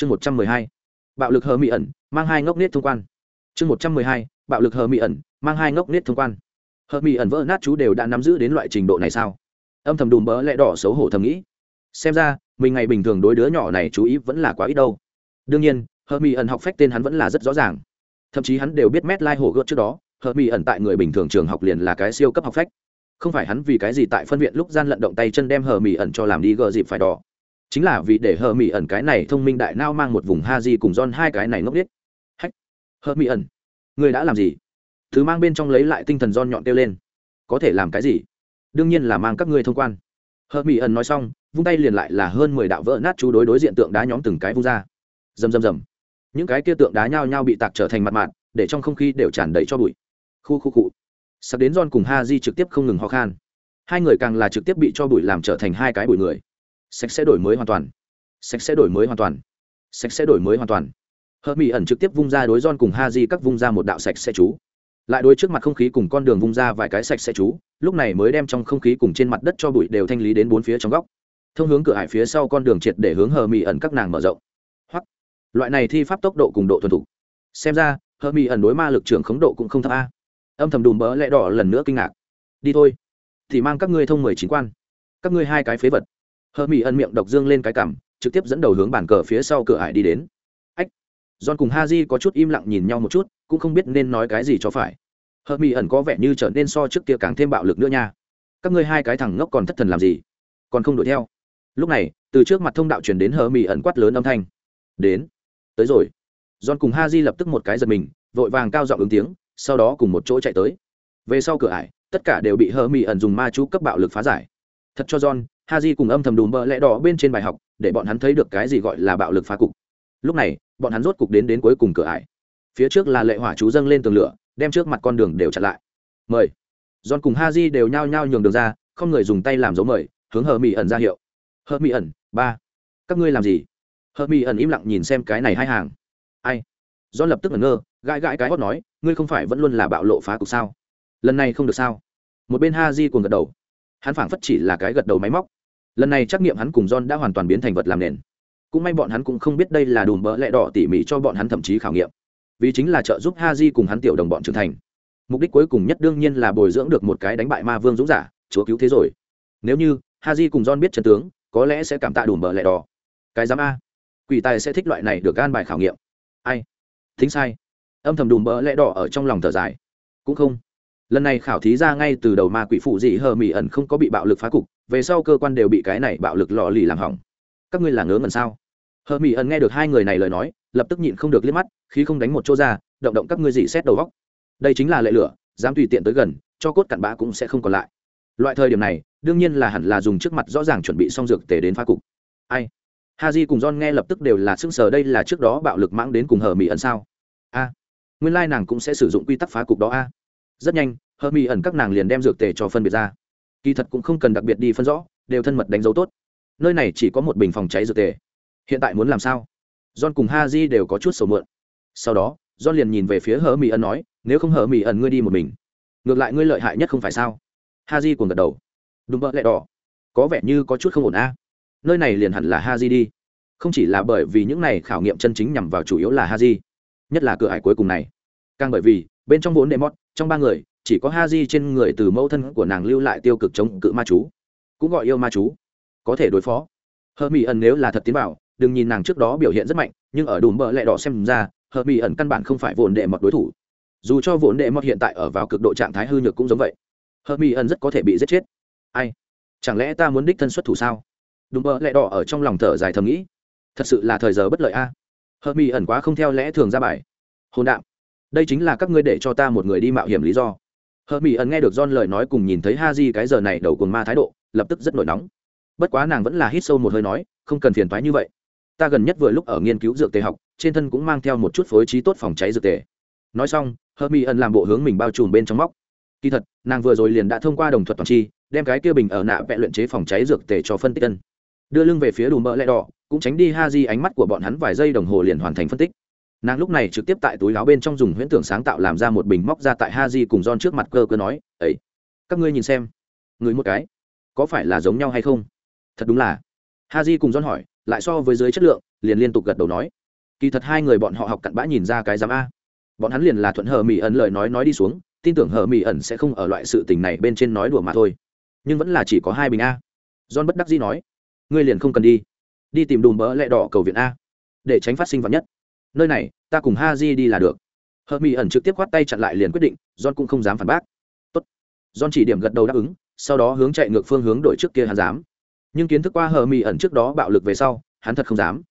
chương một trăm mười hai, bạo lực hờ mỹ ẩn, mang hai ngốc nết thông quan. Chương một trăm mười hai, bạo lực hờ mỹ ẩn, mang hai ngốc nết thông quan. Hờ mỹ ẩn vỡ nát chú đều đã nắm giữ đến loại trình độ này sao? Âm thầm đùm bỡ lẽ đỏ xấu hổ thầm nghĩ. Xem ra, mình ngày bình thường đối đứa nhỏ này chú ý vẫn là quá ít đâu. Đương nhiên, hờ mỹ ẩn học phách tên hắn vẫn là rất rõ ràng. Thậm chí hắn đều biết mét lai hổ gợt trước đó, hờ mỹ ẩn tại người bình thường trường học liền là cái siêu cấp học phách. Không phải hắn vì cái gì tại phân viện lúc gian lận động tay chân đem hờ mỹ ẩn cho làm đi gờ dịp phải đỏ chính là vì để hờ mỹ ẩn cái này thông minh đại nao mang một vùng ha di cùng don hai cái này ngốc biết hách! Hờ mỹ ẩn! Người đã làm gì? Thứ mang bên trong lấy lại tinh thần don nhọn kêu lên. Có thể làm cái gì? Đương nhiên là mang các ngươi thông quan. Hờ mỹ ẩn nói xong, vung tay liền lại là hơn mười đạo vỡ nát chú đối đối diện tượng đá nhóm từng cái vung ra. Rầm rầm rầm. Những cái kia tượng đá nhao nhao bị tạc trở thành mặt mạn, để trong không khí đều tràn đầy cho bụi. Khu khu cụ sắp đến don cùng Ha di trực tiếp không ngừng ho khan. Hai người càng là trực tiếp bị cho bụi làm trở thành hai cái bụi người. Sạch sẽ đổi mới hoàn toàn. Sạch sẽ đổi mới hoàn toàn. Sạch sẽ đổi mới hoàn toàn. Hợp Mỹ ẩn trực tiếp vung ra đối giòn cùng Ha Di các vung ra một đạo sạch sẽ chú. Lại đối trước mặt không khí cùng con đường vung ra vài cái sạch sẽ chú, lúc này mới đem trong không khí cùng trên mặt đất cho bụi đều thanh lý đến bốn phía trong góc. Thông hướng cửa hải phía sau con đường triệt để hướng Hờ Mỹ ẩn các nàng mở rộng. Hoặc loại này thi pháp tốc độ cùng độ thuần thủ. Xem ra, Hờ Mỹ ẩn đối ma lực trưởng khống độ cũng không thấp a âm thầm đùm bỡ lẽ đỏ lần nữa kinh ngạc đi thôi thì mang các ngươi thông mười chín quan các ngươi hai cái phế vật hơ mỹ ân miệng độc dương lên cái cằm, trực tiếp dẫn đầu hướng bàn cờ phía sau cửa ải đi đến. Ách! John cùng ha di có chút im lặng nhìn nhau một chút cũng không biết nên nói cái gì cho phải. Hơ mỹ ẩn có vẻ như trở nên so trước kia càng thêm bạo lực nữa nha. Các ngươi hai cái thằng ngốc còn thất thần làm gì? Còn không đuổi theo. Lúc này từ trước mặt thông đạo chuyển đến hờ mỹ ẩn quát lớn âm thanh. Đến. Tới rồi. John cùng ha di lập tức một cái giật mình vội vàng cao giọng ứng tiếng sau đó cùng một chỗ chạy tới. Về sau cửa ải tất cả đều bị hơ mỹ ẩn dùng ma chú cấp bạo lực phá giải. Thật cho john ha di cùng âm thầm đùm bợ lẽ đỏ bên trên bài học, để bọn hắn thấy được cái gì gọi là bạo lực phá cục. Lúc này, bọn hắn rốt cục đến đến cuối cùng cửa ải. Phía trước là lệ hỏa chú dâng lên tường lửa, đem trước mặt con đường đều chặn lại. Mời. John cùng ha di đều nhao nhao nhường đường ra, không người dùng tay làm dấu mời, hướng hờ mỹ ẩn ra hiệu. Hờ mỹ ẩn, ba. Các ngươi làm gì? Hờ mỹ ẩn im lặng nhìn xem cái này hai hàng. Ai? John lập tức ngẩn ngơ, gãi gãi cái hót nói, ngươi không phải vẫn luôn là bạo lộ phá cục sao? Lần này không được sao? Một bên ha di cùng gật đầu. Hắn phảng phất chỉ là cái gật đầu máy móc lần này trắc nghiệm hắn cùng john đã hoàn toàn biến thành vật làm nền. Cũng may bọn hắn cũng không biết đây là đùm bỡ lẽ đỏ tỉ mỉ cho bọn hắn thậm chí khảo nghiệm. Vì chính là trợ giúp ha di cùng hắn tiểu đồng bọn trưởng thành. Mục đích cuối cùng nhất đương nhiên là bồi dưỡng được một cái đánh bại ma vương dũng giả, chúa cứu thế rồi. Nếu như ha di cùng john biết chân tướng, có lẽ sẽ cảm tạ đùm bỡ lẽ đỏ. Cái giám a. Quỷ tài sẽ thích loại này được gan bài khảo nghiệm. Ai? Thính sai. Âm thầm đùm bỡ lẽ đỏ ở trong lòng thở dài. Cũng không. Lần này khảo thí ra ngay từ đầu ma quỷ phụ dị hờ mỹ ẩn không có bị bạo lực phá cục về sau cơ quan đều bị cái này bạo lực lò lì làm hỏng. Các ngươi là ngớ ngẩn sao? Hờ mỹ ẩn nghe được hai người này lời nói, lập tức nhịn không được liếc mắt khi không đánh một chỗ ra, động động các ngươi dị xét đầu góc. Đây chính là lệ lửa, dám tùy tiện tới gần, cho cốt cặn bã cũng sẽ không còn lại. Loại thời điểm này, đương nhiên là hẳn là dùng trước mặt rõ ràng chuẩn bị xong dược tể đến phá cục. Ai? Ha Di cùng john nghe lập tức đều là sững sờ, đây là trước đó bạo lực mãng đến cùng hờ mỹ ẩn sao? A. Nguyên lai nàng cũng sẽ sử dụng quy tắc phá cục đó a. Rất nhanh, hờ mỹ ẩn các nàng liền đem dược tề cho phân biệt ra kỳ thật cũng không cần đặc biệt đi phân rõ, đều thân mật đánh dấu tốt. Nơi này chỉ có một bình phòng cháy dược tề. Hiện tại muốn làm sao? John cùng ha di đều có chút sầu mượn. Sau đó, john liền nhìn về phía hờ mỹ ẩn nói, nếu không hờ mỹ ẩn ngươi đi một mình, ngược lại ngươi lợi hại nhất không phải sao? Ha di cuồng gật đầu. Đúng bỡ lẹ đỏ. Có vẻ như có chút không ổn a. Nơi này liền hẳn là ha di đi. Không chỉ là bởi vì những này khảo nghiệm chân chính nhằm vào chủ yếu là ha di nhất là cửa hải cuối cùng này. Càng bởi vì, bên trong vốn đệ mót trong ba người chỉ có ha di trên người từ mẫu thân của nàng lưu lại tiêu cực chống cự ma chú. Cũng gọi yêu ma chú. Có thể đối phó. Hờ mỹ ẩn nếu là thật tiến bảo đừng nhìn nàng trước đó biểu hiện rất mạnh, nhưng ở đùm bờ lẹ đỏ xem ra hờ mỹ ẩn căn bản không phải vồn đệ mọt đối thủ. Dù cho vồn đệ mọt hiện tại ở vào cực độ trạng thái hư nhược cũng giống vậy. Hờ mỹ ẩn rất có thể bị giết chết. Ai? Chẳng lẽ ta muốn đích thân xuất thủ sao? Đùm bờ lẹ đỏ ở trong lòng thở dài thầm nghĩ. Thật sự là thời giờ bất lợi a. Hờ mỹ ẩn quá không theo lẽ thường ra bài. Hồn đạm. Đây chính là các ngươi để cho ta một người đi mạo hiểm lý do hờ mỹ ẩn nghe được don lời nói cùng nhìn thấy ha di cái giờ này đầu cùng ma thái độ, lập tức rất nổi nóng. Bất quá nàng vẫn là hít sâu một hơi nói, không cần phiền thoái như vậy. Ta gần nhất vừa lúc ở nghiên cứu dược tề học, trên thân cũng mang theo một chút phối trí tốt phòng cháy dược tề. Nói xong, hờ mỹ ẩn làm bộ hướng mình bao trùm bên trong móc. Kỳ thật, nàng vừa rồi liền đã thông qua đồng thuật toàn chi, đem cái kia bình ở nạ vẽ luyện chế phòng cháy dược tề cho phân tích tân đưa lưng về phía đủ mỡ lẽ đỏ, cũng tránh đi ha di ánh mắt của bọn hắn vài giây đồng hồ liền hoàn thành phân tích nàng lúc này trực tiếp tại túi láo bên trong dùng huyễn tưởng sáng tạo làm ra một bình móc ra tại ha di cùng don trước mặt cơ cơ nói ấy các ngươi nhìn xem, người một cái, có phải là giống nhau hay không? Thật đúng là. Ha di cùng don hỏi, lại so với dưới chất lượng, liền liên tục gật đầu nói, kỳ thật hai người bọn họ học cặn bã nhìn ra cái giám a. Bọn hắn liền là thuận hờ mỹ ẩn lời nói nói đi xuống, tin tưởng hờ mỹ ẩn sẽ không ở loại sự tình này bên trên nói đùa mà thôi. Nhưng vẫn là chỉ có hai bình a. John bất đắc dĩ nói, ngươi liền không cần đi. Đi tìm đùm bỡ lẹ đỏ cầu viện a, để tránh phát sinh vật nhất. Nơi này ta cùng ha di đi là được. Hợp mỹ ẩn trực tiếp khoát tay chặn lại liền quyết định, john cũng không dám phản bác. Tốt. john chỉ điểm gật đầu đáp ứng, sau đó hướng chạy ngược phương hướng đổi trước kia hắn dám. Nhưng kiến thức qua hờ mỹ ẩn trước đó bạo lực về sau, hắn thật không dám.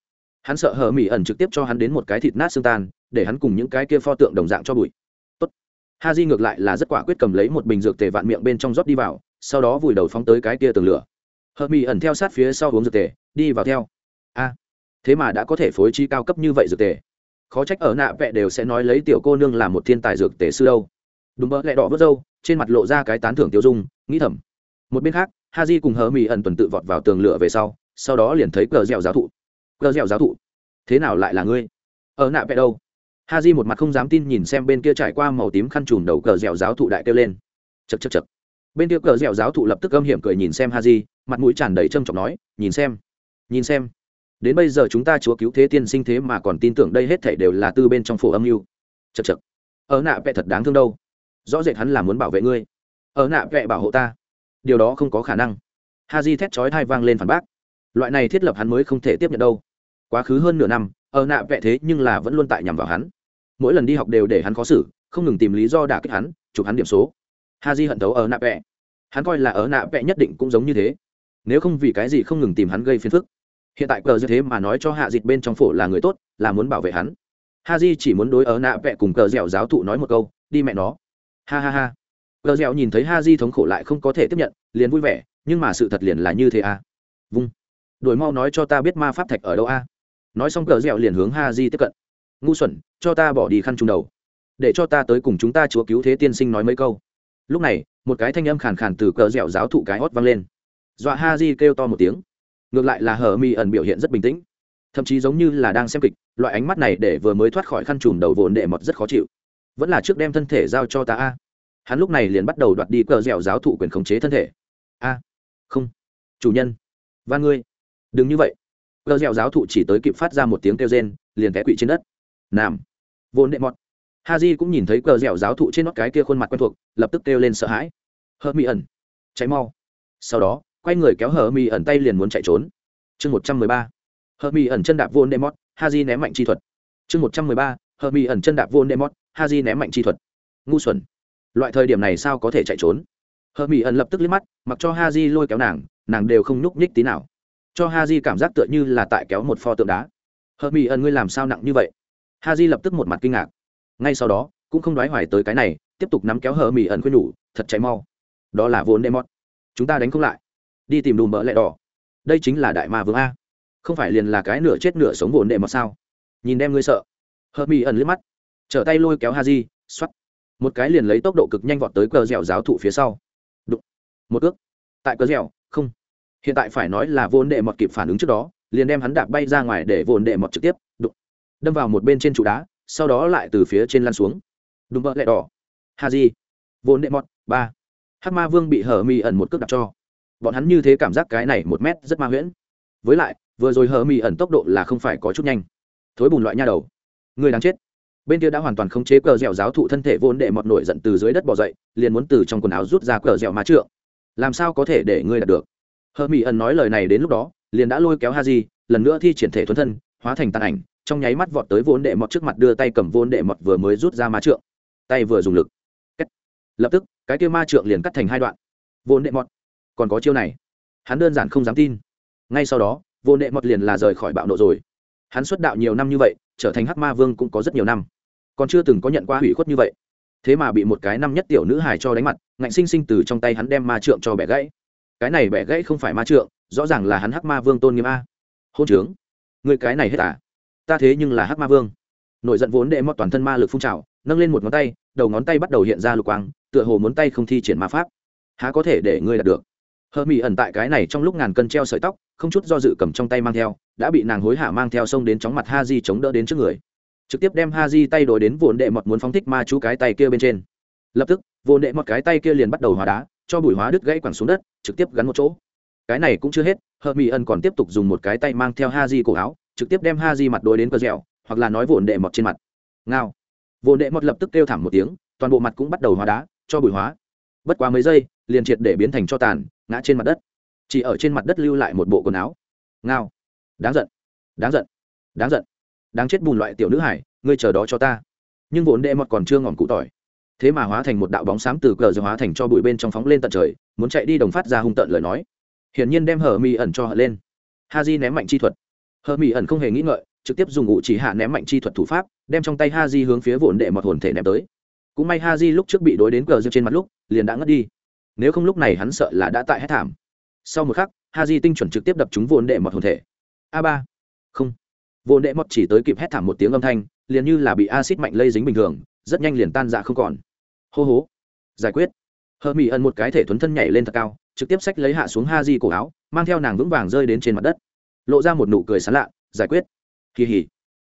Hắn sợ hờ mỹ ẩn trực tiếp cho hắn đến một cái thịt nát xương tan, để hắn cùng những cái kia pho tượng đồng dạng cho bụi. Tốt. ha di ngược lại là rất quả quyết cầm lấy một bình dược tề vạn miệng bên trong rót đi vào, sau đó vùi đầu phóng tới cái kia tường lửa. Hờ mỹ ẩn theo sát phía sau uống dược tề, đi vào theo. A. Thế mà đã có thể phối trí cao cấp như vậy dược tề khó trách ở nạ vẹ đều sẽ nói lấy tiểu cô nương là một thiên tài dược tế sư đâu. Đúng mơ lẹ đỏ vớt râu, trên mặt lộ ra cái tán thưởng tiêu dung, nghĩ thầm. Một bên khác ha di cùng hờ mỹ ẩn tuần tự vọt vào tường lửa về sau sau đó liền thấy cờ dẻo giáo thụ. Cờ dẻo giáo thụ, thế nào lại là ngươi? Ở nạ vẽ đâu? Ha di một mặt không dám tin nhìn xem bên kia trải qua màu tím khăn trùm đầu cờ dẻo giáo thụ đại kêu lên. Chật chật chật bên kia cờ dẻo giáo thụ lập tức âm hiểm cười nhìn xem ha di mặt mũi tràn đầy trâm trọng nói, nhìn xem nhìn xem đến bây giờ chúng ta chúa cứu thế tiên sinh thế mà còn tin tưởng đây hết thảy đều là tư bên trong phổ âm mưu. Chật chật ở nạ vẽ thật đáng thương đâu. Rõ rệt hắn là muốn bảo vệ ngươi. Ở nạ vẽ bảo hộ ta. Điều đó không có khả năng. Ha di thét chói thai vang lên phản bác. Loại này thiết lập hắn mới không thể tiếp nhận đâu. Quá khứ hơn nửa năm, ở nạ vẽ thế nhưng là vẫn luôn tại nhằm vào hắn. Mỗi lần đi học đều để hắn khó xử, không ngừng tìm lý do đả kích hắn, chụp hắn điểm số. Ha di hận thấu ở nạ vẽ hắn coi là ở nạ vẽ nhất định cũng giống như thế. Nếu không vì cái gì không ngừng tìm hắn gây phiền phức hiện tại cờ dư thế mà nói cho hạ Dịt bên trong phổ là người tốt, là muốn bảo vệ hắn. Ha di chỉ muốn đối ở nạ vẽ cùng cờ dẻo giáo thụ nói một câu, đi mẹ nó. Ha ha ha. Cờ dẻo nhìn thấy ha di thống khổ lại không có thể tiếp nhận, liền vui vẻ, nhưng mà sự thật liền là như thế à? Vung. Đổi mau nói cho ta biết ma pháp thạch ở đâu a. Nói xong cờ dẻo liền hướng ha di tiếp cận. Ngu xuẩn, cho ta bỏ đi khăn trùng đầu. Để cho ta tới cùng chúng ta chúa cứu thế tiên sinh nói mấy câu. Lúc này, một cái thanh âm khàn khàn từ cờ dẻo giáo thụ cái hót vang lên. Dọa ha di kêu to một tiếng ngược lại là hờ mi ẩn biểu hiện rất bình tĩnh. Thậm chí giống như là đang xem kịch, loại ánh mắt này để vừa mới thoát khỏi khăn trùm đầu vồn đệ mọt rất khó chịu. Vẫn là trước đem thân thể giao cho ta a. Hắn lúc này liền bắt đầu đoạt đi cờ dẻo giáo thụ quyền khống chế thân thể. A, không. Chủ nhân và ngươi. Đừng như vậy. Cờ dẻo giáo thụ chỉ tới kịp phát ra một tiếng kêu rên, liền té quỵ trên đất. Nam vồn đệ mọt. Ha j cũng nhìn thấy cờ dẻo giáo thụ trên nót cái kia khuôn mặt quen thuộc, lập tức kêu lên sợ hãi. Hờ mi ẩn. Cháy mau. Sau đó quay người kéo hờ mi ẩn tay liền muốn chạy trốn. Chương một trăm mười ba. Hờ mi ẩn chân đạp vô nemot ha j ném mạnh chi thuật. Chương một trăm mười ba. Hờ mi ẩn chân đạp vô nemot ha j ném mạnh chi thuật. Ngu xuẩn. Loại thời điểm này sao có thể chạy trốn? Hờ mỹ ẩn lập tức liếc mắt, mặc cho ha di lôi kéo nàng nàng đều không nhúc nhích tí nào. Cho ha di cảm giác tựa như là tại kéo một pho tượng đá. Hờ mỹ ẩn ngươi làm sao nặng như vậy? Ha di lập tức một mặt kinh ngạc. Ngay sau đó, cũng không đoái hoài tới cái này, tiếp tục nắm kéo hờ mỹ ẩn khuyên nhủ, thật cháy mau. Đó là vốn đê mót chúng ta đánh không lại đi tìm đùm bỡ lẹ đỏ. Đây chính là đại ma vương a. Không phải liền là cái nửa chết nửa sống vồn đệ mà sao? Nhìn đem ngươi sợ. Hờ mỹ ẩn liếc mắt. Trở tay lôi kéo ha di xoắt một cái liền lấy tốc độ cực nhanh vọt tới cờ dẻo giáo thụ phía sau. Đụng. một ước. Tại cờ dẻo, không. Hiện tại phải nói là vồn đệ mọt kịp phản ứng trước đó, liền đem hắn đạp bay ra ngoài để vồn đệ mọt trực tiếp. Đụng. Đâm vào một bên trên trụ đá, sau đó lại từ phía trên lăn xuống. Đùm vợ lẹ đỏ. Ha di vốn đệ mọt, ba. Hát ma vương bị hở mi ẩn một cước đạp cho bọn hắn như thế cảm giác cái này một mét rất ma huyễn. Với lại, vừa rồi hờ mỹ ẩn tốc độ là không phải có chút nhanh. Thối bùn loại nha đầu. Người đáng chết. Bên kia đã hoàn toàn khống chế cờ dẻo giáo thụ thân thể vốn để mọt nổi giận từ dưới đất bỏ dậy, liền muốn từ trong quần áo rút ra cờ dẻo má trượng. Làm sao có thể để ngươi đạt được? Hờ mỹ ẩn nói lời này đến lúc đó, liền đã lôi kéo ha di lần nữa thi triển thể thuần thân, hóa thành tàn ảnh, trong nháy mắt vọt tới vốn đệ mọt trước mặt đưa tay cầm vốn đệ mọt vừa mới rút ra má trượng. Tay vừa dùng lực. Kết. lập tức, cái kia ma trượng liền cắt thành hai đoạn. Vốn đệ mọt còn có chiêu này. Hắn đơn giản không dám tin. Ngay sau đó, vô đệ mọt liền là rời khỏi bạo nộ rồi. Hắn xuất đạo nhiều năm như vậy, trở thành hắc ma vương cũng có rất nhiều năm. Còn chưa từng có nhận qua hủy khuất như vậy. Thế mà bị một cái năm nhất tiểu nữ hài cho đánh mặt, ngạnh sinh sinh từ trong tay hắn đem ma trượng cho bẻ gãy. Cái này bẻ gãy không phải ma trượng, rõ ràng là hắn hắc ma vương tôn nghiêm a. Hôn trướng. Người cái này hết à? Ta thế nhưng là hắc ma vương. Nội giận vốn đệ mọt toàn thân ma lực phun trào, nâng lên một ngón tay, đầu ngón tay bắt đầu hiện ra lục quang, tựa hồ muốn tay không thi triển ma pháp. Há có thể để ngươi đạt được? Hờ mỹ ẩn tại cái này trong lúc ngàn cân treo sợi tóc, không chút do dự cầm trong tay mang theo, đã bị nàng hối hả mang theo sông đến chóng mặt ha di chống đỡ đến trước người. Trực tiếp đem ha di tay đổi đến vồn đệ mọt muốn phóng thích ma chú cái tay kia bên trên. Lập tức vồn đệ mọt cái tay kia liền bắt đầu hóa đá, cho bụi hóa đứt gãy quẳng xuống đất, trực tiếp gắn một chỗ. Cái này cũng chưa hết, hờ mỹ ẩn còn tiếp tục dùng một cái tay mang theo ha di cổ áo, trực tiếp đem ha di mặt đối đến cờ dẻo, hoặc là nói vồn đệ mọt trên mặt. Ngao. Vồn đệ mọt lập tức kêu thảm một tiếng, toàn bộ mặt cũng bắt đầu hóa đá, cho bụi hóa. Bất quá mấy giây, liền triệt để biến thành cho tàn ngã trên mặt đất, chỉ ở trên mặt đất lưu lại một bộ quần áo. Ngao. Đáng giận. Đáng giận. Đáng giận. Đáng chết bùn loại tiểu nữ hải ngươi chờ đó cho ta. Nhưng vốn đệ mọt còn chưa ngọn cụ tỏi. Thế mà hóa thành một đạo bóng xám từ cờ giờ hóa thành cho bụi bên trong phóng lên tận trời, muốn chạy đi đồng phát ra hung tợn lời nói. Hiển nhiên đem hờ mi ẩn cho hở lên. Ha di ném mạnh chi thuật. Hờ mi ẩn không hề nghĩ ngợi, trực tiếp dùng ngụ chỉ hạ ném mạnh chi thuật thủ pháp, đem trong tay ha di hướng phía vụn đệ mọt hồn thể ném tới. Cũng may ha di lúc trước bị đối đến cờ giơ trên mặt lúc, liền đã ngất đi nếu không lúc này hắn sợ là đã tại hết thảm. Sau một khắc ha di tinh chuẩn trực tiếp đập trúng vồn đệ mọt hồn thể. A ba. Không. Vồn đệ mọt chỉ tới kịp hét thảm một tiếng âm thanh, liền như là bị acid mạnh lây dính bình thường, rất nhanh liền tan dạ không còn. Hô hố giải quyết. Hờ mỹ ẩn một cái thể thuấn thân nhảy lên thật cao, trực tiếp xách lấy hạ xuống ha di cổ áo, mang theo nàng vững vàng rơi đến trên mặt đất. Lộ ra một nụ cười sán lạ, giải quyết. Kỳ hỉ.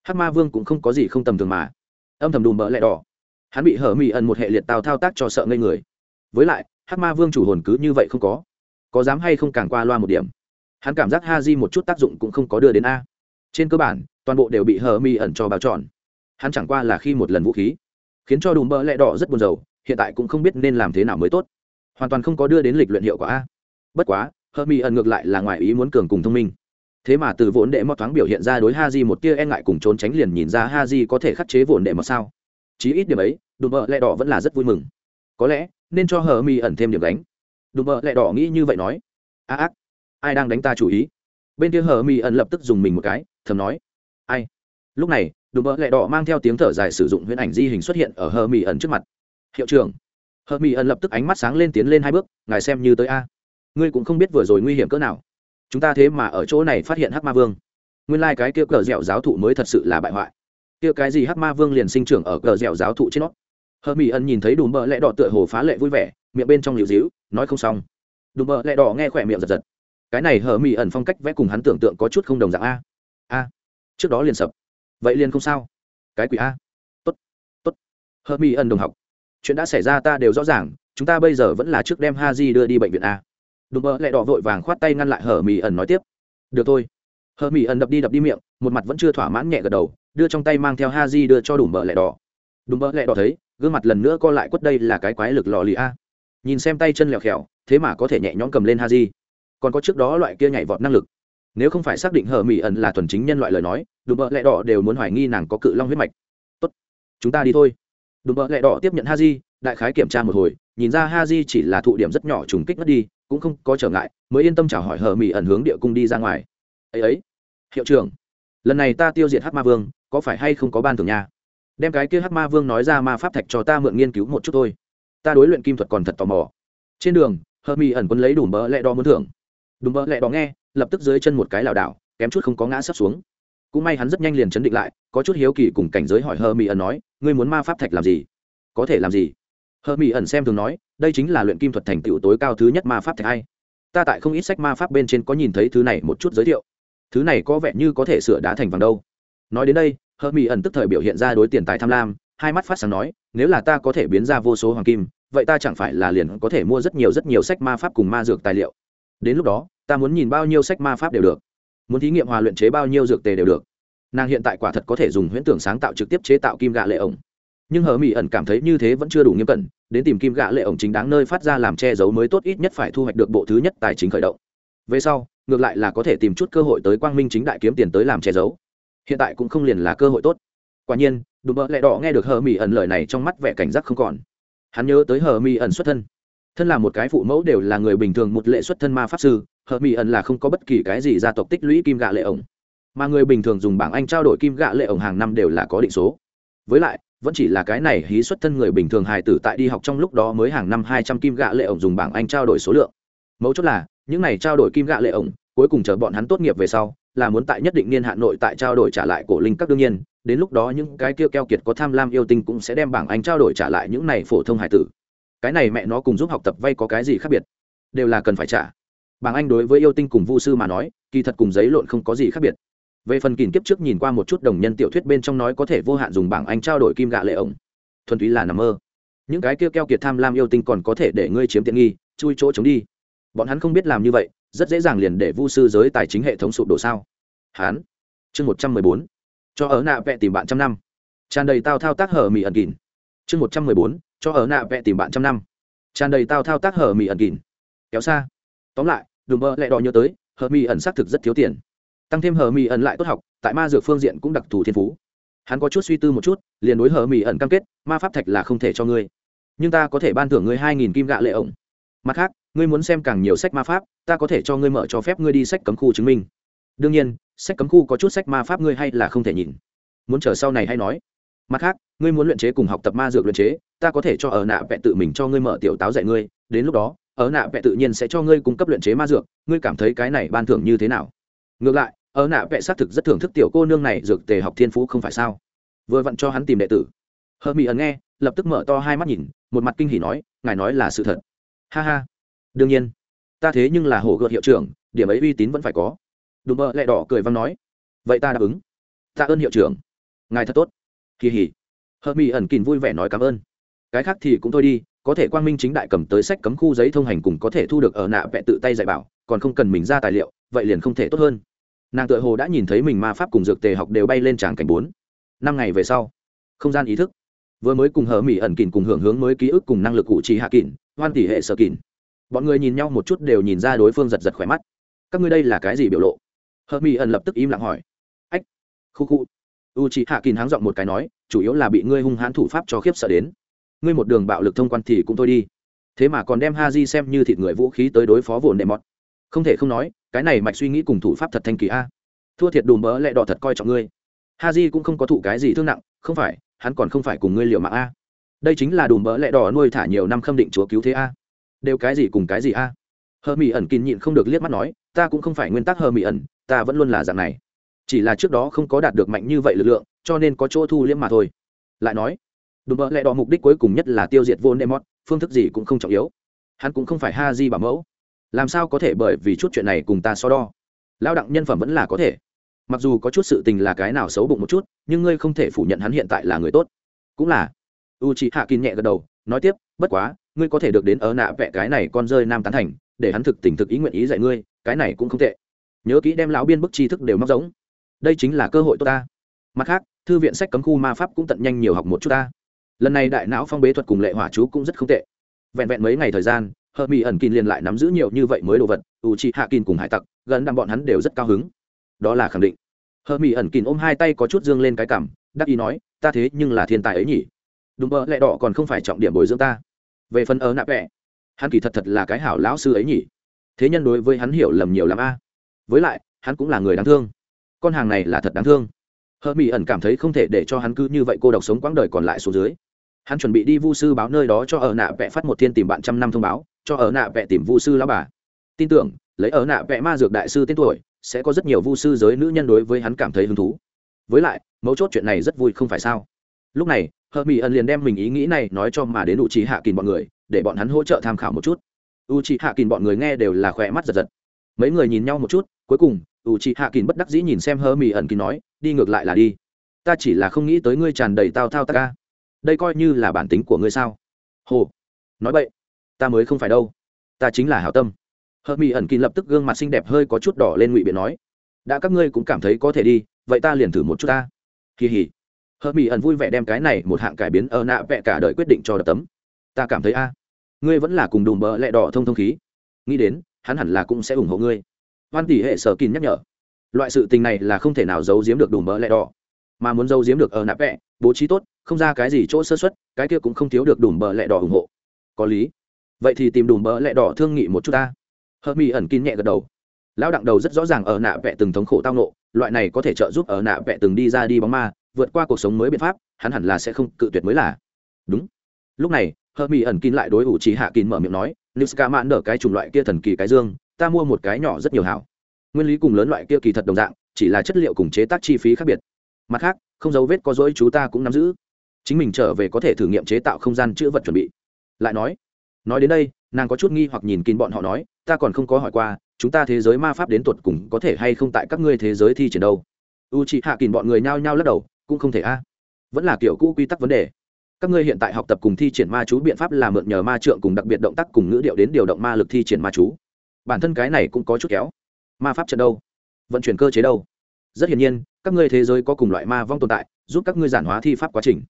Hát ma vương cũng không có gì không tầm thường mà. Âm thầm đùm bỡ lẹ đỏ. Hắn bị hở mỹ ẩn một hệ liệt tào thao tác cho sợ ngây người. Với lại hát ma vương chủ hồn cứ như vậy không có. Có dám hay không càng qua loa một điểm. Hắn cảm giác ha di một chút tác dụng cũng không có đưa đến a. Trên cơ bản, toàn bộ đều bị hờ mi ẩn cho bao tròn hắn chẳng qua là khi một lần vũ khí, khiến cho đùm bỡ lẹ đỏ rất buồn rầu, hiện tại cũng không biết nên làm thế nào mới tốt. Hoàn toàn không có đưa đến lịch luyện hiệu quả a. Bất quá hơ mi ẩn ngược lại là ngoài ý muốn cường cùng thông minh. Thế mà từ vốn đệ mọt thoáng biểu hiện ra đối ha di một tia e ngại cùng trốn tránh liền nhìn ra ha di có thể khắc chế vốn đệ mọt sao. Chí ít điểm ấy, đùm Bơ lẹ đỏ vẫn là rất vui mừng. Có lẽ nên cho hờ mi ẩn thêm điểm đánh đùm bợ lẹ đỏ nghĩ như vậy nói. A ác, ai đang đánh ta chủ ý? Bên kia hờ mi ẩn lập tức dùng mình một cái, thầm nói. Ai? Lúc này, đùm bợ lẹ đỏ mang theo tiếng thở dài sử dụng huyễn ảnh di hình xuất hiện ở hờ mi ẩn trước mặt. Hiệu trưởng. Hờ mi ẩn lập tức ánh mắt sáng lên tiến lên hai bước, ngài xem như tới a. Ngươi cũng không biết vừa rồi nguy hiểm cỡ nào. Chúng ta thế mà ở chỗ này phát hiện hắc ma vương. Nguyên lai、like、cái kia cờ dẻo giáo thụ mới thật sự là bại hoại. Kia cái gì hắc ma vương liền sinh trưởng ở cờ dẻo giáo thụ trên nó? Hờ mỹ ân nhìn thấy đùm bợ lẹ đỏ tựa hồ phá lệ vui vẻ, miệng bên trong liều dĩu nói không xong. Đùm bợ lẹ đỏ nghe khỏe miệng giật giật. Cái này hờ mỹ ẩn phong cách vẽ cùng hắn tưởng tượng có chút không đồng dạng a. A, trước đó liền sập. Vậy liền không sao. Cái quỷ a. Tốt tốt. Hờ mỹ ẩn đồng học, chuyện đã xảy ra ta đều rõ ràng, chúng ta bây giờ vẫn là trước đem ha di đưa đi bệnh viện a. Đùm bợ lẹ đỏ vội vàng khoát tay ngăn lại hờ mỹ ẩn nói tiếp. Được thôi. Hờ mỹ ẩn đập đi đập đi miệng, một mặt vẫn chưa thỏa mãn nhẹ gật đầu, đưa trong tay mang theo ha di đưa cho đùm bợ lẹ đỏ. Đùm bợ lẹ đỏ thấy gương mặt lần nữa co lại quất đây là cái quái lực lò lì a. Nhìn xem tay chân lẹo khèo thế mà có thể nhẹ nhõm cầm lên ha di còn có trước đó loại kia nhảy vọt năng lực. Nếu không phải xác định hờ mỹ ẩn là thuần chính nhân loại lời nói, đùm bợ lẹ đỏ đều muốn hoài nghi nàng có cự long huyết mạch. Tốt, chúng ta đi thôi. Đùm bợ lẹ đỏ tiếp nhận ha di đại khái kiểm tra một hồi, nhìn ra ha di chỉ là thụ điểm rất nhỏ trùng kích mất đi, cũng không có trở ngại, mới yên tâm chào hỏi hờ mỹ ẩn hướng địa cung đi ra ngoài. Ấy ấy, hiệu trưởng, lần này ta tiêu diệt hát ma vương, có phải hay không có ban thưởng nha? Đem cái kia hắc ma vương nói ra ma pháp thạch cho ta mượn nghiên cứu một chút thôi. Ta đối luyện kim thuật còn thật tò mò. Trên đường hờ mỹ ẩn quân lấy đủ mỡ lẹ đo muốn thưởng. Đúng mỡ lẹ đo nghe, lập tức dưới chân một cái lảo đảo, kém chút không có ngã sắp xuống. Cũng may hắn rất nhanh liền chấn định lại, có chút hiếu kỳ cùng cảnh giới hỏi hờ mỹ ẩn nói, ngươi muốn ma pháp thạch làm gì? Có thể làm gì? Hờ mỹ ẩn xem thường nói, đây chính là luyện kim thuật thành tựu tối cao thứ nhất ma pháp thạch hay. Ta tại không ít sách ma pháp bên trên có nhìn thấy thứ này một chút giới thiệu. Thứ này có vẻ như có thể sửa đá thành vàng đâu. Nói đến đây hờ mỹ ẩn tức thời biểu hiện ra đối tiền tài tham lam, hai mắt phát sáng nói, nếu là ta có thể biến ra vô số hoàng kim, vậy ta chẳng phải là liền có thể mua rất nhiều rất nhiều sách ma pháp cùng ma dược tài liệu. Đến lúc đó, ta muốn nhìn bao nhiêu sách ma pháp đều được. Muốn thí nghiệm hòa luyện chế bao nhiêu dược tề đều được. Nàng hiện tại quả thật có thể dùng huyễn tưởng sáng tạo trực tiếp chế tạo kim gạ lệ ổng. Nhưng hờ mỹ ẩn cảm thấy như thế vẫn chưa đủ nghiêm cẩn, đến tìm kim gạ lệ ổng chính đáng nơi phát ra làm che giấu mới tốt ít nhất phải thu hoạch được bộ thứ nhất tài chính khởi động. Về sau, ngược lại là có thể tìm chút cơ hội tới quang minh chính đại kiếm tiền tới làm che giấu hiện tại cũng không liền là cơ hội tốt. Quả nhiên, đùm bợ lẹ đỏ nghe được hờ mỹ ẩn lời này trong mắt vẻ cảnh giác không còn. Hắn nhớ tới hờ mỹ ẩn xuất thân. Thân là một cái phụ mẫu đều là người bình thường một lệ xuất thân ma pháp sư, hờ mỹ ẩn là không có bất kỳ cái gì gia tộc tích lũy kim gạ lệ ổng. Mà người bình thường dùng bảng anh trao đổi kim gạ lệ ổng hàng năm đều là có định số. Với lại, vẫn chỉ là cái này hí xuất thân người bình thường hài tử tại đi học trong lúc đó mới hàng năm hai trăm kim gạ lệ ổng dùng bảng anh trao đổi số lượng. Mấu chốt là, những này trao đổi kim gạ lệ ổng, cuối cùng chờ bọn hắn tốt nghiệp về sau là muốn tại nhất định niên hạn nội tại trao đổi trả lại cổ linh các đương nhiên, đến lúc đó những cái kia keo kiệt có tham lam yêu tinh cũng sẽ đem bảng anh trao đổi trả lại những này phổ thông hải tử. Cái này mẹ nó cùng giúp học tập vay có cái gì khác biệt? Đều là cần phải trả. Bảng anh đối với yêu tinh cùng vu sư mà nói, kỳ thật cùng giấy lộn không có gì khác biệt. Về phần kìm kiếp trước nhìn qua một chút đồng nhân tiểu thuyết bên trong nói có thể vô hạn dùng bảng anh trao đổi kim gạ lệ ổng. Thuần túy là nằm mơ. Những cái kia keo kiệt tham lam yêu tinh còn có thể để ngươi chiếm tiện nghi, chui chỗ chống đi. Bọn hắn không biết làm như vậy rất dễ dàng liền để vu sư giới tài chính hệ thống sụp đổ sao? Hán, chương một trăm mười bốn. Cho ở nạ vẹ tìm bạn trăm năm. Tràn đầy tao thao tác hở mỹ ẩn kín. chương một trăm mười bốn, cho ở nạ vẹ tìm bạn trăm năm. Tràn đầy tao thao tác hở mỹ ẩn kín. kéo xa. Tóm lại, đùm bơ lại đòi nhớ tới, hở mỹ ẩn xác thực rất thiếu tiền. Tăng thêm hở mỹ ẩn lại tốt học, tại ma dược phương diện cũng đặc thù thiên phú. Hắn có chút suy tư một chút, liền đối hở mỹ ẩn cam kết, ma pháp thạch là không thể cho ngươi. Nhưng ta có thể ban thưởng ngươi hai nghìn kim gạ lệ ổng. Mặt khác ngươi muốn xem càng nhiều sách ma pháp, ta có thể cho ngươi mở cho phép ngươi đi sách cấm khu chứng minh. Đương nhiên, sách cấm khu có chút sách ma pháp ngươi hay là không thể nhìn. Muốn chờ sau này hay nói. Mặt khác, ngươi muốn luyện chế cùng học tập ma dược luyện chế, ta có thể cho ở nạ vẹn tự mình cho ngươi mở tiểu táo dạy ngươi. Đến lúc đó, ở nạ vẹn tự nhiên sẽ cho ngươi cung cấp luyện chế ma dược. Ngươi cảm thấy cái này ban thưởng như thế nào? Ngược lại, ở nạ vẹn xác thực rất thưởng thức tiểu cô nương này dược tề học thiên phú không phải sao? Vừa vặn cho hắn tìm đệ tử. Hờ mỹ ẩn nghe, lập tức mở to hai mắt nhìn, một mặt kinh hỉ nói, ngài nói là sự thật. Ha ha đương nhiên, ta thế nhưng là hổ gợt hiệu trưởng, điểm ấy uy tín vẫn phải có. Đùm bợ lẹ đỏ cười văn nói, vậy ta đáp ứng. Tạ ơn hiệu trưởng. Ngài thật tốt. Kỳ hỉ. Hợp mỹ ẩn kìn vui vẻ nói cảm ơn. Cái khác thì cũng thôi đi, có thể quang minh chính đại cầm tới sách cấm khu giấy thông hành cùng có thể thu được ở nạ vẽ tự tay dạy bảo, còn không cần mình ra tài liệu, vậy liền không thể tốt hơn. Nàng tự hồ đã nhìn thấy mình ma pháp cùng dược tề học đều bay lên tràng cảnh bốn. Năm ngày về sau, không gian ý thức. Vừa mới cùng hờ mỹ ẩn kìn cùng hưởng hướng mới ký ức cùng năng lực cụ trì hạ kìn hoan tỷ hệ sở kìn bọn người nhìn nhau một chút đều nhìn ra đối phương giật giật khỏe mắt. Các ngươi đây là cái gì biểu lộ? Hờ mỹ ẩn lập tức im lặng hỏi. Ách, khu khu. U chị hạ kín háng giọng một cái nói, chủ yếu là bị ngươi hung hãn thủ pháp cho khiếp sợ đến. Ngươi một đường bạo lực thông quan thì cũng thôi đi. Thế mà còn đem ha di xem như thịt người vũ khí tới đối phó vồn đệ mọt. Không thể không nói, cái này mạch suy nghĩ cùng thủ pháp thật thanh kỳ a. Thua thiệt đùm bỡ lẹ đỏ thật coi trọng ngươi. Ha di cũng không có thụ cái gì thương nặng, không phải, hắn còn không phải cùng ngươi liệu mạng a. Đây chính là đùm bỡ lẹ đỏ nuôi thả nhiều năm khâm định chúa cứu thế a đều cái gì cùng cái gì a? À? Hờ mỹ ẩn kín nhịn không được liếc mắt nói, ta cũng không phải nguyên tắc hờ mỹ ẩn, ta vẫn luôn là dạng này. Chỉ là trước đó không có đạt được mạnh như vậy lực lượng, cho nên có chỗ thu liễm mà thôi. Lại nói, đùm bỡ lẽ đỏ mục đích cuối cùng nhất là tiêu diệt vô nemot phương thức gì cũng không trọng yếu. Hắn cũng không phải ha di bảo mẫu. Làm sao có thể bởi vì chút chuyện này cùng ta so đo? Lao đặng nhân phẩm vẫn là có thể. Mặc dù có chút sự tình là cái nào xấu bụng một chút, nhưng ngươi không thể phủ nhận hắn hiện tại là người tốt. Cũng là. U chị hạ kín nhẹ gật đầu, nói tiếp, bất quá ngươi có thể được đến ở nạ vẽ cái này con rơi nam tán thành, để hắn thực tình thực ý nguyện ý dạy ngươi, cái này cũng không tệ. Nhớ kỹ đem lão biên bức tri thức đều móc giống. Đây chính là cơ hội tốt ta. Mặt khác, thư viện sách cấm khu ma pháp cũng tận nhanh nhiều học một chút ta. Lần này đại não phong bế thuật cùng lệ hỏa chú cũng rất không tệ. Vẹn vẹn mấy ngày thời gian hờ mỹ ẩn kín liền lại nắm giữ nhiều như vậy mới đồ vật u chi hạ kín cùng hải tặc, gần đằng bọn hắn đều rất cao hứng. Đó là khẳng định. Hờ mỹ ẩn kín ôm hai tay có chút dương lên cái cảm, đắc ý nói, ta thế nhưng là thiên tài ấy nhỉ. Đúng mơ lẹ đỏ còn không phải trọng điểm bồi dưỡng ta về phần ở nạp vẽ hắn kỳ thật thật là cái hảo lão sư ấy nhỉ. Thế nhân đối với hắn hiểu lầm nhiều l a. Với lại, hắn cũng là người đáng thương. Con hàng này là thật đáng thương. Hờ mỹ ẩn cảm thấy không thể để cho hắn cứ như vậy cô độc sống quãng đời còn lại xuống dưới. Hắn chuẩn bị đi vu sư báo nơi đó cho ở nạ vẽ phát một thiên tìm bạn trăm năm thông báo, cho ở nạ vẽ tìm vu sư lão bà. Tin tưởng, lấy ở nạ vẽ ma dược đại sư tên tuổi, sẽ có rất nhiều vu sư giới nữ nhân đối với hắn cảm thấy hứng thú. Với lại, mấu chốt chuyện này rất vui không phải sao? Lúc này hờ mỹ ẩn liền đem mình ý nghĩ này nói cho mà đến u trí hạ kìn bọn người, để bọn hắn hỗ trợ tham khảo một chút. U trí hạ kìn bọn người nghe đều là khỏe mắt giật giật. Mấy người nhìn nhau một chút, cuối cùng u c h hạ kín bất đắc dĩ nhìn xem hờ mỹ ẩn kín nói, đi ngược lại là đi. Ta chỉ là không nghĩ tới ngươi tràn đầy tao thao ta ca. Đây coi như là bản tính của ngươi sao? Hồ, nói vậy ta mới không phải đâu. Ta chính là hảo tâm. Hơ mỹ ẩn kín lập tức gương mặt xinh đẹp hơi có chút đỏ lên ngụy biện nói, đã các ngươi cũng cảm thấy có thể đi, vậy ta liền thử một chút ta. Kỳ hỉ hớt mỹ ẩn vui vẻ đem cái này một hạng cải biến ở nạ vẽ cả đời quyết định cho đập tấm. Ta cảm thấy a, ngươi vẫn là cùng đùm bỡ lẹ đỏ thông thông khí. Nghĩ đến, hắn hẳn là cũng sẽ ủng hộ ngươi. Hoan tỷ hệ sở kín nhắc nhở. Loại sự tình này là không thể nào giấu giếm được đùm bỡ lẹ đỏ. Mà muốn giấu giếm được ở nạ vẹ, bố trí tốt, không ra cái gì chỗ sơ xuất cái kia cũng không thiếu được đùm bỡ lẹ đỏ ủng hộ. Có lý. Vậy thì tìm đùm bỡ lẹ đỏ thương nghị một chút ta. Hớt mỹ ẩn kín nhẹ gật đầu. Lão đặng đầu rất rõ ràng ở nạ vẹ từng thống khổ tao nộ loại này có thể trợ giúp ở nạ vẹ từng đi ra đi bóng ma vượt qua cuộc sống mới biện pháp, hắn hẳn là sẽ không cự tuyệt mới là. Đúng. Lúc này hơ mỹ ẩn kín lại đối ủ trí hạ kín mở miệng nói niska mạn nở cái chủng loại kia thần kỳ cái dương, ta mua một cái nhỏ rất nhiều hảo. Nguyên lý cùng lớn loại kia kỳ thật đồng dạng, chỉ là chất liệu cùng chế tác chi phí khác biệt. Mặt khác, không dấu vết có dối, chú ta cũng nắm giữ. Chính mình trở về có thể thử nghiệm chế tạo không gian chữ vật chuẩn bị. Lại nói nói đến đây, nàng có chút nghi hoặc nhìn kín bọn họ nói, ta còn không có hỏi qua, chúng ta thế giới ma pháp đến tuột cùng có thể hay không tại các ngươi thế giới thi triển đâu? U chị hạ kín bọn người nhao nhao lắc đầu cũng không thể a. Vẫn là kiểu cũ quy tắc vấn đề. Các ngươi hiện tại học tập cùng thi triển ma chú biện pháp là mượn nhờ ma trượng cùng đặc biệt động tác cùng ngữ điệu đến điều động ma lực thi triển ma chú. Bản thân cái này cũng có chút kéo. Ma pháp trận đâu? Vận chuyển cơ chế đâu? Rất hiển nhiên, các ngươi thế giới có cùng loại ma vong tồn tại, giúp các ngươi giản hóa thi pháp quá trình.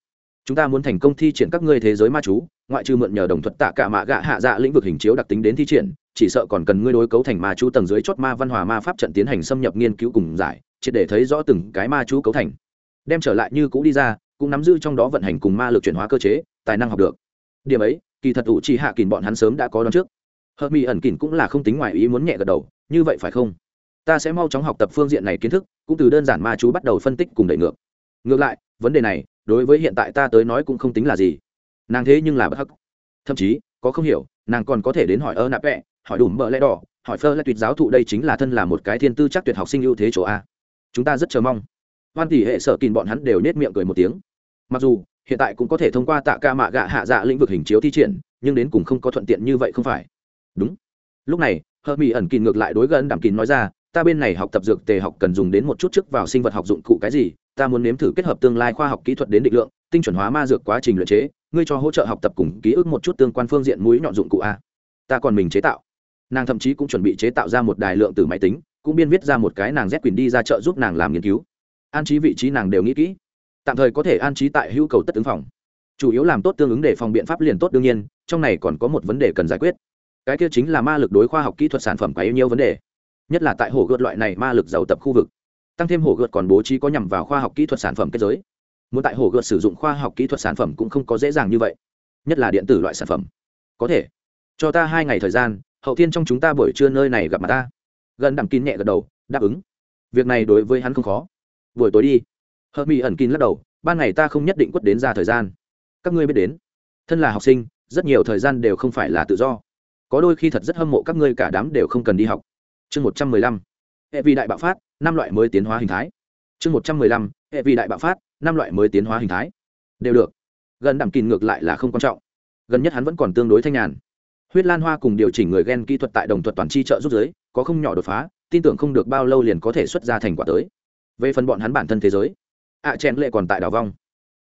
Chúng ta muốn thành công thi triển các ngươi thế giới ma chú, ngoại trừ mượn nhờ đồng thuật tạ cả mạ gạ hạ dạ lĩnh vực hình chiếu đặc tính đến thi triển, chỉ sợ còn cần ngươi đối cấu thành ma chú tầng dưới chốt ma văn hòa ma pháp trận tiến hành xâm nhập nghiên cứu cùng giải, triệt để thấy rõ từng cái ma chú cấu thành đem trở lại như cũ đi ra, cũng nắm giữ trong đó vận hành cùng ma lực chuyển hóa cơ chế, tài năng học được. Điểm ấy, kỳ thật ủ chỉ hạ kỳn bọn hắn sớm đã có đón trước. Hợp mỹ ẩn kỳn cũng là không tính ngoài ý muốn nhẹ gật đầu, như vậy phải không? Ta sẽ mau chóng học tập phương diện này kiến thức, cũng từ đơn giản ma chú bắt đầu phân tích cùng đẩy ngược. Ngược lại, vấn đề này, đối với hiện tại ta tới nói cũng không tính là gì. Nàng thế nhưng là bất hắc. Thậm chí, có không hiểu, nàng còn có thể đến hỏi ơ nạp vẹ, hỏi đủ mỡ lẽ đỏ, hỏi phơ là tuyệt giáo thụ đây chính là thân là một cái thiên tư chắc tuyệt học sinh ưu thế chỗ a. Chúng ta rất chờ mong hoan tỷ hệ sở kìn bọn hắn đều nết miệng cười một tiếng. Mặc dù, hiện tại cũng có thể thông qua tạ ca mạ gạ hạ dạ lĩnh vực hình chiếu thi triển, nhưng đến cùng không có thuận tiện như vậy không phải. Đúng. Lúc này hờ mỹ ẩn kìn ngược lại đối gần đảm kín nói ra, ta bên này học tập dược tề học cần dùng đến một chút trước vào sinh vật học dụng cụ cái gì, ta muốn nếm thử kết hợp tương lai khoa học kỹ thuật đến định lượng, tinh chuẩn hóa ma dược quá trình luyện chế, ngươi cho hỗ trợ học tập cùng ký ức một chút tương quan phương diện mũi nhọn dụng cụ a. Ta còn mình chế tạo. Nàng thậm chí cũng chuẩn bị chế tạo ra một đài lượng từ máy tính, cũng biên viết ra một cái nàng z quyền đi ra chợ giúp nàng làm nghiên cứu an trí vị trí nàng đều nghĩ kỹ. Tạm thời có thể an trí tại hữu cầu tất ứng phòng. Chủ yếu làm tốt tương ứng để phòng biện pháp liền tốt đương nhiên, trong này còn có một vấn đề cần giải quyết. Cái kia chính là ma lực đối khoa học kỹ thuật sản phẩm quá yêu nhiều vấn đề. Nhất là tại hồ gợt loại này ma lực giàu tập khu vực. Tăng thêm hồ gợt còn bố trí có nhằm vào khoa học kỹ thuật sản phẩm kết giới. Muốn tại hồ gợt sử dụng khoa học kỹ thuật sản phẩm cũng không có dễ dàng như vậy. Nhất là điện tử loại sản phẩm. Có thể. Cho ta hai ngày thời gian, hậu thiên trong chúng ta buổi trưa nơi này gặp mặt ta. Gần đặng kín nhẹ gật đầu, đáp ứng. Việc này đối với hắn không khó buổi tối đi. Hợp mỹ ẩn kín lắc đầu, ban ngày ta không nhất định quất đến ra thời gian. Các ngươi biết đến, thân là học sinh, rất nhiều thời gian đều không phải là tự do. Có đôi khi thật rất hâm mộ các ngươi cả đám đều không cần đi học. Chương một trăm mười lăm, hệ vi đại bạo phát, năm loại mới tiến hóa hình thái. Chương một trăm mười lăm, hệ vi đại bạo phát, năm loại mới tiến hóa hình thái. Đều được. Gần đảm kín ngược lại là không quan trọng. Gần nhất hắn vẫn còn tương đối thanh nhàn. Huyết lan hoa cùng điều chỉnh người gen kỹ thuật tại đồng thuật toàn chi trợ rút giới, có không nhỏ đột phá, tin tưởng không được bao lâu liền có thể xuất ra thành quả tới về phần bọn hắn bản thân thế giới. Ạ à, lệ còn tại đảo vong.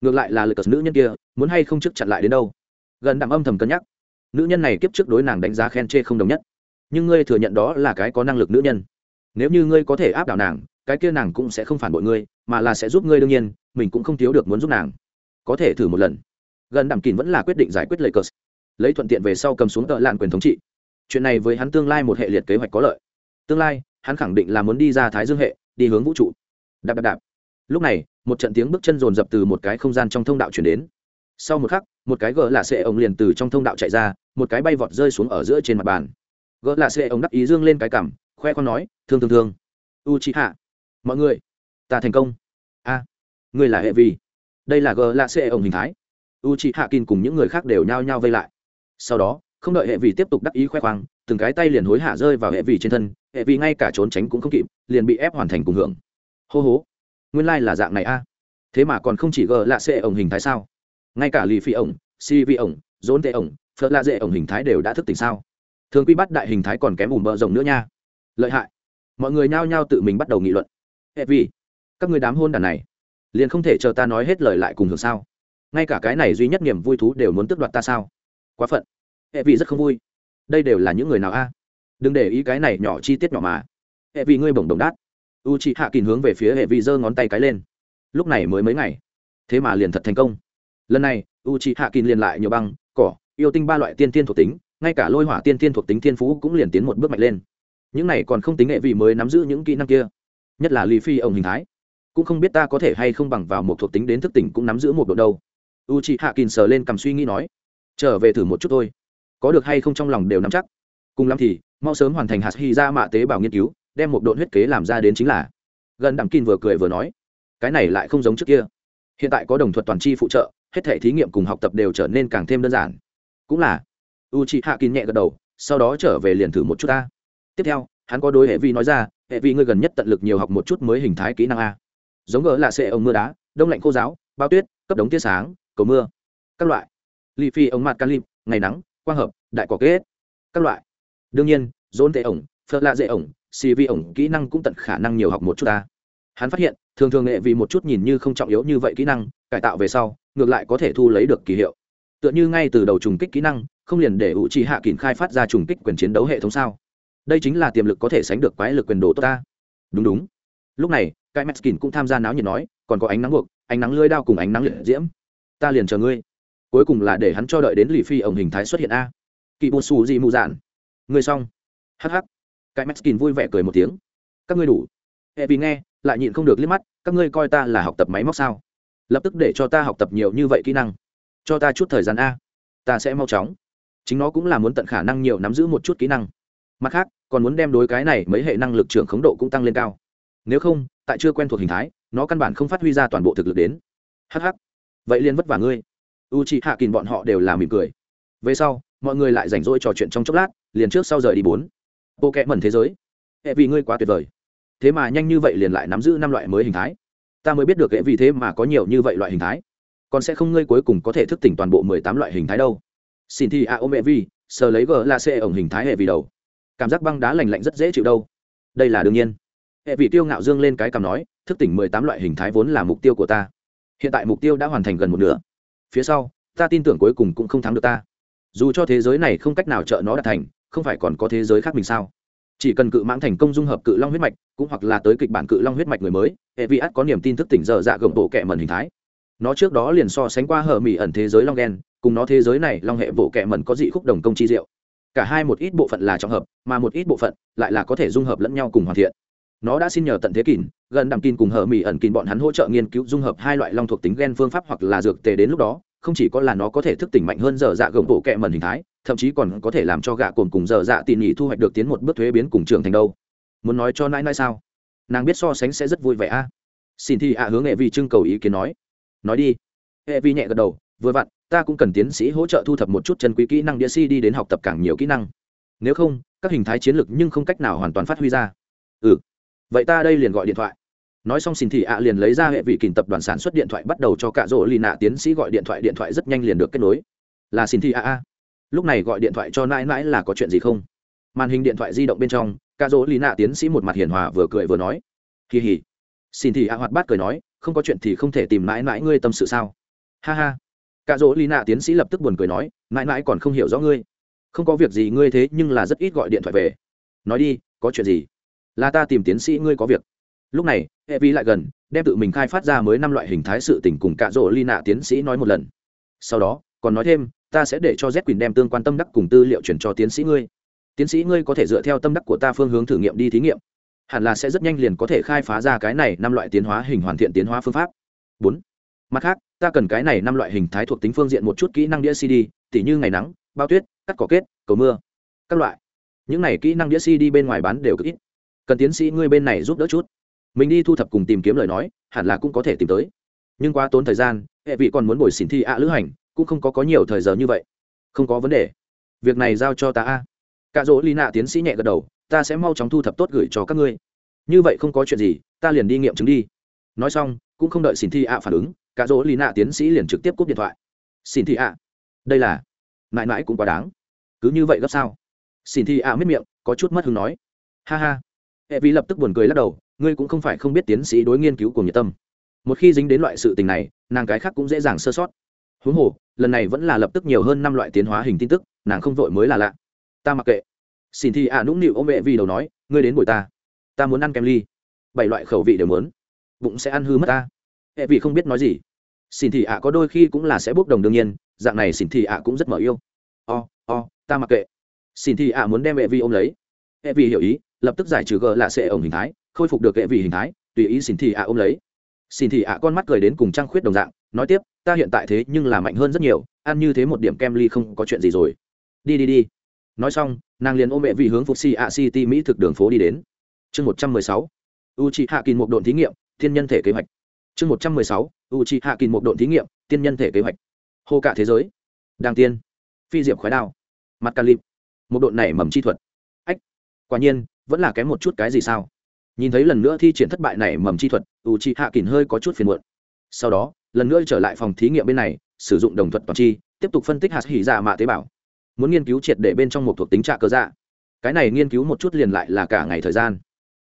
Ngược lại là lực cờ nữ nhân kia muốn hay không trước chặn lại đến đâu? Gần đạm âm thầm cân nhắc. Nữ nhân này kiếp trước đối nàng đánh giá khen chê không đồng nhất. Nhưng ngươi thừa nhận đó là cái có năng lực nữ nhân. Nếu như ngươi có thể áp đảo nàng cái kia nàng cũng sẽ không phản bội ngươi mà là sẽ giúp ngươi đương nhiên mình cũng không thiếu được muốn giúp nàng. Có thể thử một lần. Gần đẳng kín vẫn là quyết định giải quyết lời cờ. Lấy thuận tiện về sau cầm xuống tợ lạn quyền thống trị. Chuyện này với hắn tương lai một hệ liệt kế hoạch có lợi. Tương lai hắn khẳng định là muốn đi ra thái dương hệ đi hướng vũ trụ đạp đạp đạp. Lúc này một trận tiếng bước chân rồn rập từ một cái không gian trong thông đạo chuyển đến. Sau một khắc một cái gỡ lạ xệ ổng liền từ trong thông đạo chạy ra một cái bay vọt rơi xuống ở giữa trên mặt bàn. Gỡ lạ xệ ổng đắc ý dương lên cái cảm khoe con nói thương thương thương. U chị hạ mọi người ta thành công. A à, là hệ vi đây là gỡ lạ xệ ổng hình thái. U chị hạ kinh cùng những người khác đều nhao nhao vây lại. Sau đó không đợi hệ vi tiếp tục đắc ý khoe khoang từng cái tay liền hối hạ rơi vào hệ vi trên thân hệ vi ngay cả trốn tránh cũng không kịp liền bị ép hoàn thành cùng hưởng hô hố. Nguyên lai、like、là dạng này a. Thế mà còn không chỉ gờ lạ xê ổng hình thái sao? Ngay cả lì phi ổng, si vi ổng, dốn tệ ổng phật lạ dễ ổng hình thái đều đã thức tỉnh sao? Thường quy bắt đại hình thái còn kém ủm bờ rồng nữa nha. Lợi hại. Mọi người nhao nhao tự mình bắt đầu nghị luận. Hệ vì, các người đám hôn đàn này, liền không thể chờ ta nói hết lời lại cùng hưởng sao? Ngay cả cái này duy nhất niềm vui thú đều muốn tước đoạt ta sao? Quá phận. Hệ vì rất không vui. Đây đều là những người nào a? Đừng để ý cái này nhỏ chi tiết nhỏ mà. Hệ vì ngươi bổng đồng đát u chị hạ kín hướng về phía hệ vi giơ ngón tay cái lên. Lúc này mới mấy ngày, thế mà liền thật thành công. Lần này, u chị hạ kín liền lại nhiều băng, cỏ, yêu tinh ba loại tiên tiên thuộc tính, ngay cả lôi hỏa tiên tiên thuộc tính thiên phú cũng liền tiến một bước mạnh lên. Những này còn không tính hệ vị mới nắm giữ những kỹ năng kia, nhất là lì phi ổng hình thái. Cũng không biết ta có thể hay không bằng vào một thuộc tính đến thức tỉnh cũng nắm giữ một độ đâu. U chị hạ kín sờ lên cầm suy nghĩ nói, trở về thử một chút thôi. Có được hay không trong lòng đều nắm chắc. Cùng lắm thì, mau sớm hoàn thành hạt hy ra mạ tế bào nghiên cứu đem một độn huyết kế làm ra đến chính là. Gần đẳng kín vừa cười vừa nói, cái này lại không giống trước kia. Hiện tại có đồng thuật toàn c h i phụ trợ, hết thể thí nghiệm cùng học tập đều trở nên càng thêm đơn giản. Cũng là u c h i hạ kín nhẹ gật đầu, sau đó trở về liền thử một chút ta. Tiếp theo, hắn có đôi hệ vi nói ra, hệ vi ngươi gần nhất tận lực nhiều học một chút mới hình thái kỹ năng a. Giống gỡ là xe ông mưa đá, đông lạnh khô giáo, bao tuyết, cấp đống tia sáng, cầu mưa. Các loại. Li phi ống mặt calip ngày nắng, quang hợp, đại quả kết. Các loại. Đương nhiên dồn tệ ổng phật lạ dễ ổng xì vi ổng kỹ năng cũng tận khả năng nhiều học một chút ta. Hắn phát hiện, thường thường nghệ vì một chút nhìn như không trọng yếu như vậy kỹ năng, cải tạo về sau, ngược lại có thể thu lấy được kỳ hiệu. Tựa như ngay từ đầu trùng kích kỹ năng, không liền để ủ trì hạ kín khai phát ra trùng kích quyền chiến đấu hệ thống sao? Đây chính là tiềm lực có thể sánh được quái lực quyền đồ tốt ta. Đúng đúng. Lúc này cái meskin cũng tham gia náo nhiệt nói, còn có ánh nắng buộc, ánh nắng lưới đao cùng ánh nắng liệt diễm. Ta liền chờ ngươi. Cuối cùng là để hắn cho đợi đến lì phi ổng hình thái xuất hiện a. Kỳ bùn xù gì mù dạn. Ngươi xong. Hh cái mexkin vui vẻ cười một tiếng. Các ngươi đủ. Hệ vì nghe, lại nhịn không được liếc mắt, các ngươi coi ta là học tập máy móc sao? Lập tức để cho ta học tập nhiều như vậy kỹ năng. Cho ta chút thời gian a. Ta sẽ mau chóng. Chính nó cũng là muốn tận khả năng nhiều nắm giữ một chút kỹ năng. Mặt khác, còn muốn đem đối cái này mấy hệ năng lực trưởng khống độ cũng tăng lên cao. Nếu không, tại chưa quen thuộc hình thái, nó căn bản không phát huy ra toàn bộ thực lực đến. Hh vậy liên vất vả ngươi. U c h ị hạ kìm bọn họ đều là mỉm cười. Về sau, mọi người lại rảnh rỗi trò chuyện trong chốc lát, liền trước sau rời đi bốn bộ kẽ mẩn thế giới. Hệ vì ngươi quá tuyệt vời. Thế mà nhanh như vậy liền lại nắm giữ năm loại mới hình thái. Ta mới biết được hệ vì thế mà có nhiều như vậy loại hình thái. Còn sẽ không ngươi cuối cùng có thể thức tỉnh toàn bộ mười tám loại hình thái đâu. Xin thì a ôm hệ vi sờ lấy g là c ổng hình thái hệ vì đầu. Cảm giác băng đá lành lạnh rất dễ chịu đâu. Đây là đương nhiên. Hệ vị tiêu ngạo dương lên cái cằm nói, thức tỉnh mười tám loại hình thái vốn là mục tiêu của ta. Hiện tại mục tiêu đã hoàn thành gần một nửa. Phía sau, ta tin tưởng cuối cùng cũng không thắng được ta. Dù cho thế giới này không cách nào trợ nó đạt thành không phải còn có thế giới khác mình sao? Chỉ cần cự mãng thành công dung hợp cự long huyết mạch, cũng hoặc là tới kịch bản cự long huyết mạch người mới hệ vi ắt có niềm tin thức tỉnh dở dạ gồng bộ kẹ mẩn hình thái. Nó trước đó liền so sánh qua hở mỹ ẩn thế giới long đen cùng nó thế giới này long hệ bộ kẹ mẩn có dị khúc đồng công chi diệu. Cả hai một ít bộ phận là trọng hợp, mà một ít bộ phận lại là có thể dung hợp lẫn nhau cùng hoàn thiện. Nó đã xin nhờ tận thế kỷ gần đằng kín cùng hở mỹ ẩn kín bọn hắn hỗ trợ nghiên cứu dung hợp hai loại long thuộc tính gen phương pháp hoặc là dược tề đến lúc đó không chỉ có là nó có thể thức tỉnh mạnh hơn giờ dạ gồng bộ kẹ mẩn hình thái, thậm chí còn có thể làm cho gạ cồn cùng giờ dạ tỉ nhỉ thu hoạch được tiến một bước thuế biến cùng trường thành đâu. Muốn nói cho nãi nãi sao? Nàng biết so sánh sẽ rất vui vẻ a. Xin thì ạ hướng hệ vi trưng cầu ý kiến nói. Nói đi. Hệ vi nhẹ gật đầu, vừa vặn, ta cũng cần tiến sĩ hỗ trợ thu thập một chút chân quý kỹ năng đĩa si đi đến học tập càng nhiều kỹ năng. Nếu không, các hình thái chiến lược nhưng không cách nào hoàn toàn phát huy ra. Ừ. Vậy ta đây liền gọi điện thoại nói xong xin thị ạ liền lấy ra hệ vị kình tập đoàn sản xuất điện thoại bắt đầu cho cạ rỗ lì nạ tiến sĩ gọi điện thoại điện thoại rất nhanh liền được kết nối. Là xin thị ạ a lúc này gọi điện thoại cho nãi nãi là có chuyện gì không? Màn hình điện thoại di động bên trong, cạ rỗ lì nạ tiến sĩ một mặt hiền hòa vừa cười vừa nói. Kỳ hỉ xin thị ạ hoạt bát cười nói, không có chuyện thì không thể tìm mãi mãi ngươi tâm sự sao? Ha ha. Cạ rỗ lì nạ tiến sĩ lập tức buồn cười nói mãi mãi còn không hiểu rõ ngươi. Không có việc gì ngươi thế nhưng là rất ít gọi điện thoại về. Nói đi, có chuyện gì? Là ta tìm tiến sĩ ngươi có việc lúc này hệ vi lại gần, đem tự mình khai phát ra mới năm loại hình thái sự tình cùng cạ rỗ ly nạ tiến sĩ nói một lần. Sau đó, còn nói thêm, ta sẽ để cho z quyền đem tương quan tâm đắc cùng tư liệu chuyển cho tiến sĩ ngươi. Tiến sĩ ngươi có thể dựa theo tâm đắc của ta phương hướng thử nghiệm đi thí nghiệm. Hẳn là sẽ rất nhanh liền có thể khai phá ra cái này năm loại tiến hóa hình hoàn thiện tiến hóa phương pháp. Bốn. Mặt khác, ta cần cái này năm loại hình thái thuộc tính phương diện một chút kỹ năng đĩa cd tỉ như ngày nắng, bao tuyết, cắt cỏ kết, cầu mưa, các loại. Những này kỹ năng đĩa cd bên ngoài bán đều cực ít. Cần tiến sĩ ngươi bên này giúp đỡ chút mình đi thu thập cùng tìm kiếm lời nói, hẳn là cũng có thể tìm tới. Nhưng quá tốn thời gian, hệ vị còn muốn bồi xỉn thi ạ lữ hành, cũng không có có nhiều thời giờ như vậy. Không có vấn đề. Việc này giao cho ta a. Cạ dỗ lì nạ tiến sĩ nhẹ gật đầu, ta sẽ mau chóng thu thập tốt gửi cho các ngươi. Như vậy không có chuyện gì, ta liền đi nghiệm chứng đi. Nói xong, cũng không đợi xin thi ạ phản ứng cạ dỗ lì nạ tiến sĩ liền trực tiếp cúp điện thoại. Xin thi ạ. Đây là. Mãi mãi cũng quá đáng. Cứ như vậy gấp sao? Xin thi ạ à miết miệng, có chút mất hứng nói. Ha ha. Hệ vi lập tức buồn cười lắc đầu ngươi cũng không phải không biết tiến sĩ đối nghiên cứu của nhiệt tâm. Một khi dính đến loại sự tình này nàng cái khác cũng dễ dàng sơ sót. Huống hồ lần này vẫn là lập tức nhiều hơn năm loại tiến hóa hình tin tức nàng không vội mới là lạ. Ta mặc kệ. Xin thi ạ nũng nịu ôm mẹ vì đầu nói ngươi đến buổi ta. Ta muốn ăn kem ly. Bảy loại khẩu vị đều muốn. Bụng sẽ ăn hư mất ta. Hệ vị không biết nói gì. Xin thị ạ có đôi khi cũng là sẽ bốc đồng đương nhiên dạng này xin thị ạ cũng rất mở yêu. O、oh, o、oh, ta mặc kệ. Xin thị ạ muốn đem hệ vi ôm lấy. Hệ vi hiểu ý lập tức giải trừ gờ là sẽ ổng hình thái, khôi phục được hệ vị hình thái, tùy ý xin thị ạ ôm lấy. Xin thị ạ con mắt cười đến cùng trăng khuyết đồng dạng, nói tiếp, ta hiện tại thế nhưng là mạnh hơn rất nhiều, ăn như thế một điểm kem ly không có chuyện gì rồi. Đi đi đi. Nói xong, nàng liền ôm mẹ vị hướng phục xì ạ city mỹ thực đường phố đi đến. Chương một trăm mười sáu u chị hạ kỳ một độn thí nghiệm, thiên nhân thể kế hoạch. Chương một trăm mười sáu u chị hạ kỳ một độn thí nghiệm tiên nhân thể kế hoạch. Hô cả thế giới. Đàng tiên. Phi diệp khói đao. Mặt ca lip. Một độn này mầm chi thuật. Ách. Quả nhiên vẫn là kém một chút cái gì sao? Nhìn thấy lần nữa thi triển thất bại này mầm chi thuật u chi hạ kỳ hơi có chút phiền muộn. Sau đó, lần nữa trở lại phòng thí nghiệm bên này, sử dụng đồng thuật toàn chi, tiếp tục phân tích hạt hỉ dạ mạ tế bào. Muốn nghiên cứu triệt để bên trong một thuộc tính trạ cơ dạ. Cái này nghiên cứu một chút liền lại là cả ngày thời gian.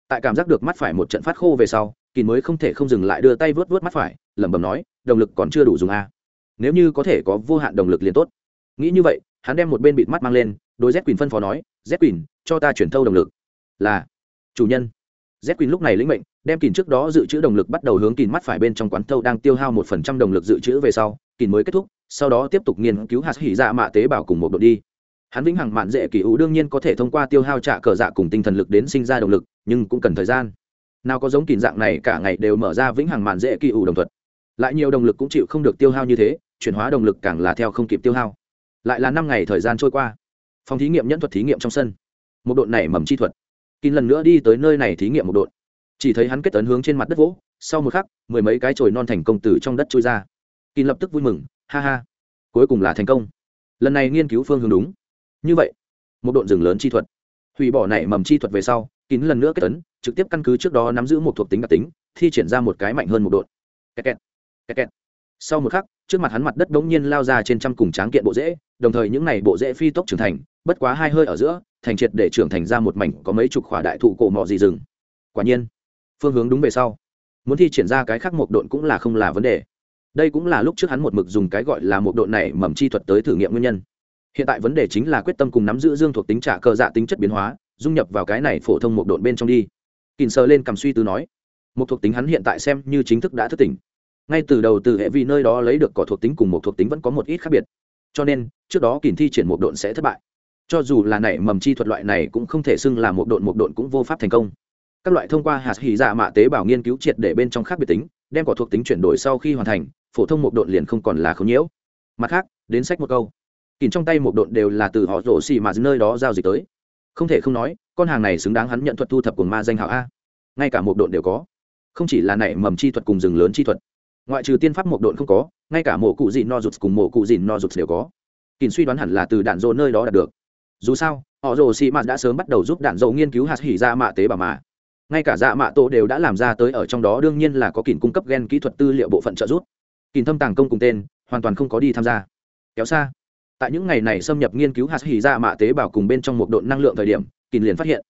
Tại cảm giác được mắt phải một trận phát khô về sau kỳ mới không thể không dừng lại đưa tay vớt vớt mắt phải, lẩm bẩm nói, động lực còn chưa đủ dùng a. Nếu như có thể có vô hạn động lực liền tốt. Nghĩ như vậy, hắn đem một bên bịt mắt mang lên đôi z quỳnh phân phó nói, z quỳnh, cho ta chuyển thâu động lực là chủ nhân. Z quỳnh lúc này lĩnh mệnh, đem kìn trước đó dự trữ động lực bắt đầu hướng kìn mắt phải bên trong quán thâu đang tiêu hao một phần trăm đồng lực dự trữ về sau, kìn mới kết thúc, sau đó tiếp tục nghiên cứu hạt hỉ dạ mạ tế bào cùng một đội đi. Hắn vĩnh hằng mạn dễ kỳ ủ đương nhiên có thể thông qua tiêu hao trả cờ dạ cùng tinh thần lực đến sinh ra động lực, nhưng cũng cần thời gian. Nào có giống kìn dạng này cả ngày đều mở ra vĩnh hằng mạn dễ kỳ ủ đồng thuật lại nhiều động lực cũng chịu không được tiêu hao như thế, chuyển hóa động lực càng là theo không kịp tiêu hao. Lại là năm ngày thời gian trôi qua. Phòng thí nghiệm nhẫn thuật thí nghiệm trong sân. Một đội nảy mầm chi thuật kín lần nữa đi tới nơi này thí nghiệm một độn. Chỉ thấy hắn kết tấn hướng trên mặt đất vỗ, sau một khắc, mười mấy cái chồi non thành công từ trong đất trôi ra. Kín lập tức vui mừng, ha ha, cuối cùng là thành công. Lần này nghiên cứu phương hướng đúng. Như vậy, một độn rừng lớn chi thuật. Hủy bỏ nảy mầm chi thuật về sau, kín lần nữa kết tấn trực tiếp căn cứ trước đó nắm giữ một thuộc tính đặc tính, thi triển ra một cái mạnh hơn một độn. Kẹt kẹt kẹt kẹt. Sau một khắc, trước mặt hắn mặt đất bỗng nhiên lao ra trên trăm cùng tráng kiện bộ rễ, đồng thời những này bộ rễ phi tốc trưởng thành, bất quá hai hơi ở giữa thành triệt để trưởng thành ra một mảnh có mấy chục khỏa đại thụ cổ mọ gì rừng. Quả nhiên, phương hướng đúng về sau. Muốn thi triển ra cái khác một độn cũng là không là vấn đề. Đây cũng là lúc trước hắn một mực dùng cái gọi là một độn này mầm chi thuật tới thử nghiệm nguyên nhân. Hiện tại vấn đề chính là quyết tâm cùng nắm giữ dương thuộc tính trả cờ dạ tính chất biến hóa, dung nhập vào cái này phổ thông một độn bên trong đi. Kìm sờ lên cầm suy tư nói, một thuộc tính hắn hiện tại xem như chính thức đã thức tỉnh. Ngay từ đầu từ hệ vi nơi đó lấy được cỏ thuộc tính cùng một thuộc tính vẫn có một ít khác biệt. Cho nên, trước đó kìm thi triển một độn sẽ thất bại cho dù là nảy mầm chi thuật loại này cũng không thể xưng là một độn một độn cũng vô pháp thành công. Các loại thông qua hạt hỉ dạ mạ tế bào nghiên cứu triệt để bên trong khác biệt tính, đem cỏ thuộc tính chuyển đổi sau khi hoàn thành, phổ thông một độn liền không còn là không nhiễu. Mặt khác, đến sách một câu. Kìm trong tay một độn đều là từ họ rổ xì mà nơi đó giao dịch tới. Không thể không nói, con hàng này xứng đáng hắn nhận thuật thu thập của ma danh hảo a. Ngay cả một độn đều có. Không chỉ là nảy mầm chi thuật cùng rừng lớn chi thuật, ngoại trừ tiên pháp một độn không có, ngay cả mộ cụ dị no rụt cùng mộ cụ dị no rụt đều có. Kìm suy đoán hẳn là từ đạn dỗ nơi đó đạt được dù sao, họ rồ xì mạt đã sớm bắt đầu giúp đạn dầu nghiên cứu hạt hỉ ra mạ tế bào mà. Ngay cả dạ mạ tổ đều đã làm ra tới ở trong đó, đương nhiên là có kìm cung cấp g e n kỹ thuật tư liệu bộ phận trợ giúp. Kìm thâm tàng công cùng tên, hoàn toàn không có đi tham gia. Kéo xa. Tại những ngày này xâm nhập nghiên cứu hạt hỉ dạ mạ tế bào cùng bên trong một độn năng lượng thời điểm kìm liền phát hiện,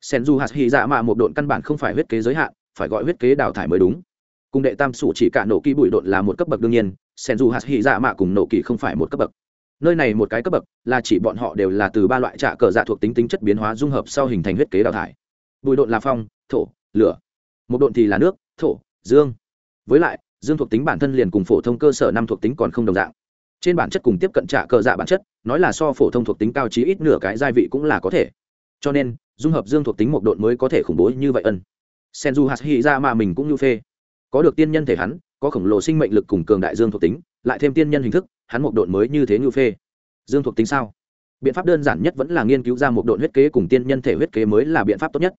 sen du hạt hỉ dạ mạ một độn căn bản không phải huyết kế giới hạn, phải gọi huyết kế đào thải mới đúng. Cùng đệ tam sủ chỉ cả nổ kỳ bụi độn là một cấp bậc đương nhiên, sen du hạt hỉ dạ mạ cùng nổ kỳ không phải một cấp bậc nơi này một cái cấp bậc là chỉ bọn họ đều là từ ba loại trạ cờ dạ thuộc tính tính chất biến hóa dung hợp sau hình thành huyết kế đào thải. Bụi độn là phong, thổ, lửa. Một độn thì là nước, thổ, dương. Với lại, dương thuộc tính bản thân liền cùng phổ thông cơ sở năm thuộc tính còn không đồng dạng. Trên bản chất cùng tiếp cận trạ cờ dạ bản chất, nói là so phổ thông thuộc tính cao chí ít nửa cái gia vị cũng là có thể. Cho nên, dung hợp dương thuộc tính một độn mới có thể khủng bố như vậy ân. Senju hạt hy ra mà mình cũng như phê. Có được tiên nhân thể hắn có khổng lồ sinh mệnh lực cùng cường đại dương thuộc tính, lại thêm tiên nhân hình thức, hắn một độn mới như thế như phê. Dương thuộc tính sao? Biện pháp đơn giản nhất vẫn là nghiên cứu ra một độn huyết kế cùng tiên nhân thể huyết kế mới là biện pháp tốt nhất.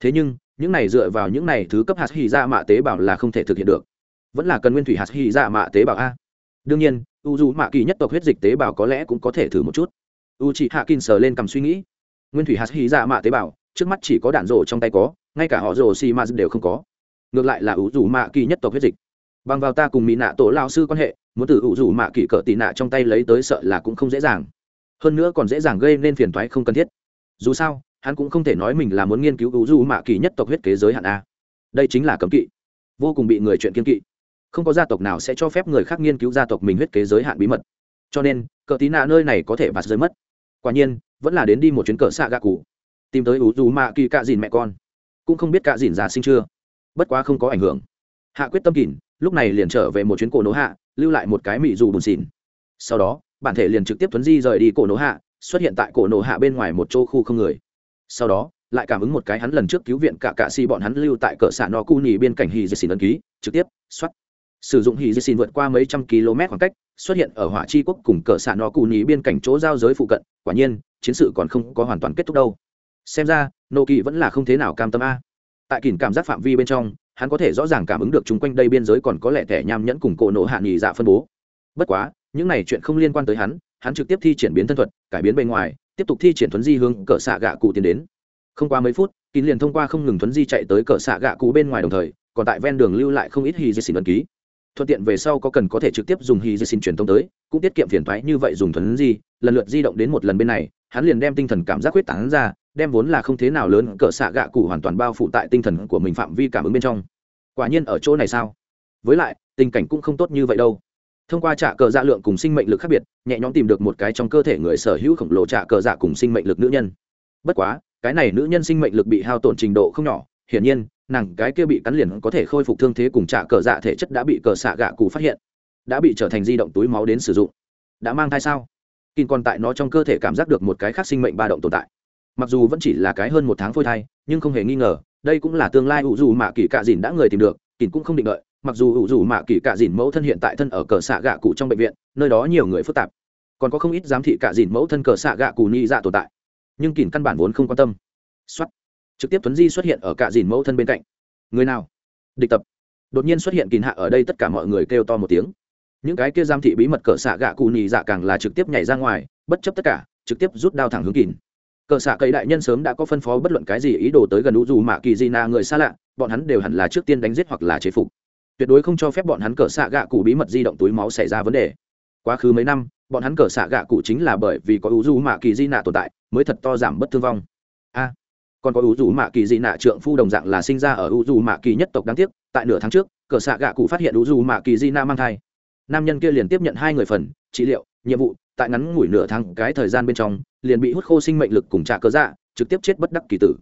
Thế nhưng, những này dựa vào những này thứ cấp hạt hy ra mạ tế bào là không thể thực hiện được. Vẫn là cần nguyên thủy hạt hy ra mạ tế bào a. Đương nhiên u dù mạ kỳ nhất tộc huyết dịch tế bào có lẽ cũng có thể thử một chút. U chị hạ kin sờ lên cầm suy nghĩ. Nguyên thủy hạt hy ra mạ tế bào, trước mắt chỉ có đạn rổ trong tay có, ngay cả họ rổ xi ma đều không có. Ngược lại là u dù mạ kỳ nhất tộc huyết dịch bằng vào ta cùng mỹ nạ tổ lao sư quan hệ, muốn từ ủ rủ mạ kỳ cỡ tị nạ trong tay lấy tới sợ là cũng không dễ dàng. Hơn nữa còn dễ dàng gây nên phiền thoái không cần thiết. Dù sao, hắn cũng không thể nói mình là muốn nghiên cứu ủ rủ mạ kỳ nhất tộc huyết kế giới hạn a. Đây chính là cấm kỵ. Vô cùng bị người chuyện kiên kỵ. Không có gia tộc nào sẽ cho phép người khác nghiên cứu gia tộc mình huyết kế giới hạn bí mật. Cho nên, cỡ tí nạ nơi này có thể vạt rơi mất. Quả nhiên, vẫn là đến đi một chuyến cỡ xạ gạ cụ, tìm tới ủ rủ mạ kỳ cạ dìn mẹ con. Cũng không biết cạ dìn già sinh chưa. Bất quá không có ảnh hưởng. Hạ quyết tâm kỉn lúc này liền trở về một chuyến cổ nỗ hạ, lưu lại một cái mị dù bùn xỉn sau đó, bản thể liền trực tiếp thuấn di rời đi cổ nỗ hạ, xuất hiện tại cổ nỗ hạ bên ngoài một chỗ khu không người. Sau đó, lại cảm ứng một cái hắn lần trước cứu viện cả cạ si bọn hắn lưu tại cỡ xạ no cu nhì bên cạnh hì dê xin ấn ký, trực tiếp xuất sử dụng hì dê xin vượt qua mấy trăm km khoảng cách, xuất hiện ở hỏa chi quốc cùng cỡ xạ no cu nhì bên cạnh chỗ giao giới phụ cận, quả nhiên, chiến sự còn không có hoàn toàn kết thúc đâu. Xem ra, nô kỳ vẫn là không thế nào cam tâm a. Tại kìm cảm giác phạm vi bên trong hắn có thể rõ ràng cảm ứng được chung quanh đây biên giới còn có lẽ thẻ nham nhẫn cùng cổ nộ hạ nghỉ dạ phân bố. Bất quá, những này chuyện không liên quan tới hắn hắn trực tiếp thi triển biến thân thuật, cải biến bề ngoài, tiếp tục thi triển thuấn di hướng cỡ xạ gạ cụ tiến đến. Không qua mấy phút, kín liền thông qua không ngừng thuấn di chạy tới cỡ xạ gạ cụ bên ngoài đồng thời, còn tại ven đường lưu lại không ít hy di xin ấn ký. Thuận tiện về sau có cần có thể trực tiếp dùng hy di xin truyền thông tới, cũng tiết kiệm phiền thoái như vậy dùng thuấn di, lần lượt di động đến một lần bên này, hắn liền đem tinh thần cảm giác quyết tán ra đem vốn là không thế nào lớn cỡ xạ gạ cụ hoàn toàn bao phủ tại tinh thần của mình phạm vi cảm ứng bên trong. Quả nhiên ở chỗ này sao? Với lại, tình cảnh cũng không tốt như vậy đâu. Thông qua trả cờ dạ lượng cùng sinh mệnh lực khác biệt, nhẹ nhõm tìm được một cái trong cơ thể người sở hữu khổng lồ trả cờ dạ cùng sinh mệnh lực nữ nhân. Bất quá, cái này nữ nhân sinh mệnh lực bị hao tổn trình độ không nhỏ, hiển nhiên, nàng cái kia bị cắn liền có thể khôi phục thương thế cùng trả cờ dạ thể chất đã bị cờ xạ gạ cụ phát hiện, đã bị trở thành di động túi máu đến sử dụng. Đã mang thai sao? Kinh còn tại nó trong cơ thể cảm giác được một cái khác sinh mệnh ba động tồn tại mặc dù vẫn chỉ là cái hơn một tháng phôi thai, nhưng không hề nghi ngờ, đây cũng là tương lai ủ dù mạ kỳ cạ dìn đã người tìm được kìn cũng không định đợi. Mặc dù ủ dù mạ kỳ cạ dìn mẫu thân hiện tại thân ở cờ xạ gạ cụ trong bệnh viện, nơi đó nhiều người phức tạp. Còn có không ít giám thị cạ dìn mẫu thân cờ xạ gạ cụ ni dạ tồn tại. Nhưng kìn căn bản vốn không quan tâm. Xuất trực tiếp tuấn di xuất hiện ở cạ dìn mẫu thân bên cạnh. Người nào? Địch tập. Đột nhiên xuất hiện kìn hạ ở đây tất cả mọi người kêu to một tiếng. Những cái kia giám thị bí mật cờ xạ gạ cụ nhì dạ càng là trực tiếp nhảy ra ngoài, bất chấp tất cả, trực tiếp rút đao thẳng hướng kìn cờ xạ cậy đại nhân sớm đã có phân phó bất luận cái gì ý đồ tới gần u dù mạ kỳ di na người xa lạ, bọn hắn đều hẳn là trước tiên đánh giết hoặc là chế phục. Tuyệt đối không cho phép bọn hắn cờ xạ gạ cụ bí mật di động túi máu xảy ra vấn đề. Quá khứ mấy năm, bọn hắn cờ xạ gạ cụ chính là bởi vì có u dù mạ kỳ di nạ tồn tại, mới thật to giảm bất thương vong. A, còn có u dù mạ kỳ di nạ trượng phu đồng dạng là sinh ra ở u dù mạ kỳ nhất tộc đáng tiếc, tại nửa tháng trước, cờ xạ gạ cụ phát hiện u dù mạ kỳ di na mang thai. Nam nhân kia liền tiếp nhận hai người phần, trị liệu, nhiệm vụ, tại ngắn ngủi nửa tháng cái thời gian bên trong liền bị hút khô sinh mệnh lực cùng trả cơ dạ trực tiếp chết bất đắc kỳ tử.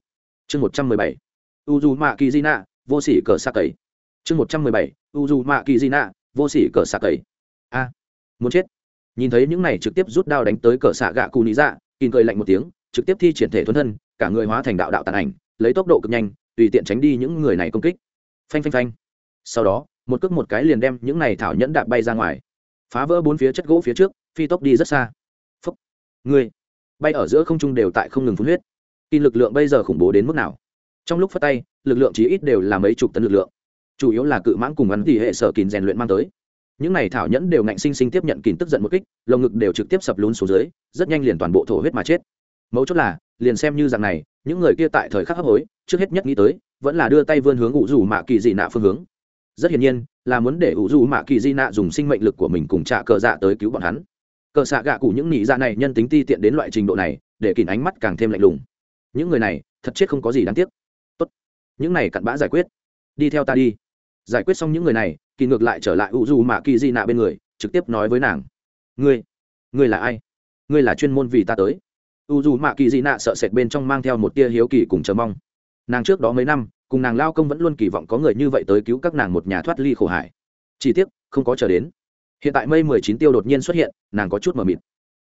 Chương một trăm mười bảy. U dù mạ kỳ di nạ vô sỉ cờ xạ cầy chương một trăm mười bảy. U dù mạ kỳ di nạ vô sỉ cờ xạ cầy a, muốn chết. Nhìn thấy những này trực tiếp rút đao đánh tới cờ xạ gạ cù lý dạ kìm cười lạnh một tiếng, trực tiếp thi triển thể thuấn thân, cả người hóa thành đạo đạo tàn ảnh, lấy tốc độ cực nhanh, tùy tiện tránh đi những người này công kích. Phanh phanh phanh. Sau đó, một cước một cái liền đem những này thảo nhẫn đạp bay ra ngoài. Phá vỡ bốn phía chất gỗ phía trước, phi tốc đi rất xa. Phúc. Người bay ở giữa không trung đều tại không ngừng phun huyết. Kinh lực lượng bây giờ khủng bố đến mức nào? Trong lúc phát tay, lực lượng chí ít đều là mấy chục tấn lực lượng. Chủ yếu là cự mãng cùng ngắn tỷ hệ sở kín rèn luyện mang tới. Những này thảo nhẫn đều ngạnh sinh sinh tiếp nhận kín tức giận một kích, lồng ngực đều trực tiếp sập lún xuống dưới, rất nhanh liền toàn bộ thổ huyết mà chết. Mấu chốt là, liền xem như rằng này, những người kia tại thời khắc hấp hối, trước hết nhất nghĩ tới, vẫn là đưa tay vươn hướng ủ rủ mạ kỳ dị nạ phương hướng. Rất hiển nhiên, là muốn để ủ rủ mạ kỳ dị nạ dùng sinh mệnh lực của mình cùng trả cờ dạ tới cứu bọn hắn cờ xạ gạ cụ những nị dạ này nhân tính ti tiện đến loại trình độ này, để kìm ánh mắt càng thêm lạnh lùng. Những người này, thật chết không có gì đáng tiếc. Tốt, những này cặn bã giải quyết. Đi theo ta đi. Giải quyết xong những người này kỳ ngược lại trở lại u du mạ kỳ di nạ bên người, trực tiếp nói với nàng. Ngươi ngươi là ai? Ngươi là chuyên môn vì ta tới. U du mạ kỳ di nạ sợ sệt bên trong mang theo một tia hiếu kỳ cùng chờ mong. Nàng trước đó mấy năm, cùng nàng lao công vẫn luôn kỳ vọng có người như vậy tới cứu các nàng một nhà thoát ly khổ hải. Chỉ tiếc, không có chờ đến hiện tại mây mười chín tiêu đột nhiên xuất hiện, nàng có chút mờ mịt.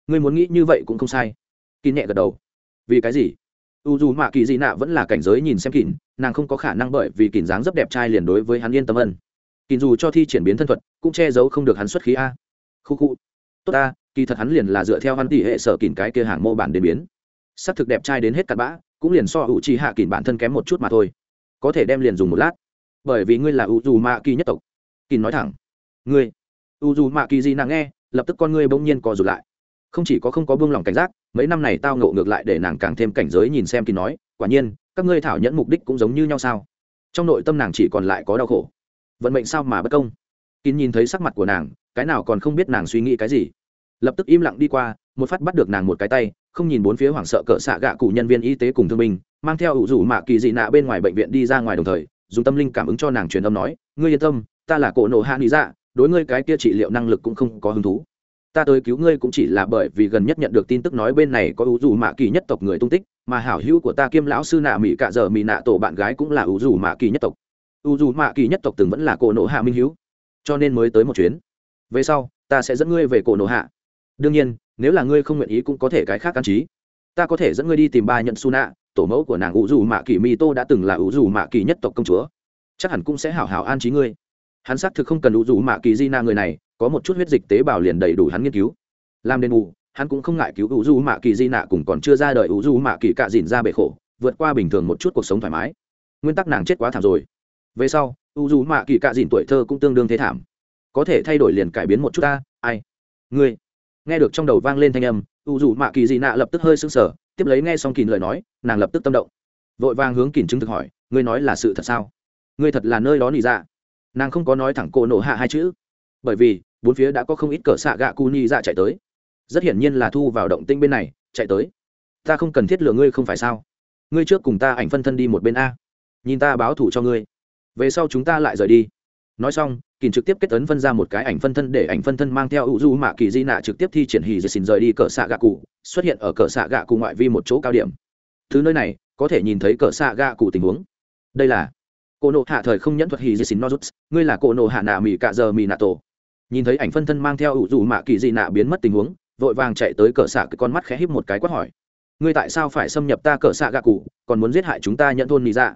Ngươi muốn nghĩ như vậy cũng không sai. Kỳ nhẹ gật đầu. Vì cái gì? U dù mạ kỳ dị nạ vẫn là cảnh giới nhìn xem kỳn nàng không có khả năng bởi vì kỳn dáng rất đẹp trai liền đối với hắn yên tâm ân kỳn dù cho thi triển biến thân thuật, cũng che giấu không được hắn xuất khí a. Khu khu. Tốt a, kỳ thật hắn liền là dựa theo hắn tỷ hệ sở kỳn cái kia hàng mô bản đến biến. S ắ c thực đẹp trai đến hết cặp bã, cũng liền so u chi hạ kỳn bản thân kém một chút mà thôi. Có thể đem liền dùng một lát. Bởi vì ngươi là u dù mạ kỳ nhất tộc. Kỳn nói thẳng. Ngươi u dù mạ kỳ di nàng nghe, lập tức con ngươi bỗng nhiên co rụt lại. Không chỉ có không có buông lỏng cảnh giác, mấy năm này tao ngộ ngược lại để nàng càng thêm cảnh giới nhìn xem kỳ nói, quả nhiên, các ngươi thảo nhẫn mục đích cũng giống như nhau sao? Trong nội tâm nàng chỉ còn lại có đau khổ. Vận mệnh sao mà bất công? Kín nhìn thấy sắc mặt của nàng, cái nào còn không biết nàng suy nghĩ cái gì. Lập tức im lặng đi qua, một phát bắt được nàng một cái tay, không nhìn bốn phía hoảng sợ cỡ xạ gạ cụ nhân viên y tế cùng thương binh, mang theo ủ rủ mạ kỳ dị nạ bên ngoài bệnh viện đi ra ngoài đồng thời, dùng tâm linh cảm ứng cho nàng truyền âm nói, ngươi yên tâm, ta là cổ nộ hạ lý dạ đối ngươi cái kia trị liệu năng lực cũng không có hứng thú. Ta tới cứu ngươi cũng chỉ là bởi vì gần nhất nhận được tin tức nói bên này có ủ dù mạ kỳ nhất tộc người tung tích, mà hảo hữu của ta kiêm lão sư nạ mỹ cạ giờ mỹ nạ tổ bạn gái cũng là ủ dù mạ kỳ nhất tộc. Ủ dù mạ kỳ nhất tộc từng vẫn là cổ nộ hạ minh hữu. Cho nên mới tới một chuyến. Về sau, ta sẽ dẫn ngươi về cổ nộ hạ. Đương nhiên, nếu là ngươi không nguyện ý cũng có thể cái khác căn trí. Ta có thể dẫn ngươi đi tìm ba nhận su nạ, tổ mẫu của nàng ủ dù mạ kỳ mi tô đã từng là ủ dù mạ kỳ nhất tộc công chúa. Chắc hẳn cũng sẽ hảo hảo an trí ngươi hắn xác thực không cần ủ dù mạ kỳ di na người này, có một chút huyết dịch tế bào liền đầy đủ hắn nghiên cứu. Làm đền bù, hắn cũng không ngại cứu U du mạ kỳ di nạ cùng còn chưa ra đời U du mạ kỳ cạ dìn ra bể khổ, vượt qua bình thường một chút cuộc sống thoải mái. Nguyên tắc nàng chết quá thảm rồi. Về sau U du mạ kỳ cạ dìn tuổi thơ cũng tương đương thế thảm. Có thể thay đổi liền cải biến một chút ta, ai? Ngươi. Nghe được trong đầu vang lên thanh âm U du mạ kỳ di nạ lập tức hơi sững sờ, tiếp lấy nghe xong kìn lời nói, nàng lập tức tâm động. Vội vàng hướng kìn chứng thực hỏi, ngươi nói là sự thật sao? Ngươi thật là nơi đó nỉ dạ nàng không có nói thẳng cô nổ hạ hai chữ, bởi vì bốn phía đã có không ít cỡ xạ gạ cu ni dạ chạy tới. Rất hiển nhiên là thu vào động tinh bên này, chạy tới. Ta không cần thiết lừa ngươi không phải sao? Ngươi trước cùng ta ảnh phân thân đi một bên a. Nhìn ta báo thủ cho ngươi. Về sau chúng ta lại rời đi. Nói xong kỳn trực tiếp kết ấn phân ra một cái ảnh phân thân để ảnh phân thân mang theo u du mạ kỳ di nạ trực tiếp thi triển hì dì xin rời đi cỡ xạ gạ cụ, xuất hiện ở cỡ xạ gạ cụ ngoại vi một chỗ cao điểm. Thứ nơi này, có thể nhìn thấy cỡ xạ gạ cụ tình huống. Đây là cô nộ hạ thời không nhẫn thuật hì dì xin nozuts ngươi là cô nộ hạ nạ mỹ cạ giờ mỹ nạ tổ. Nhìn thấy ảnh phân thân mang theo ủ dù mạ kỳ dị nạ biến mất tình huống, vội vàng chạy tới cỡ xạ cái con mắt khẽ híp một cái quát hỏi. Ngươi tại sao phải xâm nhập ta cỡ xạ gạ cụ, còn muốn giết hại chúng ta nhận thôn mỹ dạ?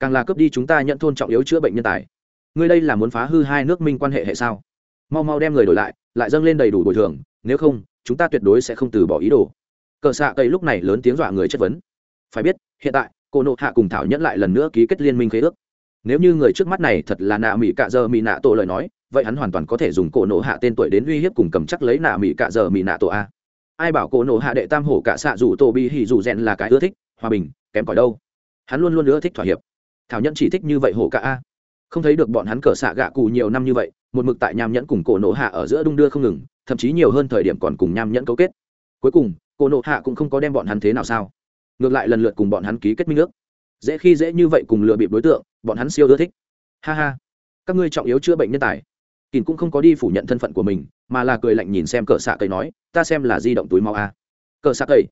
Càng là cướp đi chúng ta nhận thôn trọng yếu chữa bệnh nhân tài. Ngươi đây là muốn phá hư hai nước minh quan hệ hệ sao? Mau mau đem người đổi lại lại dâng lên đầy đủ bồi thường, nếu không, chúng ta tuyệt đối sẽ không từ bỏ ý đồ. Cờ xạ cây lúc này lớn tiếng dọa người chất vấn. Phải biết, hiện tại, cô nộ hạ cùng thảo nhẫn lại lần nữa ký kết liên minh khế ước nếu như người trước mắt này thật là nạ mỹ cạ giờ mỹ nạ tổ lời nói, vậy hắn hoàn toàn có thể dùng cổ nộ hạ tên tuổi đến uy hiếp cùng cầm chắc lấy nạ mỹ cạ giờ mỹ nạ tổ a. Ai bảo cổ nộ hạ đệ tam hổ cạ xạ dù tổ bi hỉ dù rèn là cái ưa thích, hòa bình, kém cỏi đâu. Hắn luôn luôn ưa thích thỏa hiệp. Thảo nhẫn chỉ thích như vậy hổ cạ a. Không thấy được bọn hắn cờ xạ gạ cụ nhiều năm như vậy, một mực tại nham nhẫn cùng cổ nộ hạ ở giữa đung đưa không ngừng, thậm chí nhiều hơn thời điểm còn cùng nham nhẫn cấu kết. Cuối cùng, cổ nộ hạ cũng không có đem bọn hắn thế nào sao. Ngược lại lần lượt cùng bọn hắn ký kết minh ước. Dễ khi dễ như vậy cùng lừa bịp đối tượng bọn hắn siêu ưa thích. Ha ha. Các ngươi trọng yếu chữa bệnh nhân tài. Kỳn cũng không có đi phủ nhận thân phận của mình, mà là cười lạnh nhìn xem cờ xạ cây nói, ta xem là di động túi mau a. Cờ xạ cây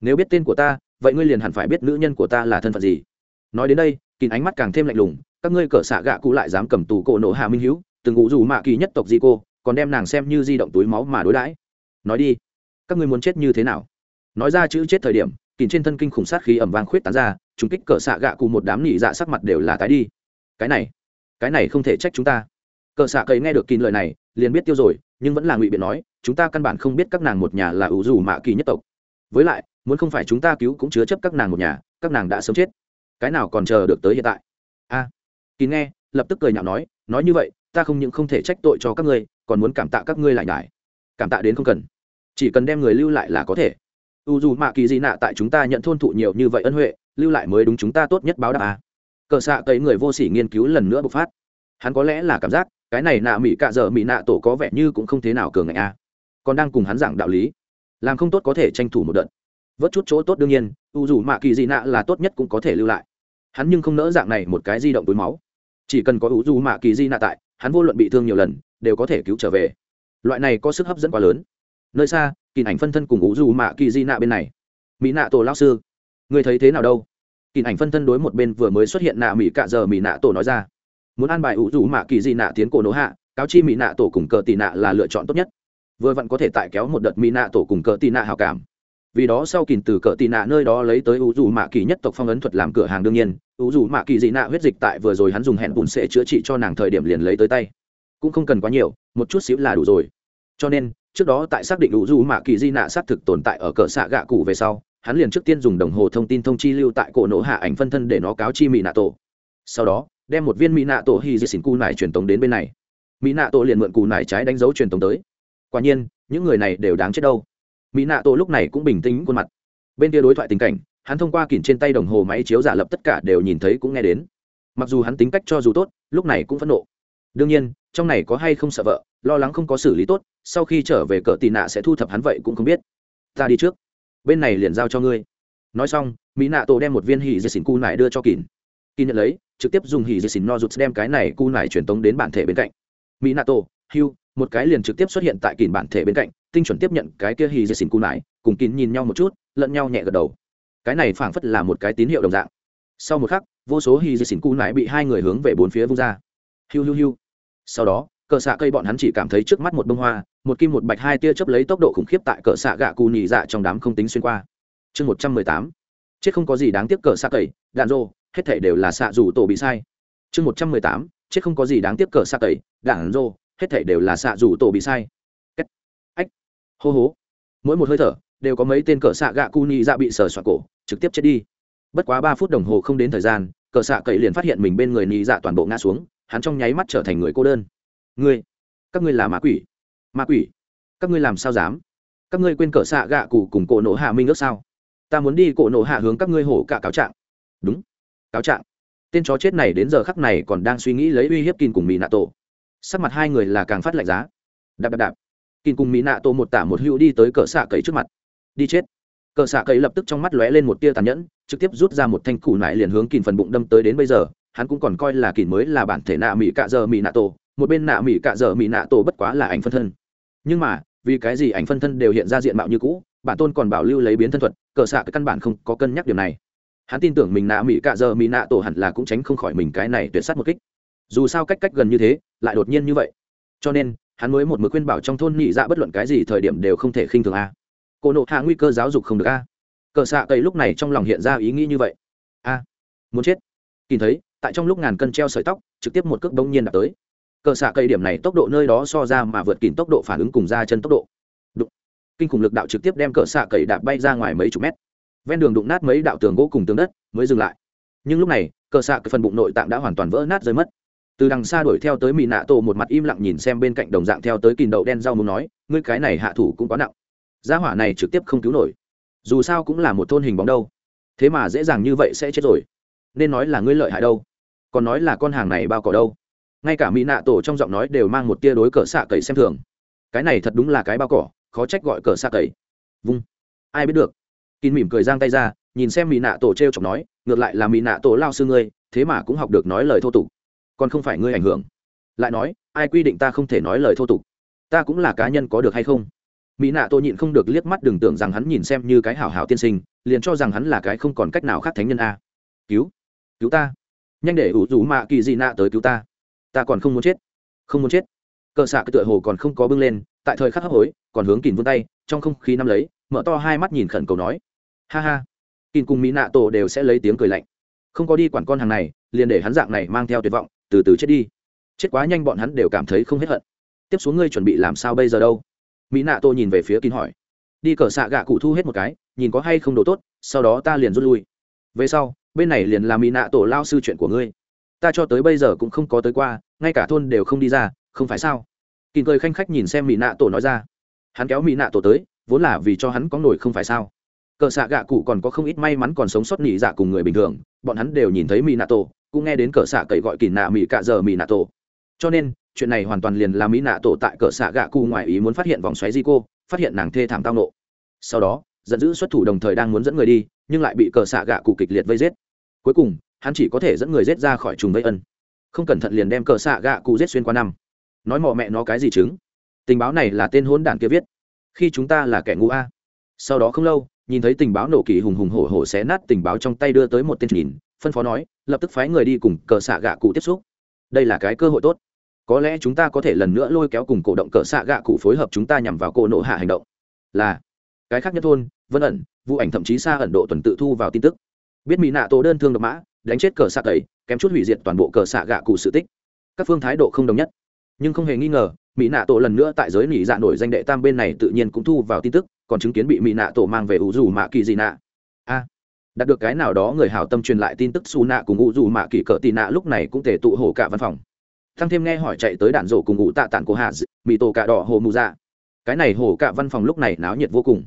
nếu biết tên của ta, vậy ngươi liền hẳn phải biết nữ nhân của ta là thân phận gì. Nói đến đây, kỳn ánh mắt càng thêm lạnh lùng, các ngươi cờ xạ gạ cụ lại dám cầm tù cổ nổ hạ minh hữu từng ngụ dù mạ kỳ nhất tộc di cô, còn đem nàng xem như di động túi máu mà đối đãi. Nói đi, các ngươi muốn chết như thế nào? Nói ra chữ chết thời điểm kìm trên thân kinh khủng sát khí ẩm vang khuyết tán ra chúng kích cờ xạ gạ cụ một đám nỉ dạ sắc mặt đều là tái đi. Cái này cái này không thể trách chúng ta. Cờ xạ cầy nghe được kín lời này liền biết tiêu rồi nhưng vẫn là ngụy biện nói chúng ta căn bản không biết các nàng một nhà là ủ dù mạ kỳ nhất tộc. Với lại muốn không phải chúng ta cứu cũng chứa chấp các nàng một nhà các nàng đã sớm chết. Cái nào còn chờ được tới hiện tại? A à, kín nghe lập tức cười nhạo nói nói như vậy ta không những không thể trách tội cho các ngươi còn muốn cảm tạ các ngươi lại nhải. Cảm tạ đến không cần. Chỉ cần đem người lưu lại là có thể u dù mạ kỳ di nạ tại chúng ta nhận thôn thụ nhiều như vậy ân huệ, lưu lại mới đúng chúng ta tốt nhất báo đáp à. cờ xạ cấy người vô sỉ nghiên cứu lần nữa bộc phát. Hắn có lẽ là cảm giác, cái này nạ mỹ cạ dở mỹ nạ tổ có vẻ như cũng không thế nào cường ngạnh a à. còn đang cùng hắn giảng đạo lý. Làm không tốt có thể tranh thủ một đợt. Vớt chút chỗ tốt đương nhiên, u dù mạ kỳ dị nạ là tốt nhất cũng có thể lưu lại. Hắn nhưng không nỡ dạng này một cái di động túi máu. Chỉ cần có u dù mạ kỳ di nạ tại, hắn vô luận bị thương nhiều lần, đều có thể cứu trở về. Loại này có sức hấp dẫn quá lớn. Nơi xa kỳ ảnh phân thân cùng u dù mạ kỳ di nạ bên này. Mỹ nạ tổ lao sư, người thấy thế nào đâu? Kỳ ảnh phân thân đối một bên vừa mới xuất hiện nạ mỹ cạ giờ mỹ nạ tổ nói ra. Muốn an bài u dù mạ kỳ di nạ tiến cổ nỗ hạ, cáo chi mỹ nạ tổ cùng cờ tị nạ là lựa chọn tốt nhất. Vừa vặn có thể tại kéo một đợt mỹ nạ tổ cùng cờ tị nạ hào cảm. Vì đó sau kìn từ cờ tị nạ nơi đó lấy tới u dù mạ kỳ nhất tộc phong ấn thuật làm cửa hàng đương nhiên u dù mạ kỳ dị nạ huyết dịch tại vừa rồi hắn dùng hẹn bùn sẽ chữa trị cho nàng thời điểm liền lấy tới tay. Cũng không cần quá nhiều, một chút xíu là đủ rồi. Cho nên trước đó tại xác định đủ dù mạ kỳ di nạ xác thực tồn tại ở cỡ xạ gạ cụ về sau, hắn liền trước tiên dùng đồng hồ thông tin thông chi lưu tại cổ nổ hạ ảnh phân thân để nó cáo chi mỹ nạ tổ sau đó, đem một viên mỹ nạ tổ hy di xỉn cù nải truyền tống đến bên này. Mỹ nạ tổ liền mượn cù nải trái đánh dấu truyền tống tới. Quả nhiên, những người này đều đáng chết đâu. Mỹ nạ tổ lúc này cũng bình tĩnh khuôn mặt. Bên kia đối thoại tình cảnh, hắn thông qua kìm trên tay đồng hồ máy chiếu giả lập tất cả đều nhìn thấy cũng nghe đến. Mặc dù hắn tính cách cho dù tốt, lúc này cũng phẫn nộ. Đương nhiên, trong này có hay không sợ vợ lo lắng không có xử lý tốt, sau khi trở về cỡ tị nạ sẽ thu thập hắn vậy cũng không biết. Ta đi trước. Bên này liền giao cho ngươi. Nói xong, mỹ nạ tổ đem một viên hỉ dây xỉn cu nải đưa cho kín kín nhận lấy, trực tiếp dùng hỉ dây xỉn no rụt đem cái này cu nải truyền tống đến bản thể bên cạnh. Mỹ nạ tổ hưu một cái liền trực tiếp xuất hiện tại kín bản thể bên cạnh, tinh chuẩn tiếp nhận cái kia hỉ dây xỉn cu nải, cùng kín nhìn nhau một chút, lẫn nhau nhẹ gật đầu. Cái này phảng phất là một cái tín hiệu đồng dạng. Sau một khắc, vô số hỉ dây xỉn cu nải bị hai người hướng về bốn phía vung ra. Hiu hiu hiu sau đó cờ xạ cây bọn hắn chỉ cảm thấy trước mắt một bông hoa, một kim một bạch hai tia chấp lấy tốc độ khủng khiếp tại cờ xạ gạ cù nhị dạ trong đám không tính xuyên qua. Chương một trăm mười tám. Chết không có gì đáng tiếc cờ xạ cây, đạn rô, hết thể đều là xạ dù tổ bị sai. Chương một trăm mười tám. Chết không có gì đáng tiếc cờ xạ cây, đạn rô, hết thể đều là xạ dù tổ bị sai. Cách. ách. Hô hố mỗi một hơi thở, đều có mấy tên cờ xạ gạ cù nhị dạ bị sờ soạn cổ, trực tiếp chết đi. Bất quá ba phút đồng hồ không đến thời gian, cờ xạ cậy liền phát hiện mình bên người nhị dạ toàn bộ ngã xuống, hắn trong nháy mắt trở thành người cô đơn ngươi, các ngươi là ma quỷ. Ma quỷ? Các ngươi làm sao dám? Các ngươi quên cỡ xạ gạ cụ cùng cổ nổ hạ minh ước sao? Ta muốn đi cổ nổ hạ hướng các ngươi hổ cả cáo trạng. Đúng, cáo trạng. Tên chó chết này đến giờ khắc này còn đang suy nghĩ lấy uy hiếp kin cùng mỹ nạ tổ sắc mặt hai người là càng phát lạnh giá. Đạp đạp đạp. Kin cùng mỹ nạ tổ một tả một hữu đi tới cỡ xạ cậy trước mặt. Đi chết. Cỡ xạ cậy lập tức trong mắt lóe lên một tia tàn nhẫn, trực tiếp rút ra một thanh củ nại liền hướng kin phần bụng đâm tới đến bây giờ, hắn cũng còn coi là kìn mới là bản thể nạ mỹ cạ giờ mỹ nạ tổ một bên nạ mỹ cạ giờ mỹ nạ tổ bất quá là ảnh phân thân. Nhưng mà, vì cái gì ảnh phân thân đều hiện ra diện mạo như cũ, bản tôn còn bảo lưu lấy biến thân thuật, cờ xạ cái căn bản không có cân nhắc điều này. Hắn tin tưởng mình nạ mỹ cạ giờ mỹ nạ tổ hẳn là cũng tránh không khỏi mình cái này tuyệt s á t một kích. Dù sao cách cách gần như thế, lại đột nhiên như vậy. Cho nên, hắn mới một mực khuyên bảo trong thôn nhị dạ bất luận cái gì thời điểm đều không thể khinh thường a. Cô nộ hạ nguy cơ giáo dục không được a. Cờ xạ cây lúc này trong lòng hiện ra ý nghĩ như vậy. A, muốn chết. Nhìn thấy, tại trong lúc ngàn cân treo sợi tóc, trực tiếp một cước bỗng nhiên đạp tới cờ xạ cây điểm này tốc độ nơi đó so ra mà vượt kìm tốc độ phản ứng cùng ra chân tốc độ. Đụng. kinh khủng lực đạo trực tiếp đem cờ xạ cây đạp bay ra ngoài mấy chục mét. Ven đường đụng nát mấy đạo tường gỗ cùng tường đất mới dừng lại. Nhưng lúc này, cờ xạ cái phần bụng nội tạng đã hoàn toàn vỡ nát rơi mất. Từ đằng xa đuổi theo tới mỹ nạ tổ một mặt im lặng nhìn xem bên cạnh đồng dạng theo tới kìm đậu đen rau muốn nói, ngươi cái này hạ thủ cũng quá nặng. Gia hỏa này trực tiếp không cứu nổi. Dù sao cũng là một thôn hình bóng đâu. Thế mà dễ dàng như vậy sẽ chết rồi. Nên nói là ngươi lợi hại đâu. Còn nói là con hàng này bao cỏ đâu ngay cả mỹ nạ tổ trong giọng nói đều mang một tia đối cờ xạ cậy xem thường. Cái này thật đúng là cái bao cỏ, khó trách gọi cờ xạ cậy. Vung. Ai biết được. Kín mỉm cười giang tay ra, nhìn xem mỹ nạ tổ t r e o chọc nói, ngược lại là mỹ nạ tổ lao sư ngươi, thế mà cũng học được nói lời thô tục. Còn không phải ngươi ảnh hưởng. Lại nói, ai quy định ta không thể nói lời thô tục? Ta cũng là cá nhân có được hay không? Mỹ nạ tổ nhịn không được liếc mắt đừng tưởng rằng hắn nhìn xem như cái hảo hảo tiên sinh, liền cho rằng hắn là cái không còn cách nào khác thánh nhân a. Cứu. Cứu ta. Nhanh để ủ rủ mạ kỳ dị nạ tới cứu ta ta còn không muốn chết. Không muốn chết. Cờ xạ cái tựa hồ còn không có bưng lên, tại thời khắc hấp hối, còn hướng kìn vươn tay, trong không khí nắm lấy, mở to hai mắt nhìn khẩn cầu nói. Ha ha. Kìn cùng mỹ nạ tổ đều sẽ lấy tiếng cười lạnh. Không có đi quản con hàng này, liền để hắn dạng này mang theo tuyệt vọng, từ từ chết đi. Chết quá nhanh bọn hắn đều cảm thấy không hết hận. Tiếp xuống ngươi chuẩn bị làm sao bây giờ đâu? Mỹ nạ tô nhìn về phía kín hỏi. Đi cờ xạ gạ cụ thu hết một cái, nhìn có hay không đồ tốt, sau đó ta liền rút lui. Về sau, bên này liền là mỹ nạ tổ lao sư chuyện của ngươi ta cho tới bây giờ cũng không có tới qua, ngay cả thôn đều không đi ra, không phải sao? Kìm cười khanh khách nhìn xem mỹ nạ tổ nói ra. Hắn kéo mỹ nạ tổ tới, vốn là vì cho hắn có nổi không phải sao? Cờ xạ gạ cụ còn có không ít may mắn còn sống sót nỉ dạ cùng người bình thường, bọn hắn đều nhìn thấy mỹ nạ tổ, cũng nghe đến cờ xạ cậy gọi kỳ nạ mỹ cạ giờ mỹ nạ tổ. Cho nên, chuyện này hoàn toàn liền là mỹ nạ tổ tại cờ xạ gạ cụ ngoài ý muốn phát hiện vòng xoáy di cô, phát hiện nàng thê thảm tao nộ sau đó, giận dữ xuất thủ đồng thời đang muốn dẫn người đi, nhưng lại bị cờ xạ gạ cụ kịch liệt vây giết. Cuối cùng hắn chỉ có thể dẫn người giết ra khỏi trùng vây ân. Không cẩn thận liền đem cờ xạ gạ cụ giết xuyên qua năm. Nói mọ mẹ nó cái gì chứng? Tình báo này là tên hôn đản kia viết. Khi chúng ta là kẻ ngu a. Sau đó không lâu, nhìn thấy tình báo nổ kỳ hùng hùng hổ hổ xé nát tình báo trong tay đưa tới một tên nhìn, phân phó nói, lập tức phái người đi cùng cờ xạ gạ cụ tiếp xúc. Đây là cái cơ hội tốt. Có lẽ chúng ta có thể lần nữa lôi kéo cùng cổ động cờ xạ gạ cụ phối hợp chúng ta nhằm vào cô nộ hạ hành động. Là. Cái khác nhất thôn, vân ẩn vụ ảnh thậm chí xa ẩn độ tuần tự thu vào tin tức. Biết mỹ nạ tổ đơn thương độc mã đánh chết cờ xạ tẩy, kém chút hủy diệt toàn bộ cờ xạ gạ cụ sự tích. Các phương thái độ không đồng nhất. Nhưng không hề nghi ngờ, mỹ nạ tổ lần nữa tại giới nỉ dạ nổi danh đệ tam bên này tự nhiên cũng thu vào tin tức, còn chứng kiến bị mỹ nạ tổ mang về ủ dù mạ kỳ dị nạ. A, đạt được cái nào đó người hảo tâm truyền lại tin tức xù nạ cùng ủ dù mạ kỳ cỡ tị nạ lúc này cũng thể tụ hổ cả văn phòng. Thăng thêm nghe hỏi chạy tới đạn rổ cùng ủ tạ tản của hạ mỹ tổ cả đỏ hồ mù dạ. Cái này hổ cả văn phòng lúc này náo nhiệt vô cùng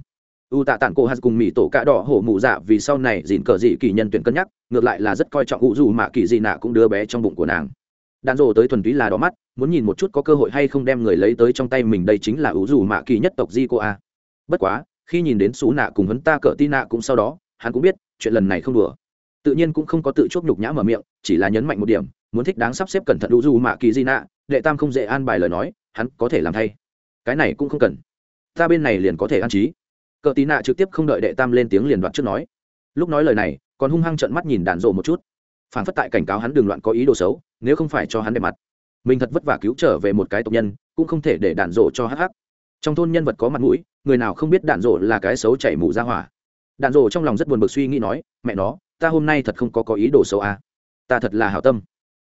u tạ tản cổ hạt cùng mỹ tổ cạ đỏ hổ mụ dạ vì sau này dìn cờ dị kỳ nhân tuyển cân nhắc, ngược lại là rất coi trọng ủ dù mạ kỳ dị nạ cũng đứa bé trong bụng của nàng. Đạn rộ tới thuần túy là đỏ mắt, muốn nhìn một chút có cơ hội hay không đem người lấy tới trong tay mình, đây chính là ủ dù mạ kỳ nhất tộc di cô a. Bất quá, khi nhìn đến xú nạ cùng hấn ta cờ tin nạ cũng sau đó, hắn cũng biết, chuyện lần này không đùa. Tự nhiên cũng không có tự chuốc nhục nhã mở miệng, chỉ là nhấn mạnh một điểm, muốn thích đáng sắp xếp cẩn thận đủ dù mạ kỳ dị nạ, đệ tam không dễ an bài lời nói, hắn có thể làm thay. Cái này cũng không cần. Ta bên này liền có thể an trí cờ tí nạ trực tiếp không đợi đệ tam lên tiếng liền đoạt trước nói. Lúc nói lời này, còn hung hăng trợn mắt nhìn đàn rộ một chút. Phản phất tại cảnh cáo hắn đường loạn có ý đồ xấu, nếu không phải cho hắn đẹp mặt. Mình thật vất vả cứu trở về một cái tộc nhân, cũng không thể để đạn rộ cho hắc hắc. Trong thôn nhân vật có mặt mũi, người nào không biết đạn rộ là cái xấu chảy mù ra hỏa. Đạn rộ trong lòng rất buồn bực suy nghĩ nói, mẹ nó, ta hôm nay thật không có có ý đồ xấu à. ta thật là hảo tâm.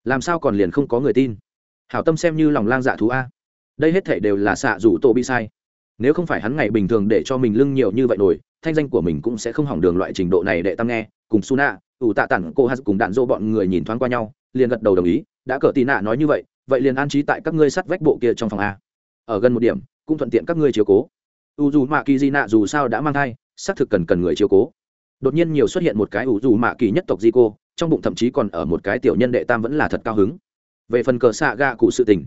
Làm sao còn liền không có người tin? Hảo tâm xem như lòng lang dạ thú a. Đây hết thể đều là xạ rủ tổ bị sai nếu không phải hắn ngày bình thường để cho mình lưng nhiều như vậy nổi, thanh danh của mình cũng sẽ không hỏng đường loại trình độ này để tăng nghe. Cùng suna, ủ tạ tản cô hát cùng đạn dỗ bọn người nhìn thoáng qua nhau, liền gật đầu đồng ý. Đã cờ tì nạ nói như vậy vậy liền an trí tại các ngươi sắt vách bộ kia trong phòng a. Ở gần một điểm, cũng thuận tiện các ngươi chiếu cố. U dù mạ kỳ di nạ dù sao đã mang thai, xác thực cần cần người chiếu cố. Đột nhiên nhiều xuất hiện một cái u dù mạ kỳ nhất tộc di cô, trong bụng thậm chí còn ở một cái tiểu nhân đệ tam vẫn là thật cao hứng. Về phần cờ xạ gạ cụ sự tình,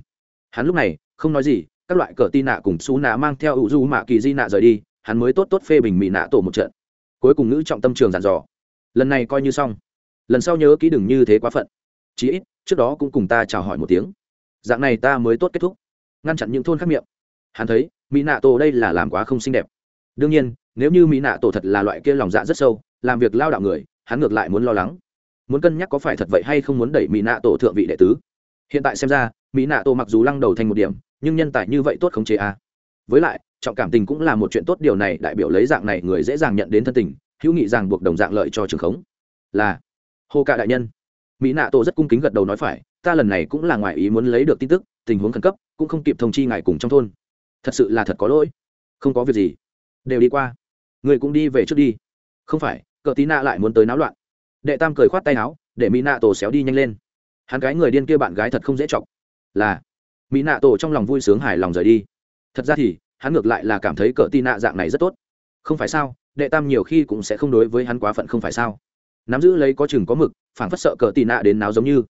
hắn lúc này không nói gì các loại cờ tin nạ cùng xú nạ mang theo ủ du mạ kỳ di nạ rời đi, hắn mới tốt tốt phê bình mỹ nạ tổ một trận. Cuối cùng nữ trọng tâm trường giàn dò. Lần này coi như xong. Lần sau nhớ kỹ đừng như thế quá phận. Chí ít, trước đó cũng cùng ta chào hỏi một tiếng. Dạng này ta mới tốt kết thúc. Ngăn chặn những thôn khác miệng. Hắn thấy mỹ nạ tổ đây là làm quá không xinh đẹp. Đương nhiên, nếu như mỹ nạ tổ thật là loại kia lòng dạ rất sâu, làm việc lao đạo người, hắn ngược lại muốn lo lắng. Muốn cân nhắc có phải thật vậy hay không muốn đẩy mỹ nạ tổ thượng vị đệ tứ. Hiện tại xem ra mỹ nạ tổ mặc dù lăng đầu thành một điểm nhưng nhân tài như vậy tốt không chế a với lại, trọng cảm tình cũng là một chuyện tốt, điều này đại biểu lấy dạng này người dễ dàng nhận đến thân tình, hữu nghị ràng buộc đồng dạng lợi cho trường khống. Là, hồ cạ đại nhân. Mỹ nạ tổ rất cung kính gật đầu nói phải, ta lần này cũng là ngoài ý muốn lấy được tin tức, tình huống khẩn cấp, cũng không kịp thông chi ngài cùng trong thôn. Thật sự là thật có lỗi. Không có việc gì. Đều đi qua. Người cũng đi về trước đi. Không phải, cờ tí nạ lại muốn tới náo loạn. Đệ tam cười khoát tay áo, để mỹ nạ tổ xéo đi nhanh lên. Hắn cái người điên kia bạn gái thật không dễ chọc. Là mỹ nạ tổ trong lòng vui sướng hài lòng rời đi. Thật ra thì, hắn ngược lại là cảm thấy cờ tì nạ dạng này rất tốt. Không phải sao, đệ tam nhiều khi cũng sẽ không đối với hắn quá phận không phải sao. Nắm giữ lấy có chừng có mực phản phất sợ cờ tì nạ đến nào giống như.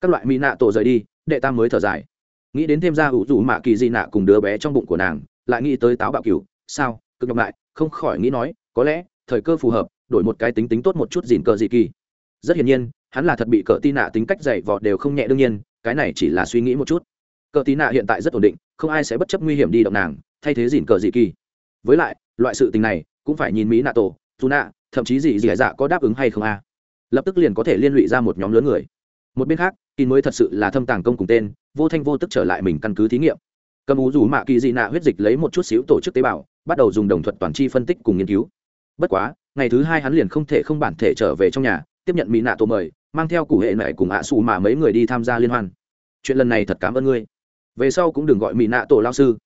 Các loại mỹ nạ tổ rời đi, đệ tam mới thở dài. Nghĩ đến thêm ra ủ rủ mạ kỳ dị nạ cùng đứa bé trong bụng của nàng, lại nghĩ tới táo bạo cửu sao, cực nhọc lại, không khỏi nghĩ nói, có lẽ, thời cơ phù hợp, đổi một cái tính tính tốt một chút dìn cờ dị kỳ. Rất hiển nhiên, hắn là thật bị cờ tì nạ tính cách dày vọt đều không nhẹ đương nhiên, cái này chỉ là suy nghĩ một chút cờ tí nạ hiện tại rất ổn định, không ai sẽ bất chấp nguy hiểm đi động nàng, thay thế dìn cờ dị kỳ. Với lại, loại sự tình này cũng phải nhìn mỹ nạ tổ, dù nạ, thậm chí gì dị dạ có đáp ứng hay không a? Lập tức liền có thể liên lụy ra một nhóm lớn người. Một bên khác kín mới thật sự là thâm tàng công cùng tên, vô thanh vô tức trở lại mình căn cứ thí nghiệm. Cầm ú dù mạ kỳ dị nạ huyết dịch lấy một chút xíu tổ chức tế bào, bắt đầu dùng đồng thuật toàn chi phân tích cùng nghiên cứu. Bất quá, ngày thứ hai hắn liền không thể không bản thể trở về trong nhà, tiếp nhận mỹ nạ tổ mời, mang theo củ hệ mẹ cùng ạ xù mà mấy người đi tham gia liên hoan. Chuyện lần này thật cảm ơn ngươi về sau cũng đừng gọi mỹ nạ tổ lao sư.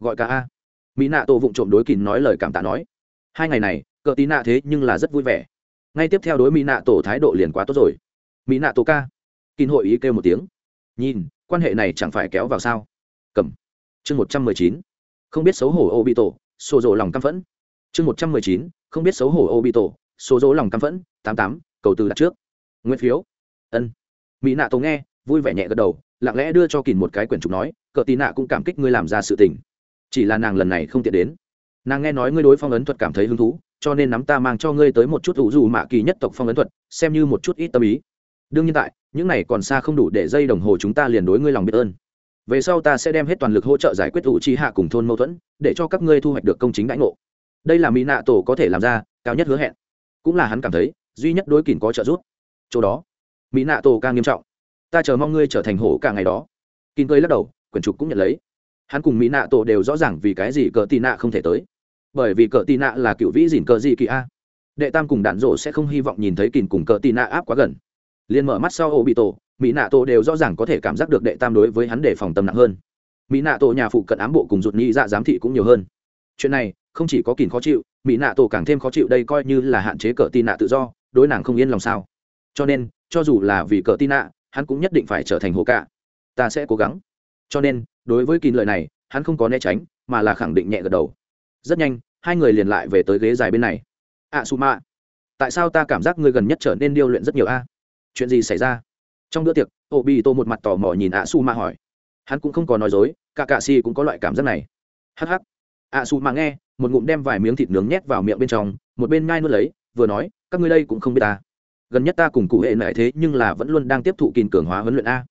Gọi cả a. Mỹ nạ tổ vụng trộm đối kín nói lời cảm tạ nói. Hai ngày này, cờ tí nạ thế nhưng là rất vui vẻ. Ngay tiếp theo đối mỹ nạ tổ thái độ liền quá tốt rồi. Mỹ nạ tổ ca. Kín hội ý kêu một tiếng. Nhìn, quan hệ này chẳng phải kéo vào sao? Cầm. Chương một trăm mười chín. Không biết xấu hổ ô bị tổ xô rộ lòng căm phẫn. Chương một trăm mười chín. Không biết xấu hổ ô bị tổ xô rộ lòng căm phẫn. Tám tám, cầu từ đặt trước. Nguyên phiếu. Ân. Mỹ nạ tổ nghe, vui vẻ nhẹ gật đầu lặng lẽ đưa cho kín một cái quyển trục nói, cờ tì nạ cũng cảm kích ngươi làm ra sự tình. Chỉ là nàng lần này không tiện đến. Nàng nghe nói ngươi đối phong ấn thuật cảm thấy hứng thú, cho nên nắm ta mang cho ngươi tới một chút ủ dù mạ kỳ nhất tộc phong ấn thuật, xem như một chút ít tâm ý. Đương nhiên tại, những này còn xa không đủ để dây đồng hồ chúng ta liền đối ngươi lòng biết ơn. Về sau ta sẽ đem hết toàn lực hỗ trợ giải quyết ủ trí hạ cùng thôn mâu thuẫn, để cho các ngươi thu hoạch được công chính đãi ngộ. Đây là mỹ nạ tổ có thể làm ra, cao nhất hứa hẹn. Cũng là hắn cảm thấy, duy nhất đối kỳn có trợ giúp. Chỗ đó, mỹ nạ tổ càng nghiêm trọng ta chờ mong ngươi trở thành hổ cả ngày đó. Kín cười lắc đầu, quyển trục cũng nhận lấy. Hắn cùng mỹ nạ tổ đều rõ ràng vì cái gì cờ tì nạ không thể tới. Bởi vì cờ tì nạ là cựu vĩ dìn cờ gì kỳ a. Đệ tam cùng đạn rộ sẽ không hy vọng nhìn thấy kín cùng cờ tì nạ áp quá gần. Liền mở mắt sau ô bị tổ mỹ nạ tổ đều rõ ràng có thể cảm giác được đệ tam đối với hắn để phòng tâm nặng hơn. Mỹ nạ tổ nhà phụ cận ám bộ cùng rụt nhi dạ giám thị cũng nhiều hơn. Chuyện này, không chỉ có kín khó chịu, mỹ nạ tổ càng thêm khó chịu đây coi như là hạn chế cờ tì nạ tự do, đối nàng không yên lòng sao. Cho nên, cho dù là vì cờ tì nạ hắn cũng nhất định phải trở thành hồ cạ. Ta sẽ cố gắng. Cho nên, đối với kín lời này, hắn không có né tránh, mà là khẳng định nhẹ gật đầu. Rất nhanh, hai người liền lại về tới ghế dài bên này. A su ma tại sao ta cảm giác ngươi gần nhất trở nên điêu luyện rất nhiều a? Chuyện gì xảy ra? Trong bữa tiệc ô bi tô một mặt tò mò nhìn a su ma hỏi. Hắn cũng không có nói dối cả cạ si cũng có loại cảm giác này. Hh a su ma nghe, một ngụm đem vài miếng thịt nướng nhét vào miệng bên trong, một bên ngai nuốt lấy, vừa nói, các ngươi đây cũng không biết ta gần nhất ta cùng cụ hệ nại thế nhưng là vẫn luôn đang tiếp thụ kìn cường hóa huấn luyện a.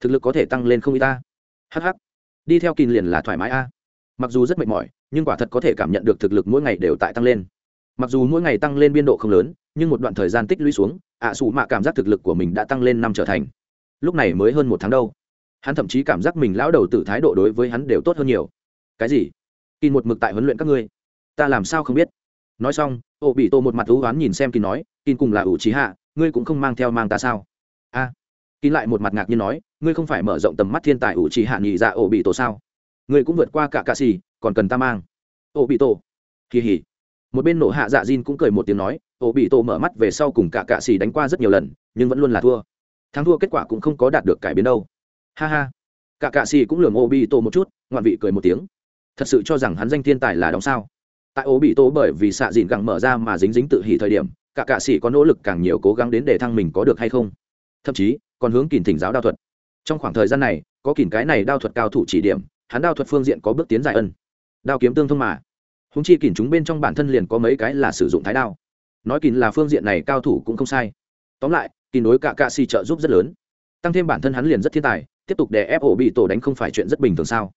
Thực lực có thể tăng lên không y ta hh đi theo kìn liền là thoải mái a. Mặc dù rất mệt mỏi, nhưng quả thật có thể cảm nhận được thực lực mỗi ngày đều tại tăng lên. Mặc dù mỗi ngày tăng lên biên độ không lớn, nhưng một đoạn thời gian tích lũy xuống, ạ à xù mạ cảm giác thực lực của mình đã tăng lên năm trở thành. Lúc này mới hơn một tháng đâu. Hắn thậm chí cảm giác mình lão đầu tử thái độ đối với hắn đều tốt hơn nhiều. Cái gì? Kỳ một mực tại huấn luyện các ngươi? Ta làm sao không biết? Nói xong ô bị tô một mặt thú oán nhìn xem kỳ nói kỳ cùng là ủ trí hạ ngươi cũng không mang theo mang ta sao? A. À, lại một mặt ngạc nhiên nói ngươi không phải mở rộng tầm mắt thiên tài ủ trì hạ nhị dạ ổ bị tổ sao? Ngươi cũng vượt qua cả cạ xì còn cần ta mang? Ổ bị tổ. Kỳ hỉ. Một bên nổ hạ dạ diên cũng cười một tiếng nói ổ bị tổ mở mắt về sau cùng cả cạ xì đánh qua rất nhiều lần nhưng vẫn luôn là thua. Thắng thua kết quả cũng không có đạt được cải biến đâu. Ha ha. Cả cạ xì cũng lường ổ bị tổ một chút ngoạn vị cười một tiếng. Thật sự cho rằng hắn danh thiên tài là đóng sao? Tại ổ bị tổ bởi vì xạ dịn gẳng mở ra mà dính dính tự hỉ thời điểm cả cạ sĩ có nỗ lực càng nhiều cố gắng đến để thăng mình có được hay không? Thậm chí, còn hướng kìm thỉnh giáo đao thuật. Trong khoảng thời gian này, có kìm cái này đao thuật cao thủ chỉ điểm, hắn đao thuật phương diện có bước tiến dài ân đao kiếm tương thông mà. Húng chi kìm chúng bên trong bản thân liền có mấy cái là sử dụng thái đao. Nói kìm là phương diện này cao thủ cũng không sai. Tóm lại kìm đối cả cạ sĩ trợ giúp rất lớn. Tăng thêm bản thân hắn liền rất thiên tài, tiếp tục để ép ổ bị tổ đánh không phải chuyện rất bình thường sao?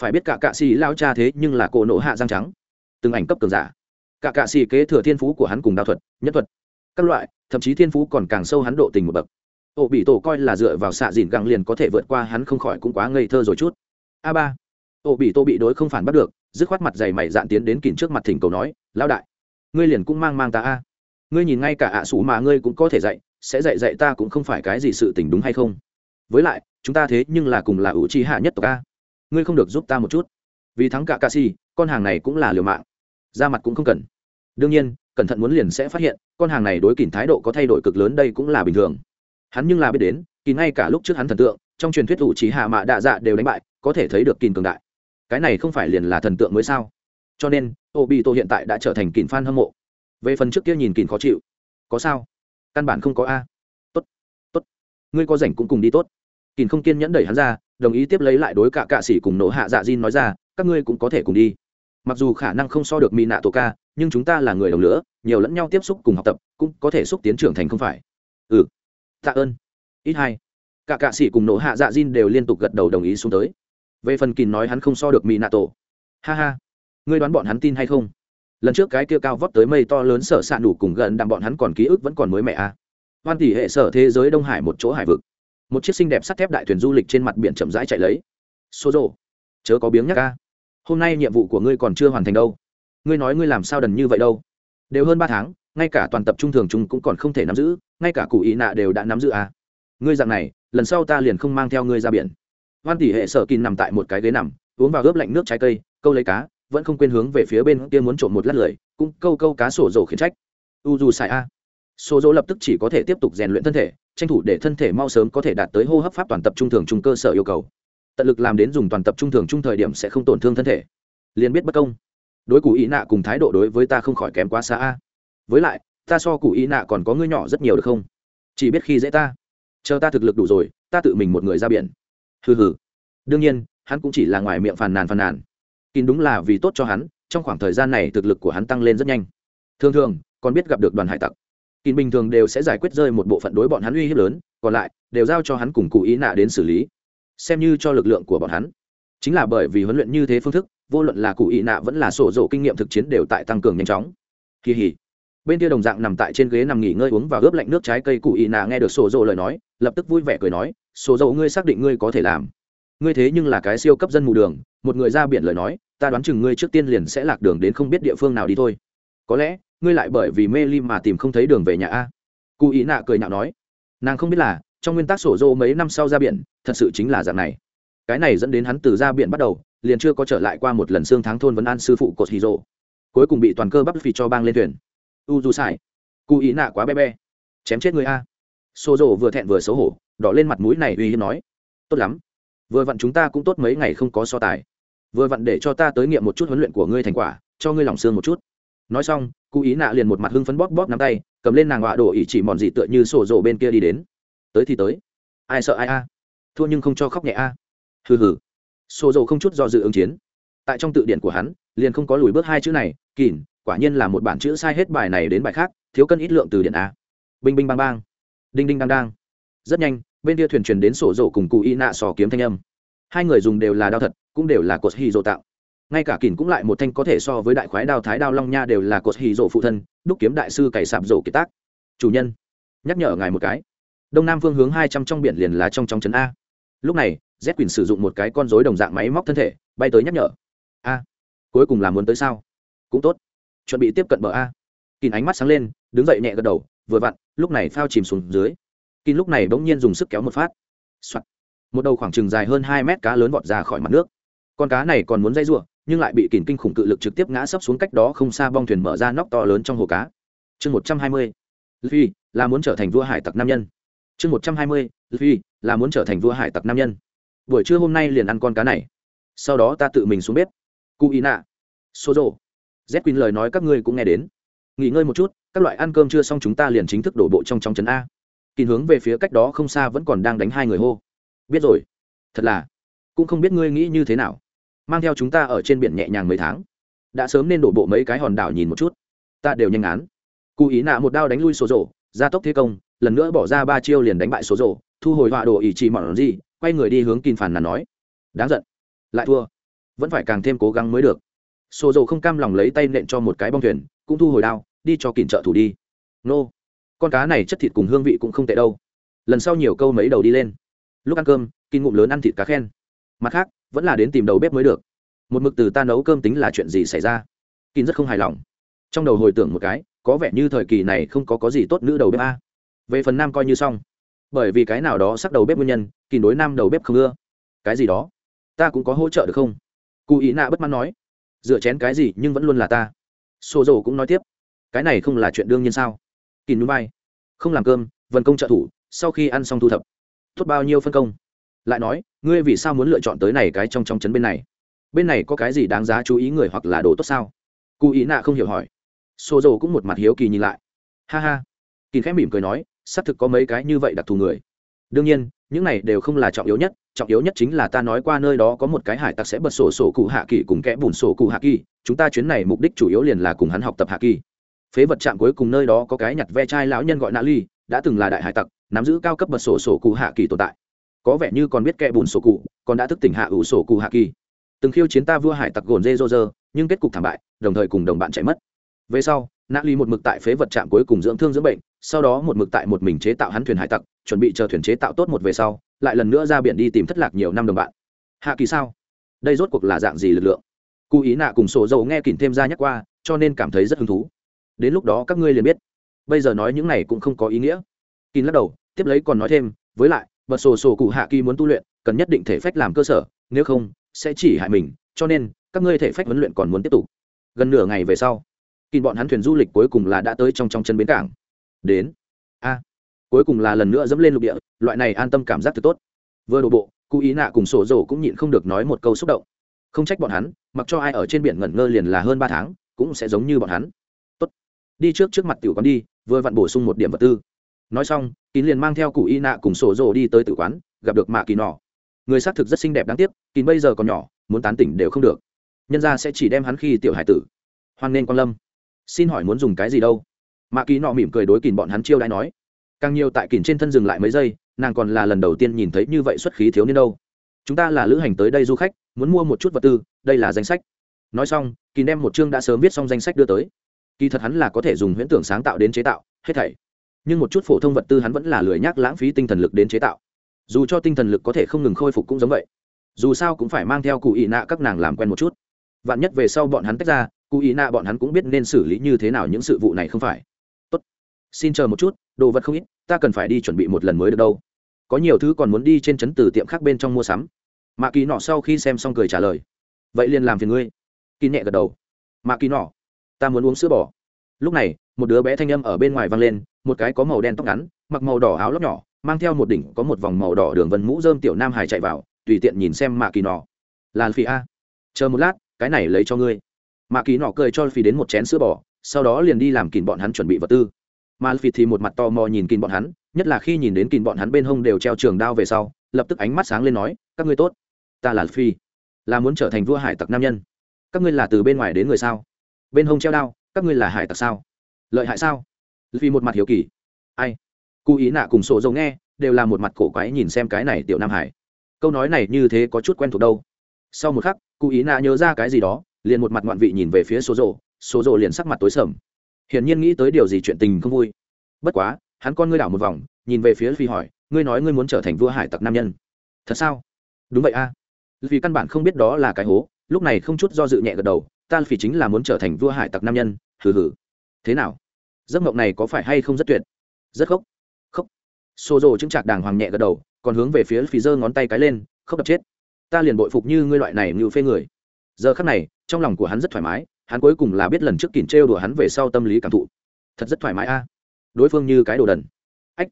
Phải biết cả cạ sĩ lao cha thế nhưng là cổ nộ hạ giang trắng. Từng ảnh cấp cường giả cả cạ xì kế thừa thiên phú của hắn cùng đao thuật nhất thuật, các loại, thậm chí thiên phú còn càng sâu hắn độ tình một bậc. Ổ bị tổ coi là dựa vào xạ dìn găng liền có thể vượt qua hắn không khỏi cũng quá ngây thơ rồi chút. A ba. Ổ bị tổ bị đối không phản bắt được, dứt khoát mặt dày mày dạn tiến đến kìm trước mặt thỉnh cầu nói, lão đại, ngươi liền cũng mang mang ta a. Ngươi nhìn ngay cả ạ à mà ngươi cũng có thể dạy, sẽ dạy dạy ta cũng không phải cái gì sự tình đúng hay không? Với lại, chúng ta thế nhưng là cùng là ủ chi hạ nhất tộc a. Ngươi không được giúp ta một chút. Vì thắng cả ca si con hàng này cũng là liều mạng. Ra mặt cũng không cần đương nhiên, cẩn thận muốn liền sẽ phát hiện, con hàng này đối kìm thái độ có thay đổi cực lớn đây cũng là bình thường. Hắn nhưng là biết đến, kỳ ngay cả lúc trước hắn thần tượng, trong truyền thuyết ủ trí hạ mạ đạ dạ đều đánh bại, có thể thấy được kìm cường đại. Cái này không phải liền là thần tượng mới sao? Cho nên ô bị tổ hiện tại đã trở thành kìm fan hâm mộ. Về phần trước kia nhìn kìm khó chịu, có sao? Căn bản không có a. Tốt tốt. Ngươi có rảnh cũng cùng đi tốt. Kìm không kiên nhẫn đẩy hắn ra, đồng ý tiếp lấy lại đối cả cạ s cùng nổ hạ dạ diên nói ra, các ngươi cũng có thể cùng đi mặc dù khả năng không so được mỹ nạ tổ ca nhưng chúng ta là người đồng lửa nhiều lẫn nhau tiếp xúc cùng học tập, cũng có thể xúc tiến trưởng thành không phải? Ừ. Tạ ơn. Ít hai. Cả cạ sĩ cùng nổ hạ dạ diên đều liên tục gật đầu đồng ý xuống tới. Về phần kín nói hắn không so được mỹ nạ tổ ha ha. Ngươi đoán bọn hắn tin hay không? Lần trước cái kia cao vấp tới mây to lớn sở s ạ nủ cùng gần đạm bọn hắn còn ký ức vẫn còn mới mẹ a à. hoan tỷ hệ sở thế giới đông hải một chỗ hải vực. Một chiếc xinh đẹp sắt thép đại thuyền du lịch trên mặt biển chậm rãi chạy lấy. Xô rộ chớ có biếng nhắc ca hôm nay nhiệm vụ của ngươi còn chưa hoàn thành đâu. Ngươi nói ngươi làm sao đần như vậy đâu? Đều hơn ba tháng, ngay cả toàn tập trung thường trung cũng còn không thể nắm giữ, ngay cả cụ ý nạ đều đã nắm giữ à. ngươi dạng này, lần sau ta liền không mang theo ngươi ra biển. Hoan tỷ hệ sở kín nằm tại một cái ghế nằm, uống vào ướp lạnh nước trái cây, câu lấy cá, vẫn không quên hướng về phía bên kia muốn trộm một lát lười cũng câu câu cá sổ rổ khiển trách. U dù xài a. Số dỗ lập tức chỉ có thể tiếp tục rèn luyện thân thể, tranh thủ để thân thể mau sớm có thể đạt tới hô hấp pháp toàn tập trung thường trung cơ sở yêu cầu tận lực làm đến dùng toàn tập trung thường trung thời điểm sẽ không tổn thương thân thể. Liền biết bất công. Đối cụ ý nạ cùng thái độ đối với ta không khỏi kém quá xa a. Với lại, ta so cụ ý nạ còn có ngươi nhỏ rất nhiều được không? Chỉ biết khi dễ ta. Chờ ta thực lực đủ rồi, ta tự mình một người ra biển. Hừ hừ. Đương nhiên, hắn cũng chỉ là ngoài miệng phàn nàn phàn nàn. Kín đúng là vì tốt cho hắn, trong khoảng thời gian này thực lực của hắn tăng lên rất nhanh. Thường thường, còn biết gặp được đoàn hải tặc. Kín bình thường đều sẽ giải quyết rơi một bộ phận đối bọn hắn uy hiếp lớn, còn lại, đều giao cho hắn cùng cụ ý nạ đến xử lý xem như cho lực lượng của bọn hắn. Chính là bởi vì huấn luyện như thế phương thức, vô luận là cụ ý nạ vẫn là sổ dỗ kinh nghiệm thực chiến đều tại tăng cường nhanh chóng. Kỳ hỉ. Bên kia đồng dạng nằm tại trên ghế nằm nghỉ ngơi uống và ướp lạnh nước trái cây cụ ý nạ nghe được sổ dỗ lời nói, lập tức vui vẻ cười nói, sổ dỗ ngươi xác định ngươi có thể làm. Ngươi thế nhưng là cái siêu cấp dân mù đường, một người ra biển lời nói, ta đoán chừng ngươi trước tiên liền sẽ lạc đường đến không biết địa phương nào đi thôi. Có lẽ, ngươi lại bởi vì mê lim mà tìm không thấy đường về nhà a. Cụ ý nạ cười nhạo nói. Nàng không biết là trong nguyên tắc sổ dô mấy năm sau ra biển, thật sự chính là dạng này. Cái này dẫn đến hắn từ ra biển bắt đầu, liền chưa có trở lại qua một lần xương tháng thôn vấn an sư phụ cột hì rộ cuối cùng bị toàn cơ bắp phì cho bang lên thuyền. U du sai cụ ý nạ quá be be chém chết người a. Sổ dô vừa thẹn vừa xấu hổ, đỏ lên mặt mũi này uy hiếp nói. Tốt lắm. Vừa vặn chúng ta cũng tốt mấy ngày không có so tài. Vừa vặn để cho ta tới nghiệm một chút huấn luyện của ngươi thành quả, cho ngươi lòng xương một chút. Nói xong, cụ ý nạ liền một mặt hưng phấn bóp bóp nắm tay, cầm lên nàng họa đổ ỉ chỉ mòn dị tựa như sổ rộ bên kia đi đến tới thì tới. Ai sợ ai a? Thua nhưng không cho khóc nhẹ a. Hừ hừ. Sổ dầu không chút do dự ứng chiến. Tại trong tự điển của hắn, liền không có lùi bước hai chữ này kỳn quả nhiên là một bản chữ sai hết bài này đến bài khác, thiếu cân ít lượng từ điển a. Binh binh bang bang. Đinh đinh đang đang. Rất nhanh, bên kia thuyền truyền đến sổ dầu cùng cụ y nạ sò kiếm thanh âm. Hai người dùng đều là đao thật, cũng đều là cột hy rộ tạo. Ngay cả kỳn cũng lại một thanh có thể so với đại khoái đao thái đao long nha đều là cột hy rộ phụ thân, đúc kiếm đại sư cày sạp rộ kiệt tác. Chủ nhân. Nhắc nhở ngài một cái đông nam phương hướng hai trăm trong biển liền là trong trong trấn a. Lúc này, z quyền sử dụng một cái con dối đồng dạng máy móc thân thể, bay tới nhắc nhở. A, cuối cùng là muốn tới sao? Cũng tốt. Chuẩn bị tiếp cận bờ a. Kín ánh mắt sáng lên, đứng dậy nhẹ gật đầu, vừa vặn, lúc này phao chìm xuống dưới. Kín lúc này bỗng nhiên dùng sức kéo một phát、Soạn. một đầu khoảng chừng dài hơn hai mét cá lớn vọt ra khỏi mặt nước. Con cá này còn muốn dây r nhưng lại bị kín kinh khủng cự lực trực tiếp ngã sấp xuống cách đó không xa bong thuyền mở ra nóc to lớn trong hồ cá. Chương một trăm hai mươi. Phi, là muốn trở thành vua hải tặc nam nhân chương một trăm hai mươi phi là muốn trở thành vua hải tặc nam nhân. Buổi trưa hôm nay liền ăn con cá này. Sau đó ta tự mình xuống bếp. Cụ ý nạ xô rộ z quỳnh lời nói các ngươi cũng nghe đến. Nghỉ ngơi một chút, các loại ăn cơm chưa xong chúng ta liền chính thức đổ bộ trong trong trấn a. Kín hướng về phía cách đó không xa vẫn còn đang đánh hai người hô. Biết rồi. Thật là. Cũng không biết ngươi nghĩ như thế nào. Mang theo chúng ta ở trên biển nhẹ nhàng mấy tháng. Đã sớm nên đổ bộ mấy cái hòn đảo nhìn một chút. Ta đều nhanh án cụ ý nạ một đao đánh lui số rổ gia tốc thế công lần nữa bỏ ra ba chiêu liền đánh bại số rổ thu hồi họa đồ ý chí mọn gì, quay người đi hướng kín phản là nói. Đáng giận. Lại thua. Vẫn phải càng thêm cố gắng mới được. Số rổ không cam lòng lấy tay nện cho một cái bong thuyền, cũng thu hồi đao, đi cho kín trợ thủ đi. Nô. Con cá này chất thịt cùng hương vị cũng không tệ đâu. Lần sau nhiều câu mấy đầu đi lên. Lúc ăn cơm, kinh ngụm lớn ăn thịt cá khen. Mặt khác, vẫn là đến tìm đầu bếp mới được. Một mực từ ta nấu cơm tính là chuyện gì xảy ra? Kinh rất không hài lòng. Trong đầu hồi tưởng một cái, có vẻ như thời kỳ này không có có gì tốt nữ đầu bếp a về phần nam coi như xong. Bởi vì cái nào đó sắc đầu bếp nguyên nhân, kỳ đối nam đầu bếp không ưa. Cái gì đó? Ta cũng có hỗ trợ được không? Cụ ý nạ bất mãn nói. Dựa chén cái gì nhưng vẫn luôn là ta. Xô dầu cũng nói tiếp. Cái này không là chuyện đương nhiên sao? Kỳ núi bay không làm cơm vần công trợ thủ, sau khi ăn xong thu thập. Tốt bao nhiêu phân công? Lại nói, ngươi vì sao muốn lựa chọn tới này cái trong trong trấn bên này? Bên này có cái gì đáng giá chú ý người hoặc là đồ tốt sao? Cụ ý nạ không hiểu hỏi. Xô dầu cũng một mặt hiếu kỳ nhìn lại. Ha ha. Kỳ khẽ mỉm cười nói xác thực có mấy cái như vậy đặc thù người. Đương nhiên, những này đều không là trọng yếu nhất, trọng yếu nhất chính là ta nói qua nơi đó có một cái hải tặc sẽ bật sổ sổ cụ hạ kỳ cùng kẽ bùn sổ cụ hạ kỳ, chúng ta chuyến này mục đích chủ yếu liền là cùng hắn học tập hạ kỳ. Phế vật trạm cuối cùng nơi đó có cái nhặt ve chai lão nhân gọi nạ ly, đã từng là đại hải tặc, nắm giữ cao cấp bật sổ sổ cụ hạ kỳ tồn tại. Có vẻ như còn biết kẽ bùn sổ cụ, còn đã thức tỉnh hạ ủ sổ cụ hạ kỳ. Từng khiêu chiến ta vua hải tặc gồn dê dô dơ nhưng kết cục thảm bại, đồng thời cùng đồng bạn chạy mất. Về sau nạ ly một mực tại phế vật trạm cuối cùng dưỡng thương dưỡng bệnh, sau đó một mực tại một mình chế tạo hắn thuyền hải tặc, chuẩn bị chờ thuyền chế tạo tốt một về sau, lại lần nữa ra biển đi tìm thất lạc nhiều năm đồng bạn. Hạ kỳ sao? Đây rốt cuộc là dạng gì lực lượng? Cụ ý nạ cùng sổ dầu nghe kỉnh thêm ra nhắc qua, cho nên cảm thấy rất hứng thú. Đến lúc đó các ngươi liền biết. Bây giờ nói những này cũng không có ý nghĩa. Kín lắc đầu, tiếp lấy còn nói thêm, với lại bật sổ sổ cụ hạ kỳ muốn tu luyện, cần nhất định thể phách làm cơ sở, nếu không, sẽ chỉ hại mình, cho nên, các ngươi thể phách huấn luyện còn muốn tiếp tục. Gần nửa ngày về sau kín bọn hắn thuyền du lịch cuối cùng là đã tới trong trong chân bến cảng. Đến. A. Cuối cùng là lần nữa dẫm lên lục địa, loại này an tâm cảm giác thật tốt. Vừa đổ bộ, cụ ý nạ cùng sổ rổ cũng nhịn không được nói một câu xúc động. Không trách bọn hắn, mặc cho ai ở trên biển ngẩn ngơ liền là hơn ba tháng, cũng sẽ giống như bọn hắn. Tốt. Đi trước trước mặt tiểu quán đi, vừa vặn bổ sung một điểm vật tư. Nói xong, kín liền mang theo cụ y nạ cùng sổ dồ đi tới tử quán, gặp được mạ kỳ nọ. Người xác thực rất xinh đẹp đáng tiếc, kín bây giờ còn nhỏ, muốn tán tỉnh đều không được. Nhân ra sẽ chỉ đem hắn khi tiểu hải tử. Hoan nên quan lâm xin hỏi muốn dùng cái gì đâu? Mạ kỳ nọ mỉm cười đối kìn bọn hắn chiêu đãi nói. Càng nhiều tại kìn trên thân dừng lại mấy giây, nàng còn là lần đầu tiên nhìn thấy như vậy xuất khí thiếu niên đâu. Chúng ta là lữ hành tới đây du khách, muốn mua một chút vật tư, đây là danh sách. Nói xong kỳ đem một chương đã sớm viết xong danh sách đưa tới. Kỳ thật hắn là có thể dùng huyễn tưởng sáng tạo đến chế tạo, hết thảy. Nhưng một chút phổ thông vật tư hắn vẫn là lười nhác lãng phí tinh thần lực đến chế tạo. Dù cho tinh thần lực có thể không ngừng khôi phục cũng giống vậy. Dù sao cũng phải mang theo cụ ị nạ các nàng làm quen một chút. Vạn nhất về sau bọn hắn tách ra cụ ý nạ bọn hắn cũng biết nên xử lý như thế nào những sự vụ này không phải. Tốt. Xin chờ một chút, đồ vật không ít, ta cần phải đi chuẩn bị một lần mới được đâu. Có nhiều thứ còn muốn đi trên chấn từ tiệm khác bên trong mua sắm. Mạ kỳ nọ sau khi xem xong cười trả lời. Vậy liền làm phiền ngươi. Kỳ nhẹ gật đầu. Mạ kỳ nọ, ta muốn uống sữa bò. Lúc này, một đứa bé thanh âm ở bên ngoài vang lên, một cái có màu đen tóc ngắn, mặc màu đỏ áo lóc nhỏ, mang theo một đỉnh có một vòng màu đỏ đường vân mũ dơm tiểu nam hải chạy vào, tùy tiện nhìn xem mạ kỳ nọ. Là phi a. Chờ một lát, cái này lấy cho ngươi mạ kỳ nọ cười cho phi đến một chén sữa bò, sau đó liền đi làm kìn bọn hắn chuẩn bị vật tư. Mà phi thì một mặt tò mò nhìn kìn bọn hắn, nhất là khi nhìn đến kìn bọn hắn bên hông đều treo trường đao về sau, lập tức ánh mắt sáng lên nói, các ngươi tốt, ta là phi, là muốn trở thành vua hải tặc nam nhân. Các ngươi là từ bên ngoài đến người sao? Bên hông treo đao, các ngươi là hải tặc sao? Lợi hại sao? Vì một mặt hiếu kỳ. Ai? Cụ ý nạ cùng sổ dầu nghe, đều là một mặt cổ quái nhìn xem cái này tiểu nam hải. Câu nói này như thế có chút quen thuộc đâu. Sau một khắc cụ ý nạ nhớ ra cái gì đó liền một mặt ngoạn vị nhìn về phía số rộ số rộ liền sắc mặt tối sầm. Hiển nhiên nghĩ tới điều gì chuyện tình không vui. Bất quá, hắn con ngươi đảo một vòng, nhìn về phía phi hỏi, ngươi nói ngươi muốn trở thành vua hải tặc nam nhân? Thật sao? Đúng vậy a. Vì căn bản không biết đó là cái hố, lúc này không chút do dự nhẹ gật đầu, ta phi chính là muốn trở thành vua hải tặc nam nhân, hừ hừ. Thế nào? Giấc mộng này có phải hay không rất tuyệt? Rất khóc khóc xô rồ chứng trạc đàng hoàng nhẹ gật đầu, còn hướng về phía phi giơ ngón tay cái lên khóc đập chết. Ta liền bội phục như ngươi loại này như phê người giờ khắc này, trong lòng của hắn rất thoải mái, hắn cuối cùng là biết lần trước kìm trêu đùa hắn về sau tâm lý cảm thụ. Thật rất thoải mái a. Đối phương như cái đồ đần. Ách,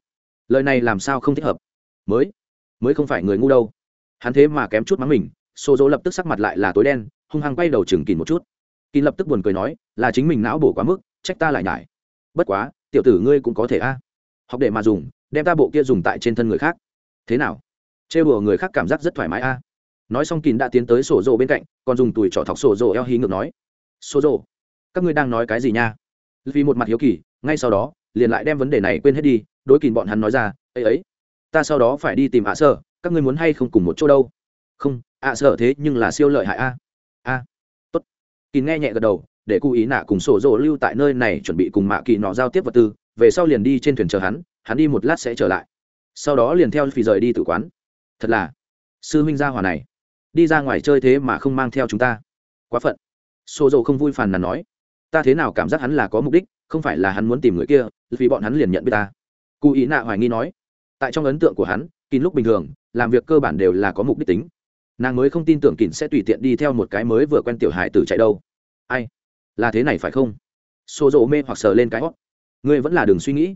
lời này làm sao không thích hợp? Mới mới không phải người ngu đâu. Hắn thế mà kém chút mắng mình xô dỗ lập tức sắc mặt lại là tối đen, hung hăng quay đầu chừng kìn một chút. Kìn lập tức buồn cười nói, là chính mình não bổ quá mức, trách ta lại nhải. Bất quá, tiểu tử ngươi cũng có thể a. Học để mà dùng, đem ta bộ kia dùng tại trên thân người khác. Thế nào? Trêu đùa người khác cảm giác rất thoải mái a nói xong kín đã tiến tới sổ rộ bên cạnh, còn dùng tùi trỏ thọc sổ rộ eo hí ngược nói, sổ rộ các ngươi đang nói cái gì nha? Vì một mặt hiếu kỳ, ngay sau đó, liền lại đem vấn đề này quên hết đi, đối kín bọn hắn nói ra, ấy ấy, ta sau đó phải đi tìm ạ à sở các ngươi muốn hay không cùng một chỗ đâu? Không, ạ à sở thế nhưng là siêu lợi hại a. A, tốt. Kín nghe nhẹ gật đầu, để cụ ý nạ cùng sổ rộ lưu tại nơi này chuẩn bị cùng mạ kỳ nọ giao tiếp vật tư, về sau liền đi trên thuyền chờ hắn hắn đi một lát sẽ trở lại. Sau đó liền theo phì rời đi tự quán. Thật là, sư huynh gia hòa này đi ra ngoài chơi thế mà không mang theo chúng ta. Quá phận. Xô dầu không vui phàn nàn nói. Ta thế nào cảm giác hắn là có mục đích, không phải là hắn muốn tìm người kia, vì bọn hắn liền nhận biết ta. Cụ ý nạ hoài nghi nói. Tại trong ấn tượng của hắn kín lúc bình thường, làm việc cơ bản đều là có mục đích tính. Nàng mới không tin tưởng kín sẽ tùy tiện đi theo một cái mới vừa quen tiểu hải tử chạy đâu. Ai? Là thế này phải không? Xô dầu mê hoặc sờ lên cái hót. Ngươi vẫn là đừng suy nghĩ.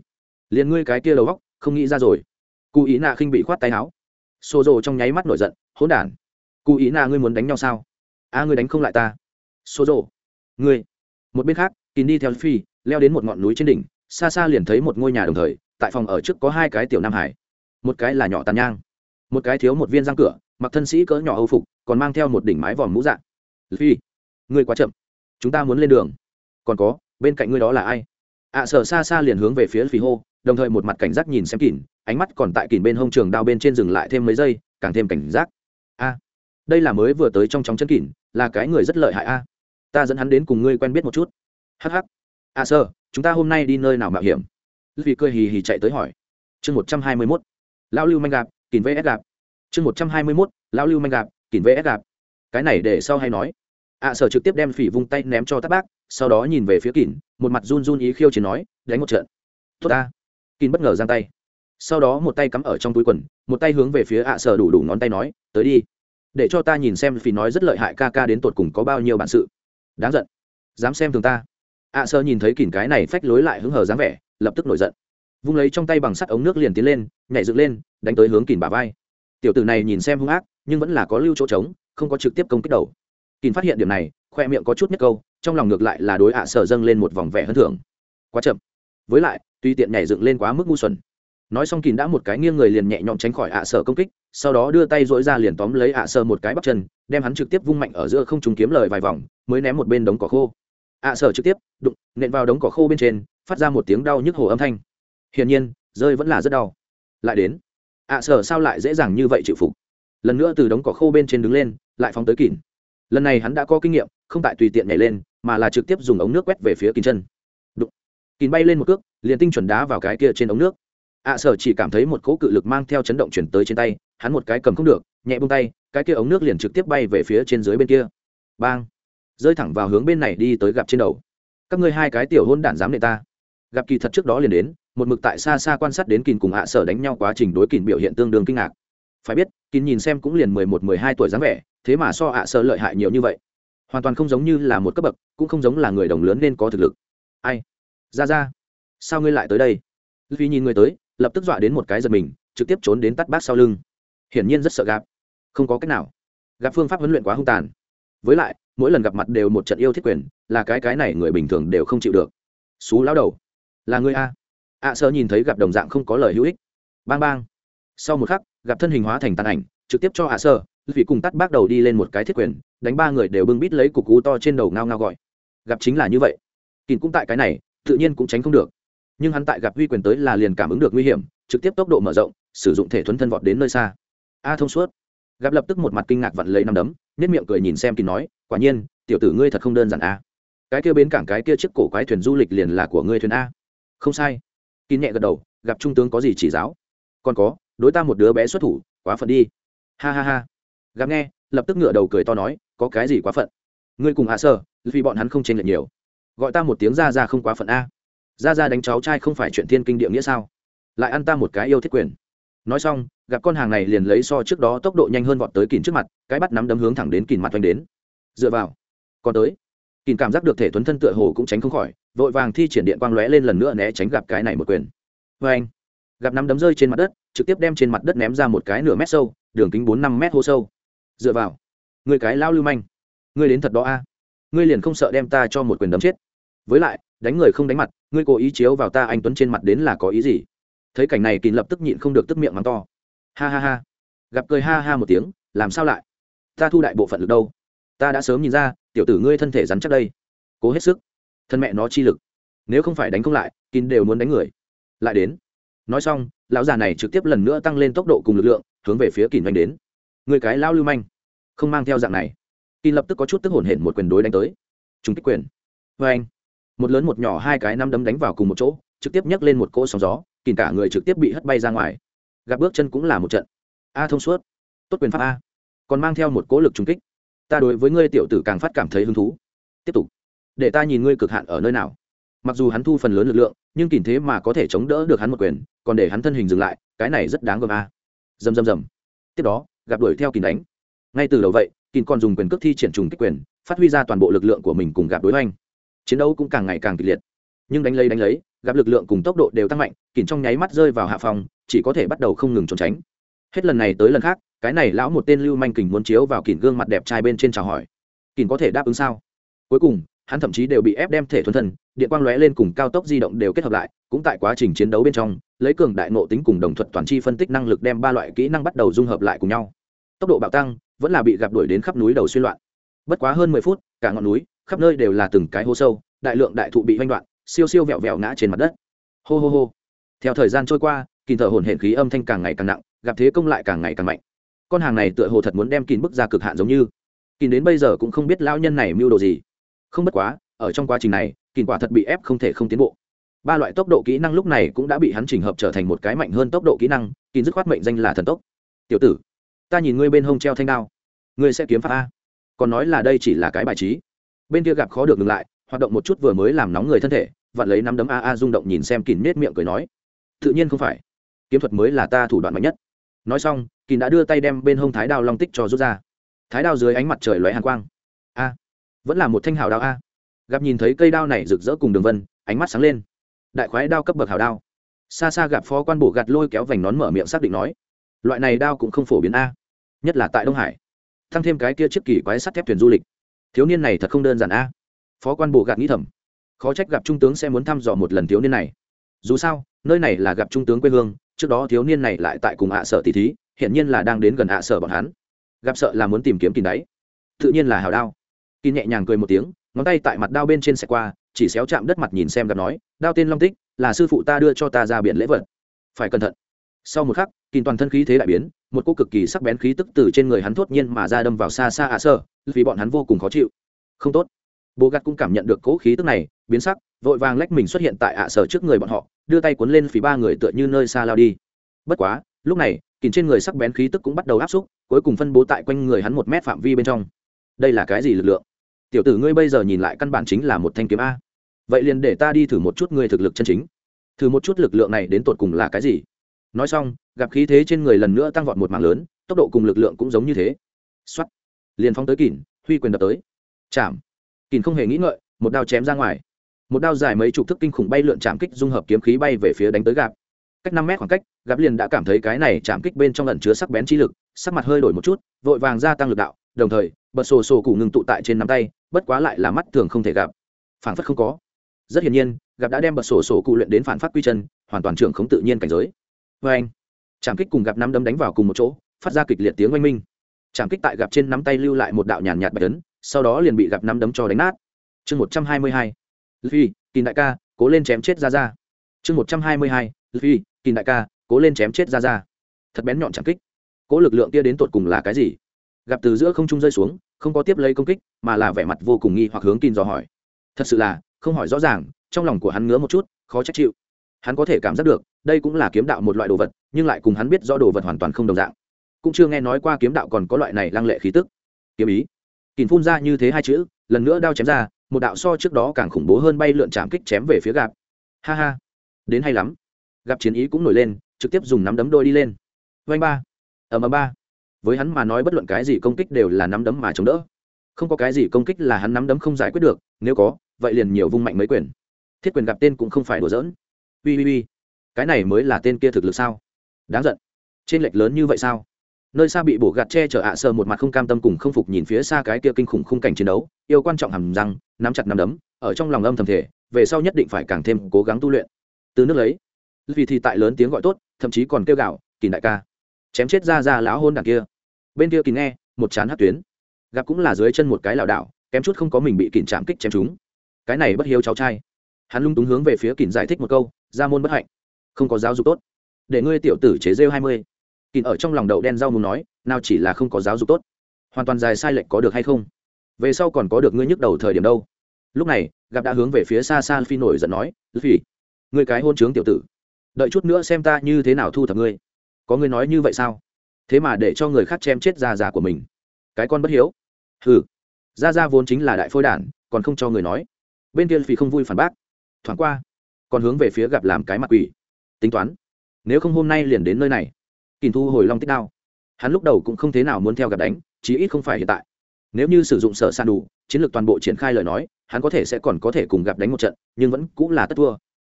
Liền ngươi cái kia đầu góc không nghĩ ra rồi. Cụ ý nạ khinh bị khoát tay áo. Xô dầu trong nháy mắt nổi giận, hỗn đản cụ ý nạ ngươi muốn đánh nhau sao? A ngươi đánh không lại ta. Số rộ ngươi. Một bên khác kín đi theo phi leo đến một ngọn núi trên đỉnh xa xa liền thấy một ngôi nhà đồng thời tại phòng ở trước có hai cái tiểu nam hải. Một cái là nhỏ tàn nhang một cái thiếu một viên răng cửa mặc thân sĩ cỡ nhỏ âu phục còn mang theo một đỉnh mái vòm mũ dạng phi ngươi quá chậm. Chúng ta muốn lên đường. Còn có bên cạnh ngươi đó là ai? Ạ à, sở xa xa liền hướng về phía phi hô đồng thời một mặt cảnh giác nhìn xem kỉn ánh mắt còn tại kỉn bên hông trường đao bên trên dừng lại thêm mấy giây càng thêm cảnh giác đây là mới vừa tới trong chóng chân kỉn là cái người rất lợi hại a. Ta dẫn hắn đến cùng ngươi quen biết một chút. Hh a à, sơ chúng ta hôm nay đi nơi nào mạo hiểm? Vì cười hì hì chạy tới hỏi. Chương một trăm hai mươi mốt. Lao lưu manh gạp kỉn vs gạp chương một trăm hai mươi mốt lao lưu manh gạp kỉn vs gạp cái này để sau hay nói. À, ạ sở trực tiếp đem phỉ vung tay ném cho tắc bác sau đó nhìn về phía kỉn một mặt run run ý khiêu chiến nói đánh một trận. Tốt ta. Kỉn bất ngờ giang tay. Sau đó một tay cắm ở trong túi quần một tay hướng về phía à, ạ sở đủ đủ ngón tay nói tới đi để cho ta nhìn xem phỉ nói rất lợi hại ca ca đến tột cùng có bao nhiêu bản sự. Đáng giận. Dám xem thường ta. Ạ sơ nhìn thấy kỉn cái này phách lối lại hứng hờ dáng vẻ, lập tức nổi giận. Vung lấy trong tay bằng sắt ống nước liền tiến lên, nhảy dựng lên, đánh tới hướng kỉn bà vai. Tiểu tử này nhìn xem hung ác, nhưng vẫn là có lưu chỗ trống, không có trực tiếp công kích đầu. Kỉn phát hiện điểm này, khoe miệng có chút nhất câu, trong lòng ngược lại là đối ạ sở dâng lên một vòng vẻ hơn thưởng. Quá chậm. Với lại, tuy tiện nhảy dựng lên quá mức ngu xuẩn nói xong kín đã một cái nghiêng người liền nhẹ nhõm tránh khỏi ạ sở công kích, sau đó đưa tay dỗi ra liền tóm lấy ạ sở một cái bắp chân, đem hắn trực tiếp vung mạnh ở giữa không trúng kiếm lời vài vòng, mới ném một bên đống cỏ khô. ạ sở trực tiếp, đụng, nện vào đống cỏ khô bên trên, phát ra một tiếng đau nhức hồ âm thanh. Hiển nhiên, rơi vẫn là rất đau. Lại đến, ạ sở sao lại dễ dàng như vậy chịu phục? Lần nữa từ đống cỏ khô bên trên đứng lên, lại phóng tới kín lần này hắn đã có kinh nghiệm, không tại tùy tiện nhảy lên, mà là trực tiếp dùng ống nước quét về phía kín chân. Đụng kín bay lên một cước, liền tinh chuẩn đá vào cái kia trên ống nước ạ à, sở chỉ cảm thấy một cỗ cự lực mang theo chấn động chuyển tới trên tay hắn một cái cầm không được nhẹ bông tay cái kia ống nước liền trực tiếp bay về phía trên dưới bên kia. Bang! Rơi thẳng vào hướng bên này đi tới gặp trên đầu. Các ngươi hai cái tiểu hôn đản dám nệ ta. Gặp kỳ thật trước đó liền đến một mực tại xa xa quan sát đến kín cùng ạ sở đánh nhau quá trình đối kín biểu hiện tương đương kinh ngạc. Phải biết kín nhìn xem cũng liền mười một mười hai tuổi dáng vẻ thế mà so ạ sở lợi hại nhiều như vậy. Hoàn toàn không giống như là một cấp bậc cũng không giống là người đồng lớn nên có thực lực. Ai? Ra ra. Sao ngươi lại tới đây? Vì nhìn người tới lập tức dọa đến một cái giật mình trực tiếp trốn đến tắt bác sau lưng. Hiển nhiên rất sợ gặp không có cách nào. Gặp phương pháp huấn luyện quá hung tàn. Với lại mỗi lần gặp mặt đều một trận yêu thiết quyền là cái cái này người bình thường đều không chịu được. Xú lao đầu. Là người a? Ạ à, sơ nhìn thấy gặp đồng dạng không có lời hữu ích. Bang bang. Sau một khắc gặp thân hình hóa thành tàn ảnh trực tiếp cho ạ sơ vì cùng tắt bác đầu đi lên một cái thiết quyền đánh ba người đều bưng bít lấy cục cú to trên đầu ngao ngao gọi. Gặp chính là như vậy. Kín cũng tại cái này tự nhiên cũng tránh không được nhưng hắn tại gặp huy quyền tới là liền cảm ứng được nguy hiểm, trực tiếp tốc độ mở rộng, sử dụng thể thuấn thân vọt đến nơi xa. A thông suốt. Gặp lập tức một mặt kinh ngạc vặn lấy năm đấm nếp miệng cười nhìn xem kín nói, quả nhiên, tiểu tử ngươi thật không đơn giản a. Cái kia bến cảng cái kia chiếc cổ quái thuyền du lịch liền là của ngươi thuyền a. Không sai. Kín nhẹ gật đầu, gặp trung tướng có gì chỉ giáo? Còn có, đối ta một đứa bé xuất thủ, quá phận đi. Ha ha ha. Gặp nghe, lập tức ngựa đầu cười to nói, có cái gì quá phận? Ngươi cùng hạ sơ, vì bọn hắn không chênh lệch nhiều. Gọi ta một tiếng ra ra không quá phận a ra ra đánh cháu trai không phải chuyện thiên kinh địa nghĩa sao? Lại ăn ta một cái yêu thiết quyền. Nói xong, gặp con hàng này liền lấy so trước đó tốc độ nhanh hơn vọt tới kìn trước mặt, cái bắt nắm đấm hướng thẳng đến kìn mặt oanh đến. Dựa vào. Còn tới. Kìn cảm giác được thể thuấn thân tựa hồ cũng tránh không khỏi, vội vàng thi triển điện quang lóe lên lần nữa né tránh gặp cái này một quyền. Vê anh, gặp nắm đấm rơi trên mặt đất, trực tiếp đem trên mặt đất ném ra một cái nửa mét sâu, đường kính bốn năm mét hô sâu. Dựa vào. Người cái lao lưu manh. Ngươi đến thật đó a. Ngươi liền không sợ đem ta cho một quyền đấm chết. Với lại đánh người không đánh mặt, ngươi cố ý chiếu vào ta anh tuấn trên mặt đến là có ý gì? Thấy cảnh này kín lập tức nhịn không được tức miệng mắng to. Ha ha ha. Gặp cười ha ha một tiếng, làm sao lại? Ta thu đại bộ phận lực đâu? Ta đã sớm nhìn ra, tiểu tử ngươi thân thể rắn chắc đây. Cố hết sức. Thân mẹ nó chi lực. Nếu không phải đánh không lại kín đều muốn đánh người. Lại đến. Nói xong, lão già này trực tiếp lần nữa tăng lên tốc độ cùng lực lượng, hướng về phía kín đánh đến. Người cái lao lưu manh. Không mang theo dạng này. Kín lập tức có chút tức hổn hển một quyền đối đánh tới. Chúng kích quyền. Vê anh một lớn một nhỏ hai cái năm đấm đánh vào cùng một chỗ, trực tiếp nhấc lên một cỗ sóng gió kìm cả người trực tiếp bị hất bay ra ngoài. Gặp bước chân cũng là một trận. A thông suốt. Tốt quyền pháp a. Còn mang theo một cỗ lực trung kích. Ta đối với ngươi tiểu tử càng phát cảm thấy hứng thú. Tiếp tục. Để ta nhìn ngươi cực hạn ở nơi nào. Mặc dù hắn thu phần lớn lực lượng, nhưng kìm thế mà có thể chống đỡ được hắn một quyền, còn để hắn thân hình dừng lại, cái này rất đáng gờm a. Dầm dầm dầm tiếp đó, gặp đuổi theo kìm đánh. Ngay từ đầu vậy kìm còn dùng quyền cước thi triển trùng kích quyền, phát huy ra toàn bộ lực lượng của mình cùng gặp đối hoành chiến đấu cũng càng ngày càng kịch liệt. Nhưng đánh lấy đánh lấy, gặp lực lượng cùng tốc độ đều tăng mạnh kìm trong nháy mắt rơi vào hạ phòng, chỉ có thể bắt đầu không ngừng trốn tránh. Hết lần này tới lần khác, cái này lão một tên lưu manh kình muốn chiếu vào kìm gương mặt đẹp trai bên trên chào hỏi. Kìm có thể đáp ứng sao? Cuối cùng, hắn thậm chí đều bị ép đem thể thuần thân điện quang lóe lên cùng cao tốc di động đều kết hợp lại, cũng tại quá trình chiến đấu bên trong, lấy cường đại nộ tính cùng đồng thuật toàn chi phân tích năng lực đem ba loại kỹ năng bắt đầu dung hợp lại cùng nhau. Tốc độ bạo tăng, vẫn là bị gặp đuổi đến khắp núi đầu xuyên loạn. Bất quá hơn mười phút, cả ngọn núi khắp nơi đều là từng cái hố sâu, đại lượng đại thụ bị hoanh đoạn, siêu siêu vẹo vẹo ngã trên mặt đất. Hô hô hô. Theo thời gian trôi qua kìm thở hồn hển khí âm thanh càng ngày càng nặng, gặp thế công lại càng ngày càng mạnh. Con hàng này tựa hồ thật muốn đem kình bức ra cực hạn giống như. Kình đến bây giờ cũng không biết lão nhân này mưu đồ gì. Không bất quá, ở trong quá trình này kình quả thật bị ép không thể không tiến bộ. Ba loại tốc độ kỹ năng lúc này cũng đã bị hắn chỉnh hợp trở thành một cái mạnh hơn tốc độ kỹ năng kình dứt khoát mệnh danh là thần tốc. Tiểu tử, ta nhìn ngươi bên hông treo thanh đao. Ngươi sẽ kiếm pháp a. Còn nói là đây chỉ là cái bài trí bên kia gặp khó được ngừng lại, hoạt động một chút vừa mới làm nóng người thân thể, vặn lấy nắm đấm a a rung động nhìn xem kín nết miệng cười nói, tự nhiên không phải. Kiếm thuật mới là ta thủ đoạn mạnh nhất. Nói xong kín đã đưa tay đem bên hông thái đao long tích cho rút ra. Thái đao dưới ánh mặt trời lóe hàn quang. A, vẫn là một thanh hào đao a. Gặp nhìn thấy cây đao này rực rỡ cùng đường vân, ánh mắt sáng lên. Đại khoái đao cấp bậc hào đao. Xa xa gặp phó quan bổ gạt lôi kéo vành nón mở miệng xác định nói, loại này đao cũng không phổ biến a, nhất là tại đông hải. Thăng thêm cái kia chiếc kỳ quái sắt thép thuyền du lịch thiếu niên này thật không đơn giản a. Phó quan bộ gạt nghĩ thầm. Khó trách gặp trung tướng sẽ muốn thăm dò một lần thiếu niên này. Dù sao, nơi này là gặp trung tướng quê hương, trước đó thiếu niên này lại tại cùng ạ sở tỷ thí hiện nhiên là đang đến gần ạ sở bọn hắn. Gặp sợ là muốn tìm kiếm kín đáy. Tự nhiên là hào đao. Kín nhẹ nhàng cười một tiếng, ngón tay tại mặt đao bên trên xe qua, chỉ xéo chạm đất mặt nhìn xem gặp nói, đao tên long tích, là sư phụ ta đưa cho ta ra biển lễ vật. Phải cẩn thận sau một khắc kìm toàn thân khí thế đại biến, một cô cực kỳ sắc bén khí tức từ trên người hắn thốt nhiên mà ra đâm vào xa xa ạ sở vì bọn hắn vô cùng khó chịu. Không tốt. Bố gạt cũng cảm nhận được cố khí tức này, biến sắc, vội vàng lách mình xuất hiện tại ạ sở trước người bọn họ, đưa tay cuốn lên phí ba người tựa như nơi xa lao đi. Bất quá, lúc này kìm trên người sắc bén khí tức cũng bắt đầu áp xúc, cuối cùng phân bố tại quanh người hắn một mét phạm vi bên trong. Đây là cái gì lực lượng? Tiểu tử ngươi bây giờ nhìn lại căn bản chính là một thanh kiếm a. Vậy liền để ta đi thử một chút ngươi thực lực chân chính. Thử một chút lực lượng này đến tột cùng là cái gì? Nói xong, gặp khí thế trên người lần nữa tăng vọt một mạng lớn, tốc độ cùng lực lượng cũng giống như thế. Xuất liền phóng tới kỳn huy quyền đập tới. Chạm. Kỳn không hề nghĩ ngợi, một đao chém ra ngoài. Một đao dài mấy chục thước kinh khủng bay lượn chạm kích dung hợp kiếm khí bay về phía đánh tới gạp. Cách năm mét khoảng cách, gạp liền đã cảm thấy cái này chạm kích bên trong lần chứa sắc bén chi lực, sắc mặt hơi đổi một chút, vội vàng gia tăng lực đạo, đồng thời, bật sổ sổ cụ ngừng tụ tại trên nắm tay, bất quá lại là mắt thường không thể gặp. Phản phất không có. Rất hiển nhiên gặp đã đem bật sổ sổ cụ luyện đến phản phát quy chân, hoàn toàn trưởng không tự nhiên cảnh giới vê anh chạm kích cùng gặp năm đấm đánh vào cùng một chỗ, phát ra kịch liệt tiếng oanh minh. Chạm kích tại gặp trên nắm tay lưu lại một đạo nhàn nhạt bạch tấn sau đó liền bị gặp năm đấm cho đánh nát. Chương một trăm hai mươi hai phi kỳ đại ca, cố lên chém chết ra ra. Chương một trăm hai mươi hai phi kỳ đại ca, cố lên chém chết ra ra. Thật bén nhọn chạm kích. Cố lực lượng kia đến tột cùng là cái gì? Gặp từ giữa không trung rơi xuống, không có tiếp lấy công kích, mà là vẻ mặt vô cùng nghi hoặc hướng kin dò hỏi. Thật sự là, không hỏi rõ ràng, trong lòng của hắn ngứa một chút, khó trách chịu hắn có thể cảm giác được, đây cũng là kiếm đạo một loại đồ vật, nhưng lại cùng hắn biết rõ đồ vật hoàn toàn không đồng dạng. Cũng chưa nghe nói qua kiếm đạo còn có loại này lăng lệ khí tức. Kiếm ý. Kìm phun ra như thế hai chữ, lần nữa đao chém ra, một đạo so trước đó càng khủng bố hơn bay lượn chạm kích chém về phía gạp. Ha ha. Đến hay lắm. Gặp chiến ý cũng nổi lên, trực tiếp dùng nắm đấm đôi đi lên. Vanh ba. Ở ầm ba. Với hắn mà nói bất luận cái gì công kích đều là nắm đấm mà chống đỡ. Không có cái gì công kích là hắn nắm đấm không giải quyết được, nếu có, vậy liền nhiều vung mạnh mấy quyền. Thiết quyền gặp tên cũng không phải đùa giỡn ui ui ui. Cái này mới là tên kia thực lực sao? Đáng giận. Trên lệch lớn như vậy sao? Nơi xa bị bổ gạt che chở ạ à sờ một mặt không cam tâm cùng không phục nhìn phía xa cái kia kinh khủng khung cảnh chiến đấu, yêu quan trọng hầm răng nắm chặt nắm đấm, ở trong lòng âm thầm thể, về sau nhất định phải càng thêm cố gắng tu luyện. Từ nước lấy, vì thì tại lớn tiếng gọi tốt, thậm chí còn kêu gạo kỳ đại ca. Chém chết ra ra lão hôn đằng kia. Bên kia kỳ nghe, một chán hát tuyến. Gặp cũng là dưới chân một cái lảo đảo, kém chút không có mình bị kìm chạm kích chém chúng. Cái này bất hiếu cháu trai. Hắn lung túng hướng về phía kìm giải thích một câu ra môn bất hạnh. Không có giáo dục tốt. Để ngươi tiểu tử chế rêu hai mươi. Kìm ở trong lòng đậu đen rau muốn nói, nào chỉ là không có giáo dục tốt. Hoàn toàn dài sai lệch có được hay không? Về sau còn có được ngươi nhức đầu thời điểm đâu. Lúc này, gặp đã hướng về phía xa xa phi nổi giận nói phi ngươi cái hôn trướng tiểu tử. Đợi chút nữa xem ta như thế nào thu thập ngươi. Có ngươi nói như vậy sao? Thế mà để cho người khác chém chết ra già của mình. Cái con bất hiếu. Ừ ra ra vốn chính là đại phôi đản, còn không cho người nói. Bên kia phi không vui phản bác. Thoảng qua còn hướng về phía gặp làm cái mặt quỷ. Tính toán, nếu không hôm nay liền đến nơi này. Kìm thu hồi long tích đao. Hắn lúc đầu cũng không thế nào muốn theo gặp đánh, chí ít không phải hiện tại. Nếu như sử dụng sở sàn đủ, chiến lược toàn bộ triển khai lời nói, hắn có thể sẽ còn có thể cùng gặp đánh một trận, nhưng vẫn cũng là tất thua.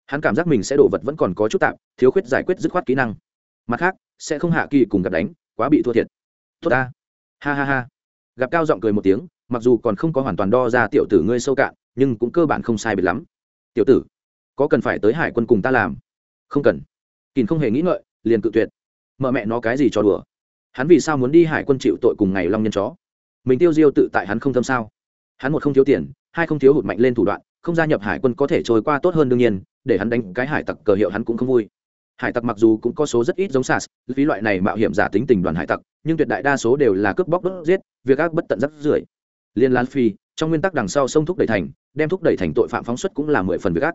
Hắn cảm giác mình sẽ đổ vật vẫn còn có chút tạm, thiếu khuyết giải quyết dứt khoát kỹ năng. Mặt khác, sẽ không hạ kỳ cùng gặp đánh, quá bị thua thiệt. Tốt ta. Ha ha ha. Gặp cao giọng cười một tiếng, mặc dù còn không có hoàn toàn đo ra tiểu tử ngươi sâu cạn, nhưng cũng cơ bản không sai biệt lắm. Tiểu tử có cần phải tới hải quân cùng ta làm? Không cần. Kỳn không hề nghĩ ngợi, liền cự tuyệt. Mợ mẹ nó cái gì cho đùa? Hắn vì sao muốn đi hải quân chịu tội cùng ngày long nhân chó? Mình tiêu diêu tự tại hắn không thâm sao? Hắn một không thiếu tiền, hai không thiếu hụt mạnh lên thủ đoạn, không gia nhập hải quân có thể trôi qua tốt hơn đương nhiên, để hắn đánh cái hải tặc cờ hiệu hắn cũng không vui. Hải tặc mặc dù cũng có số rất ít giống sas, phí loại này mạo hiểm giả tính tình đoàn hải tặc, nhưng tuyệt đại đa số đều là cướp bóc đốt giết, việc ác bất tận rất rưởi. Liên lan phi, trong nguyên tắc đằng sau sông thúc đẩy thành, đem thúc đẩy thành tội phạm phóng xuất cũng là mười phần việc ác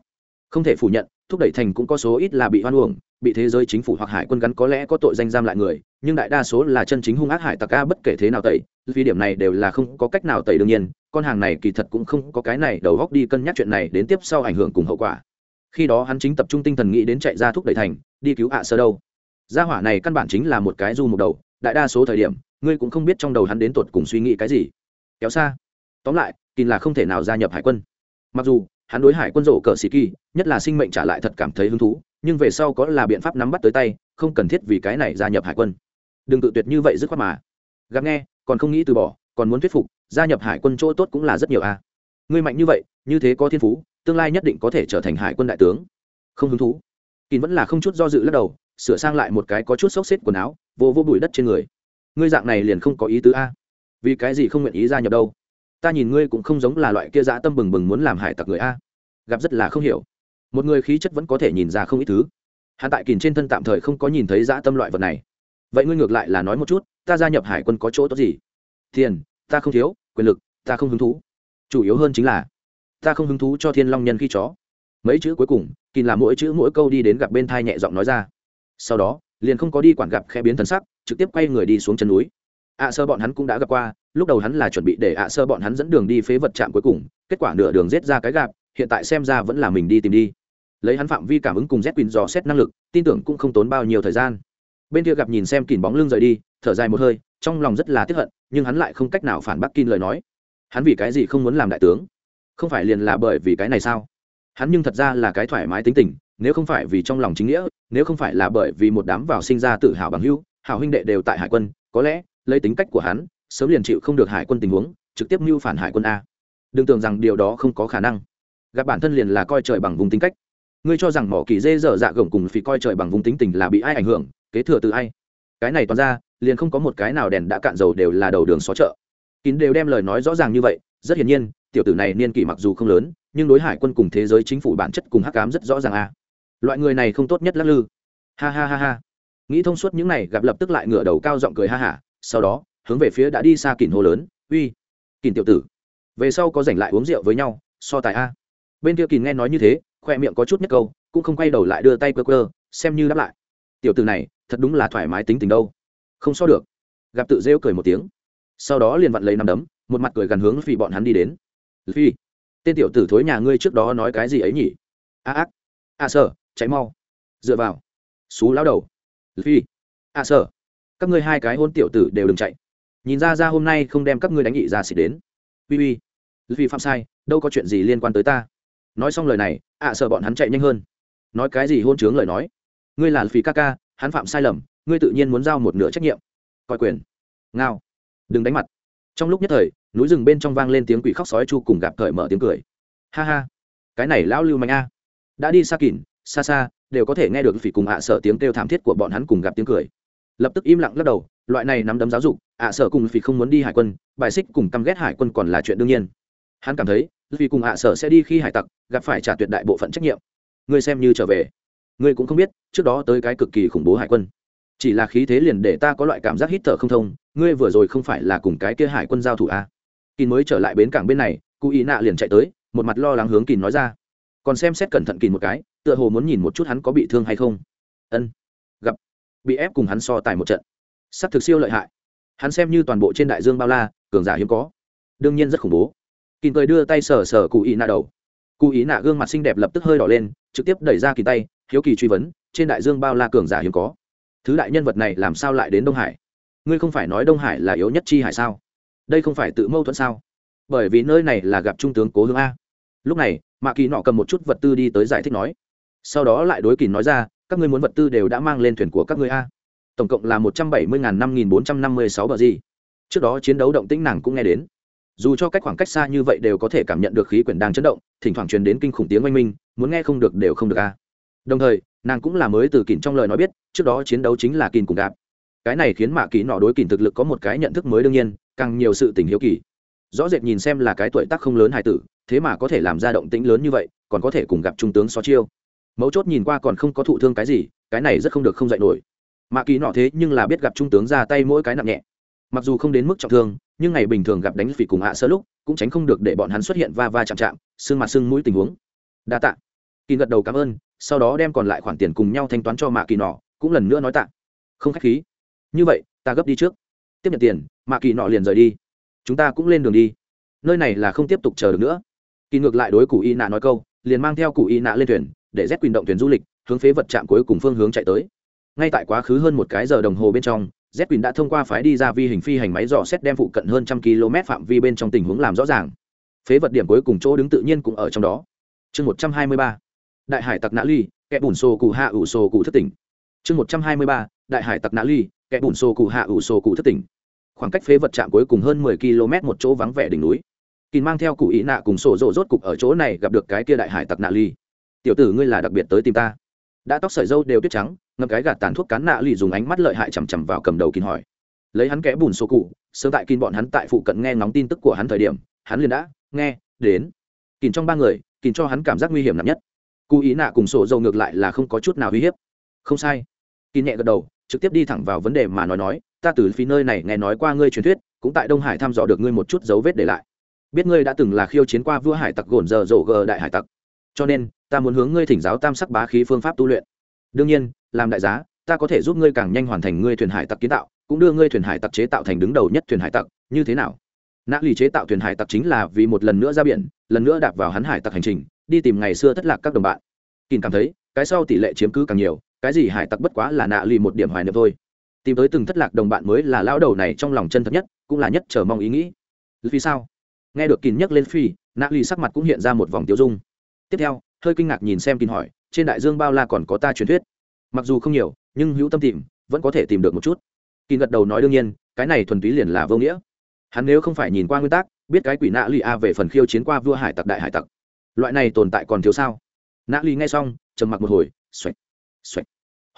không thể phủ nhận, thúc đẩy thành cũng có số ít là bị hoan uổng, bị thế giới chính phủ hoặc hải quân gắn có lẽ có tội danh giam lại người, nhưng đại đa số là chân chính hung ác hải tặc a bất kể thế nào tẩy, vì điểm này đều là không có cách nào tẩy đương nhiên, con hàng này kỳ thật cũng không có cái này đầu góc đi cân nhắc chuyện này đến tiếp sau ảnh hưởng cùng hậu quả. Khi đó hắn chính tập trung tinh thần nghĩ đến chạy ra thúc đẩy thành, đi cứu hạ sơ đâu. Gia hỏa này căn bản chính là một cái du một đầu, đại đa số thời điểm, ngươi cũng không biết trong đầu hắn đến tột cùng suy nghĩ cái gì. Kéo xa. Tóm lại kỳ là không thể nào gia nhập hải quân. Mặc dù hắn đối hải quân rộ cờ sĩ kỳ, nhất là sinh mệnh trả lại thật cảm thấy hứng thú, nhưng về sau có là biện pháp nắm bắt tới tay, không cần thiết vì cái này gia nhập hải quân. Đừng tự tuyệt như vậy dứt khoát mà. Gặp nghe, còn không nghĩ từ bỏ, còn muốn thuyết phục, gia nhập hải quân chỗ tốt cũng là rất nhiều a à. ngươi mạnh như vậy, như thế có thiên phú, tương lai nhất định có thể trở thành hải quân đại tướng. Không hứng thú. Kín vẫn là không chút do dự lắc đầu, sửa sang lại một cái có chút xốc xếp quần áo, vô vô bụi đất trên người. Ngươi dạng này liền không có ý tứ a. Vì cái gì không nguyện ý gia nhập đâu? Ta nhìn ngươi cũng không giống là loại kia dã tâm bừng bừng muốn làm hải tặc người a. Gặp rất là không hiểu. Một người khí chất vẫn có thể nhìn ra không ít thứ. Hạ tại kìn trên thân tạm thời không có nhìn thấy dã tâm loại vật này. Vậy ngươi ngược lại là nói một chút, ta gia nhập hải quân có chỗ tốt gì? Tiền, ta không thiếu, quyền lực, ta không hứng thú. Chủ yếu hơn chính là, ta không hứng thú cho thiên long nhân khi chó. Mấy chữ cuối cùng kìn là mỗi chữ mỗi câu đi đến gặp bên thai nhẹ giọng nói ra. Sau đó, liền không có đi quản gặp khe biến thần sắc, trực tiếp quay người đi xuống chân núi. Ạ sơ bọn hắn cũng đã gặp qua lúc đầu hắn là chuẩn bị để ạ sơ bọn hắn dẫn đường đi phế vật trạm cuối cùng, kết quả nửa đường rết ra cái gạp, hiện tại xem ra vẫn là mình đi tìm đi. Lấy hắn phạm vi cảm ứng cùng z quỳnh dò xét năng lực, tin tưởng cũng không tốn bao nhiêu thời gian. Bên kia gặp nhìn xem kìm bóng lưng rời đi, thở dài một hơi, trong lòng rất là tiếp hận, nhưng hắn lại không cách nào phản bác kin lời nói. Hắn vì cái gì không muốn làm đại tướng? Không phải liền là bởi vì cái này sao? Hắn nhưng thật ra là cái thoải mái tính tình, nếu không phải vì trong lòng chính nghĩa, nếu không phải là bởi vì một đám vào sinh ra tự hào bằng hưu hào huynh đệ đều tại hải quân, có lẽ, lấy tính cách của hắn sớm liền chịu không được hải quân tình huống, trực tiếp mưu phản hải quân a. Đừng tưởng rằng điều đó không có khả năng. Gặp bản thân liền là coi trời bằng vùng tính cách. Ngươi cho rằng mỏ kỳ dê dở dạ gồng cùng phì coi trời bằng vùng tính tình là bị ai ảnh hưởng, kế thừa từ ai? Cái này toàn ra, liền không có một cái nào đèn đã cạn dầu đều là đầu đường xó chợ. Kín đều đem lời nói rõ ràng như vậy, rất hiển nhiên, tiểu tử này niên kỷ mặc dù không lớn, nhưng đối hải quân cùng thế giới chính phủ bản chất cùng hắc cám rất rõ ràng a. Loại người này không tốt nhất lắc lư. Ha ha ha ha. Nghĩ thông suốt những này, gặp lập tức lại ngửa đầu cao giọng cười ha hả, sau đó hướng về phía đã đi xa kỉnh hô lớn, uy kỉnh tiểu tử, về sau có giành lại uống rượu với nhau, so tài a. Bên kia kỉnh nghe nói như thế, khoe miệng có chút nhất câu, cũng không quay đầu lại đưa tay cơ cơ xem như đáp lại. Tiểu tử này, thật đúng là thoải mái tính tình đâu. Không so được. Gặp tự rêu cười một tiếng. Sau đó liền vặn lấy nằm đấm, một mặt cười gần hướng phi bọn hắn đi đến. Phi, tên tiểu tử thối nhà ngươi trước đó nói cái gì ấy nhỉ? A ác, a sợ cháy mau. Dựa vào. Xú lao đầu. Phi, a sợ các ngươi hai cái hôn tiểu tử đều đừng chạy nhìn ra ra hôm nay không đem các ngươi đánh nghị ra xịt đến. Uy uy. Vì phạm sai, đâu có chuyện gì liên quan tới ta. Nói xong lời này, ạ sợ bọn hắn chạy nhanh hơn. Nói cái gì hôn chướng lời nói? Ngươi là phi ca ca, hắn phạm sai lầm, ngươi tự nhiên muốn giao một nửa trách nhiệm. Coi quyền. Ngao. Đừng đánh mặt. Trong lúc nhất thời, núi rừng bên trong vang lên tiếng quỷ khóc sói chu cùng gặp cởi mở tiếng cười. Ha ha. Cái này lão lưu mạnh a. Đã đi xa kỉn, xa xa, đều có thể nghe được phỉ cùng ạ sợ tiếng kêu thảm thiết của bọn hắn cùng gặp tiếng cười lập tức im lặng lắc đầu, loại này nắm đấm giáo dục, ạ sở cùng vì không muốn đi hải quân, bài xích cùng căm ghét hải quân còn là chuyện đương nhiên. Hắn cảm thấy vì cùng ạ sở sẽ đi khi hải tặc, gặp phải trả tuyệt đại bộ phận trách nhiệm. Ngươi xem như trở về. Ngươi cũng không biết, trước đó tới cái cực kỳ khủng bố hải quân. Chỉ là khí thế liền để ta có loại cảm giác hít thở không thông, ngươi vừa rồi không phải là cùng cái kia hải quân giao thủ à. kín mới trở lại bến cảng bên này, cụ ý nạ liền chạy tới, một mặt lo lắng hướng kín nói ra. Còn xem xét cẩn thận kìn một cái, tựa hồ muốn nhìn một chút hắn có bị thương hay không. Ân bị ép cùng hắn so tài một trận. S ắ c thực siêu lợi hại. Hắn xem như toàn bộ trên đại dương bao la, cường giả hiếm có. Đương nhiên rất khủng bố. Kìn cười đưa tay sờ sờ cụ ý nạ đầu. Cụ ý nạ gương mặt xinh đẹp lập tức hơi đỏ lên, trực tiếp đẩy ra kỳ tay, hiếu kỳ truy vấn, trên đại dương bao la cường giả hiếm có. Thứ đại nhân vật này làm sao lại đến đông hải? Ngươi không phải nói đông hải là yếu nhất chi hải sao? Đây không phải tự mâu thuẫn sao? Bởi vì nơi này là gặp trung tướng cố hương a. Lúc này, mạ kỳ nọ cầm một chút vật tư đi tới giải thích nói. Sau đó lại đối kỳ nói ra các ngươi muốn vật tư đều đã mang lên thuyền của các ngươi a. Tổng cộng là một trăm bảy mươi năm nghìn bốn trăm năm mươi sáu bờ gì. Trước đó chiến đấu động tĩnh nàng cũng nghe đến. Dù cho cách khoảng cách xa như vậy đều có thể cảm nhận được khí quyển đang chấn động, thỉnh thoảng truyền đến kinh khủng tiếng oanh minh, muốn nghe không được đều không được a. Đồng thời, nàng cũng là mới từ kỳn trong lời nói biết, trước đó chiến đấu chính là kỳn cùng đạp. Cái này khiến mạ kỳ nọ đối kỳn thực lực có một cái nhận thức mới đương nhiên, càng nhiều sự tình hiếu kỳ. Rõ rệt nhìn xem là cái tuổi tác không lớn hài tử, thế mà có thể làm ra động tĩnh lớn như vậy, còn có thể cùng gặp trung tướng xó chiêu mấu chốt nhìn qua còn không có thụ thương cái gì, cái này rất không được không dạy nổi. Mạ kỳ nọ thế nhưng là biết gặp trung tướng ra tay mỗi cái nặng nhẹ. Mặc dù không đến mức trọng thương, nhưng ngày bình thường gặp đánh phỉ cùng hạ sơ lúc, cũng tránh không được để bọn hắn xuất hiện va va chạm chạm, xương mặt xương mũi tình huống. Đa tạ. Kỳ gật đầu cảm ơn, sau đó đem còn lại khoản tiền cùng nhau thanh toán cho mạ kỳ nọ, cũng lần nữa nói tạ. Không khách khí. Như vậy, ta gấp đi trước. Tiếp nhận tiền, mạ kỳ nọ liền rời đi. Chúng ta cũng lên đường đi. Nơi này là không tiếp tục chờ được nữa. Kỳ ngược lại đối cụ y nạ nói câu, liền mang theo cụ y nạ lên thuyền để z quyền động thuyền du lịch, hướng phế vật trạm cuối cùng phương hướng chạy tới. Ngay tại quá khứ hơn một cái giờ đồng hồ bên trong, z quyền đã thông qua phái đi ra vi hình phi hành máy dò xét đem phụ cận hơn trăm km phạm vi bên trong tình huống làm rõ ràng. Phế vật điểm cuối cùng chỗ đứng tự nhiên cũng ở trong đó. Chương một trăm hai mươi ba, đại hải tặc nã ly, kẻ bùn xô cụ hạ ủ xô cụ thất tỉnh. Chương một trăm hai mươi ba, đại hải tặc nã ly, kẻ bùn xô cụ hạ ủ xô cụ thất tỉnh. Khoảng cách phế vật trạm cuối cùng hơn mười km một chỗ vắng vẻ đỉnh núi. Kín mang theo cụ ý nạ cùng sổ rộ rốt cục ở chỗ này gặp được cái kia đại hải tặc nạ ly tiểu tử ngươi là đặc biệt tới tìm ta. Đã tóc sợi dâu đều tuyết trắng ngập cái gạt tàn thuốc cán nạ lì dùng ánh mắt lợi hại chằm chằm vào cầm đầu kín hỏi. Lấy hắn kẽ bùn số cụ sơ tại kín bọn hắn tại phụ cận nghe ngóng tin tức của hắn thời điểm, hắn liền đã nghe đến. Kín trong ba người, kín cho hắn cảm giác nguy hiểm nặng nhất. Cụ ý nạ cùng sổ dâu ngược lại là không có chút nào uy hiếp. Không sai. Kín nhẹ gật đầu, trực tiếp đi thẳng vào vấn đề mà nói nói, ta từ phía nơi này nghe nói qua ngươi truyền thuyết, cũng tại đông hải thăm dò được ngươi một chút dấu vết để lại. Biết ngươi đã từng là khiêu chiến qua vua hải tặc gồn giờ rổ gờ đại hải tặc. Cho nên ta muốn hướng ngươi thỉnh giáo tam sắc bá khí phương pháp tu luyện. Đương nhiên, làm đại giá, ta có thể giúp ngươi càng nhanh hoàn thành ngươi thuyền hải tặc kiến tạo, cũng đưa ngươi thuyền hải tặc chế tạo thành đứng đầu nhất thuyền hải tặc, như thế nào? Nã lì chế tạo thuyền hải tặc chính là vì một lần nữa ra biển, lần nữa đạp vào hắn hải tặc hành trình, đi tìm ngày xưa thất lạc các đồng bạn. Kìm cảm thấy, cái sau tỷ lệ chiếm cứ càng nhiều, cái gì hải tặc bất quá là nạ lì một điểm hoài niệm thôi. Tìm tới từng thất lạc đồng bạn mới là lão đầu này trong lòng chân thật nhất, cũng là nhất chờ mong ý nghĩ. Vì sao? Nghe được kìm nhắc lên phi nạ lì sắc mặt cũng hiện ra một vòng tiêu dung. Tiếp theo hơi kinh ngạc nhìn xem kín hỏi, trên đại dương bao la còn có ta truyền thuyết. Mặc dù không nhiều, nhưng hữu tâm tìm, vẫn có thể tìm được một chút. Kín gật đầu nói đương nhiên, cái này thuần túy liền là vô nghĩa. Hắn nếu không phải nhìn qua nguyên tắc, biết cái quỷ nạ lì a về phần khiêu chiến qua vua hải tặc đại hải tặc. Loại này tồn tại còn thiếu sao? Nạ lì nghe xong, trầm mặc một hồi xoạch xoạch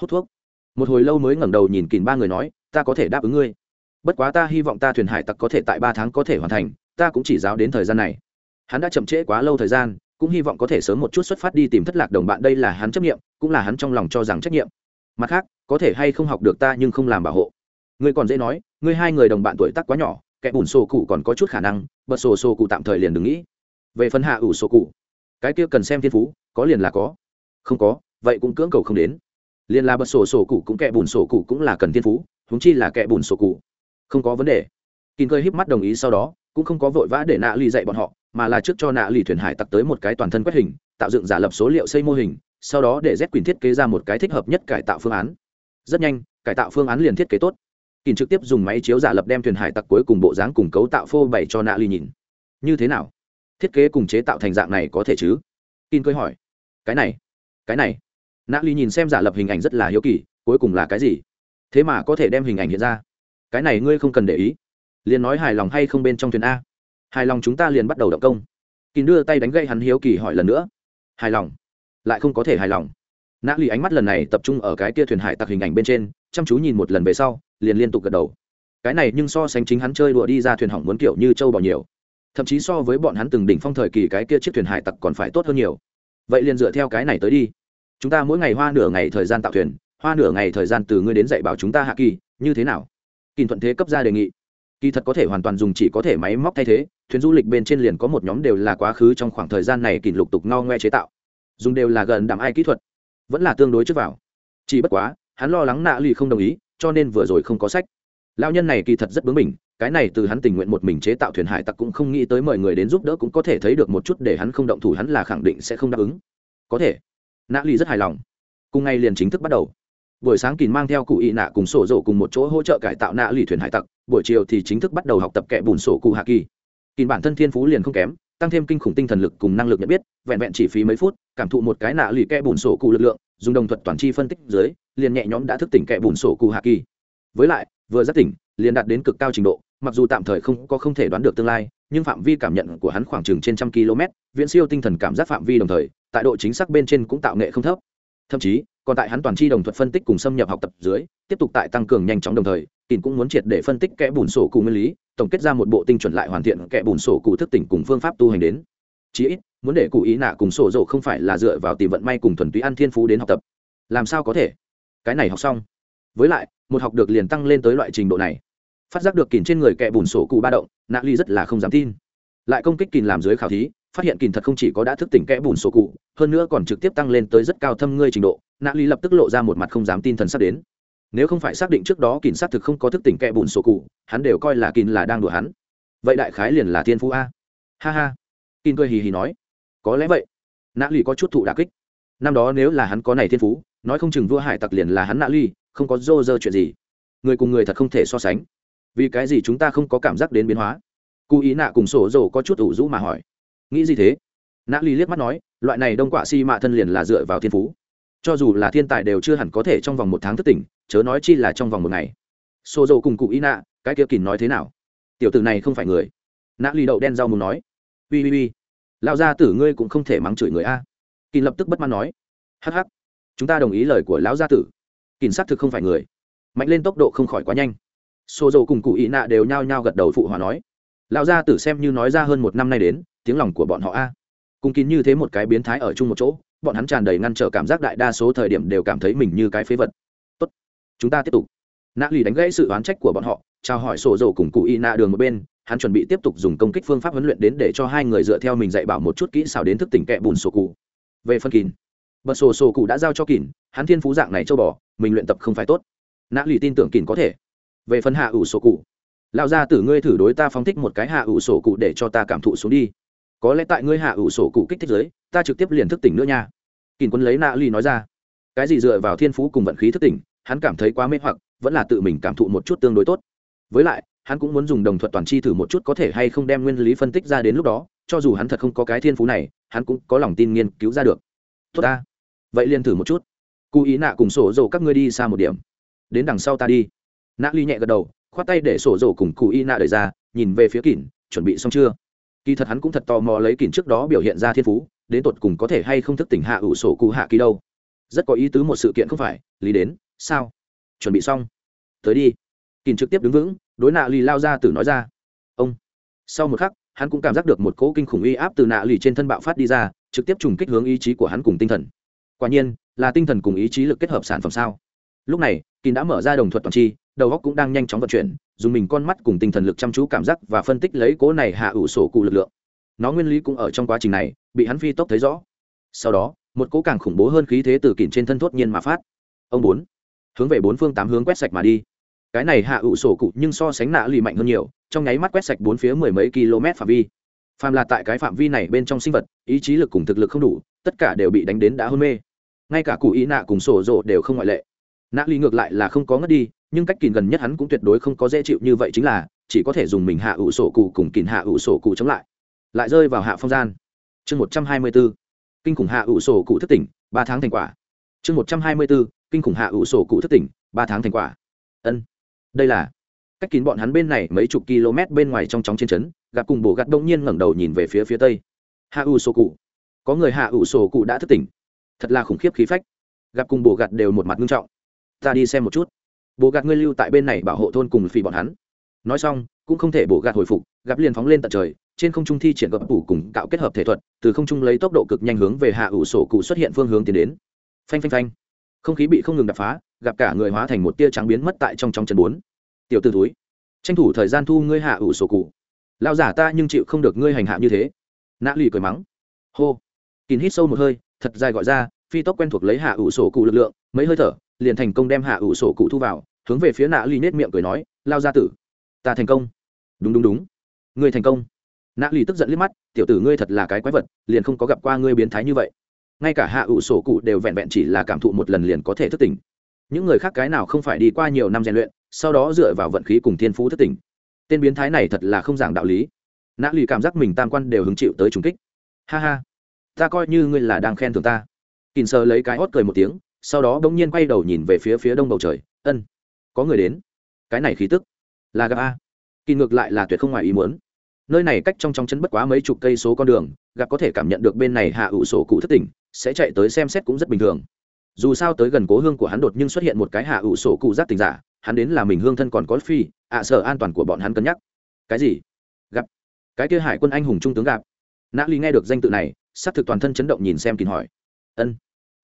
hút thuốc. Một hồi lâu mới ngẩng đầu nhìn kìm ba người nói, ta có thể đáp ứng ngươi. Bất quá ta hy vọng ta thuyền hải tặc có thể tại ba tháng có thể hoàn thành, ta cũng chỉ giáo đến thời gian này. Hắn đã chậm trễ quá lâu thời gian cũng hy vọng có thể sớm một chút xuất phát đi tìm thất lạc đồng bạn, đây là hắn chấp nghiệm, cũng là hắn trong lòng cho rằng trách nhiệm. Mặt khác, có thể hay không học được ta nhưng không làm bảo hộ. Ngươi còn dễ nói ngươi hai người đồng bạn tuổi tác quá nhỏ, kẻ bùn sổ cụ còn có chút khả năng, bật sổ sổ cụ tạm thời liền đừng nghĩ. Về phần hạ ủ sổ cụ, cái kia cần xem thiên phú, có liền là có. Không có, vậy cũng cưỡng cầu không đến. Liền là bật sổ sổ cụ cũng kẻ bùn sổ cụ cũng là cần thiên phú húng chi là kẻ bùn sổ cụ. Không có vấn đề. Kín cơi híp mắt đồng ý sau đó cũng không có vội vã để nạ lì dạy bọn họ, mà là trước cho nạ lì thuyền hải tặc tới một cái toàn thân quét hình, tạo dựng giả lập số liệu xây mô hình, sau đó để z quyền thiết kế ra một cái thích hợp nhất cải tạo phương án. Rất nhanh, cải tạo phương án liền thiết kế tốt. Kín trực tiếp dùng máy chiếu giả lập đem thuyền hải tặc cuối cùng bộ dáng cùng cấu tạo phô bày cho nạ lì nhìn. Như thế nào? Thiết kế cùng chế tạo thành dạng này có thể chứ? Kín cơi hỏi. Cái này cái này. Nạ lì nhìn xem giả lập hình ảnh rất là hiếu kỳ, cuối cùng là cái gì? Thế mà có thể đem hình ảnh hiện ra? Cái này ngươi không cần để ý liền nói hài lòng hay không bên trong thuyền a? Hài lòng chúng ta liền bắt đầu động công. Kín đưa tay đánh gây hắn hiếu kỳ hỏi lần nữa. Hài lòng. Lại không có thể hài lòng. Nã lì ánh mắt lần này tập trung ở cái kia thuyền hải tặc hình ảnh bên trên, chăm chú nhìn một lần về sau, liền liên tục gật đầu. Cái này nhưng so sánh chính hắn chơi đùa đi ra thuyền hỏng muốn kiểu như châu bò nhiều. Thậm chí so với bọn hắn từng đỉnh phong thời kỳ cái kia chiếc thuyền hải tặc còn phải tốt hơn nhiều. Vậy liền dựa theo cái này tới đi. Chúng ta mỗi ngày hoa nửa ngày thời gian tạo thuyền, hoa nửa ngày thời gian từ ngươi đến dạy bảo chúng ta hạ kỳ, như thế nào? Kỳ thuận thế cấp ra đề nghị kỳ thật có thể hoàn toàn dùng chỉ có thể máy móc thay thế, thuyền du lịch bên trên liền có một nhóm đều là quá khứ trong khoảng thời gian này kỳ lục tục no ngoe chế tạo. Dùng đều là gần đảm ai kỹ thuật, vẫn là tương đối trước vào. Chỉ bất quá, hắn lo lắng nạ lì không đồng ý, cho nên vừa rồi không có sách. Lao nhân này kỳ thật rất bướng mình cái này từ hắn tình nguyện một mình chế tạo thuyền hải tặc cũng không nghĩ tới mời người đến giúp đỡ cũng có thể thấy được một chút để hắn không động thủ hắn là khẳng định sẽ không đáp ứng. Có thể, nạ lì rất hài lòng. Cùng ngay liền chính thức bắt đầu buổi sáng kín mang theo cụ ị nạ cùng sổ rổ cùng một chỗ hỗ trợ cải tạo nạ lì thuyền hải tặc, buổi chiều thì chính thức bắt đầu học tập kẻ bùn sổ cụ hạ kỳ. Kín bản thân thiên phú liền không kém, tăng thêm kinh khủng tinh thần lực cùng năng lực nhận biết, vẹn vẹn chỉ phí mấy phút, cảm thụ một cái nạ lì kẻ bùn sổ cụ lực lượng, dùng đồng thuật toàn chi phân tích dưới, liền nhẹ nhõm đã thức tỉnh kẻ bùn sổ cụ hạ kỳ. Với lại, vừa giác tỉnh, liền đạt đến cực cao trình độ, mặc dù tạm thời không có không thể đoán được tương lai, nhưng phạm vi cảm nhận của hắn khoảng chừng trên trăm km viễn siêu tinh thần cảm giác phạm vi đồng thời, tại độ chính xác bên trên cũng tạo nghệ không thấp thậm chí, còn tại hắn toàn chi đồng thuật phân tích cùng xâm nhập học tập dưới, tiếp tục tại tăng cường nhanh chóng đồng thời kín cũng muốn triệt để phân tích kẽ bùn sổ cụ nguyên lý, tổng kết ra một bộ tinh chuẩn lại hoàn thiện kẽ bùn sổ cụ thức tỉnh cùng phương pháp tu hành đến. Chí ít, muốn để cụ ý nạ cùng sổ dỗ không phải là dựa vào tìm vận may cùng thuần túy ăn thiên phú đến học tập. Làm sao có thể? Cái này học xong. Với lại, một học được liền tăng lên tới loại trình độ này. Phát giác được kìn trên người kẻ bùn sổ cụ ba động, nạ ly rất là không dám tin. Lại công kích kìn làm dưới khảo thí phát hiện kìn thật không chỉ có đã thức tỉnh kẽ bùn sổ cụ, hơn nữa còn trực tiếp tăng lên tới rất cao thâm ngươi trình độ. Nạ ly lập tức lộ ra một mặt không dám tin thần sắp đến. Nếu không phải xác định trước đó kìn xác thực không có thức tỉnh kẽ bùn sổ cụ, hắn đều coi là kìn là đang đùa hắn. Vậy đại khái liền là thiên phú a. Ha ha. Kìn cười hì hì nói. Có lẽ vậy. Nạ ly có chút thụ đà kích. Năm đó nếu là hắn có này thiên phú, nói không chừng vua hải tặc liền là hắn nạ ly không có dô dơ chuyện gì. Người cùng người thật không thể so sánh. Vì cái gì chúng ta không có cảm giác đến biến hóa? Cụ ý nạ cùng sổ dồ có chút ủ rũ mà hỏi nghĩ gì thế? Nã ly liếc mắt nói, loại này đông quạ si mạ thân liền là dựa vào thiên phú. Cho dù là thiên tài đều chưa hẳn có thể trong vòng một tháng thất tỉnh, chớ nói chi là trong vòng một ngày. Xô dầu cùng cụ Y nạ cái kia kìm nói thế nào? Tiểu tử này không phải người. Nã ly đậu đen rau muốn nói ui ui ui lão gia tử ngươi cũng không thể mắng chửi người a. Kỳ lập tức bất mãn nói hh chúng ta đồng ý lời của lão gia tử. Kìn xác thực không phải người. Mạnh lên tốc độ không khỏi quá nhanh. Xô dầu cùng cụ ý nạ đều nhao nhao gật đầu phụ hòa nói, lão gia tử xem như nói ra hơn một năm nay đến tiếng lòng của bọn họ a. Cùng kín như thế một cái biến thái ở chung một chỗ, bọn hắn tràn đầy ngăn trở cảm giác đại đa số thời điểm đều cảm thấy mình như cái phế vật. Tốt, chúng ta tiếp tục. Nạ lì đánh gãy sự oán trách của bọn họ chào hỏi sổ dầu cùng cụ y nạ đường một bên, hắn chuẩn bị tiếp tục dùng công kích phương pháp huấn luyện đến để cho hai người dựa theo mình dạy bảo một chút kỹ xảo đến thức tỉnh kẹ bùn sổ cụ. Về phân kín, bật sổ sổ cụ đã giao cho kín, hắn thiên phú dạng này châu bò, mình luyện tập không phải tốt. Nạ lì tin tưởng kín có thể. Về phần hạ ủ sổ cụ, lão gia tử ngươi thử đối ta phóng thích một cái hạ ủ sổ cụ để cho ta cảm thụ xuống đi có lẽ tại ngươi hạ ủ sổ cụ kích thích giới, ta trực tiếp liền thức tỉnh nữa nha. Kín quân lấy nạ ly nói ra. Cái gì dựa vào thiên phú cùng vận khí thức tỉnh, hắn cảm thấy quá mê hoặc, vẫn là tự mình cảm thụ một chút tương đối tốt. Với lại, hắn cũng muốn dùng đồng thuận toàn chi thử một chút có thể hay không đem nguyên lý phân tích ra đến lúc đó, cho dù hắn thật không có cái thiên phú này, hắn cũng có lòng tin nghiên cứu ra được. Tốt ta. Vậy liền thử một chút. Cụ ý nạ cùng sổ dầu các ngươi đi xa một điểm. Đến đằng sau ta đi. Nạ ly nhẹ gật đầu, khoát tay để sổ dầu cùng cụ ý nạ đẩy ra, nhìn về phía kỳn chuẩn bị xong chưa? Kỳ thật hắn cũng thật tò mò lấy kỳn trước đó biểu hiện ra thiên phú, đến tột cùng có thể hay không thức tỉnh hạ ủ sổ cụ hạ kỳ đâu. Rất có ý tứ một sự kiện không phải, lý đến, sao? Chuẩn bị xong. Tới đi. Kỳn trực tiếp đứng vững, đối nạ lì lao ra từ nói ra. Ông. Sau một khắc, hắn cũng cảm giác được một cỗ kinh khủng uy áp từ nạ lì trên thân bạo phát đi ra, trực tiếp trùng kích hướng ý chí của hắn cùng tinh thần. Quả nhiên, là tinh thần cùng ý chí lực kết hợp sản phẩm sao. Lúc này kỳ đã mở ra đồng thuật toàn chi đầu óc cũng đang nhanh chóng vận chuyển, dùng mình con mắt cùng tinh thần lực chăm chú cảm giác và phân tích lấy cỗ này hạ ủ sổ cụ lực lượng. Nó nguyên lý cũng ở trong quá trình này, bị hắn phi tốc thấy rõ. Sau đó, một cỗ càng khủng bố hơn khí thế từ kìn trên thân thốt nhiên mà phát. Ông bốn, hướng về bốn phương tám hướng quét sạch mà đi. Cái này hạ ủ sổ cụ nhưng so sánh nạ lì mạnh hơn nhiều, trong nháy mắt quét sạch bốn phía mười mấy km phạm vi. Phàm là tại cái phạm vi này bên trong sinh vật, ý chí lực cùng thực lực không đủ, tất cả đều bị đánh đến đã hôn mê. Ngay cả cụ ý nạ cùng sổ rộ đều không ngoại lệ. Nạ lì ngược lại là không có ngất đi nhưng cách kìn gần nhất hắn cũng tuyệt đối không có dễ chịu như vậy chính là, chỉ có thể dùng mình hạ ủ sổ cụ cùng kìn hạ ủ sổ cụ chống lại. Lại rơi vào hạ phong gian. Chương một trăm hai mươi b ố kinh khủng hạ ủ sổ cụ thất tỉnh, ba tháng thành quả. Chương một trăm hai mươi b ố kinh khủng hạ ủ sổ cụ thất tỉnh, ba tháng thành quả. Ân. Đây là cách kín bọn hắn bên này mấy chục km bên ngoài trong chóng trên trấn, gặp cùng bồ gặt đông nhiên ngẩng đầu nhìn về phía phía tây. Hạ ủ sổ cụ. Có người hạ ủ sổ cụ đã thất tỉnh. Thật là khủng khiếp khí phách. Gặp cùng bồ gặt đều một mặt nghiêm trọng. Ta đi xem một chút. Bộ gạt ngươi lưu tại bên này bảo hộ thôn cùng phi bọn hắn. Nói xong, cũng không thể bộ gạt hồi phục, gặp liền phóng lên tận trời, trên không trung thi triển gập ủ cùng cạo kết hợp thể thuật, từ không trung lấy tốc độ cực nhanh hướng về hạ ủ sổ cụ xuất hiện phương hướng tiến đến. Phanh phanh phanh. Không khí bị không ngừng đập phá, gặp cả người hóa thành một tia trắng biến mất tại trong trong chân bốn. Tiểu t ử túi tranh thủ thời gian thu ngươi hạ ủ sổ cụ. Lao giả ta nhưng chịu không được ngươi hành hạ như thế. Nã lì cười mắng. Hô. Kín hít sâu một hơi, thật dài gọi ra, phi tốc quen thuộc lấy hạ ủ sổ cụ lực lượng, mấy hơi thở liền thành công đem hạ ủ sổ cụ thu vào, hướng về phía nạ ly nết miệng cười nói, lao ra tử, ta thành công. Đúng đúng đúng. Ngươi thành công. Nạ ly tức giận liếc mắt, tiểu tử ngươi thật là cái quái vật, liền không có gặp qua ngươi biến thái như vậy. Ngay cả hạ ủ sổ cụ đều vẹn vẹn chỉ là cảm thụ một lần liền có thể thức tỉnh. Những người khác cái nào không phải đi qua nhiều năm rèn luyện, sau đó dựa vào vận khí cùng thiên phú thức tỉnh. Tên biến thái này thật là không giảng đạo lý. Nã lì cảm giác mình tam quan đều hứng chịu tới trùng kích. Ha ha, ta coi như ngươi là đang khen thường ta. Kìn sơ lấy cái hót cười một tiếng sau đó đ ỗ n g nhiên quay đầu nhìn về phía phía đông bầu trời. Ân có người đến. Cái này khí tức là gặp a. Kỳ ngược lại là tuyệt không ngoài ý muốn. Nơi này cách trong trong chân bất quá mấy chục cây số con đường gặp có thể cảm nhận được bên này hạ ủ sổ cụ thất tỉnh sẽ chạy tới xem xét cũng rất bình thường. Dù sao tới gần cố hương của hắn đột nhưng xuất hiện một cái hạ ủ sổ cụ giác tình giả hắn đến là mình hương thân còn có phi ạ à, sở an toàn của bọn hắn cân nhắc. Cái gì? Gặp. Cái kia hải quân anh hùng trung tướng gặp. Nã ly nghe được danh tự này s thực toàn thân chấn động nhìn xem kín hỏi. Ân.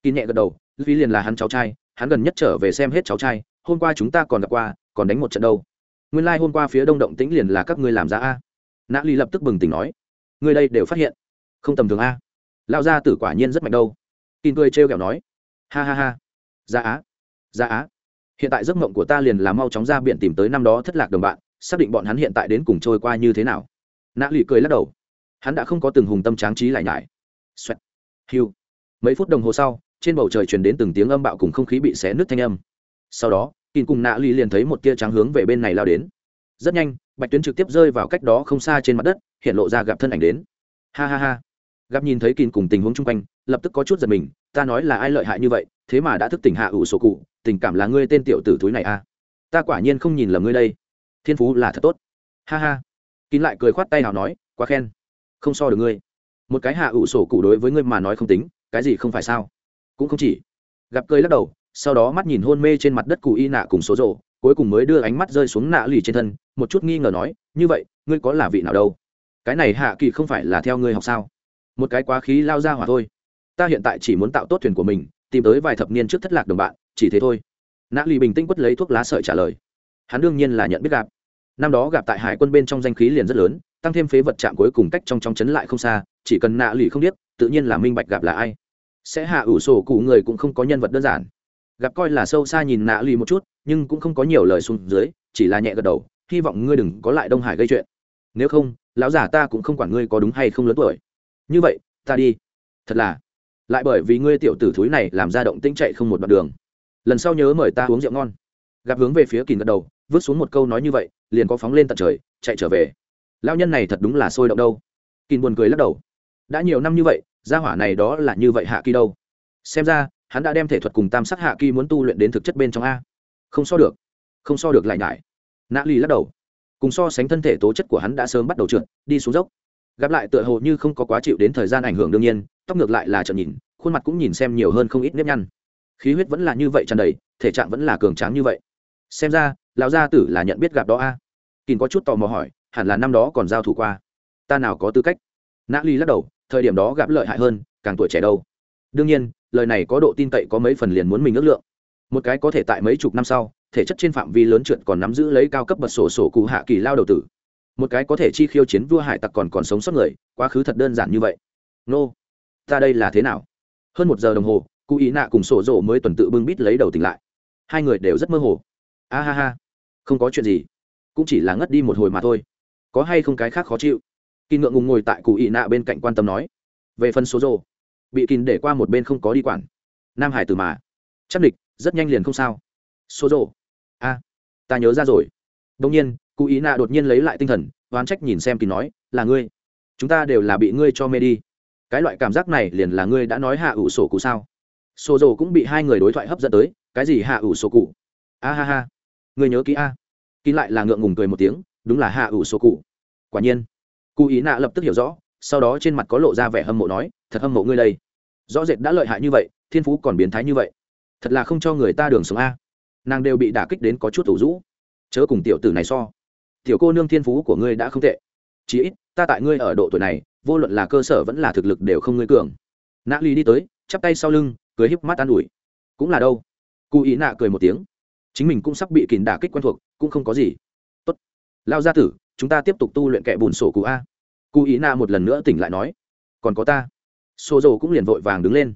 Kín nhẹ gật đầu vì liền là hắn cháu trai, hắn gần nhất trở về xem hết cháu trai, hôm qua chúng ta còn gặp qua, còn đánh một trận đâu. Nguyên lai、like、hôm qua phía đông động tĩnh liền là các ngươi làm ra a. Nã ly lập tức bừng tỉnh nói. Người đây đều phát hiện. Không tầm thường a. Lao ra tử quả nhiên rất mạnh đâu. Tin cười trêu kẹo nói. Ha ha ha. Ra á. Ra á. Hiện tại giấc mộng của ta liền là mau chóng ra biển tìm tới năm đó thất lạc đồng bạn, xác định bọn hắn hiện tại đến cùng trôi qua như thế nào. Nã lụy cười lắc đầu. Hắn đã không có từng hùng tâm tráng trí lại nhải. Xoẹt. Hiu. Mấy phút đồng hồ sau trên bầu trời truyền đến từng tiếng âm bạo cùng không khí bị xé nứt thanh âm. Sau đó kìn cùng nạ ly liền thấy một tia trắng hướng về bên này lao đến. Rất nhanh, bạch tuyến trực tiếp rơi vào cách đó không xa trên mặt đất, hiện lộ ra gặp thân ảnh đến. Ha ha ha. Gặp nhìn thấy kìn cùng tình huống chung quanh, lập tức có chút giật mình, ta nói là ai lợi hại như vậy, thế mà đã thức tỉnh hạ ủ sổ cụ, tình cảm là ngươi tên tiểu tử túi này à? Ta quả nhiên không nhìn lầm ngươi đây. Thiên phú là thật tốt. Ha ha. Kín lại cười khoát tay nào nói, quá khen. Không so được ngươi. Một cái hạ ủ sổ cụ đối với ngươi mà nói không tính, cái gì không phải sao? Cũng không chỉ. Gặp cười lắc đầu, sau đó mắt nhìn hôn mê trên mặt đất cụ y nạ cùng số rộ cuối cùng mới đưa ánh mắt rơi xuống nạ lì trên thân, một chút nghi ngờ nói, như vậy, ngươi có là vị nào đâu? Cái này hạ kỳ không phải là theo ngươi học sao? Một cái quá khí lao ra hỏa thôi. Ta hiện tại chỉ muốn tạo tốt thuyền của mình, tìm tới vài thập niên trước thất lạc đồng bạn, chỉ thế thôi. Nạ lì bình tĩnh quất lấy thuốc lá sợi trả lời. Hắn đương nhiên là nhận biết gặp. Năm đó gặp tại hải quân bên trong danh khí liền rất lớn, tăng thêm phế vật chạm cuối cùng cách trong trong chấn lại không xa, chỉ cần nạ lì không biết tự nhiên là minh bạch gặp là ai sẽ hạ ủ sổ cụ người cũng không có nhân vật đơn giản. Gặp coi là sâu xa nhìn nạ lì một chút, nhưng cũng không có nhiều lời xuống dưới, chỉ là nhẹ gật đầu, hy vọng ngươi đừng có lại đông hải gây chuyện. Nếu không, lão giả ta cũng không quản ngươi có đúng hay không lớn tuổi. Như vậy, ta đi. Thật là. Lại bởi vì ngươi tiểu tử thúi này làm ra động tĩnh chạy không một đoạn đường. Lần sau nhớ mời ta uống rượu ngon. Gặp hướng về phía kỳ gật đầu, vứt xuống một câu nói như vậy, liền có phóng lên tận trời, chạy trở về. Lao nhân này thật đúng là sôi động đâu. Kỳ buồn cười lắc đầu. Đã nhiều năm như vậy gia hỏa này đó là như vậy hạ kỳ đâu? Xem ra, hắn đã đem thể thuật cùng tam sắc hạ kỳ muốn tu luyện đến thực chất bên trong a. Không so được. Không so được lại nhải. Nã ly lắc đầu. Cùng so sánh thân thể tố chất của hắn đã sớm bắt đầu trượt, đi xuống dốc. Gặp lại tựa hồ như không có quá chịu đến thời gian ảnh hưởng đương nhiên, tóc ngược lại là trợn nhìn, khuôn mặt cũng nhìn xem nhiều hơn không ít nếp nhăn. Khí huyết vẫn là như vậy tràn đầy, thể trạng vẫn là cường tráng như vậy. Xem ra, lão gia tử là nhận biết gặp đó a. À? kín có chút tò mò hỏi, hẳn là năm đó còn giao thủ qua. Ta nào có tư cách? Nã ly lắc đầu thời điểm đó gặp lợi hại hơn, càng tuổi trẻ đâu. Đương nhiên, lời này có độ tin cậy có mấy phần liền muốn mình ước lượng. Một cái có thể tại mấy chục năm sau, thể chất trên phạm vi lớn trượt còn nắm giữ lấy cao cấp bật sổ sổ cụ hạ kỳ lao đầu tử. Một cái có thể chi khiêu chiến vua hải tặc còn còn sống sót người, quá khứ thật đơn giản như vậy. Nô、no. ta đây là thế nào? Hơn một giờ đồng hồ, cụ ý nạ cùng sổ rộ mới tuần tự bưng bít lấy đầu tỉnh lại. Hai người đều rất mơ hồ. A ha ha, không có chuyện gì, cũng chỉ là ngất đi một hồi mà thôi. Có hay không cái khác khó chịu? Kỳ ngượng ngùng ngồi tại cụ ý nạ bên cạnh quan tâm nói về phần số Rồ bị kín để qua một bên không có đi quản. Nam hải từ mà. Chắc địch rất nhanh liền không sao. Số Rồ, a ta nhớ ra rồi. Đông nhiên cụ ý nạ đột nhiên lấy lại tinh thần oán trách nhìn xem kín nói là ngươi. Chúng ta đều là bị ngươi cho mê đi. Cái loại cảm giác này liền là ngươi đã nói hạ ủ sổ cụ sao? Sổ Rồ cũng bị hai người đối thoại hấp dẫn tới cái gì hạ ủ sổ cụ? A ha ha. Ngươi nhớ kỹ a. Kín lại là ngượng ngùng cười một tiếng đúng là hạ ủ sổ cụ. Quả nhiên cụ ý nạ lập tức hiểu rõ, sau đó trên mặt có lộ ra vẻ hâm mộ nói, thật hâm mộ ngươi đây. Rõ rệt đã lợi hại như vậy, thiên phú còn biến thái như vậy. Thật là không cho người ta đường sống a. Nàng đều bị đả kích đến có chút thủ rũ. Chớ cùng tiểu tử này so. Tiểu cô nương thiên phú của ngươi đã không tệ. Chí ít, ta tại ngươi ở độ tuổi này, vô luận là cơ sở vẫn là thực lực đều không ngươi cường. Nạ ly đi tới, chắp tay sau lưng, cười híp mắt an ủi. Cũng là đâu? Cụ ý nạ cười một tiếng. Chính mình cũng sắp bị kìm đả kích quen thuộc, cũng không có gì. Tốt. Lao gia tử, chúng ta tiếp tục tu luyện kẻ bùn sổ cụ a cụ ý na một lần nữa tỉnh lại nói, còn có ta. Xô dầu cũng liền vội vàng đứng lên.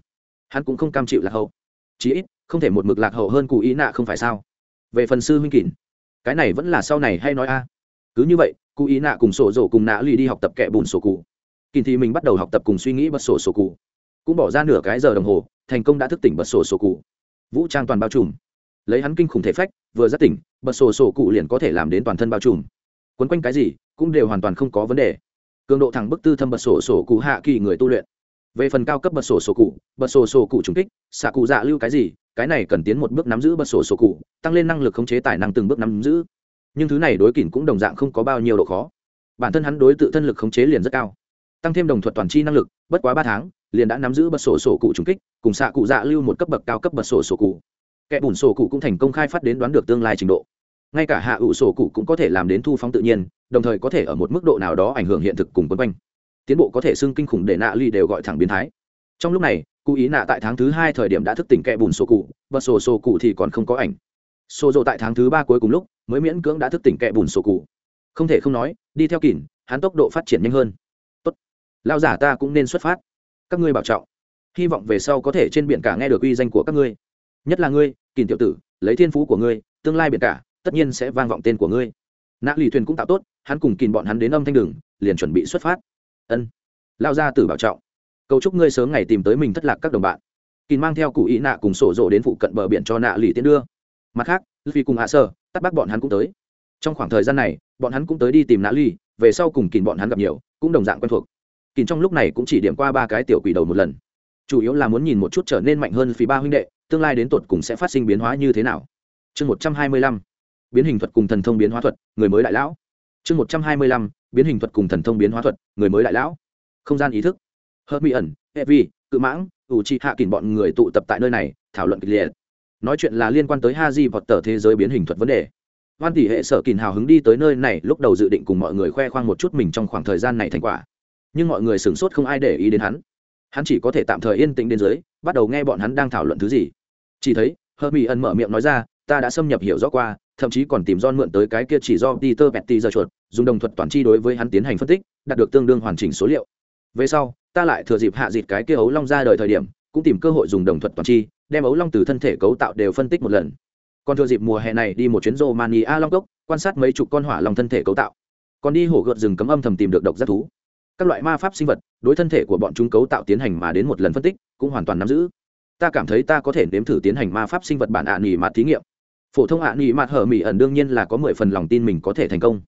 Hắn cũng không cam chịu lạc hậu. Chí ít, không thể một mực lạc hậu hơn cụ ý nạ không phải sao? Về phần sư huynh kỳn cái này vẫn là sau này hay nói a. Cứ như vậy, cụ ý nạ cùng sổ rổ cùng nạ lì đi học tập kẹ bùn sổ cụ. Kỳn thì mình bắt đầu học tập cùng suy nghĩ bật sổ sổ cụ. Cũng bỏ ra nửa cái giờ đồng hồ, thành công đã thức tỉnh bật sổ sổ cụ. Vũ trang toàn bao trùm. Lấy hắn kinh khủng thể phách, vừa giác tỉnh, bật sổ sổ cụ liền có thể làm đến toàn thân bao trùm. Quấn quanh cái gì, cũng đều hoàn toàn không có vấn đề cường độ thẳng bức tư thâm bật sổ sổ cụ hạ kỳ người tu luyện. Về phần cao cấp bật sổ sổ cụ, bật sổ sổ cụ trùng kích, xạ cụ dạ lưu cái gì, cái này cần tiến một bước nắm giữ bật sổ sổ cụ, tăng lên năng lực khống chế tài năng từng bước nắm giữ. Nhưng thứ này đối kỉnh cũng đồng dạng không có bao nhiêu độ khó. Bản thân hắn đối tự thân lực khống chế liền rất cao. Tăng thêm đồng thuật toàn chi năng lực, bất quá ba tháng, liền đã nắm giữ bật sổ sổ cụ trùng kích, cùng xạ cụ dạ lưu một cấp bậc cao cấp bật sổ sổ cụ. Kẻ bùn sổ cụ cũng thành công khai phát đến đoán được tương lai trình độ ngay cả hạ ủ sổ cụ cũng có thể làm đến thu phóng tự nhiên, đồng thời có thể ở một mức độ nào đó ảnh hưởng hiện thực cùng quân quanh. Tiến bộ có thể xưng kinh khủng để nạ ly đều gọi thẳng biến thái. Trong lúc này, cụ ý nạ tại tháng thứ hai thời điểm đã thức tỉnh kẽ bùn sổ cụ, và sổ sổ cụ thì còn không có ảnh. Sổ dồ tại tháng thứ ba cuối cùng lúc, mới miễn cưỡng đã thức tỉnh kẽ bùn sổ cụ. Không thể không nói, đi theo kỳn hắn tốc độ phát triển nhanh hơn. Tốt. Lao giả ta cũng nên xuất phát. Các ngươi bảo trọng. Hy vọng về sau có thể trên biển cả nghe được uy danh của các ngươi. Nhất là ngươi kỳn tiểu tử, lấy thiên phú của ngươi, tương lai biển cả tất nhiên sẽ vang vọng tên của ngươi. Nạ lì thuyền cũng tạo tốt, hắn cùng kìm bọn hắn đến âm thanh đường, liền chuẩn bị xuất phát. Ân. Lao ra từ bảo trọng. Cầu chúc ngươi sớm ngày tìm tới mình thất lạc các đồng bạn. Kìm mang theo cụ ý nạ cùng sổ rộ đến phụ cận bờ biển cho nạ lì tiến đưa. Mặt khác vì cùng hạ sơ, tắt bác bọn hắn cũng tới. Trong khoảng thời gian này, bọn hắn cũng tới đi tìm nạ lì, về sau cùng kìm bọn hắn gặp nhiều, cũng đồng dạng quen thuộc. Kìm trong lúc này cũng chỉ điểm qua ba cái tiểu quỷ đầu một lần. Chủ yếu là muốn nhìn một chút trở nên mạnh hơn phí ba huynh đệ, tương lai đến tột cùng sẽ phát sinh biến hóa như thế nào. Chương một trăm hai mươi lăm biến hình thuật cùng thần thông biến hóa thuật, người mới đại lão. Chương một trăm hai mươi lăm, biến hình thuật cùng thần thông biến hóa thuật, người mới đại lão. Không gian ý thức. Hớt mỹ ẩn evi cự mãng ủ trị hạ kỳn bọn người tụ tập tại nơi này, thảo luận kịch liệt. Nói chuyện là liên quan tới ha di vọt tờ thế giới biến hình thuật vấn đề. Hoan tỷ hệ sở kỳn hào hứng đi tới nơi này, lúc đầu dự định cùng mọi người khoe khoang một chút mình trong khoảng thời gian này thành quả. Nhưng mọi người sửng sốt không ai để ý đến hắn. Hắn chỉ có thể tạm thời yên tĩnh đến dưới, bắt đầu nghe bọn hắn đang thảo luận thứ gì. Chỉ thấy hơ mỹ ẩn mở miệng nói ra ta đã xâm nhập hiểu rõ qua thậm chí còn tìm don mượn tới cái kia chỉ do Peter Petty giờ chuột, dùng đồng thuật toàn chi đối với hắn tiến hành phân tích, đạt được tương đương hoàn chỉnh số liệu. Về sau, ta lại thừa dịp hạ dịt cái kia ấu long ra đời thời điểm, cũng tìm cơ hội dùng đồng thuật toàn chi, đem ấu long từ thân thể cấu tạo đều phân tích một lần. Còn thừa dịp mùa hè này đi một chuyến Romania Long Cốc, quan sát mấy chục con hỏa long thân thể cấu tạo. Còn đi hổ gợt rừng cấm âm thầm tìm được độc giác thú. Các loại ma pháp sinh vật, đối thân thể của bọn chúng cấu tạo tiến hành mà đến một lần phân tích, cũng hoàn toàn nắm giữ. Ta cảm thấy ta có thể nếm thử tiến hành ma pháp sinh vật bản ạ à nghỉ mà thí nghiệm phổ thông hạ nghị mặt hở mỹ ẩn đương nhiên là có mười phần lòng tin mình có thể thành công.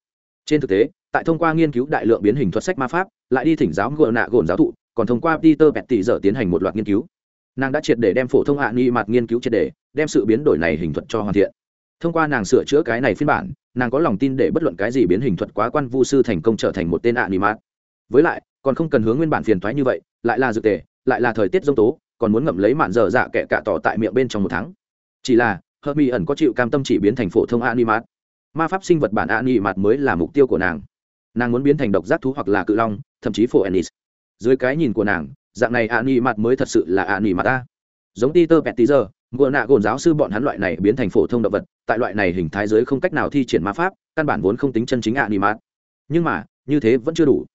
Trên thực tế, tại thông qua nghiên cứu đại lượng biến hình thuật sách ma pháp, lại đi thỉnh giáo gợ nạ gồn giáo thụ, còn thông qua peter bẹt tỷ giờ tiến hành một loạt nghiên cứu. Nàng đã triệt để đem phổ thông hạ nghị mặt nghiên cứu triệt để, đem sự biến đổi này hình thuật cho hoàn thiện. Thông qua nàng sửa chữa cái này phiên bản, nàng có lòng tin để bất luận cái gì biến hình thuật quá quan vu sư thành công trở thành một tên hạ nghị mặt với lại, còn không cần hướng nguyên bản phiền thoái như vậy, lại là dược tề, lại là thời tiết dông tố, còn muốn ngậm lấy mạn dở dạ kẻ cả tỏ tại miệng bên trong một tháng. Chỉ là hờ mỹ ẩn có chịu cam tâm chỉ biến thành phổ thông animat. Ma pháp sinh vật bản animat mới là mục tiêu của nàng. Nàng muốn biến thành độc giác thú hoặc là cự long, thậm chí phổ ennis. Dưới cái nhìn của nàng, dạng này animat mới thật sự là animat ta giống peter pettiger ngựa nạ gồn giáo sư bọn hắn loại này biến thành phổ thông động vật, tại loại này hình thái giới không cách nào thi triển ma pháp, căn bản vốn không tính chân chính animat. Nhưng mà, như thế vẫn chưa đủ.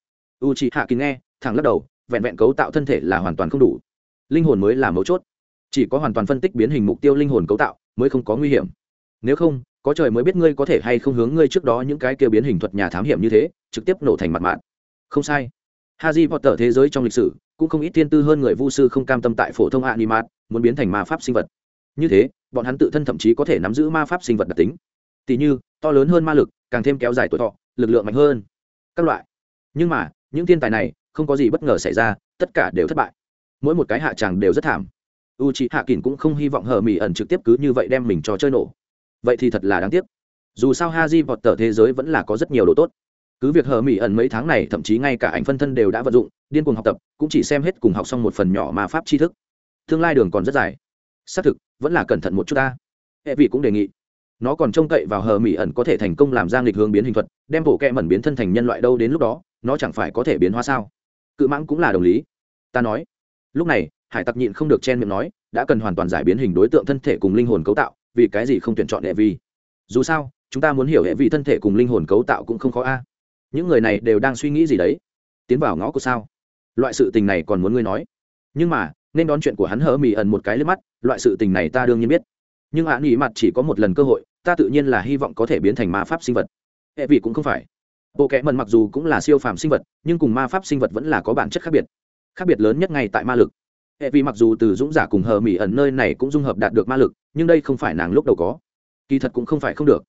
U c hạ kín nghe thẳng lắc đầu, vẹn vẹn cấu tạo thân thể là hoàn toàn không đủ. Linh hồn mới là mấu chốt. Chỉ có hoàn toàn phân tích biến hình mục tiêu linh hồn cấu tạo mới không có nguy hiểm. Nếu không, có trời mới biết ngươi có thể hay không hướng ngươi trước đó những cái kia biến hình thuật nhà thám hiểm như thế, trực tiếp nổ thành mặt mạng không sai. Haji potter thế giới trong lịch sử, cũng không ít tiên tư hơn người vu sư không cam tâm tại phổ thông animat, muốn biến thành ma pháp sinh vật. Như thế, bọn hắn tự thân thậm chí có thể nắm giữ ma pháp sinh vật đặc tính. Tỷ như, to lớn hơn ma lực, càng thêm kéo dài tuổi thọ, lực lượng mạnh hơn. Các loại. Nhưng mà, những thiên tài này, không có gì bất ngờ xảy ra, tất cả đều thất bại. Mỗi một cái hạ tràng đều rất thảm u c h i hạ kỳn cũng không hy vọng hờ mỹ ẩn trực tiếp cứ như vậy đem mình cho chơi nổ. Vậy thì thật là đáng tiếc. Dù sao ha di vọt tờ thế giới vẫn là có rất nhiều độ tốt. Cứ việc hờ mỹ ẩn mấy tháng này, thậm chí ngay cả ảnh phân thân đều đã vận dụng, điên cuồng học tập, cũng chỉ xem hết cùng học xong một phần nhỏ mà pháp tri thức. Tương lai đường còn rất dài. Xác thực, vẫn là cẩn thận một chút ta. Hệ vị cũng đề nghị. Nó còn trông cậy vào hờ mỹ ẩn có thể thành công làm giang lịch hướng biến hình thuật, đem bộ kẹ mẩn biến thân thành nhân loại đâu đến lúc đó, nó chẳng phải có thể biến hóa sao? Cự mãng cũng là đồng lý. Ta nói lúc này, hải tặc nhịn không được chen miệng nói, đã cần hoàn toàn giải biến hình đối tượng thân thể cùng linh hồn cấu tạo, vì cái gì không tuyển chọn hệ vi? Dù sao, chúng ta muốn hiểu hệ vi thân thể cùng linh hồn cấu tạo cũng không khó a. Những người này đều đang suy nghĩ gì đấy? Tiến vào ngõ của sao? Loại sự tình này còn muốn ngươi nói. Nhưng mà, nên đón chuyện của hắn hở mì ẩn một cái lên mắt, loại sự tình này ta đương nhiên biết. Nhưng ạ nghỉ mặt chỉ có một lần cơ hội, ta tự nhiên là hy vọng có thể biến thành ma pháp sinh vật. Hệ vị cũng không phải. Bộ kẽ mần mặc dù cũng là siêu phàm sinh vật, nhưng cùng ma pháp sinh vật vẫn là có bản chất khác biệt khác biệt lớn nhất ngay tại ma lực. Hệ vì mặc dù từ dũng giả cùng hờ mỹ ẩn nơi này cũng dung hợp đạt được ma lực, nhưng đây không phải nàng lúc đầu có. Kỳ thật cũng không phải không được.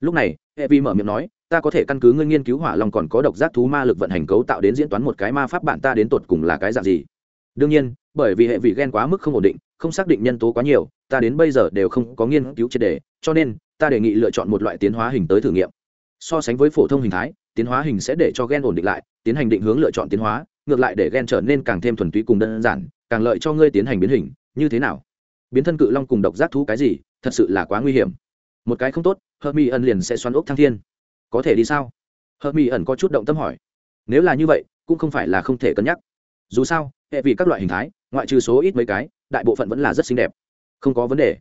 Lúc này, hệ vi mở miệng nói, ta có thể căn cứ ngươi nghiên cứu hỏa long còn có độc giác thú ma lực vận hành cấu tạo đến diễn toán một cái ma pháp bạn ta đến tột cùng là cái dạng gì? Đương nhiên, bởi vì hệ vị ghen quá mức không ổn định, không xác định nhân tố quá nhiều, ta đến bây giờ đều không có nghiên cứu triệt đề cho nên, ta đề nghị lựa chọn một loại tiến hóa hình tới thử nghiệm. So sánh với phổ thông hình thái, tiến hóa hình sẽ để cho ghen ổn định lại, tiến hành định hướng lựa chọn tiến hóa ngược lại để gen trở nên càng thêm thuần túy cùng đơn giản, càng lợi cho ngươi tiến hành biến hình, như thế nào? Biến thân cự long cùng độc giác thú cái gì, thật sự là quá nguy hiểm. Một cái không tốt hợp mỹ ẩn liền sẽ xoắn ốc thăng thiên. Có thể đi sao? Hợp mỹ ẩn có chút động tâm hỏi. Nếu là như vậy, cũng không phải là không thể cân nhắc. Dù sao, hệ vì các loại hình thái, ngoại trừ số ít mấy cái, đại bộ phận vẫn là rất xinh đẹp. Không có vấn đề.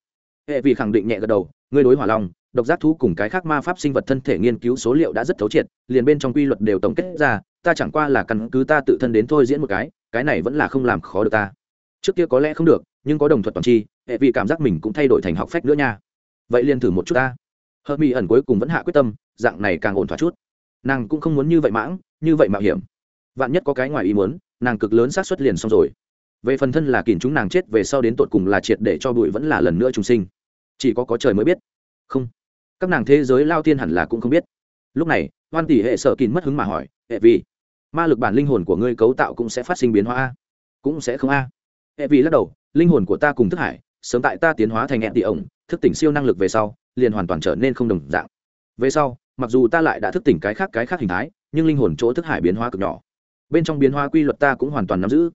Hệ vì khẳng định nhẹ gật đầu, ngươi đối hỏa long, độc giác thú cùng cái khác ma pháp sinh vật thân thể nghiên cứu số liệu đã rất thấu triệt, liền bên trong quy luật đều tổng kết ra ta chẳng qua là căn cứ ta tự thân đến thôi diễn một cái cái này vẫn là không làm khó được ta. Trước kia có lẽ không được, nhưng có đồng thuật toàn chi, hệ vì cảm giác mình cũng thay đổi thành học phách nữa nha. Vậy liền thử một chút ta. Hợp mỹ ẩn cuối cùng vẫn hạ quyết tâm, dạng này càng ổn thỏa chút. Nàng cũng không muốn như vậy mãng, như vậy mạo hiểm. Vạn nhất có cái ngoài ý muốn, nàng cực lớn xác suất liền xong rồi. Về phần thân là kìm chúng nàng chết về sau đến tột cùng là triệt để cho bụi vẫn là lần nữa trùng sinh. Chỉ có có trời mới biết. Không. Các nàng thế giới lao tiên hẳn là cũng không biết. Lúc này, hoan tỷ hệ sợ kín mất hứng mà hỏi, hệ vì ma lực bản linh hồn của ngươi cấu tạo cũng sẽ phát sinh biến hóa a. Cũng sẽ không a. Hệ vì lắc đầu, linh hồn của ta cùng thức hải, sớm tại ta tiến hóa thành hẹn tỷ ổng, thức tỉnh siêu năng lực về sau, liền hoàn toàn trở nên không đồng dạng. Về sau, mặc dù ta lại đã thức tỉnh cái khác cái khác hình thái, nhưng linh hồn chỗ thức hải biến hóa cực nhỏ. Bên trong biến hóa quy luật ta cũng hoàn toàn nắm giữ.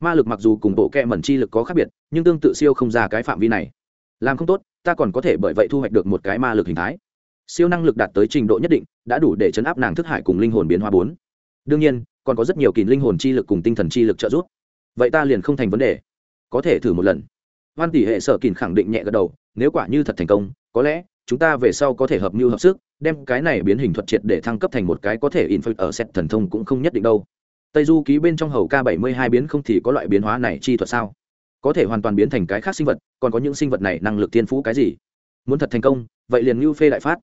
Ma lực mặc dù cùng bộ kẹ mẩn chi lực có khác biệt, nhưng tương tự siêu không ra cái phạm vi này. Làm không tốt, ta còn có thể bởi vậy thu hoạch được một cái ma lực hình thái. Siêu năng lực đạt tới trình độ nhất định, đã đủ để chấn áp nàng thức hải cùng linh hồn biến hóa bốn đương nhiên, còn có rất nhiều kỳ linh hồn chi lực cùng tinh thần chi lực trợ giúp. Vậy ta liền không thành vấn đề. Có thể thử một lần. Hoan tỷ hệ sở kìn khẳng định nhẹ gật đầu, nếu quả như thật thành công, có lẽ chúng ta về sau có thể hợp mưu hợp sức, đem cái này biến hình thuật triệt để thăng cấp thành một cái có thể in phật ở set thần thông cũng không nhất định đâu. Tây du ký bên trong hầu k bảy mươi hai biến không thì có loại biến hóa này chi thuật sao? Có thể hoàn toàn biến thành cái khác sinh vật, còn có những sinh vật này năng lực tiên phú cái gì? Muốn thật thành công, vậy liền ngưu phê đại phát.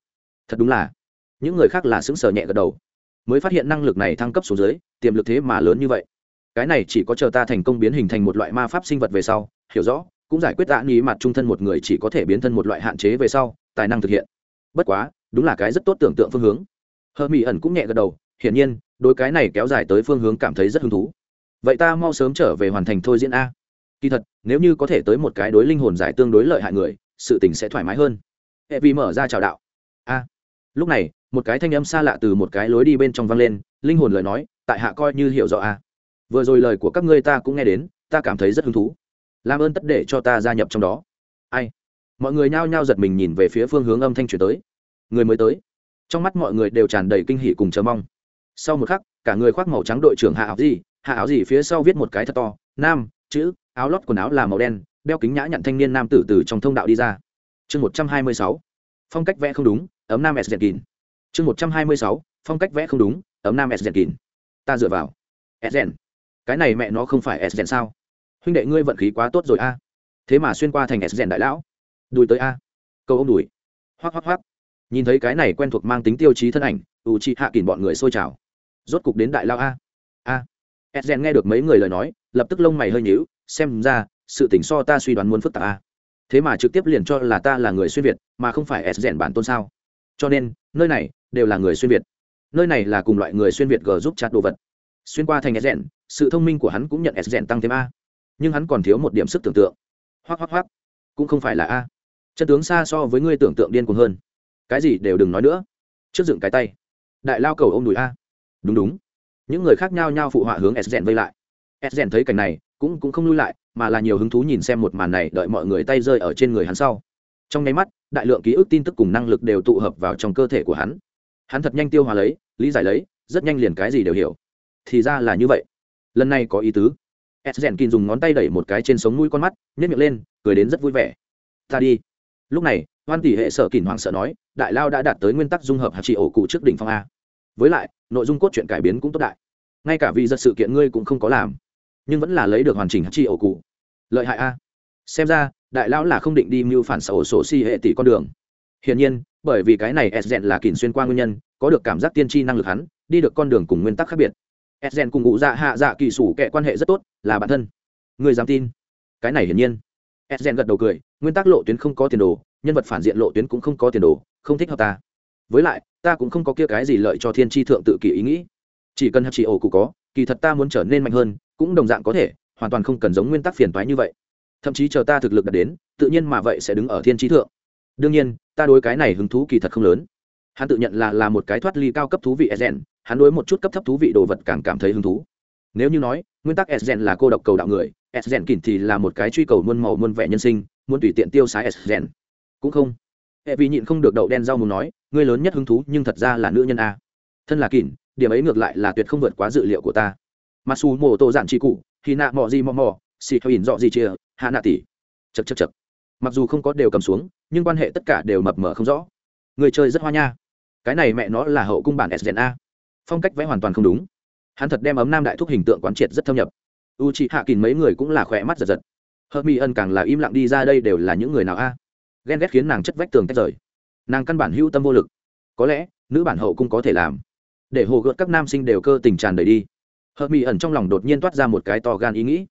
Thật đúng là. Những người khác là xứng sở nhẹ gật đầu mới phát hiện năng lực này thăng cấp xuống dưới, tiềm lực thế mà lớn như vậy. Cái này chỉ có chờ ta thành công biến hình thành một loại ma pháp sinh vật về sau, hiểu rõ, cũng giải quyết tạ nghi mặt trung thân một người chỉ có thể biến thân một loại hạn chế về sau, tài năng thực hiện. Bất quá, đúng là cái rất tốt tưởng tượng phương hướng. Hờ mỹ ẩn cũng nhẹ gật đầu, hiển nhiên đôi cái này kéo dài tới phương hướng cảm thấy rất hứng thú. Vậy ta mau sớm trở về hoàn thành thôi diễn a. Kỳ thật, nếu như có thể tới một cái đối linh hồn giải tương đối lợi hại người, sự tình sẽ thoải mái hơn. Hệ vì mở ra chào đạo. A lúc này, một cái thanh âm xa lạ từ một cái lối đi bên trong vang lên, linh hồn lời nói, tại hạ coi như hiểu rõ a vừa rồi lời của các ngươi ta cũng nghe đến, ta cảm thấy rất hứng thú. Làm ơn tất để cho ta gia nhập trong đó. Ai? Mọi người nhao nhao giật mình nhìn về phía phương hướng âm thanh chuyển tới. Người mới tới. Trong mắt mọi người đều tràn đầy kinh hỉ cùng chờ mong. Sau một khắc, cả người khoác màu trắng đội trưởng hạ áo gì hạ áo gì phía sau viết một cái thật to, nam, chữ, áo lót quần áo là màu đen, đeo kính nhã nhận thanh niên nam tử từ trong thông đạo đi ra. Chương một trăm hai mươi sáu. Phong cách vẽ không đúng ấm nam s kín. Chương một trăm hai mươi sáu, phong cách vẽ không đúng, ấm nam s kín. Ta dựa vào. S cái này mẹ nó không phải s sao? Huynh đệ ngươi vận khí quá tốt rồi a. Thế mà xuyên qua thành s đại lão. Đùi tới a. Câu ông đùi. Hoác hoác hoác nhìn thấy cái này quen thuộc mang tính tiêu chí thân ảnh u chị hạ kìm bọn người xôi trào. Rốt cục đến đại lao a. A. Edgen nghe được mấy người lời nói, lập tức lông mày hơi nhíu, xem ra, sự tỉnh so ta suy đoán muốn phức tạp a. Thế mà trực tiếp liền cho là ta là người xuyên việt, mà không phải edgen bản tôn sao? Cho nên, nơi này đều là người xuyên việt. Nơi này là cùng loại người xuyên việt g giúp chặt đồ vật. Xuyên qua thành edgen sự thông minh của hắn cũng nhận edgen tăng thêm a. Nhưng hắn còn thiếu một điểm sức tưởng tượng. Hoác hoác hoác cũng không phải là a. Chân tướng xa so với ngươi tưởng tượng điên cuồng hơn. Cái gì đều đừng nói nữa. Trước dựng cái tay. Đại lao cầu ô m đùi a. Đúng đúng. Những người khác nhau nhau phụ họa hướng s vây lại. S thấy cảnh này, cũng cũng không lui lại, mà là nhiều hứng thú nhìn xem một màn này, đợi mọi người tay rơi ở trên người hắn sau trong nháy mắt, đại lượng ký ức tin tức cùng năng lực đều tụ hợp vào trong cơ thể của hắn. Hắn thật nhanh tiêu hòa lấy, lý giải lấy, rất nhanh liền cái gì đều hiểu. Thì ra là như vậy. Lần này có ý tứ. S rèn kín dùng ngón tay đẩy một cái trên sống mũi con mắt nhét miệng lên, cười đến rất vui vẻ. Ta đi. Lúc này, hoan tỷ hệ sở kín hoảng sợ nói, đại lao đã đạt tới nguyên tắc dung hợp hạt trị ổ cụ trước đỉnh phong a. Với lại, nội dung cốt truyện cải biến cũng tốt đại. Ngay cả vì giật sự kiện ngươi cũng không có làm, nhưng vẫn là lấy được hoàn chỉnh hạt trị ổ cụ. Lợi hại a. Xem ra đại lão là không định đi mưu phản sổ sổ si hệ tỷ con đường. Hiển nhiên, bởi vì cái này s là kìm xuyên qua nguyên nhân, có được cảm giác tiên tri năng lực hắn, đi được con đường cùng nguyên tắc khác biệt. S cùng ngụ dạ hạ dạ kỳ sủ kệ quan hệ rất tốt, là bản thân. Người dám tin? Cái này hiển nhiên. S gật đầu cười, nguyên tắc lộ tuyến không có tiền đồ, nhân vật phản diện lộ tuyến cũng không có tiền đồ, không thích hợp ta. Với lại, ta cũng không có kia cái gì lợi cho thiên tri thượng tự kỷ ý nghĩ. Chỉ cần hạt chỉ ổ cụ có, kỳ thật ta muốn trở nên mạnh hơn, cũng đồng dạng có thể, hoàn toàn không cần giống nguyên tắc phiền toái như vậy thậm chí chờ ta thực lực đạt đến, tự nhiên mà vậy sẽ đứng ở thiên trí thượng. Đương nhiên, ta đối cái này hứng thú kỳ thật không lớn. Hắn tự nhận là là một cái thoát ly cao cấp thú vị sden hắn đối một chút cấp thấp thú vị đồ vật càng cảm thấy hứng thú. Nếu như nói, nguyên tắc sden là cô độc cầu đạo người sden kỳn thì là một cái truy cầu muôn màu muôn vẻ nhân sinh, muốn tùy tiện tiêu sái sden cũng không. Hệ vì nhịn không được đậu đen rau muốn nói, ngươi lớn nhất hứng thú nhưng thật ra là nữ nhân a. Thân là kỳn điểm ấy ngược lại là tuyệt không vượt quá dự liệu của ta. Mặc dù mô tô giản trị cụ khi nạ mò gì mò mò xì thôi dọ gì chia hạ nạ tỷ chật chật chật mặc dù không có đều cầm xuống, nhưng quan hệ tất cả đều mập mờ không rõ. Người chơi rất hoa nha. Cái này mẹ nó là hậu cung bản sdna phong cách vẽ hoàn toàn không đúng. Hắn thật đem ấm nam đại thúc hình tượng quán triệt rất thâm nhập. U chị hạ kín mấy người cũng là khỏe mắt giật giật. Hợp mỹ ân càng là im lặng đi ra đây đều là những người nào a? Ghen ghét khiến nàng chất vách tường tách rời. Nàng căn bản hữu tâm vô lực. Có lẽ, nữ bản hậu cũng có thể làm. Để hồ gợt các nam sinh đều cơ tình tràn đầy đi. Hợp mỹ ẩn trong lòng đột nhiên toát ra một cái to gan ý nghĩ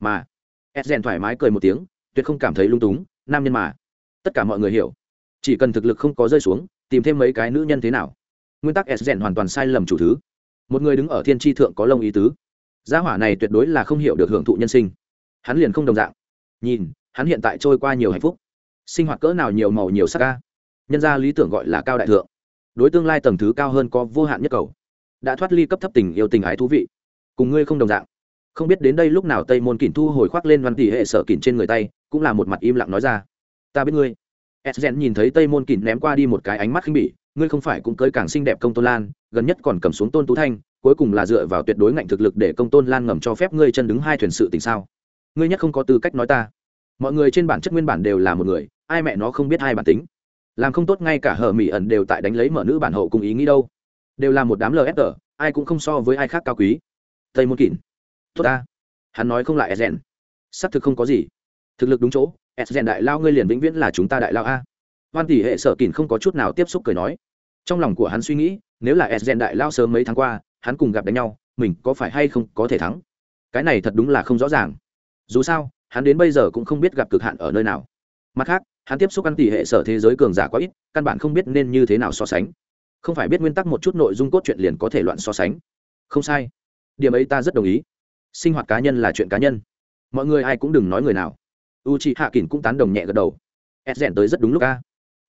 mà edgen thoải mái cười một tiếng, tuyệt không cảm thấy lung túng, nam nhân mà. Tất cả mọi người hiểu. Chỉ cần thực lực không có rơi xuống, tìm thêm mấy cái nữ nhân thế nào? Nguyên tắc edgen hoàn toàn sai lầm chủ thứ. Một người đứng ở thiên tri thượng có lông ý tứ. Gia hỏa này tuyệt đối là không hiểu được hưởng thụ nhân sinh. Hắn liền không đồng dạng. Nhìn, hắn hiện tại trôi qua nhiều hạnh phúc. Sinh hoạt cỡ nào nhiều màu nhiều sắc ca. Nhân ra lý tưởng gọi là cao đại thượng. Đối tương lai tầng thứ cao hơn có vô hạn nhất cầu. Đã thoát ly cấp thấp tình yêu tình ái thú vị. Cùng ngươi không đồng dạng không biết đến đây lúc nào tây môn kỉnh thu hồi khoác lên văn tỷ hệ sở kỉnh trên người tay, cũng là một mặt im lặng nói ra. Ta biết ngươi. Edgen nhìn thấy tây môn kỉnh ném qua đi một cái ánh mắt khinh bỉ, ngươi không phải cũng cưới càng xinh đẹp công tôn lan, gần nhất còn cầm xuống tôn tú thanh, cuối cùng là dựa vào tuyệt đối ngạnh thực lực để công tôn lan ngầm cho phép ngươi chân đứng hai thuyền sự tình sao? Ngươi nhất không có tư cách nói ta. Mọi người trên bản chất nguyên bản đều là một người, ai mẹ nó không biết hai bản tính. Làm không tốt ngay cả hở mỹ ẩn đều tại đánh lấy mở nữ bản hậu cùng ý nghĩ đâu. Đều là một đám lfg ai cũng không so với ai khác cao quý. Tây môn kỉnh tốt ta. Hắn nói không lại edgen xác thực không có gì. Thực lực đúng chỗ sden đại lao ngươi liền vĩnh viễn là chúng ta đại lao a. Hoan tỷ hệ sở kỳn không có chút nào tiếp xúc cười nói. Trong lòng của hắn suy nghĩ, nếu là sden đại lao sớm mấy tháng qua, hắn cùng gặp đánh nhau, mình có phải hay không có thể thắng? Cái này thật đúng là không rõ ràng. Dù sao, hắn đến bây giờ cũng không biết gặp cực hạn ở nơi nào. Mặt khác, hắn tiếp xúc ăn tỷ hệ sở thế giới cường giả quá ít, căn bản không biết nên như thế nào so sánh. Không phải biết nguyên tắc một chút nội dung cốt truyện liền có thể loạn so sánh. Không sai. Điểm ấy ta rất đồng ý sinh hoạt cá nhân là chuyện cá nhân. Mọi người ai cũng đừng nói người nào. U chị hạ kỳn cũng tán đồng nhẹ gật đầu. S rèn tới rất đúng lúc a.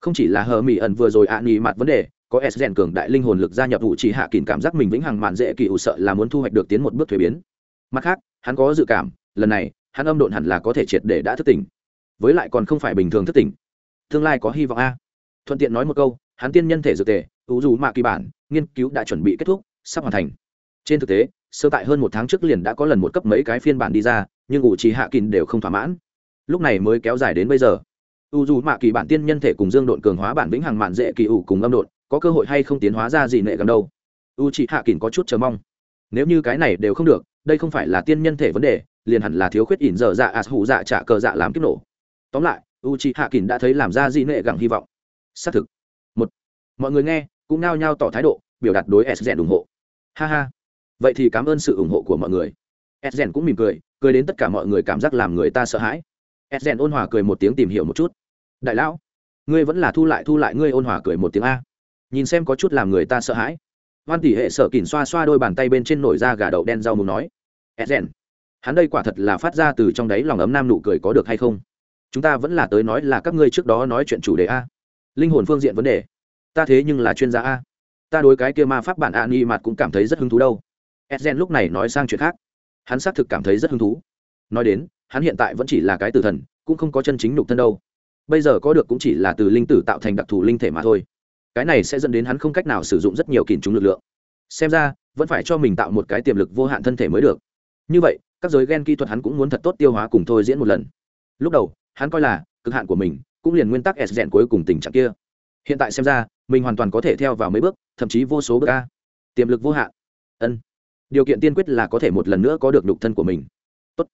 Không chỉ là hờ mỹ ẩn vừa rồi ạ à nghỉ mặt vấn đề, có s rèn cường đại linh hồn lực gia nhập u chị hạ kỳn cảm giác mình vĩnh hằng mạn dễ kỳ ủ sợ là muốn thu hoạch được tiến một bước thuế biến. Mặt khác, hắn có dự cảm, lần này, hắn âm độn hẳn là có thể triệt để đã thức tỉnh. Với lại còn không phải bình thường thức tỉnh. Tương lai có hy vọng a. Thuận tiện nói một câu, hắn tiên nhân thể dược tề u dù mạ kỳ bản, nghiên cứu đã chuẩn bị kết thúc, sắp hoàn thành. Trên thực tế sơ tại hơn một tháng trước liền đã có lần một cấp mấy cái phiên bản đi ra, nhưng ủ trì hạ kín đều không thỏa mãn. Lúc này mới kéo dài đến bây giờ. U dù mạ kỳ bản tiên nhân thể cùng dương độn cường hóa bản vĩnh hằng mạn dễ kỳ ủ cùng âm độn, có cơ hội hay không tiến hóa ra gì nệ gần đâu? U trì hạ kín có chút chờ mong. Nếu như cái này đều không được, đây không phải là tiên nhân thể vấn đề, liền hẳn là thiếu khuyết ỉn dở dạ ạt hụ dạ trả cờ dạ làm kiếp nổ. Tóm lại, u trì hạ kín đã thấy làm ra gì nệ gẳng hy vọng. Xác thực. Một, mọi người nghe, cũng nao nhao tỏ thái độ, biểu đạt đối s ủng hộ. Ha ha vậy thì cảm ơn sự ủng hộ của mọi người. Edgen cũng mỉm cười cười đến tất cả mọi người cảm giác làm người ta sợ hãi. Edgen ôn hòa cười một tiếng tìm hiểu một chút. Đại lão, ngươi vẫn là thu lại thu lại, ngươi ôn hòa cười một tiếng a. Nhìn xem có chút làm người ta sợ hãi. Hoan tỷ hệ sợ kỉnh xoa xoa đôi bàn tay bên trên nổi da gà đậu đen rau mù nói. Edgen hắn đây quả thật là phát ra từ trong đáy lòng ấm nam nụ cười có được hay không? Chúng ta vẫn là tới nói là các ngươi trước đó nói chuyện chủ đề a. Linh hồn phương diện vấn đề. Ta thế nhưng là chuyên gia a. Ta đối cái kia ma pháp bản a ni mặt cũng cảm thấy rất hứng thú đâu edgen lúc này nói sang chuyện khác. Hắn xác thực cảm thấy rất hứng thú. Nói đến, hắn hiện tại vẫn chỉ là cái tử thần, cũng không có chân chính nhục thân đâu. Bây giờ có được cũng chỉ là từ linh tử tạo thành đặc thù linh thể mà thôi. Cái này sẽ dẫn đến hắn không cách nào sử dụng rất nhiều kìm chúng lực lượng. Xem ra, vẫn phải cho mình tạo một cái tiềm lực vô hạn thân thể mới được. Như vậy, các giới gen kỹ thuật hắn cũng muốn thật tốt tiêu hóa cùng thôi diễn một lần. Lúc đầu, hắn coi là cực hạn của mình cũng liền nguyên tắc s rèn cuối cùng tình trạng kia. Hiện tại xem ra, mình hoàn toàn có thể theo vào mấy bước, thậm chí vô số bước a. Tiềm lực vô hạn. Ân điều kiện tiên quyết là có thể một lần nữa có được nhục thân của mình. Tốt.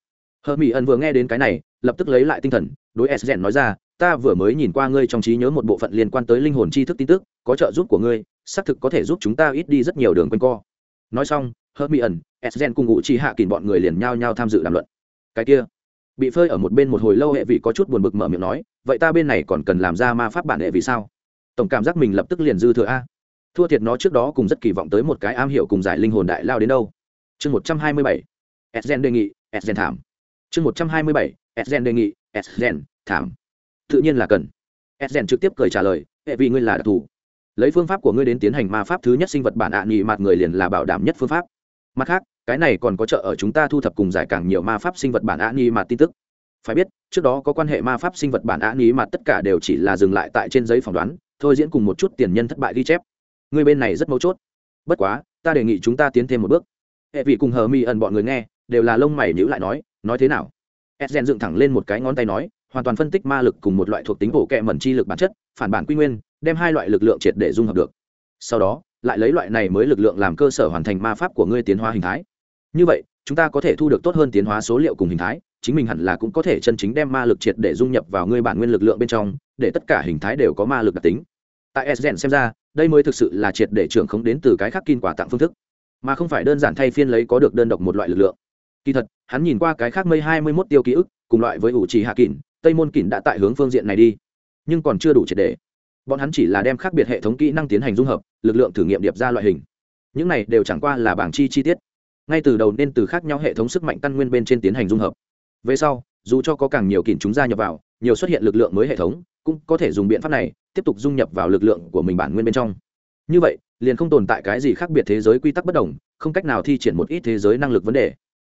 hờ mỹ ẩn vừa nghe đến cái này, lập tức lấy lại tinh thần, đối s rèn nói ra, ta vừa mới nhìn qua ngươi trong trí nhớ một bộ phận liên quan tới linh hồn tri thức tin tức, có trợ giúp của ngươi, xác thực có thể giúp chúng ta ít đi rất nhiều đường quanh co. Nói xong hớt mỹ ẩn sgen cùng ngụ chi hạ kìm bọn người liền nhao nhao tham dự đàm luận. Cái kia, bị phơi ở một bên một hồi lâu hệ vị có chút buồn bực mở miệng nói, vậy ta bên này còn cần làm ra ma pháp bản hệ vì sao? Tổng cảm giác mình lập tức liền dư thừa a thua thiệt nó trước đó cùng rất kỳ vọng tới một cái am hiểu cùng giải linh hồn đại lao đến đâu. Chương một trăm hai mươi bảy sgen đề nghị sgen thảm. Chương một trăm hai mươi bảy sgen đề nghị sgen thảm. Tự nhiên là cần. Sgen trực tiếp cười trả lời, hệ vị ngươi là đặc thù. Lấy phương pháp của ngươi đến tiến hành ma pháp thứ nhất sinh vật bản ạ à nghị mặt người liền là bảo đảm nhất phương pháp. Mặt khác, cái này còn có trợ ở chúng ta thu thập cùng giải càng nhiều ma pháp sinh vật bản ạ nghị mặt tin tức. Phải biết, trước đó có quan hệ ma pháp sinh vật bản ạ nghị mặt tất cả đều chỉ là dừng lại tại trên giấy phỏng đoán, thôi diễn cùng một chút tiền nhân thất bại ghi chép người bên này rất mấu chốt. Bất quá, ta đề nghị chúng ta tiến thêm một bước. Hệ vị cùng hờ mi ẩn bọn người nghe, đều là lông mày nhữ lại nói nói thế nào? Edgen dựng thẳng lên một cái ngón tay nói, hoàn toàn phân tích ma lực cùng một loại thuộc tính bổ kẹ mẩn chi lực bản chất, phản bản quy nguyên, đem hai loại lực lượng triệt để dung hợp được. Sau đó, lại lấy loại này mới lực lượng làm cơ sở hoàn thành ma pháp của ngươi tiến hóa hình thái. Như vậy, chúng ta có thể thu được tốt hơn tiến hóa số liệu cùng hình thái, chính mình hẳn là cũng có thể chân chính đem ma lực triệt để dung nhập vào ngươi bản nguyên lực lượng bên trong, để tất cả hình thái đều có ma lực đặc tính. Tại sgen xem ra đây mới thực sự là triệt để trưởng không đến từ cái khắc kin quả tặng phương thức, mà không phải đơn giản thay phiên lấy có được đơn độc một loại lực lượng. Kỳ thật, hắn nhìn qua cái khác mây hai mươi mốt tiêu ký ức, cùng loại với ủ trì hạ kỳn tây môn kỳn đã tại hướng phương diện này đi, nhưng còn chưa đủ triệt để. Bọn hắn chỉ là đem khác biệt hệ thống kỹ năng tiến hành dung hợp, lực lượng thử nghiệm điệp ra loại hình. Những này đều chẳng qua là bảng chi chi tiết. Ngay từ đầu nên từ khác nhau hệ thống sức mạnh căn nguyên bên trên tiến hành dung hợp. Về sau, dù cho có càng nhiều kỳn chúng gia nhập vào, nhiều xuất hiện lực lượng mới hệ thống, cũng có thể dùng biện pháp này tiếp tục dung nhập vào lực lượng của mình bản nguyên bên trong. Như vậy, liền không tồn tại cái gì khác biệt thế giới quy tắc bất đồng, không cách nào thi triển một ít thế giới năng lực vấn đề.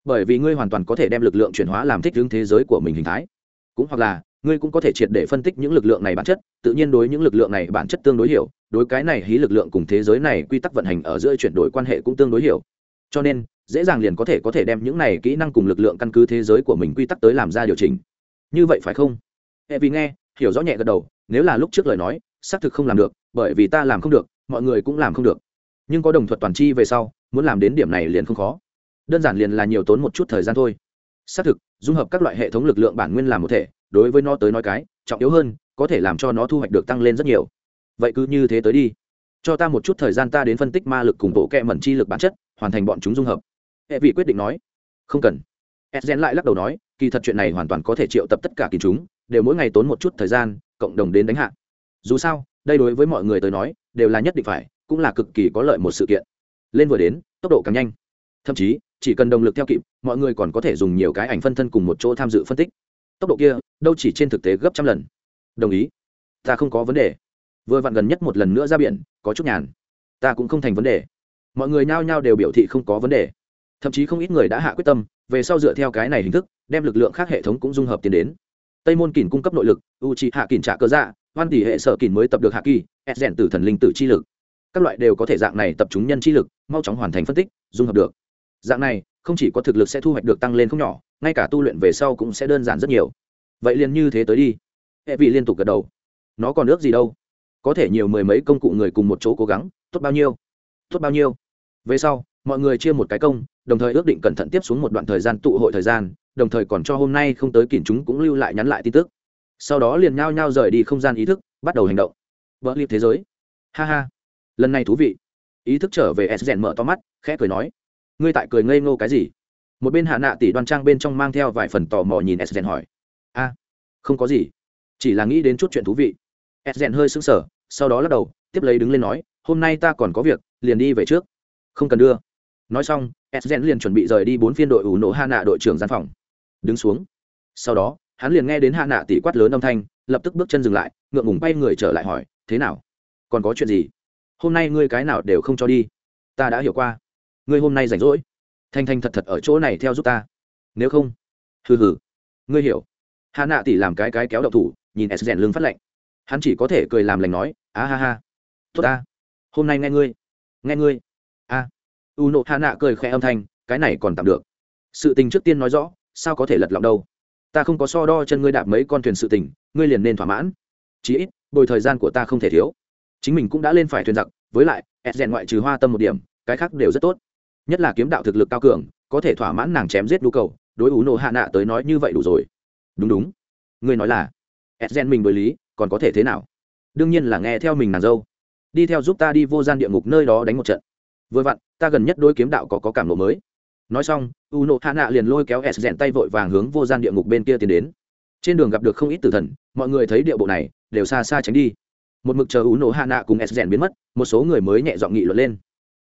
Bởi vì ngươi hoàn toàn có thể đem lực lượng chuyển hóa làm thích ứng thế giới của mình hình thái. Cũng hoặc là, ngươi cũng có thể triệt để phân tích những lực lượng này bản chất, tự nhiên đối những lực lượng này bản chất tương đối hiểu, đối cái này hí lực lượng cùng thế giới này quy tắc vận hành ở giữa chuyển đổi quan hệ cũng tương đối hiểu. Cho nên, dễ dàng liền có thể có thể đem những này kỹ năng cùng lực lượng căn cứ thế giới của mình quy tắc tới làm ra điều chỉnh. Như vậy phải không? Hệ vì nghe hiểu rõ nhẹ gật đầu, nếu là lúc trước lời nói, xác thực không làm được, bởi vì ta làm không được, mọi người cũng làm không được. Nhưng có đồng thuật toàn chi về sau, muốn làm đến điểm này liền không khó. Đơn giản liền là nhiều tốn một chút thời gian thôi. Xác thực, dung hợp các loại hệ thống lực lượng bản nguyên làm một thể, đối với nó tới nói cái, trọng yếu hơn, có thể làm cho nó thu hoạch được tăng lên rất nhiều. Vậy cứ như thế tới đi. Cho ta một chút thời gian ta đến phân tích ma lực cùng bộ kẹ mẩn chi lực bản chất, hoàn thành bọn chúng dung hợp. Hệ vị quyết định nói. Không cần. Edgen lại lắc đầu nói kỳ thật chuyện này hoàn toàn có thể triệu tập tất cả kỳ chúng, đều mỗi ngày tốn một chút thời gian, cộng đồng đến đánh hạ. Dù sao, đây đối với mọi người tới nói, đều là nhất định phải, cũng là cực kỳ có lợi một sự kiện. Lên vừa đến, tốc độ càng nhanh. Thậm chí, chỉ cần động lực theo kịp, mọi người còn có thể dùng nhiều cái ảnh phân thân cùng một chỗ tham dự phân tích. Tốc độ kia, đâu chỉ trên thực tế gấp trăm lần. Đồng ý. Ta không có vấn đề. Vừa vặn gần nhất một lần nữa ra biển, có chút nhàn. Ta cũng không thành vấn đề. Mọi người nhao nhao đều biểu thị không có vấn đề. Thậm chí không ít người đã hạ quyết tâm về sau dựa theo cái này hình thức, đem lực lượng khác hệ thống cũng dung hợp tiến đến. Tây môn kỳn cung cấp nội lực u trị hạ kỳn trả cơ dạ hoan tỷ hệ sở kỳn mới tập được hạ kỳ ed rèn từ thần linh tử chi lực. Các loại đều có thể dạng này tập trung nhân chi lực, mau chóng hoàn thành phân tích, dung hợp được. Dạng này, không chỉ có thực lực sẽ thu hoạch được tăng lên không nhỏ, ngay cả tu luyện về sau cũng sẽ đơn giản rất nhiều. Vậy liền như thế tới đi. Hệ vị liên tục gật đầu. Nó còn ước gì đâu? Có thể nhiều mười mấy công cụ người cùng một chỗ cố gắng, tốt bao nhiêu? Tốt bao nhiêu? Về sau, mọi người chia một cái công đồng thời ước định cẩn thận tiếp xuống một đoạn thời gian tụ hội thời gian, đồng thời còn cho hôm nay không tới kỷ chúng cũng lưu lại nhắn lại tin tức. Sau đó liền nhao nhao rời đi không gian ý thức, bắt đầu hành động. Vỡ liệp thế giới. Ha ha. Lần này thú vị. Ý thức trở về s rèn mở to mắt, khẽ cười nói. Ngươi tại cười ngây ngô cái gì? Một bên hạ nạ tỷ đoan trang bên trong mang theo vài phần tò mò nhìn s rèn hỏi. A, không có gì. Chỉ là nghĩ đến chút chuyện thú vị. S rèn hơi sững sờ, sau đó lắc đầu, tiếp lấy đứng lên nói, hôm nay ta còn có việc, liền đi về trước. Không cần đưa. Nói xong Esgen liền chuẩn bị rời đi bốn phiên đội ủ nổ hạ nạ đội trưởng gian phòng. Đứng xuống. Sau đó, hắn liền nghe đến hạ nạ tỷ quát lớn âm thanh, lập tức bước chân dừng lại, ngượng ngùng bay người trở lại hỏi, thế nào? Còn có chuyện gì? Hôm nay ngươi cái nào đều không cho đi? Ta đã hiểu qua. Ngươi hôm nay rảnh rỗi. Thanh thanh thật thật ở chỗ này theo giúp ta. Nếu không, hừ hừ. Ngươi hiểu. Hà nạ tỷ làm cái cái kéo động thủ, nhìn Esgen lưng phát lạnh. Hắn chỉ có thể cười làm lành nói a ha ha. Tốt ta. Hôm nay nghe ngươi. Nghe ngươi. A u nộ Hạ nạ cười khẽ âm thanh, cái này còn tạm được. Sự tình trước tiên nói rõ, sao có thể lật lọng đâu? Ta không có so đo chân ngươi đạp mấy con thuyền sự tình, ngươi liền nên thỏa mãn. Chí ít, bồi thời gian của ta không thể thiếu. Chính mình cũng đã lên phải thuyền giặc, với lại ed rèn ngoại trừ hoa tâm một điểm, cái khác đều rất tốt. Nhất là kiếm đạo thực lực cao cường, có thể thỏa mãn nàng chém giết nhu cầu, đối ủ Nộ hạ nạ tới nói như vậy đủ rồi. Đúng đúng. Ngươi nói là edgen mình đối lý, còn có thể thế nào? Đương nhiên là nghe theo mình nàng dâu. Đi theo giúp ta đi vô gian địa ngục nơi đó đánh một trận vừa vặn ta gần nhất đôi kiếm đạo có, có cảm lộ mới. Nói xong u nộ hạ nạ liền lôi kéo s rèn tay vội vàng hướng vô gian địa ngục bên kia tiến đến. Trên đường gặp được không ít tử thần mọi người thấy địa bộ này đều xa xa tránh đi. Một mực chờ u nộ hạ nạ cùng s rèn biến mất một số người mới nhẹ dọn nghị luận lên.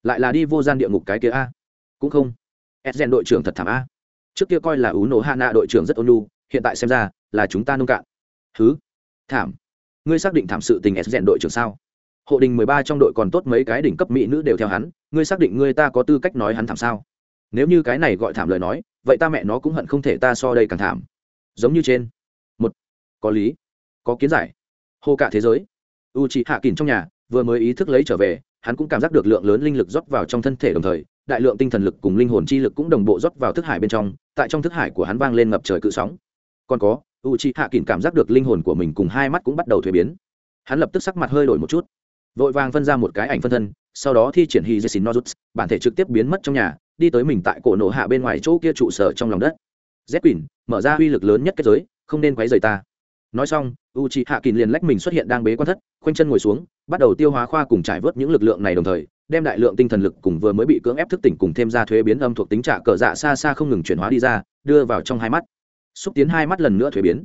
Lại là đi vô gian địa ngục cái kia a? Cũng không. S rèn đội trưởng thật thảm a. Trước kia coi là u nộ hạ nạ đội trưởng rất ôn lu hiện tại xem ra là chúng ta nông cạn. Thứ thảm. Ngươi xác định thảm sự tình s rèn đội trưởng sao? Hộ đình mười ba trong đội còn tốt mấy cái đỉnh cấp mỹ nữ đều theo hắn, ngươi xác định ngươi ta có tư cách nói hắn thảm sao? Nếu như cái này gọi thảm lời nói, vậy ta mẹ nó cũng hận không thể ta so đây càng thảm. Giống như trên. Một. Có lý. Có kiến giải. Hô cả thế giới. U chị hạ kỳn trong nhà, vừa mới ý thức lấy trở về, hắn cũng cảm giác được lượng lớn linh lực rót vào trong thân thể đồng thời, đại lượng tinh thần lực cùng linh hồn chi lực cũng đồng bộ rót vào thức hải bên trong, tại trong thức hải của hắn vang lên ngập trời cự sóng. Còn có u chị hạ kỳn cảm giác được linh hồn của mình cùng hai mắt cũng bắt đầu thuế biến. Hắn lập tức sắc mặt hơi đổi một chút vội vàng phân ra một cái ảnh phân thân, sau đó thi triển hy dê xin nozuts bản thể trực tiếp biến mất trong nhà, đi tới mình tại cổ nổ hạ bên ngoài chỗ kia trụ sở trong lòng đất. Z quỳnh mở ra uy lực lớn nhất kết giới, không nên quấy rời ta. Nói xong u c h i hạ kín liền lách mình xuất hiện đang bế quan thất, khoanh chân ngồi xuống, bắt đầu tiêu hóa khoa cùng trải vớt những lực lượng này đồng thời, đem đại lượng tinh thần lực cùng vừa mới bị cưỡng ép thức tỉnh cùng thêm ra thuế biến âm thuộc tính trả cờ dạ xa xa không ngừng chuyển hóa đi ra, đưa vào trong hai mắt. Xúc tiến hai mắt lần nữa thuế biến.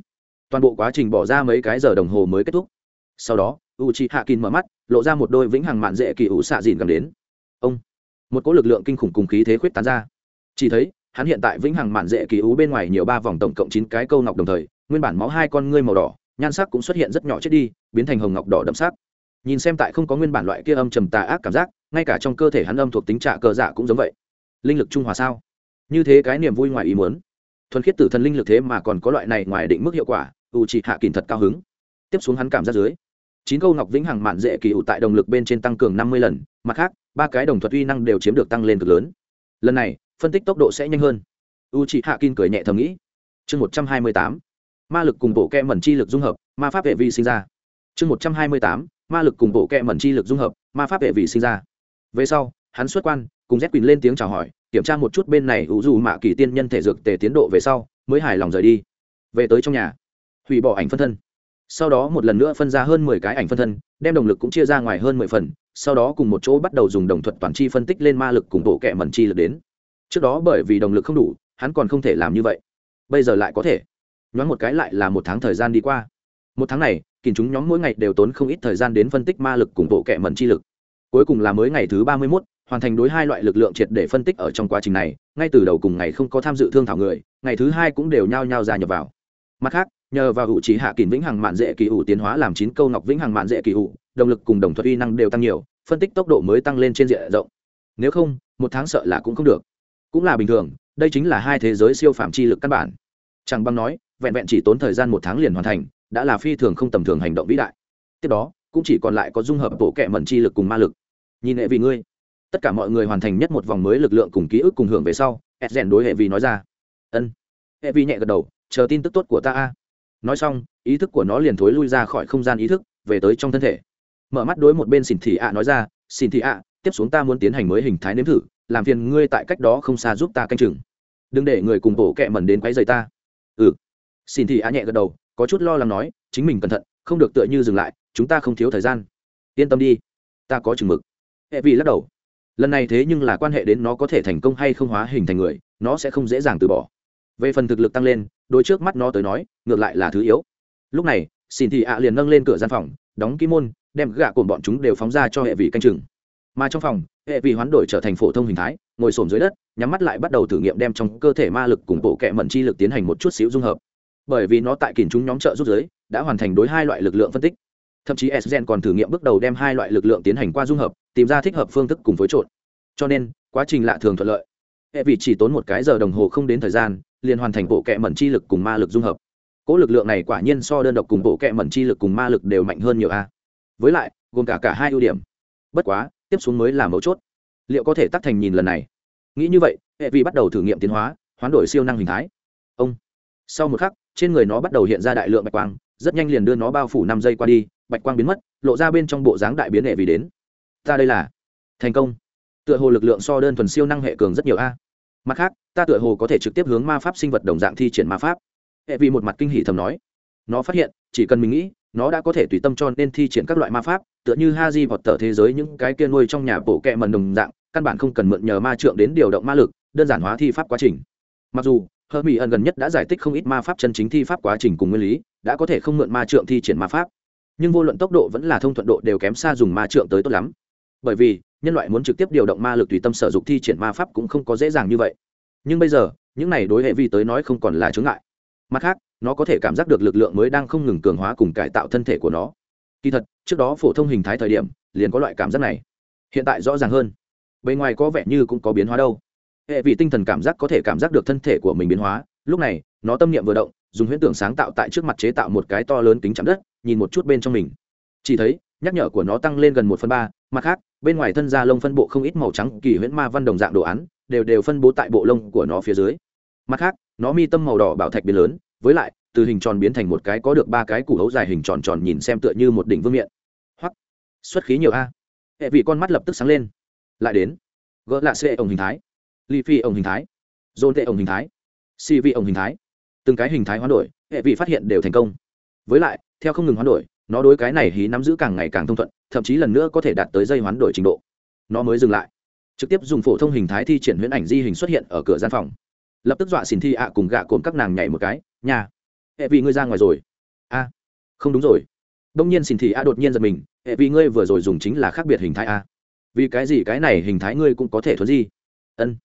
Toàn bộ quá trình bỏ ra mấy cái giờ đồng hồ mới kết thúc sau đó u c h i hạ kín mở mắt, lộ ra một đôi vĩnh hằng mạn dễ kỳ ủ xạ dìn gần đến. Ông! Một cỗ lực lượng kinh khủng cùng khí thế khuyết tán ra. Chỉ thấy, hắn hiện tại vĩnh hằng mạn dễ kỳ ú bên ngoài nhiều ba vòng tổng cộng chín cái câu ngọc đồng thời, nguyên bản máu hai con ngươi màu đỏ, nhan sắc cũng xuất hiện rất nhỏ chết đi, biến thành hồng ngọc đỏ đậm sắc. Nhìn xem tại không có nguyên bản loại kia âm trầm tà ác cảm giác, ngay cả trong cơ thể hắn âm thuộc tính trạ cờ dạ cũng giống vậy. Linh lực trung hòa sao? Như thế cái niềm vui ngoài ý muốn. Thuần khiết tử thần linh lực thế mà còn có loại này ngoài định mức hiệu quả u chỉ hạ kìm thật cao hứng tiếp xuống hắn cảm giác dưới. Chín câu ngọc vĩnh hằng mạn dễ kỳ ủ tại động lực bên trên tăng cường năm mươi lần, mặt khác, ba cái đồng thuật uy năng đều chiếm được tăng lên cực lớn. Lần này, phân tích tốc độ sẽ nhanh hơn. U chị hạ kin cười nhẹ thầm nghĩ. Chương một trăm hai mươi tám, ma lực cùng bộ kẹ mẩn chi lực dung hợp, ma pháp hệ vi sinh ra. Chương một trăm hai mươi tám, ma lực cùng bộ kẹ mẩn chi lực dung hợp, ma pháp hệ vi sinh ra. Về sau, hắn xuất quan, cùng z quỳnh lên tiếng chào hỏi, kiểm tra một chút bên này ủ dù mạ kỳ tiên nhân thể dược tề tiến độ về sau, mới hài lòng rời đi. Về tới trong nhà, hủy bỏ ảnh phân thân sau đó một lần nữa phân ra hơn mười cái ảnh phân thân, đem động lực cũng chia ra ngoài hơn mười phần, sau đó cùng một chỗ bắt đầu dùng đồng thuật toàn chi phân tích lên ma lực cùng bộ kệ mẩn chi lực đến. Trước đó bởi vì động lực không đủ, hắn còn không thể làm như vậy. Bây giờ lại có thể. Nhoáng một cái lại là một tháng thời gian đi qua. Một tháng này kìm chúng nhóm mỗi ngày đều tốn không ít thời gian đến phân tích ma lực cùng bộ kệ mẩn chi lực. Cuối cùng là mới ngày thứ ba mươi mốt, hoàn thành đối hai loại lực lượng triệt để phân tích ở trong quá trình này, ngay từ đầu cùng ngày không có tham dự thương thảo người, ngày thứ hai cũng đều nhao nhao ra nhập vào. Mặt khác nhờ vào hữu trí hạ kỷ vĩnh hằng mạn dễ kỳ ủ tiến hóa làm chín câu ngọc vĩnh hằng mạn dễ kỳ ủ động lực cùng đồng thuật uy năng đều tăng nhiều, phân tích tốc độ mới tăng lên trên diện rộng. Nếu không, một tháng sợ là cũng không được. Cũng là bình thường, đây chính là hai thế giới siêu phạm chi lực căn bản. Chẳng băng nói, vẹn vẹn chỉ tốn thời gian một tháng liền hoàn thành, đã là phi thường không tầm thường hành động vĩ đại. Tiếp đó, cũng chỉ còn lại có dung hợp bộ kệ mẩn chi lực cùng ma lực. Nhìn hệ vì ngươi, tất cả mọi người hoàn thành nhất một vòng mới lực lượng cùng ký ức cùng hưởng về sau ed rèn đối hệ vì nói ra. Ân. Hệ vì nhẹ gật đầu, chờ tin tức tốt của ta a nói xong, ý thức của nó liền thối lui ra khỏi không gian ý thức, về tới trong thân thể. Mở mắt đối một bên xỉn thị ạ nói ra xỉn thị ạ, tiếp xuống ta muốn tiến hành mới hình thái nếm thử, làm phiền ngươi tại cách đó không xa giúp ta canh chừng. Đừng để người cùng bổ kẹ mẩn đến quấy rầy ta. Ừ. Xỉn thị ạ nhẹ gật đầu, có chút lo lắng nói, chính mình cẩn thận, không được tựa như dừng lại, chúng ta không thiếu thời gian. Yên tâm đi, ta có chừng mực. Hệ vì lắc đầu. Lần này thế nhưng là quan hệ đến nó có thể thành công hay không hóa hình thành người, nó sẽ không dễ dàng từ bỏ về phần thực lực tăng lên đôi trước mắt nó tới nói, ngược lại là thứ yếu. Lúc này xin thị ạ liền nâng lên cửa gian phòng, đóng ký môn, đem gạ cồn bọn chúng đều phóng ra cho hệ vị canh chừng. Mà trong phòng, hệ vị hoán đổi trở thành phổ thông hình thái, ngồi xổm dưới đất, nhắm mắt lại bắt đầu thử nghiệm đem trong cơ thể ma lực cùng bộ kẹ mẩn chi lực tiến hành một chút xíu dung hợp. Bởi vì nó tại kìm chúng nhóm trợ rút giới, đã hoàn thành đối hai loại lực lượng phân tích. Thậm chí s còn thử nghiệm bước đầu đem hai loại lực lượng tiến hành qua dung hợp, tìm ra thích hợp phương thức cùng phối trộn. Cho nên, quá trình lạ thường thuận lợi. Hệ vị chỉ tốn một cái giờ đồng hồ không đến thời gian liền hoàn thành bộ kệ mẩn chi lực cùng ma lực dung hợp. Cỗ lực lượng này quả nhiên so đơn độc cùng bộ kệ mẩn chi lực cùng ma lực đều mạnh hơn nhiều a. Với lại, gồm cả cả hai ưu điểm. Bất quá, tiếp xuống mới là mấu chốt. Liệu có thể tắt thành nhìn lần này? Nghĩ như vậy, hệ vi bắt đầu thử nghiệm tiến hóa, hoán đổi siêu năng hình thái. Ông. Sau một khắc, trên người nó bắt đầu hiện ra đại lượng bạch quang, rất nhanh liền đưa nó bao phủ năm giây qua đi, bạch quang biến mất, lộ ra bên trong bộ dáng đại biến hệ vì đến. Ta đây là. Thành công. Tựa hồ lực lượng so đơn thuần siêu năng hệ cường rất nhiều a mặt khác, ta tựa hồ có thể trực tiếp hướng ma pháp sinh vật đồng dạng thi triển ma pháp. Hệ vì một mặt kinh hỉ thầm nói. Nó phát hiện, chỉ cần mình nghĩ, nó đã có thể tùy tâm cho nên thi triển các loại ma pháp, tựa như ha di vọt tờ thế giới những cái kia nuôi trong nhà bộ kẹ mần đồng dạng, căn bản không cần mượn nhờ ma trượng đến điều động ma lực, đơn giản hóa thi pháp quá trình. Mặc dù hơ mỹ ẩn gần nhất đã giải thích không ít ma pháp chân chính thi pháp quá trình cùng nguyên lý, đã có thể không mượn ma trượng thi triển ma pháp. Nhưng vô luận tốc độ vẫn là thông thuận độ đều kém xa dùng ma trượng tới tốt lắm. Bởi vì nhân loại muốn trực tiếp điều động ma lực tùy tâm sở dục thi triển ma pháp cũng không có dễ dàng như vậy. Nhưng bây giờ, những này đối hệ vi tới nói không còn là chướng ngại. Mặt khác, nó có thể cảm giác được lực lượng mới đang không ngừng cường hóa cùng cải tạo thân thể của nó. Kỳ thật, trước đó phổ thông hình thái thời điểm, liền có loại cảm giác này. Hiện tại rõ ràng hơn. Bề ngoài có vẻ như cũng có biến hóa đâu. Hệ vị tinh thần cảm giác có thể cảm giác được thân thể của mình biến hóa. Lúc này, nó tâm niệm vừa động, dùng huyễn tưởng sáng tạo tại trước mặt chế tạo một cái to lớn kính chạm đất, nhìn một chút bên trong mình. Chỉ thấy nhắc nhở của nó tăng lên gần một phần ba, mặt khác, bên ngoài thân da lông phân bộ không ít màu trắng kỳ huyễn ma văn đồng dạng đồ án, đều đều phân bố tại bộ lông của nó phía dưới. Mặt khác, nó mi tâm màu đỏ bảo thạch biến lớn, với lại, từ hình tròn biến thành một cái có được ba cái củ hấu dài hình tròn tròn nhìn xem tựa như một đỉnh vương miện. Hoặc xuất khí nhiều a. Hệ vị con mắt lập tức sáng lên. Lại đến. Gỡ lạ xê ổng hình thái. Ly phi ổng hình thái. Dôn tệ ổng hình thái. Si vi ổng hình thái. Từng cái hình thái hoán đổi, hệ vị phát hiện đều thành công. Với lại, theo không ngừng hoán đổi nó đối cái này hí nắm giữ càng ngày càng thông thuận, thậm chí lần nữa có thể đạt tới dây hoán đổi trình độ. Nó mới dừng lại. Trực tiếp dùng phổ thông hình thái thi triển huyễn ảnh di hình xuất hiện ở cửa gian phòng. Lập tức dọa xin thi ạ cùng gạ cồn các nàng nhảy một cái nhà hệ vị ngươi ra ngoài rồi. A, không đúng rồi. Đông nhiên xin thị a đột nhiên giật mình, hệ vị ngươi vừa rồi dùng chính là khác biệt hình thái a. Vì cái gì cái này hình thái ngươi cũng có thể thuấn gì ân.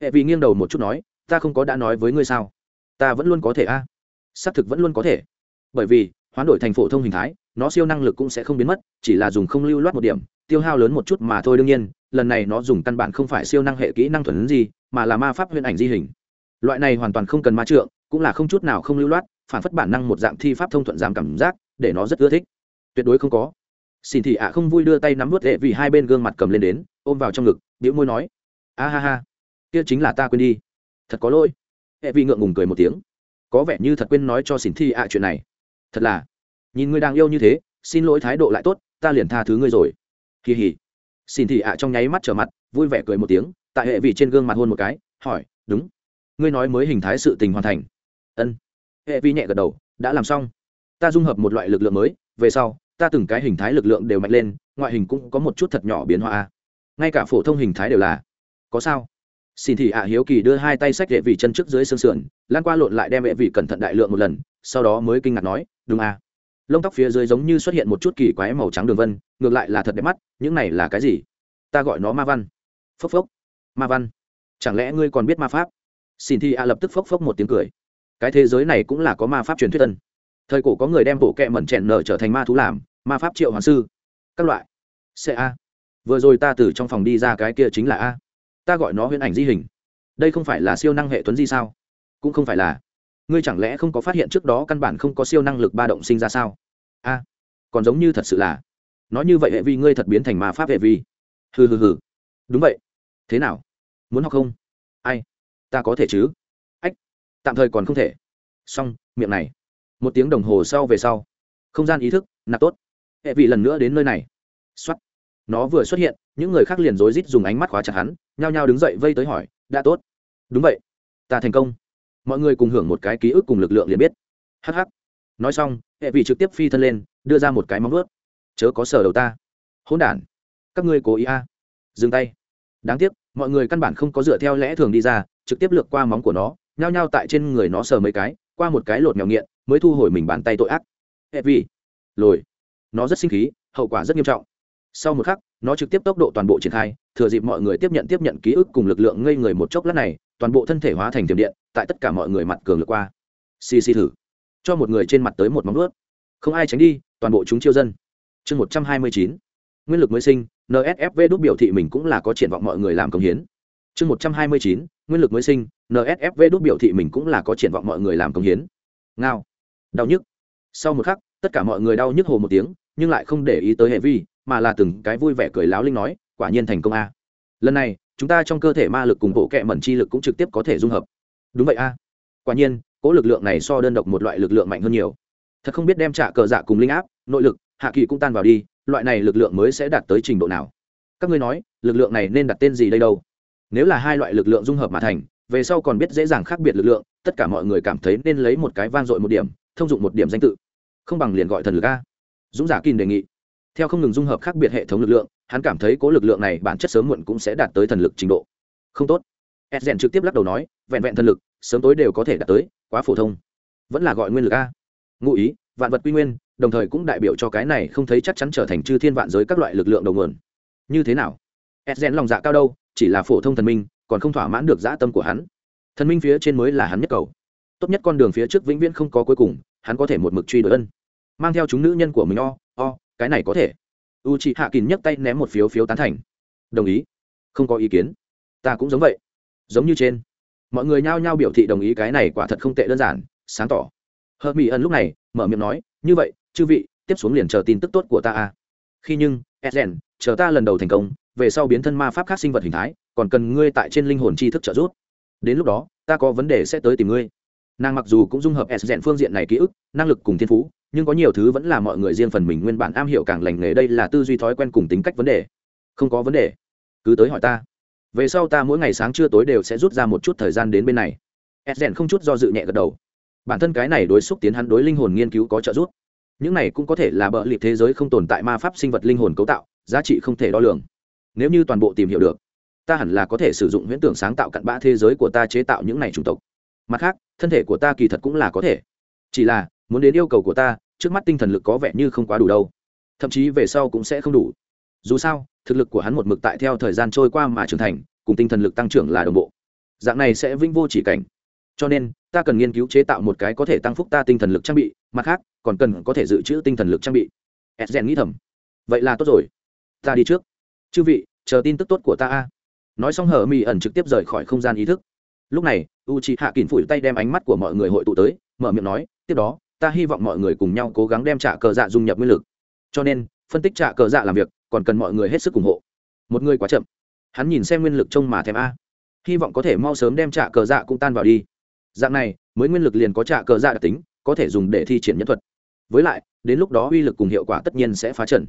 Hệ vị nghiêng đầu một chút nói, ta không có đã nói với ngươi sao? Ta vẫn luôn có thể a. Xác thực vẫn luôn có thể. Bởi vì hoán đổi thành phổ thông hình thái, nó siêu năng lực cũng sẽ không biến mất, chỉ là dùng không lưu loát một điểm, tiêu hao lớn một chút mà thôi đương nhiên, lần này nó dùng căn bản không phải siêu năng hệ kỹ năng thuần gì, mà là ma pháp huyền ảnh di hình. Loại này hoàn toàn không cần ma trượng, cũng là không chút nào không lưu loát, phản phất bản năng một dạng thi pháp thông thuận giảm cảm giác, để nó rất ưa thích. Tuyệt đối không có. Xin thị ạ không vui đưa tay nắm vớt lệ vì hai bên gương mặt cầm lên đến, ôm vào trong ngực biểu môi nói, a ha ha, kia chính là ta quên đi. Thật có lỗi. Hệ vì ngượng ngùng cười một tiếng. Có vẻ như thật quên nói cho xin thị ạ chuyện này. Thật là nhìn ngươi đang yêu như thế, xin lỗi thái độ lại tốt, ta liền tha thứ ngươi rồi. Kỳ hỉ. Xin thị ạ trong nháy mắt trở mặt, vui vẻ cười một tiếng, tại hệ vị trên gương mặt hôn một cái, hỏi, đúng. Ngươi nói mới hình thái sự tình hoàn thành. Ân. Hệ vi nhẹ gật đầu, đã làm xong. Ta dung hợp một loại lực lượng mới, về sau, ta từng cái hình thái lực lượng đều mạnh lên, ngoại hình cũng có một chút thật nhỏ biến hóa ngay cả phổ thông hình thái đều là. Có sao? Xin thị ạ hiếu kỳ đưa hai tay sách hệ vị chân trước dưới xương sườn lan qua lộn lại đem hệ vị cẩn thận đại lượng một lần, sau đó mới kinh ngạc nói, đúng à lông tóc phía dưới giống như xuất hiện một chút kỳ quái màu trắng đường vân, ngược lại là thật đẹp mắt, những này là cái gì? Ta gọi nó ma văn. Phốc phốc. Ma văn. Chẳng lẽ ngươi còn biết ma pháp? Xin thì a lập tức phốc phốc một tiếng cười. Cái thế giới này cũng là có ma pháp truyền thuyết tân thời cổ có người đem bộ kẹ mẩn chèn nở trở thành ma thú làm, ma pháp triệu hoàng sư. Các loại. C a. Vừa rồi ta từ trong phòng đi ra cái kia chính là a. Ta gọi nó huyễn ảnh di hình. Đây không phải là siêu năng hệ tuấn di sao? Cũng không phải là ngươi chẳng lẽ không có phát hiện trước đó căn bản không có siêu năng lực ba động sinh ra sao? A còn giống như thật sự là. Nói như vậy hệ vi ngươi thật biến thành ma pháp hệ vi. Hừ hừ hừ. Đúng vậy. Thế nào? Muốn học không? Ai? Ta có thể chứ? Ách, tạm thời còn không thể. Xong miệng này. Một tiếng đồng hồ sau về sau. Không gian ý thức nạp tốt. Hệ vị lần nữa đến nơi này. X o á t nó vừa xuất hiện những người khác liền rối rít dùng ánh mắt khóa chặt hắn nhao nhao đứng dậy vây tới hỏi đã tốt. Đúng vậy. Ta thành công mọi người cùng hưởng một cái ký ức cùng lực lượng liền biết. Hh nói xong, hệ vị trực tiếp phi thân lên, đưa ra một cái móng ướt chớ có sở đầu ta. Hỗn đản. Các ngươi cố ý a. Dừng tay. Đáng tiếc, mọi người căn bản không có dựa theo lẽ thường đi ra, trực tiếp lược qua móng của nó, nhao nhao tại trên người nó sờ mấy cái, qua một cái lột mèo nghiện, mới thu hồi mình bàn tay tội ác. Hệ vì lồi. Nó rất sinh khí, hậu quả rất nghiêm trọng. Sau một khắc, nó trực tiếp tốc độ toàn bộ triển khai, thừa dịp mọi người tiếp nhận tiếp nhận ký ức cùng lực lượng ngây người một chốc lát này toàn bộ thân thể hóa thành tiềm điện, tại tất cả mọi người mặt cường lượt qua. Xì xì thử. Cho một người trên mặt tới một móng ướt không ai tránh đi, toàn bộ chúng chiêu dân. Chương một trăm hai mươi chín. Nguyên lực mới sinh nsfv đúc biểu thị mình cũng là có triển vọng mọi người làm công hiến. Chương một trăm hai mươi chín. Nguyên lực mới sinh nsfv đúc biểu thị mình cũng là có triển vọng mọi người làm công hiến. Ngao. Đau nhức. Sau một khắc, tất cả mọi người đau nhức hồ một tiếng, nhưng lại không để ý tới hệ vi, mà là từng cái vui vẻ cười láo linh nói, quả nhiên thành công a. Lần này chúng ta trong cơ thể ma lực cùng bộ kệ mẩn chi lực cũng trực tiếp có thể dung hợp. Đúng vậy a. Quả nhiên, cỗ lực lượng này so đơn độc một loại lực lượng mạnh hơn nhiều. Thật không biết đem trả cờ dạ cùng linh áp, nội lực, hạ kỳ cũng tan vào đi, loại này lực lượng mới sẽ đạt tới trình độ nào? Các ngươi nói, lực lượng này nên đặt tên gì đây đâu? Nếu là hai loại lực lượng dung hợp mà thành, về sau còn biết dễ dàng khác biệt lực lượng, tất cả mọi người cảm thấy nên lấy một cái vang dội một điểm, thông dụng một điểm danh tự. Không bằng liền gọi thần lực a. Dũng giả kim đề nghị. Theo không ngừng dung hợp khác biệt hệ thống lực lượng hắn cảm thấy cố lực lượng này bản chất sớm muộn cũng sẽ đạt tới thần lực trình độ. Không tốt. Ed rèn trực tiếp lắc đầu nói, vẹn vẹn thần lực, sớm tối đều có thể đạt tới, quá phổ thông. Vẫn là gọi nguyên lực a. Ngụ ý, vạn vật quy nguyên, đồng thời cũng đại biểu cho cái này không thấy chắc chắn trở thành chư thiên vạn giới các loại lực lượng đầu nguồn. Như thế nào? Ed rèn lòng dạ cao đâu, chỉ là phổ thông thần minh, còn không thỏa mãn được dã tâm của hắn. Thần minh phía trên mới là hắn nhất cầu. Tốt nhất con đường phía trước vĩnh viễn không có cuối cùng, hắn có thể một mực truy đuổi ân. Mang theo chúng nữ nhân của mình o o, cái này có thể u chị hạ kín nhấc tay ném một phiếu phiếu tán thành. Đồng ý. Không có ý kiến. Ta cũng giống vậy. Giống như trên. Mọi người nhao nhao biểu thị đồng ý cái này quả thật không tệ đơn giản, sáng tỏ. Hờ mỹ ẩn lúc này, mở miệng nói, như vậy, chư vị, tiếp xuống liền chờ tin tức tốt của ta a khi nhưng edgen chờ ta lần đầu thành công, về sau biến thân ma pháp khác sinh vật hình thái, còn cần ngươi tại trên linh hồn tri thức trợ giúp. Đến lúc đó, ta có vấn đề sẽ tới tìm ngươi. Nàng mặc dù cũng dung hợp s phương diện này ký ức, năng lực cùng thiên phú nhưng có nhiều thứ vẫn là mọi người riêng phần mình nguyên bản am hiểu càng lành nghề đây là tư duy thói quen cùng tính cách vấn đề. Không có vấn đề. Cứ tới hỏi ta. Về sau ta mỗi ngày sáng trưa tối đều sẽ rút ra một chút thời gian đến bên này. S không chút do dự nhẹ gật đầu. Bản thân cái này đối xúc tiến hắn đối linh hồn nghiên cứu có trợ giúp. Những này cũng có thể là bợ liệt thế giới không tồn tại ma pháp sinh vật linh hồn cấu tạo, giá trị không thể đo lường. Nếu như toàn bộ tìm hiểu được, ta hẳn là có thể sử dụng huyễn tưởng sáng tạo cặn bã thế giới của ta chế tạo những này chủng tộc. Mặt khác, thân thể của ta kỳ thật cũng là có thể. Chỉ là muốn đến yêu cầu của ta, trước mắt tinh thần lực có vẻ như không quá đủ đâu. Thậm chí về sau cũng sẽ không đủ. Dù sao, thực lực của hắn một mực tại theo thời gian trôi qua mà trưởng thành, cùng tinh thần lực tăng trưởng là đồng bộ. Dạng này sẽ vinh vô chỉ cảnh. Cho nên, ta cần nghiên cứu chế tạo một cái có thể tăng phúc ta tinh thần lực trang bị, mặt khác, còn cần có thể dự trữ tinh thần lực trang bị. Edgen nghĩ thầm. Vậy là tốt rồi. Ta đi trước. Chư vị, chờ tin tức tốt của ta a. Nói xong hở mỹ ẩn trực tiếp rời khỏi không gian ý thức. Lúc này u c h hạ kín phủi tay đem ánh mắt của mọi người hội tụ tới, mở miệng nói, tiếp đó ta hy vọng mọi người cùng nhau cố gắng đem trả cờ dạ dung nhập nguyên lực. Cho nên, phân tích trả cờ dạ làm việc, còn cần mọi người hết sức ủng hộ. Một người quá chậm. Hắn nhìn xem nguyên lực trông mà thèm a. Hy vọng có thể mau sớm đem trả cờ dạ cũng tan vào đi. Dạng này, mới nguyên lực liền có trả cờ dạ đặc tính, có thể dùng để thi triển nhân thuật. Với lại, đến lúc đó uy lực cùng hiệu quả tất nhiên sẽ phá trần.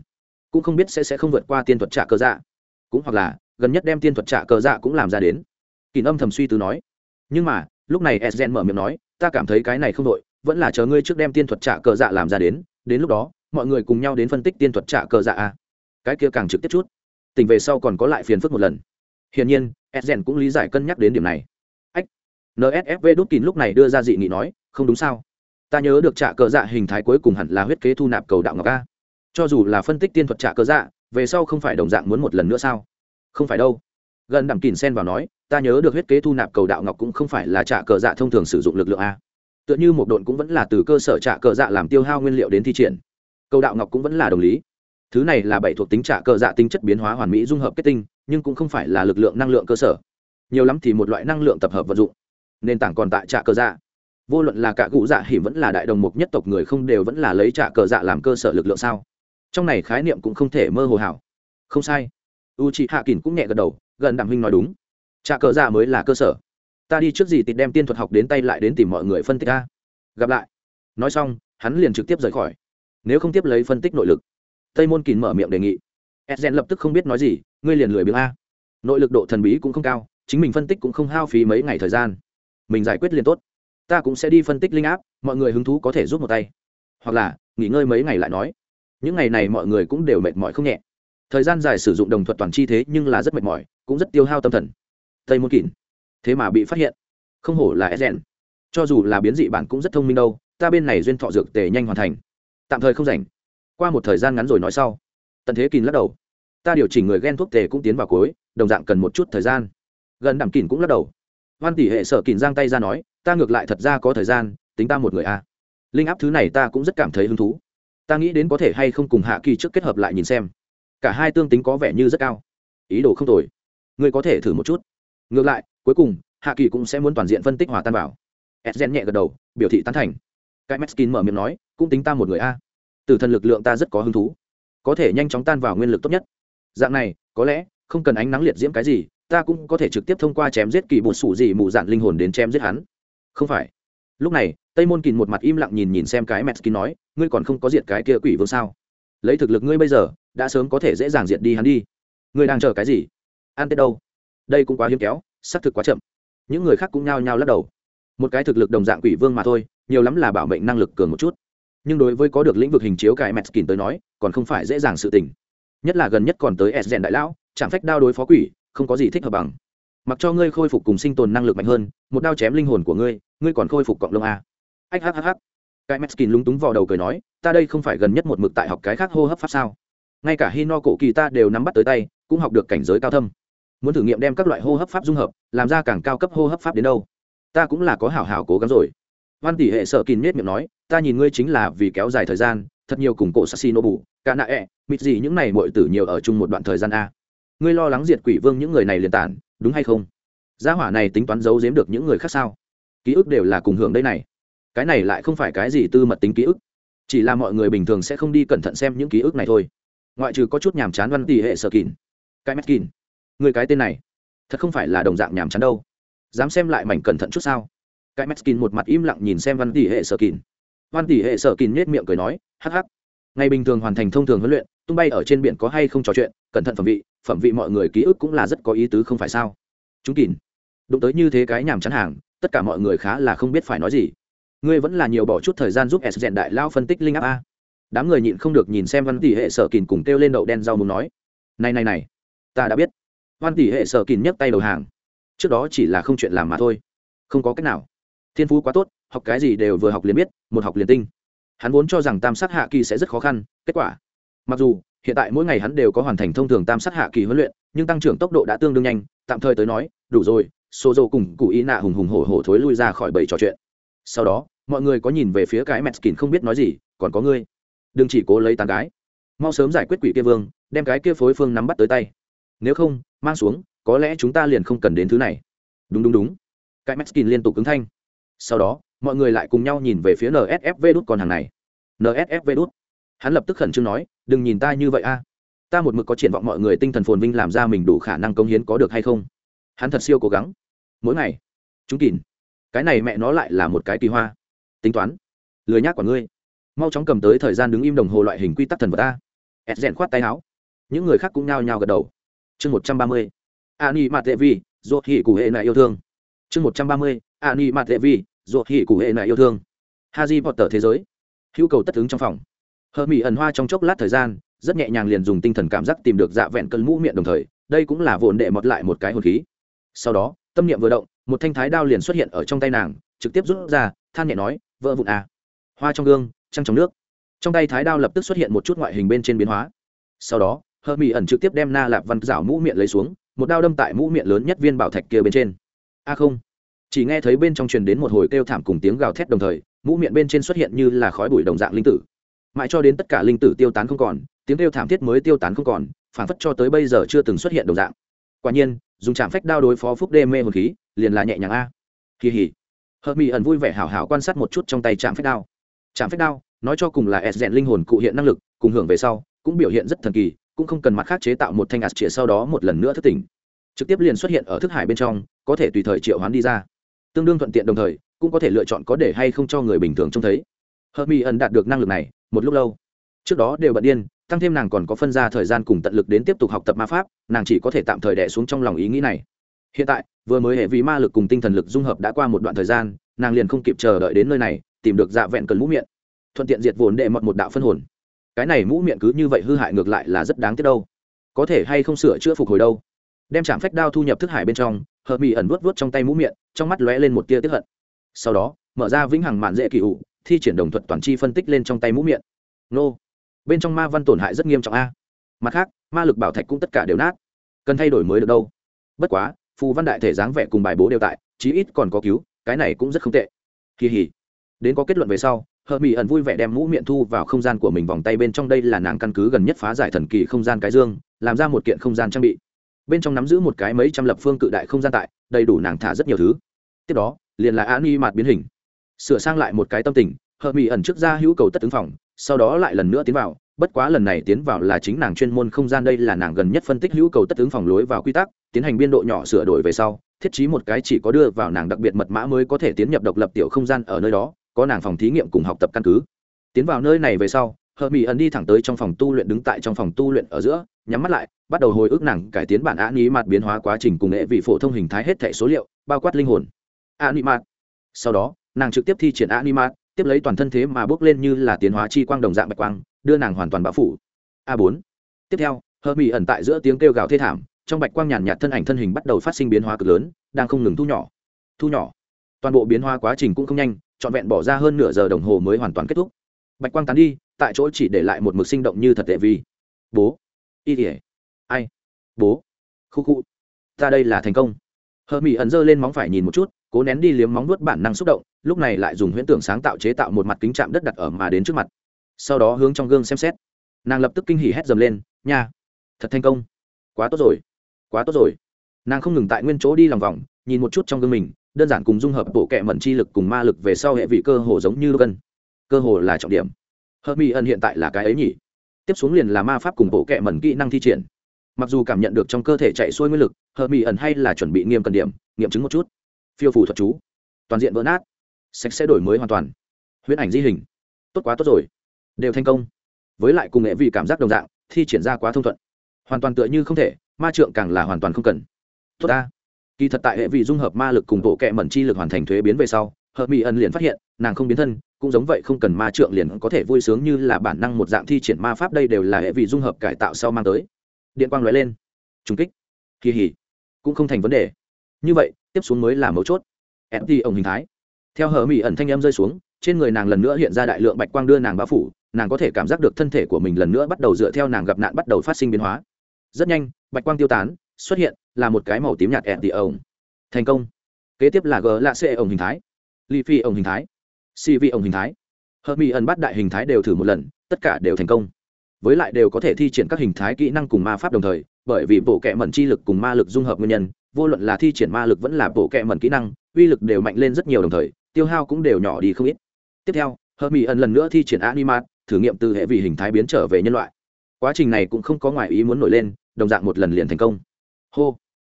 Cũng không biết sẽ sẽ không vượt qua tiên thuật trả cờ dạ. Cũng hoặc là, gần nhất đem tiên thuật trả cờ dạ cũng làm ra đến. Kỳ âm thầm suy tư nói. Nhưng mà, lúc này edgen mở miệng nói, ta cảm thấy cái này không đội vẫn là chờ ngươi trước đem tiên thuật trả cờ dạ làm ra đến đến lúc đó, mọi người cùng nhau đến phân tích tiên thuật trả cờ dạ a. Cái kia càng trực tiếp chút. Tỉnh về sau còn có lại phiền phức một lần. Hiển nhiên edgen cũng lý giải cân nhắc đến điểm này. Ách nsfv đút kín lúc này đưa ra dị nghị nói, không đúng sao? Ta nhớ được trả cờ dạ hình thái cuối cùng hẳn là huyết kế thu nạp cầu đạo ngọc a. Cho dù là phân tích tiên thuật trả cờ dạ về sau không phải đồng dạng muốn một lần nữa sao? Không phải đâu. Gần đẳng kìn sen vào nói, ta nhớ được huyết kế thu nạp cầu đạo ngọc cũng không phải là trả cờ dạ thông thường sử dụng lực lượng a tựa như một độn cũng vẫn là từ cơ sở trả cờ dạ làm tiêu hao nguyên liệu đến thi triển. Cầu đạo ngọc cũng vẫn là đồng lý. Thứ này là bảy thuộc tính trả cờ dạ tính chất biến hóa hoàn mỹ dung hợp kết tinh, nhưng cũng không phải là lực lượng năng lượng cơ sở. Nhiều lắm thì một loại năng lượng tập hợp vật dụng. Nền tảng còn tại trả cờ dạ. Vô luận là cả cụ dạ hiểm vẫn là đại đồng mục nhất tộc người không đều vẫn là lấy trả cờ dạ làm cơ sở lực lượng sao? Trong này khái niệm cũng không thể mơ hồ hảo. Không sai. U chị hạ kỳn cũng nhẹ gật đầu, gần đặng huynh nói đúng. Trả cờ dạ mới là cơ sở ta đi trước gì tịt đem tiên thuật học đến tay lại đến tìm mọi người phân tích ta. Gặp lại. Nói xong, hắn liền trực tiếp rời khỏi. Nếu không tiếp lấy phân tích nội lực, tây môn kín mở miệng đề nghị. Edgen lập tức không biết nói gì, ngươi liền lười biếng a. Nội lực độ thần bí cũng không cao, chính mình phân tích cũng không hao phí mấy ngày thời gian. Mình giải quyết liền tốt. Ta cũng sẽ đi phân tích linh áp, mọi người hứng thú có thể rút một tay. Hoặc là, nghỉ ngơi mấy ngày lại nói. Những ngày này mọi người cũng đều mệt mỏi không nhẹ. Thời gian dài sử dụng đồng thuật toàn chi thế nhưng là rất mệt mỏi, cũng rất tiêu hao tâm thần. Tây môn kín thế mà bị phát hiện. Không hổ là sden cho dù là biến dị bản cũng rất thông minh đâu, ta bên này duyên thọ dược tề nhanh hoàn thành. Tạm thời không rảnh. Qua một thời gian ngắn rồi nói sau. Tần thế kín lắc đầu. Ta điều chỉnh người ghen thuốc tề cũng tiến vào cuối, đồng dạng cần một chút thời gian. Gần đẳng kín cũng lắc đầu. Văn tỷ hệ sở kín giang tay ra nói, ta ngược lại thật ra có thời gian, tính ta một người a. Linh áp thứ này ta cũng rất cảm thấy hứng thú. Ta nghĩ đến có thể hay không cùng hạ kỳ trước kết hợp lại nhìn xem. Cả hai tương tính có vẻ như rất cao. Ý đồ không tồi. Ngươi có thể thử một chút. Ngược lại cuối cùng, hạ kỳ cũng sẽ muốn toàn diện phân tích hòa tan vào. Edgen nhẹ gật đầu, biểu thị tán thành. Cái meskin mở miệng nói, cũng tính ta một người a. Từ thần lực lượng ta rất có hứng thú. Có thể nhanh chóng tan vào nguyên lực tốt nhất. Dạng này, có lẽ, không cần ánh nắng liệt diễm cái gì, ta cũng có thể trực tiếp thông qua chém giết kỳ bột sủ gì mù dạn linh hồn đến chém giết hắn. Không phải. Lúc này, tây môn kìn một mặt im lặng nhìn nhìn xem cái meskin nói, ngươi còn không có diệt cái kia quỷ vương sao? Lấy thực lực ngươi bây giờ, đã sớm có thể dễ dàng diệt đi hắn đi. Ngươi đang chờ cái gì? An tết đâu? Đây cũng quá hiếm kéo xác thực quá chậm. Những người khác cũng nhao nhao lắc đầu. Một cái thực lực đồng dạng quỷ vương mà thôi, nhiều lắm là bảo mệnh năng lực cường một chút. Nhưng đối với có được lĩnh vực hình chiếu cải metskin tới nói, còn không phải dễ dàng sự tình. Nhất là gần nhất còn tới s rèn đại lão chạm phách đao đối phó quỷ, không có gì thích hợp bằng. Mặc cho ngươi khôi phục cùng sinh tồn năng lực mạnh hơn, một đao chém linh hồn của ngươi ngươi còn khôi phục cộng lông a ách hắc hắc hắc. Cái metskin lúng túng vào đầu cười nói, ta đây không phải gần nhất một mực tại học cái khác hô hấp pháp sao? Ngay cả hino cổ kỳ ta đều nắm bắt tới tay, cũng học được cảnh giới cao thâm muốn thử nghiệm đem các loại hô hấp pháp dung hợp, làm ra càng cao cấp hô hấp pháp đến đâu. Ta cũng là có hảo hảo cố gắng rồi. Văn tỷ hệ sợ kín nết miệng nói, ta nhìn ngươi chính là vì kéo dài thời gian, thật nhiều cùng cổ sassi nô bù cả nạ ẹ, mịt gì những này mọi tử nhiều ở chung một đoạn thời gian a. Ngươi lo lắng diệt quỷ vương những người này liền tản, đúng hay không? Gia hỏa này tính toán giấu giếm được những người khác sao? Ký ức đều là cùng hưởng đây này. Cái này lại không phải cái gì tư mật tính ký ức. Chỉ là mọi người bình thường sẽ không đi cẩn thận xem những ký ức này thôi. Ngoại trừ có chút nhàm chán văn tỷ hệ sợ kín cái mét kín người cái tên này, thật không phải là đồng dạng nhàm chán đâu. Dám xem lại mảnh cẩn thận chút sao? Cái mét kín một mặt im lặng nhìn xem văn tỷ hệ sở kín văn tỷ hệ sở kín nhét miệng cười nói, hắc hắc. Ngày bình thường hoàn thành thông thường huấn luyện, tung bay ở trên biển có hay không trò chuyện, cẩn thận phẩm vị phẩm vị mọi người ký ức cũng là rất có ý tứ không phải sao? Chúng kín đụng tới như thế cái nhàm chán hàng, tất cả mọi người khá là không biết phải nói gì. Ngươi vẫn là nhiều bỏ chút thời gian giúp s rèn đại lao phân tích linh áp a. Đám người nhịn không được nhìn xem văn tỷ hệ sở kín cùng kêu lên đậu đen rau muốn nói, này này này, ta đã biết hoan tỷ hệ sở kín nhấc tay đầu hàng. Trước đó chỉ là không chuyện làm mà thôi. Không có cách nào. Thiên phú quá tốt, học cái gì đều vừa học liền biết, một học liền tinh. Hắn vốn cho rằng tam sát hạ kỳ sẽ rất khó khăn, kết quả. Mặc dù, hiện tại mỗi ngày hắn đều có hoàn thành thông thường tam sát hạ kỳ huấn luyện, nhưng tăng trưởng tốc độ đã tương đương nhanh, tạm thời tới nói, đủ rồi số dầu cùng cụ ý nạ hùng hùng hổ hổ thối lui ra khỏi bầy trò chuyện. Sau đó, mọi người có nhìn về phía cái mẹt không biết nói gì, còn có ngươi. Đừng chỉ cố lấy tàn gái. Mau sớm giải quyết quỷ kia vương, đem cái kia phối phương nắm bắt tới tay nếu không, mang xuống, có lẽ chúng ta liền không cần đến thứ này. Đúng đúng đúng. Cái meskin liên tục cứng thanh. Sau đó, mọi người lại cùng nhau nhìn về phía nsfv đút con hàng này. Nsfv đút. Hắn lập tức khẩn trương nói, đừng nhìn ta như vậy a. Ta một mực có triển vọng mọi người tinh thần phồn vinh làm ra mình đủ khả năng công hiến có được hay không. Hắn thật siêu cố gắng. Mỗi ngày, chúng kìn. Cái này mẹ nó lại là một cái kỳ hoa. Tính toán. Lười nhác của ngươi. Mau chóng cầm tới thời gian đứng im đồng hồ loại hình quy tắc thần vật ta ed rèn khoát tay áo. Những người khác cũng nhao nhao gật đầu chương một trăm ba mươi ani mặt tệ vi ruột hỉ cụ hệ này yêu thương. Chương một trăm ba mươi ani mặt tệ vi ruột hỉ cụ hệ này yêu thương. Haji tờ thế giới. Hữu cầu tất ứng trong phòng. Hờ mỹ ẩn hoa trong chốc lát thời gian, rất nhẹ nhàng liền dùng tinh thần cảm giác tìm được dạ vẹn cân mũ miệng đồng thời, đây cũng là vồn đệ mọt lại một cái hồn khí. Sau đó, tâm niệm vừa động, một thanh thái đao liền xuất hiện ở trong tay nàng, trực tiếp rút ra, than nhẹ nói, vỡ vụn à. hoa trong gương, trăng trong nước. Trong tay thái đao lập tức xuất hiện một chút ngoại hình bên trên biến hóa. Sau đó hờ mỹ ẩn trực tiếp đem na lạp văn rảo mũ miệng lấy xuống, một đao đâm tại mũ miệng lớn nhất viên bảo thạch kia bên trên. A không. Chỉ nghe thấy bên trong truyền đến một hồi kêu thảm cùng tiếng gào thét đồng thời, mũ miệng bên trên xuất hiện như là khói bụi đồng dạng linh tử. Mãi cho đến tất cả linh tử tiêu tán không còn, tiếng kêu thảm thiết mới tiêu tán không còn phản phất cho tới bây giờ chưa từng xuất hiện đồng dạng. Quả nhiên, dùng trạm phách đao đối phó phúc đê mê hồn khí, liền là nhẹ nhàng a. Kỳ hỉ. Hợp mỹ ẩn vui vẻ hào hào quan sát một chút trong tay trạm phách đao. Trạm phách đao, nói cho cùng là s rèn linh hồn cụ hiện năng lực, cùng hưởng về sau, cũng biểu hiện rất thần kỳ cũng không cần mặt khác chế tạo một thanh ạt chĩa sau đó một lần nữa thức tỉnh. Trực tiếp liền xuất hiện ở thức hải bên trong, có thể tùy thời triệu hoán đi ra. Tương đương thuận tiện đồng thời, cũng có thể lựa chọn có để hay không cho người bình thường trông thấy. Hợp mỹ ẩn đạt được năng lực này, một lúc lâu. Trước đó đều bận điên, tăng thêm nàng còn có phân ra thời gian cùng tận lực đến tiếp tục học tập ma pháp, nàng chỉ có thể tạm thời đẻ xuống trong lòng ý nghĩ này. Hiện tại, vừa mới hệ vì ma lực cùng tinh thần lực dung hợp đã qua một đoạn thời gian, nàng liền không kịp chờ đợi đến nơi này, tìm được dạ vẹn cần mũ miệng. Thuận tiện diệt vồn đệ mọt một đạo phân hồn cái này mũ miệng cứ như vậy hư hại ngược lại là rất đáng tiếc đâu. Có thể hay không sửa chữa phục hồi đâu. Đem chạm phách đao thu nhập thức hải bên trong, hợp mỹ ẩn vuốt vuốt trong tay mũ miệng, trong mắt lóe lên một tia tiếp hận. Sau đó, mở ra vĩnh hằng mạn dễ kỳ ủ, thi triển đồng thuật toàn chi phân tích lên trong tay mũ miệng. Nô. Bên trong ma văn tổn hại rất nghiêm trọng a. Mặt khác, ma lực bảo thạch cũng tất cả đều nát. Cần thay đổi mới được đâu. Bất quá, phù văn đại thể dáng vẻ cùng bài bố đều tại, chí ít còn có cứu, cái này cũng rất không tệ. Kỳ hỉ. Đến có kết luận về sau hờ mỹ ẩn vui vẻ đem mũ miệng thu vào không gian của mình vòng tay bên trong, đây là nàng căn cứ gần nhất phá giải thần kỳ không gian cái dương, làm ra một kiện không gian trang bị. Bên trong nắm giữ một cái mấy trăm lập phương cự đại không gian tại, đầy đủ nàng thả rất nhiều thứ. Tiếp đó, liền là an y mạt biến hình. Sửa sang lại một cái tâm tình, hờ mỹ ẩn trước ra hữu cầu tất ứng phòng, sau đó lại lần nữa tiến vào. Bất quá lần này tiến vào là chính nàng chuyên môn không gian, đây là nàng gần nhất phân tích hữu cầu tất ứng phòng lối vào quy tắc, tiến hành biên độ nhỏ sửa đổi về sau, thiết trí một cái chỉ có đưa vào nàng đặc biệt mật mã mới có thể tiến nhập độc lập tiểu không gian ở nơi đó có nàng phòng thí nghiệm cùng học tập căn cứ. Tiến vào nơi này về sau hờ mỹ ẩn đi thẳng tới trong phòng tu luyện đứng tại trong phòng tu luyện ở giữa, nhắm mắt lại, bắt đầu hồi ức nàng cải tiến bản án ý mặt biến hóa quá trình cùng nghệ vị phổ thông hình thái hết thẻ số liệu, bao quát linh hồn. Animat. Sau đó, nàng trực tiếp thi triển animat, tiếp lấy toàn thân thế mà bước lên như là tiến hóa chi quang đồng dạng bạch quang, đưa nàng hoàn toàn bão phủ. A bốn. Tiếp theo hờ mỹ ẩn tại giữa tiếng kêu gào thê thảm, trong bạch quang nhàn nhạt thân ảnh thân hình bắt đầu phát sinh biến hóa cực lớn, đang không ngừng thu nhỏ. Thu nhỏ. Toàn bộ biến hóa quá trình cũng không nhanh trọn vẹn bỏ ra hơn nửa giờ đồng hồ mới hoàn toàn kết thúc. Bạch quang tán đi, tại chỗ chỉ để lại một mực sinh động như thật tệ vì. Bố. Y ỉa ai? Bố. Khu khu. Ta đây là thành công. Hờ mỹ ẩn giơ lên móng phải nhìn một chút, cố nén đi liếm móng nuốt bản năng xúc động, lúc này lại dùng huyễn tưởng sáng tạo chế tạo một mặt kính chạm đất đặt ở mà đến trước mặt. Sau đó hướng trong gương xem xét. Nàng lập tức kinh hỉ hét dầm lên, nha, thật thành công. Quá tốt rồi. Quá tốt rồi. Nàng không ngừng tại nguyên chỗ đi lòng vòng, nhìn một chút trong gương mình đơn giản cùng dung hợp bộ kệ mẩn chi lực cùng ma lực về sau hệ vị cơ hồ giống như cân. Cơ hồ là trọng điểm. Hợp mỹ ẩn hiện tại là cái ấy nhỉ? Tiếp xuống liền là ma pháp cùng bộ kệ mẩn kỹ năng thi triển. Mặc dù cảm nhận được trong cơ thể chạy xuôi nguyên lực, hợp mỹ ẩn hay là chuẩn bị nghiêm cần điểm, nghiệm chứng một chút. Phiêu phủ thuật chú. Toàn diện vỡ nát. Sạch sẽ đổi mới hoàn toàn. Huyễn ảnh di hình. Tốt quá tốt rồi. Đều thành công. Với lại cùng nghệ vị cảm giác đồng dạng, thi triển ra quá thông thuận. Hoàn toàn tựa như không thể, ma trượng càng là hoàn toàn không cần. Tốt ta kỳ thật tại hệ vị dung hợp ma lực cùng bộ kệ mẩn chi lực hoàn thành thuế biến về sau, hợp mỹ ẩn liền phát hiện, nàng không biến thân, cũng giống vậy không cần ma trượng liền có thể vui sướng như là bản năng một dạng thi triển ma pháp đây đều là hệ vị dung hợp cải tạo sau mang tới. Điện quang lóe lên. Trùng kích. Kỳ hỉ. Cũng không thành vấn đề. Như vậy, tiếp xuống mới là mấu chốt. Em đi ổng hình thái. Theo hờ mỹ ẩn thanh em rơi xuống, trên người nàng lần nữa hiện ra đại lượng bạch quang đưa nàng bao phủ, nàng có thể cảm giác được thân thể của mình lần nữa bắt đầu dựa theo nàng gặp nạn bắt đầu phát sinh biến hóa. Rất nhanh, bạch quang tiêu tán, xuất hiện là một cái màu tím nhạt ẹn tỉ ổng. Thành công. Kế tiếp là g lạ c ổng hình thái. Li phi ổng hình thái. Cv ổng hình thái. Hợp mỹ ẩn bắt đại hình thái đều thử một lần, tất cả đều thành công. Với lại đều có thể thi triển các hình thái kỹ năng cùng ma pháp đồng thời, bởi vì bộ kệ mẩn chi lực cùng ma lực dung hợp nguyên nhân, vô luận là thi triển ma lực vẫn là bộ kệ mẩn kỹ năng, uy lực đều mạnh lên rất nhiều đồng thời, tiêu hao cũng đều nhỏ đi không ít. Tiếp theo, hợp mỹ ẩn lần nữa thi triển animat, thử nghiệm từ hệ vị hình thái biến trở về nhân loại. Quá trình này cũng không có ngoài ý muốn nổi lên, đồng dạng một lần liền thành công. Hô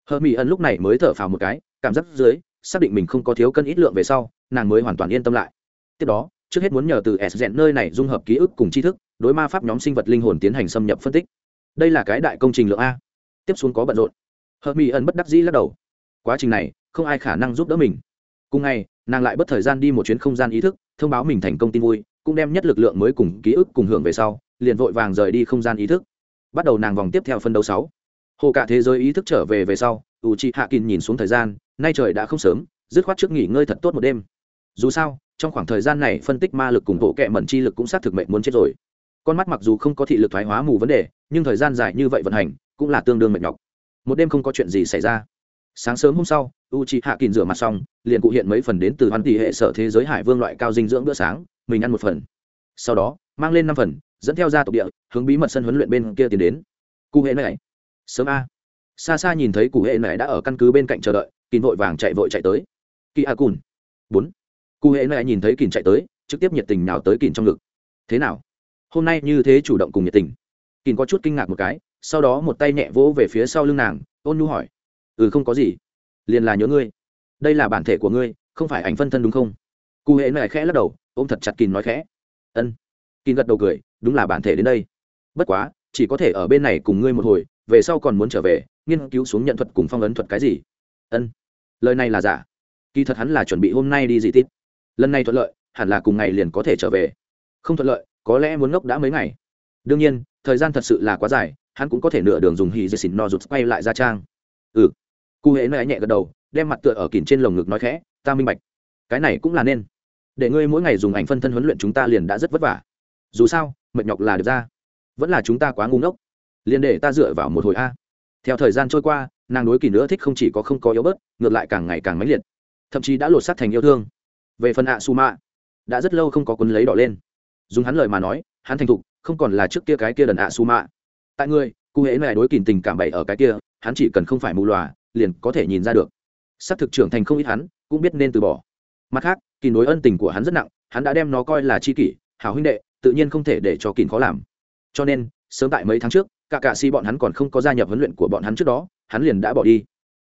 hờ mỹ ẩn lúc này mới thở phào một cái, cảm giác dưới, xác định mình không có thiếu cân ít lượng về sau, nàng mới hoàn toàn yên tâm lại. Tiếp đó, trước hết muốn nhờ từ s dẹn nơi này dung hợp ký ức cùng tri thức, đối ma pháp nhóm sinh vật linh hồn tiến hành xâm nhập phân tích. Đây là cái đại công trình lượng a. Tiếp xuống có bận rộn. Hợp mỹ ẩn bất đắc dĩ lắc đầu. Quá trình này, không ai khả năng giúp đỡ mình. Cùng ngày, nàng lại bất thời gian đi một chuyến không gian ý thức, thông báo mình thành công tin vui, cũng đem nhất lực lượng mới cùng ký ức cùng hưởng về sau, liền vội vàng rời đi không gian ý thức. Bắt đầu nàng vòng tiếp theo phân đấu sáu hồ cả thế giới ý thức trở về về sau u chị hạ kín nhìn xuống thời gian, nay trời đã không sớm, dứt khoát trước nghỉ ngơi thật tốt một đêm. Dù sao, trong khoảng thời gian này phân tích ma lực cùng bộ kệ mẩn chi lực cũng xác thực mệnh muốn chết rồi. Con mắt mặc dù không có thị lực thoái hóa mù vấn đề, nhưng thời gian dài như vậy vận hành, cũng là tương đương mệt nhọc. Một đêm không có chuyện gì xảy ra. Sáng sớm hôm sau u chị hạ kín rửa mặt xong, liền cụ hiện mấy phần đến từ hoàn tỷ hệ sở thế giới hải vương loại cao dinh dưỡng bữa sáng, mình ăn một phần. Sau đó, mang lên năm phần, dẫn theo ra tộc địa, hướng bí mật sân huấn luyện bên kia tiến đến. Cụ hệ này sớm a. Xa xa nhìn thấy cụ hệ này đã ở căn cứ bên cạnh chờ đợi kín vội vàng chạy vội chạy tới. Kỳ a cùn. Bốn. Cụ hệ này nhìn thấy kín chạy tới, trực tiếp nhiệt tình nào tới kín trong ngực. Thế nào? Hôm nay như thế chủ động cùng nhiệt tình. Kín có chút kinh ngạc một cái, sau đó một tay nhẹ vỗ về phía sau lưng nàng, ôn nhu hỏi. Ừ không có gì. Liền là nhớ ngươi. Đây là bản thể của ngươi, không phải ảnh phân thân đúng không? Cụ hệ này khẽ lắc đầu, ôm thật chặt kín nói khẽ. Ân. Kín gật đầu cười, đúng là bản thể đến đây. Bất quá chỉ có thể ở bên này cùng ngươi một hồi, về sau còn muốn trở về, nghiên cứu xuống nhận thuật cùng phong ấn thuật cái gì? Ân, lời này là giả. Kỳ thật hắn là chuẩn bị hôm nay đi dị tít. Lần này thuận lợi, hẳn là cùng ngày liền có thể trở về. Không thuận lợi, có lẽ muốn ngốc đã mấy ngày. Đương nhiên, thời gian thật sự là quá dài, hắn cũng có thể nửa đường dùng hì dì xỉn no rụt quay lại ra trang. Ừ. Cụ hễ nói nhẹ gật đầu, đem mặt tựa ở kìm trên lồng ngực nói khẽ, ta minh bạch. Cái này cũng là nên. Để ngươi mỗi ngày dùng ảnh phân thân huấn luyện chúng ta liền đã rất vất vả. Dù sao, mệt nhọc là được ra vẫn là chúng ta quá ngu ngốc. Liền để ta dựa vào một hồi a. Theo thời gian trôi qua, nàng đối kỳ nữa thích không chỉ có không có yếu bớt, ngược lại càng ngày càng mãnh liệt. Thậm chí đã lột xác thành yêu thương. Về phần ạ su mạ đã rất lâu không có quân lấy đỏ lên. Dùng hắn lời mà nói, hắn thành thục, không còn là trước kia cái kia đần ạ su mạ tại ngươi cụ hễ này đối kỳ tình cảm bậy ở cái kia, hắn chỉ cần không phải mù lòa, liền có thể nhìn ra được. S á c thực trưởng thành không ít hắn, cũng biết nên từ bỏ. Mặt khác kỳ nối ân tình của hắn rất nặng, hắn đã đem nó coi là c h i kỷ, hảo huynh đệ, tự nhiên không thể để cho kỳ khó làm cho nên, sớm tại mấy tháng trước, cả cạ si bọn hắn còn không có gia nhập huấn luyện của bọn hắn trước đó, hắn liền đã bỏ đi.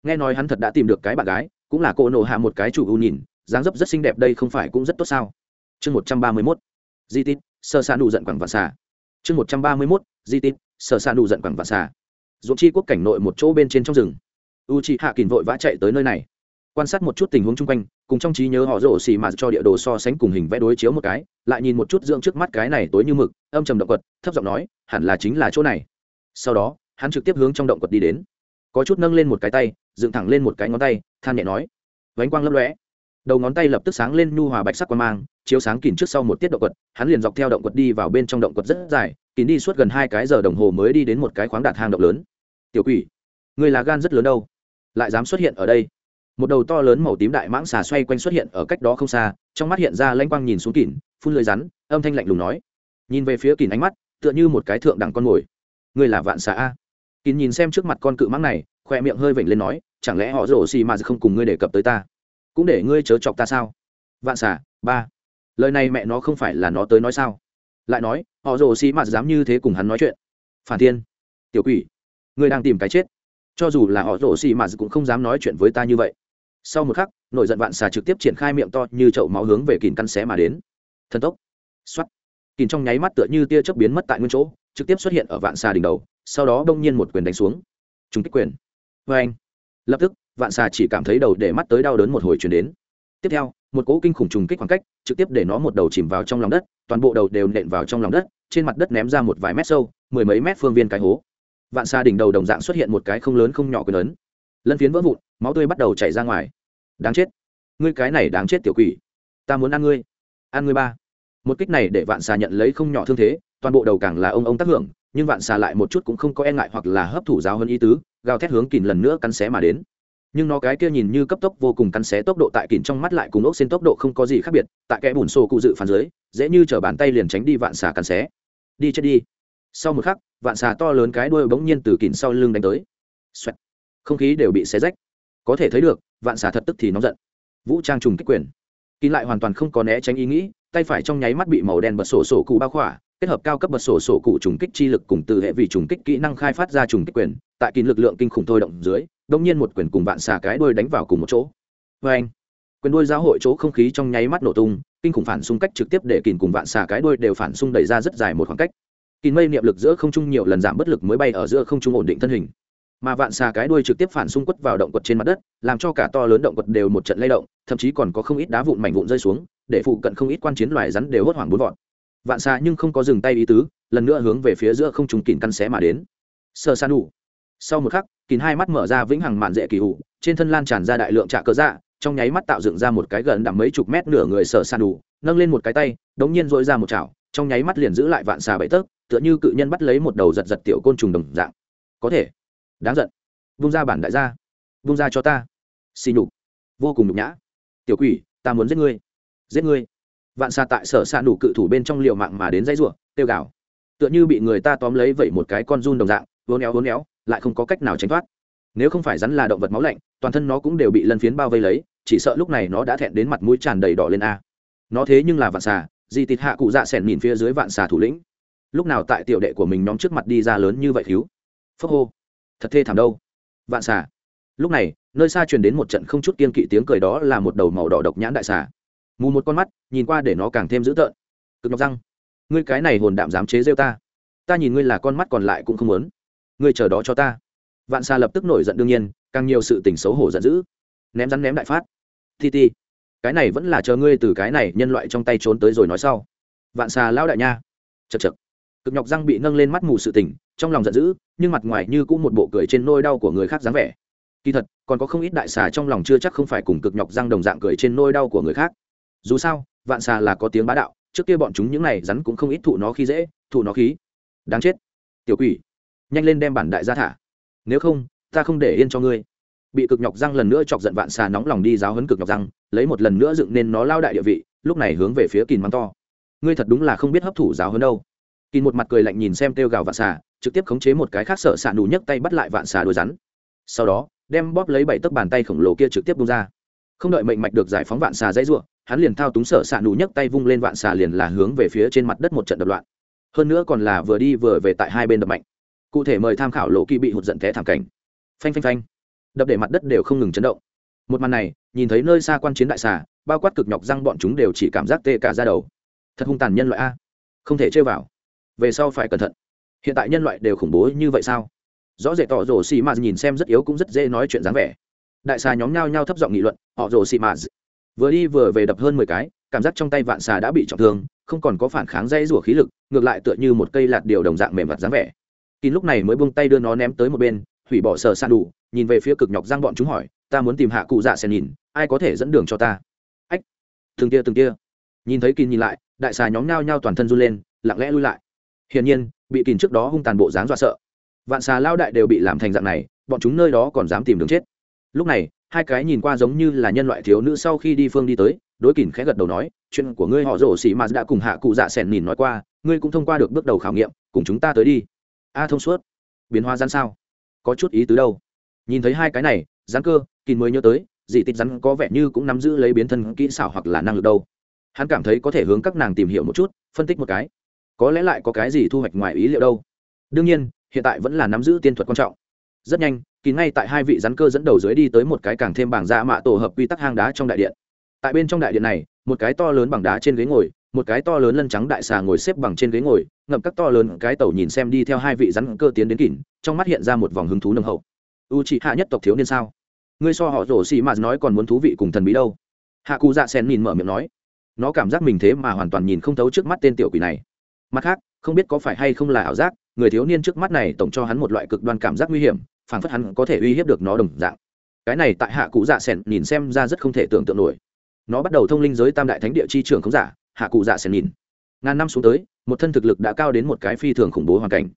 Nghe nói hắn thật đã tìm được cái bạn gái, cũng là cô nộ hạ một cái chủ ưu nhìn, dáng dấp rất xinh đẹp đây không phải cũng rất tốt sao? Chương một trăm ba mươi mốt, di tít, sơ xa nụ giận quẳng và xả chương một trăm ba mươi mốt, di tít, sơ xa nụ giận quẳng và xả ruộng chi quốc cảnh nội một chỗ bên trên trong rừng. U chi hạ kìn vội vã chạy tới nơi này, quan sát một chút tình huống chung quanh cùng trong trí nhớ họ rổ xì mà cho địa đồ so sánh cùng hình vẽ đối chiếu một cái, lại nhìn một chút dưỡng trước mắt cái này tối như mực, âm trầm động quật, thấp giọng nói, hẳn là chính là chỗ này. Sau đó, hắn trực tiếp hướng trong động quật đi đến. Có chút nâng lên một cái tay, dựng thẳng lên một cái ngón tay, than nhẹ nói, vánh quang lấp lóe. Đầu ngón tay lập tức sáng lên nhu hòa bạch sắc quang mang, chiếu sáng kìn trước sau một tiết động quật, hắn liền dọc theo động quật đi vào bên trong động quật rất dài kìn đi suốt gần hai cái giờ đồng hồ mới đi đến một cái khoáng đạt hang động lớn. Tiểu quỷ người là gan rất lớn đâu, lại dám xuất hiện ở đây một đầu to lớn màu tím đại mãng xà xoay quanh xuất hiện ở cách đó không xa, trong mắt hiện ra lanh quang nhìn xuống kỉn, phun lưới rắn, âm thanh lạnh lùng nói. Nhìn về phía kỉn ánh mắt, tựa như một cái thượng đẳng con mồi. Người là vạn xà a. Kỉn nhìn xem trước mặt con cự mãng này khoe miệng hơi vểnh lên nói, chẳng lẽ họ rổ xì mà không cùng ngươi đề cập tới ta? Cũng để ngươi chớ chọc ta sao? Vạn xà, ba. Lời này mẹ nó không phải là nó tới nói sao? Lại nói, họ rồ xì mà dám như thế cùng hắn nói chuyện. Phản thiên. Tiểu quỷ. Ngươi đang tìm cái chết. Cho dù là họ rồ xì mà cũng không dám nói chuyện với ta như vậy sau một khắc, nổi giận vạn xà trực tiếp triển khai miệng to như chậu máu hướng về kìn căn xé mà đến. Thần tốc. X o á t kìn trong nháy mắt tựa như tia chớp biến mất tại nguyên chỗ, trực tiếp xuất hiện ở vạn xà đỉnh đầu, sau đó đông nhiên một quyền đánh xuống. Chúng kích quyền. Vê anh. Lập tức, vạn xà chỉ cảm thấy đầu để mắt tới đau đớn một hồi chuyển đến. Tiếp theo, một cỗ kinh khủng trùng kích khoảng cách, trực tiếp để nó một đầu chìm vào trong lòng đất, toàn bộ đầu đều nện vào trong lòng đất, trên mặt đất ném ra một vài mét sâu, mười mấy mét phương viên cái hố. Vạn xa đỉnh đầu đồng dạng xuất hiện một cái không lớn không nhỏ quyền lớn lân phiến vỡ vụn, máu tươi bắt đầu chảy ra ngoài. Đáng chết. Ngươi cái này đáng chết tiểu quỷ. Ta muốn ăn ngươi. Ăn ngươi ba. Một kích này để vạn xà nhận lấy không nhỏ thương thế, toàn bộ đầu càng là ông ông tác hưởng, nhưng vạn xà lại một chút cũng không có e ngại hoặc là hấp thụ giáo hơn ý tứ, gào thét hướng kìn lần nữa cắn xé mà đến. Nhưng nó cái kia nhìn như cấp tốc vô cùng cắn xé tốc độ tại kìn trong mắt lại cùng ốc xin tốc độ không có gì khác biệt, tại kẽ bùn xô cụ dự phản dưới, dễ như chở bàn tay liền tránh đi vạn xà cắn xé. Đi chết đi. Sau một khắc, vạn xà to lớn cái đuôi bỗng nhiên từ kìn sau lưng đánh tới. Xoẹt không khí đều bị xé rách. Có thể thấy được, vạn xà thật tức thì nóng giận. Vũ trang trùng kích quyền. Kín lại hoàn toàn không có né tránh ý nghĩ, tay phải trong nháy mắt bị màu đen bật sổ sổ cụ bao khỏa, kết hợp cao cấp bật sổ sổ cụ trùng kích chi lực cùng từ hệ vị trùng kích kỹ năng khai phát ra trùng kích quyền, tại kín lực lượng kinh khủng thôi động dưới đông nhiên một quyền cùng vạn xà cái đuôi đánh vào cùng một chỗ. Vê anh, quyền đuôi giáo hội chỗ không khí trong nháy mắt nổ tung, kinh khủng phản xung cách trực tiếp để kín cùng vạn xà cái đuôi đều phản xung đẩy ra rất dài một khoảng cách. Kín mây niệm lực giữa không trung nhiều lần giảm bất lực mới bay ở giữa không trung ổn định thân hình mà vạn xà cái đuôi trực tiếp phản xung quất vào động quật trên mặt đất, làm cho cả to lớn động quật đều một trận lay động, thậm chí còn có không ít đá vụn mảnh vụn rơi xuống, để phụ cận không ít quan chiến loài rắn đều hốt hoảng bốn vọt. Vạn xà nhưng không có dừng tay ý tứ, lần nữa hướng về phía giữa không trung kín căn xé mà đến. Sơ san đủ sau một khắc kín hai mắt mở ra vĩnh hằng mạn dễ kỳ hụ trên thân lan tràn ra đại lượng trạ cơ dạ trong nháy mắt tạo dựng ra một cái gần đằng mấy chục mét nửa người sờ san đủ nâng lên một cái tay, đống nhiên dội ra một chảo, trong nháy mắt liền giữ lại vạn xà bậy tớp tựa như cự nhân bắt lấy một đầu giật giật tiểu côn trùng đồng dạng. Có thể đáng giận. Vung ra bản đại gia. Vung ra cho ta. Xì nhục. Vô cùng nhục nhã. Tiểu quỷ, ta muốn giết ngươi. Giết ngươi. Vạn xa tại sở xa đủ cự thủ bên trong liều mạng mà đến dãy ruộng tiêu gạo tựa như bị người ta tóm lấy vậy một cái con run đồng dạng vốn éo vốn éo, lại không có cách nào tránh thoát. Nếu không phải rắn là động vật máu lạnh, toàn thân nó cũng đều bị lân phiến bao vây lấy, chỉ sợ lúc này nó đã thẹn đến mặt mũi tràn đầy đỏ lên a. Nó thế nhưng là vạn xà di tịt hạ cụ dạ s ẻ n nhìn phía dưới vạn xà thủ lĩnh. Lúc nào tại tiểu đệ của mình nhóm trước mặt đi ra lớn như vậy cứu? Phốc hô thật thê thảm đâu. Vạn xà. Lúc này, nơi xa truyền đến một trận không chút kiên kỵ tiếng cười đó là một đầu màu đỏ độc nhãn đại xà. Mù một con mắt, nhìn qua để nó càng thêm dữ tợn. Cực nhọc răng. Ngươi cái này hồn đạm dám chế rêu ta. Ta nhìn ngươi là con mắt còn lại cũng không muốn. Ngươi chờ đó cho ta. Vạn xà lập tức nổi giận đương nhiên, càng nhiều sự tình xấu hổ giận dữ. Ném rắn ném đại phát. Ti ti. Cái này vẫn là chờ ngươi từ cái này nhân loại trong tay trốn tới rồi nói sau. Vạn xà lao đại nha. Chật chật cực nhọc răng bị nâng lên mắt mù sự tỉnh, trong lòng giận dữ nhưng mặt ngoài như cũng một bộ cười trên nôi đau của người khác dáng vẻ. Kỳ thật còn có không ít đại xà trong lòng chưa chắc không phải cùng cực nhọc răng đồng dạng cười trên nôi đau của người khác. Dù sao vạn xà là có tiếng bá đạo trước kia bọn chúng những này rắn cũng không ít thụ nó khí dễ thụ nó khí. Đáng chết. Tiểu quỷ nhanh lên đem bản đại gia thả. Nếu không ta không để yên cho ngươi. Bị cực nhọc răng lần nữa chọc giận vạn xà nóng lòng đi giáo hấn cực nhọc răng lấy một lần nữa dựng nên nó lao đại địa vị lúc này hướng về phía kìn mắng to. Ngươi thật đúng là không biết hấp thụ giáo hấn đâu kỳ một mặt cười lạnh nhìn xem kêu gào vạn xà, trực tiếp khống chế một cái khác sợ xạ nù nhấc tay bắt lại vạn xà đuôi rắn. Sau đó, đem bóp lấy bảy tấc bàn tay khổng lồ kia trực tiếp bung ra. Không đợi mệnh mạch được giải phóng vạn xà dãy ruộng hắn liền thao túng sợ xạ nù nhấc tay vung lên vạn xà liền là hướng về phía trên mặt đất một trận đập loạn. Hơn nữa còn là vừa đi vừa về tại hai bên đập mạnh. Cụ thể mời tham khảo lộ kỳ bị hụt giận té thảm cảnh. Phanh phanh phanh. Đập để mặt đất đều không ngừng chấn động. Một màn này, nhìn thấy nơi xa quan chiến đại xà, bao quát cực nhọc răng bọn chúng đều chỉ cảm giác tê cả ra đầu. Thật hung tàn nhân loại a. Không thể chơi vào về sau phải cẩn thận. Hiện tại nhân loại đều khủng bố như vậy sao? Rõ rệt tỏ rổ xì mà nhìn xem rất yếu cũng rất dễ nói chuyện dáng vẻ. Đại xà nhóm nhao nhao thấp giọng nghị luận họ rổ xì mạ vừa đi vừa về đập hơn mười cái, cảm giác trong tay vạn xà đã bị trọng thương, không còn có phản kháng dây rủa khí lực, ngược lại tựa như một cây lạt điều đồng dạng mềm mặt dáng vẻ. Kín lúc này mới buông tay đưa nó ném tới một bên, hủy bỏ sờ san đủ, nhìn về phía cực nhọc giang bọn chúng hỏi, ta muốn tìm hạ cụ dạ sen nhìn, ai có thể dẫn đường cho ta? Ách, từng tia từng tia nhìn thấy kín nhìn lại, đại xà nhóm nhao nhao toàn thân run lên, lặng lẽ lui lại hiển nhiên, bị kín trước đó hung tàn bộ dáng dọa sợ. Vạn xà lao đại đều bị làm thành dạng này, bọn chúng nơi đó còn dám tìm đường chết. Lúc này, hai cái nhìn qua giống như là nhân loại thiếu nữ sau khi đi phương đi tới, đối kỉnh khẽ gật đầu nói, chuyện của ngươi họ rổ xỉ mà đã cùng hạ cụ dạ sẻn nhìn nói qua, ngươi cũng thông qua được bước đầu khảo nghiệm, cùng chúng ta tới đi. A thông suốt. Biến hóa rắn sao? Có chút ý tứ đâu. Nhìn thấy hai cái này rắn cơ kín mới nhớ tới, dị tịch rắn có vẻ như cũng nắm giữ lấy biến thân kỹ xảo hoặc là năng lực đâu. Hắn cảm thấy có thể hướng các nàng tìm hiểu một chút, phân tích một cái có lẽ lại có cái gì thu hoạch ngoài ý liệu đâu. Đương nhiên, hiện tại vẫn là nắm giữ tiên thuật quan trọng. Rất nhanh, kỳ ngay tại hai vị rắn cơ dẫn đầu dưới đi tới một cái càng thêm bảng dạ mạ tổ hợp quy tắc hang đá trong đại điện. Tại bên trong đại điện này, một cái to lớn bằng đá trên ghế ngồi, một cái to lớn lân trắng đại xà ngồi xếp bằng trên ghế ngồi, ngậm các to lớn cái tàu nhìn xem đi theo hai vị rắn cơ tiến đến kỉn trong mắt hiện ra một vòng hứng thú nồng hậu. U chị hạ nhất tộc thiếu niên sao? Ngươi so họ rổ xì mà nói còn muốn thú vị cùng thần bí đâu. Hạ cụ dạ sen nhìn mở miệng nói. Nó cảm giác mình thế mà hoàn toàn nhìn không thấu trước mắt tên tiểu quỷ này mặt khác, không biết có phải hay không là ảo giác, người thiếu niên trước mắt này tổng cho hắn một loại cực đoan cảm giác nguy hiểm phản phất hắn có thể uy hiếp được nó đồng dạng. Cái này tại hạ cụ dạ sẻn nhìn xem ra rất không thể tưởng tượng nổi. Nó bắt đầu thông linh giới tam đại thánh địa chi trường không giả, hạ cụ dạ sẻn nhìn. Ngàn năm xuống tới, một thân thực lực đã cao đến một cái phi thường khủng bố hoàn cảnh.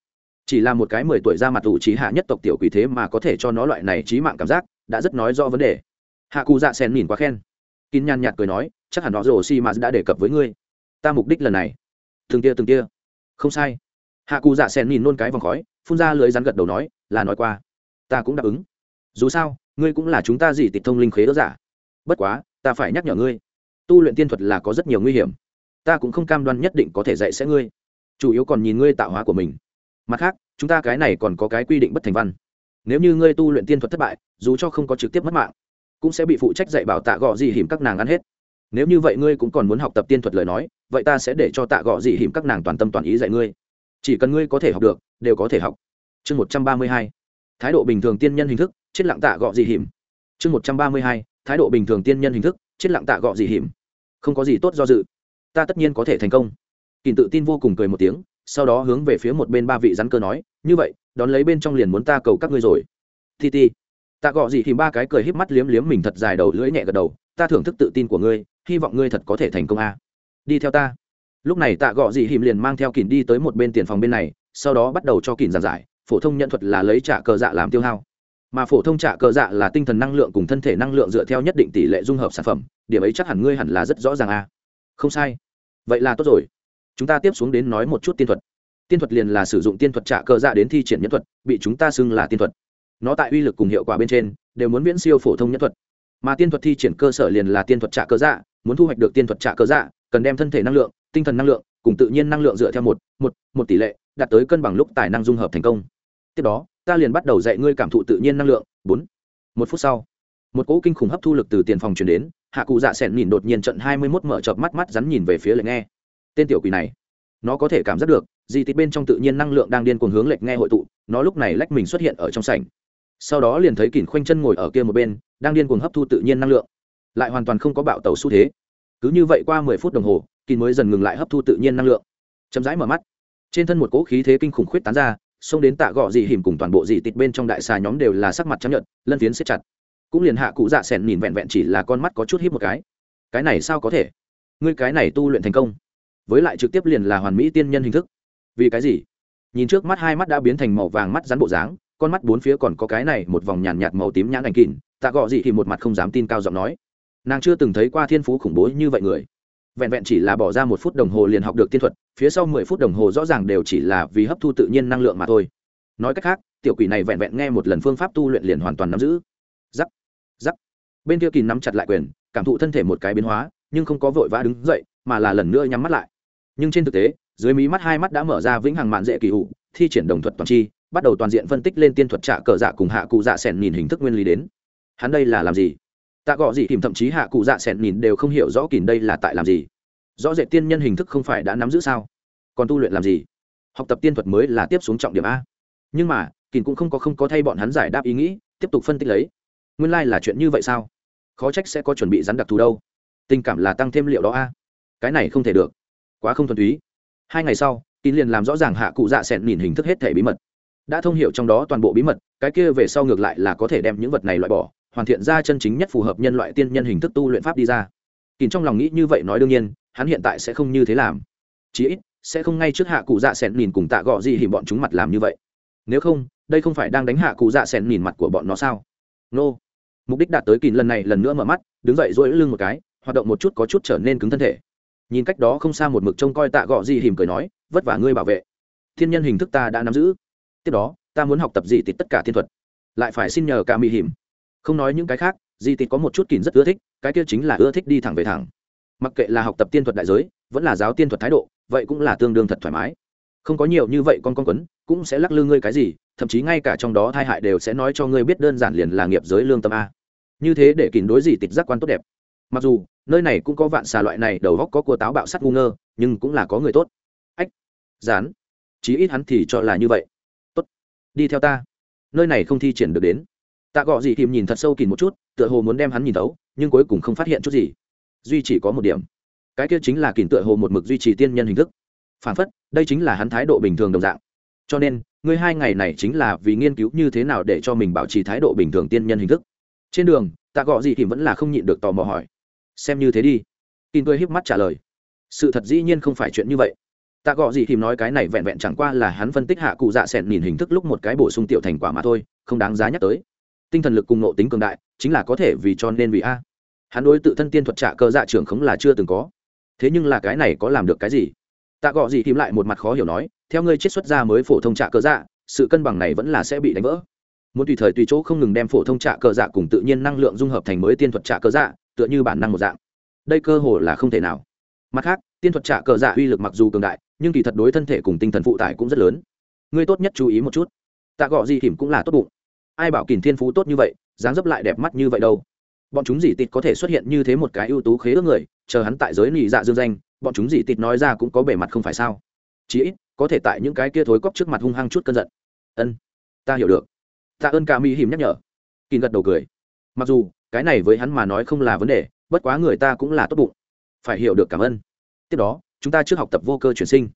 Chỉ là một cái mười tuổi ra mặt ủ trí hạ nhất tộc tiểu quỷ thế mà có thể cho nó loại này trí mạng cảm giác, đã rất nói rõ vấn đề. Hạ cụ dạ sẻn nhìn quá khen. Kín nhàn nhạt cười nói, chắc hẳn nó rồ si mà đã đề cập với ngươi. Ta mục đích lần này từng tia từng tia. Không sai. Hạ cụ dạ sen nhìn nôn cái vòng khói, phun ra lưới rắn gật đầu nói, là nói qua. Ta cũng đáp ứng. Dù sao, ngươi cũng là chúng ta gì tịch thông linh khế đỡ giả. Bất quá, ta phải nhắc nhở ngươi, tu luyện tiên thuật là có rất nhiều nguy hiểm. Ta cũng không cam đoan nhất định có thể dạy sẽ ngươi. Chủ yếu còn nhìn ngươi tạo hóa của mình. Mặt khác, chúng ta cái này còn có cái quy định bất thành văn. Nếu như ngươi tu luyện tiên thuật thất bại, dù cho không có trực tiếp mất mạng, cũng sẽ bị phụ trách dạy bảo tạ gọ gì hiểm các nàng ăn hết. Nếu như vậy ngươi cũng còn muốn học tập tiên thuật lời nói vậy ta sẽ để cho tạ gọ Dị hiểm các nàng toàn tâm toàn ý dạy ngươi. Chỉ cần ngươi có thể học được, đều có thể học. Chương một trăm ba mươi hai. Thái độ bình thường tiên nhân hình thức, chết lặng tạ gọ Dị hiểm. Chương một trăm ba mươi hai. Thái độ bình thường tiên nhân hình thức, chết lặng tạ gọ Dị hiểm. Không có gì tốt do dự. Ta tất nhiên có thể thành công. Kỳn tự tin vô cùng cười một tiếng, sau đó hướng về phía một bên ba vị rắn cơ nói, như vậy, đón lấy bên trong liền muốn ta cầu các ngươi rồi. Ti ti. Tạ gọ Dị Hiểm ba cái cười híp mắt liếm liếm mình thật dài đầu lưỡi nhẹ gật đầu, ta thưởng thức tự tin của ngươi, hy vọng ngươi thật có thể thành công a đi theo ta. Lúc này tạ gọ dị hìm liền mang theo kỳn đi tới một bên tiền phòng bên này, sau đó bắt đầu cho kỳn giảng giải, phổ thông nhận thuật là lấy trả cờ dạ làm tiêu hao. Mà phổ thông trả cờ dạ là tinh thần năng lượng cùng thân thể năng lượng dựa theo nhất định tỷ lệ dung hợp sản phẩm, điểm ấy chắc hẳn ngươi hẳn là rất rõ ràng à? không sai. Vậy là tốt rồi. Chúng ta tiếp xuống đến nói một chút tiên thuật. Tiên thuật liền là sử dụng tiên thuật trả cờ dạ đến thi triển nhân thuật, bị chúng ta xưng là tiên thuật. Nó tại uy lực cùng hiệu quả bên trên, đều muốn viễn siêu phổ thông nhân thuật. Mà tiên thuật thi triển cơ sở liền là tiên thuật trả cờ dạ muốn thu hoạch được tiên thuật trả cờ dạ cần đem thân thể năng lượng, tinh thần năng lượng cùng tự nhiên năng lượng dựa theo một một một tỷ lệ, đạt tới cân bằng lúc tài năng dung hợp thành công. Tiếp đó, ta liền bắt đầu dạy ngươi cảm thụ tự nhiên năng lượng. Bốn, một phút sau, một cỗ kinh khủng hấp thu lực từ tiền phòng chuyển đến, hạ cụ dạ sẻn nhìn đột nhiên trận hai mươi mốt mở chợp mắt mắt rắn nhìn về phía lệnh nghe. Tên tiểu quỷ này, nó có thể cảm giác được, di tích bên trong tự nhiên năng lượng đang điên cuồng hướng lệnh nghe hội tụ, nó lúc này lách mình xuất hiện ở trong sảnh. Sau đó liền thấy kỳn khoanh chân ngồi ở kia một bên, đang điên cuồng hấp thu tự nhiên năng lượng. Lại hoàn toàn không có bạo tàu xu thế cứ như vậy qua mười phút đồng hồ kỳ mới dần ngừng lại hấp thu tự nhiên năng lượng. Chậm rãi mở mắt trên thân một cỗ khí thế kinh khủng khuyết tán ra xông đến tạ gọ dị hiểm cùng toàn bộ dị tịt bên trong đại xà nhóm đều là sắc mặt chấp nhận lân phiến xếp chặt. Cũng liền hạ cụ dạ sẻn nhìn vẹn vẹn chỉ là con mắt có chút hiếp một cái. Cái này sao có thể? Ngươi cái này tu luyện thành công với lại trực tiếp liền là hoàn mỹ tiên nhân hình thức. Vì cái gì? Nhìn trước mắt hai mắt đã biến thành màu vàng mắt rắn bộ dáng con mắt bốn phía còn có cái này một vòng nhàn nhạt, màu tím nhãn ảnh kỉn tạ gọ dị thì một mặt không dám tin cao giọng nói nàng chưa từng thấy qua thiên phú khủng bố như vậy người. Vẹn vẹn chỉ là bỏ ra một phút đồng hồ liền học được tiên thuật, phía sau mười phút đồng hồ rõ ràng đều chỉ là vì hấp thu tự nhiên năng lượng mà thôi. Nói cách khác, tiểu quỷ này vẹn vẹn nghe một lần phương pháp tu luyện liền hoàn toàn nắm giữ. Giắc giắc bên kia kỳ nắm chặt lại quyền, cảm thụ thân thể một cái biến hóa, nhưng không có vội vã đứng dậy, mà là lần nữa nhắm mắt lại. Nhưng trên thực tế, dưới mí mắt hai mắt đã mở ra vĩnh hằng mạn dễ kỳ hụ thi triển đồng thuật toàn chi, bắt đầu toàn diện phân tích lên tiên thuật trả cờ dạ cùng hạ cụ dạ sẻn nhìn hình thức nguyên lý đến. Hắn đây là làm gì? Tạ gọ gì kìm thậm chí hạ cụ dạ sẻn nhìn đều không hiểu rõ kìm đây là tại làm gì. Rõ rệt tiên nhân hình thức không phải đã nắm giữ sao? Còn tu luyện làm gì? Học tập tiên thuật mới là tiếp xuống trọng điểm a. Nhưng mà, kìm cũng không có không có thay bọn hắn giải đáp ý nghĩ, tiếp tục phân tích lấy. Nguyên lai、like、là chuyện như vậy sao? Khó trách sẽ có chuẩn bị rắn đặc thù đâu. Tình cảm là tăng thêm liệu đó a. Cái này không thể được. Quá không thuần túy. Hai ngày sau kín liền làm rõ ràng hạ cụ dạ xẹn nhìn hình thức hết thể bí mật. Đã thông hiệu trong đó toàn bộ bí mật, cái kia về sau ngược lại là có thể đem những vật này loại bỏ hoàn thiện ra chân chính nhất phù hợp nhân loại tiên nhân hình thức tu luyện pháp đi ra. Kìm trong lòng nghĩ như vậy nói đương nhiên, hắn hiện tại sẽ không như thế làm. Chí ít, sẽ không ngay trước hạ cụ dạ xẹn nhìn cùng tạ gọ gì hình bọn chúng mặt làm như vậy. Nếu không, đây không phải đang đánh hạ cụ dạ xẹn nhìn mặt của bọn nó sao? Nô. Mục đích đạt tới kìm lần này lần nữa mở mắt, đứng dậy dỗi lưng một cái, hoạt động một chút có chút trở nên cứng thân thể. Nhìn cách đó không xa một mực trông coi tạ gọ gì hình cười nói, vất vả ngươi bảo vệ. Thiên nhân hình thức ta đã nắm giữ. Tiếp đó, ta muốn học tập gì thì tất cả thiên thuật. Lại phải xin nhờ cả mỹ hiểm không nói những cái khác, di tịt có một chút kín rất ưa thích, cái kia chính là ưa thích đi thẳng về thẳng. Mặc kệ là học tập tiên thuật đại giới, vẫn là giáo tiên thuật thái độ, vậy cũng là tương đương thật thoải mái. Không có nhiều như vậy con con quấn, cũng sẽ lắc lư ngươi cái gì, thậm chí ngay cả trong đó thai hại đều sẽ nói cho ngươi biết đơn giản liền là nghiệp giới lương tâm a. Như thế để kín đối gì tịt giác quan tốt đẹp. Mặc dù, nơi này cũng có vạn xà loại này, đầu góc có cua táo bạo sắt ngu ngơ, nhưng cũng là có người tốt. Ách dán chí ít hắn thì cho là như vậy. Tốt, đi theo ta. Nơi này không thi triển được đến tạ gọ dị kìm nhìn thật sâu kìm một chút, tựa hồ muốn đem hắn nhìn tấu nhưng cuối cùng không phát hiện chút gì. Duy chỉ có một điểm. Cái kia chính là kìm tựa hồ một mực duy trì tiên nhân hình thức. Phản phất, đây chính là hắn thái độ bình thường đồng dạng. Cho nên, ngươi hai ngày này chính là vì nghiên cứu như thế nào để cho mình bảo trì thái độ bình thường tiên nhân hình thức. Trên đường, tạ gọ dị kìm vẫn là không nhịn được tò mò hỏi. Xem như thế đi. Kìm tôi híp mắt trả lời. Sự thật dĩ nhiên không phải chuyện như vậy. Tạ gọ gì thì nói cái này vẹn vẹn chẳng qua là hắn phân tích hạ cụ dạ sẹn nhìn hình thức lúc một cái bổ sung tiểu thành quả mà thôi, không đáng giá nhắc tới tinh thần lực cùng nộ tính cường đại, chính là có thể vì cho nên vì a. Hắn đối tự thân tiên thuật trả cơ dạ trưởng khống là chưa từng có. Thế nhưng là cái này có làm được cái gì? Tạ gọ gì thì lại một mặt khó hiểu nói, theo ngươi chiết xuất ra mới phổ thông trả cơ dạ sự cân bằng này vẫn là sẽ bị đánh vỡ. Muốn tùy thời tùy chỗ không ngừng đem phổ thông trả cơ dạ cùng tự nhiên năng lượng dung hợp thành mới tiên thuật trả cơ dạ tựa như bản năng một dạng. Đây cơ hồ là không thể nào. Mặt khác, tiên thuật trả cờ dạ uy lực mặc dù cường đại, nhưng kỳ thật đối thân thể cùng tinh thần phụ tải cũng rất lớn. Ngươi tốt nhất chú ý một chút. Tạ gọ gì kìm cũng là tốt bụng ai bảo kìm thiên phú tốt như vậy, dáng dấp lại đẹp mắt như vậy đâu? Bọn chúng dị tịt có thể xuất hiện như thế một cái ưu tú khế ước người, chờ hắn tại giới nị dạ dương danh, bọn chúng dị tịt nói ra cũng có bề mặt không phải sao? Chí ít, có thể tại những cái kia thối cóc trước mặt hung hăng chút cơn giận. Ân, ta hiểu được. Tạ ơn ca mỹ hiểm nhắc nhở. Kìm gật đầu cười. Mặc dù, cái này với hắn mà nói không là vấn đề, bất quá người ta cũng là tốt bụng. Phải hiểu được cảm ơn. Tiếp đó, chúng ta trước học tập vô cơ chuyển sinh.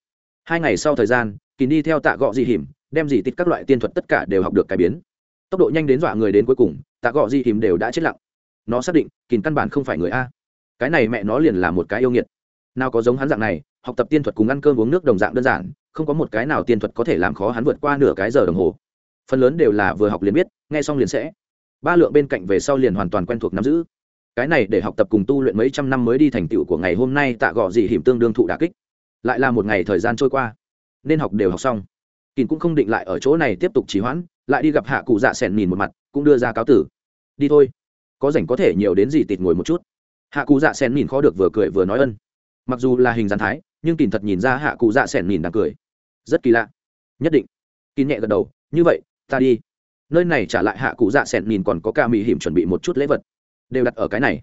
Hai ngày sau thời gian kỳ đi theo tạ gọ di hiểm, đem gì tịt các loại tiên thuật tất cả đều học được cải biến tốc độ nhanh đến dọa người đến cuối cùng, tạ gọ di hiểm đều đã chết lặng. Nó xác định kìm căn bản không phải người a. Cái này mẹ nó liền là một cái yêu nghiệt. Nào có giống hắn dạng này, học tập tiên thuật cùng ăn cơm uống nước đồng dạng đơn giản, không có một cái nào tiên thuật có thể làm khó hắn vượt qua nửa cái giờ đồng hồ. Phần lớn đều là vừa học liền biết, nghe xong liền sẽ. Ba lượng bên cạnh về sau liền hoàn toàn quen thuộc nắm giữ. Cái này để học tập cùng tu luyện mấy trăm năm mới đi thành tựu của ngày hôm nay tạ gọ dị hiểm tương đương thụ đà kích. Lại là một ngày thời gian trôi qua, nên học đều học xong. Kín cũng không định lại ở chỗ này tiếp tục trì hoãn lại đi gặp hạ cụ dạ sẻn nhìn một mặt, cũng đưa ra cáo tử. Đi thôi. Có rảnh có thể nhiều đến gì tịt ngồi một chút. Hạ cụ dạ sẻn nhìn khó được vừa cười vừa nói ân. Mặc dù là hình dàn thái, nhưng kín thật nhìn ra hạ cụ dạ sẻn nhìn đang cười. Rất kỳ lạ. Nhất định. Kín nhẹ gật đầu, như vậy, ta đi. Nơi này trả lại hạ cụ dạ sẻn nhìn còn có ca mỹ hiểm chuẩn bị một chút lễ vật. Đều đặt ở cái này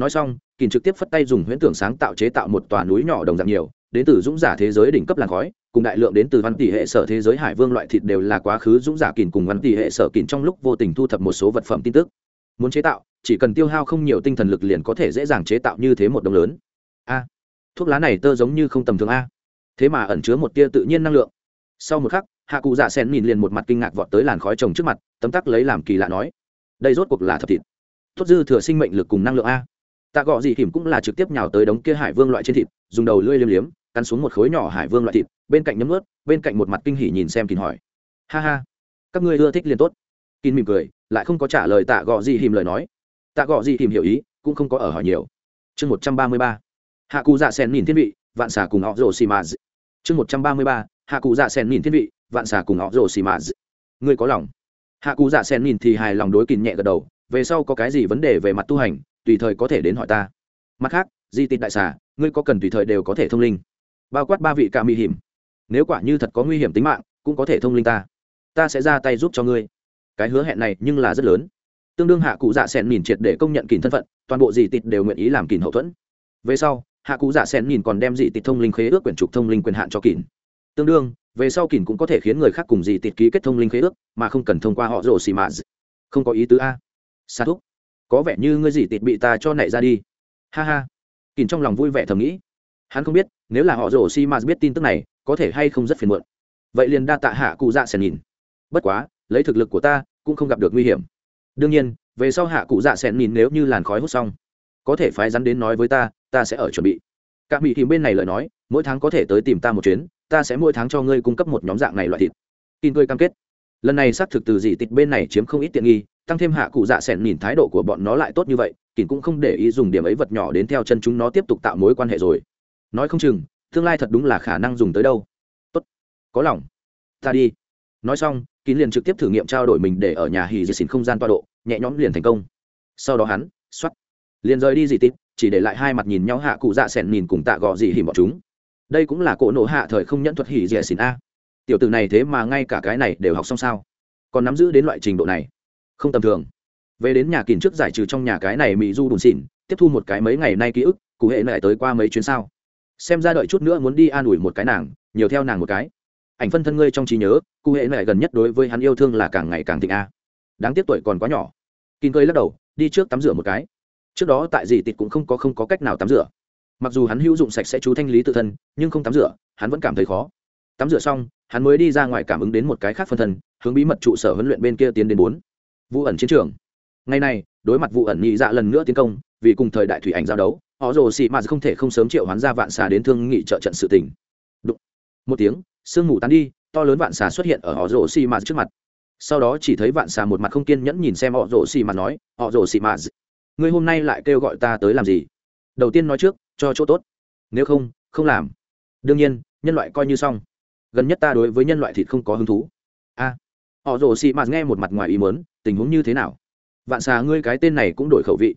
nói xong kìn trực tiếp phất tay dùng huyễn tưởng sáng tạo chế tạo một tòa núi nhỏ đồng dạng nhiều, đến từ dũng giả thế giới đỉnh cấp làn khói, cùng đại lượng đến từ văn tỷ hệ sở thế giới hải vương loại thịt đều là quá khứ dũng giả kìn cùng văn tỷ hệ sở kìn trong lúc vô tình thu thập một số vật phẩm tin tức. Muốn chế tạo, chỉ cần tiêu hao không nhiều tinh thần lực liền có thể dễ dàng chế tạo như thế một đồng lớn. A, thuốc lá này tơ giống như không tầm thường a. Thế mà ẩn chứa một tia tự nhiên năng lượng. Sau một khắc, hạ cụ dạ sen nhìn liền một mặt kinh ngạc vọt tới làn khói trồng trước mặt, tấm tắc lấy làm kỳ lạ nói, đây rốt cuộc là thật thịt. Tốt dư thừa sinh mệnh lực cùng năng lượng a tạ gọ dị thìm cũng là trực tiếp nhào tới đống kia hải vương loại trên thịt, dùng đầu lưỡi liếm liếm, cắn xuống một khối nhỏ hải vương loại thịt, bên cạnh nhấm ướt bên cạnh một mặt kinh hỉ nhìn xem kín hỏi. Ha ha, các ngươi ưa thích liền tốt. Kín mỉm cười, lại không có trả lời tạ gọ dị thìm lời nói. Tạ gọ dị thìm hiểu ý, cũng không có ở hỏi nhiều. Chương một trăm ba mươi ba, hạ cụ dạ sen nhìn thiên vị, vạn xà cùng họ rồ xì mà chương một trăm ba mươi ba, hạ cụ dạ sen nhìn thiên vị, vạn xà cùng họ rồ xì mà ngươi có lòng? Hạ cụ dạ sen nhìn thì hài lòng đối kín nhẹ gật đầu, về sau có cái gì vấn đề về mặt tu hành tùy thời có thể đến hỏi ta. Mặt khác, di tịt đại xà, ngươi có cần tùy thời đều có thể thông linh. Bao quát ba vị ca mỹ hiểm. Nếu quả như thật có nguy hiểm tính mạng, cũng có thể thông linh ta. Ta sẽ ra tay giúp cho ngươi. Cái hứa hẹn này nhưng là rất lớn. Tương đương hạ cụ dạ s ẻ nhìn triệt để công nhận kìn thân phận, toàn bộ di tịt đều nguyện ý làm kìn hậu thuẫn. Về sau, hạ cụ dạ s ẻ nhìn còn đem di tịt thông linh khế ước quyển trục thông linh quyền hạn cho kìn. Tương đương, về sau kìn cũng có thể khiến người khác cùng di tịt ký kết thông linh khế ước, mà không cần thông qua họ rồ xì mã không có ý tứ a. Xa thúc có vẻ như ngươi gì tịt bị ta cho nảy ra đi. Ha ha. Kìm trong lòng vui vẻ thầm nghĩ. Hắn không biết, nếu là họ rổ si m biết tin tức này, có thể hay không rất phiền muộn. Vậy liền đa tạ hạ cụ dạ sẽ nhìn. Bất quá, lấy thực lực của ta, cũng không gặp được nguy hiểm. Đương nhiên, về sau hạ cụ dạ sẽ nhìn nếu như làn khói hút xong, có thể phái rắn đến nói với ta ta sẽ ở chuẩn bị. Các mỹ thì bên này lời nói, mỗi tháng có thể tới tìm ta một chuyến, ta sẽ mỗi tháng cho ngươi cung cấp một nhóm dạng này loại thịt. Tin cười cam kết. Lần này xác thực từ dị tịch bên này chiếm không ít tiện nghi tăng thêm hạ cụ dạ sẻn nhìn thái độ của bọn nó lại tốt như vậy kỳn cũng không để ý dùng điểm ấy vật nhỏ đến theo chân chúng nó tiếp tục tạo mối quan hệ rồi. Nói không chừng, tương lai thật đúng là khả năng dùng tới đâu. Tốt, có lòng. Ta đi. Nói xong kín liền trực tiếp thử nghiệm trao đổi mình để ở nhà hì dì xỉn không gian toa độ, nhẹ nhõm liền thành công. Sau đó hắn x o á t liền rời đi dì tít chỉ để lại hai mặt nhìn nhau hạ cụ dạ sẻn nhìn cùng tạ gò dị hìm bọn chúng. Đây cũng là cỗ nộ hạ thời không nhẫn thuật hỉ dì xỉn a. Tiểu từ này thế mà ngay cả cái này đều học xong sao? Còn nắm giữ đến loại trình độ này không tầm thường. Về đến nhà kín trước giải trừ trong nhà cái này mỹ du bùn xỉn, tiếp thu một cái mấy ngày nay ký ức, cụ hệ lại tới qua mấy chuyến sao xem ra đợi chút nữa muốn đi an ủi một cái nàng, nhiều theo nàng một cái. Ảnh phân thân ngươi trong trí nhớ, cụ hệ lại gần nhất đối với hắn yêu thương là càng ngày càng thịnh a. Đáng tiếc tuổi còn quá nhỏ. Kín cơi lắc đầu, đi trước tắm rửa một cái. Trước đó tại gì tịt cũng không có không có cách nào tắm rửa. Mặc dù hắn hữu dụng sạch sẽ chú thanh lý tự thân, nhưng không tắm rửa, hắn vẫn cảm thấy khó. Tắm rửa xong, hắn mới đi ra ngoài cảm ứng đến một cái khác phân thân, hướng bí mật trụ sở huấn luyện bên kia tiến đến bốn vụ ẩn chiến trường. Ngày nay đối mặt vụ ẩn nhị dạ lần nữa tiến công, vì cùng thời đại thủy ảnh giao đấu, họ rồ xị mạt không thể không sớm triệu hoán ra vạn xà đến thương nghị trợ trận sự tình. Đụng. một tiếng, sương mù tan đi, to lớn vạn xà xuất hiện ở họ rồ xị mạt trước mặt. Sau đó chỉ thấy vạn xà một mặt không kiên nhẫn nhìn xem họ rồ xị mạt nói, họ rồ xị mạt ngươi hôm nay lại kêu gọi ta tới làm gì? Đầu tiên nói trước, cho chỗ tốt. Nếu không không làm. Đương nhiên, nhân loại coi như xong. Gần nhất ta đối với nhân loại thịt không có hứng thú. A họ rồ xị mạt nghe một mặt ngoài ý mớn tình huống như thế nào? Vạn xà, ngươi cái tên này cũng đổi khẩu vị.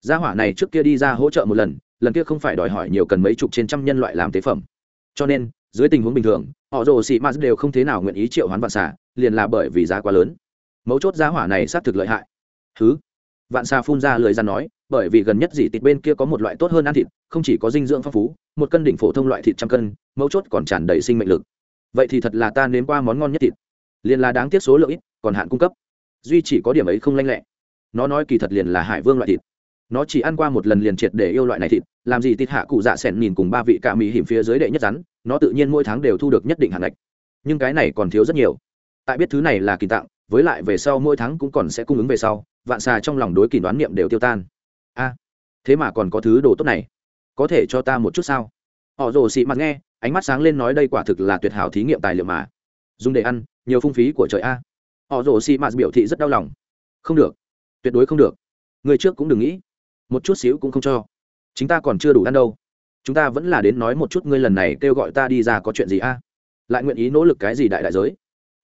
Gia hỏa này trước kia đi ra hỗ trợ một lần lần kia không phải đòi hỏi nhiều cần mấy chục trên trăm nhân loại làm tế phẩm. Cho nên, dưới tình huống bình thường, họ rồ xị mạt đều không thế nào nguyện ý triệu hoán vạn xà, liền là bởi vì giá quá lớn. Mấu chốt gia hỏa này xác thực lợi hại. Thứ vạn xà phun ra lời ra nói, bởi vì gần nhất dỉ tịt bên kia có một loại tốt hơn ăn thịt, không chỉ có dinh dưỡng phong phú, một cân đỉnh phổ thông loại thịt trăm cân, mấu chốt còn tràn đầy sinh mệnh lực. Vậy thì thật là ta nếm qua món ngon nhất thịt liền là đáng tiếc số lượng ít, còn hạn cung cấp. Duy chỉ có điểm ấy không lanh lẹ. Nó nói kỳ thật liền là hải vương loại thịt. Nó chỉ ăn qua một lần liền triệt để yêu loại này thịt, làm gì tít hạ cụ dạ sẻn nhìn cùng ba vị cạ mỹ hiểm phía dưới đệ nhất rắn, nó tự nhiên mỗi tháng đều thu được nhất định hạn ngạch. Nhưng cái này còn thiếu rất nhiều. Tại biết thứ này là kỳ tặng với lại về sau mỗi tháng cũng còn sẽ cung ứng về sau, vạn xà trong lòng đối kỳ đoán niệm đều tiêu tan. A, thế mà còn có thứ đồ tốt này. Có thể cho ta một chút sao? Họ rồ xị mặt nghe, ánh mắt sáng lên nói đây quả thực là tuyệt hảo thí nghiệm tài liệu mà dùng để ăn, nhiều phung phí của trời a. Họ rồ xì mạt biểu thị rất đau lòng. Không được. Tuyệt đối không được. Người trước cũng đừng nghĩ. Một chút xíu cũng không cho. Chúng ta còn chưa đủ ăn đâu. Chúng ta vẫn là đến nói một chút ngươi lần này kêu gọi ta đi ra có chuyện gì a? Lại nguyện ý nỗ lực cái gì đại đại giới?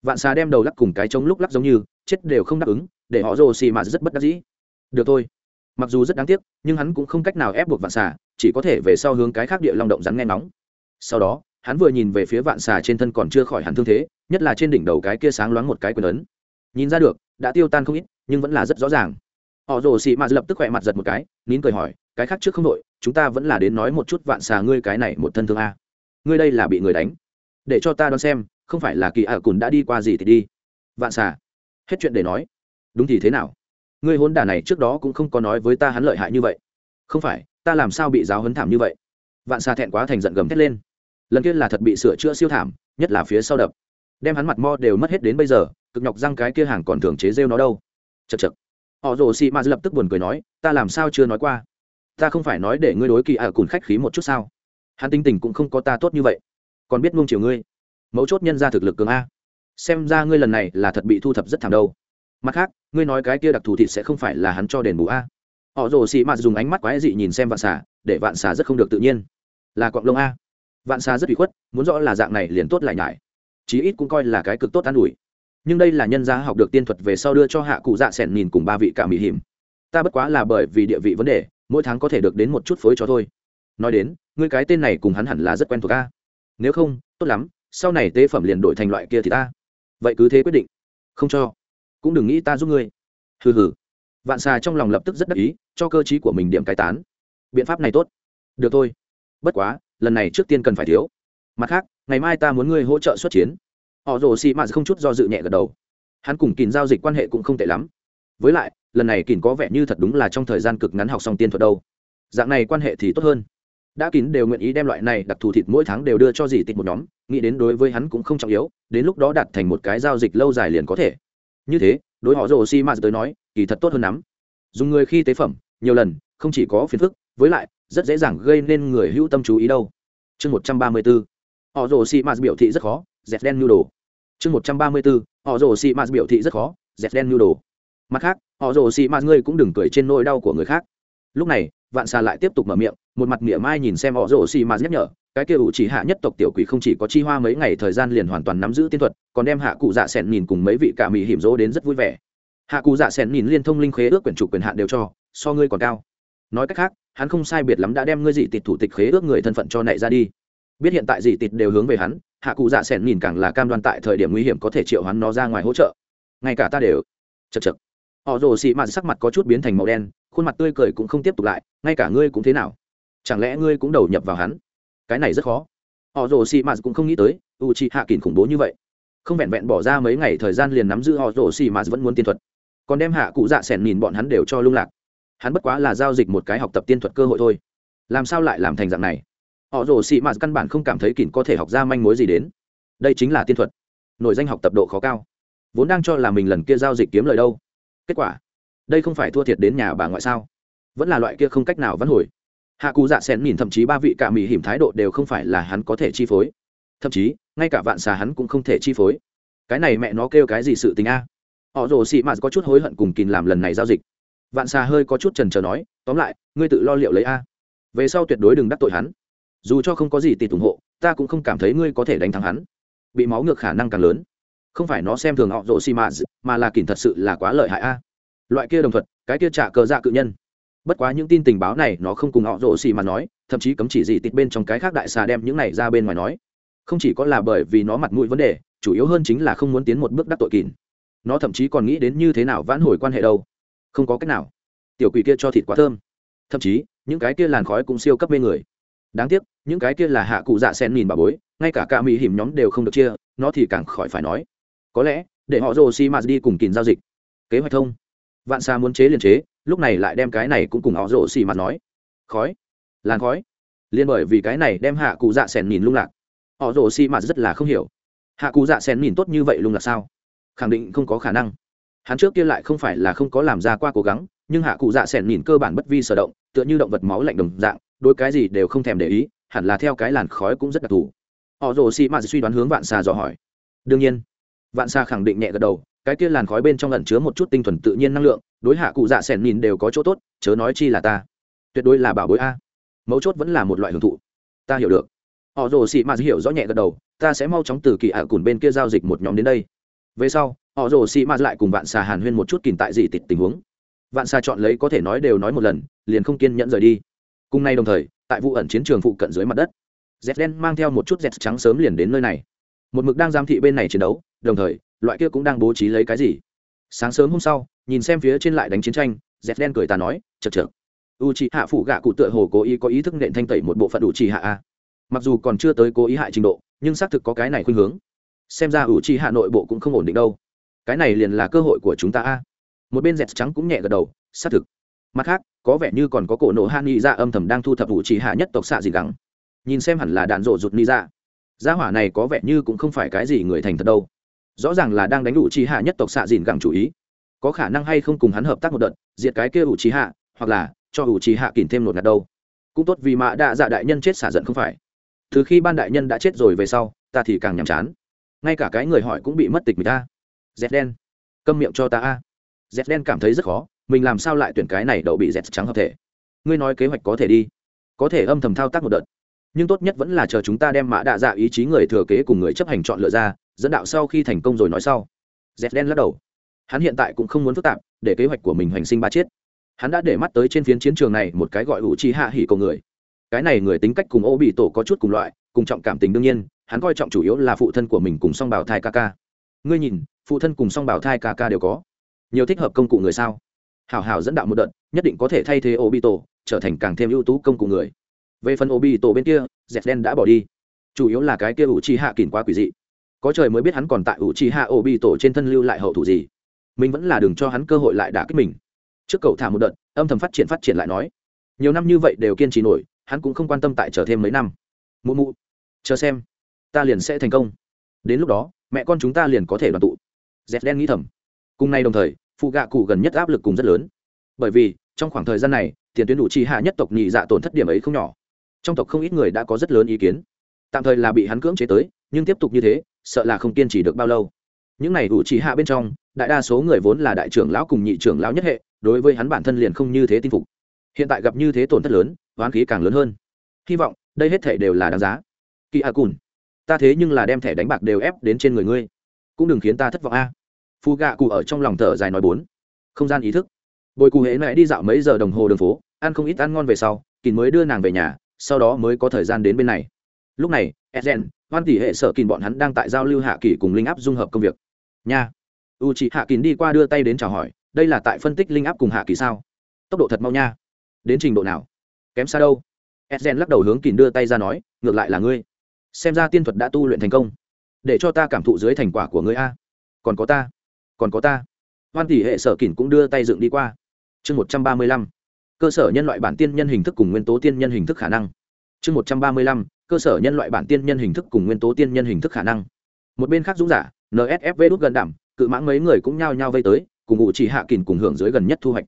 Vạn xà đem đầu lắc cùng cái trống lúc lắc giống như, chết đều không đáp ứng, để họ rồ xì mạt rất bất đắc dĩ. Được thôi. Mặc dù rất đáng tiếc, nhưng hắn cũng không cách nào ép buộc vạn xà chỉ có thể về sau hướng cái khác địa long động rắn nghe nóng sau đó, hắn vừa nhìn về phía vạn xà trên thân còn chưa khỏi hẳn thương thế nhất là trên đỉnh đầu cái kia sáng loáng một cái quyền ấn. Nhìn ra được, đã tiêu tan không ít, nhưng vẫn là rất rõ ràng. Họ rồ xị mạt lập tức khỏe mặt giật một cái, nín cười hỏi, cái khác trước không đội, chúng ta vẫn là đến nói một chút vạn xà ngươi cái này một thân thương a. Ngươi đây là bị người đánh. Để cho ta đoán xem, không phải là kỳ ả à cùn đã đi qua gì thì đi. Vạn xà. Hết chuyện để nói. Đúng thì thế nào? Ngươi hôn đả này trước đó cũng không có nói với ta hắn lợi hại như vậy. Không phải, ta làm sao bị giáo hấn thảm như vậy? Vạn xà thẹn quá thành giận gầm thét lên. Lần kia là thật bị sửa chữa siêu thảm, nhất là phía sau đập đem hắn mặt mo đều mất hết đến bây giờ, cực nhọc răng cái kia hàng còn thường chế rêu nó đâu. Chật chật họ rồ xị ma lập tức buồn cười nói, ta làm sao chưa nói qua? Ta không phải nói để ngươi đối kỳ ạ à cùn khách khí một chút sao? Hắn tinh tình cũng không có ta tốt như vậy. Còn biết ngông chiều ngươi. Mấu chốt nhân ra thực lực cường a. Xem ra ngươi lần này là thật bị thu thập rất thảm đâu. Mặt khác, ngươi nói cái kia đặc thù thịt sẽ không phải là hắn cho đền bù a. Họ rồ xị mạt dùng ánh mắt quái dị nhìn xem vạn xà, để vạn xà rất không được tự nhiên. Là cọng lông a. Vạn xà rất bị khuất, muốn rõ là dạng này liền tốt lại nhải chí ít cũng coi là cái cực tốt an ủi. Nhưng đây là nhân gia học được tiên thuật về sau đưa cho hạ cụ dạ sẻn nhìn cùng ba vị cả mỹ hiểm. Ta bất quá là bởi vì địa vị vấn đề, mỗi tháng có thể được đến một chút phối cho thôi. Nói đến, ngươi cái tên này cùng hắn hẳn là rất quen thuộc a. Nếu không, tốt lắm, sau này tế phẩm liền đổi thành loại kia thì ta. Vậy cứ thế quyết định. Không cho. Cũng đừng nghĩ ta giúp ngươi. Hừ hừ. Vạn xà trong lòng lập tức rất đắc ý, cho cơ chí của mình điểm cai tán. Biện pháp này tốt. Được thôi. Bất quá, lần này trước tiên cần phải thiếu. Mặt khác ngày mai ta muốn ngươi hỗ trợ xuất chiến. Họ rồ xì mạt không chút do dự nhẹ gật đầu. Hắn cùng kìn giao dịch quan hệ cũng không tệ lắm. Với lại, lần này kìn có vẻ như thật đúng là trong thời gian cực ngắn học xong tiên thuật đâu. Dạng này quan hệ thì tốt hơn. Đã kín đều nguyện ý đem loại này đặc thù thịt mỗi tháng đều đưa cho dì tịt một nhóm, nghĩ đến đối với hắn cũng không trọng yếu, đến lúc đó đặt thành một cái giao dịch lâu dài liền có thể. Như thế, đối họ rồ xi mạt tới nói, kỳ thật tốt hơn lắm. Dùng người khi tế phẩm, nhiều lần, không chỉ có phiền phức, với lại, rất dễ dàng gây nên người hữu tâm chú ý đâu. Chương một trăm ba mươi bốn họ rồ xi mạt biểu thị rất khó, dẹt đen nhu đồ. Chương một trăm ba mươi bốn họ rồ xi mạt biểu thị rất khó, dẹt đen nhu đồ. Mặt khác, họ rồ xi mạt ngươi cũng đừng cười trên nỗi đau của người khác. Lúc này, vạn xà lại tiếp tục mở miệng, một mặt mỉa mai nhìn xem họ rồ xì mạt nhắc nhở, cái kia ủ chỉ hạ nhất tộc tiểu quỷ không chỉ có chi hoa mấy ngày thời gian liền hoàn toàn nắm giữ tiên thuật, còn đem hạ cụ dạ sẻn nhìn cùng mấy vị cả mỹ hiểm dỗ đến rất vui vẻ. Hạ cụ dạ sẻn nhìn liên thông linh khế ước quyển chủ quyền hạn đều cho, so ngươi còn cao. Nói cách khác, hắn không sai biệt lắm đã đem ngươi dị tịch thủ tịch khế ước người thân phận cho nạy ra đi biết hiện tại dị tịt đều hướng về hắn, hạ cụ dạ sẻn nhìn càng là cam đoan tại thời điểm nguy hiểm có thể triệu hắn nó ra ngoài hỗ trợ. Ngay cả ta đều, chật chật. Họ rồ xị mạt sắc mặt có chút biến thành màu đen, khuôn mặt tươi cười cũng không tiếp tục lại, ngay cả ngươi cũng thế nào? Chẳng lẽ ngươi cũng đầu nhập vào hắn? Cái này rất khó. Họ rồ xị mạt cũng không nghĩ tới, u chị hạ kỳn khủng bố như vậy. Không vẹn vẹn bỏ ra mấy ngày thời gian liền nắm giữ họ rồ xị mạt vẫn muốn tiên thuật. Còn đem hạ cụ dạ sẻn nhìn bọn hắn đều cho lung lạc. Hắn bất quá là giao dịch một cái học tập tiên thuật cơ hội thôi. Làm sao lại làm thành dạng này? Họ rồ xị mạt căn bản không cảm thấy kỳn có thể học ra manh mối gì đến. Đây chính là tiên thuật. Nội danh học tập độ khó cao. Vốn đang cho là mình lần kia giao dịch kiếm lời đâu. Kết quả, đây không phải thua thiệt đến nhà bà ngoại sao? Vẫn là loại kia không cách nào vắn hồi. Hạ cụ dạ xen nhìn thậm chí ba vị cả mỹ hiểm thái độ đều không phải là hắn có thể chi phối. Thậm chí, ngay cả vạn xà hắn cũng không thể chi phối. Cái này mẹ nó kêu cái gì sự tình a? Họ rồ xị mạt có chút hối hận cùng kìn làm lần này giao dịch. Vạn xà hơi có chút trần trờ nói, tóm lại, ngươi tự lo liệu lấy a. Về sau tuyệt đối đừng đắc tội hắn dù cho không có gì tịt ủng hộ, ta cũng không cảm thấy ngươi có thể đánh thắng hắn. Bị máu ngược khả năng càng lớn. Không phải nó xem thường họ rộ xi mã mà là kìn thật sự là quá lợi hại a. Loại kia đồng thuật, cái kia trả cờ dạ cự nhân. Bất quá những tin tình báo này nó không cùng họ rộ xi mà nói, thậm chí cấm chỉ gì tịt bên trong cái khác đại xà đem những này ra bên ngoài nói. Không chỉ có là bởi vì nó mặt mũi vấn đề, chủ yếu hơn chính là không muốn tiến một bước đắc tội kín nó thậm chí còn nghĩ đến như thế nào vãn hồi quan hệ đâu. Không có cách nào. Tiểu quỷ kia cho thịt quá thơm. Thậm chí, những cái kia làn khói cũng siêu cấp mê người đáng tiếc, những cái kia là hạ cụ dạ sen nhìn bà bối, ngay cả ca mỹ hiểm nhóm đều không được chia, nó thì càng khỏi phải nói. Có lẽ, để họ rồ xi m đi cùng kín giao dịch. Kế hoạch thông. Vạn xa muốn chế liền chế, lúc này lại đem cái này cũng cùng họ rồ xì mặt nói. Khói. Làn khói. Liên bởi vì cái này đem hạ cụ dạ sen nhìn lung lạc. Họ rồ xì mặt rất là không hiểu. Hạ cụ dạ sen nhìn tốt như vậy lung lạc sao? Khẳng định không có khả năng. Hắn trước kia lại không phải là không có làm ra qua cố gắng, nhưng hạ cụ dạ sen nhìn cơ bản bất vi sở động, tựa như động vật máu lạnh đồng dạng đôi cái gì đều không thèm để ý, hẳn là theo cái làn khói cũng rất đặc thù. Họ rồ xì mạt suy đoán hướng vạn xà dò hỏi. Đương nhiên, vạn xà khẳng định nhẹ gật đầu, cái kia làn khói bên trong lẩn chứa một chút tinh thuần tự nhiên năng lượng, đối hạ cụ dạ s ẻ n nhìn đều có chỗ tốt, chớ nói chi là ta. Tuyệt đối là bảo bối a. Mấu chốt vẫn là một loại hưởng thụ. Ta hiểu được. Họ rồ xì mạt hiểu rõ nhẹ gật đầu, ta sẽ mau chóng từ kỳ hạ cùn bên kia giao dịch một nhóm đến đây. Về sau, họ rồ xì mạt lại cùng vạn xà hàn huyên một chút kìm tại dị tịch tình huống. Vạn xà chọn lấy có thể nói đều nói một lần, liền không kiên nhẫn rời đi cùng nay đồng thời, tại vụ ẩn chiến trường phụ cận dưới mặt đất dẹt đen mang theo một chút dẹt trắng sớm liền đến nơi này. Một mực đang giam thị bên này chiến đấu, đồng thời, loại kia cũng đang bố trí lấy cái gì. Sáng sớm hôm sau, nhìn xem phía trên lại đánh chiến tranh dẹt đen cười ta nói chật chật u chị hạ phụ gạ cụ tựa hồ cố ý có ý thức nện thanh tẩy một bộ phận u chị hạ a. Mặc dù còn chưa tới cố ý hại trình độ, nhưng xác thực có cái này khuynh hướng. Xem ra u chị hạ nội bộ cũng không ổn định đâu. Cái này liền là cơ hội của chúng ta a. Một bên dẹt trắng cũng nhẹ gật đầu, xác thực mặt khác, có vẻ như còn có cổ nổ han nghị ra âm thầm đang thu thập vụ chị hạ nhất tộc xạ gì gắng nhìn xem hẳn là đạn rộ rụt ni ra dạ. gia hỏa này có vẻ như cũng không phải cái gì người thành thật đâu. Rõ ràng là đang đánh ủ trì hạ nhất tộc xạ dìn gẳng chủ ý. Có khả năng hay không cùng hắn hợp tác một đợt, diệt cái kia ủ trì hạ, hoặc là cho ủ trì hạ kìm thêm một ngạt đâu. Cũng tốt vì mạ đạ dạ đại nhân chết xả giận không phải. Từ khi ban đại nhân đã chết rồi về sau, ta thì càng nhàm chán. Ngay cả cái người hỏi cũng bị mất tịch người ta. Dẹt đen. Câm miệng cho ta a. Dẹt đen cảm thấy rất khó mình làm sao lại tuyển cái này đậu bị dẹt trắng hợp thể? Ngươi nói kế hoạch có thể đi, có thể âm thầm thao tác một đợt. Nhưng tốt nhất vẫn là chờ chúng ta đem mã đạ dạ ý chí người thừa kế cùng người chấp hành chọn lựa ra, dẫn đạo sau khi thành công rồi nói sau. Dẹt đen lắc đầu. Hắn hiện tại cũng không muốn phức tạp, để kế hoạch của mình hoành sinh ba chết hắn đã để mắt tới trên phiến chiến trường này một cái gọi hữu chi hạ hỉ cầu người. Cái này người tính cách cùng ô bị tổ có chút cùng loại, cùng trọng cảm tình đương nhiên, hắn coi trọng chủ yếu là phụ thân của mình cùng song bảo thai ca ca. Ngươi nhìn, phụ thân cùng song bảo thai ca ca đều có. Nhiều thích hợp công cụ người sao? Hảo hảo dẫn đạo một đợt nhất định có thể thay thế Obito, trở thành càng thêm ưu tú công cụ người. Về phần Obito bên kia dẹt đen đã bỏ đi. Chủ yếu là cái kia ủ chi hạ kỉn quá quỷ dị. Có trời mới biết hắn còn tại ủ trì hạ Obito trên thân lưu lại hậu thủ gì. Mình vẫn là đừng cho hắn cơ hội lại đả kích mình. Trước cậu thả một đợt âm thầm phát triển phát triển lại nói. Nhiều năm như vậy đều kiên trì nổi hắn cũng không quan tâm tại chờ thêm mấy năm. Mụ mụ chờ xem. Ta liền sẽ thành công. Đến lúc đó mẹ con chúng ta liền có thể đoàn tụ. Dẹp đen nghĩ thầm. Cùng nay đồng thời phụ gạ cụ gần nhất áp lực cùng rất lớn. Bởi vì, trong khoảng thời gian này, tiền tuyến đủ chi hạ nhất tộc nhị dạ tổn thất điểm ấy không nhỏ. Trong tộc không ít người đã có rất lớn ý kiến. Tạm thời là bị hắn cưỡng chế tới, nhưng tiếp tục như thế, sợ là không kiên trì được bao lâu. Những này đủ chỉ hạ bên trong, đại đa số người vốn là đại trưởng lão cùng nhị trưởng lão nhất hệ, đối với hắn bản thân liền không như thế tin phục. Hiện tại gặp như thế tổn thất lớn, oán khí càng lớn hơn. Hy vọng, đây hết thể đều là đáng giá. Kỳ a cùn, ta thế nhưng là đem thẻ đánh bạc đều ép đến trên người ngươi. Cũng đừng khiến ta thất vọng a phu gạ cụ ở trong lòng thở dài nói bốn. Không gian ý thức. Bồi cụ hễ mẹ đi dạo mấy giờ đồng hồ đường phố, ăn không ít ăn ngon về sau kín mới đưa nàng về nhà, sau đó mới có thời gian đến bên này. Lúc này edgen hoan tỷ hệ sở kín bọn hắn đang tại giao lưu hạ kỳ cùng linh áp dung hợp công việc. Nha. U chị hạ kín đi qua đưa tay đến chào hỏi, đây là tại phân tích linh áp cùng hạ kỳ sao? Tốc độ thật mau nha. Đến trình độ nào? Kém xa đâu. Edgen lắc đầu hướng kín đưa tay ra nói, ngược lại là ngươi. Xem ra tiên thuật đã tu luyện thành công. Để cho ta cảm thụ dưới thành quả của ngươi a. Còn có ta còn có ta. Hoan tỷ hệ sở kỳn cũng đưa tay dựng đi qua. Chương một trăm ba mươi lăm, cơ sở nhân loại bản tiên nhân hình thức cùng nguyên tố tiên nhân hình thức khả năng. Chương một trăm ba mươi lăm, cơ sở nhân loại bản tiên nhân hình thức cùng nguyên tố tiên nhân hình thức khả năng. Một bên khác dũng giả nsfv đút gần đảm, cự mãng mấy người cũng nhao nhao vây tới, cùng ngụ chỉ hạ kỳn cùng hưởng dưới gần nhất thu hoạch.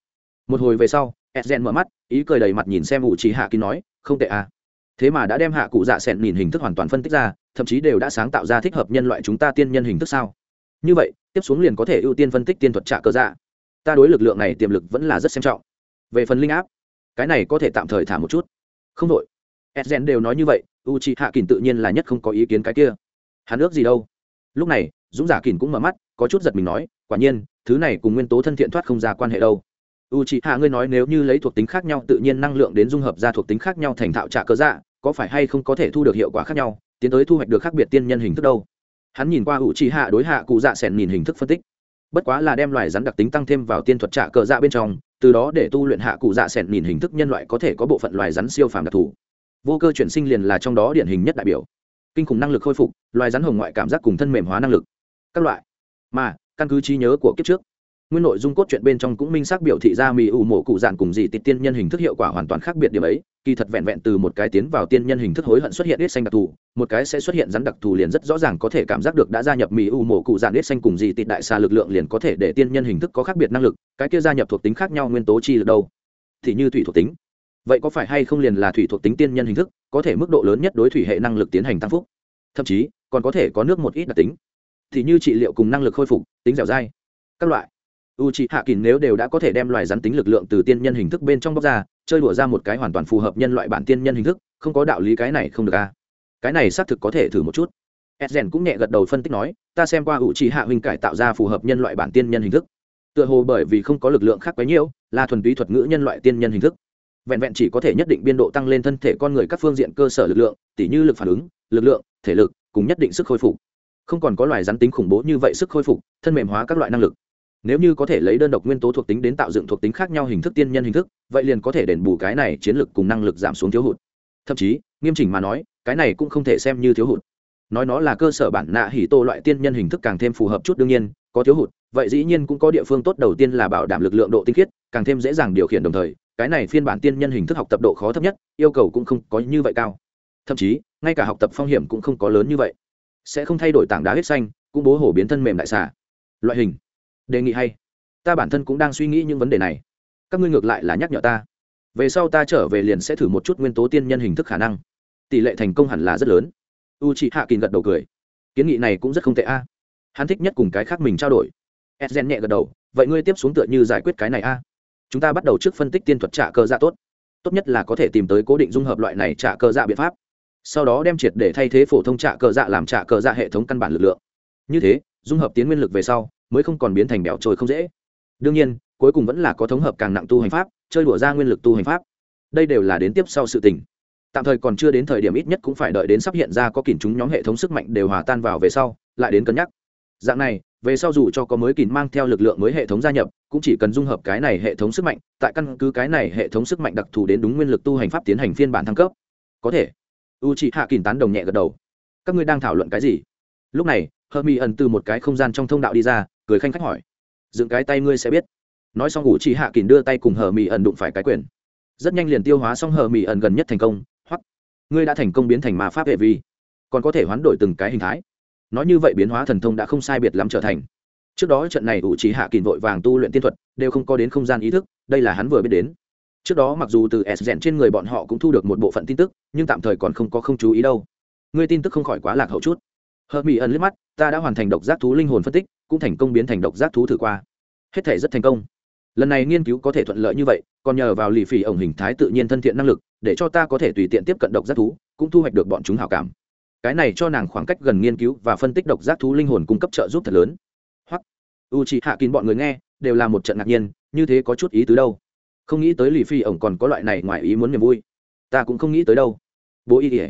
Một hồi về sau edgen mở mắt, ý cười đầy mặt nhìn xem ngụ chỉ hạ kỳn nói, không tệ à. Thế mà đã đem hạ cụ dạ sẹn nhìn hình thức hoàn toàn phân tích ra, thậm chí đều đã sáng tạo ra thích hợp nhân loại chúng ta tiên nhân hình thức sao? Như vậy, tiếp xuống liền có thể ưu tiên phân tích tiên thuật trả cơ dạ. Ta đối lực lượng này tiềm lực vẫn là rất xem trọng. Về phần linh áp, cái này có thể tạm thời thả một chút. Không đội edgen đều nói như vậy u c h i hạ kỳn tự nhiên là nhất không có ý kiến cái kia. Hắn ước gì đâu? Lúc này, dũng giả kỳn cũng mở mắt, có chút giật mình nói, quả nhiên, thứ này cùng nguyên tố thân thiện thoát không ra quan hệ đâu. U c h i hạ ngươi nói nếu như lấy thuộc tính khác nhau tự nhiên năng lượng đến dung hợp ra thuộc tính khác nhau thành thạo trả cơ dạ có phải hay không có thể thu được hiệu quả khác nhau, tiến tới thu hoạch được khác biệt tiên nhân hình thức đâu? Hắn nhìn qua ủ trì hạ đối hạ cụ dạ sẻn nhìn hình thức phân tích. Bất quá là đem loài rắn đặc tính tăng thêm vào tiên thuật trả cờ dạ bên trong, từ đó để tu luyện hạ cụ dạ sẻn nhìn hình thức nhân loại có thể có bộ phận loài rắn siêu phàm đặc thù. Vô cơ chuyển sinh liền là trong đó điển hình nhất đại biểu. Kinh khủng năng lực khôi phục, loài rắn hồng ngoại cảm giác cùng thân mềm hóa năng lực. Các loại. Mà, căn cứ trí nhớ của kiếp trước nguyên nội dung cốt truyện bên trong cũng minh xác biểu thị ra mì ủ mộ cụ dạn cùng dị tịt tiên nhân hình thức hiệu quả hoàn toàn khác biệt điểm ấy. Kỳ thật vẹn vẹn từ một cái tiến vào tiên nhân hình thức hối hận xuất hiện ít xanh đặc thù, một cái sẽ xuất hiện rắn đặc thù liền rất rõ ràng có thể cảm giác được đã gia nhập mì ủ mộ cụ dạn ít xanh cùng dị tịt đại xa lực lượng liền có thể để tiên nhân hình thức có khác biệt năng lực, cái kia gia nhập thuộc tính khác nhau nguyên tố chi lực đâu? Thì như thủy thuộc tính. Vậy có phải hay không liền là thủy thuộc tính tiên nhân hình thức, có thể mức độ lớn nhất đối thủy hệ năng lực tiến hành tăng phúc? Thậm chí, còn có thể có nước một ít đặc tính. Thì như trị liệu cùng năng lực khôi phục, tính dẻo dai. Các loại u c h ị hạ kín nếu đều đã có thể đem loài rắn tính lực lượng từ tiên nhân hình thức bên trong bóc ra, chơi đùa ra một cái hoàn toàn phù hợp nhân loại bản tiên nhân hình thức, không có đạo lý cái này không được a à. cái này xác thực có thể thử một chút. Edgen cũng nhẹ gật đầu phân tích nói, ta xem qua u c h ị hạ huynh cải tạo ra phù hợp nhân loại bản tiên nhân hình thức. Tựa hồ bởi vì không có lực lượng khác quấy nhiễu là thuần túy thuật ngữ nhân loại tiên nhân hình thức. Vẹn vẹn chỉ có thể nhất định biên độ tăng lên thân thể con người các phương diện cơ sở lực lượng, tỉ như lực phản ứng, lực lượng, thể lực, cùng nhất định sức khôi phục. Không còn có loài rắn tính khủng bố như vậy sức khôi phục, thân mềm hóa các loại năng lực nếu như có thể lấy đơn độc nguyên tố thuộc tính đến tạo dựng thuộc tính khác nhau hình thức tiên nhân hình thức, vậy liền có thể đền bù cái này chiến lược cùng năng lực giảm xuống thiếu hụt. Thậm chí, nghiêm chỉnh mà nói, cái này cũng không thể xem như thiếu hụt. Nói nó là cơ sở bản nạ hỉ tô loại tiên nhân hình thức càng thêm phù hợp chút đương nhiên, có thiếu hụt, vậy dĩ nhiên cũng có địa phương tốt đầu tiên là bảo đảm lực lượng độ tinh khiết, càng thêm dễ dàng điều khiển đồng thời, cái này phiên bản tiên nhân hình thức học tập độ khó thấp nhất, yêu cầu cũng không có như vậy cao. Thậm chí, ngay cả học tập phong hiểm cũng không có lớn như vậy. Sẽ không thay đổi tảng đá huyết xanh, cũng bố hổ biến thân mềm đại xà. Loại hình đề nghị hay. Ta bản thân cũng đang suy nghĩ những vấn đề này. Các ngươi ngược lại là nhắc nhở ta. Về sau ta trở về liền sẽ thử một chút nguyên tố tiên nhân hình thức khả năng. Tỷ lệ thành công hẳn là rất lớn. U chị hạ kín gật đầu cười. Kiến nghị này cũng rất không tệ a. À. Hắn thích nhất cùng cái khác mình trao đổi. Edgen nhẹ gật đầu. Vậy ngươi tiếp xuống tựa như giải quyết cái này a. À. Chúng ta bắt đầu trước phân tích tiên thuật trả cơ dạ tốt. Tốt nhất là có thể tìm tới cố định dung hợp loại này trả cơ dạ biện pháp. Sau đó đem triệt để thay thế phổ thông trả cơ dạ làm trả cơ dạ hệ thống căn bản lực lượng. Như thế, dung hợp tiến nguyên lực về sau mới không còn biến thành béo trôi không dễ. Đương nhiên, cuối cùng vẫn là có thống hợp càng nặng tu hành pháp, chơi đùa ra nguyên lực tu hành pháp. Đây đều là đến tiếp sau sự tình. Tạm thời còn chưa đến thời điểm ít nhất cũng phải đợi đến sắp hiện ra có kìm chúng nhóm hệ thống sức mạnh đều hòa tan vào về sau, lại đến cân nhắc. Dạng này, về sau dù cho có mới kìm mang theo lực lượng mới hệ thống gia nhập, cũng chỉ cần dung hợp cái này hệ thống sức mạnh, tại căn cứ cái này hệ thống sức mạnh đặc thù đến đúng nguyên lực tu hành pháp tiến hành phiên bản thăng cấp. Có thể. U chị hạ kìm tán đồng nhẹ gật đầu. Các ngươi đang thảo luận cái gì? Lúc này hơ mi ẩn từ một cái không gian trong thông đạo đi ra cười khanh khách hỏi, dựng cái tay ngươi sẽ biết. Nói xong, ủ chỉ hạ kín đưa tay cùng hờ mỹ ẩn đụng phải cái quyền. Rất nhanh liền tiêu hóa xong, hờ mỹ ẩn gần nhất thành công, hoặc ngươi đã thành công biến thành ma pháp hệ vi, còn có thể hoán đổi từng cái hình thái. Nói như vậy biến hóa thần thông đã không sai biệt lắm trở thành. Trước đó trận này ủ chỉ hạ kỳn vội vàng tu luyện tiên thuật, đều không có đến không gian ý thức, đây là hắn vừa biết đến. Trước đó mặc dù từ s rèn trên người bọn họ cũng thu được một bộ phận tin tức, nhưng tạm thời còn không có không chú ý đâu. Ngươi tin tức không khỏi quá lạc hậu chút. Hờ mỹ ẩn liếc mắt, ta đã hoàn thành độc giác thú linh hồn phân tích cũng thành công biến thành độc giác thú thử qua. Hết thể rất thành công. Lần này nghiên cứu có thể thuận lợi như vậy, còn nhờ vào lì phì ổng hình thái tự nhiên thân thiện năng lực, để cho ta có thể tùy tiện tiếp cận độc giác thú, cũng thu hoạch được bọn chúng hảo cảm. Cái này cho nàng khoảng cách gần nghiên cứu và phân tích độc giác thú linh hồn cung cấp trợ giúp thật lớn. Hoặc u chị hạ kín bọn người nghe, đều là một trận ngạc nhiên, như thế có chút ý tứ đâu. Không nghĩ tới lì phi ổng còn có loại này ngoài ý muốn niềm vui. Ta cũng không nghĩ tới đâu. Bố y ỉa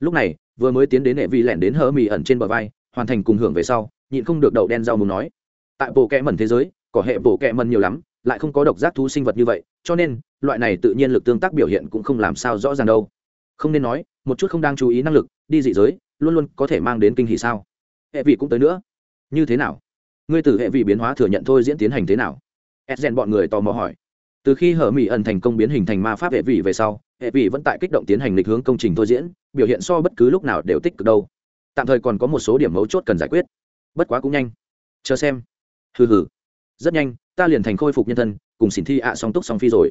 lúc này, vừa mới tiến đến hệ vi lẻn đến hớ mì ẩn trên bờ vai, hoàn thành cùng hưởng về sau nhịn không được đậu đen rau muốn nói. Tại bộ kẹ mẩn thế giới, có hệ bộ kẹ mẩn nhiều lắm, lại không có độc giác thú sinh vật như vậy, cho nên, loại này tự nhiên lực tương tác biểu hiện cũng không làm sao rõ ràng đâu. Không nên nói, một chút không đang chú ý năng lực, đi dị giới, luôn luôn có thể mang đến kinh hỷ sao? Hệ vị cũng tới nữa. Như thế nào? Ngươi từ hệ vị biến hóa thừa nhận thôi diễn tiến hành thế nào? Edgen bọn người tò mò hỏi. Từ khi hở mỹ ẩn thành công biến hình thành ma pháp hệ vị về sau, hệ vị vẫn tại kích động tiến hành lịch hướng công trình thôi diễn, biểu hiện so bất cứ lúc nào đều tích cực đâu. Tạm thời còn có một số điểm mấu chốt cần giải quyết bất quá cũng nhanh. Chờ xem. Hừ hừ. Rất nhanh, ta liền thành khôi phục nhân thân, cùng xỉn thi ạ à song túc song phi rồi.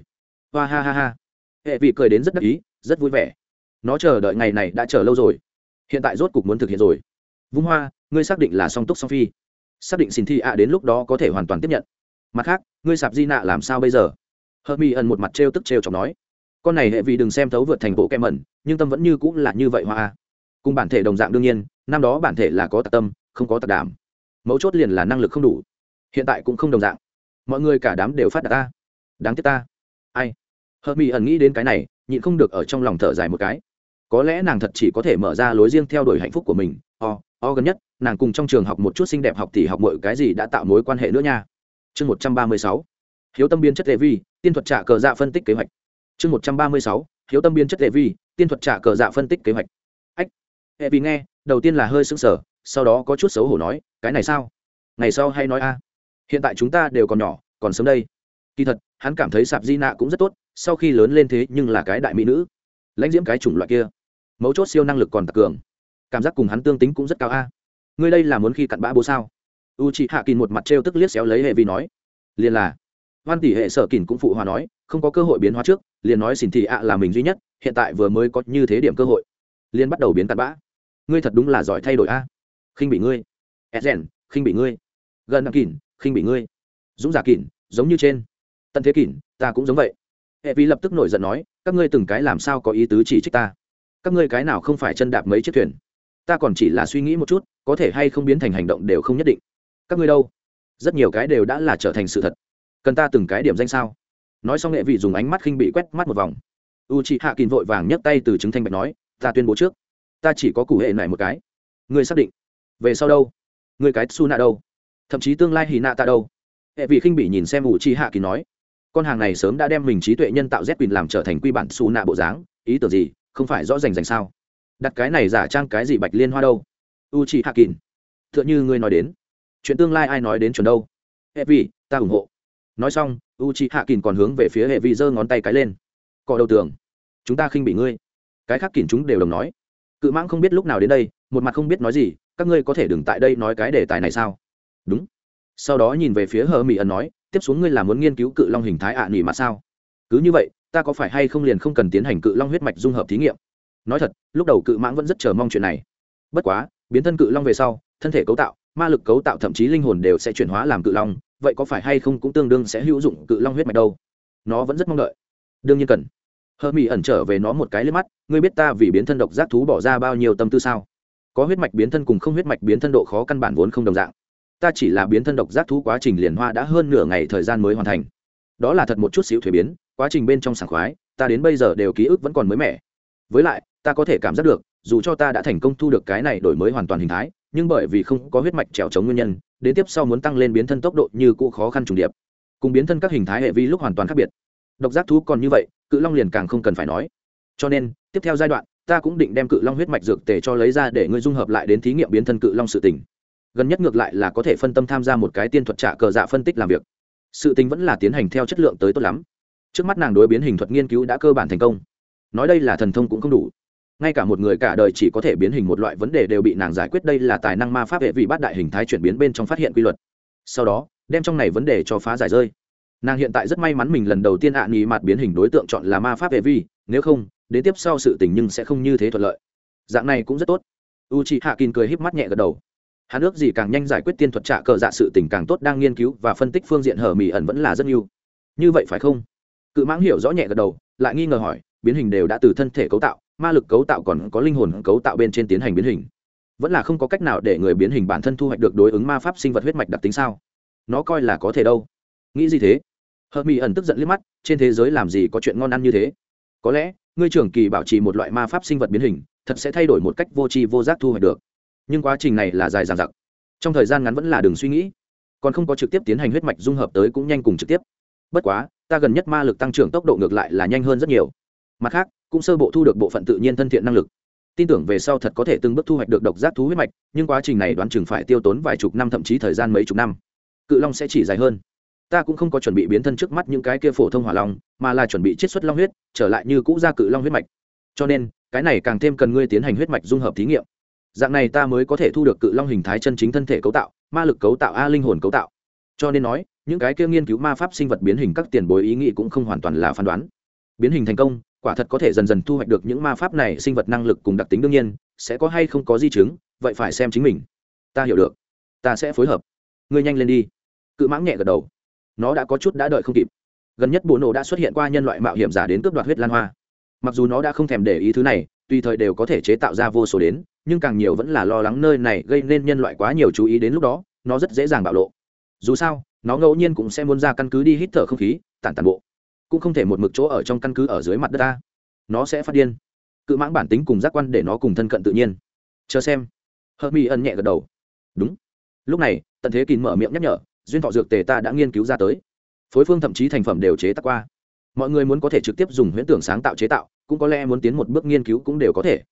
Hoa ha ha ha. Hệ vị cười đến rất đắc ý, rất vui vẻ. Nó chờ đợi ngày này đã chờ lâu rồi. Hiện tại rốt cục muốn thực hiện rồi. Vung hoa, ngươi xác định là song túc song phi. Xác định xin thi ạ à đến lúc đó có thể hoàn toàn tiếp nhận. Mặt khác, ngươi sạp di nạ làm sao bây giờ? Hờ mi ẩn một mặt trêu tức trêu chọc nói. Con này hệ vì đừng xem thấu vượt thành bộ kem mẩn, nhưng tâm vẫn như cũng là như vậy hoa à. cùng bản thể đồng dạng đương nhiên, năm đó bản thể là có tạc tâm không có tạc đảm mấu chốt liền là năng lực không đủ. Hiện tại cũng không đồng dạng. Mọi người cả đám đều phát đạt ta. Đáng tiếc ta. Ai? Hợp mỹ ẩn nghĩ đến cái này, nhịn không được ở trong lòng thở dài một cái. Có lẽ nàng thật chỉ có thể mở ra lối riêng theo đuổi hạnh phúc của mình. O o gần nhất, nàng cùng trong trường học một chút xinh đẹp học thì học mọi cái gì đã tạo mối quan hệ nữa nha. Chương một trăm ba mươi sáu. Hiếu tâm biên chất lệ vi, tiên thuật trả cờ dạ phân tích kế hoạch. Chương một trăm ba mươi sáu. Hiếu tâm biên chất lệ vi, tiên thuật trả cờ dạ phân tích kế hoạch. Ách, hệ vì nghe, đầu tiên là hơi sững sờ sau đó có chút xấu hổ nói, cái này sao? Ngày sau hay nói a. Hiện tại chúng ta đều còn nhỏ, còn sớm đây. Kỳ thật, hắn cảm thấy sạp di nạ cũng rất tốt, sau khi lớn lên thế nhưng là cái đại mỹ nữ. Lãnh diễm cái chủng loại kia. Mấu chốt siêu năng lực còn tặc cường. Cảm giác cùng hắn tương tính cũng rất cao a. Ngươi đây là muốn khi cặn bã bố sao? U chị hạ kỳ một mặt trêu tức liếc xéo lấy hệ vi nói. Liền là. Văn tỷ hệ sở kỳn cũng phụ hòa nói, không có cơ hội biến hóa trước, liền nói xin thị ạ là mình duy nhất, hiện tại vừa mới có như thế điểm cơ hội. Liền bắt đầu biến cặn bã. Ngươi thật đúng là giỏi thay đổi a khinh bị ngươi. Edgen khinh bị ngươi. Gần đăng kỳn khinh bị ngươi. Dũng giả kỳn giống như trên. Tận thế kỳn ta cũng giống vậy. Hệ vi lập tức nổi giận nói, các ngươi từng cái làm sao có ý tứ chỉ trích ta? Các ngươi cái nào không phải chân đạp mấy chiếc thuyền? Ta còn chỉ là suy nghĩ một chút, có thể hay không biến thành hành động đều không nhất định. Các ngươi đâu? Rất nhiều cái đều đã là trở thành sự thật. Cần ta từng cái điểm danh sao? Nói xong nghệ vị dùng ánh mắt khinh bị quét mắt một vòng. U chị hạ kín vội vàng nhấc tay từ chứng thanh bạch nói, ta tuyên bố trước, ta chỉ có cụ hệ này một cái. Ngươi xác định về sau đâu? Người cái su nạ đâu? Thậm chí tương lai hì nạ ta đâu? Hệ vị khinh bị nhìn xem u chi hạ kỳ nói, con hàng này sớm đã đem mình trí tuệ nhân tạo z quyền làm trở thành quy bản su nạ bộ dáng, ý tưởng gì, không phải rõ rành rành sao? Đặt cái này giả trang cái gì bạch liên hoa đâu? U chi hạ kín t h ư ợ n h ư ngươi nói đến, chuyện tương lai ai nói đến chuẩn đâu? Hệ vị, ta ủng hộ. Nói xong, u chi hạ kín còn hướng về phía hệ vị giơ ngón tay cái lên. Cọ đầu tường, chúng ta khinh bị ngươi. Cái khác kín chúng đều đồng nói. Cự mãng không biết lúc nào đến đây, một mặt không biết nói gì các ngươi có thể đừng tại đây nói cái đề tài này sao? Đúng. Sau đó nhìn về phía hờ mỹ ẩn nói, tiếp xuống ngươi là muốn nghiên cứu cự long hình thái ạ à nỉ mà sao? Cứ như vậy, ta có phải hay không liền không cần tiến hành cự long huyết mạch dung hợp thí nghiệm? Nói thật, lúc đầu cự mãng vẫn rất chờ mong chuyện này. Bất quá, biến thân cự long về sau, thân thể cấu tạo, ma lực cấu tạo thậm chí linh hồn đều sẽ chuyển hóa làm cự long, vậy có phải hay không cũng tương đương sẽ hữu dụng cự long huyết mạch đâu? Nó vẫn rất mong đợi. Đương nhiên cần. Hơ mỹ ẩn trở về nó một cái lên mắt, ngươi biết ta vì biến thân độc giác thú bỏ ra bao nhiêu tâm tư sao? Có huyết mạch biến thân cùng không huyết mạch biến thân độ khó căn bản vốn không đồng dạng. Ta chỉ là biến thân độc giác thú quá trình liền hoa đã hơn nửa ngày thời gian mới hoàn thành. Đó là thật một chút xíu thuế biến, quá trình bên trong sảng khoái, ta đến bây giờ đều ký ức vẫn còn mới mẻ. Với lại, ta có thể cảm giác được, dù cho ta đã thành công thu được cái này đổi mới hoàn toàn hình thái, nhưng bởi vì không có huyết mạch trèo chống nguyên nhân, đến tiếp sau muốn tăng lên biến thân tốc độ như cũ khó khăn trùng điệp. Cùng biến thân các hình thái hệ vi lúc hoàn toàn khác biệt. Độc giác thú còn như vậy, cự long liền càng không cần phải nói. Cho nên, tiếp theo giai đoạn ta cũng định đem cự long huyết mạch dược tề cho lấy ra để ngươi dung hợp lại đến thí nghiệm biến thân cự long sự tình. gần nhất ngược lại là có thể phân tâm tham gia một cái tiên thuật trả cờ dạ phân tích làm việc. Sự tình vẫn là tiến hành theo chất lượng tới tốt lắm. Trước mắt nàng đối biến hình thuật nghiên cứu đã cơ bản thành công. Nói đây là thần thông cũng không đủ. Ngay cả một người cả đời chỉ có thể biến hình một loại vấn đề đều bị nàng giải quyết đây là tài năng ma pháp hệ vị bát đại hình thái chuyển biến bên trong phát hiện quy luật. Sau đó, đem trong này vấn đề cho phá giải rơi. Nàng hiện tại rất may mắn mình lần đầu tiên ạ à mặt biến hình đối tượng chọn là ma pháp hệ vi nếu không, đến tiếp sau sự tình nhưng sẽ không như thế thuận lợi. Dạng này cũng rất tốt. U chị hạ kín cười híp mắt nhẹ gật đầu. Hắn ước gì càng nhanh giải quyết tiên thuật trả cờ dạ sự tình càng tốt đang nghiên cứu và phân tích phương diện hở mỹ ẩn vẫn là rất nhiều. Như vậy phải không? Cự mãng hiểu rõ nhẹ gật đầu, lại nghi ngờ hỏi, biến hình đều đã từ thân thể cấu tạo, ma lực cấu tạo còn có linh hồn cấu tạo bên trên tiến hành biến hình. Vẫn là không có cách nào để người biến hình bản thân thu hoạch được đối ứng ma pháp sinh vật huyết mạch đặc tính sao? Nó coi là có thể đâu. Nghĩ gì thế? Hờ mỹ ẩn tức giận liếc mắt, trên thế giới làm gì có chuyện ngon ăn như thế? Có lẽ, ngươi trưởng kỳ bảo trì một loại ma pháp sinh vật biến hình, thật sẽ thay đổi một cách vô tri vô giác thu hoạch được. Nhưng quá trình này là dài dằng dặc. Trong thời gian ngắn vẫn là đường suy nghĩ. Còn không có trực tiếp tiến hành huyết mạch dung hợp tới cũng nhanh cùng trực tiếp. Bất quá, ta gần nhất ma lực tăng trưởng tốc độ ngược lại là nhanh hơn rất nhiều. Mặt khác, cũng sơ bộ thu được bộ phận tự nhiên thân thiện năng lực. Tin tưởng về sau thật có thể từng bước thu hoạch được độc giác thú huyết mạch, nhưng quá trình này đoán chừng phải tiêu tốn vài chục năm thậm chí thời gian mấy chục năm. Cự long sẽ chỉ dài hơn ta cũng không có chuẩn bị biến thân trước mắt những cái kia phổ thông hỏa long, mà là chuẩn bị chiết xuất long huyết, trở lại như cũ ra cự long huyết mạch. Cho nên, cái này càng thêm cần ngươi tiến hành huyết mạch dung hợp thí nghiệm. Dạng này ta mới có thể thu được cự long hình thái chân chính thân thể cấu tạo, ma lực cấu tạo, a linh hồn cấu tạo. Cho nên nói, những cái kia nghiên cứu ma pháp sinh vật biến hình các tiền bối ý nghĩ cũng không hoàn toàn là phán đoán. Biến hình thành công, quả thật có thể dần dần thu hoạch được những ma pháp này sinh vật năng lực cùng đặc tính đương nhiên, sẽ có hay không có di chứng, vậy phải xem chính mình. Ta hiểu được. Ta sẽ phối hợp. Ngươi nhanh lên đi. Cự mãng nhẹ gật đầu nó đã có chút đã đợi không kịp. Gần nhất bộ nổ đã xuất hiện qua nhân loại mạo hiểm giả đến cướp đoạt huyết lan hoa. Mặc dù nó đã không thèm để ý thứ này, tùy thời đều có thể chế tạo ra vô số đến, nhưng càng nhiều vẫn là lo lắng nơi này gây nên nhân loại quá nhiều chú ý đến lúc đó, nó rất dễ dàng bạo lộ. Dù sao, nó ngẫu nhiên cũng sẽ muốn ra căn cứ đi hít thở không khí, tản tản bộ. Cũng không thể một mực chỗ ở trong căn cứ ở dưới mặt đất ta. Nó sẽ phát điên. Cự mãng bản tính cùng giác quan để nó cùng thân cận tự nhiên. Chờ xem. Hờ mi ân nhẹ gật đầu. Đúng. Lúc này, tận thế kín mở miệng nhắc nhở duyên thọ dược tề ta đã nghiên cứu ra tới. Phối phương thậm chí thành phẩm đều chế tác qua. Mọi người muốn có thể trực tiếp dùng huyễn tưởng sáng tạo chế tạo, cũng có lẽ muốn tiến một bước nghiên cứu cũng đều có thể.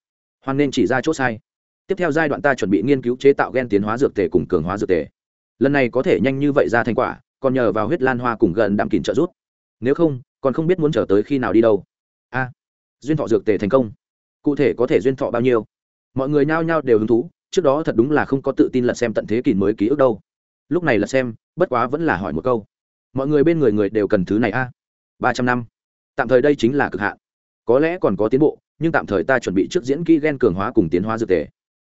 Hoan nên chỉ ra chỗ sai. Tiếp theo giai đoạn ta chuẩn bị nghiên cứu chế tạo gen tiến hóa dược tề cùng cường hóa dược tề. Lần này có thể nhanh như vậy ra thành quả, còn nhờ vào huyết lan hoa cùng gần đạm kìm trợ giúp. Nếu không, còn không biết muốn trở tới khi nào đi đâu. A, duyên thọ dược tề thành công. Cụ thể có thể duyên thọ bao nhiêu? Mọi người nhao nhao đều hứng thú, trước đó thật đúng là không có tự tin lật xem tận thế kỷ mới ký ức đâu lúc này là xem, bất quá vẫn là hỏi một câu. Mọi người bên người người đều cần thứ này a. Ba trăm năm. Tạm thời đây chính là cực hạn. Có lẽ còn có tiến bộ, nhưng tạm thời ta chuẩn bị trước diễn kỹ g e n cường hóa cùng tiến hóa dược tề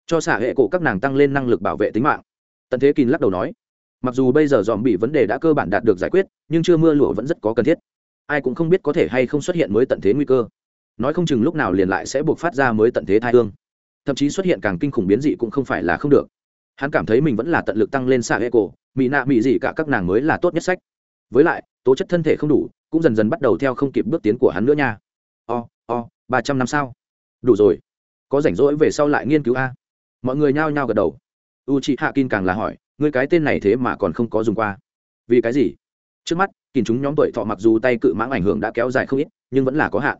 cho xả hệ cổ các nàng tăng lên năng lực bảo vệ tính mạng. Tận thế kín lắc đầu nói, mặc dù bây giờ dòm bị vấn đề đã cơ bản đạt được giải quyết, nhưng chưa mưa lụa vẫn rất có cần thiết. Ai cũng không biết có thể hay không xuất hiện mới tận thế nguy cơ. Nói không chừng lúc nào liền lại sẽ buộc phát ra mới tận thế thai hương. Thậm chí xuất hiện càng kinh khủng biến dị cũng không phải là không được hắn cảm thấy mình vẫn là tận lực tăng lên xạ hệ cổ mỹ nạ mỹ gì cả các nàng mới là tốt nhất sách. Với lại, tố chất thân thể không đủ, cũng dần dần bắt đầu theo không kịp bước tiến của hắn nữa nha. O o, ba trăm năm sao? Đủ rồi. Có rảnh rỗi về sau lại nghiên cứu a. Mọi người nhao nhao gật đầu. U chị hạ kin càng là hỏi người cái tên này thế mà còn không có dùng qua. Vì cái gì? Trước mắt kìm chúng nhóm tuổi thọ mặc dù tay cự mãng ảnh hưởng đã kéo dài không ít, nhưng vẫn là có hạn.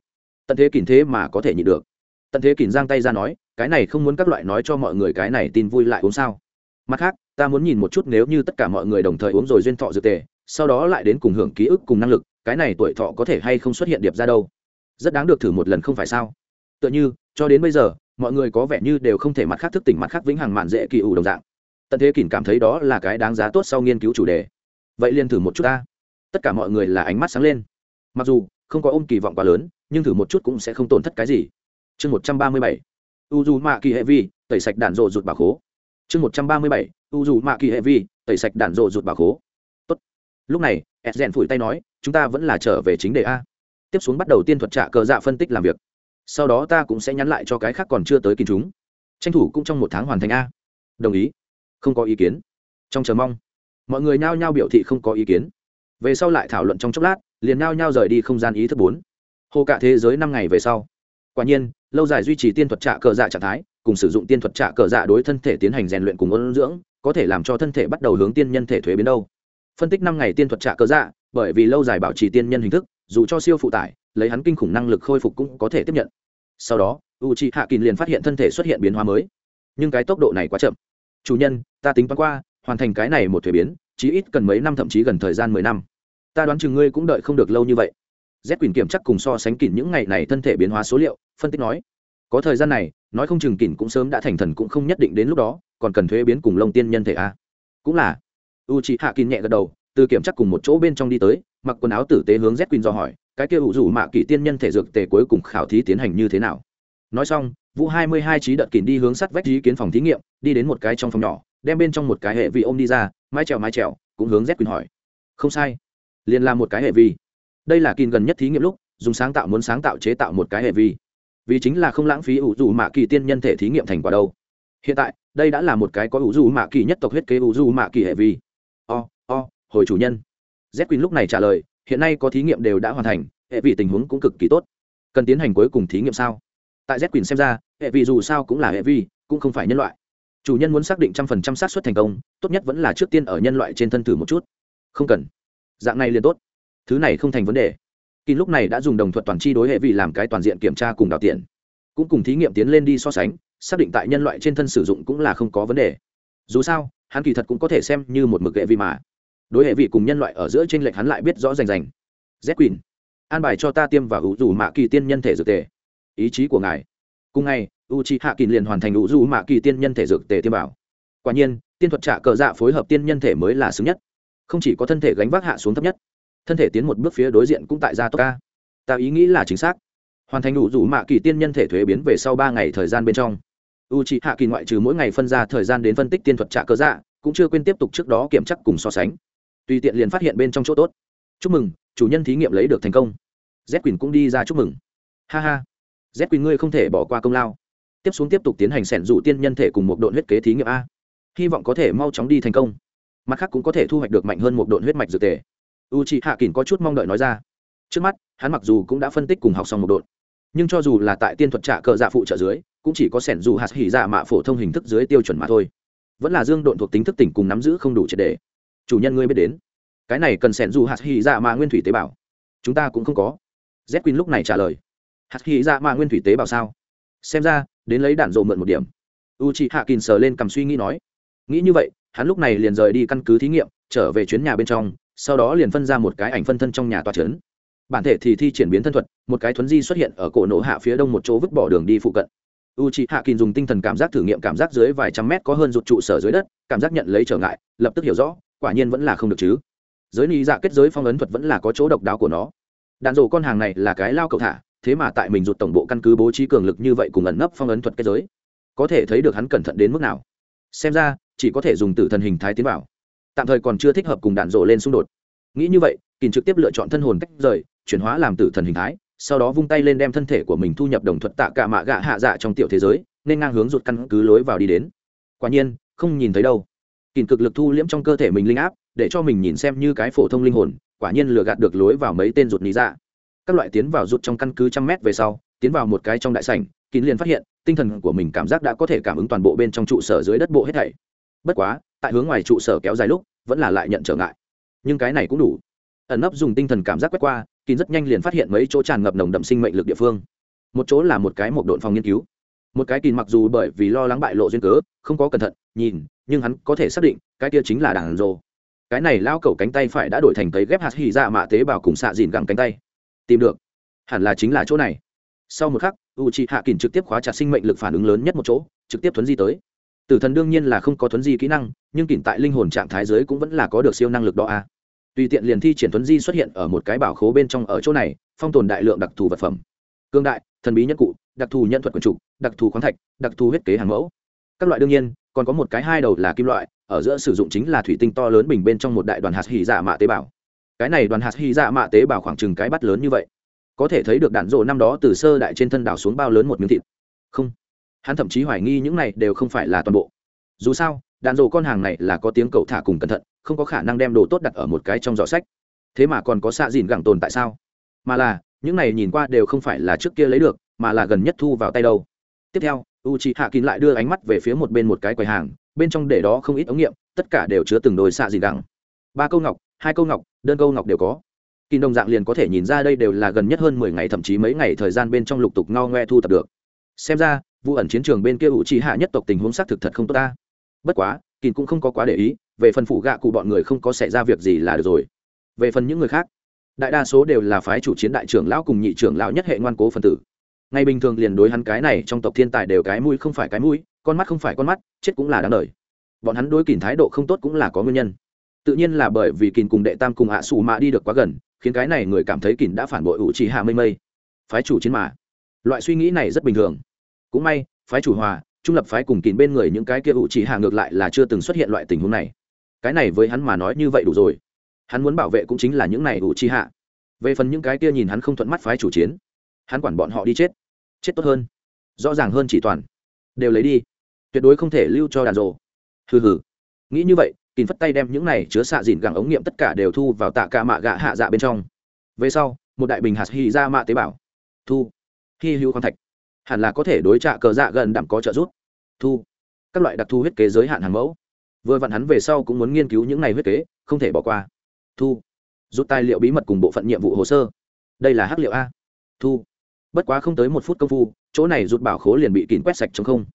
Tận thế kìm thế mà có thể nhịn được. Tận thế kìm giang tay ra nói, cái này không muốn các loại nói cho mọi người cái này tin vui lại uống sao? Mặt khác, ta muốn nhìn một chút nếu như tất cả mọi người đồng thời uống rồi duyên thọ dược tề, sau đó lại đến cùng hưởng ký ức cùng năng lực, cái này tuổi thọ có thể hay không xuất hiện điệp ra đâu? Rất đáng được thử một lần không phải sao? Tựa như, cho đến bây giờ, mọi người có vẻ như đều không thể mặt khác thức tỉnh mặt khác vĩnh hằng mạn dễ kỳ ủ đồng dạng. Tận thế kỳn cảm thấy đó là cái đáng giá tốt sau nghiên cứu chủ đề. Vậy liền thử một chút ta. Tất cả mọi người là ánh mắt sáng lên. Mặc dù, không có ôm kỳ vọng quá lớn, nhưng thử một chút cũng sẽ không tổn thất cái gì. Chương một trăm ba mươi bảy. U dù mạ kỳ hệ vi tẩy sạch đạn rộ rụt bà khố chương một trăm ba mươi bảy, u dù mạ kỳ hệ vi, tẩy sạch đạn rộ rụt bà khố. Tốt. lúc này e rèn phủi tay nói, chúng ta vẫn là trở về chính đề a. Tiếp xuống bắt đầu tiên thuật trả cờ dạ phân tích làm việc. Sau đó ta cũng sẽ nhắn lại cho cái khác còn chưa tới kín chúng. Tranh thủ cũng trong một tháng hoàn thành a. Đồng ý. Không có ý kiến. Trong chờ mong. Mọi người nhao nhao biểu thị không có ý kiến. Về sau lại thảo luận trong chốc lát, liền nhao nhao rời đi không gian ý thức bốn. Hồ cả thế giới năm ngày về sau. Quả nhiên, lâu dài duy trì tiên thuật trả cờ dạ trạng thái cùng sử dụng tiên thuật trạ cờ dạ đối thân thể tiến hành rèn luyện cùng ôn dưỡng, có thể làm cho thân thể bắt đầu hướng tiên nhân thể thuế biến đâu. Phân tích năm ngày tiên thuật trạ cờ dạ bởi vì lâu dài bảo trì tiên nhân hình thức, dù cho siêu phụ tải, lấy hắn kinh khủng năng lực khôi phục cũng có thể tiếp nhận. Sau đó u c h hạ kín liền phát hiện thân thể xuất hiện biến hóa mới. Nhưng cái tốc độ này quá chậm. Chủ nhân, ta tính toán qua, hoàn thành cái này một thuế biến, chí ít cần mấy năm thậm chí gần thời gian mười năm. Ta đoán chừng ngươi cũng đợi không được lâu như vậy. Z quyền kiểm chắc cùng so sánh kỷ những ngày này thân thể biến hóa số liệu, phân tích nói có thời gian này, nói không chừng kỉnh cũng sớm đã thành thần cũng không nhất định đến lúc đó, còn cần thuế biến cùng lông tiên nhân thể a. Cũng là. U chị hạ kín nhẹ gật đầu, từ kiểm chắc cùng một chỗ bên trong đi tới, mặc quần áo tử tế hướng z quỳnh do hỏi, cái kia ủ rủ mạ kỷ tiên nhân thể dược tề cuối cùng khảo thí tiến hành như thế nào? Nói xong, vũ hai mươi hai trí đợt kín đi hướng sắt vách trí kiến phòng thí nghiệm, đi đến một cái trong phòng nhỏ, đem bên trong một cái hệ vị ôm đi ra, mái trèo mái trèo cũng hướng z quỳnh hỏi. Không sai. Liền làm một cái hệ vi. Đây là kín gần nhất thí nghiệm lúc, dùng sáng tạo muốn sáng tạo chế tạo một cái hệ vi vì chính là không lãng phí ủ dù mạ kỳ tiên nhân thể thí nghiệm thành quả đâu. Hiện tại, đây đã là một cái có ủ dù mạ kỳ nhất tộc huyết kế ủ dù mạ kỳ hệ vi. O o, hồi chủ nhân. Z quỳnh lúc này trả lời, hiện nay có thí nghiệm đều đã hoàn thành, hệ vi tình huống cũng cực kỳ tốt. Cần tiến hành cuối cùng thí nghiệm sao? Tại z quỳnh xem ra, hệ vi dù sao cũng là hệ vi, cũng không phải nhân loại. Chủ nhân muốn xác định trăm phần trăm xác suất thành công, tốt nhất vẫn là trước tiên ở nhân loại trên thân thử một chút. Không cần. Dạng này liền tốt. Thứ này không thành vấn đề kỳ lúc này đã dùng đồng thuật toàn chi đối hệ vị làm cái toàn diện kiểm tra cùng đào tiền cũng cùng thí nghiệm tiến lên đi so sánh, xác định tại nhân loại trên thân sử dụng cũng là không có vấn đề. Dù sao, hắn kỳ thật cũng có thể xem như một mực hệ vị mà. Đối hệ vị cùng nhân loại ở giữa t r ê n lệch hắn lại biết rõ rành rành. Z quỳnh an bài cho ta tiêm và ủ dù mạ kỳ tiên nhân thể dược tề. Ý chí của ngài. Cùng ngày u c h i hạ kỳ liền hoàn thành ủ dù mạ kỳ tiên nhân thể dược tề tiêm bảo quả nhiên, tiên thuật trả cờ dạ phối hợp tiên nhân thể mới là xứng nhất. Không chỉ có thân thể gánh vác hạ xuống thấp nhất thân thể tiến một bước phía đối diện cũng tại gia tốc ca. Ta ý nghĩ là chính xác. Hoàn thành đủ rủ mạ kỳ tiên nhân thể thuế biến về sau ba ngày thời gian bên trong. U c h ị hạ kỳ ngoại trừ mỗi ngày phân ra thời gian đến phân tích tiên thuật trả cơ dạ cũng chưa quên tiếp tục trước đó kiểm chắc cùng so sánh. Tùy tiện liền phát hiện bên trong chỗ tốt. Chúc mừng, chủ nhân thí nghiệm lấy được thành công. Z quỳnh cũng đi ra chúc mừng. Ha ha. Z quỳnh ngươi không thể bỏ qua công lao. Tiếp xuống tiếp tục tiến hành sẻn rủ tiên nhân thể cùng một đội huyết kế thí nghiệm a. Hy vọng có thể mau chóng đi thành công. Mặt khác cũng có thể thu hoạch được mạnh hơn một đội huyết mạch dược tề u c h ị hạ kín có chút mong đợi nói ra. Trước mắt, hắn mặc dù cũng đã phân tích cùng học xong một đội nhưng cho dù là tại tiên thuật trạ cờ dạ phụ trợ dưới, cũng chỉ có sẻn dù hạt hỉ dạ mạ phổ thông hình thức dưới tiêu chuẩn mà thôi. Vẫn là dương độn thuộc tính thức tỉnh cùng nắm giữ không đủ triệt đề chủ nhân ngươi biết đến. Cái này cần sẻn dù hạt hỉ dạ mạ nguyên thủy tế bào. Chúng ta cũng không có. Z quỳnh lúc này trả lời. Hạt hỉ dạ mạ nguyên thủy tế bào sao? Xem ra, đến lấy đạn dộ mượn một điểm. U chị hạ kín sờ lên cầm suy nghĩ nói. Nghĩ như vậy, hắn lúc này liền rời đi căn cứ thí nghiệm, trở về chuyến nhà bên trong sau đó liền phân ra một cái ảnh phân thân trong nhà tòa trấn. Bản thể thì thi triển biến thân thuật, một cái thuấn di xuất hiện ở cổ nổ hạ phía đông một chỗ vứt bỏ đường đi phụ cận. U c h i hạ kín dùng tinh thần cảm giác thử nghiệm cảm giác dưới vài trăm mét có hơn rụt trụ sở dưới đất, cảm giác nhận lấy trở ngại, lập tức hiểu rõ, quả nhiên vẫn là không được chứ. Giới lý dạ kết giới phong ấn thuật vẫn là có chỗ độc đáo của nó. Đạn dồ con hàng này là cái lao cầu thả, thế mà tại mình rụt tổng bộ căn cứ bố trí cường lực như vậy cùng ẩn nấp phong ấn thuật kết giới. Có thể thấy được hắn cẩn thận đến mức nào. Xem ra, chỉ có thể dùng tử thần hình thái tiến vào tạm thời còn chưa thích hợp cùng đạn dồ lên xung đột. Nghĩ như vậy kín trực tiếp lựa chọn thân hồn cách rời, chuyển hóa làm tử thần hình thái, sau đó vung tay lên đem thân thể của mình thu nhập đồng thuận tạ cả mạ gạ hạ dạ trong tiểu thế giới, nên ngang hướng rụt căn cứ lối vào đi đến. Quả nhiên, không nhìn thấy đâu. Kìm cực lực thu liễm trong cơ thể mình linh áp, để cho mình nhìn xem như cái phổ thông linh hồn, quả nhiên lừa gạt được lối vào mấy tên rụt lý dạ. Các loại tiến vào rụt trong căn cứ trăm mét về sau, tiến vào một cái trong đại sảnh kín liền phát hiện, tinh thần của mình cảm giác đã có thể cảm ứng toàn bộ bên trong trụ sở dưới đất bộ hết thảy. Bất quá tại hướng ngoài trụ sở kéo dài lúc, vẫn là lại nhận trở ngại. Nhưng cái này cũng đủ. Ẩn nấp dùng tinh thần cảm giác quét qua, kín rất nhanh liền phát hiện mấy chỗ tràn ngập nồng đậm sinh mệnh lực địa phương. Một chỗ là một cái một độn phòng nghiên cứu. Một cái kín mặc dù bởi vì lo lắng bại lộ duyên cớ, không có cẩn thận, nhìn, nhưng hắn có thể xác định, cái kia chính là đàn rồ. Cái này lao cầu cánh tay phải đã đổi thành cấy ghép hạt hy ra dạ mạ tế bào cùng xạ dìn gẳng cánh tay. Tìm được. Hẳn là chính là chỗ này. Sau một khắc u c h hạ kín trực tiếp khóa chặt sinh mệnh lực phản ứng lớn nhất một chỗ, trực tiếp thuấn di tới tử thần đương nhiên là không có thuấn di kỹ năng, nhưng kín tại linh hồn trạng thái giới cũng vẫn là có được siêu năng lực đó a tùy tiện liền thi triển thuấn di xuất hiện ở một cái bảo khố bên trong ở chỗ này, phong tồn đại lượng đặc thù vật phẩm. Cương đại, thần bí nhất cụ, đặc thù nhân thuật quần trục, đặc thù khoáng thạch, đặc thù huyết kế hàng mẫu. Các loại đương nhiên, còn có một cái hai đầu là kim loại, ở giữa sử dụng chính là thủy tinh to lớn bình bên trong một đại đoàn hạt hy dạ mạ tế bào. Cái này đoàn hạt hy dạ mạ tế bào khoảng chừng cái bắt lớn như vậy. Có thể thấy được đạn rộ năm đó từ sơ đại trên thân đảo xuống bao lớn một miếng thịt. Không hắn thậm chí hoài nghi những này đều không phải là toàn bộ. Dù sao, đạn dồ con hàng này là có tiếng cậu thả cùng cẩn thận, không có khả năng đem đồ tốt đặt ở một cái trong giỏ sách. Thế mà còn có xạ dìn gẳng tồn tại sao? Mà là, những này nhìn qua đều không phải là trước kia lấy được, mà là gần nhất thu vào tay đâu. Tiếp theo u c hạ kín lại đưa ánh mắt về phía một bên một cái quầy hàng, bên trong để đó không ít ống nghiệm, tất cả đều chứa từng đôi xạ dìn gẳng. Ba câu ngọc, hai câu ngọc, đơn câu ngọc đều có. Kín đồng dạng liền có thể nhìn ra đây đều là gần nhất hơn mười ngày, thậm chí mấy ngày thời gian bên trong lục tục ngao ngoe thu tập được. Xem ra vụ ẩn chiến trường bên kia ủ trì hạ nhất tộc tình huống xác thực thật không tốt ta. Bất quá kỳ cũng không có quá để ý, về phần phụ gạ cụ bọn người không có xảy ra việc gì là được rồi. Về phần những người khác, đại đa số đều là phái chủ chiến đại trưởng lão cùng nhị trưởng lão nhất hệ ngoan cố phần tử. Ngay bình thường liền đối hắn cái này trong tộc thiên tài đều cái mũi không phải cái mũi, con mắt không phải con mắt, chết cũng là đáng đời. Bọn hắn đối kìn thái độ không tốt cũng là có nguyên nhân. Tự nhiên là bởi vì kìn cùng đệ tam cùng hạ xù mạ đi được quá gần, khiến cái này người cảm thấy kìn đã phản bội ủ trì hạ mây mây. Phái chủ chiến mà. Loại suy nghĩ này rất bình thường cũng may, phái chủ hòa, trung lập phái cùng kín bên người những cái kia ủ chỉ hạ ngược lại là chưa từng xuất hiện loại tình huống này. Cái này với hắn mà nói như vậy đủ rồi. Hắn muốn bảo vệ cũng chính là những này ủ chi hạ. Về phần những cái kia nhìn hắn không thuận mắt phái chủ chiến, hắn quản bọn họ đi chết. Chết tốt hơn. Rõ ràng hơn chỉ toàn. Đều lấy đi. Tuyệt đối không thể lưu cho đàn rộ hừ hừ. Nghĩ như vậy, kín phất tay đem những này chứa xạ dìn gẳng ống nghiệm tất cả đều thu vào tạ cả mạ gạ hạ dạ bên trong. Về sau, một đại bình hạt hy ra mạ tế bào. Thu. Hy hữu khoáng thạch hẳn là có thể đối trạ cờ dạ gần đẳng có trợ giúp. Thu. Các loại đặc thu huyết kế giới hạn hàng mẫu. Vừa vặn hắn về sau cũng muốn nghiên cứu những này huyết kế, không thể bỏ qua. Thu. Rút tài liệu bí mật cùng bộ phận nhiệm vụ hồ sơ. Đây là hắc liệu a. Thu. Bất quá không tới một phút công phu, chỗ này rút bảo khố liền bị kín quét sạch trong không.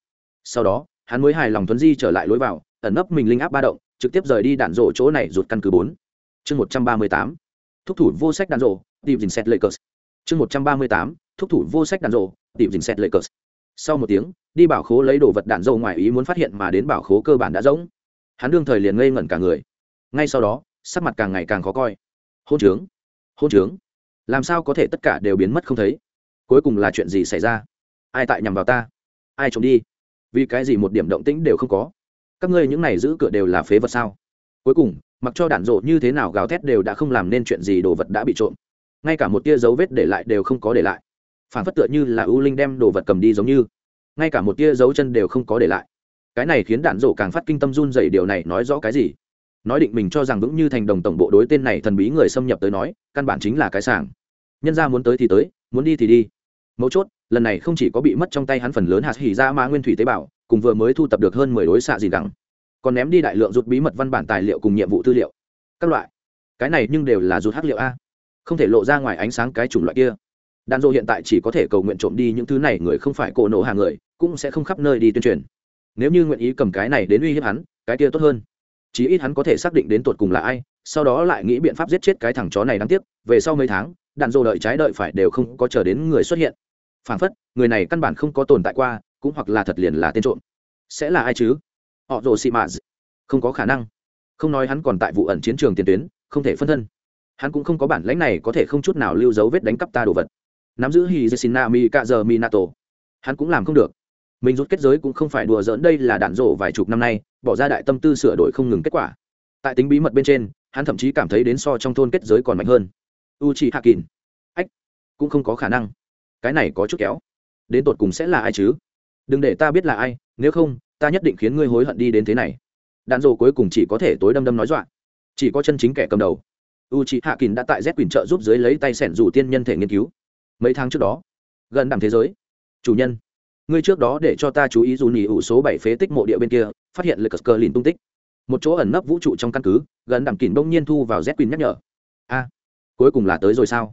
Sau đó, hắn mới hài lòng tuấn di trở lại lối vào, ẩn nấp mình linh áp ba động, trực tiếp rời đi đạn rổ chỗ này rụt căn cứ bốn. Chương một trăm ba mươi tám. Thúc thủ vô sách đạn rổ, tìm dình xét lệ cờ chương một trăm ba mươi tám thúc thủ vô sách đạn rộ, tìm dình xét lệ cờ. Sau một tiếng, đi bảo khố lấy đồ vật đạn dầu ngoài ý muốn phát hiện mà đến bảo khố cơ bản đã rỗng. Hắn đương thời liền ngây ngẩn cả người. Ngay sau đó, sắc mặt càng ngày càng khó coi. Hôn trướng hôn trướng. Làm sao có thể tất cả đều biến mất không thấy? Cuối cùng là chuyện gì xảy ra? Ai tại nhằm vào ta? Ai trộm đi? Vì cái gì một điểm động tĩnh đều không có? Các ngươi những này giữ cửa đều là phế vật sao? Cuối cùng, mặc cho đạn rộ như thế nào gào thét đều đã không làm nên chuyện gì đồ vật đã bị trộm. Ngay cả một tia dấu vết để lại đều không có để lại phản phất tựa như là ưu linh đem đồ vật cầm đi giống như. Ngay cả một tia dấu chân đều không có để lại. Cái này khiến đạn rổ càng phát kinh tâm run dày điều này nói rõ cái gì? Nói định mình cho rằng vững như thành đồng tổng bộ đối tên này thần bí người xâm nhập tới nói, căn bản chính là cái sàng nhân ra muốn tới thì tới, muốn đi thì đi. Mấu chốt, lần này không chỉ có bị mất trong tay hắn phần lớn hạt hỉ ra mã nguyên thủy tế bào, cùng vừa mới thu tập được hơn mười đối xạ gì đẳng còn ném đi đại lượng rút bí mật văn bản tài liệu cùng nhiệm vụ tư liệu. Các loại. Cái này nhưng đều là rút hắc liệu a. Không thể lộ ra ngoài ánh sáng cái chủng loại kia đàn dô hiện tại chỉ có thể cầu nguyện trộm đi những thứ này, người không phải cổ nổ hàng người, cũng sẽ không khắp nơi đi tuyên truyền. Nếu như nguyện ý cầm cái này đến uy hiếp hắn, cái kia tốt hơn. Chí ít hắn có thể xác định đến tột cùng là ai, sau đó lại nghĩ biện pháp giết chết cái thằng chó này đáng tiếc, về sau mấy tháng đạn dô đợi trái đợi phải đều không có chờ đến người xuất hiện. Phản phất, người này căn bản không có tồn tại qua, cũng hoặc là thật liền là tên trộm. Sẽ là ai chứ? Họ rồ xị mạ không có khả năng. Không nói hắn còn tại vụ ẩn chiến trường tiền tuyến, không thể phân thân. Hắn cũng không có bản lãnh này có thể không chút nào lưu dấu vết đánh cắp ta đồ vật nắm giữ hì dê xin na mi cạ giờ mi nato hắn cũng làm không được. Mình rút kết giới cũng không phải đùa giỡn, đây là đạn rộ vài chục năm nay, bỏ ra đại tâm tư sửa đổi không ngừng kết quả. Tại tính bí mật bên trên, hắn thậm chí cảm thấy đến so trong thôn kết giới còn mạnh hơn. U chi hạ kín ách, cũng không có khả năng. Cái này có chút kéo. Đến tột cùng sẽ là ai chứ? Đừng để ta biết là ai, nếu không, ta nhất định khiến ngươi hối hận đi đến thế này. Đạn dồ cuối cùng chỉ có thể tối đâm đâm nói dọa. Chỉ có chân chính kẻ cầm đầu. U chi hạ kín đã tại z quyền trợ giúp dưới lấy tay sẻn rủ tiên nhân thể nghiên cứu mấy tháng trước đó. Gần đẳng thế giới. Chủ nhân, ngươi trước đó để cho ta chú ý dù nhì ủ số bảy phế tích mộ địa bên kia, phát hiện lực cờ lìn tung tích. Một chỗ ẩn nấp vũ trụ trong căn cứ, gần đẳng kỉnh đông nhiên thu vào z quyền nhắc nhở. A, cuối cùng là tới rồi sao?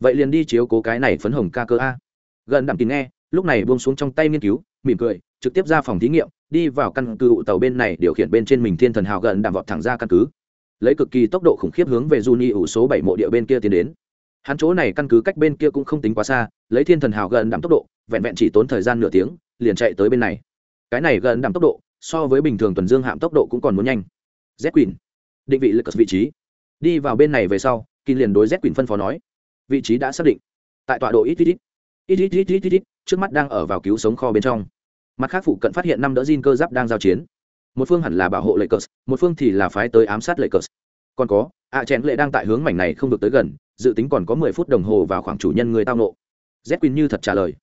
Vậy liền đi chiếu cố cái này phấn hồng ca cơ a. Gần đẳng kỉnh nghe, lúc này buông xuống trong tay nghiên cứu, mỉm cười, trực tiếp ra phòng thí nghiệm, đi vào căn cứ tàu bên này điều khiển bên trên mình thiên thần hào gần đạm vọt thẳng ra căn cứ. Lấy cực kỳ tốc độ khủng khiếp hướng về Juni ủ số bảy mộ địa bên kia tiến đến. Hắn chỗ này căn cứ cách bên kia cũng không tính quá xa, lấy thiên thần hào gần đảm tốc độ, vẹn vẹn chỉ tốn thời gian nửa tiếng, liền chạy tới bên này. Cái này gần đảm tốc độ, so với bình thường tuần dương hạm tốc độ cũng còn muốn nhanh. Z Queen, định vị lực vị trí. Đi vào bên này về sau, kỳ liền đối Z Queen phân phó nói, vị trí đã xác định. Tại tọa độ ít ít ít. Ít ít ít ít ít, trước mắt đang ở vào cứu sống kho bên trong mặt khác phụ cận phát hiện năm đỡ Jin cơ giáp đang giao chiến một phương hẳn là bảo hộ lệ cờ một phương thì là phái tới ám sát lệ cờ còn có ạ à chèn lệ đang tại hướng mảnh này không được tới gần dự tính còn có mười phút đồng hồ vào khoảng chủ nhân người tao nộ. Z quỳnh như thật trả lời.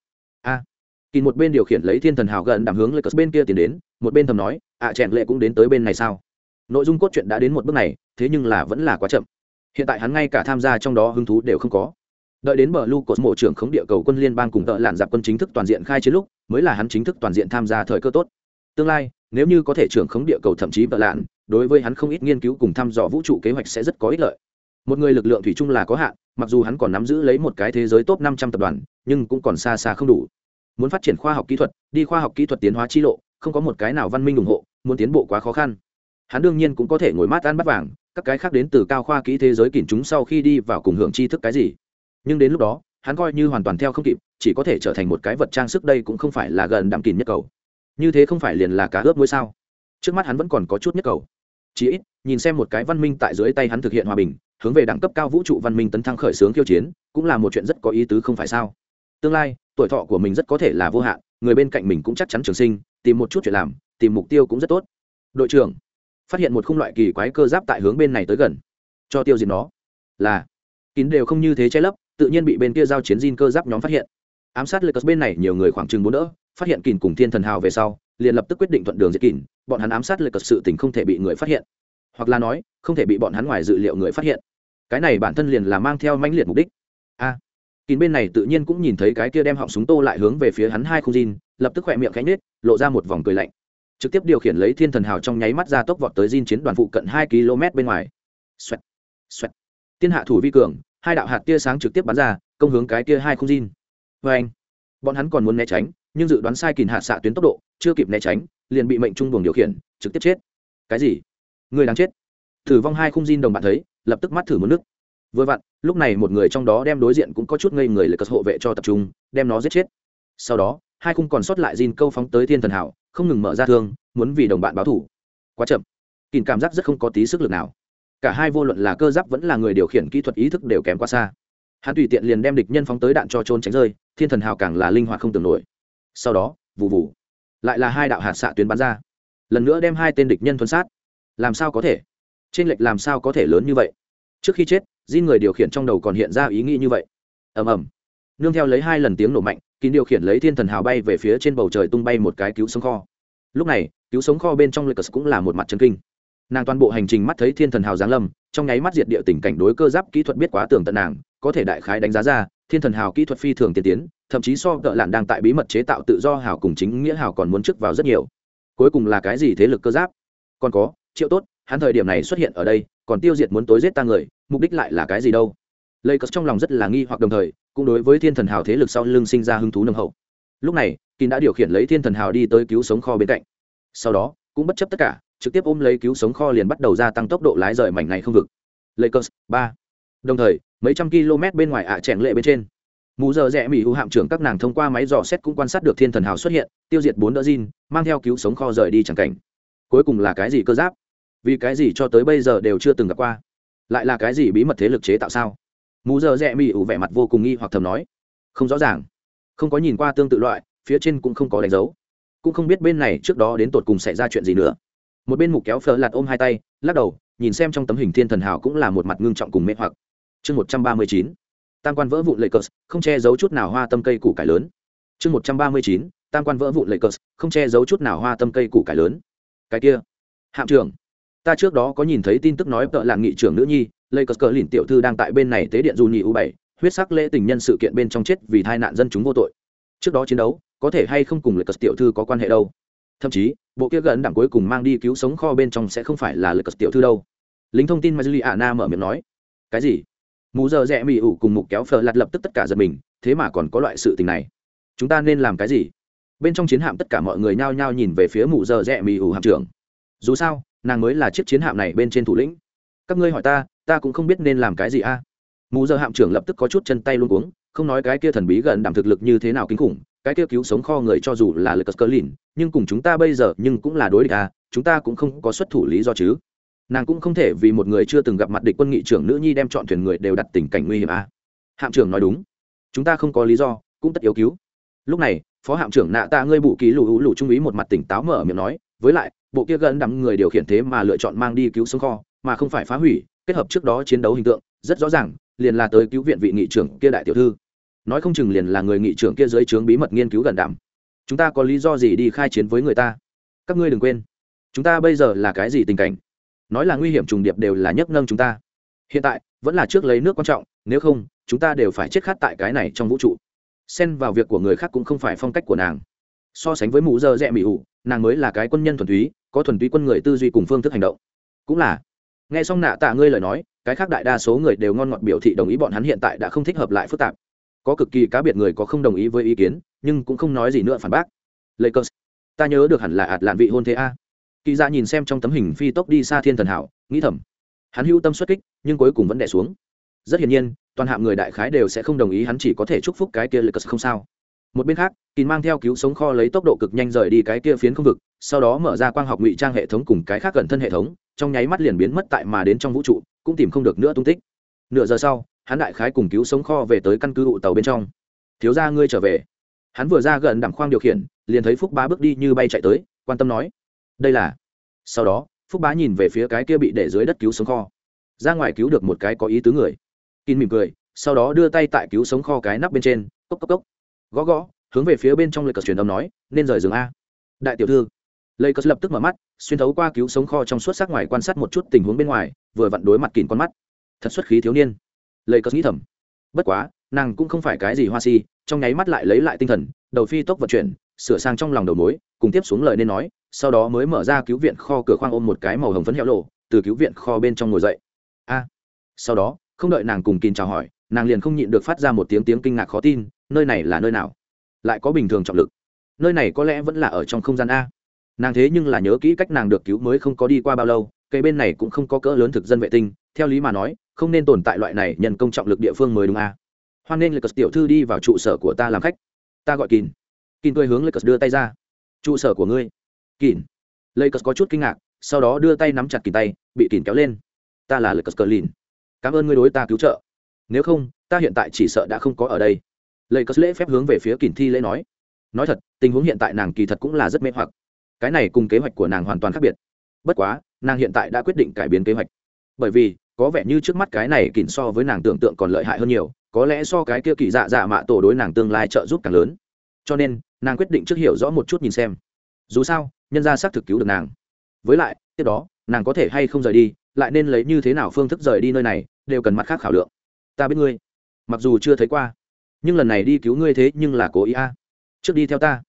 A. À, kỳ một bên điều khiển lấy thiên thần hào gần đảm hướng lệ cờ bên kia tiến đến một bên thầm nói ạ à chèn lệ cũng đến tới bên này sao? Nội dung cốt truyện đã đến một bước này thế nhưng là vẫn là quá chậm. Hiện tại hắn ngay cả tham gia trong đó hứng thú đều không có. Đợi đến bờ lu cột mộ trưởng khống địa cầu quân liên bang cùng tợ lạn dạp quân chính thức toàn diện khai chiến lúc mới là hắn chính thức toàn diện tham gia thời cơ tốt. Tương lai nếu như có thể trưởng khống địa cầu thậm chí tợ lạn đối với hắn không ít nghiên cứu cùng thăm dò vũ trụ kế hoạch sẽ rất có ích lợi. Một người lực lượng thủy chung là có hạn, mặc dù hắn còn nắm giữ lấy một cái thế giới top năm trăm tập đoàn, nhưng cũng còn xa xa không đủ. Muốn phát triển khoa học kỹ thuật, đi khoa học kỹ thuật tiến hóa chi lộ, không có một cái nào văn minh ủng hộ, muốn tiến bộ quá khó khăn. Hắn đương nhiên cũng có thể ngồi mát ăn bắt vàng, các cái khác đến từ cao khoa kỹ thế giới kỉn chúng sau khi đi vào cùng hưởng tri thức cái gì. Nhưng đến lúc đó, hắn coi như hoàn toàn theo không kịp, chỉ có thể trở thành một cái vật trang sức đây cũng không phải là gần đạm kỉn nhất cầu. Như thế không phải liền là cá ướp mỗi sao? Trước mắt hắn vẫn còn có chút nhất cầu chỉ ít, nhìn xem một cái văn minh tại dưới tay hắn thực hiện hòa bình, hướng về đẳng cấp cao vũ trụ văn minh tấn thăng khởi xướng khiêu chiến, cũng là một chuyện rất có ý tứ không phải sao? Tương lai, tuổi thọ của mình rất có thể là vô hạn, người bên cạnh mình cũng chắc chắn trường sinh, tìm một chút chuyện làm, tìm mục tiêu cũng rất tốt. Đội trưởng, phát hiện một khung loại kỳ quái cơ giáp tại hướng bên này tới gần. Cho tiêu diệt nó. Là, kín đều không như thế che lấp, tự nhiên bị bên kia giao chiến Jin cơ giáp nhóm phát hiện. Ám sát lực bên này nhiều người khoảng chừng bốn đỡ, phát hiện kín cùng thiên thần hào về sau liền lập tức quyết định thuận đường diệt kìn bọn hắn ám sát lực sự tình không thể bị người phát hiện hoặc là nói không thể bị bọn hắn ngoài dự liệu người phát hiện cái này bản thân liền là mang theo mãnh liệt mục đích a à, kín bên này tự nhiên cũng nhìn thấy cái kia đem họng súng tô lại hướng về phía hắn hai không gin, lập tức khỏe miệng cánh nết lộ ra một vòng cười lạnh trực tiếp điều khiển lấy thiên thần hào trong nháy mắt ra tốc vọt tới gin chiến đoàn phụ cận hai km bên ngoài Xoẹt. Xoẹt. tiên hạ thủ vi cường hai đạo hạt tia sáng trực tiếp bắn ra công hướng cái kia hai không gin. vê vâng. anh bọn hắn còn muốn né tránh nhưng dự đoán sai kìn hạ xạ tuyến tốc độ, chưa kịp né tránh, liền bị mệnh trung buồng điều khiển, trực tiếp chết. Cái gì? Người đang chết? Thử vong hai khung diên đồng bạn thấy, lập tức mắt thử một nước. Vừa vặn, lúc này một người trong đó đem đối diện cũng có chút ngây người lấy cất hộ vệ cho tập trung, đem nó giết chết. Sau đó, hai khung còn sót lại diên câu phóng tới thiên thần hảo, không ngừng mở ra thương, muốn vì đồng bạn báo thủ. Quá chậm. Kìn cảm giác rất không có tí sức lực nào. Cả hai vô luận là cơ giáp vẫn là người điều khiển kỹ thuật ý thức đều kém quá xa. Hắn tùy tiện liền đem địch nhân phóng tới đạn cho trôn tránh rơi, thiên thần hào càng là linh hoạt không tưởng nổi sau đó, vụ vụ, lại là hai đạo hạt xạ tuyến bắn ra. Lần nữa đem hai tên địch nhân thuần sát. Làm sao có thể? Trên lệch làm sao có thể lớn như vậy? Trước khi chết di người điều khiển trong đầu còn hiện ra ý nghĩ như vậy. Ầm ầm. Nương theo lấy hai lần tiếng nổ mạnh, kín điều khiển lấy thiên thần hào bay về phía trên bầu trời tung bay một cái cứu sống kho. Lúc này, cứu sống kho bên trong lucas cũng là một mặt chân kinh. Nàng toàn bộ hành trình mắt thấy thiên thần hào giáng lâm, trong nháy mắt diệt địa tình cảnh đối cơ giáp kỹ thuật biết quá tưởng tận nàng, có thể đại khái đánh giá ra thiên thần hào kỹ thuật phi thường tiên tiến, thậm chí so tợ lạn đang tại bí mật chế tạo tự do hào cùng chính nghĩa hào còn muốn trước vào rất nhiều. Cuối cùng là cái gì thế lực cơ giáp? Còn có, triệu tốt, hắn thời điểm này xuất hiện ở đây, còn tiêu diệt muốn tối giết ta người, mục đích lại là cái gì đâu? Lây cất trong lòng rất là nghi hoặc đồng thời, cũng đối với thiên thần hào thế lực sau lưng sinh ra hứng thú nâng hậu. Lúc này, kín đã điều khiển lấy thiên thần hào đi tới cứu sống kho bên cạnh. Sau đó, cũng bất chấp tất cả, trực tiếp ôm lấy cứu sống kho liền bắt đầu gia tăng tốc độ lái rời mảnh này không vực. Lakers ba. Đồng thời mấy trăm km bên ngoài ạ à chèn lệ bên trên. Mù giờ rẽ mỹ hữu hạm trưởng các nàng thông qua máy dò xét cũng quan sát được thiên thần hào xuất hiện, tiêu diệt bốn đỡ zin mang theo cứu sống kho rời đi chẳng cảnh. Cuối cùng là cái gì cơ giáp? Vì cái gì cho tới bây giờ đều chưa từng gặp qua? Lại là cái gì bí mật thế lực chế tạo sao? Mù giờ rẽ mỹ ủ vẻ mặt vô cùng nghi hoặc thầm nói. Không rõ ràng. Không có nhìn qua tương tự loại, phía trên cũng không có đánh dấu. Cũng không biết bên này trước đó đến tột cùng xảy ra chuyện gì nữa. Một bên mục kéo phở lạt ôm hai tay, lắc đầu, nhìn xem trong tấm hình thiên thần hào cũng là một mặt ngưng trọng cùng mê hoặc chương một trăm ba mươi chín. Tam quan vỡ vụn lệ cờ, không che giấu chút nào hoa tâm cây củ cải lớn. Chương một trăm ba mươi chín, tam quan vỡ vụn lệ cờ, không che giấu chút nào hoa tâm cây củ cải lớn. Cái kia, hạm trưởng, ta trước đó có nhìn thấy tin tức nói tợ làng nghị trưởng nữ nhi lê cờ cờ lìn tiểu thư đang tại bên này tế điện du nhị u bảy, huyết sắc lễ tình nhân sự kiện bên trong chết vì tai nạn dân chúng vô tội. Trước đó chiến đấu, có thể hay không cùng lê cờ tiểu thư có quan hệ đâu? Thậm chí, bộ kia gần đảng cuối cùng mang đi cứu sống kho bên trong sẽ không phải là lê cờ tiểu thư đâu. Lính thông tin mazuli ana mở miệng nói, cái gì? Mù giờ rẽ mỹ ủ cùng mục kéo phờ lặt lập tức tất cả giật mình, thế mà còn có loại sự tình này. Chúng ta nên làm cái gì? Bên trong chiến hạm tất cả mọi người nhao nhao nhìn về phía mù giờ rẽ mỹ ủ hạm trưởng. Dù sao, nàng mới là chiếc chiến hạm này bên trên thủ lĩnh. Các ngươi hỏi ta ta cũng không biết nên làm cái gì a. Mù giờ hạm trưởng lập tức có chút chân tay luôn cuống, không nói cái kia thần bí gần đảm thực lực như thế nào kinh khủng, cái kia cứu sống kho người cho dù là lực cờ lìn, nhưng cùng chúng ta bây giờ nhưng cũng là đối địch à chúng ta cũng không có xuất thủ lý do chứ nàng cũng không thể vì một người chưa từng gặp mặt địch quân nghị trưởng nữ nhi đem chọn thuyền người đều đặt tình cảnh nguy hiểm à? Hạm trưởng nói đúng. Chúng ta không có lý do, cũng tất yếu cứu. Lúc này, phó hạm trưởng nạ ta ngươi bụ ký lù hữu lù trung ý một mặt tỉnh táo mở miệng nói, với lại, bộ kia gần đắm người điều khiển thế mà lựa chọn mang đi cứu sống kho, mà không phải phá hủy, kết hợp trước đó chiến đấu hình tượng, rất rõ ràng, liền là tới cứu viện vị nghị trưởng kia đại tiểu thư. Nói không chừng liền là người nghị trưởng kia dưới trướng bí mật nghiên cứu gần đảm chúng ta có lý do gì đi khai chiến với người ta? Các ngươi đừng quên. Chúng ta bây giờ là cái gì tình cảnh? Nói là nguy hiểm trùng điệp đều là nhấc nâng chúng ta. Hiện tại, vẫn là trước lấy nước quan trọng, nếu không, chúng ta đều phải chết khát tại cái này trong vũ trụ. Xen vào việc của người khác cũng không phải phong cách của nàng. So sánh với mũ dơ rẽ mỹ ủ, nàng mới là cái quân nhân thuần túy, có thuần túy quân người tư duy cùng phương thức hành động. Cũng là. Nghe xong nạ tạ ngươi lời nói, cái khác đại đa số người đều ngon ngọt biểu thị đồng ý bọn hắn hiện tại đã không thích hợp lại phức tạp. Có cực kỳ cá biệt người có không đồng ý với ý kiến, nhưng cũng không nói gì nữa phản bác. Lakers ta nhớ được hẳn là ạt lạn vị hôn thế a kỳ dạ nhìn xem trong tấm hình phi tốc đi xa thiên thần hảo, nghĩ thầm. Hắn hưu tâm xuất kích, nhưng cuối cùng vẫn đẻ xuống. Rất hiển nhiên, toàn hạng người đại khái đều sẽ không đồng ý hắn chỉ có thể chúc phúc cái kia lực không sao. Một bên khác kín mang theo cứu sống kho lấy tốc độ cực nhanh rời đi cái kia phiến không vực, sau đó mở ra quang học ngụy trang hệ thống cùng cái khác gần thân hệ thống, trong nháy mắt liền biến mất tại mà đến trong vũ trụ, cũng tìm không được nữa tung tích. Nửa giờ sau, hắn đại khái cùng cứu sống kho về tới căn cứ ụ tàu bên trong. Thiếu ra ngươi trở về. Hắn vừa ra gần đảm khoang điều khiển, liền thấy phúc bá bước đi như bay chạy tới, quan tâm nói đây là. Sau đó, phúc bá nhìn về phía cái kia bị để dưới đất cứu sống kho. Ra ngoài cứu được một cái có ý tứ người. Kín mỉm cười, sau đó đưa tay tại cứu sống kho cái nắp bên trên, cốc cốc cốc. Gõ gõ, hướng về phía bên trong lệ cờ truyền âm nói, nên rời giường a. Đại tiểu thư. Lệ cờ lập tức mở mắt, xuyên thấu qua cứu sống kho trong suốt sắc ngoài quan sát một chút tình huống bên ngoài, vừa vặn đối mặt kín con mắt. Thật xuất khí thiếu niên. Lệ cờ nghĩ thầm. Bất quá, nàng cũng không phải cái gì hoa si, trong nháy mắt lại lấy lại tinh thần, đầu phi tốc vận chuyển sửa sang trong lòng đầu mối, cùng tiếp xuống lời nên nói, sau đó mới mở ra cứu viện kho cửa khoang ôm một cái màu hồng phấn heo lộ, từ cứu viện kho bên trong ngồi dậy. A! Sau đó, không đợi nàng cùng kín chào hỏi, nàng liền không nhịn được phát ra một tiếng tiếng kinh ngạc khó tin, nơi này là nơi nào? Lại có bình thường trọng lực. Nơi này có lẽ vẫn là ở trong không gian a. Nàng thế nhưng là nhớ kỹ cách nàng được cứu mới không có đi qua bao lâu cây bên này cũng không có cỡ lớn thực dân vệ tinh, theo lý mà nói, không nên tồn tại loại này nhân công trọng lực địa phương mới đúng a. Hoan nênlecus tiểu thư đi vào trụ sở của ta làm khách. Ta gọi kín kín cười hướnglecus đưa tay ra. Trụ sở của ngươi. Kínlecus có chút kinh ngạc, sau đó đưa tay nắm chặt kín tay, bị kín kéo lên. Ta làlecus cờ lìn. Cảm ơn ngươi đối ta cứu trợ. Nếu không, ta hiện tại chỉ sợ đã không có ở đây. Lakers cất lễ phép hướng về phía kỳn thi lễ nói. Nói thật, tình huống hiện tại nàng kỳ thật cũng là rất mê hoặc. Cái này cùng kế hoạch của nàng hoàn toàn khác biệt. Bất quá, nàng hiện tại đã quyết định cải biến kế hoạch. Bởi vì, có vẻ như trước mắt cái này kỳn so với nàng tưởng tượng còn lợi hại hơn nhiều, có lẽ so cái kia kỳ dạ dạ mạ tổ đối nàng tương lai trợ giúp càng lớn cho nên nàng quyết định trước hiểu rõ một chút nhìn xem. Dù sao, nhân ra xác thực cứu được nàng. Với lại, tiếp đó, nàng có thể hay không rời đi, lại nên lấy như thế nào phương thức rời đi nơi này, đều cần mặt khác khảo lượng. Ta biết ngươi. Mặc dù chưa thấy qua, nhưng lần này đi cứu ngươi thế nhưng là cố ý a. Trước đi theo ta.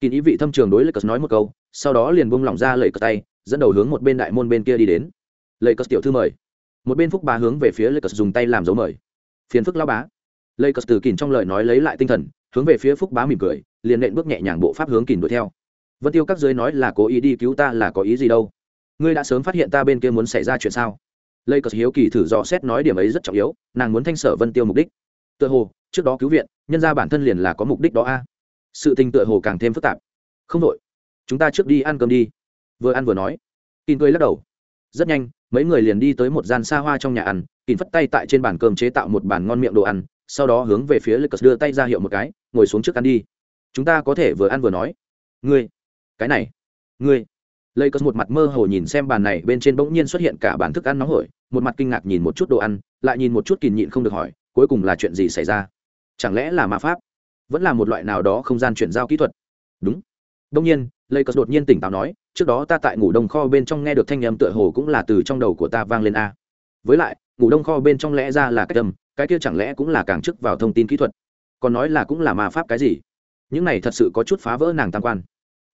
Kỳ ý vị thâm trường đối lấy cờ nói một câu, sau đó liền bông lỏng ra lệ cờ tay, dẫn đầu hướng một bên đại môn bên kia đi đến. Lệ cờ tiểu thư mời. Một bên phúc bà hướng về phía lệ cờ dùng tay làm dấu mời. Phiền phức lao bá. Lệ cờ từ kỳ trong lời nói lấy lại tinh thần hướng về phía phúc bá mỉm cười, liền nện bước nhẹ nhàng bộ pháp hướng kìm đuổi theo. Vân tiêu các dưới nói là cố ý đi cứu ta là có ý gì đâu? Ngươi đã sớm phát hiện ta bên kia muốn xảy ra chuyện sao? Lây cờ hiếu kỳ thử dò xét nói điểm ấy rất trọng yếu, nàng muốn thanh sở vân tiêu mục đích. Tựa hồ, trước đó cứu viện, nhân ra bản thân liền là có mục đích đó a. Sự tình tựa hồ càng thêm phức tạp. Không đội chúng ta trước đi ăn cơm đi. Vừa ăn vừa nói. Kín cười lắc đầu. Rất nhanh, mấy người liền đi tới một gian xa hoa trong nhà ăn kín phất tay tại trên bàn cơm chế tạo một bàn ngon miệng đồ ăn sau đó hướng về phía lucas đưa tay ra hiệu một cái ngồi xuống trước ăn đi chúng ta có thể vừa ăn vừa nói ngươi cái này ngươi Lây một mặt mơ hồ nhìn xem bàn này bên trên bỗng nhiên xuất hiện cả bàn thức ăn nóng hổi, một mặt kinh ngạc nhìn một chút đồ ăn, lại nhìn một chút kìm nhịn không được hỏi, cuối cùng là chuyện gì xảy ra? Chẳng lẽ là ma pháp? Vẫn là một loại nào đó không gian chuyển giao kỹ thuật? Đúng. Đông nhiên, Lây đột nhiên tỉnh táo nói, trước đó ta tại ngủ đông kho bên trong nghe được thanh âm tựa hồ cũng là từ trong đầu của ta vang lên a. Với lại, ngủ đông kho bên trong lẽ ra là cái tâm cái kia chẳng lẽ cũng là càng chức vào thông tin kỹ thuật? Còn nói là cũng là ma pháp cái gì? Những này thật sự có chút phá vỡ nàng tam quan.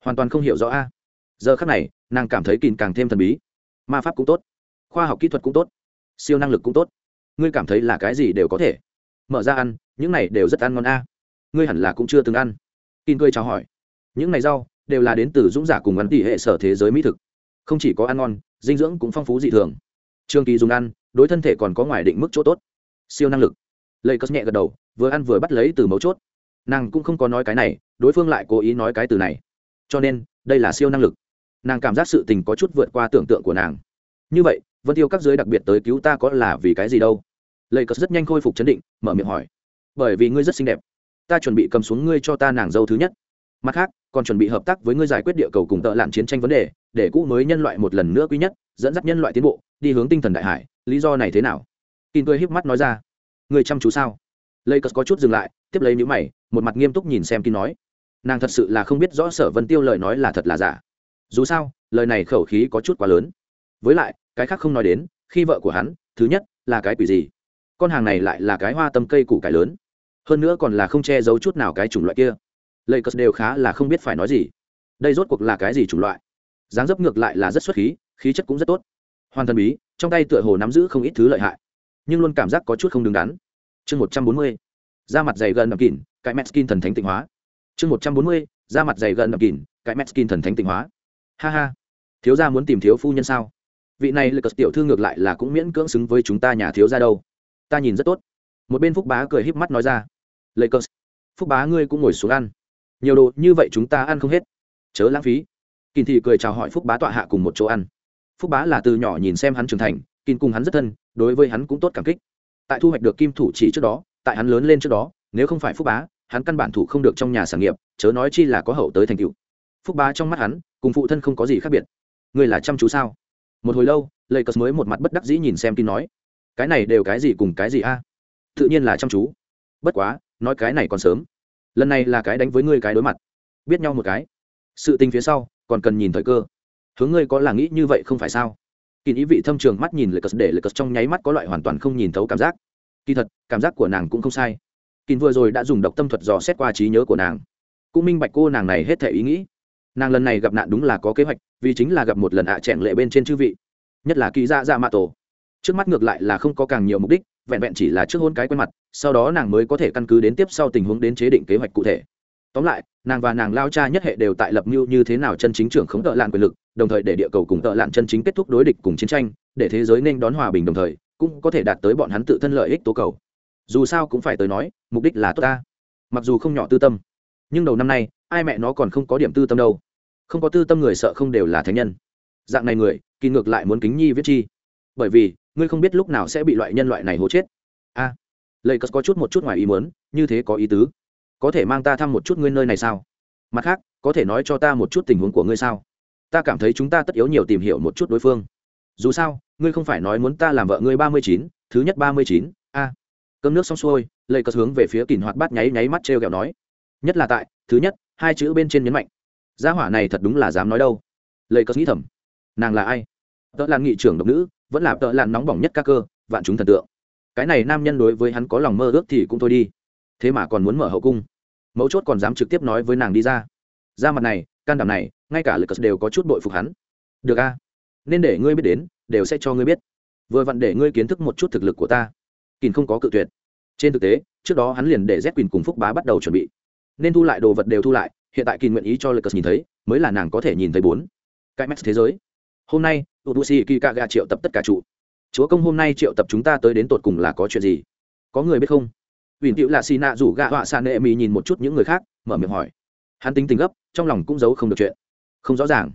Hoàn toàn không hiểu rõ a. Giờ khắc này, nàng cảm thấy kìn càng thêm thần bí. Ma pháp cũng tốt, khoa học kỹ thuật cũng tốt, siêu năng lực cũng tốt. Ngươi cảm thấy là cái gì đều có thể. Mở ra ăn, những này đều rất ăn ngon a. Ngươi hẳn là cũng chưa từng ăn. Kìn cười chào hỏi. Những này rau đều là đến từ dũng giả cùng ngắn tỷ hệ sở thế giới mỹ thực. Không chỉ có ăn ngon, dinh dưỡng cũng phong phú dị thường. Trường kỳ dùng ăn đối thân thể còn có ngoài định mức chỗ tốt. Siêu năng lực. Lây cất nhẹ gật đầu, vừa ăn vừa bắt lấy từ mấu chốt. Nàng cũng không có nói cái này, đối phương lại cố ý nói cái từ này. Cho nên, đây là siêu năng lực. Nàng cảm giác sự tình có chút vượt qua tưởng tượng của nàng. Như vậy, vân tiêu các giới đặc biệt tới cứu ta có là vì cái gì đâu? Lây cất rất nhanh khôi phục chấn định, mở miệng hỏi. Bởi vì ngươi rất xinh đẹp. Ta chuẩn bị cầm xuống ngươi cho ta nàng dâu thứ nhất. Mặt khác, còn chuẩn bị hợp tác với ngươi giải quyết địa cầu cùng tợ lạn chiến tranh vấn đề, để cũ mới nhân loại một lần nữa quý nhất dẫn dắt nhân loại tiến bộ, đi hướng tinh thần đại hải, lý do này thế nào? Kin cười híp mắt nói ra. Người chăm chú sao? Lây cất có chút dừng lại, tiếp lấy nhíu mày, một mặt nghiêm túc nhìn xem kin nói. Nàng thật sự là không biết rõ sở vân tiêu lời nói là thật là giả. Dù sao, lời này khẩu khí có chút quá lớn. Với lại, cái khác không nói đến, khi vợ của hắn, thứ nhất, là cái quỷ gì? Con hàng này lại là cái hoa tâm cây củ cải lớn. Hơn nữa còn là không che giấu chút nào cái chủng loại kia. Lây cất đều khá là không biết phải nói gì. Đây rốt cuộc là cái gì chủng loại? Dáng dấp ngược lại là rất xuất khí khí chất cũng rất tốt. Hoàn thần bí, trong tay tựa hồ nắm giữ không ít thứ lợi hại, nhưng luôn cảm giác có chút không đứng đắn. Chương một trăm bốn mươi, da mặt dày gần nằm kỉn cái metskin thần thánh tịnh hóa. Chương một trăm bốn mươi, da mặt dày gần nằm kỉn cái metskin thần thánh tịnh hóa. Ha ha, thiếu gia muốn tìm thiếu phu nhân sao? Vị này lực tiểu thư ngược lại là cũng miễn cưỡng xứng với chúng ta nhà thiếu gia đâu. Ta nhìn rất tốt. Một bên phúc bá cười híp mắt nói ra. Lệ cờ phúc bá ngươi cũng ngồi xuống ăn. Nhiều đồ như vậy chúng ta ăn không hết. Chớ lãng phí kỳ thị cười chào hỏi phúc bá tọa hạ cùng một chỗ ăn. Phúc bá là từ nhỏ nhìn xem hắn trưởng thành kỳ cùng hắn rất thân, đối với hắn cũng tốt cảm kích. Tại thu hoạch được kim thủ chỉ trước đó, tại hắn lớn lên trước đó, nếu không phải phúc bá, hắn căn bản thủ không được trong nhà sản nghiệp, chớ nói chi là có hậu tới thành cựu phúc bá trong mắt hắn, cùng phụ thân không có gì khác biệt. Người là chăm chú sao? Một hồi lâu, lệ cờ mới một mặt bất đắc dĩ nhìn xem tin nói, cái này đều cái gì cùng cái gì a? Tự nhiên là chăm chú. Bất quá, nói cái này còn sớm. Lần này là cái đánh với ngươi cái đối mặt. Biết nhau một cái. Sự tình phía sau còn cần nhìn thời cơ. Hướng ngươi có là nghĩ như vậy không phải sao? Kỳ ý vị thâm trường mắt nhìn lệ cất để lệ cất trong nháy mắt có loại hoàn toàn không nhìn thấu cảm giác. Kỳ thật, cảm giác của nàng cũng không sai. Kỳ vừa rồi đã dùng độc tâm thuật dò xét qua trí nhớ của nàng. Cũng minh bạch cô nàng này hết thể ý nghĩ. Nàng lần này gặp nạn đúng là có kế hoạch, vì chính là gặp một lần ạ à lệ bên trên chư vị. Nhất là kỳ dạ dạ mạ tổ. Trước mắt ngược lại là không có càng nhiều mục đích, vẹn vẹn chỉ là trước hôn cái quen mặt, sau đó nàng mới có thể căn cứ đến tiếp sau tình huống đến chế định kế hoạch cụ thể tóm lại nàng và nàng lao cha nhất hệ đều tại lập mưu như thế nào chân chính trưởng khống tợ lạn quyền lực đồng thời để địa cầu cùng tợ lạn chân chính kết thúc đối địch cùng chiến tranh để thế giới nên đón hòa bình đồng thời cũng có thể đạt tới bọn hắn tự thân lợi ích tố cầu. Dù sao cũng phải tới nói mục đích là tốt ta. Mặc dù không nhỏ tư tâm nhưng đầu năm nay ai mẹ nó còn không có điểm tư tâm đâu. Không có tư tâm người sợ không đều là thánh nhân. Dạng này người kỳ ngược lại muốn kính nhi viết chi. Bởi vì ngươi không biết lúc nào sẽ bị loại nhân loại này hố chết. A à, lầy cất có chút một chút ngoài ý muốn như thế có ý tứ có thể mang ta thăm một chút ngươi nơi này sao? Mặt khác, có thể nói cho ta một chút tình huống của ngươi sao? Ta cảm thấy chúng ta tất yếu nhiều tìm hiểu một chút đối phương. Dù sao, ngươi không phải nói muốn ta làm vợ ngươi ba mươi chín, thứ nhất ba mươi chín, a. Cơm nước xong xuôi, lệ cất hướng về phía kìn hoạt bát nháy nháy mắt t r e o kẹo nói. Nhất là tại, thứ nhất, hai chữ bên trên nhấn mạnh. Gia hỏa này thật đúng là dám nói đâu. Lệ cất nghĩ thầm. Nàng là ai? Tợ làn nghị trưởng độc nữ, vẫn là tợ làn nóng bỏng nhất các cơ, vạn chúng thần tượng. Cái này nam nhân đối với hắn có lòng mơ ước thì cũng thôi đi. Thế mà còn muốn mở hậu cung mấu chốt còn dám trực tiếp nói với nàng đi ra. Ra mặt này, can đảm này, ngay cả lực cất đều có chút bội phục hắn. Được a, nên để ngươi biết đến, đều sẽ cho ngươi biết. Vừa vặn để ngươi kiến thức một chút thực lực của ta. Kỳn không có cự tuyệt. Trên thực tế, trước đó hắn liền để z quỳnh cùng phúc bá bắt đầu chuẩn bị. Nên thu lại đồ vật đều thu lại, hiện tại kỳn nguyện ý cho lực cất nhìn thấy, mới là nàng có thể nhìn thấy bốn. Cái max thế giới. Hôm nay ubushi kikaga triệu tập tất cả trụ. Chúa công hôm nay triệu tập chúng ta tới đến tột cùng là có chuyện gì? Có người biết không? Ủy Diệu là xì nạ rủ gạ họa xạ nệ mì nhìn một chút những người khác, mở miệng hỏi. Hắn tính tình gấp, trong lòng cũng giấu không được chuyện. Không rõ ràng.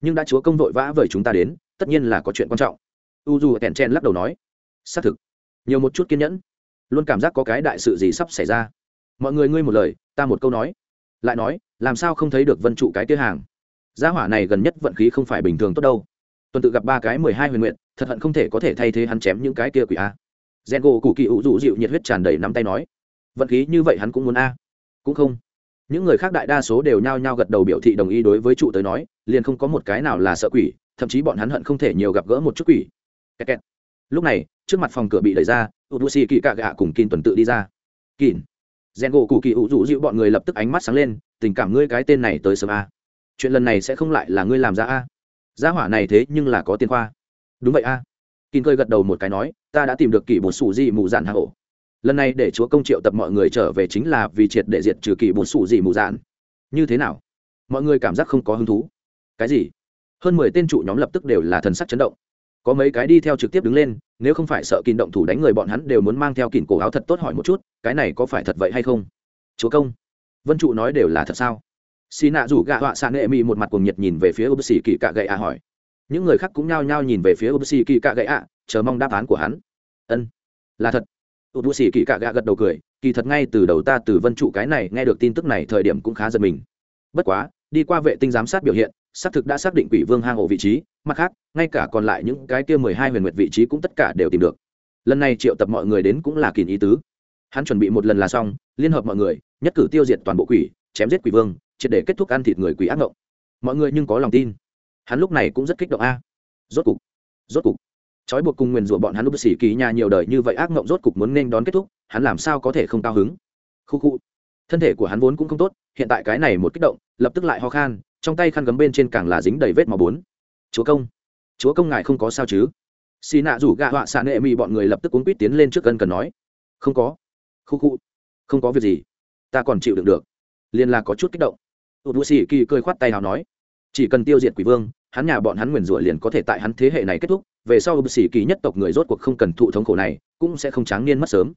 Nhưng đã chúa công vội vã vời chúng ta đến, tất nhiên là có chuyện quan trọng. U dù tèn chen lắc đầu nói. Xác thực. Nhiều một chút kiên nhẫn. Luôn cảm giác có cái đại sự gì sắp xảy ra. Mọi người ngươi một lời, ta một câu nói. Lại nói, làm sao không thấy được vân trụ cái kia hàng? Gia hỏa này gần nhất vận khí không phải bình thường tốt đâu. Tuần tự gặp ba cái mười hai huyền nguyện, thật hận không thể có thể thay thế hắn chém những cái kia quỷ a rèn gỗ cụ kỳ ủ dụ dịu nhiệt huyết tràn đầy nắm tay nói, vận khí như vậy hắn cũng muốn a. Cũng không. Những người khác đại đa số đều nhao nhao gật đầu biểu thị đồng ý đối với trụ tới nói, liền không có một cái nào là sợ quỷ, thậm chí bọn hắn hận không thể nhiều gặp gỡ một chút quỷ. Kẹt kẹt. lúc này, trước mặt phòng cửa bị đẩy ra ubusi kỳ cạ gạ cùng kin tuần tự đi ra. Kin rèn gỗ cụ kỳ ủ dụ dịu bọn người lập tức ánh mắt sáng lên, tình cảm ngươi cái tên này tới sớm a. Chuyện lần này sẽ không lại là ngươi làm ra a. Gia hỏa này thế nhưng là có tiền khoa. Đúng vậy a. À. kín cơi gật đầu một cái nói ta đã tìm được kỷ bột sủ dị mù dạn hạ hổ. Lần này để chúa công triệu tập mọi người trở về chính là vì triệt để diệt trừ kỷ bột sủ dị mù dạn. Như thế nào? Mọi người cảm giác không có hứng thú. Cái gì? Hơn mười tên trụ nhóm lập tức đều là thần sắc chấn động. Có mấy cái đi theo trực tiếp đứng lên, nếu không phải sợ kìn động thủ đánh người bọn hắn đều muốn mang theo kìn cổ áo thật tốt hỏi một chút, cái này có phải thật vậy hay không? Chúa công, vân trụ nói đều là thật sao? Xì nạ rủ gạ họa xạ nghệ mị một mặt cuồng nhiệt nhìn về phía ưu sĩ kỳ cạ gậy ạ hỏi. Những người khác cũng nhao nhao nhìn về phía ưu sĩ kỳ cạ gậy ạ chờ mong đáp án của hắn. Ân, là thật. Ưu sĩ kỳ cạ gạ gật đầu cười, kỳ thật ngay từ đầu ta từ vân trụ cái này nghe được tin tức này thời điểm cũng khá giật mình. Bất quá, đi qua vệ tinh giám sát biểu hiện, xác thực đã xác định quỷ vương hang ổ vị trí, mặt khác, ngay cả còn lại những cái kia mười hai huyền nguyệt vị trí cũng tất cả đều tìm được. Lần này triệu tập mọi người đến cũng là kỳ ý tứ. Hắn chuẩn bị một lần là xong, liên hợp mọi người, nhất cử tiêu diệt toàn bộ quỷ, chém giết quỷ vương, triệt để kết thúc ăn thịt người quỷ ác ngộng. Mọi người nhưng có lòng tin. Hắn lúc này cũng rất kích động a. Rốt cục rốt cục trói buộc cùng nguyền rủa bọn hắn lúc xỉ kỳ nhà nhiều đời như vậy ác mộng rốt cục muốn nên đón kết thúc, hắn làm sao có thể không cao hứng? Khu khu. Thân thể của hắn vốn cũng không tốt, hiện tại cái này một kích động, lập tức lại ho khan, trong tay khăn gấm bên trên càng là dính đầy vết màu bốn. Chúa công. Chúa công ngài không có sao chứ? Xì nạ rủ gạ họa xạ nệ mị bọn người lập tức cuốn quýt tiến lên trước cân cần nói. Không có. Khu khu. Không có việc gì. Ta còn chịu đựng được. Liên là có chút kích động. Tụt vũ xì kỳ cười khoát tay nào nói. Chỉ cần tiêu diệt quỷ vương hắn nhà bọn hắn nguyền rủa liền có thể tại hắn thế hệ này kết thúc, về sau bác sĩ kỳ nhất tộc người rốt cuộc không cần thụ thống khổ này, cũng sẽ không tráng niên mất sớm.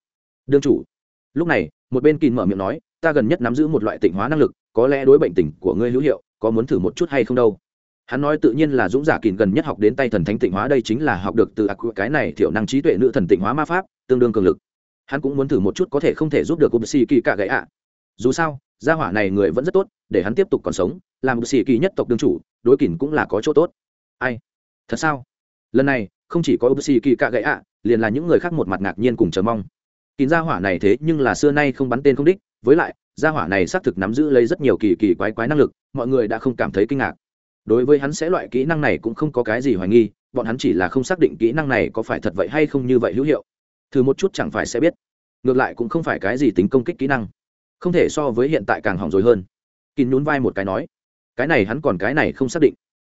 Đương chủ. Lúc này, một bên kín mở miệng nói, ta gần nhất nắm giữ một loại tịnh hóa năng lực, có lẽ đối bệnh tình của ngươi hữu hiệu, có muốn thử một chút hay không đâu? Hắn nói tự nhiên là dũng giả kín gần nhất học đến tay thần thánh tịnh hóa, đây chính là học được từ ác cái này thiểu năng trí tuệ nữ thần tịnh hóa ma pháp, tương đương cường lực. Hắn cũng muốn thử một chút có thể không thể giúp được bác sĩ kỳ cả gãy ạ. Dù sao, gia hỏa này người vẫn rất tốt, để hắn tiếp tục còn sống làm bác sĩ kỳ nhất tộc đương chủ, đối kín cũng là có chỗ tốt. Ai? Thật sao? Lần này, không chỉ có ưu sĩ kỳ cạ gãy ạ, liền là những người khác một mặt ngạc nhiên cùng chờ mong. Kín gia hỏa này thế nhưng là xưa nay không bắn tên không đích, với lại, gia hỏa này xác thực nắm giữ lấy rất nhiều kỳ kỳ quái quái năng lực, mọi người đã không cảm thấy kinh ngạc. Đối với hắn sẽ loại kỹ năng này cũng không có cái gì hoài nghi, bọn hắn chỉ là không xác định kỹ năng này có phải thật vậy hay không như vậy hữu hiệu. Thử một chút chẳng phải sẽ biết. Ngược lại cũng không phải cái gì tính công kích kỹ năng. Không thể so với hiện tại càng hỏng rồi hơn. Kín nhún vai một cái nói cái này hắn còn cái này không xác định.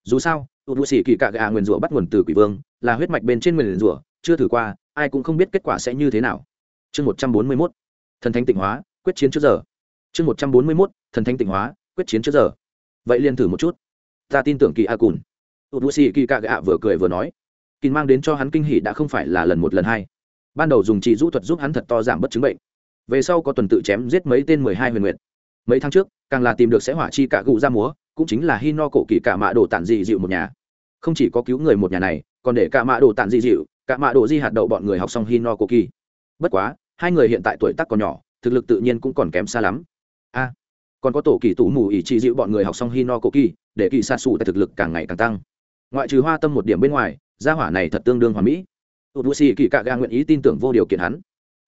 Dù sao tụt bụi xì kỳ cạ gà nguyền rủa bắt nguồn từ quỷ vương, là huyết mạch bên trên nguyền rủa, chưa thử qua, ai cũng không biết kết quả sẽ như thế nào. Chương một trăm bốn mươi mốt, thần thánh tịnh hóa, quyết chiến trước giờ. Chương một trăm bốn mươi mốt, thần thánh tịnh hóa, quyết chiến trước giờ. Vậy liền thử một chút. Ta tin tưởng kỳ a cùn. Tụt bụi xì kỳ cạ gà vừa cười vừa nói. Kỳ mang đến cho hắn kinh hỉ đã không phải là lần một lần hai. Ban đầu dùng trị rũ thuật giúp hắn thật to giảm bất chứng bệnh. Về sau có tuần tự chém giết mấy tên mười hai huyền nguyện mấy tháng trước, càng là tìm được sẽ hỏa chi cả gụ ra múa cũng chính là hino cổ kỳ cả mạ đồ tản dị dịu một nhà. Không chỉ có cứu người một nhà này, còn để cả mạ đồ tản dị dịu cả mạ đồ di hạt đậu bọn người học xong hino cổ kỳ bất quá, hai người hiện tại tuổi tác còn nhỏ, thực lực tự nhiên cũng còn kém xa lắm. A, còn có tổ kỳ tủ mù ỉ trị dịu bọn người học xong hino cổ kỳ để kỳ xa xù tại thực lực càng ngày càng tăng. Ngoại trừ hoa tâm một điểm bên ngoài, gia hỏa này thật tương đương hoàn mỹ. Tụt bù xì kỳ cạ ga nguyện ý tin tưởng vô điều kiện hắn.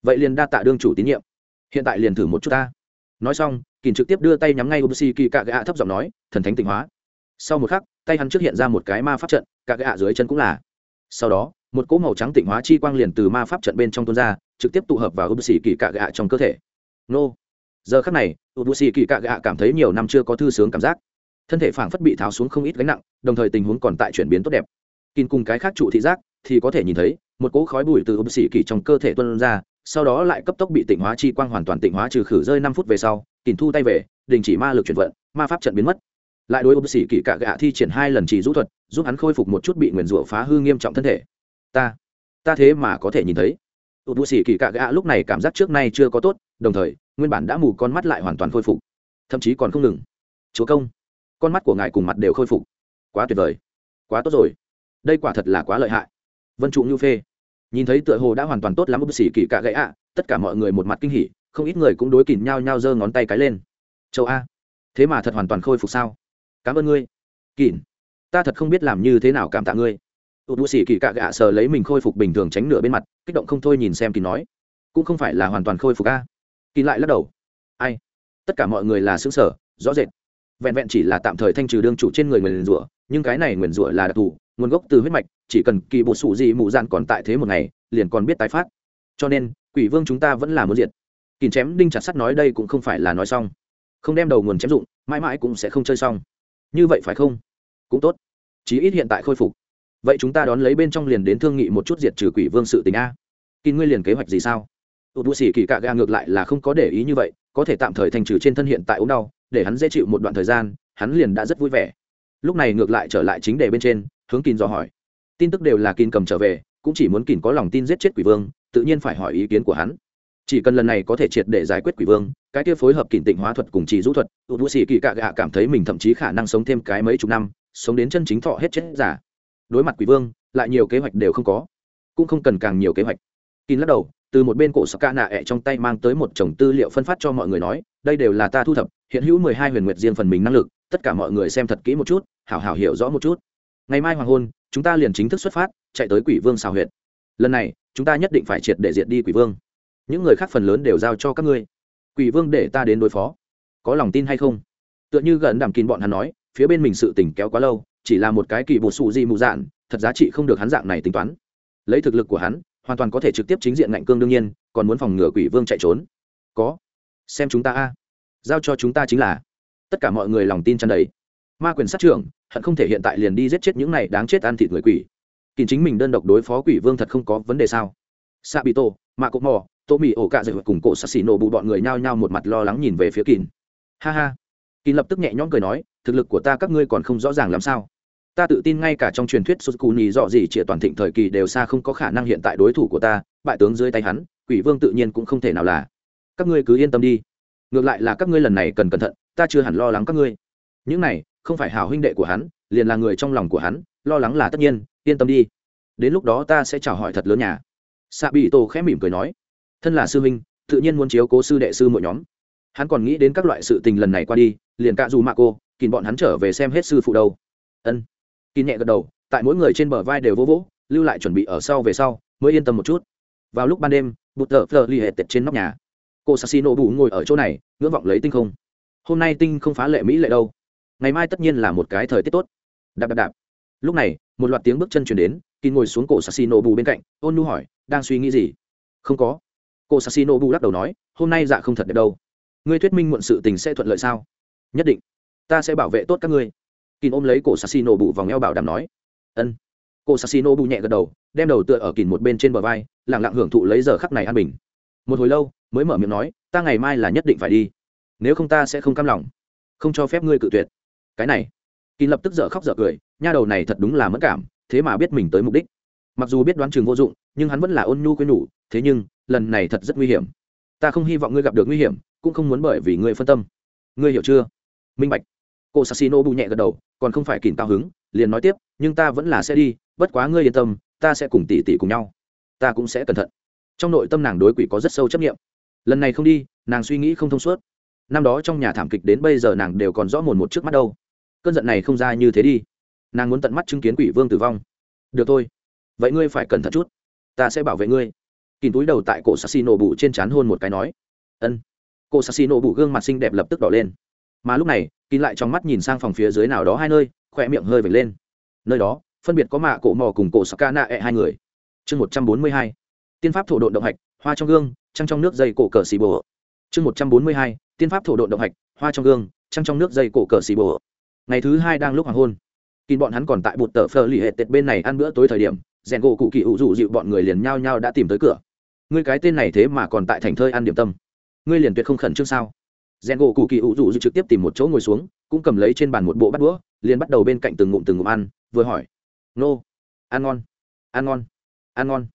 Vậy liền đa tạ đương chủ tín nhiệm. Hiện tại liền thử một chút ta. Nói xong kỳn trực tiếp đưa tay nhắm ngay u bc kỳ cạ gạ thấp giọng nói, thần thánh tịnh hóa. Sau một khắc, tay hắn trước hiện ra một cái ma pháp trận cạ gạ dưới chân cũng là. Sau đó, một cỗ màu trắng tịnh hóa chi quang liền từ ma pháp trận bên trong tuôn ra, trực tiếp tụ hợp vào u bc kỳ cạ gạ trong cơ thể. Nô. Giờ khắc này u bc kỳ cạ gạ cảm thấy nhiều năm chưa có thư sướng cảm giác. Thân thể phảng phất bị tháo xuống không ít gánh nặng, đồng thời tình huống còn tại chuyển biến tốt đẹp. Kín cùng cái khác trụ thị giác thì có thể nhìn thấy, một cỗ khói bụi từ u bc kỳ trong cơ thể tuôn ra sau đó lại cấp tốc bị tịnh hóa chi quang hoàn toàn tịnh hóa trừ khử rơi năm phút về sau kìm thu tay về, đình chỉ ma lực chuyển vận, ma pháp trận biến mất. Lại đối với sĩ kỳ cạ gạ thi triển hai lần chỉ rũ thuật, giúp hắn khôi phục một chút bị nguyền rủa phá hư nghiêm trọng thân thể. Ta ta thế mà có thể nhìn thấy. Tụt sĩ kỳ cạ gạ lúc này cảm giác trước nay chưa có tốt, đồng thời, nguyên bản đã mù con mắt lại hoàn toàn khôi phục. Thậm chí còn không ngừng. Chúa công, con mắt của ngài cùng mặt đều khôi phục. Quá tuyệt vời. Quá tốt rồi. Đây quả thật là quá lợi hại. Vân trụ như phê nhìn thấy tựa hồ đã hoàn toàn tốt lắm bác sĩ kỳ cạ gãy ạ, tất cả mọi người một mặt kinh hỉ, không ít người cũng đối kìm nhau nhau giơ ngón tay cái lên. Châu a, thế mà thật hoàn toàn khôi phục sao? Cảm ơn ngươi. Kìm ta thật không biết làm như thế nào cảm tạ ngươi. Tụt bụi xỉ kỳ cạ gạ sờ lấy mình khôi phục bình thường tránh nửa bên mặt, kích động không thôi nhìn xem kỳ nói. Cũng không phải là hoàn toàn khôi phục a. Kỳ lại lắc đầu. Ai? Tất cả mọi người là xứng sở rõ rệt. Vẹn vẹn chỉ là tạm thời thanh trừ đương chủ trên người nguyền rủa, nhưng cái này nguyền rủa là đặc thù, nguồn gốc từ huyết mạch chỉ cần kỳ bột sủ gì mù dạn còn tại thế một ngày, liền còn biết tái phát. Cho nên, quỷ vương chúng ta vẫn là muốn diệt. Kìm chém đinh chặt sắt nói đây cũng không phải là nói xong. Không đem đầu nguồn chém dụng, mãi mãi cũng sẽ không chơi xong. Như vậy phải không? Cũng tốt. Chí ít hiện tại khôi phục. Vậy chúng ta đón lấy bên trong liền đến thương nghị một chút diệt trừ quỷ vương sự tình a. Kìm ngươi liền kế hoạch gì sao? Tụt bụi xỉ kỳ cạ gà ngược lại là không có để ý như vậy, có thể tạm thời thành trừ trên thân hiện tại ốm đau, để hắn dễ chịu một đoạn thời gian, hắn liền đã rất vui vẻ. Lúc này ngược lại trở lại chính đề bên trên, hướng kìm dò hỏi tin tức đều là kín cầm trở về, cũng chỉ muốn kín có lòng tin giết chết quỷ vương, tự nhiên phải hỏi ý kiến của hắn. Chỉ cần lần này có thể triệt để giải quyết quỷ vương, cái kia phối hợp kỷ tịnh hóa thuật cùng chỉ rũ thuật, tụt vũ sĩ kỳ cạ gạ cảm thấy mình thậm chí khả năng sống thêm cái mấy chục năm, sống đến chân chính thọ hết chết giả. Đối mặt quỷ vương, lại nhiều kế hoạch đều không có, cũng không cần càng nhiều kế hoạch. Kín lắc đầu, từ một bên cổ sắc ca nạ ẹ trong tay mang tới một chồng tư liệu phân phát cho mọi người nói, đây đều là ta thu thập, hiện hữu mười hai huyền nguyệt riêng phần mình năng lực, tất cả mọi người xem thật kỹ một chút, hảo hảo hiểu rõ một chút. Ngày mai hoàng hôn chúng ta liền chính thức xuất phát, chạy tới quỷ vương xào huyệt. Lần này, chúng ta nhất định phải triệt để diệt đi quỷ vương. Những người khác phần lớn đều giao cho các ngươi. Quỷ vương để ta đến đối phó. Có lòng tin hay không? Tựa như gần đảm kín bọn hắn nói, phía bên mình sự tỉnh kéo quá lâu, chỉ là một cái kỳ bột sụ gì mù dạn thật giá trị không được hắn dạng này tính toán. Lấy thực lực của hắn, hoàn toàn có thể trực tiếp chính diện ngạnh cương đương nhiên, còn muốn phòng ngừa quỷ vương chạy trốn. Có. Xem chúng ta a. Giao cho chúng ta chính là. Tất cả mọi người lòng tin chăn đầy ma quyền sát trưởng, hận không thể hiện tại liền đi giết chết những này đáng chết ăn thịt người quỷ. Kín chính mình đơn độc đối phó quỷ vương thật không có vấn đề sao? Sa bị tổ mạ cục mò tô mì ổ cạ dậy cùng cổ xì nổ bụ bọn người nhao nhao một mặt lo lắng nhìn về phía kín ha ha. Kín lập tức nhẹ nhõm cười nói, thực lực của ta các ngươi còn không rõ ràng làm sao? Ta tự tin ngay cả trong truyền thuyết sút cù nhì dọ gì chĩa toàn thịnh thời kỳ đều xa không có khả năng hiện tại đối thủ của ta, bại tướng dưới tay hắn, quỷ vương tự nhiên cũng không thể nào là. Các ngươi cứ yên tâm đi. Ngược lại là các ngươi lần này cần cẩn thận, ta chưa hẳn lo lắng các ngươi. Những này không phải hảo huynh đệ của hắn, liền là người trong lòng của hắn, lo lắng là tất nhiên, yên tâm đi. Đến lúc đó ta sẽ chào hỏi thật lớn nhà. Xạ bị tổ khẽ mỉm cười nói. Thân là sư huynh, tự nhiên muốn chiếu cố sư đệ sư mỗi nhóm. Hắn còn nghĩ đến các loại sự tình lần này qua đi, liền cạ dù mạ cô kìm bọn hắn trở về xem hết sư phụ đâu. Ân. Kỳ nhẹ gật đầu, tại mỗi người trên bờ vai đều vỗ vỗ, lưu lại chuẩn bị ở sau về sau, mới yên tâm một chút. Vào lúc ban đêm, bụt tờ phờ li hệ tệt trên nóc nhà. Cô sassino bù ngồi ở chỗ này, ngưỡng vọng lấy tinh không. Hôm nay tinh không phá lệ mỹ lệ đâu ngày mai tất nhiên là một cái thời tiết tốt. Đạp đạp đạp. Lúc này, một loạt tiếng bước chân chuyển đến, kỳ ngồi xuống cổ sassi bù bên cạnh, ôn nu hỏi, đang suy nghĩ gì? Không có. Cô sassi bù lắc đầu nói, hôm nay dạ không thật đẹp đâu. Ngươi thuyết minh muộn sự tình sẽ thuận lợi sao? Nhất định. Ta sẽ bảo vệ tốt các ngươi. Kỳ ôm lấy cổ sassi bù vòng eo bảo đảm nói, ân. Cô sassi bù nhẹ gật đầu, đem đầu tựa ở kỳ một bên trên bờ vai lẳng lặng hưởng thụ lấy giờ khắc này an bình. Một hồi lâu, mới mở miệng nói, ta ngày mai là nhất định phải đi. Nếu không ta sẽ không cam lòng. Không cho phép ngươi cự tuyệt cái này. Kỳ lập tức dở khóc dở cười, nha đầu này thật đúng là mất cảm, thế mà biết mình tới mục đích. Mặc dù biết đoán chừng vô dụng, nhưng hắn vẫn là ôn nhu quên nhủ, thế nhưng, lần này thật rất nguy hiểm. Ta không hy vọng ngươi gặp được nguy hiểm, cũng không muốn bởi vì ngươi phân tâm. Ngươi hiểu chưa? Minh bạch. Cô sassino bù nhẹ gật đầu, còn không phải kìm cao hứng, liền nói tiếp, nhưng ta vẫn là sẽ đi, bất quá ngươi yên tâm, ta sẽ cùng tỷ tỷ cùng nhau. Ta cũng sẽ cẩn thận. Trong nội tâm nàng đối quỷ có rất sâu chấp nghiệm lần này không đi, nàng suy nghĩ không thông suốt. Năm đó trong nhà thảm kịch đến bây giờ nàng đều còn rõ mồn một trước mắt đâu cơn giận này không ra như thế đi. Nàng muốn tận mắt chứng kiến quỷ vương tử vong. Được thôi. Vậy ngươi phải cẩn thận chút. Ta sẽ bảo vệ ngươi. Kìm túi đầu tại cổ sassi nổ bụ trên c h á n hôn một cái nói. Ân. Cổ sassi nổ bụ gương mặt xinh đẹp lập tức đỏ lên. Mà lúc này, kín lại trong mắt nhìn sang phòng phía dưới nào đó hai nơi, khỏe miệng hơi vệt lên. Nơi đó, phân biệt có mạ cổ mò cùng cổ saka nạ e ẹ、e、hai hai người. Chương một trăm bốn mươi hai. Tiên pháp thổ độn động hạch, hoa trong gương, trăng trong nước dây cổ cờ xì bồ. Chương một trăm bốn mươi hai. Tiên pháp thổ độn động hạch, hoa trong gương, trăng trong nước dây cổ cờ xì bồ ngày thứ hai đang lúc hoàng hôn. Kín bọn hắn còn tại bụt tờ phờ lì hệ tệt bên này ăn bữa tối thời điểm, rèn gỗ cụ kỳ ủ dụ dịu bọn người liền nhao nhao đã tìm tới cửa. Ngươi cái tên này thế mà còn tại thành thơi ăn điểm tâm. Ngươi liền tuyệt không khẩn trương sao? Rèn gỗ cụ kỳ ủ dụ dịu trực tiếp tìm một chỗ ngồi xuống, cũng cầm lấy trên bàn một bộ bát đũa, liền bắt đầu bên cạnh từng ngụm từng ngụm ăn, vừa hỏi. Nô, ăn ngon ăn ngon ăn ngon.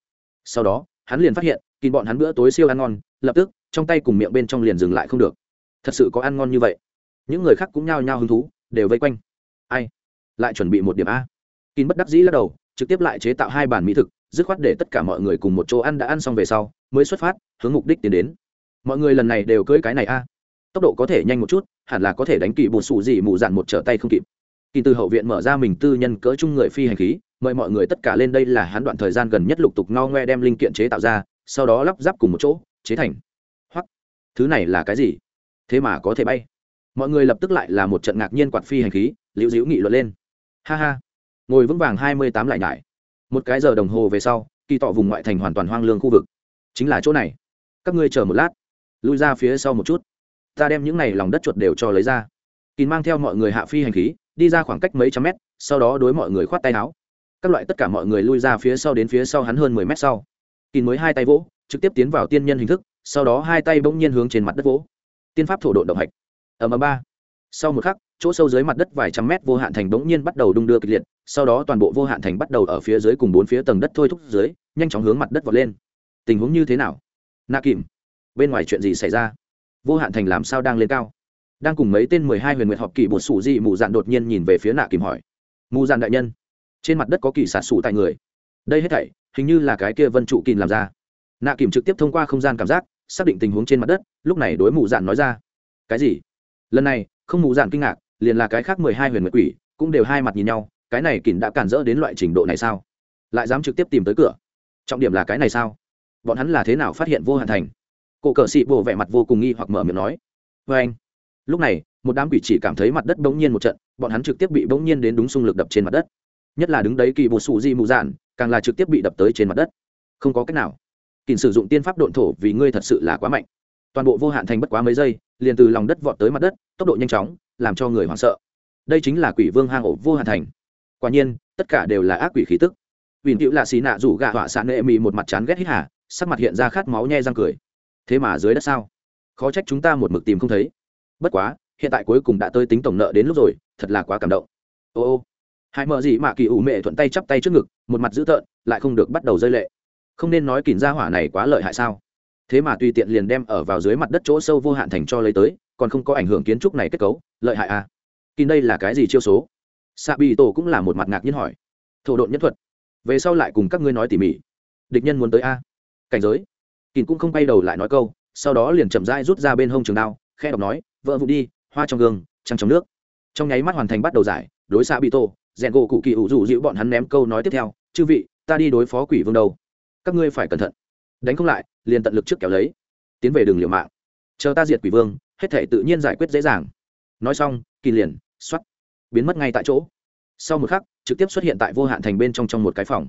Sau đó, hắn liền phát hiện, kín bọn hắn bữa tối siêu ăn ngon, lập tức, trong tay cùng miệng bên trong liền dừng lại không được. Thật sự có ăn ngon như vậy. Những người khác cũng nhao nhao hứng thú đều vây quanh. Ai? Lại chuẩn bị một điểm a. Kín bất đắc dĩ lắc đầu, trực tiếp lại chế tạo hai bàn mỹ thực, dứt khoát để tất cả mọi người cùng một chỗ ăn đã ăn xong về sau, mới xuất phát, hướng mục đích tiến đến. Mọi người lần này đều cưỡi cái này a. Tốc độ có thể nhanh một chút, hẳn là có thể đánh kỵ bột sủ gì mù dạn một trở tay không kịp. Kỳ từ hậu viện mở ra mình tư nhân cỡ chung người phi hành khí, mời mọi người tất cả lên đây là hắn đoạn thời gian gần nhất lục tục no ngoe đem linh kiện chế tạo ra, sau đó lắp ráp cùng một chỗ, chế thành. Hoặc thứ này là cái gì? Thế mà có thể bay mọi người lập tức lại là một trận ngạc nhiên quạt phi hành khí, liễu diễu nghị luận lên. Ha ha. Ngồi vững vàng hai mươi tám lại nhải. Một cái giờ đồng hồ về sau, kỳ tọ vùng ngoại thành hoàn toàn hoang lương khu vực. Chính là chỗ này. Các ngươi chờ một lát. Lui ra phía sau một chút. Ta đem những này lòng đất chuột đều cho lấy ra. Kỳ mang theo mọi người hạ phi hành khí, đi ra khoảng cách mấy trăm mét, sau đó đối mọi người khoát tay áo. Các loại tất cả mọi người lui ra phía sau đến phía sau hắn hơn mười mét sau. Kỳ mới hai tay vỗ, trực tiếp tiến vào tiên nhân hình thức, sau đó hai tay bỗng nhiên hướng trên mặt đất vỗ. Tiên pháp thổ độ động hạch ở ầm ba. Sau một khắc, chỗ sâu dưới mặt đất vài trăm mét vô hạn thành bỗng nhiên bắt đầu đung đưa kịch liệt, sau đó toàn bộ vô hạn thành bắt đầu ở phía dưới cùng bốn phía tầng đất thôi thúc dưới, nhanh chóng hướng mặt đất vọt lên. Tình huống như thế nào? Nạ kìm, bên ngoài chuyện gì xảy ra? Vô hạn thành làm sao đang lên cao? Đang cùng mấy tên mười hai huyền nguyệt họp kỳ bột sủ dị mù dạn đột nhiên nhìn về phía nạ kìm hỏi. Mù dạn đại nhân, trên mặt đất có kỳ xả sủ tại người. Đây hết thảy, hình như là cái kia vân trụ kìm làm ra. Nạ kìm trực tiếp thông qua không gian cảm giác, xác định tình huống trên mặt đất, lúc này đối mù dạn nói ra. Cái gì? Lần này, không mù dạn kinh ngạc, liền là cái khác mười hai huyền nguyệt quỷ, cũng đều hai mặt nhìn nhau, cái này kìm đã cản rỡ đến loại trình độ này sao? Lại dám trực tiếp tìm tới cửa. Trọng điểm là cái này sao? Bọn hắn là thế nào phát hiện vô hạn thành? Cổ cờ xị bồ vẻ mặt vô cùng nghi hoặc mở miệng nói. Vê anh, lúc này, một đám quỷ chỉ cảm thấy mặt đất bỗng nhiên một trận, bọn hắn trực tiếp bị bỗng nhiên đến đúng xung lực đập trên mặt đất. Nhất là đứng đấy kỳ bột xù di mù dạn, càng là trực tiếp bị đập tới trên mặt đất. Không có cách nào. Kỳn sử dụng tiên pháp độn thổ vì ngươi thật sự là quá mạnh. Toàn bộ vô hạn thành bất quá mấy giây liền từ lòng đất vọt tới mặt đất tốc độ nhanh chóng làm cho người hoảng sợ đây chính là quỷ vương hang ổ vô hạn thành quả nhiên tất cả đều là ác quỷ khí tức Vịn Cựu lạ xì nạ rủ gạ họa xạ nệ mị một mặt chán ghét hít hà, sắc mặt hiện ra khát máu nhe răng cười. Thế mà dưới đất sao? Khó trách chúng ta một mực tìm không thấy. Bất quá, hiện tại cuối cùng đã tới tính tổng nợ đến lúc rồi, thật là quá cảm động. Ô ô, hai mợ gì mà kỳ ủ mẹ thuận tay chắp tay trước ngực một mặt dữ tợn lại không được bắt đầu rơi lệ không nên nói kìn ra hỏa này quá lợi hại sao thế mà tùy tiện liền đem ở vào dưới mặt đất chỗ sâu vô hạn thành cho lấy tới, còn không có ảnh hưởng kiến trúc này kết cấu, lợi hại à? Kìn đây là cái gì chiêu số? Xạ bị tổ cũng là một mặt ngạc nhiên hỏi. Thổ độn nhất thuật. Về sau lại cùng các ngươi nói tỉ mỉ. Địch nhân muốn tới a? Cảnh giới. Kìn cũng không quay đầu lại nói câu, sau đó liền chậm rãi rút ra bên hông trường đao khe đọc nói vợ vụ đi, hoa trong gương, trăng trong nước. Trong nháy mắt hoàn thành bắt đầu giải, đối xạ bị tổ rèn gỗ cụ kỳ, ủ rủ dịu bọn hắn ném câu nói tiếp theo, chư vị, ta đi đối phó quỷ vương đâu? Các ngươi phải cẩn thận đánh không lại, liền tận lực trước kéo lấy. Tiến về đường liều mạng. Chờ ta diệt quỷ vương, hết thể tự nhiên giải quyết dễ dàng. Nói xong, kỳ liền x o á t biến mất ngay tại chỗ. Sau một khắc, trực tiếp xuất hiện tại vô hạn thành bên trong trong một cái phòng.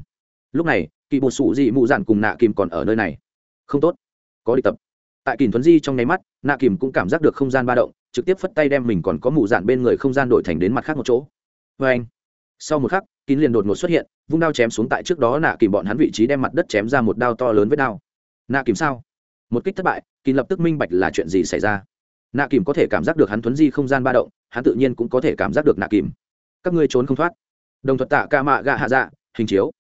Lúc này, kỳ bột sủ dị mụ dạn cùng nạ kìm còn ở nơi này. Không tốt. Có địch tập. Tại kìm thuấn di trong nháy mắt, nạ kìm cũng cảm giác được không gian ba động, trực tiếp phất tay đem mình còn có mụ dạn bên người không gian đổi thành đến mặt khác một chỗ. Vê anh sau một khắc kín liền đột ngột xuất hiện, vung đao chém xuống tại trước đó nạ kìm bọn hắn vị trí đem mặt đất chém ra một đao to lớn với đao. Nạ kìm sao? Một kích thất bại, kín lập tức minh bạch là chuyện gì xảy ra. Nạ kìm có thể cảm giác được hắn thuấn di không gian ba động, hắn tự nhiên cũng có thể cảm giác được nạ kìm. Các ngươi trốn không thoát. Đồng thuật tạ ca mạ gạ hạ dạ hình chiếu.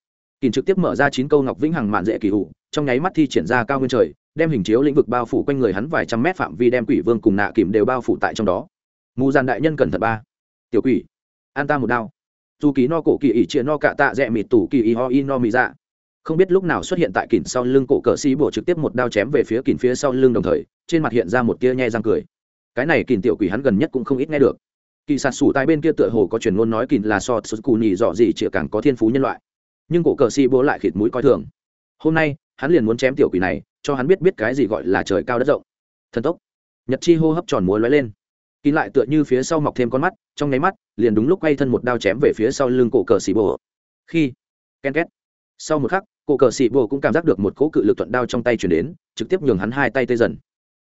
Kín trực tiếp mở ra chín câu ngọc vĩnh hằng mạn dễ kỳ hủ, trong nháy mắt thi triển ra cao nguyên trời, đem hình chiếu lĩnh vực bao phủ quanh người hắn vài trăm mét phạm vi đem quỷ vương cùng nạ kìm đều bao phủ tại trong đó. Mù giàn đại nhân cẩn thận ba. Tiểu quỷ, an ta một đao dù ký no cổ kỳ ỉ chia no cạ tạ rẽ mịt tủ kỳ ỉ ho in no mị dạ. Không biết lúc nào xuất hiện tại kỉn sau lưng cổ cờ xi bổ trực tiếp một đao chém về phía kỉn phía sau lưng đồng thời, trên mặt hiện ra một tia nhe răng cười. Cái này kỉn tiểu quỷ hắn gần nhất cũng không ít nghe được. Kỳ sạt sủ tại bên kia tựa hồ có truyền ngôn nói kỉn là so sút cù nhì dọ gì chĩa càng có thiên phú nhân loại. Nhưng cổ cờ xi bố lại khịt mũi coi thường. Hôm nay, hắn liền muốn chém tiểu quỷ này, cho hắn biết biết cái gì gọi là trời cao đất rộng. Thần tốc. Nhật chi hô hấp tròn múa lóe lên kín lại tựa như phía sau mọc thêm con mắt, trong nháy mắt, liền đúng lúc quay thân một đao chém về phía sau lưng cổ cờ xì bồ. Khi, ken két. Sau một khắc, cổ cờ xì bồ cũng cảm giác được một cỗ cự lực thuận đao trong tay chuyển đến, trực tiếp nhường hắn hai tay tê dần.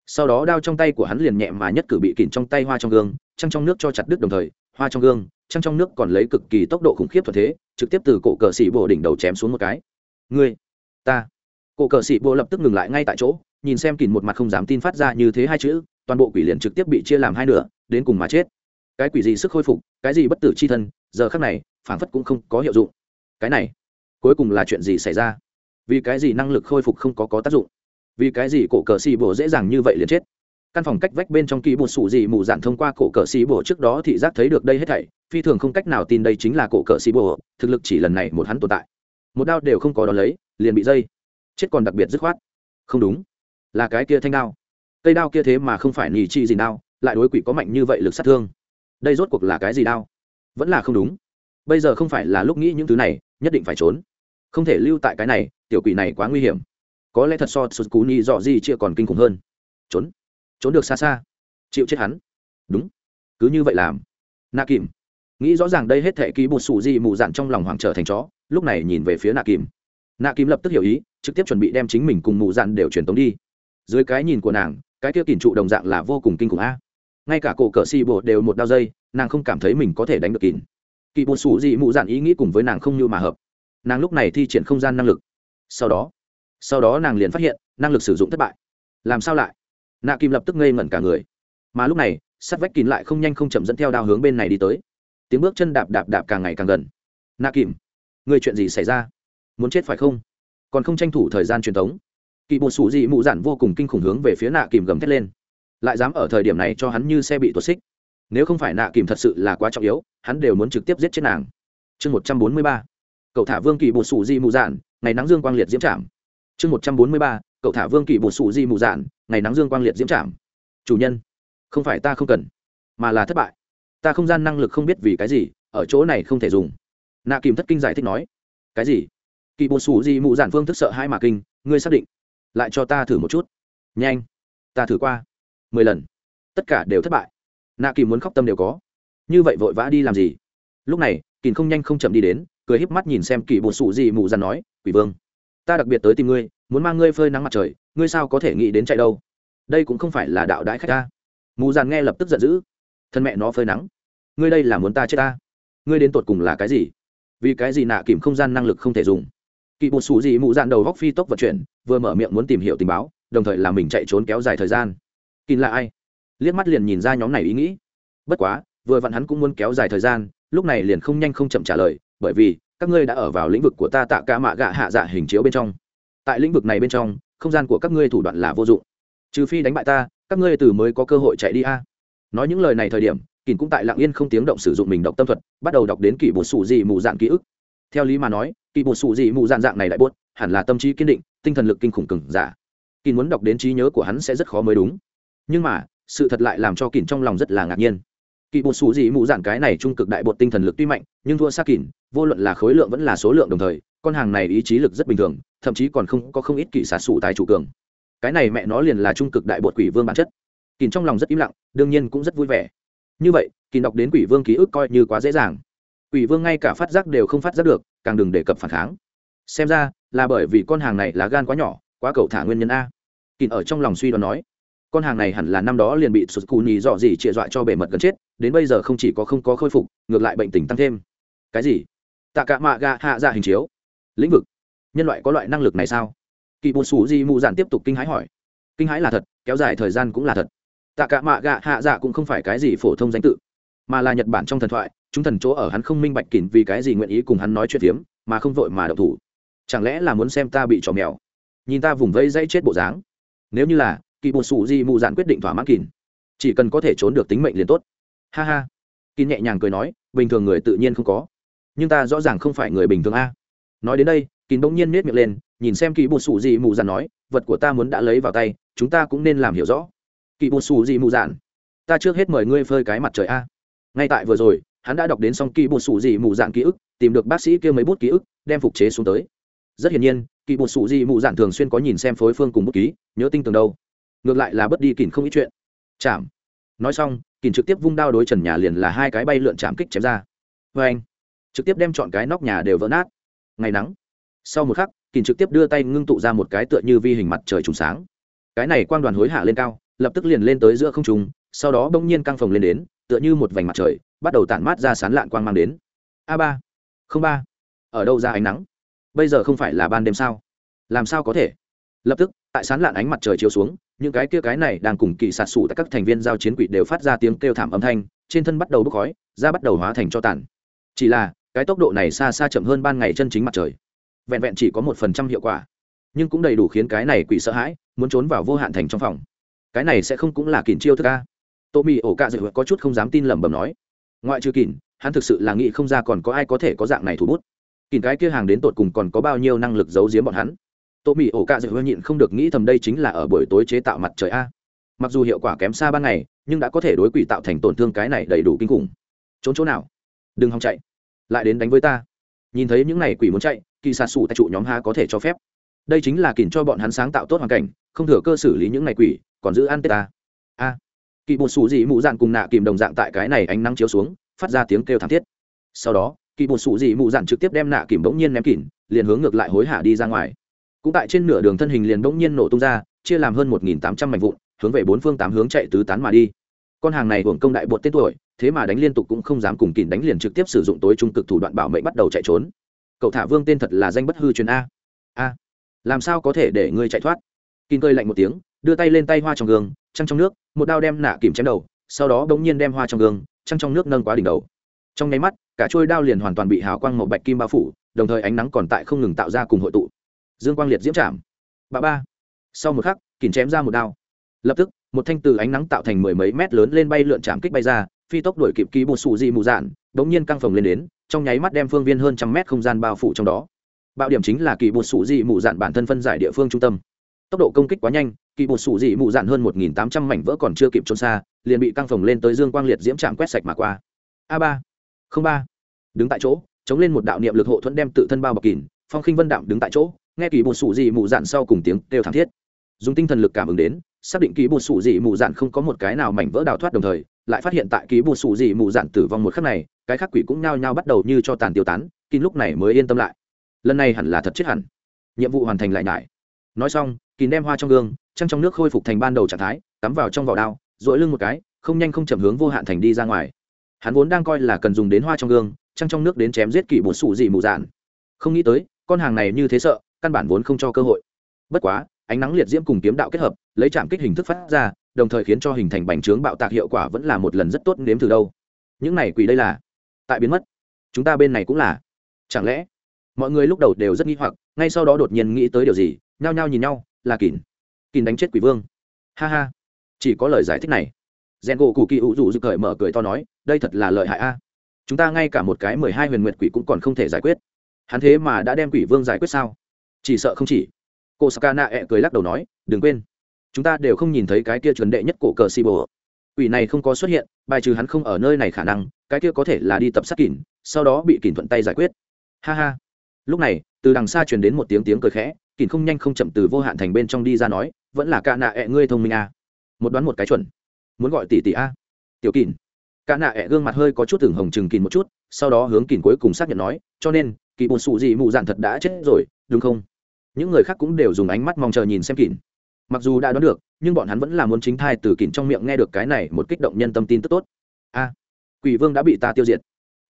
Sau đó đao trong tay của hắn liền nhẹ mà nhất cử bị kìm trong tay hoa trong gương, trăng trong nước cho chặt đứt đồng thời, hoa trong gương, trăng trong nước còn lấy cực kỳ tốc độ khủng khiếp thuận thế, trực tiếp từ cổ cờ xì bồ đỉnh đầu chém xuống một cái. Người ta. Cổ cờ xì bồ lập tức ngừng lại ngay tại chỗ nhìn xem kìn một mặt không dám tin phát ra như thế hai chữ, toàn bộ quỷ liền trực tiếp bị chia làm hai nửa, đến cùng mà chết. Cái quỷ gì sức khôi phục, cái gì bất tử c h i thân, giờ khác này phản phất cũng không có hiệu dụng. Cái này, cuối cùng là chuyện gì xảy ra? Vì cái gì năng lực khôi phục không có có tác dụng? Vì cái gì cổ cờ xì bổ dễ dàng như vậy liền chết? Căn phòng cách vách bên trong kỳ bột sủ gì mù dạn thông qua cổ cờ xì bổ trước đó thị giác thấy được đây hết thảy, phi thường không cách nào tin đây chính là cổ cờ xì bổ, thực lực chỉ lần này một hắn tồn tại. Một đao đều không có đón lấy, liền bị dây. Chết còn đặc biệt dứt khoát. Không đúng là cái kia thanh đao. Cây đao kia thế mà không phải nhì chi gì đao, lại đối quỷ có mạnh như vậy lực sát thương. Đây rốt cuộc là cái gì đao? Vẫn là không đúng. Bây giờ không phải là lúc nghĩ những thứ này, nhất định phải trốn. Không thể lưu tại cái này, tiểu quỷ này quá nguy hiểm. Có lẽ thật so sụt cú ni dọ gì chia còn kinh khủng hơn. Trốn. Trốn được xa xa. Chịu chết hắn. Đúng. Cứ như vậy làm. Nạ kìm. Nghĩ rõ ràng đây hết thệ ký bột sủ gì mù dạn trong lòng hoàng trở thành chó, lúc này nhìn về phía nạ kìm. Nạ kìm lập tức hiểu ý, trực tiếp chuẩn bị đem chính mình cùng mù dạn đều truyền tống đi dưới cái nhìn của nàng, cái kia kìm trụ đồng dạng là vô cùng kinh khủng a. Ngay cả cổ cờ xì bộ đều một đao dây, nàng không cảm thấy mình có thể đánh được kín kỳ bột xù dị mụ dạn ý nghĩ cùng với nàng không như mà hợp. Nàng lúc này thi triển không gian năng lực. Sau đó sau đó nàng liền phát hiện, năng lực sử dụng thất bại. Làm sao lại? Nạ kim lập tức ngây ngẩn cả người. Mà lúc này, sắt vách kín lại không nhanh không chậm dẫn theo đao hướng bên này đi tới. Tiếng bước chân đạp đạp đạp càng ngày càng gần. Nạ kim, người chuyện gì xảy ra? Muốn chết phải không? Còn không tranh thủ thời gian truyền thống kỳ bột sủ dị mụ dạn vô cùng kinh khủng hướng về phía nạ kìm gầm thét lên. Lại dám ở thời điểm này cho hắn như xe bị tuột xích. Nếu không phải nạ kìm thật sự là quá trọng yếu, hắn đều muốn trực tiếp giết chết nàng. Chương một trăm bốn mươi ba, cậu thả vương kỳ bột sủ di mù dạn, ngày nắng dương quang liệt diễm trảm. Chương một trăm bốn mươi ba, cậu thả vương kỳ bột sủ di mù dạn, ngày nắng dương quang liệt diễm trảm. Chủ nhân, không phải ta không cần, mà là thất bại. Ta không gian năng lực không biết vì cái gì, ở chỗ này không thể dùng. Nạ kìm thất kinh giải thích nói. Cái gì? Kỳ bột sủ di mù dạn phương thức sợ hai mà kinh, ngươi xác định lại cho ta thử một chút. Nhanh, ta thử qua. Mười lần. Tất cả đều thất bại. Nạ kỳ muốn khóc tâm đều có. Như vậy vội vã đi làm gì? Lúc này kỳ không nhanh không chậm đi đến, cười híp mắt nhìn xem kỳ bột sụ gì mù dằn nói, quỷ vương, ta đặc biệt tới tìm ngươi, muốn mang ngươi phơi nắng mặt trời, ngươi sao có thể nghĩ đến chạy đâu? Đây cũng không phải là đạo đãi khách ta. Mù dằn nghe lập tức giận dữ, thân mẹ nó phơi nắng, ngươi đây là muốn ta chết ta? Ngươi đến tột cùng là cái gì? Vì cái gì nạ kìm không gian năng lực không thể dùng? Kỳ bột xù gì mụ dạn đầu góc phi tốc vận chuyển, vừa mở miệng muốn tìm hiểu tình báo, đồng thời làm mình chạy trốn kéo dài thời gian. Kín là ai? Liếc mắt liền nhìn ra nhóm này ý nghĩ. Bất quá, vừa vặn hắn cũng muốn kéo dài thời gian, lúc này liền không nhanh không chậm trả lời, bởi vì, các ngươi đã ở vào lĩnh vực của ta tạ ca mạ gạ hạ dạ hình chiếu bên trong. Tại lĩnh vực này bên trong, không gian của các ngươi thủ đoạn là vô dụng. Trừ phi đánh bại ta, các ngươi từ mới có cơ hội chạy đi a. Nói những lời này thời điểm, kín cũng tại lặng yên không tiếng động sử dụng mình đọc tâm thuật, bắt đầu đọc đến kỳ bột sụ dị mù dạng ký ức. Theo lý mà nói kỳ bột sụ dị mù dạn dạng này đại bốt hẳn là tâm trí kiên định, tinh thần lực kinh khủng cừng giả. Kỳ muốn đọc đến trí nhớ của hắn sẽ rất khó mới đúng. Nhưng mà, sự thật lại làm cho kỳ trong lòng rất là ngạc nhiên. Kỳ bột sụ dị mụ dạn cái này trung cực đại bột tinh thần lực tuy mạnh, nhưng thua xa kỳ vô luận là khối lượng vẫn là số lượng đồng thời, con hàng này ý chí lực rất bình thường, thậm chí còn không có không ít kỳ xả sụ tài chủ cường. Cái này mẹ nó liền là trung cực đại bột quỷ vương bản chất. Kỳ trong lòng rất im lặng, đương nhiên cũng rất vui vẻ. Như vậy kỳ đọc đến quỷ vương ký ức coi như quá dễ dàng. Quỷ vương ngay cả phát giác đều không phát giác được càng đừng đề cập phản kháng. Xem ra, là bởi vì con hàng này là gan quá nhỏ, quá cầu thả nguyên nhân a. Kỳn ở trong lòng suy đoán nói, con hàng này hẳn là năm đó liền bị sụt cù nhì dọ gì chịa dọa cho bề mật gần chết, đến bây giờ không chỉ có không có khôi phục, ngược lại bệnh tình tăng thêm. Cái gì? Tạ cả mạ gạ hạ dạ hình chiếu. Lĩnh vực. Nhân loại có loại năng lực này sao? Kỳ bột xù di mù dạn tiếp tục kinh hãi hỏi. Kinh hãi là thật, kéo dài thời gian cũng là thật. Tạ cả mạ gạ hạ dạ cũng không phải cái gì phổ thông danh tự, mà là nhật bản trong thần thoại chúng thần chỗ ở hắn không minh bạch kín vì cái gì nguyện ý cùng hắn nói chuyện phiếm, mà không vội mà đậu thủ. Chẳng lẽ là muốn xem ta bị trò mèo? Nhìn ta vùng vây dãy chết bộ dáng. Nếu như là, kỳ bột xù di mù dạn quyết định thỏa mãn kín. Chỉ cần có thể trốn được tính mệnh liền tốt. Ha ha. Kín nhẹ nhàng cười nói, bình thường người tự nhiên không có. Nhưng ta rõ ràng không phải người bình thường a. Nói đến đây, kín bỗng nhiên nết miệng lên, nhìn xem kỳ bột xù di mù dạn nói, vật của ta muốn đã lấy vào tay, chúng ta cũng nên làm hiểu rõ. Kỳ bột xù di mù dạn ta trước hết mời ngươi phơi cái mặt trời a. Ngay tại vừa rồi hắn đã đọc đến xong kỳ bột sủ dị mù dạng ký ức, tìm được bác sĩ kia mấy bút ký ức, đem phục chế xuống tới. Rất hiển nhiên, kỳ bột sủ dị mù dạng thường xuyên có nhìn xem phối phương cùng bút ký, nhớ tinh tường đâu. Ngược lại là bất đi kỳn không ít chuyện. Chạm. Nói xong kỳn trực tiếp vung đao đối trần nhà liền là hai cái bay lượn chạm kích chém ra. Vê anh. Trực tiếp đem chọn cái nóc nhà đều vỡ nát. Ngày nắng. Sau một khắc kỳn trực tiếp đưa tay ngưng tụ ra một cái tựa như vi hình mặt trời trùng sáng. Cái này quang đoàn hối hạ lên cao, lập tức liền lên tới giữa không trùng sau đó bỗng nhiên căng phồng lên đến, tựa như một vành mặt trời bắt đầu tản mát ra sán lạn quang mang đến. A ba, không ba, ở đâu ra ánh nắng? Bây giờ không phải là ban đêm sao? Làm sao có thể? Lập tức, tại sán lạn ánh mặt trời chiếu xuống, những cái kia cái này đang cùng kỳ sạt sụ tại các thành viên giao chiến quỷ đều phát ra tiếng kêu thảm âm thanh, trên thân bắt đầu bốc khói, da bắt đầu hóa thành cho tàn. Chỉ là, cái tốc độ này xa xa chậm hơn ban ngày chân chính mặt trời. Vẹn vẹn chỉ có một phần trăm hiệu quả. Nhưng cũng đầy đủ khiến cái này quỷ sợ hãi, muốn trốn vào vô hạn thành trong phòng. Cái này sẽ không cũng là kìm chiêu thức ca tô mì ổ cạ dự có chút không dám tin lẩm bẩm nói ngoại trừ kỳn hắn thực sự là nghĩ không ra còn có ai có thể có dạng này thủ bút. Kỳn cái kia hàng đến tột cùng còn có bao nhiêu năng lực giấu giếm bọn hắn? Tô mỹ ổ cạ dự nhịn không được nghĩ thầm đây chính là ở buổi tối chế tạo mặt trời a. Mặc dù hiệu quả kém xa ban ngày, nhưng đã có thể đối quỷ tạo thành tổn thương cái này đầy đủ kinh khủng. Trốn chỗ nào? Đừng hòng chạy. Lại đến đánh với ta. Nhìn thấy những này quỷ muốn chạy, kỳ xạ xù tại trụ nhóm ha có thể cho phép. Đây chính là kỳn cho bọn hắn sáng tạo tốt hoàn cảnh, không thừa cơ xử lý những này quỷ, còn giữ ăn tết ta. a kỳ bột sủ dị mụ dạn cùng nạ kìm đồng dạng tại cái này ánh nắng chiếu xuống, phát ra tiếng kêu thảm thiết. Sau đó, kỳ bột sủ dị mụ dạn trực tiếp đem nạ kìm bỗng nhiên ném kìm liền hướng ngược lại hối hả đi ra ngoài. Cũng tại trên nửa đường thân hình liền bỗng nhiên nổ tung ra, chia làm hơn một nghìn tám trăm mảnh vụn, hướng về bốn phương tám hướng chạy tứ tán mà đi. Con hàng này hưởng công đại bột tên tuổi, thế mà đánh liên tục cũng không dám cùng kìm đánh liền trực tiếp sử dụng tối trung cực thủ đoạn bảo mệnh bắt đầu chạy trốn. Cậu thả vương tên thật là danh bất hư truyền a. A. Làm sao có thể để ngươi chạy thoát? Kìm cơi lạnh một tiếng, đưa tay lên tay hoa trong gương, trăng trong nước một đao đem nạ kìm chém đầu, sau đó bỗng nhiên đem hoa trong gương, trăng trong nước nâng quá đỉnh đầu. Trong nháy mắt, cả trôi đao liền hoàn toàn bị hào quang màu bạch kim bao phủ, đồng thời ánh nắng còn tại không ngừng tạo ra cùng hội tụ. Dương quang liệt diễm chạm ba ba. Sau một khắc, kìm chém ra một đao. Lập tức, một thanh từ ánh nắng tạo thành mười mấy mét lớn lên bay lượn chạm kích bay ra, phi tốc đuổi kịp ký bù sù dị mù dạn, bỗng nhiên căng phồng lên đến, trong nháy mắt đem phương viên hơn trăm mét không gian bao phủ trong đó. Bạo điểm chính là kỳ bột sụ dị mù dạn bản thân phân giải địa phương trung tâm tốc độ công kích quá nhanh, kỳ bột sủ dị mụ dạn hơn một nghìn tám trăm mảnh vỡ còn chưa kịp trốn xa, liền bị căng phồng lên tới dương quang liệt diễm trạm quét sạch mà qua. A ba, không ba. Đứng tại chỗ, chống lên một đạo niệm lực hộ thuẫn đem tự thân bao bọc kín, phong khinh vân đạm đứng tại chỗ, nghe kỳ bột sủ dị mụ dạn sau cùng tiếng kêu thảm thiết. Dùng tinh thần lực cảm ứng đến, xác định kỳ bột sủ dị mụ dạn không có một cái nào mảnh vỡ đào thoát đồng thời, lại phát hiện tại kỳ bột sủ dị mụ dạn tử vong một khắc này, cái khác quỷ cũng nhao nhao bắt đầu như cho tàn tiêu tán, kín lúc này mới yên tâm lại. Lần này hẳn là thật chết hẳn. Nhiệm vụ hoàn thành lại nhải. Nói xong kín đem hoa trong gương, trăng trong nước khôi phục thành ban đầu trạng thái, cắm vào trong vỏ đao dội lưng một cái, không nhanh không chậm hướng vô hạn thành đi ra ngoài. Hắn vốn đang coi là cần dùng đến hoa trong gương, trăng trong nước đến chém giết kỷ bột sủ dị mù dạn. Không nghĩ tới, con hàng này như thế sợ, căn bản vốn không cho cơ hội. Bất quá, ánh nắng liệt diễm cùng kiếm đạo kết hợp, lấy chạm kích hình thức phát ra, đồng thời khiến cho hình thành bành trướng bạo tạc hiệu quả vẫn là một lần rất tốt nếm từ đâu. Những này quỷ đây là tại biến mất. Chúng ta bên này cũng là. Chẳng lẽ, mọi người lúc đầu đều rất nghi hoặc, ngay sau đó đột nhiên nghĩ tới điều gì, nhao nhao nhìn nhau là kỉn, kỉn đánh chết quỷ vương. Ha ha. Chỉ có lời giải thích này. Rèn gỗ cụ kỳ ủ dù dự cởi mở cười to nói đây thật là lợi hại a. Chúng ta ngay cả một cái mười hai huyền nguyệt quỷ cũng còn không thể giải quyết. Hắn thế mà đã đem quỷ vương giải quyết sao? Chỉ sợ không chỉ. Cô sakana ẹ cười lắc đầu nói đừng quên. Chúng ta đều không nhìn thấy cái kia chuẩn đệ nhất cổ cờ si bồ quỷ này không có xuất hiện bài trừ hắn không ở nơi này khả năng cái kia có thể là đi tập sát kỉn sau đó bị kỉn thuận tay giải quyết. Ha ha. Lúc này từ đằng xa truyền đến một tiếng tiếng cười khẽ kỉn không nhanh không chậm từ vô hạn thành bên trong đi ra nói, vẫn là ca nạ ẹ ngươi thông minh à. một đoán một cái chuẩn. Muốn gọi tỷ tỷ a? Tiểu kỉn ca nạ ẹ gương mặt hơi có chút tưởng hồng chừng kỉn một chút, sau đó hướng kỉn cuối cùng xác nhận nói, cho nên, kỳ bột sụ gì mụ dạn thật đã chết rồi, đúng không? Những người khác cũng đều dùng ánh mắt mong chờ nhìn xem kỉn mặc dù đã đoán được, nhưng bọn hắn vẫn là muốn chính thai từ kỉn trong miệng nghe được cái này một kích động nhân tâm tin tức tốt. A, quỷ vương đã bị ta tiêu diệt.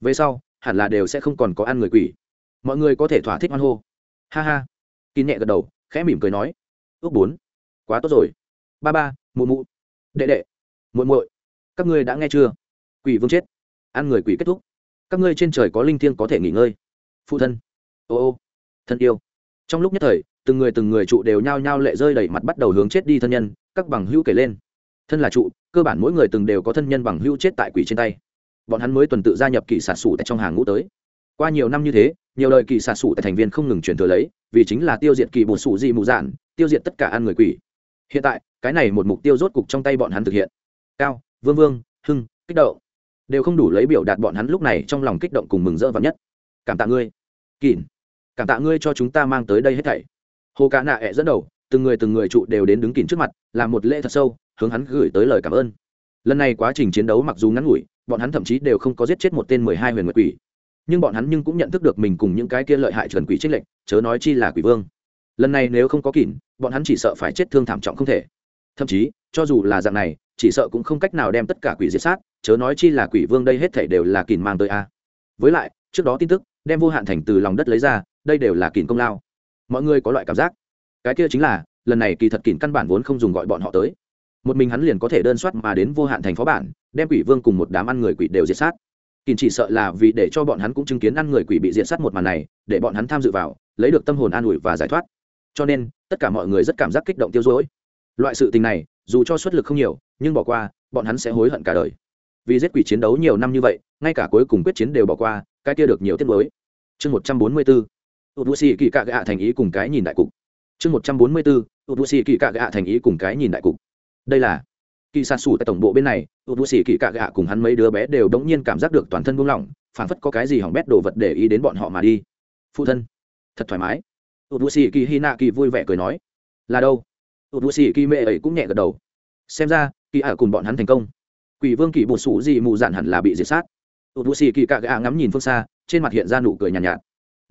Về sau, hẳn là đều sẽ không còn có ăn người quỷ. Mọi người có thể thỏa thích hoan hô. Ha ha kín nhẹ gật đầu, khẽ mỉm cười nói, ước bốn. Quá tốt rồi. Ba ba, mụ mụ. Đệ đệ. Muội muội. Các ngươi đã nghe chưa? Quỷ vương chết. Ăn người quỷ kết thúc. Các ngươi trên trời có linh thiêng có thể nghỉ ngơi. Phụ thân. Ô ô. Thân yêu. Trong lúc nhất thời, từng người từng người trụ đều nhao nhao lệ rơi đầy mặt bắt đầu hướng chết đi thân nhân, các bằng hữu kể lên. Thân là trụ, cơ bản mỗi người từng đều có thân nhân bằng hữu chết tại quỷ trên tay. Bọn hắn mới tuần tự gia nhập kỳ sản sủ tại trong hàng ngũ tới qua nhiều năm như thế, nhiều đời kỳ xạ sủ tại thành viên không ngừng truyền thừa lấy, vì chính là tiêu diệt kỳ bột sủ dị mù dạn, tiêu diệt tất cả ăn người quỷ. Hiện tại, cái này một mục tiêu rốt cục trong tay bọn hắn thực hiện. Cao, vương vương, hưng, kích động. Đều không đủ lấy biểu đạt bọn hắn lúc này trong lòng kích động cùng mừng rỡ và nhất. Cảm tạ ngươi. Kỳn cảm tạ ngươi cho chúng ta mang tới đây hết thảy. Hồ cá nạ ẹ dẫn đầu, từng người từng người trụ đều đến đứng kỳn trước mặt, làm một lễ thật sâu, hướng hắn gửi tới lời cảm ơn. Lần này quá trình chiến đấu mặc dù ngắn ngủi, bọn hắn thậm chí đều không có giết chết một tên mười hai huyền nguyệt quỷ nhưng bọn hắn nhưng cũng nhận thức được mình cùng những cái kia lợi hại trần quỷ trích lệnh, chớ nói chi là quỷ vương. Lần này nếu không có kỉn bọn hắn chỉ sợ phải chết thương thảm trọng không thể. Thậm chí, cho dù là dạng này, chỉ sợ cũng không cách nào đem tất cả quỷ diệt sát, chớ nói chi là quỷ vương đây hết thể đều là kỉn mang tới a. Với lại, trước đó tin tức, đem vô hạn thành từ lòng đất lấy ra, đây đều là kỉn công lao. Mọi người có loại cảm giác. Cái kia chính là, lần này kỳ thật kỉn căn bản vốn không dùng gọi bọn họ tới. Một mình hắn liền có thể đơn soát mà đến vô hạn thành phó bản, đem quỷ vương cùng một đám ăn người quỷ đều diệt sát kỳn chỉ sợ là vì để cho bọn hắn cũng chứng kiến ăn người quỷ bị diện sát một màn này, để bọn hắn tham dự vào, lấy được tâm hồn an ủi và giải thoát. Cho nên, tất cả mọi người rất cảm giác kích động tiêu dối loại sự tình này, dù cho xuất lực không nhiều, nhưng bỏ qua, bọn hắn sẽ hối hận cả đời. Vì giết quỷ chiến đấu nhiều năm như vậy, ngay cả cuối cùng quyết chiến đều bỏ qua, cái kia được nhiều tiết mới chương một trăm bốn mươi bốn ụt vũ xì kỳ cạ gạ thành ý cùng cái nhìn đại cục. Chương một trăm bốn mươi bốn ụt vũ xì kỳ cạ gạ thành ý cùng cái nhìn đại cục. Đây là kỳ xạ xù tại tổng bộ bên này ụt vũ xì kỳ cạ gạ cùng hắn mấy đứa bé đều đống nhiên cảm giác được toàn thân buông lỏng phảng phất có cái gì hỏng bét đồ vật để ý đến bọn họ mà đi. Phụ thân thật thoải mái. Ụt vũ xì kỳ hy nạ kỳ vui vẻ cười nói là đâu? Ụt vũ xì kỳ mẹ ấy cũng nhẹ gật đầu. Xem ra kỳ ả cùng bọn hắn thành công. Quỷ vương kỳ bột sủ gì mù dạn hẳn là bị diệt sát. Ụt vũ xì kỳ cạ gạ ngắm nhìn phương xa trên mặt hiện ra nụ cười nhàn nhạt, nhạt.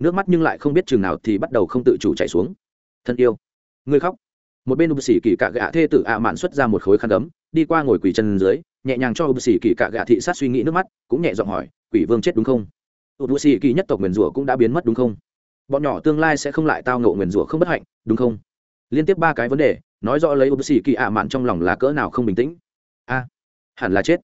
Nước mắt nhưng lại không biết chừng nào thì bắt đầu không tự chủ chảy xuống. Thân yêu ngươi khóc một bên U B Sĩ kỳ cạ gạ thê tử ạ mạn xuất ra một khối khăn đấm đi qua ngồi quỳ chân dưới, nhẹ nhàng cho U B Sĩ kỳ cạ gạ thị sát suy nghĩ nước mắt, cũng nhẹ giọng hỏi, quỷ vương chết đúng không? U B Sĩ kỳ nhất tộc nguyền rủa cũng đã biến mất đúng không? Bọn nhỏ tương lai sẽ không lại tao ngộ nguyền rủa không bất hạnh, đúng không? Liên tiếp ba cái vấn đề, nói rõ lấy U B Sĩ kỳ ạ mạn trong lòng là cỡ nào không bình tĩnh. A, hẳn là chết.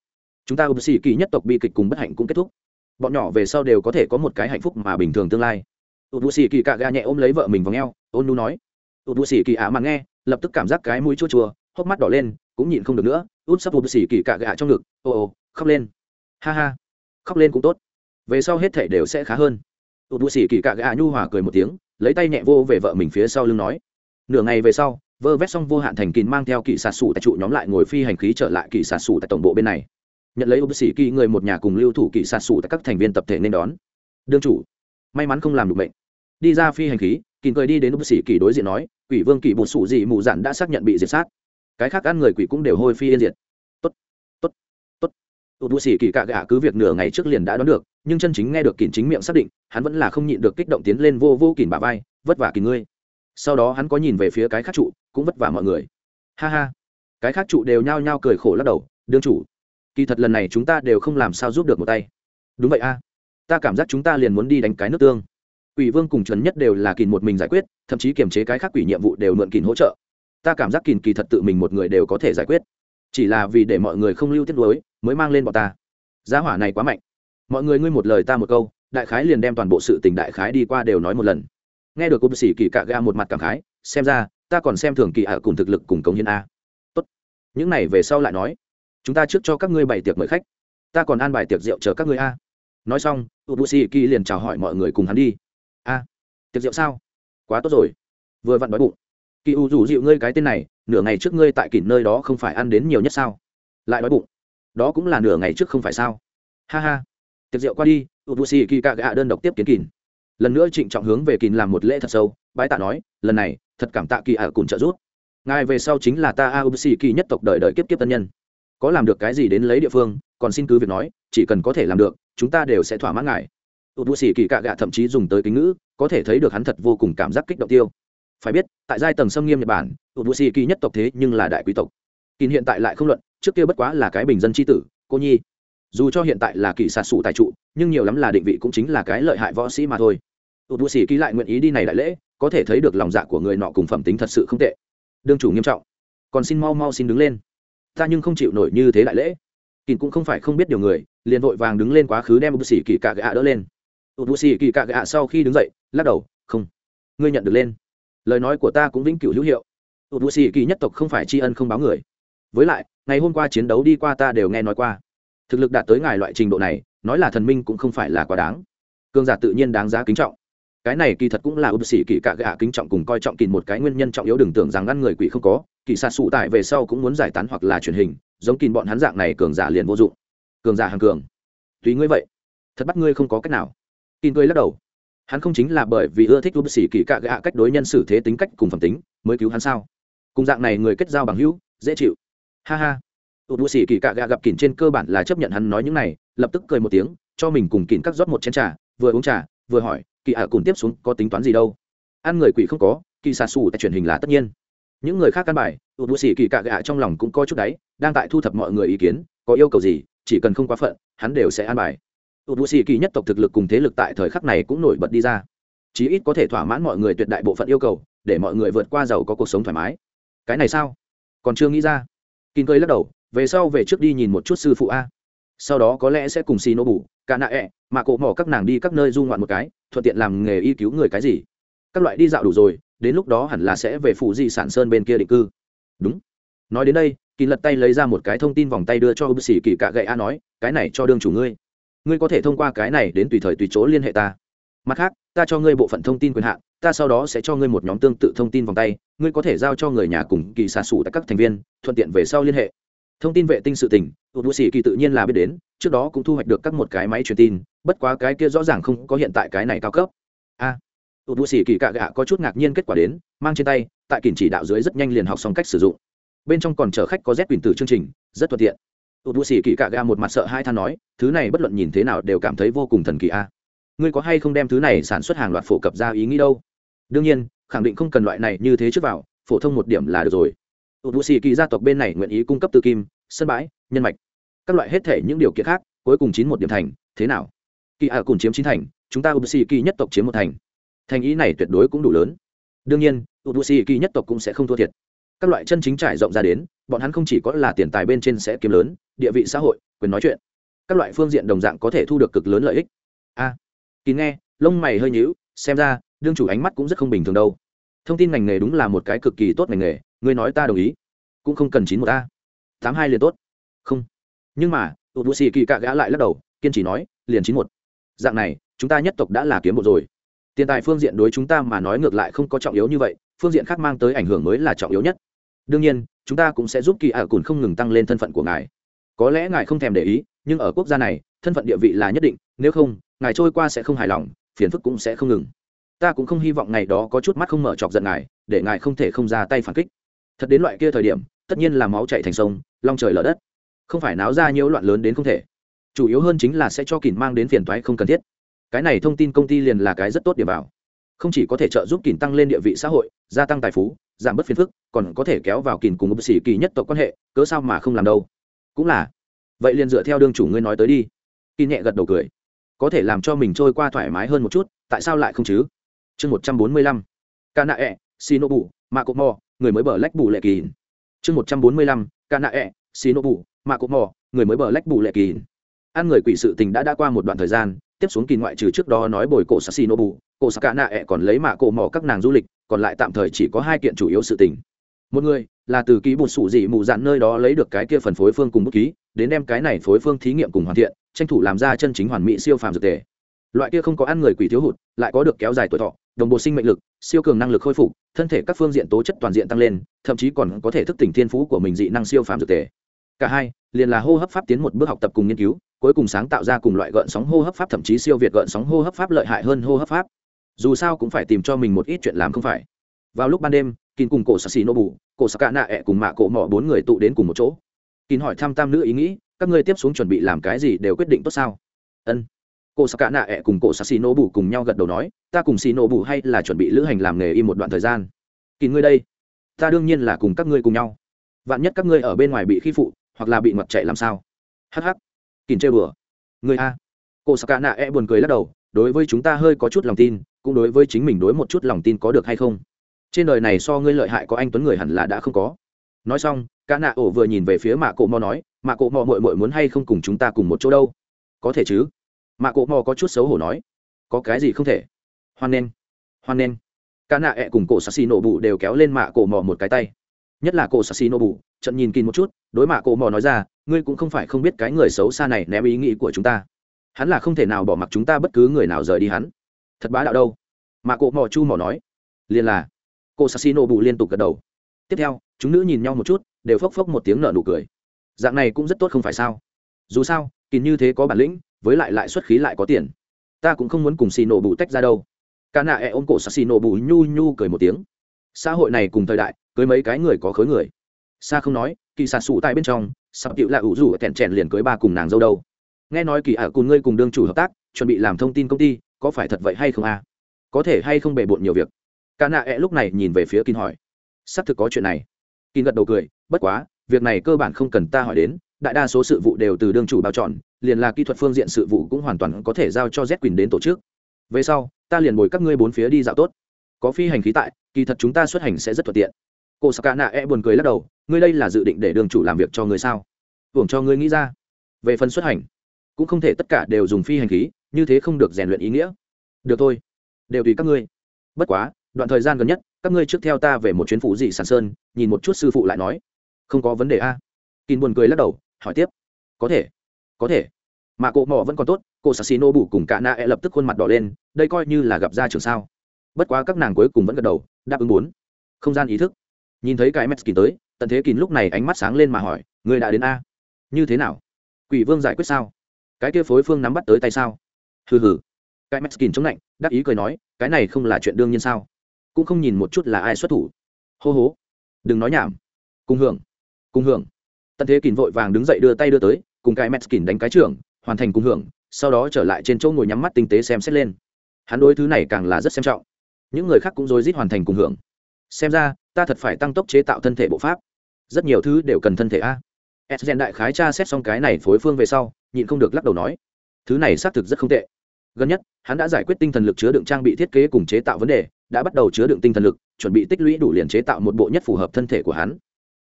Chúng ta U B Sĩ kỳ nhất tộc bi kịch cùng bất hạnh cũng kết thúc. Bọn nhỏ về sau đều có thể có một cái hạnh phúc mà bình thường tương lai. Ụt xì kỳ cạ gạ nhẹ ôm lấy vợ mình vào ngheo, ôn nu nói. Ụt xì kỳ ạ mạn nghe lập tức cảm giác cái mũi chua chua, hốc mắt đỏ lên, cũng nhịn không được nữa, út sắp ụt xỉ kỳ cạ gạ trong ngực ồ ồ khóc lên. Ha ha, khóc lên cũng tốt. Về sau hết thể đều sẽ khá hơn. Ụt bụi xỉ kỳ cạ gạ nhu hòa cười một tiếng, lấy tay nhẹ vô về vợ mình phía sau lưng nói. Nửa ngày về sau, vơ vét xong vô hạn thành kín mang theo kỳ sạt sủ tại trụ nhóm lại ngồi phi hành khí trở lại kỳ sạt sủ tại tổng bộ bên này. Nhận lấy ụt xỉ kỳ người một nhà cùng lưu thủ kỳ sạt sủ tại các thành viên tập thể nên đón. Đương chủ, may mắn không làm được bệnh. Đi ra phi hành khí kìm cười đi đến bác xỉ kỳ đối diện nói, quỷ vương kỳ bột sủ gì mù dạn đã xác nhận bị diệt sát. Cái khác ăn người quỷ cũng đều hôi phi yên diệt. Tốt tốt tốt. Ụt bác xỉ kỳ cạ gạ cứ việc nửa ngày trước liền đã đoán được, nhưng chân chính nghe được kìm chính miệng xác định, hắn vẫn là không nhịn được kích động tiến lên vô vô kìm bà vai, vất vả kìm ngươi. Sau đó hắn có nhìn về phía cái khác trụ, cũng vất vả mọi người. Ha ha. Cái khác trụ đều nhao nhao cười khổ lắc đầu, đương chủ, kỳ thật lần này chúng ta đều không làm sao giúp được một tay. Đúng vậy a. Ta cảm giác chúng ta liền muốn đi đánh cái nước tương quỷ vương cùng chuẩn nhất đều là kìn một mình giải quyết, thậm chí kiềm chế cái khác quỷ nhiệm vụ đều mượn kìn hỗ trợ. Ta cảm giác kìn kỳ thật tự mình một người đều có thể giải quyết. Chỉ là vì để mọi người không lưu tiết đối mới mang lên bọn ta. Giá hỏa này quá mạnh. Mọi người ngươi một lời ta một câu, đại khái liền đem toàn bộ sự tình đại khái đi qua đều nói một lần. Nghe được cụm sĩ kỳ cạ ga một mặt cảm khái, xem ra, ta còn xem thường kỳ ở cùng thực lực cùng cống hiến a. Tốt. Những này về sau lại nói. Chúng ta trước cho các ngươi bày tiệc mời khách. Ta còn an bài tiệc rượu chờ các ngươi a. Nói xong u b kỳ liền chào hỏi mọi người cùng hắn đi a tiệc rượu sao? Quá tốt rồi. Vừa vặn đói bụng. Kỳ u rủ dịu ngươi cái tên này, nửa ngày trước ngươi tại kỷ nơi đó không phải ăn đến nhiều nhất sao? Lại đói bụng. Đó cũng là nửa ngày trước không phải sao? Ha ha. Tiệc rượu qua đi, u bu si kỳ cạ gạ đơn độc tiếp kiến kỳn lần nữa trịnh trọng hướng về kỳn làm một lễ thật sâu, bái tạ nói, lần này, thật cảm tạ kỳ ả cùng trợ giúp. Ngài về sau chính là ta a u bu xỉ kỳ nhất tộc đời đời kiếp kiếp tân nhân. Có làm được cái gì đến lấy địa phương, còn xin cứ việc nói, chỉ cần có thể làm được, chúng ta đều sẽ thỏa mãn ngài tụt bù xỉ kỳ cạ gạ thậm chí dùng tới kính ngữ, có thể thấy được hắn thật vô cùng cảm giác kích động tiêu. Phải biết, tại giai tầng xâm nghiêm nhật bản tụt bù xỉ kỳ nhất tộc thế nhưng là đại quý tộc. Kín hiện tại lại không luận, trước kia bất quá là cái bình dân tri tử, cô nhi. Dù cho hiện tại là kỳ sạt sủ tài trụ, nhưng nhiều lắm là định vị cũng chính là cái lợi hại võ sĩ mà thôi. Tụt bù xỉ kỳ lại nguyện ý đi này đại lễ, có thể thấy được lòng dạ của người nọ cùng phẩm tính thật sự không tệ. Đương chủ nghiêm trọng. Còn xin mau mau xin đứng lên. Ta nhưng không chịu nổi như thế đại lễ. Kín cũng không phải không biết điều người, liền vội vàng đứng lên quá khứ đem bù b xỉ kỳ cạ gạ đỡ lên u b xì kỳ cạ gạ sau khi đứng dậy, lắc đầu, không, ngươi nhận được lên. Lời nói của ta cũng vĩnh cửu hữu hiệu. U b xì kỳ nhất tộc không phải tri ân không báo người. Với lại, ngày hôm qua chiến đấu đi qua ta đều nghe nói qua. Thực lực đạt tới ngài loại trình độ này, nói là thần minh cũng không phải là quá đáng. Cương giả tự nhiên đáng giá kính trọng. Cái này kỳ thật cũng là ưu sĩ kỳ cạ gạ kính trọng cùng coi trọng kỳ một cái nguyên nhân trọng yếu đừng tưởng rằng ngăn người quỷ không có. Kỳ xa sụ tại về sau cũng muốn giải tán hoặc là truyền hình, giống kỳ bọn hắn dạng này cường giả liền vô dụng. Cường giả hàng cường. Tùy ngươi vậy. Thật bắt ngươi không có cách nào kỳ cười lắc đầu. Hắn không chính là bởi vì ưa thích ưu sĩ kỳ cạ gạ cách đối nhân xử thế tính cách cùng phẩm tính mới cứu hắn sao? Cùng dạng này người kết giao bằng hữu, dễ chịu. Ha ha. Tụ đua xỉ kỳ cạ gạ gặp kỉn trên cơ bản là chấp nhận hắn nói những này, lập tức cười một tiếng, cho mình cùng kỉn cắt rót một chén trà, vừa uống trà, vừa hỏi kỳ ạ, cùng tiếp xuống có tính toán gì đâu? Ăn người quỷ không có kỳ xà xù tại truyền hình là tất nhiên. Những người khác căn bài tụ đua xỉ kỳ cạ gạ trong lòng cũng có chút đáy, đang tại thu thập mọi người ý kiến, có yêu cầu gì, chỉ cần không quá phận, hắn đều sẽ an bài tụ đua xỉ kỳ nhất tộc thực lực cùng thế lực tại thời khắc này cũng nổi bật đi ra. Chí ít có thể thỏa mãn mọi người tuyệt đại bộ phận yêu cầu, để mọi người vượt qua giàu có cuộc sống thoải mái. Cái này sao? Còn chưa nghĩ ra. Kín cười lắc đầu, về sau về trước đi nhìn một chút sư phụ a. Sau đó có lẽ sẽ cùng xì nô bù cả nạ ẹ mà cộ mỏ các nàng đi các nơi du ngoạn một cái, thuận tiện làm nghề y cứu người cái gì. Các loại đi dạo đủ rồi, đến lúc đó hẳn là sẽ về phụ di sản sơn bên kia định cư. Đúng. Nói đến đây kỳ lật tay lấy ra một cái thông tin vòng tay đưa cho ưu sĩ kỳ cạ gậy a nói, cái này cho đương chủ ngươi ngươi có thể thông qua cái này đến tùy thời tùy chỗ liên hệ ta. Mặt khác, ta cho ngươi bộ phận thông tin quyền hạn, ta sau đó sẽ cho ngươi một nhóm tương tự thông tin vòng tay, ngươi có thể giao cho người nhà cùng kỳ xà sủ tại các thành viên, thuận tiện về sau liên hệ. Thông tin vệ tinh sự tình ụt bụi xì kỳ tự nhiên là biết đến, trước đó cũng thu hoạch được các một cái máy truyền tin, bất quá cái kia rõ ràng không có hiện tại cái này cao cấp. A ụt bụi xì kỳ cạ gạ có chút ngạc nhiên kết quả đến, mang trên tay, tại kỉnh chỉ đạo dưới rất nhanh liền học xong cách sử dụng. Bên trong còn chở khách có z quyền từ chương trình, rất thuận tiện tụt bù xì kỳ cạ Ga một mặt sợ hai than nói, thứ này bất luận nhìn thế nào đều cảm thấy vô cùng thần kỳ a. Ngươi có hay không đem thứ này sản xuất hàng loạt phổ cập ra ý nghĩ đâu? Đương nhiên, khẳng định không cần loại này như thế trước vào, phổ thông một điểm là được rồi. Tụt bù xì kỳ gia tộc bên này nguyện ý cung cấp tư kim, sân bãi, nhân mạch, các loại hết thể những điều kiện khác, cuối cùng chín một điểm thành, thế nào? Kỳ ạ cùng chiếm chín thành, chúng ta ubusi kỳ nhất tộc chiếm một thành. Thành ý này tuyệt đối cũng đủ lớn. Đương nhiên ubusi kỳ nhất tộc cũng sẽ không thua thiệt. Các loại chân chính trải rộng ra đến, bọn hắn không chỉ có là tiền tài bên trên sẽ kiếm lớn địa vị xã hội quyền nói chuyện. Các loại phương diện đồng dạng có thể thu được cực lớn lợi ích. A à, kỳ nghe lông mày hơi nhíu xem ra đương chủ ánh mắt cũng rất không bình thường đâu. Thông tin ngành nghề đúng là một cái cực kỳ tốt ngành nghề ngươi nói ta đồng ý. Cũng không cần chín một a. Tám hai liền tốt. Không. Nhưng mà tụt bụi xì kỳ cạ gã lại lắc đầu kiên trì nói liền chín một. Dạng này chúng ta nhất tộc đã là kiếm một rồi. Tiền tài phương diện đối chúng ta mà nói ngược lại không có trọng yếu như vậy phương diện khác mang tới ảnh hưởng mới là trọng yếu nhất. Đương nhiên chúng ta cũng sẽ giúp kỳ ạ à cùn không ngừng tăng lên thân phận của ngài có lẽ ngài không thèm để ý, nhưng ở quốc gia này, thân phận địa vị là nhất định, nếu không, ngài trôi qua sẽ không hài lòng, phiền phức cũng sẽ không ngừng. Ta cũng không hy vọng ngày đó có chút mắt không mở chọc giận ngài, để ngài không thể không ra tay phản kích. Thật đến loại kia thời điểm, tất nhiên là máu chạy thành sông, long trời lở đất. Không phải náo ra nhiễu loạn lớn đến không thể. Chủ yếu hơn chính là sẽ cho kỳn mang đến phiền toái không cần thiết. Cái này thông tin công ty liền là cái rất tốt điểm vào. Không chỉ có thể trợ giúp kỳn tăng lên địa vị xã hội, gia tăng tài phú, giảm bớt phiền phức, còn có thể kéo vào kỳn cùng bác sĩ kỳ nhất tộc quan hệ, cớ sao mà không làm đâu cũng là. Vậy liền dựa theo đương chủ ngươi nói tới đi. Kỳ nhẹ gật đầu cười. Có thể làm cho mình trôi qua thoải mái hơn một chút, tại sao lại không chứ? Chương một trăm bốn mươi lăm. Ca nạ ẹ xin nô bù mạ cột mò người mới bờ lách bù lệ kỳ chương một trăm bốn mươi lăm. Ca nạ ẹ xin nô bù mạ cột mò người mới bờ lách bù lệ kỳ ăn người quỷ sự tình đã đã qua một đoạn thời gian, tiếp xuống kỳ ngoại trừ trước đó nói bồi cổ sassi nô bù cổ sắc nạ ẹ còn lấy mạ cổ mỏ các nàng du lịch, còn lại tạm thời chỉ có hai kiện chủ yếu sự tình. Một người là từ ký bột sủ dị mù dạn nơi đó lấy được cái kia phần phối phương cùng bút ký, đến đem cái này phối phương thí nghiệm cùng hoàn thiện, tranh thủ làm ra chân chính hoàn mỹ siêu phàm dược tề. Loại kia không có ăn người quỷ thiếu hụt, lại có được kéo dài tuổi thọ, đồng bộ sinh mệnh lực, siêu cường năng lực khôi phục, thân thể các phương diện tố chất toàn diện tăng lên, thậm chí còn có thể thức tỉnh thiên phú của mình dị năng siêu phàm dược tề. Cả hai, liền là hô hấp pháp tiến một bước học tập cùng nghiên cứu, cuối cùng sáng tạo ra cùng loại gợn sóng hô hấp pháp, thậm chí siêu việt gợn sóng hô hấp pháp lợi hại hơn hô hấp pháp. Dù sao cũng phải tìm cho mình một ít chuyện làm không phải. Vào lúc ban đêm kín cùng cổ sassi nô bù cổ saka nạ ẹ cùng mạ cổ mỏ bốn người tụ đến cùng một chỗ. Kín hỏi thăm tam nữ ý nghĩ, các ngươi tiếp xuống chuẩn bị làm cái gì đều quyết định tốt sao? Ân. Cổ saka nạ ẹ cùng cổ sassi nô bù cùng nhau gật đầu nói, ta cùng xì nô bù hay là chuẩn bị lữ hành làm nghề im một đoạn thời gian. Kín ngươi đây, ta đương nhiên là cùng các ngươi cùng nhau. Vạn nhất các ngươi ở bên ngoài bị khi phụ, hoặc là bị ngoặt chạy làm sao? Hh kín chơi bừa người a. Cổ saka nạ ẹ buồn cười lắc đầu, đối với chúng ta hơi có chút lòng tin, cũng đối với chính mình đối một chút lòng tin có được hay không? Trên đời này so ngươi lợi hại có anh tuấn người hẳn là đã không có. Nói xong, cả nạ ổ vừa nhìn về phía mạ cộ mò nói, mạ cộ mò mội mội muốn hay không cùng chúng ta cùng một chỗ đâu? Có thể chứ. Mạ cộ mò có chút xấu hổ nói, có cái gì không thể? Hoan nên hoan nên cả nạ ẹ cùng cổ sassy nổ bụ đều kéo lên mạ cổ mò một cái tay. Nhất là cổ sassy nổ bụ trận nhìn kín một chút, đối mạ cổ mò nói ra, ngươi cũng không phải không biết cái người xấu xa này ném ý nghĩ của chúng ta. Hắn là không thể nào bỏ mặc chúng ta bất cứ người nào rời đi hắn. Thật bá đạo đâu. Mạ cổ mò chu mò nói liền là cô sassino bù liên tục gật đầu. Tiếp theo, chúng nữ nhìn nhau một chút, đều phốc phốc một tiếng nở nụ cười. Dạng này cũng rất tốt không phải sao? Dù sao kín như thế có bản lĩnh, với lại lại xuất khí lại có tiền. Ta cũng không muốn cùng xì nổ bù tách ra đâu. Ca nạ e ôm cổ sắc xì nổ bù nhu nhu cười một tiếng. Xã hội này cùng thời đại, cưới mấy cái người có khối người. Xa không nói, kỳ sạt sụ tại bên trong, sắp cựu là ủ rủ kẹn chèn liền cưới ba cùng nàng dâu đâu. Nghe nói kỳ ả cùng ngươi cùng đương chủ hợp tác, chuẩn bị làm thông tin công ty, có phải thật vậy hay không a? Có thể hay không bề bộn nhiều việc? Cả nạ ẹ lúc này nhìn về phía kín hỏi. Xác thực có chuyện này. Kín gật đầu cười, bất quá, việc này cơ bản không cần ta hỏi đến, đại đa số sự vụ đều từ đương chủ bao chọn, liền là kỹ thuật phương diện sự vụ cũng hoàn toàn có thể giao cho z quyền đến tổ chức. Về sau, ta liền bồi các ngươi bốn phía đi dạo tốt. Có phi hành khí tại, kỳ thật chúng ta xuất hành sẽ rất thuận tiện. Cô sắc nạ e buồn cười lắc đầu, ngươi đây là dự định để đường chủ làm việc cho ngươi sao? Hưởng cho ngươi nghĩ ra. Về phần xuất hành, cũng không thể tất cả đều dùng phi hành khí, như thế không được rèn luyện ý nghĩa. Được thôi, đều tùy các ngươi. Bất quá đoạn thời gian gần nhất, các ngươi trước theo ta về một chuyến phủ dị sản sơn, nhìn một chút sư phụ lại nói. Không có vấn đề a. Kín buồn cười lắc đầu, hỏi tiếp. Có thể có thể. Mà cộ mỏ vẫn còn tốt cô sassino bủ cùng cả na e lập tức khuôn mặt đỏ lên, đây coi như là gặp ra trường sao. Bất quá các nàng cuối cùng vẫn gật đầu, đáp ứng bốn. Không gian ý thức. Nhìn thấy cái mets kín tới tận thế kín lúc này ánh mắt sáng lên mà hỏi người đã đến a? Như thế nào? Quỷ vương giải quyết sao? Cái kia phối phương nắm bắt tới tay sao? Hừ hừ. Cái mets kín chống lạnh, đắc ý cười nói, cái này không là chuyện đương nhiên sao? Cũng không nhìn một chút là ai xuất thủ. Hô hố. Đừng nói nhảm. Cùng hưởng. Cùng hưởng. Tận thế kín vội vàng đứng dậy đưa tay đưa tới, cùng cái mets kín đánh cái trưởng, hoàn thành cùng hưởng, sau đó trở lại trên chỗ ngồi nhắm mắt tinh tế xem xét lên. Hắn đối thứ này càng là rất xem trọng. Những người khác cũng rối rít hoàn thành cùng hưởng. Xem ra, ta thật phải tăng tốc chế tạo thân thể bộ pháp. Rất nhiều thứ đều cần thân thể a. S gen đại khái tra xét xong cái này phối phương về sau, nhịn không được lắc đầu nói. Thứ này xác thực rất không tệ. Gần nhất, hắn đã giải quyết tinh thần lực chứa đựng trang bị thiết kế cùng chế tạo vấn đề đã bắt đầu chứa đựng tinh thần lực, chuẩn bị tích lũy đủ liền chế tạo một bộ nhất phù hợp thân thể của hắn.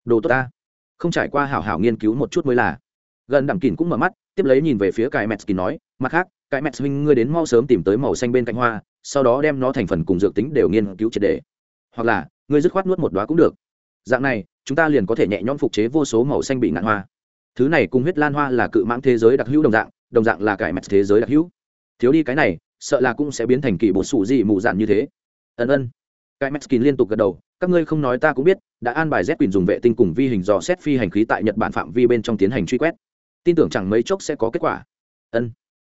Đồ tốt ta. Không trải qua hảo hảo nghiên cứu một chút mới là. Gần đẳng kín cũng mở mắt, tiếp lấy nhìn về phía cái kín nói, mặt khác cái mets huynh ngươi đến mau sớm tìm tới màu xanh bên cạnh hoa, sau đó đem nó thành phần cùng dược tính đều nghiên cứu triệt đề hoặc là, ngươi dứt khoát nuốt một đoá cũng được. Dạng này, chúng ta liền có thể nhẹ nhõm phục chế vô số màu xanh bị ngạn hoa. Thứ này cùng huyết lan hoa là cự mãng thế giới đặc hữu đồng dạng đồng dạng là cải mets thế giới đặc hữu. Thiếu đi cái này, sợ là cũng sẽ biến thành kỳ bột sụ gì mù dạn như thế ân ân cái Metzkin liên tục gật đầu, các ngươi không nói ta cũng biết, đã an bài Z quyền dùng vệ tinh cùng vi hình dò xét phi hành khí tại Nhật Bản phạm vi bên trong tiến hành truy quét. Tin tưởng chẳng mấy chốc sẽ có kết quả. Ân.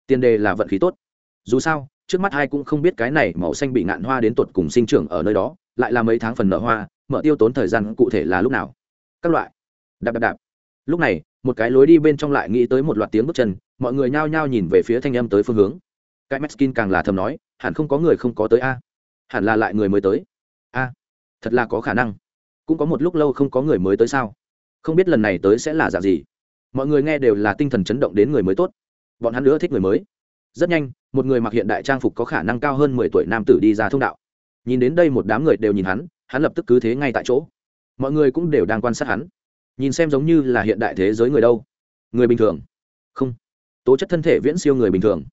Tiền đề là vận khí tốt. Dù sao, trước mắt ai cũng không biết cái này màu xanh bị ngạn hoa đến tuột cùng sinh trưởng ở nơi đó, lại là mấy tháng phần nở hoa, mở tiêu tốn thời gian cụ thể là lúc nào. Các loại. Đạp đạp đạp. Lúc này, một cái lối đi bên trong lại nghĩ tới một loạt tiếng bước chân, mọi người nhao nhao nhìn về phía thanh âm tới phương hướng. Cái Metzkin càng là thầm nói, hẳn không có người không có tới a. Hẳn là lại người mới tới. A, thật là có khả năng. Cũng có một lúc lâu không có người mới tới sao? Không biết lần này tới sẽ là dạng gì. Mọi người nghe đều là tinh thần chấn động đến người mới tốt. Bọn hắn nữa thích người mới. Rất nhanh, một người mặc hiện đại trang phục có khả năng cao hơn mười tuổi nam tử đi ra thông đạo. Nhìn đến đây một đám người đều nhìn hắn hắn lập tức cứ thế ngay tại chỗ. Mọi người cũng đều đang quan sát hắn. Nhìn xem giống như là hiện đại thế giới người đâu. Người bình thường. Không. Tố chất thân thể viễn siêu người bình thường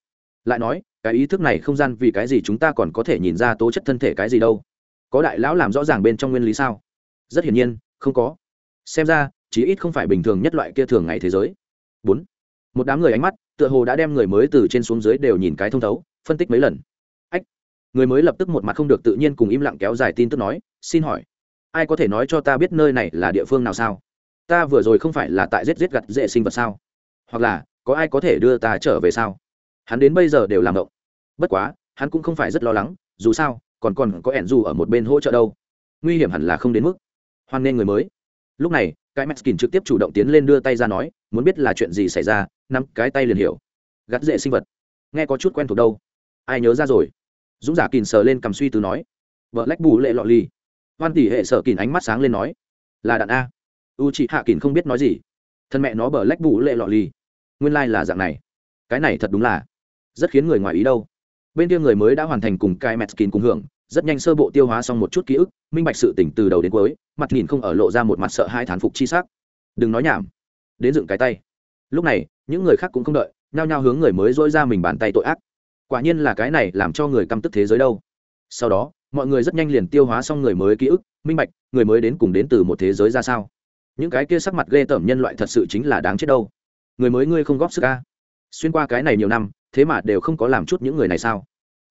lại nói, cái ý thức này không gian vì cái gì chúng ta còn có thể nhìn ra tố chất thân thể cái gì đâu? Có đại lão làm rõ ràng bên trong nguyên lý sao? Rất hiển nhiên, không có. Xem ra, chí ít không phải bình thường nhất loại kia thường ngày thế giới. Bốn. Một đám người ánh mắt, tựa hồ đã đem người mới từ trên xuống dưới đều nhìn cái thông thấu, phân tích mấy lần. Ách. Người mới lập tức một mặt không được tự nhiên cùng im lặng kéo dài tin tức nói, xin hỏi, ai có thể nói cho ta biết nơi này là địa phương nào sao? Ta vừa rồi không phải là tại giết giết gặt dễ sinh vật sao? Hoặc là, có ai có thể đưa ta trở về sao? Hắn đến bây giờ đều làm động bất quá hắn cũng không phải rất lo lắng dù sao còn còn có ẻn dù ở một bên hỗ trợ đâu. Nguy hiểm hẳn là không đến mức hoan nên người mới. Lúc này cái Mexican trực tiếp chủ động tiến lên đưa tay ra nói muốn biết là chuyện gì xảy ra năm, cái tay liền hiểu. Gắt dễ sinh vật. Nghe có chút quen thuộc đâu. Ai nhớ ra rồi? Dũng giả kìn sờ lên cầm suy từ nói. Vợ lách bù lệ lọ ly hoan tỷ hệ sở kìn ánh mắt sáng lên nói là đạn a. U chị hạ kìn không biết nói gì. Thân mẹ nó bờ lách bù lệ lọ ly nguyên lai、like、là dạng này. Cái này thật đúng là rất khiến người ngoài ý đâu. Bên kia người mới đã hoàn thành cùng cái metskin cùng hưởng, rất nhanh sơ bộ tiêu hóa xong một chút ký ức, minh bạch sự tỉnh từ đầu đến cuối, mặt nhìn không ở lộ ra một mặt sợ hai thán phục chi sắc. Đừng nói nhảm. Đến dựng cái tay. Lúc này, những người khác cũng không đợi, nhao nhao hướng người mới dỗi ra mình bàn tay tội ác. Quả nhiên là cái này làm cho người căm tức thế giới đâu. Sau đó, mọi người rất nhanh liền tiêu hóa xong người mới ký ức, minh bạch, người mới đến cùng đến từ một thế giới ra sao. Những cái kia sắc mặt ghê tởm nhân loại thật sự chính là đáng chết đâu. Người mới ngươi không góp sức ca xuyên qua cái này nhiều năm thế mà đều không có làm chút những người này sao?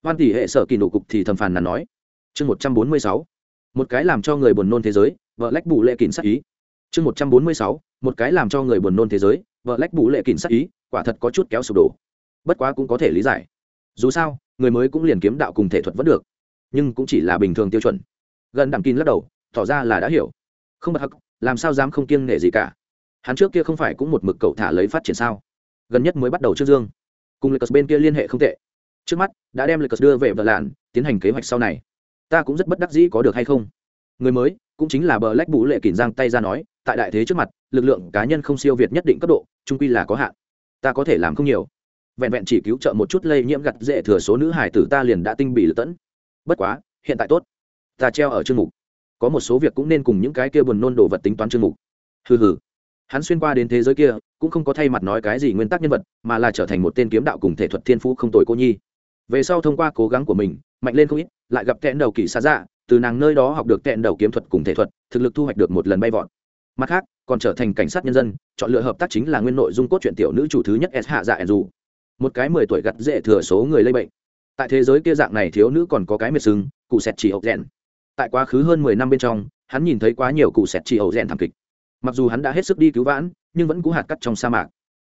Hoan tỷ hệ sở kỳ nổ cục thì thầm phàn nàn nói. Chương một trăm bốn mươi sáu. Một cái làm cho người buồn nôn thế giới, vợ lách bù lệ kín sắc ý. Chương một trăm bốn mươi sáu. Một cái làm cho người buồn nôn thế giới, vợ lách bù lệ kín sắc ý, quả thật có chút kéo sụp đổ. Bất quá cũng có thể lý giải. Dù sao, người mới cũng liền kiếm đạo cùng thể thuật vẫn được, nhưng cũng chỉ là bình thường tiêu chuẩn. Gần đặng kín lắc đầu, tỏ ra là đã hiểu. Không bật hắc, làm sao dám không kiêng nể gì cả? Hắn trước kia không phải cũng một mực cậu thả lấy phát triển sao? Gần nhất mới bắt đầu trước dương cùng lịch bên kia liên hệ không tệ. Trước mắt, đã đem lịch đưa về vợ lạn, tiến hành kế hoạch sau này. Ta cũng rất bất đắc dĩ có được hay không? Người mới, cũng chính là bờ lách bú lệ kỳn giang tay ra nói, tại đại thế trước mặt, lực lượng cá nhân không siêu việt nhất định cấp độ, trung quy là có hạn. Ta có thể làm không nhiều. Vẹn vẹn chỉ cứu trợ một chút lây nhiễm gặt dễ thừa số nữ hải tử ta liền đã tinh bị lật tẫn. Bất quá, hiện tại tốt. Ta treo ở chương mục. Có một số việc cũng nên cùng những cái kia buồn nôn đồ vật tính toán chương mục. Hừ hừ hắn xuyên qua đến thế giới kia, cũng không có thay mặt nói cái gì nguyên tắc nhân vật, mà là trở thành một tên kiếm đạo cùng thể thuật thiên phú không tồi cô nhi. Về sau thông qua cố gắng của mình, mạnh lên không ít, lại gặp tẹn đầu kỳ xa dạ từ nàng nơi đó học được tẹn đầu kiếm thuật cùng thể thuật, thực lực thu hoạch được một lần bay vọt. Mặt khác, còn trở thành cảnh sát nhân dân, chọn lựa hợp tác chính là nguyên nội dung cốt truyện tiểu nữ chủ thứ nhất s hạ dạ ẩn dù một cái mười tuổi gặt dễ thừa số người lây bệnh. Tại thế giới kia dạng này thiếu nữ còn có cái miệt sưng cụ sẹt chỉ hậu rèn. Tại quá khứ hơn mười năm bên trong, hắn nhìn thấy quá nhiều cụ sẹt chỉ hậu rèn thảm kịch mặc dù hắn đã hết sức đi cứu vãn nhưng vẫn cú hạt cắt trong sa mạc.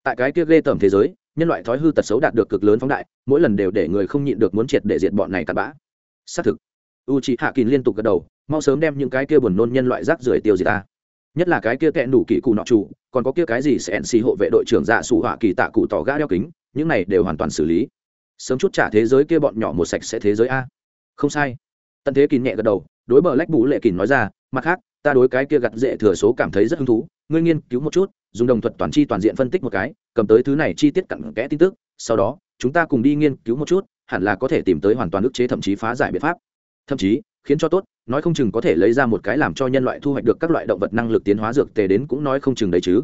Tại cái kia ghê tởm thế giới nhân loại thói hư tật xấu đạt được cực lớn phóng đại mỗi lần đều để người không nhịn được muốn triệt để diệt bọn này tạt bã. Xác thực u c hạ kín liên tục gật đầu mau sớm đem những cái kia buồn nôn nhân loại rác rưởi tiêu diệt ta. Nhất là cái kia tẹn đủ kỳ cụ nọ trụ, còn có kia cái gì sẽ nc hộ vệ đội trưởng dạ sủ họa kỳ tạ cụ tỏ gã đeo kính những này đều hoàn toàn xử lý. Sớm chút trả thế giới kia bọn nhỏ một sạch sẽ thế giới a. Không sai. Tân thế kín nhẹ gật đầu đối bờ lách bú lệ kín nói ra mặt khác ta đối cái kia gặt dễ thừa số cảm thấy rất hứng thú, ngươi nghiên cứu một chút, dùng đồng thuật toàn chi toàn diện phân tích một cái, cầm tới thứ này chi tiết cặn kẽ tin tức, sau đó, chúng ta cùng đi nghiên cứu một chút, hẳn là có thể tìm tới hoàn toàn ức chế thậm chí phá giải biện pháp. Thậm chí, khiến cho tốt, nói không chừng có thể lấy ra một cái làm cho nhân loại thu hoạch được các loại động vật năng lực tiến hóa dược tề đến cũng nói không chừng đấy chứ.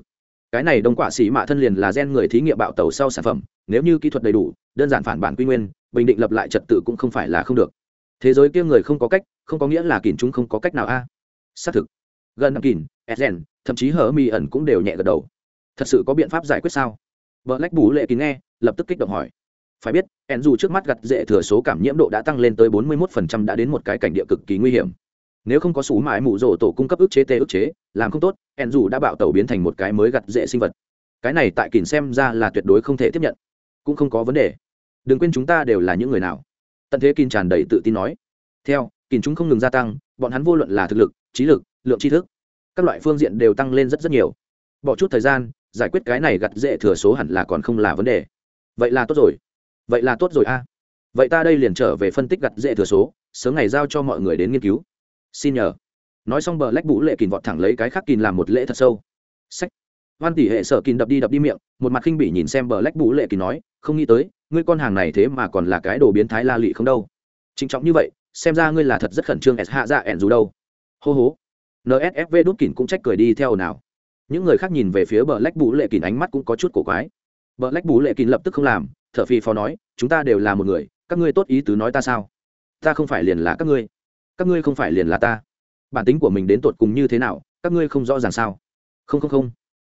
Cái này đông quả xỉ mạ thân liền là gen người thí nghiệm bạo tàu sau sản phẩm, nếu như kỹ thuật đầy đủ, đơn giản phản bản quy nguyên, bình định lập lại trật tự cũng không phải là không được. Thế giới kia người không có cách, không có nghĩa là kìm chúng không có cách nào a xác thực. Gần năm kìm edgen thậm chí hở mi ẩn cũng đều nhẹ gật đầu. Thật sự có biện pháp giải quyết sao? Vợ lách bù lệ kín nghe, lập tức kích động hỏi. Phải biết ẩn dù trước mắt gặt dễ thừa số cảm nhiễm độ đã tăng lên tới 41% đã đến một cái cảnh địa cực kỳ nguy hiểm. Nếu không có số mãi mụ rổ tổ cung cấp ức chế tê ức chế, làm không tốt ẩn dù đã bạo tàu biến thành một cái mới gặt dễ sinh vật. Cái này tại kỳn xem ra là tuyệt đối không thể tiếp nhận. Cũng không có vấn đề. Đừng quên chúng ta đều là những người nào. Tận thế kỳn tràn đầy tự tin nói. Theo kỳn chúng không ngừng gia tăng bọn hắn vô luận là thực lực, trí lực, lượng tri thức, các loại phương diện đều tăng lên rất rất nhiều. Bỏ chút thời gian, giải quyết cái này gặt dễ thừa số hẳn là còn không là vấn đề. Vậy là tốt rồi. Vậy là tốt rồi a. Vậy ta đây liền trở về phân tích gặt dễ thừa số, sớm ngày giao cho mọi người đến nghiên cứu. Xin nhờ. Nói xong bờ lách bũ lệ kìn vọt thẳng lấy cái khác kìn làm một lễ thật sâu. Sách. Hoan tỷ hệ sở kìn đập đi đập đi miệng, một mặt khinh bỉ nhìn xem bờ lách bũ lệ kìn nói, không nghĩ tới, ngươi con hàng này thế mà còn là cái đồ biến thái la lị không đâu. Trịnh trọng như vậy xem ra ngươi là thật rất khẩn trương s hạ dạ ẹn dù đâu. Hô hố. Nsfv đút kín cũng trách cười đi theo nào. Những người khác nhìn về phía bờ lách bú lệ kín ánh mắt cũng có chút cổ quái. Vợ lách bú lệ kín lập tức không làm thợ phi phó nói, chúng ta đều là một người, các ngươi tốt ý tứ nói ta sao? Ta không phải liền là các ngươi. Các ngươi không phải liền là ta. Bản tính của mình đến tột cùng như thế nào, các ngươi không rõ ràng sao? Không không không.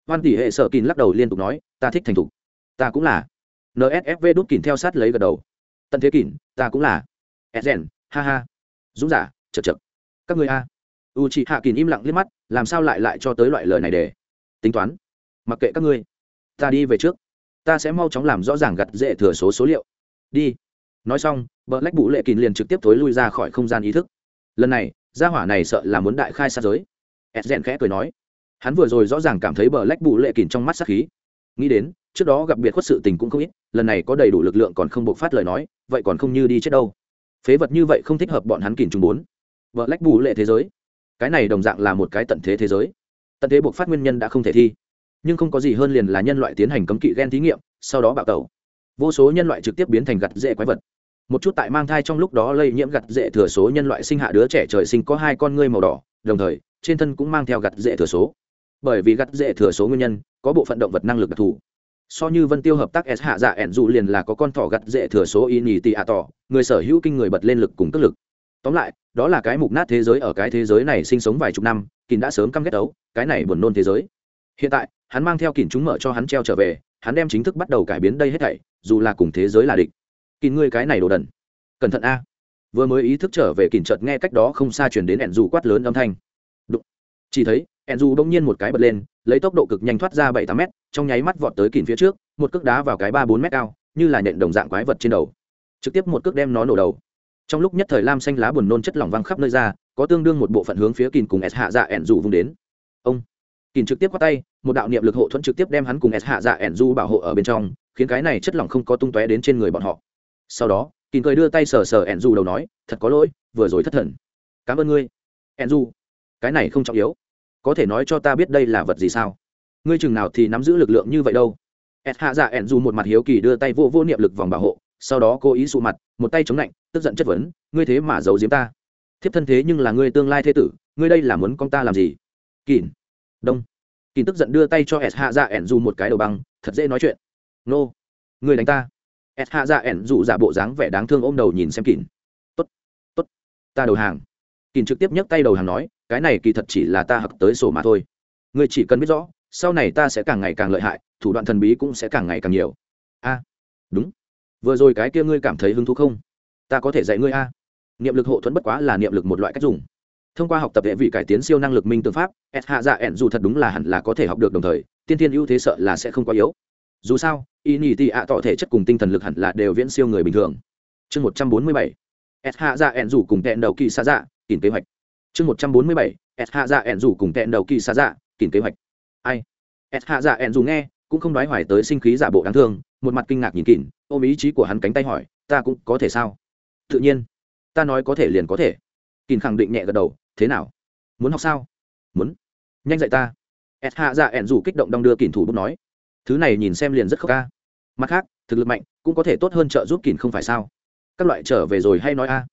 Hoan tỷ hệ sợ kín lắc đầu liên tục nói, ta thích thành thục. Ta cũng là. Nsfv đút kín theo sát lấy gật đầu. Tận thế kín ta cũng là. Edgen ha ha. Dũng giả, chật chật. Các ngươi a. U chị hạ kín im lặng liếc mắt, làm sao lại lại cho tới loại lời này để? Tính toán. Mặc kệ các ngươi. Ta đi về trước. Ta sẽ mau chóng làm rõ ràng gặt dễ thừa số số liệu. Đi. Nói xong vợ lách bụ lệ kín liền trực tiếp thối lui ra khỏi không gian ý thức. Lần này, gia hỏa này sợ là muốn đại khai sát giới. Edgen khẽ cười nói. Hắn vừa rồi rõ ràng cảm thấy bờ lách bụ lệ kín trong mắt sát khí. Nghĩ đến, trước đó gặp biệt khuất sự tình cũng không ít, lần này có đầy đủ lực lượng còn không buộc phát lời nói, vậy còn không như đi chết đâu phế vật như vậy không thích hợp bọn hắn kìm trung bốn. Vợ lách bù lệ thế giới. Cái này đồng dạng là một cái tận thế thế giới. Tận thế buộc phát nguyên nhân đã không thể thi. Nhưng không có gì hơn liền là nhân loại tiến hành cấm kỵ gen thí nghiệm, sau đó bạo tẩu. Vô số nhân loại trực tiếp biến thành gặt dễ quái vật. Một chút tại mang thai trong lúc đó lây nhiễm gặt dễ thừa số nhân loại sinh hạ đứa trẻ trời sinh có hai con ngươi màu đỏ, đồng thời, trên thân cũng mang theo gặt dễ thừa số. Bởi vì gặt dễ thừa số nguyên nhân, có bộ phận động vật năng lực đặc thù so như vân tiêu hợp tác s hạ dạ ẻn dù liền là có con thỏ gặt dễ thừa số y nhì tị ạ tỏ, người sở hữu kinh người bật lên lực cùng tức lực. Tóm lại, đó là cái mục nát thế giới ở cái thế giới này sinh sống vài chục năm kín đã sớm căm ghét đấu, cái này buồn nôn thế giới. Hiện tại, hắn mang theo kín chúng mở cho hắn treo trở về, hắn đem chính thức bắt đầu cải biến đây hết thảy, dù là cùng thế giới là địch. Kín ngươi cái này đồ đần. Cẩn thận a. Vừa mới ý thức trở về kín chợt nghe cách đó không xa chuyển đến ẻn dù quát lớn âm thanh. Đụng. chỉ thấy, ẻn dù đông nhiên một cái bật lên, lấy tốc độ cực nhanh thoát ra bảy tám mét trong nháy mắt vọt tới kìm phía trước, một cước đá vào cái ba bốn mét cao, như là nện đồng dạng quái vật trên đầu. Trực tiếp một cước đem nó nổ đầu. Trong lúc nhất thời lam xanh lá buồn nôn chất lỏng văng khắp nơi ra, có tương đương một bộ phận hướng phía kìm cùng s hạ dạ ẻn dù vung đến. Ông! Kìm trực tiếp qua tay, một đạo niệm lực hộ thuẫn trực tiếp đem hắn cùng s hạ dạ ẻn du bảo hộ ở bên trong, khiến cái này chất lỏng không có tung tóe đến trên người bọn họ. Sau đó, kìm cười đưa tay sờ sờ ẻn du đầu nói, thật có lỗi, vừa rồi thất thần. Cảm ơn ngươi. Ẻn du cái này không trọng yếu. Có thể nói cho ta biết đây là vật gì sao? Ngươi chừng nào thì nắm giữ lực lượng như vậy đâu. Ed hạ dạ ẻn dù một mặt hiếu kỳ đưa tay vô vô niệm lực vòng bảo hộ, sau đó cố ý sụ mặt, một tay chống lạnh, tức giận chất vấn, ngươi thế mà giấu giếm ta. Thiếp thân thế nhưng là ngươi tương lai thế tử, ngươi đây là muốn con ta làm gì? Kỳn đông. Kỳn tức giận đưa tay cho s hạ dạ ẻn dù một cái đầu băng, thật dễ nói chuyện. Nô. Ngươi đánh ta. S hạ dạ ẻn dù giả bộ dáng vẻ đáng thương ôm đầu nhìn xem kỳn tốt. Tốt. Ta đầu hàng. Kỳn trực tiếp nhấc tay đầu hàng nói, cái này kỳ thật chỉ là ta hặc tới sổ mà thôi. Ngươi chỉ cần biết rõ sau này ta sẽ càng ngày càng lợi hại, thủ đoạn thần bí cũng sẽ càng ngày càng nhiều. A, đúng. Vừa rồi cái kia ngươi cảm thấy hứng thú không? Ta có thể dạy ngươi a. Niệm lực hộ thuẫn bất quá là niệm lực một loại cách dùng. Thông qua học tập hệ vị cải tiến siêu năng lực minh tương pháp s hạ dạ ẹn dù thật đúng là hẳn là có thể học được đồng thời, tiên tiên ưu thế sợ là sẽ không quá yếu. Dù sao, y nhì tị ạ tỏ thể chất cùng tinh thần lực hẳn là đều viễn siêu người bình thường. Chương một trăm bốn mươi bảy. S hạ dạ ẹn dù cùng tẹn đầu kỳ xa dạ kìm kế hoạch. Chương một trăm bốn mươi bảy. S hạ dạ ẹn dù cùng tẹn đầu kỳ xa dạ kìm kế hoạch ai? S hạ dạ ẹn dù nghe, cũng không nói hoài tới sinh khí giả bộ đáng thương, một mặt kinh ngạc nhìn kỉn ôm ý chí của hắn cánh tay hỏi, ta cũng có thể sao? Tự nhiên. Ta nói có thể liền có thể. Kỉn khẳng định nhẹ gật đầu, thế nào? Muốn học sao? Muốn. Nhanh dạy ta. S hạ dạ ẹn dù kích động đong đưa kỉn thủ bút nói, thứ này nhìn xem liền rất khóc ca. Mặt khác, thực lực mạnh, cũng có thể tốt hơn trợ giúp kỉn không phải sao? Các loại trở về rồi hay nói a?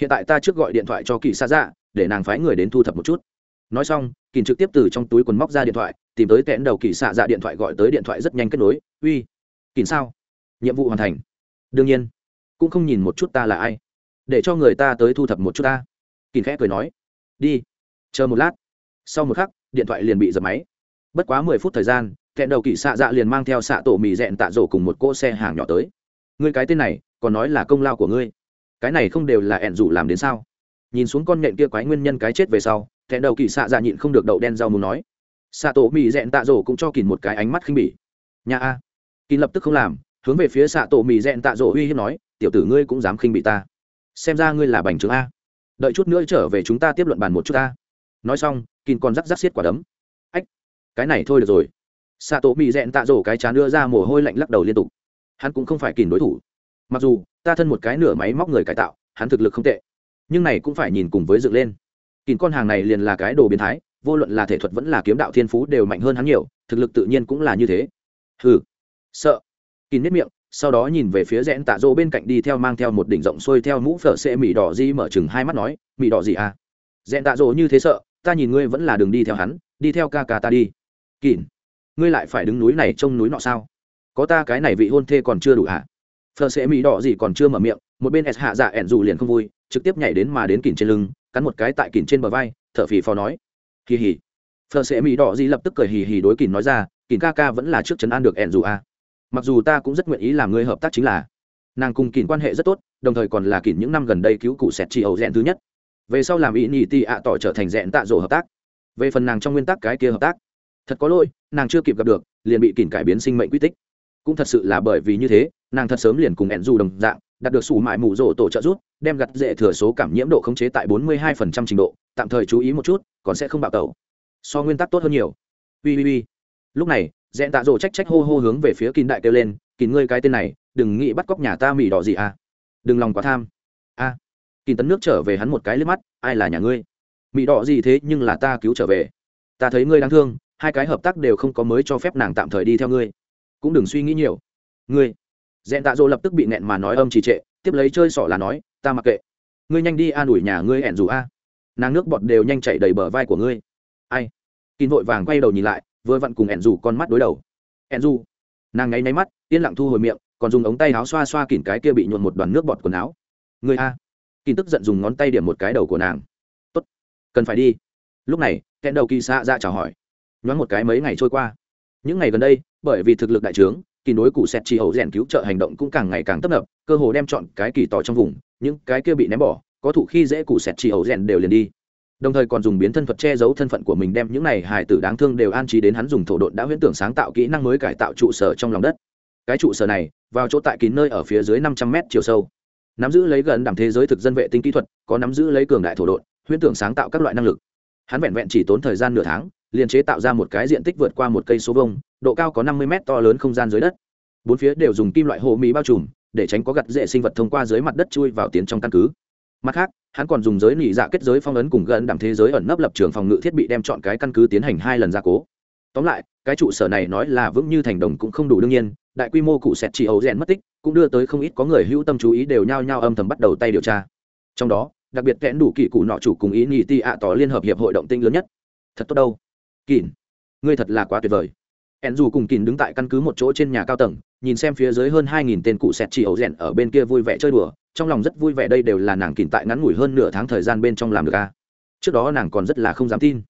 Hiện tại ta trước gọi điện thoại cho kỳ xa dạ để nàng phái người đến thu thập một chút. Nói xong kỳn trực tiếp từ trong túi quần móc ra điện thoại tìm tới kẽn đầu kỳ xạ dạ điện thoại gọi tới điện thoại rất nhanh kết nối, uy, kín sao? Nhiệm vụ hoàn thành. Đương nhiên. Cũng không nhìn một chút ta là ai. Để cho người ta tới thu thập một chút ta. Kín khẽ cười nói, đi, chờ một lát. Sau một khắc, điện thoại liền bị dập máy. Bất quá mười phút thời gian kẹn đầu kỳ xạ dạ liền mang theo xạ tổ mì rẹn tạ rổ cùng một cỗ xe hàng nhỏ tới. Ngươi cái tên này, còn nói là công lao của ngươi. Cái này không đều là ẹn rủ làm đến sao? Nhìn xuống con nhện kia quái nguyên nhân cái chết về sau thẹn đầu kỳ xạ dạ nhịn không được đậu đen rau muốn nói xạ tổ mỹ dẹn tạ rổ cũng cho kìn một cái ánh mắt khinh bỉ. Nhà a. Kìn lập tức không làm, hướng về phía xạ tổ mỹ dẹn tạ rổ uy hiếp nói, tiểu tử ngươi cũng dám khinh bị ta. Xem ra ngươi là bành trướng a. Đợi chút nữa trở về chúng ta tiếp luận bàn một chút ta nói xong kìn còn rắc rắc xiết quả đấm. Ách, cái này thôi được rồi. Xạ tổ mỹ dẹn tạ rổ cái chán đưa ra mồ hôi lạnh lắc đầu liên tục. Hắn cũng không phải kìn đối thủ. Mặc dù, ta thân một cái nửa máy móc người cải tạo, hắn thực lực không tệ. Nhưng này cũng phải nhìn cùng với dựng lên. Kìn con hàng này liền là cái đồ biến thái vô luận là thể thuật vẫn là kiếm đạo thiên phú đều mạnh hơn hắn nhiều thực lực tự nhiên cũng là như thế. Hừ sợ. Kín nếp miệng sau đó nhìn về phía rẽn tạ dỗ bên cạnh đi theo mang theo một đỉnh rộng xuôi theo mũ phở xệ mỹ đỏ di mở chừng hai mắt nói mỹ đỏ gì à? Rẽn tạ dỗ như thế sợ ta nhìn ngươi vẫn là đường đi theo hắn đi theo ca ca ta đi. Kín, ngươi lại phải đứng núi này trông núi nọ sao? Có ta cái này vị hôn thê còn chưa đủ hả? Phở xệ mỹ đỏ gì còn chưa mở miệng một bên s hạ dạ ẻn dù liền không vui trực tiếp nhảy đến mà đến kín trên lưng cắn một cái tại kín trên bờ vai thợ phì phò nói hì hì. Phờ sẽ mỹ đỏ gì lập tức cười hì hì đối kìn nói ra kìn ca ca vẫn là trước chấn an được ẹn dù a. Mặc dù ta cũng rất nguyện ý làm người hợp tác chính là. Nàng cùng kìn quan hệ rất tốt, đồng thời còn là kìn những năm gần đây cứu cụ sẹt chi ẩu rẽn thứ nhất. Về sau làm ý nhị ti ạ tỏ trở thành rẽn tạ rổ hợp tác. Về phần nàng trong nguyên tắc cái kia hợp tác, thật có lỗi, nàng chưa kịp gặp được, liền bị kìn cải biến sinh mệnh quy tích. Cũng thật sự là bởi vì như thế, nàng thật sớm liền cùng ẹn dù đồng dạng, đạt được sủ mại mù rổ tổ trợ rút đem gặt dễ thừa số cảm nhiễm độ khống chế tại 42% trình độ. Tạm thời chú ý một chút còn sẽ không bạo tẩu. So nguyên tắc tốt hơn nhiều. Ui ui ui lúc này, dẹn tạ rổ trách trách hô hô hướng về phía kín đại kêu lên kín ngươi cái tên này, đừng nghĩ bắt cóc nhà ta mỉ đỏ gì à? Đừng lòng quá tham. A. À. kín tấn nước trở về hắn một cái liếc mắt, ai là nhà ngươi? Mỉ đỏ gì thế nhưng là ta cứu trở về. Ta thấy ngươi đáng thương, hai cái hợp tác đều không có mới cho phép nàng tạm thời đi theo ngươi. Cũng đừng suy nghĩ nhiều. Ngươi? Dẹn tạ dỗ lập tức bị nẹn mà nói âm trì trệ, tiếp lấy chơi sỏ là nói, ta mặc kệ. Ngươi nhanh đi an ủi nhà ngươi ẻn dù a nàng nước bọt đều nhanh chạy đầy bờ vai của ngươi. Ai? Kín vội vàng quay đầu nhìn lại, vừa vặn cùng hẹn rủ con mắt đối đầu. Hẹn rủ nàng ngáy náy mắt, yên lặng thu hồi miệng, còn dùng ống tay áo xoa xoa kỉn cái kia bị nhuộn một đoàn nước bọt quần áo. Ngươi a. Kín tức giận dùng ngón tay điểm một cái đầu của nàng. Tốt, cần phải đi. Lúc này kẹn đầu kỳ xạ ra chào hỏi. Nhoáng một cái mấy ngày trôi qua. Những ngày gần đây, bởi vì thực lực đại trướng kỳ nối cụ sẹt chỉ hầu rèn cứu trợ hành động cũng càng ngày càng tấp nập, cơ hồ đem chọn cái kỳ tỏ trong vùng, những cái kia bị ném bỏ có thủ khi dễ cụ sẹt chỉ ẩu rèn đều liền đi. Đồng thời còn dùng biến thân thuật che giấu thân phận của mình đem những này hài tử đáng thương đều an trí đến hắn dùng thổ độn đã huyễn tưởng sáng tạo kỹ năng mới cải tạo trụ sở trong lòng đất. Cái trụ sở này, vào chỗ tại kín nơi ở phía dưới năm trăm mét chiều sâu. Nắm giữ lấy gần đảm thế giới thực dân vệ tinh kỹ thuật, có nắm giữ lấy cường đại thổ độn, huyễn tưởng sáng tạo các loại năng lực. Hắn vẹn vẹn chỉ tốn thời gian nửa tháng, liền chế tạo ra một cái diện tích vượt qua một cây số vông độ cao có năm mươi mét to lớn không gian dưới đất. Bốn phía đều dùng kim loại hồ mỹ bao trùm, để tránh có gặt dễ sinh vật thông qua dưới mặt đất chui vào tiến trong căn cứ mặt khác, hắn còn dùng giới nỉ dạ kết giới phong ấn cùng gần đảm thế giới ẩn nấp lập trường phòng ngự thiết bị đem chọn cái căn cứ tiến hành hai lần gia cố. Tóm lại, cái trụ sở này nói là vững như thành đồng cũng không đủ đương nhiên, đại quy mô cụ sẹt chỉ ấu rèn mất tích, cũng đưa tới không ít có người hữu tâm chú ý đều nhao nhao âm thầm bắt đầu tay điều tra. Trong đó, đặc biệt kẽn đủ kỳ cụ nọ chủ cùng ý nhị ti ạ tỏ liên hợp hiệp hội động tinh lớn nhất. Thật tốt đâu. Kỳn ngươi thật là quá tuyệt vời. Ẻn dù cùng kỳn đứng tại căn cứ một chỗ trên nhà cao tầng, nhìn xem phía dưới hơn hai nghìn tên cụ sẹt chỉ ấu rèn ở bên kia vui vẻ chơi đùa trong lòng rất vui vẻ đây đều là nàng kìm tại ngắn ngủi hơn nửa tháng thời gian bên trong làm được a trước đó nàng còn rất là không dám tin.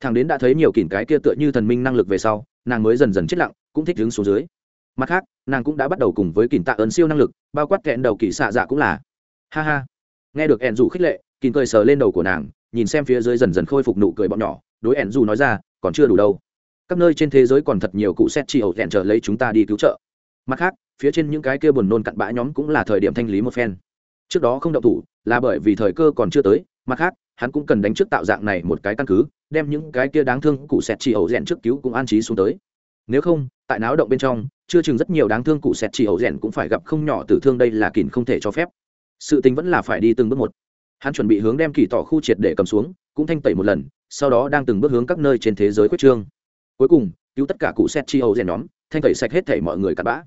Thằng đến đã thấy nhiều kìm cái kia tựa như thần minh năng lực về sau, nàng mới dần dần chết lặng, cũng thích đứng xuống dưới. Mặt khác, nàng cũng đã bắt đầu cùng với kìm tạ ấn siêu năng lực, bao quát kẹn đầu kỳ xạ dạ cũng là. Ha ha. Nghe được ẹn dù khích lệ, kìm cười sờ lên đầu của nàng, nhìn xem phía dưới dần dần khôi phục nụ cười bọn nhỏ, đối ẹn dù nói ra, còn chưa đủ đâu. Các nơi trên thế giới còn thật nhiều cụ xét chi hậu hẹn chờ lấy chúng ta đi cứu trợ. Mặt khác, phía trên những cái kia buồn nôn cặn bã nhóm cũng là thời điểm thanh lý một phen trước đó không động thủ, là bởi vì thời cơ còn chưa tới, mặt khác, hắn cũng cần đánh trước tạo dạng này một cái căn cứ, đem những cái kia đáng thương cụ sẹt chỉ ẩu rèn trước cứu cũng an trí xuống tới. Nếu không, tại náo động bên trong, chưa chừng rất nhiều đáng thương cụ sẹt chỉ ẩu rèn cũng phải gặp không nhỏ tử thương đây là kìn không thể cho phép. Sự tính vẫn là phải đi từng bước một. Hắn chuẩn bị hướng đem kỳ tỏ khu triệt để cầm xuống, cũng thanh tẩy một lần, sau đó đang từng bước hướng các nơi trên thế giới quyết trương. Cuối cùng, cứu tất cả cụ sẹt chi âu rèn nhóm, thanh tẩy sạch hết thảy mọi người cặn bã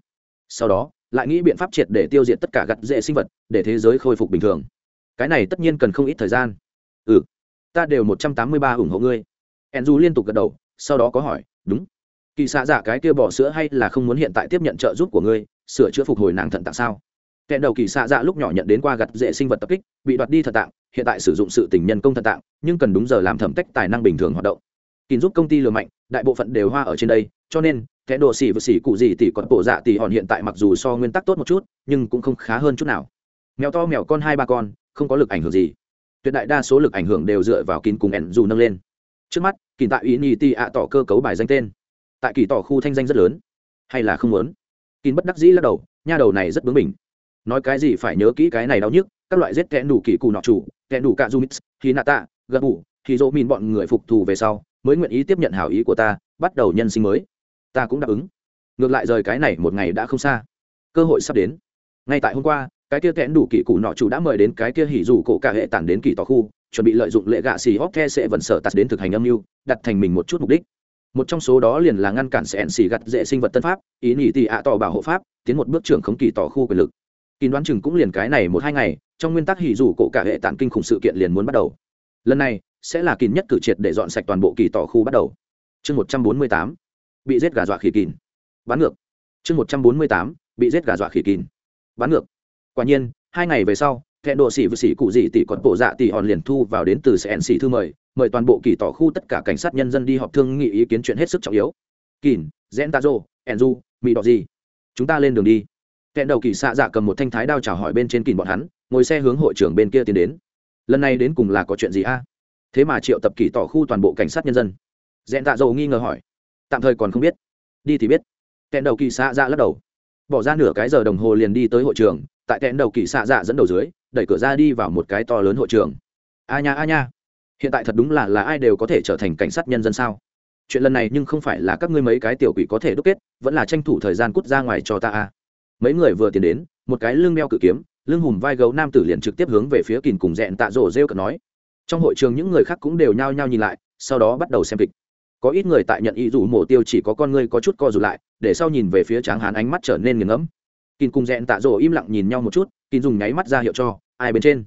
sau đó, lại nghĩ biện pháp triệt để tiêu diệt tất cả gặt dễ sinh vật để thế giới khôi phục bình thường. Cái này tất nhiên cần không ít thời gian. Ừ ta đều một trăm tám mươi ba ủng hộ ngươi. Enzu liên tục gật đầu, sau đó có hỏi, đúng. Kỳ xạ giả cái kia bỏ sữa hay là không muốn hiện tại tiếp nhận trợ giúp của ngươi, sửa chữa phục hồi nàng thận tạng sao? Kẹn đầu kỳ xạ dạ lúc nhỏ nhận đến qua gặt dễ sinh vật tập kích, bị đoạt đi thận tạng, hiện tại sử dụng sự tình nhân công thận tạng, nhưng cần đúng giờ làm thẩm tách tài năng bình thường hoạt động. Kín giúp công ty lừa mạnh, đại bộ phận đều hoa ở trên đây, cho nên kẻ đồ xỉ và xỉ cụ gì tỷ còn bộ dạ tỷ hòn hiện tại mặc dù so nguyên tắc tốt một chút, nhưng cũng không khá hơn chút nào. Mèo to mèo con hai ba con, không có lực ảnh hưởng gì. Tuyệt đại đa số lực ảnh hưởng đều dựa vào kín cùng ẻn dù nâng lên. Trước mắt kín tại ý nhì tỷ ạ tỏ cơ cấu bài danh tên. Tại kỳ tỏ khu thanh danh rất lớn. Hay là không muốn? Kín bất đắc dĩ lắc đầu, nha đầu này rất bướng bỉnh. Nói cái gì phải nhớ kỹ cái này đau nhức, các loại giết kẽ đủ kỳ cụ nọ chủ kẽ đủ cạ du mít khi nạ tạ, gật ngủ thì dỗ mìn bọn người phục thù về sau, mới nguyện ý tiếp nhận hảo ý của ta, bắt đầu nhân sinh mới ta cũng đáp ứng. Ngược lại rời cái này một ngày đã không xa. Cơ hội sắp đến. Ngay tại hôm qua, cái kia kẽn đủ kỳ cụ nọ chủ đã mời đến cái kia hỉ dù cổ cả hệ tản đến kỳ tỏ khu, chuẩn bị lợi dụng lệ gạ xì hóc the sẽ vận sở tạt đến thực hành âm mưu, đặt thành mình một chút mục đích. Một trong số đó liền là ngăn cản sẽ xì gặt dễ sinh vật tân pháp, ý nhị tị ạ tỏ bảo hộ pháp, tiến một bước trưởng khống kỳ tỏ khu quyền lực. Kín đoán chừng cũng liền cái này một hai ngày, trong nguyên tắc hỉ dù cổ cả hệ tản kinh khủng sự kiện liền muốn bắt đầu. Lần này, sẽ là kín nhất cử triệt để dọn sạch toàn bộ kỳ tỏ khu bắt đầu. Chương một trăm bốn mươi tám bị giết gà dọa khỉ kín bán ngược. Chương một trăm bốn mươi tám, bị giết gà dọa khỉ kín bán ngược. Quả nhiên, hai ngày về sau thẹn độ xỉ vừa xỉ cụ dị tỷ còn bộ dạ tỷ hòn liền thu vào đến từ sẹn xỉ thư mời mời toàn bộ kỳ tỏ khu tất cả cảnh sát nhân dân đi họp thương nghị ý kiến chuyện hết sức trọng yếu. Kín rẽn ta rô enzu mỹ đỏ gì chúng ta lên đường đi. Thẹn đầu kỳ xạ dạ cầm một thanh thái đao chào hỏi bên trên kìn bọn hắn, ngồi xe hướng hội trưởng bên kia tiến đến. Lần này đến cùng là có chuyện gì a? Thế mà triệu tập kỳ tỏ khu toàn bộ cảnh sát nhân dân. Rẽn tạ dầu nghi ngờ hỏi tạm thời còn không biết. Đi thì biết. Kẹn đầu kỳ xạ dạ lắc đầu. Bỏ ra nửa cái giờ đồng hồ liền đi tới hội trường, tại kẹn đầu kỳ xạ dạ dẫn đầu dưới, đẩy cửa ra đi vào một cái to lớn hội trường. A nha a nha. Hiện tại thật đúng là là ai đều có thể trở thành cảnh sát nhân dân sao? Chuyện lần này nhưng không phải là các ngươi mấy cái tiểu quỷ có thể đúc kết, vẫn là tranh thủ thời gian cút ra ngoài cho ta a. Mấy người vừa tiến đến, một cái lưng đeo cự kiếm, lưng hùm vai gấu nam tử liền trực tiếp hướng về phía kìn cùng dẹn tạ rổ rêu cợt nói. Trong hội trường những người khác cũng đều nhao nhao nhìn lại, sau đó bắt đầu xem kịch có ít người tại nhận ý dù mổ tiêu chỉ có con ngươi có chút co rụt lại, để sau nhìn về phía tráng hán ánh mắt trở nên nghiền ngẫm. Kín cùng dẹn tạ rỗ im lặng nhìn nhau một chút kín dùng nháy mắt ra hiệu cho, ai bên trên?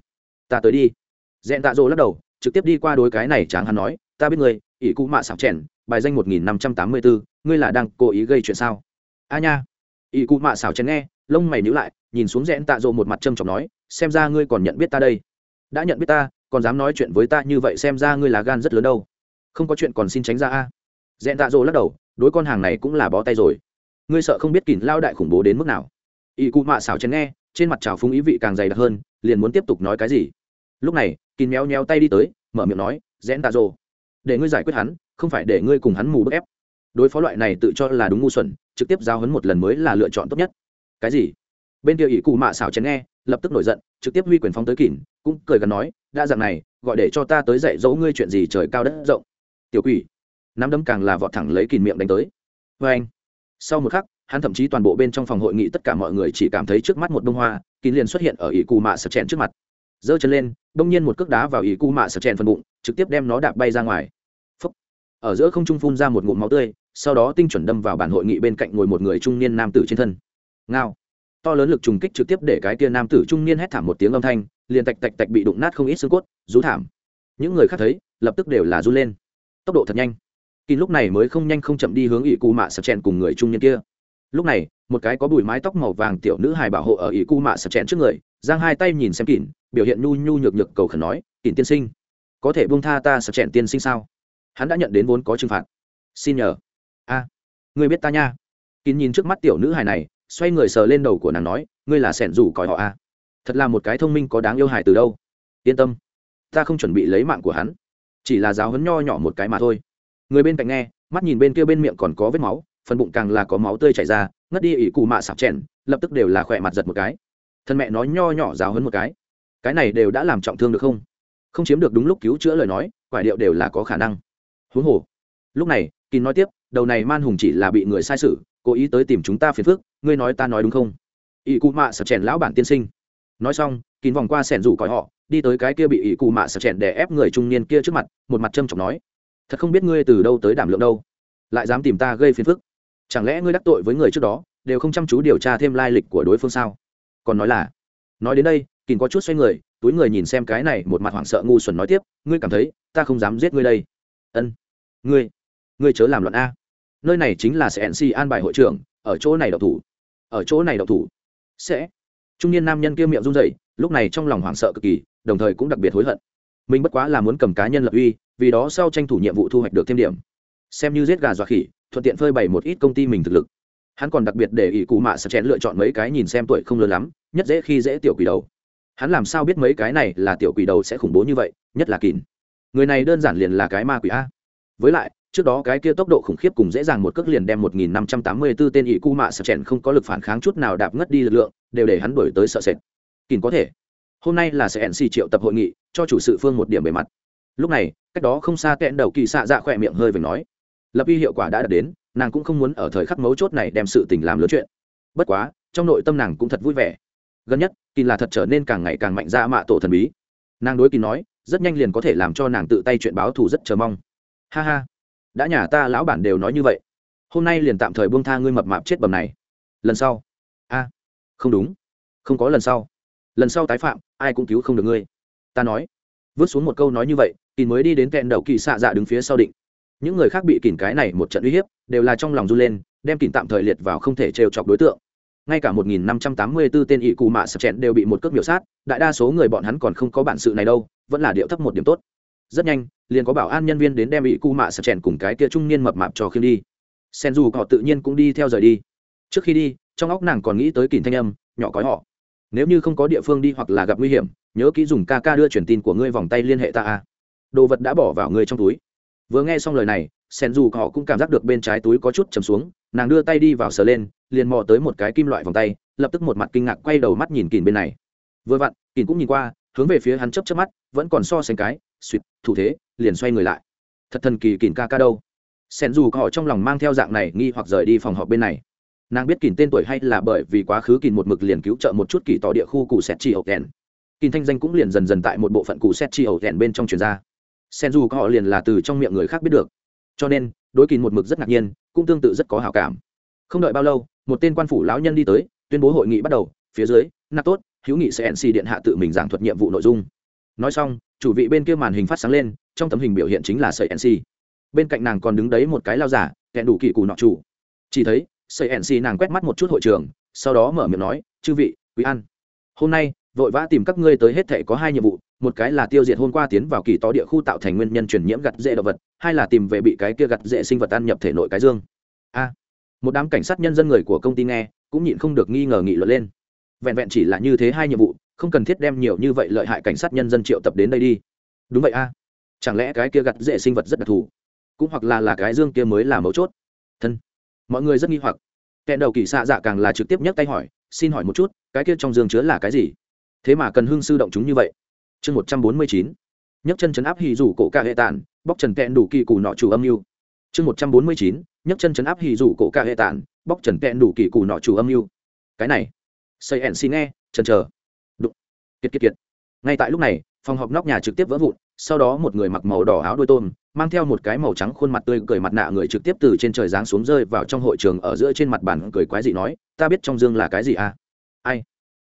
Ta tới đi. Dẹn tạ rỗ lắc đầu, trực tiếp đi qua đối cái này tráng hán nói, ta biết người ỷ cụ mạ xảo chèn, bài danh một nghìn năm trăm tám mươi bốn ngươi là đang cố ý gây chuyện sao? A nha. Ỷ cụ mạ xảo chèn nghe, lông mày nhíu lại, nhìn xuống rẽn tạ rộ một mặt trâm trọng nói, xem ra ngươi còn nhận biết ta đây. Đã nhận biết ta, còn dám nói chuyện với ta như vậy xem ra ngươi là gan rất lớn đâu không có chuyện còn xin tránh ra a. Dẹn tạ dỗ lắc đầu, đối con hàng này cũng là bó tay rồi. Ngươi sợ không biết kìm lao đại khủng bố đến mức nào. Y cụ mạ xảo chén nghe, trên mặt trào phúng ý vị càng dày đặc hơn, liền muốn tiếp tục nói cái gì. Lúc này kín méo méo tay đi tới, mở miệng nói, dẹn tạ dỗ, để ngươi giải quyết hắn, không phải để ngươi cùng hắn mù bức ép. Đối phó loại này tự cho là đúng ngu xuẩn, trực tiếp giao hấn một lần mới là lựa chọn tốt nhất. Cái gì? Bên kia ỷ cụ mạ xảo chén nghe, lập tức nổi giận, trực tiếp huy quyền phóng tới kỳn cũng cười gần nói, đã dạng này, gọi để cho ta tới dạy dỗ ngươi chuyện gì trời cao đất rộng tiểu quỷ. Nắm đấm càng là vọt thẳng lấy kìm miệng đánh tới. Vê anh. Sau một khắc, hắn thậm chí toàn bộ bên trong phòng hội nghị tất cả mọi người chỉ cảm thấy trước mắt một bông hoa, kín liền xuất hiện ở ỷ cù mạ sập chèn trước mặt. Giơ chân lên, đông nhiên một cước đá vào ỷ cù mạ sập chèn phần bụng, trực tiếp đem nó đạp bay ra ngoài. Phúc. ở giữa không trung phun ra một ngụm máu tươi, sau đó tinh chuẩn đâm vào bản hội nghị bên cạnh ngồi một người trung niên nam tử trên thân. Ngao. To lớn lực trùng kích trực tiếp để cái kia nam tử trung niên hét thảm một tiếng âm thanh, liền tạch tạch tạch bị đụng nát không ít xương cốt, rú thảm. Những người khác thấy, lập tức đều là run lên tốc độ thật nhanh. Kỳ lúc này mới không nhanh không chậm đi hướng ỷ cụ mạ sập chèn cùng người trung niên kia. Lúc này, một cái có bụi mái tóc màu vàng tiểu nữ hài bảo hộ ở ỷ cụ mạ sập chèn trước người, giang hai tay nhìn xem kỉn, biểu hiện nhu nhu nhược nhược cầu khẩn nói, kỉn tiên sinh, có thể buông tha ta sập chèn tiên sinh sao? Hắn đã nhận đến vốn có trừng phạt. Xin nhờ. A người biết ta nha. Kín nhìn trước mắt tiểu nữ hài này, xoay người sờ lên đầu của nàng nói, ngươi là sẻn rủ còi họ a thật là một cái thông minh có đáng yêu hài từ đâu? Yên tâm, ta không chuẩn bị lấy mạng của hắn chỉ là giáo hấn nho nhỏ một cái mà thôi. Người bên cạnh nghe, mắt nhìn bên kia bên miệng còn có vết máu, phần bụng càng là có máu tươi chảy ra, ngất đi ỉ cụ mạ sạp chèn, lập tức đều là khỏe mặt giật một cái. Thân mẹ nói nho nhỏ giáo hấn một cái. Cái này đều đã làm trọng thương được không? Không chiếm được đúng lúc cứu chữa lời nói quả điệu đều là có khả năng. Huống hồ. Lúc này, kín nói tiếp, đầu này man hùng chỉ là bị người sai sử cố ý tới tìm chúng ta phiền phức, ngươi nói ta nói đúng không? Ỷ cụ mạ sập chèn lão bản tiên sinh. Nói xong, kín vòng qua sẻn rủ còi họ đi tới cái kia bị ỷ cụ mạ sập chèn để ép người trung niên kia trước mặt, một mặt trâm trọng nói, thật không biết ngươi từ đâu tới đảm lượng đâu, lại dám tìm ta gây phiền phức. Chẳng lẽ ngươi đắc tội với người trước đó, đều không chăm chú điều tra thêm lai lịch của đối phương sao? Còn nói là, nói đến đây kín có chút xoay người, túi người nhìn xem cái này một mặt hoảng sợ ngu xuẩn nói tiếp, ngươi cảm thấy ta không dám giết ngươi đây? Ân, ngươi ngươi chớ làm loạn a. Nơi này chính là sẽ nc an bài hội trưởng, ở chỗ này đậu thủ, ở chỗ này đậu thủ. Sẽ. Trung niên nam nhân kia miệng run rẩy, lúc này trong lòng hoảng sợ cực kỳ đồng thời cũng đặc biệt hối hận. Mình bất quá là muốn cầm cá nhân lập uy vì đó sau tranh thủ nhiệm vụ thu hoạch được thêm điểm. Xem như giết gà dọa khỉ thuận tiện phơi bày một ít công ty mình thực lực. Hắn còn đặc biệt để ỷ cụ mạ sạch chén lựa chọn mấy cái nhìn xem tuổi không lớn lắm nhất dễ khi dễ tiểu quỷ đầu. Hắn làm sao biết mấy cái này là tiểu quỷ đầu sẽ khủng bố như vậy nhất là kín người này đơn giản liền là cái ma quỷ a. Với lại trước đó cái kia tốc độ khủng khiếp cùng dễ dàng một cước liền đem 1584 tên ỷ cụ mạ sợ chèn không có lực phản kháng chút nào đạp ngất đi lực lượng, đều để hắn đuổi tới sợ sệt. Kình có thể. Hôm nay là sẽ NC triệu tập hội nghị, cho chủ sự phương một điểm bề mặt. Lúc này, cách đó không xa kẹn đầu kỳ xạ dạ khỏe miệng hơi vểnh nói, lập y hiệu quả đã đạt đến, nàng cũng không muốn ở thời khắc mấu chốt này đem sự tình làm lớn chuyện. Bất quá, trong nội tâm nàng cũng thật vui vẻ. Gần nhất, kỳ là thật trở nên càng ngày càng mạnh ra mạ tổ thần bí. Nàng đối kỳ nói, rất nhanh liền có thể làm cho nàng tự tay chuyện báo thù rất chờ mong. Ha ha đã nhà ta lão bản đều nói như vậy hôm nay liền tạm thời buông tha ngươi mập mạp chết bầm này lần sau a không đúng không có lần sau lần sau tái phạm, ai cũng cứu không được ngươi. Ta nói. Vứt xuống một câu nói như vậy kỳ mới đi đến kẹn đầu kỳ xạ dạ đứng phía sau định. Những người khác bị kìm cái này một trận uy hiếp, đều là trong lòng run lên, đem kìm tạm thời liệt vào không thể trêu chọc đối tượng. Ngay cả 1584 tên ỵ cụ mạ sập chẹn đều bị một cước miểu sát, đại đa số người bọn hắn còn không có bản sự này đâu, vẫn là điệu thấp một điểm tốt. Rất nhanh, liền có bảo an nhân viên đến đem ỵ cụ mạ sập chẹn cùng cái kia trung niên mập mạp cho khiêm đi. Sen dù họ tự nhiên cũng đi theo rời đi. Trước khi đi, trong óc nàng còn nghĩ tới kìm thanh âm, nhỏ cói họ nếu như không có địa phương đi hoặc là gặp nguy hiểm, nhớ kỹ dùng ca ca đưa truyền tin của ngươi vòng tay liên hệ ta a. Đồ vật đã bỏ vào ngươi trong túi. Vừa nghe xong lời này, sen dù họ cũng cảm giác được bên trái túi có chút chầm xuống, nàng đưa tay đi vào sờ lên, liền mò tới một cái kim loại vòng tay, lập tức một mặt kinh ngạc quay đầu mắt nhìn kìn bên này. Vừa vặn kìn cũng nhìn qua, hướng về phía hắn chấp chấp mắt, vẫn còn so sánh cái, suýt, thủ thế, liền xoay người lại. Thật thần kỳ kìn ca ca đâu. Sen dù họ trong lòng mang theo dạng này nghi hoặc rời đi phòng họp bên này nàng biết kìn tên tuổi hay là bởi vì quá khứ kìn một mực liền cứu trợ một chút kỳ tỏ địa khu cụ xét chi ẩu đèn. Kìn thanh danh cũng liền dần dần tại một bộ phận cụ xét chi ẩu đèn bên trong truyền ra. Sen dù họ liền là từ trong miệng người khác biết được. Cho nên, đối kìn một mực rất ngạc nhiên, cũng tương tự rất có hào cảm. Không đợi bao lâu, một tên quan phủ lão nhân đi tới, tuyên bố hội nghị bắt đầu. Phía dưới, nạp tốt hữu nghị sẽ nc điện hạ tự mình giảng thuật nhiệm vụ nội dung. Nói xong, chủ vị bên kia màn hình phát sáng lên, trong tấm hình biểu hiện chính là sợi nc bên cạnh nàng còn đứng đấy một cái lao giả kẹn đủ kỳ cù nọ chủ. Chỉ thấy sợi nc nàng quét mắt một chút hội trường, sau đó mở miệng nói, chư vị, quý ăn. Hôm nay, vội vã tìm các ngươi tới hết thể có hai nhiệm vụ, một cái là tiêu diệt hôm qua tiến vào kỳ to địa khu tạo thành nguyên nhân truyền nhiễm gặt dễ động vật, hai là tìm về bị cái kia gặt dễ sinh vật ăn nhập thể nội cái dương. A. Một đám cảnh sát nhân dân người của công ty nghe, cũng nhịn không được nghi ngờ nghị luận lên. Vẹn vẹn chỉ là như thế hai nhiệm vụ, không cần thiết đem nhiều như vậy lợi hại cảnh sát nhân dân triệu tập đến đây đi. Đúng vậy a. Chẳng lẽ cái kia gặt dễ sinh vật rất đặc thù? Cũng hoặc là là cái dương kia mới là mấu chốt? Thân mọi người rất nghi hoặc. Kẹn đầu kỳ xạ dạ càng là trực tiếp nhấc tay hỏi, xin hỏi một chút, cái kia trong giường chứa là cái gì? Thế mà cần hương sư động chúng như vậy. Chương một trăm bốn mươi chín. Nhấc chân chấn áp hì rủ cổ ca hệ tản bóc trần kẹn đủ kỳ cù nọ chủ âm mưu. Chương một trăm bốn mươi chín. Nhấc chân chấn áp hì rủ cổ ca hệ tản bóc trần kẹn đủ kỳ cù nọ chủ âm mưu. Cái này xây ẻn xin nghe trần chờ. Đụng. Kiệt kiệt kiệt. Ngay tại lúc này, phòng họp nóc nhà trực tiếp vỡ vụn, sau đó một người mặc màu đỏ áo đôi tôm mang theo một cái màu trắng khuôn mặt tươi cười mặt nạ người trực tiếp từ trên trời giáng xuống rơi vào trong hội trường ở giữa trên mặt bàn cười quái dị nói, ta biết trong dương là cái gì à? Ai?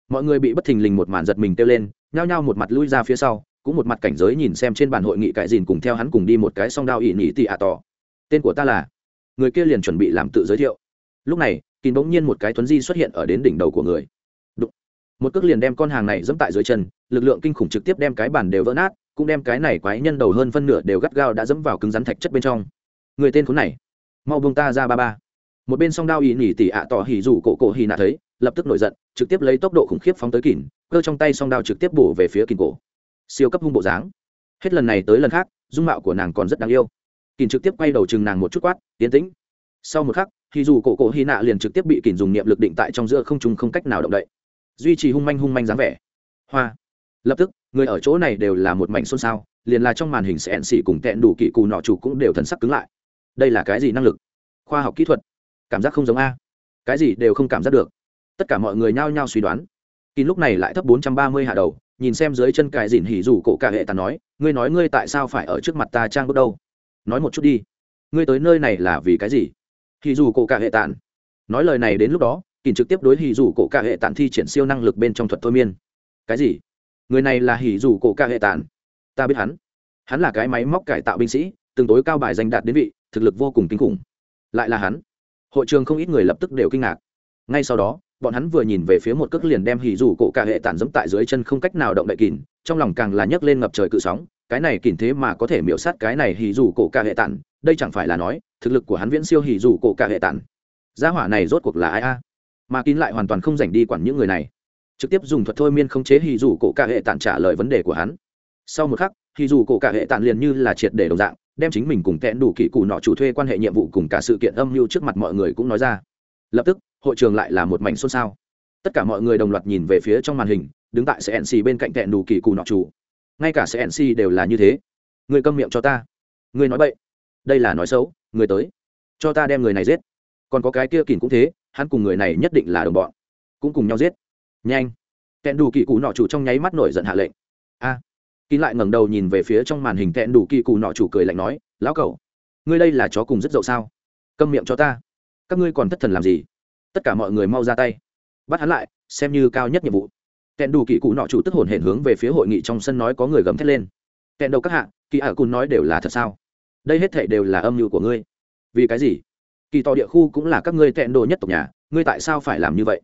Mọi người bị bất thình lình một màn giật mình kêu lên, nhao nhao một mặt lui ra phía sau, cũng một mặt cảnh giới nhìn xem trên bàn hội nghị cải dìn cùng theo hắn cùng đi một cái song đao ỵ nhị tị ạ tỏ. Tên của ta là? Người kia liền chuẩn bị làm tự giới thiệu. Lúc này, kín bỗng nhiên một cái tuấn di xuất hiện ở đến đỉnh đầu của người. Đụng. một cước liền đem con hàng này dẫm tại dưới chân, lực lượng kinh khủng trực tiếp đem cái bàn đều vỡ nát cũng đem cái này quái nhân đầu hơn phân nửa đều gắt gao đã dẫm vào cứng rắn thạch chất bên trong. Người tên khốn này, mau buông ta ra ba ba. Một bên song đao ý nỉ tỉ ạ tỏ hỉ rủ cổ cổ hì nạ thấy, lập tức nổi giận, trực tiếp lấy tốc độ khủng khiếp phóng tới kỉn, cơ trong tay song đao trực tiếp bổ về phía kỉn cổ. Siêu cấp hung bộ dáng. Hết lần này tới lần khác, dung mạo của nàng còn rất đáng yêu. Kỉn trực tiếp quay đầu chừng nàng một chút quát tiến tĩnh. Sau một khắc thì dù cổ cổ hy nạ liền trực tiếp bị kỉn dùng niệm lực định tại trong giữa không trung không cách nào động đậy. Duy trì hung manh hung manh dáng vẻ. Hoa lập tức, người ở chỗ này đều là một mảnh xôn xao, liền là trong màn hình sẽ ẹn xỉ cùng tẹn đủ kỵ cù nọ chủ cũng đều thần sắc cứng lại. Đây là cái gì năng lực? Khoa học kỹ thuật. Cảm giác không giống a. Cái gì đều không cảm giác được. Tất cả mọi người nhao nhao suy đoán. Kín lúc này lại thấp bốn trăm ba mươi hạ đầu, nhìn xem dưới chân cài dìn hỉ rủ cổ cả hệ tàn nói, ngươi nói ngươi tại sao phải ở trước mặt ta trang bước đâu? Nói một chút đi. Ngươi tới nơi này là vì cái gì? Hỉ rủ cổ cả hệ tàn. Nói lời này đến lúc đó, kín trực tiếp đối hỉ rủ cổ cả hệ tàn thi triển siêu năng lực bên trong thuật thôi miên. Cái gì? Người này là hỉ rủ cổ ca hệ tàn ta biết hắn. Hắn là cái máy móc cải tạo binh sĩ, từng tối cao bài danh đạt đến vị, thực lực vô cùng kinh khủng. Lại là hắn. Hội trường không ít người lập tức đều kinh ngạc. Ngay sau đó, bọn hắn vừa nhìn về phía một cước liền đem hỉ rủ cổ cả hệ tản dẫm tại dưới chân không cách nào động đậy kìn trong lòng càng là nhấc lên ngập trời cự sóng, cái này kìn thế mà có thể miễu sát cái này hỉ rủ cổ cả hệ tản, đây chẳng phải là nói, thực lực của hắn viễn siêu hỉ rủ cổ cả hệ tản. Gia hỏa này rốt cuộc là ai a? Mà kín lại hoàn toàn không dành đi quản những người này trực tiếp dùng thuật thôi miên khống chế hì dù cổ cả hệ tản trả lời vấn đề của hắn. Sau một khắc, hì dù cổ cả hệ tản liền như là triệt để đồng dạng, đem chính mình cùng kẽn đủ kỳ cụ nọ chủ thuê quan hệ nhiệm vụ cùng cả sự kiện âm mưu trước mặt mọi người cũng nói ra. Lập tức, hội trường lại là một mảnh xôn xao. Tất cả mọi người đồng loạt nhìn về phía trong màn hình, đứng tại cnc bên cạnh kẹn đủ kỳ cụ nọ chủ. Ngay cả cnc đều là như thế. Người câm miệng cho ta. Người nói bậy. Đây là nói xấu, người tới. Cho ta đem người này giết. Còn có cái kia kìn cũng thế, hắn cùng người này nhất định là đồng bọn. Cũng cùng nhau giết nhanh. Kẹn đủ kỳ cụ nọ chủ trong nháy mắt nổi giận hạ lệnh. A. À. kín lại ngẩng đầu nhìn về phía trong màn hình kẹn đủ kỳ cụ nọ chủ cười lạnh nói, lão cẩu, ngươi đây là chó cùng rất dậu sao? Câm miệng cho ta. Các ngươi còn thất thần làm gì? Tất cả mọi người mau ra tay. Bắt hắn lại, xem như cao nhất nhiệm vụ. Kẹn đủ kỳ cụ nọ chủ tức hồn hển hướng về phía hội nghị trong sân nói có người gầm thét lên. Kẹn đầu các hạ, kỳ ả cùn nói đều là thật sao? Đây hết thệ đều là âm mưu của ngươi. Vì cái gì? Kỳ tò địa khu cũng là các ngươi tẹn đồ nhất tộc nhà, ngươi tại sao phải làm như vậy?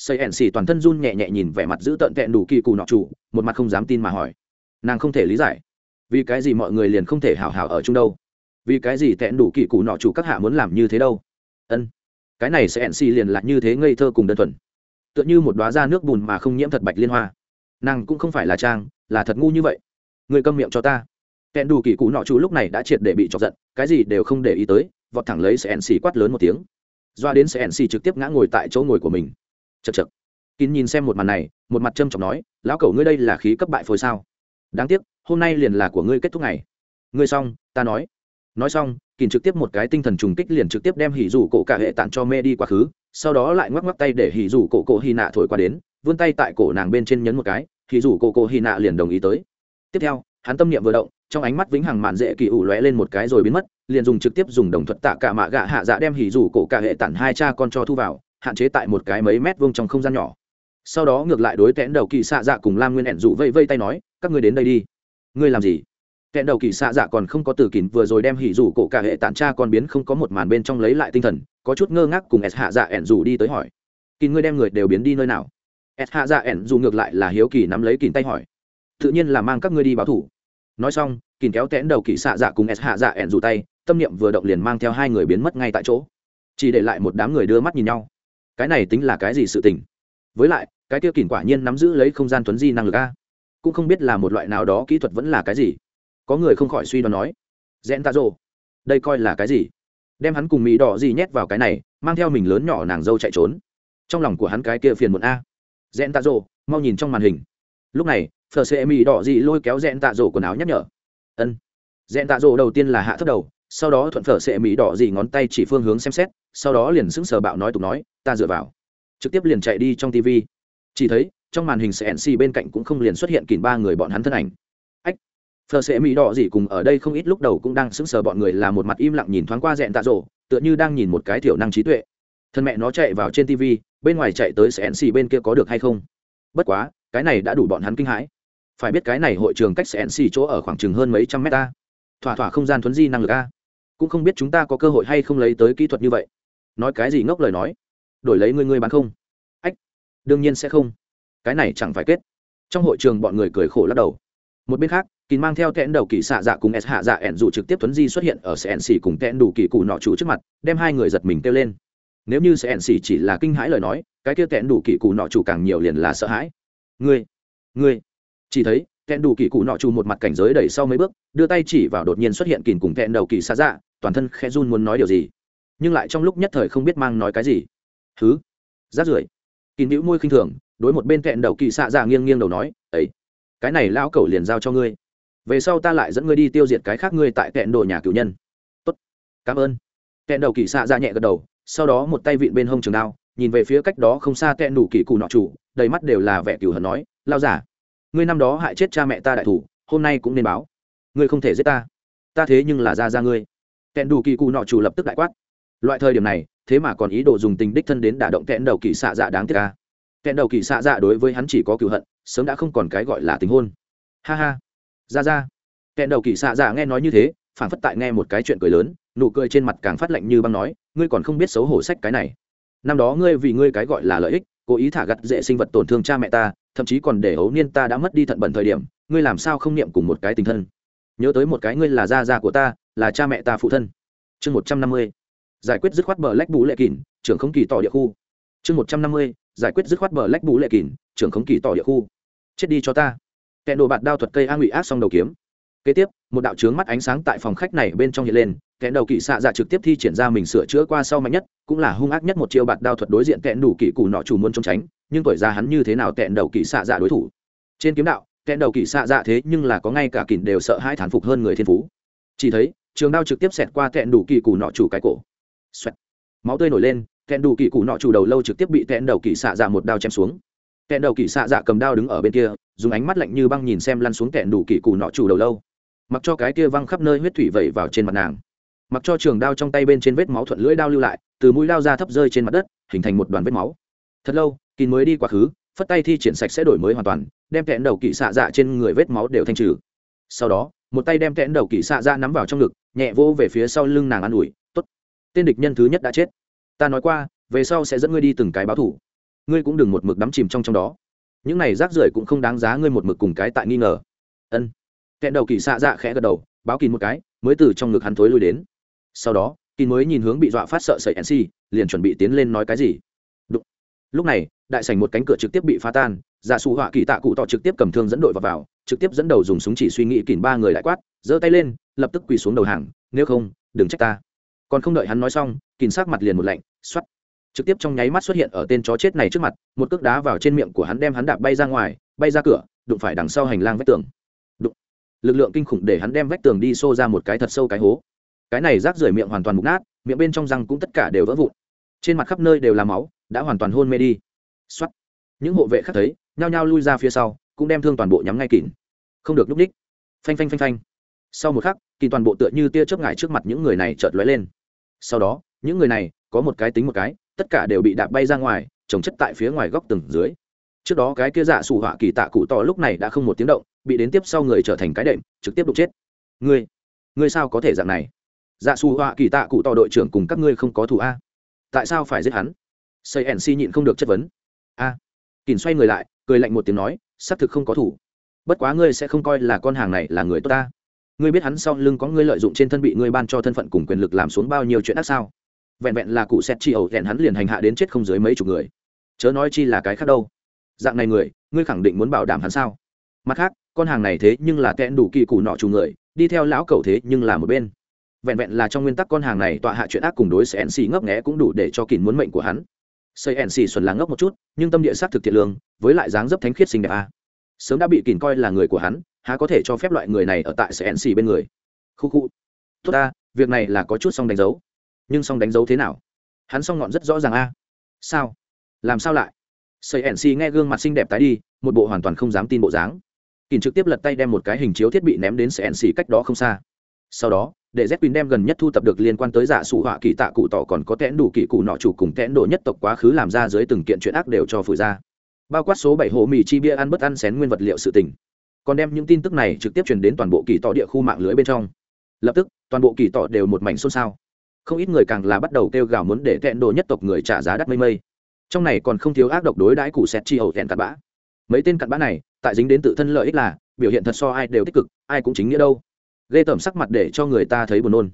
Xây ẻn xì toàn thân run nhẹ nhẹ nhìn vẻ mặt giữ tợn tẹn đủ kỳ cù nọ chủ, một mặt không dám tin mà hỏi. Nàng không thể lý giải. Vì cái gì mọi người liền không thể hào hào ở chung đâu? Vì cái gì tẹn đủ kỳ cù nọ chủ các hạ muốn làm như thế đâu? Ân, cái này sẽ ẻn xì liền là như thế ngây thơ cùng đơn thuần. Tựa như một đoá da nước bùn mà không nhiễm thật bạch liên hoa. Nàng cũng không phải là trang, là thật ngu như vậy. Người câm miệng cho ta. Tẹn đủ kỳ cụ nọ chủ lúc này đã triệt để bị chọc giận, cái gì đều không để ý tới, vọt thẳng lấy sẽ ẻn xì quát lớn một tiếng. Doa đến sẽ ẻn xì trực tiếp ngã ngồi tại chỗ ngồi của mình chật chật kín nhìn xem một màn này, một mặt trâm trọng nói, lão cẩu ngươi đây là khí cấp bại phôi sao? Đáng tiếc, hôm nay liền là của ngươi kết thúc ngày. Ngươi xong, ta nói. Nói xong, kín trực tiếp một cái tinh thần trùng kích liền trực tiếp đem hỉ rủ cổ cả hệ tặng cho mê đi quá khứ, sau đó lại ngoắc ngoắc tay để hỉ rủ cổ cổ hy nạ thổi qua đến, vươn tay tại cổ nàng bên trên nhấn một cái, hỉ rủ cổ cổ hy nạ liền đồng ý tới. Tiếp theo, hắn tâm niệm vừa động, trong ánh mắt vĩnh hằng màn dễ kỳ ủ lóe lên một cái rồi biến mất, liền dùng trực tiếp dùng đồng thuật tạ cả mạ gạ hạ dạ đem hỉ rủ cổ cả hệ tản hai cha con cho thu vào hạn chế tại một cái mấy mét vuông trong không gian nhỏ. Sau đó ngược lại đối tẽn đầu kỳ xạ dạ cùng lam nguyên ẹn dụ vây vây tay nói, các ngươi đến đây đi. Ngươi làm gì? Tẽn đầu kỳ xạ dạ còn không có từ kín vừa rồi đem hỉ rủ cổ cả hệ tản tra con biến không có một màn bên trong lấy lại tinh thần, có chút ngơ ngác cùng s hạ dạ ẹn rủ đi tới hỏi kín ngươi đem người đều biến đi nơi nào? S hạ dạ ẹn rủ ngược lại là hiếu kỳ nắm lấy kín tay hỏi, tự nhiên là mang các ngươi đi báo thủ. Nói xong, kín kéo tẽn đầu kỳ xạ dạ cùng s hạ dạ ẹn rủ tay, tâm niệm vừa động liền mang theo hai người biến mất ngay tại chỗ. Chỉ để lại một đám người đưa mắt nhìn nhau cái này tính là cái gì sự tình? Với lại, cái kia kỉn quả nhiên nắm giữ lấy không gian tuấn di năng lực a. Cũng không biết là một loại nào đó kỹ thuật vẫn là cái gì. Có người không khỏi suy đoán nói rẽn tạ rồ đây coi là cái gì? Đem hắn cùng mỹ đỏ gì nhét vào cái này, mang theo mình lớn nhỏ nàng dâu chạy trốn. Trong lòng của hắn cái kia phiền muộn a. Rẽn tạ rồ mau nhìn trong màn hình. Lúc này phờ xe mỹ đỏ gì lôi kéo rẽn tạ rồ quần áo nhắc nhở. Ân. Rẽn tạ rồ đầu tiên là hạ thấp đầu, sau đó thuận phở sệ mỹ đỏ gì ngón tay chỉ phương hướng xem xét sau đó liền sững sờ bạo nói tục nói, ta dựa vào. Trực tiếp liền chạy đi trong tv chỉ thấy, trong màn hình cnc bên cạnh cũng không liền xuất hiện kìm ba người bọn hắn thân ảnh. Ách phở sẽ mỹ đỏ gì cùng ở đây không ít lúc đầu cũng đang sững sờ bọn người là một mặt im lặng nhìn thoáng qua rẽn tạ rổ, tựa như đang nhìn một cái thiểu năng trí tuệ. Thân mẹ nó chạy vào trên tv bên ngoài chạy tới cnc bên kia có được hay không? Bất quá, cái này đã đủ bọn hắn kinh hãi. Phải biết cái này hội trường cách cnc chỗ ở khoảng chừng hơn mấy trăm mét ta. Thỏa thỏa không gian thuấn di năng lực a. Cũng không biết chúng ta có cơ hội hay không lấy tới kỹ thuật như vậy nói cái gì ngốc lời nói? Đổi lấy ngươi ngươi bán không? Ách, đương nhiên sẽ không. Cái này chẳng phải kết. Trong hội trường bọn người cười khổ lắc đầu. Một bên khác kín mang theo tẽn đầu kỳ xạ dạ cùng s hạ dạ ẻn dù trực tiếp tuấn di xuất hiện ở cnc cùng tẽn đủ kỳ cụ nọ chủ trước mặt, đem hai người giật mình kêu lên. Nếu như cnc chỉ là kinh hãi lời nói, cái kia tẽn đủ kỳ cụ nọ chủ càng nhiều liền là sợ hãi. Ngươi ngươi. Chỉ thấy tẽn đủ kỳ cụ nọ chủ một mặt cảnh giới đẩy sau mấy bước, đưa tay chỉ vào đột nhiên xuất hiện kìn cùng tẽn đầu kỳ xạ dạ toàn thân khẽ run muốn nói điều gì nhưng lại trong lúc nhất thời không biết mang nói cái gì. Thứ rát rưởi. Kỳ nữ môi khinh thường, đối một bên kẹn đầu kỳ xạ dạ nghiêng nghiêng đầu nói, ấy, cái này lão cẩu liền giao cho ngươi. Về sau ta lại dẫn ngươi đi tiêu diệt cái khác ngươi tại kẹn đồ nhà cửu nhân. Tốt, cảm ơn. Kẹn đầu kỳ xạ dạ nhẹ gật đầu, sau đó một tay vịn bên hông trường đao, nhìn về phía cách đó không xa kẹn đủ kỳ cụ nọ chủ, đầy mắt đều là vẻ cửu hận nói lao giả ngươi năm đó hại chết cha mẹ ta đại thủ, hôm nay cũng nên báo. Ngươi không thể giết ta. Ta thế nhưng là ra ra ngươi. Kẹn đủ kỳ cụ nọ chủ lập tức đại quát loại thời điểm này, thế mà còn ý đồ dùng tình đích thân đến đả động kẹn đầu kỳ xạ dạ đáng tiếc ca. Kẹn đầu kỳ xạ dạ đối với hắn chỉ có cựu hận, sớm đã không còn cái gọi là tình hôn. Ha ha. Ra ra. Kẹn đầu kỳ xạ dạ nghe nói như thế phản phất tại nghe một cái chuyện cười lớn, nụ cười trên mặt càng phát lạnh như băng nói, ngươi còn không biết xấu hổ sách cái này. Năm đó ngươi vì ngươi cái gọi là lợi ích, cố ý thả gặt dễ sinh vật tổn thương cha mẹ ta, thậm chí còn để ấu niên ta đã mất đi thận bẩn thời điểm, ngươi làm sao không niệm cùng một cái tình thân? Nhớ tới một cái ngươi là gia gia của ta, là cha mẹ ta phụ thân. Chương một trăm năm mươi giải quyết dứt khoát bờ lách bù lệ kỳn trưởng không kỳ tỏ địa khu. Chương một trăm năm mươi, giải quyết dứt khoát bờ lách bù lệ kỳn trưởng không kỳ tỏ địa khu. Chết đi cho ta. Kẹn đồ bạt đao thuật cây a ngụy ác xong đầu kiếm. Kế tiếp, một đạo trướng mắt ánh sáng tại phòng khách này bên trong hiện lên, kẻ đầu kỵ xạ dạ trực tiếp thi triển ra mình sửa chữa qua sau mạnh nhất, cũng là hung ác nhất một chiêu bạt đao thuật đối diện kẹn đủ kỵ củ nọ chủ muốn trốn tránh, nhưng tuổi ra hắn như thế nào kẹn đầu kỵ xạ dạ đối thủ? Trên kiếm đạo kẹn đầu kỵ xạ dạ thế nhưng là có ngay cả kỉn đều sợ hai thán phục hơn người thiên phú. Chỉ thấy, trường đao trực tiếp xẹt qua kẹn đủ kỵ củ nọ chủ cái cổ. Xoẹt. máu tươi nổi lên, kẹn đủ kỳ cụ nọ chủ đầu lâu trực tiếp bị kẹn đầu kỳ xạ dạ một đao chém xuống. Kẹn đầu kỳ xạ dạ cầm đao đứng ở bên kia, dùng ánh mắt lạnh như băng nhìn xem lăn xuống kẹn đủ kỳ cụ nọ chủ đầu lâu. Mặc cho cái kia văng khắp nơi huyết thủy vẩy vào trên mặt nàng. Mặc cho trường đao trong tay bên trên vết máu thuận lưỡi đao lưu lại, từ mũi đao ra thấp rơi trên mặt đất, hình thành một đoàn vết máu. Thật lâu, kín mới đi quá khứ, phất tay thi triển sạch sẽ đổi mới hoàn toàn, đem kẹn đầu kỳ xạ dạ trên người vết máu đều thanh trừ. Sau đó, một tay đem kẽn đầu kỳ xạ dạ nắm vào trong ngực, nhẹ vô về phía sau lưng nàng an ủi tên địch nhân thứ nhất đã chết. Ta nói qua về sau sẽ dẫn ngươi đi từng cái báo thủ. Ngươi cũng đừng một mực đắm chìm trong trong đó. Những này rác rưởi cũng không đáng giá ngươi một mực cùng cái tại nghi ngờ. Ân. Kẹn đầu kỳ xạ dạ khẽ gật đầu báo kín một cái mới từ trong ngực hắn thối lui đến. Sau đó kín mới nhìn hướng bị dọa phát sợ sẩy nc liền chuẩn bị tiến lên nói cái gì. Đúng. lúc này đại sảnh một cánh cửa trực tiếp bị phá tan giả sụ họa kỳ tạ cụ tỏ trực tiếp cầm thương dẫn đội vào, vào trực tiếp dẫn đầu dùng súng chỉ suy nghĩ kín ba người lại quát giơ tay lên lập tức quỳ xuống đầu hàng nếu không đừng trách ta còn không đợi hắn nói xong kín sắc mặt liền một lạnh xoắt trực tiếp trong nháy mắt xuất hiện ở tên chó chết này trước mặt, một cước đá vào trên miệng của hắn đem hắn đạp bay ra ngoài, bay ra cửa, đụng phải đằng sau hành lang vách tường. Đụng. Lực lượng kinh khủng để hắn đem vách tường đi xô ra một cái thật sâu cái hố. Cái này rác rưởi miệng hoàn toàn mục nát, miệng bên trong răng cũng tất cả đều vỡ vụn. Trên mặt khắp nơi đều là máu, đã hoàn toàn hôn mê đi. Xuất những hộ vệ khác thấy, nhao nhao lui ra phía sau, cũng đem thương toàn bộ nhắm ngay kín không được núp ních phanh phanh phanh phanh. Sau một khắc kỳ toàn bộ tựa như tia chớp ngải trước mặt những người này chợt lóe lên sau đó, những người này, có một cái tính một cái, tất cả đều bị đạp bay ra ngoài, trồng chất tại phía ngoài góc tầng dưới. Trước đó cái kia dạ sủ họa kỳ tạ cụ to lúc này đã không một tiếng động, bị đến tiếp sau người trở thành cái đệm, trực tiếp đụng chết. Ngươi ngươi sao có thể dạng này? Dạ sủ họa kỳ tạ cụ to đội trưởng cùng các ngươi không có thù a. Tại sao phải giết hắn? Xây nc nhịn không được chất vấn. A. À. kỳn xoay người lại, cười lạnh một tiếng nói, xác thực không có thủ bất quá ngươi sẽ không coi là con hàng này là người tốt ta ngươi biết hắn sau lưng có ngươi lợi dụng trên thân bị ngươi ban cho thân phận cùng quyền lực làm xuống bao nhiêu chuyện ác sao? Vẹn vẹn là cụ xét chi ẩu thẹn hắn liền hành hạ đến chết không dưới mấy chục người. Chớ nói chi là cái khác đâu. Dạng này người, ngươi khẳng định muốn bảo đảm hắn sao? Mặt khác, con hàng này thế nhưng là tẹn đủ kỳ cụ nọ chủ người, đi theo lão cầu thế nhưng là một bên. Vẹn vẹn là trong nguyên tắc con hàng này tọa hạ chuyện ác cùng đối sẽ nc ngấp nghẽ cũng đủ để cho kìm muốn mệnh của hắn. Xây nc xuẩn là ngốc một chút, nhưng tâm địa sát thực thiện lương, với lại dáng dấp thánh khiết sinh đẹp a. Sớm đã bị kìm coi là người của hắn há có thể cho phép loại người này ở tại sẽ nc bên người. Khu khu. Tốt ta, việc này là có chút xong đánh dấu. Nhưng xong đánh dấu thế nào? Hắn xong ngọn rất rõ ràng a. Sao? Làm sao lại? Sợi nc nghe gương mặt xinh đẹp tái đi, một bộ hoàn toàn không dám tin bộ dáng. Kỳn trực tiếp lật tay đem một cái hình chiếu thiết bị ném đến sợi nc cách đó không xa. Sau đó, để z quỳnh đem gần nhất thu tập được liên quan tới giả sủ họa kỳ tạ cụ tỏ còn có tẽn đủ kỳ cụ nọ chủ cùng tẽn đồ nhất tộc quá khứ làm ra dưới từng kiện chuyện ác đều cho phủi ra. Bao quát số bảy hộ mì chi bia ăn bất ăn xén nguyên vật liệu sự tình còn đem những tin tức này trực tiếp truyền đến toàn bộ kỳ tỏ địa khu mạng lưới bên trong. Lập tức, toàn bộ kỳ tỏ đều một mảnh xôn xao. Không ít người càng là bắt đầu kêu gào muốn để tẹn đồ nhất tộc người trả giá đắt mây mây. Trong này còn không thiếu ác độc đối đãi cụ xét chi hầu thẹn cặn bã. Mấy tên cặn bã này, tại dính đến tự thân lợi ích là, biểu hiện thật so ai đều tích cực, ai cũng chính nghĩa đâu. Ghê tởm sắc mặt để cho người ta thấy buồn nôn.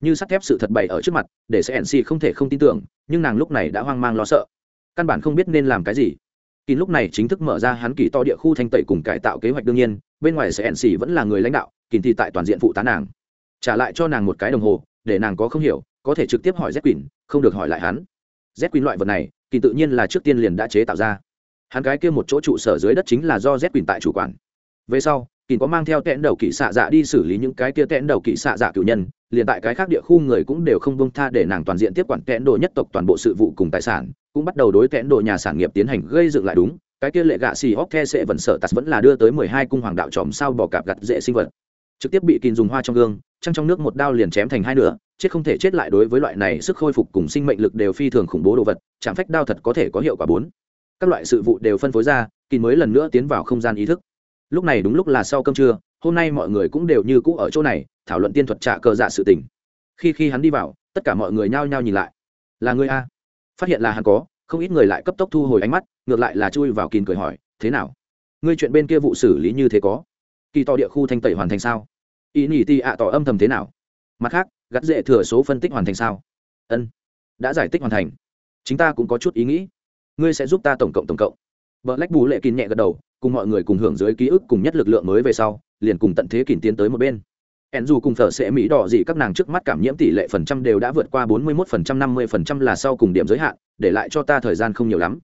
Như sắt thép sự thật bày ở trước mặt, để sẽ nc không thể không tin tưởng, nhưng nàng lúc này đã hoang mang lo sợ. Căn bản không biết nên làm cái gì kỳ lúc này chính thức mở ra hắn kỳ to địa khu thanh tẩy cùng cải tạo kế hoạch đương nhiên, bên ngoài sẽ nc vẫn là người lãnh đạo kỳ thì tại toàn diện phụ tá nàng. Trả lại cho nàng một cái đồng hồ, để nàng có không hiểu, có thể trực tiếp hỏi z quỳnh, không được hỏi lại hắn. Z quỳnh loại vật này kỳ tự nhiên là trước tiên liền đã chế tạo ra. Hắn cái kia một chỗ trụ sở dưới đất chính là do z quỳnh tại chủ quản. Về sau kỳ có mang theo tẽn đầu kỵ xạ dạ đi xử lý những cái kia tẽn đầu kỵ xạ dạ cử nhân liền tại cái khác địa khu người cũng đều không bông tha để nàng toàn diện tiếp quản kẽn đồ nhất tộc toàn bộ sự vụ cùng tài sản, cũng bắt đầu đối kẽn đồ nhà sản nghiệp tiến hành gây dựng lại đúng, cái kia lệ gạ xì hóc the sẽ vẫn sợ tạt vẫn là đưa tới mười hai cung hoàng đạo tròm sao bỏ cạp gặt dễ sinh vật. Trực tiếp bị kìn dùng hoa trong gương, trăng trong nước một đao liền chém thành hai nửa, chết không thể chết lại đối với loại này sức khôi phục cùng sinh mệnh lực đều phi thường khủng bố đồ vật chạm phách đao thật có thể có hiệu quả bốn. Các loại sự vụ đều phân phối ra kỳ mới lần nữa tiến vào không gian ý thức. Lúc này đúng lúc là sau cơm trưa hôm nay mọi người cũng đều như cũ ở chỗ này, thảo luận tiên thuật trạ cờ dạ sự tình. Khi khi hắn đi vào, tất cả mọi người nhao nhao nhìn lại. Là người a? Phát hiện là hắn có, không ít người lại cấp tốc thu hồi ánh mắt, ngược lại là chui vào kín cười hỏi, thế nào? Ngươi chuyện bên kia vụ xử lý như thế có? Kỳ to địa khu thanh tẩy hoàn thành sao? Ý nhỉ ti ạ tỏ âm thầm thế nào? Mặt khác, gắt dễ thừa số phân tích hoàn thành sao? Ân, đã giải tích hoàn thành. Chúng ta cũng có chút ý nghĩ. Ngươi sẽ giúp ta tổng cộng tổng cộng. Vợ lách bù lệ kín nhẹ gật đầu, cùng mọi người cùng hưởng dưới ký ức cùng nhất lực lượng mới về sau liền cùng tận thế kín tiến tới một bên. Ẻn dù cùng phở sẽ mỹ đỏ gì các nàng trước mắt cảm nhiễm tỷ lệ phần trăm đều đã vượt qua bốn mươi mốt phần trăm, năm mươi phần trăm là sau cùng điểm giới hạn, để lại cho ta thời gian không nhiều lắm.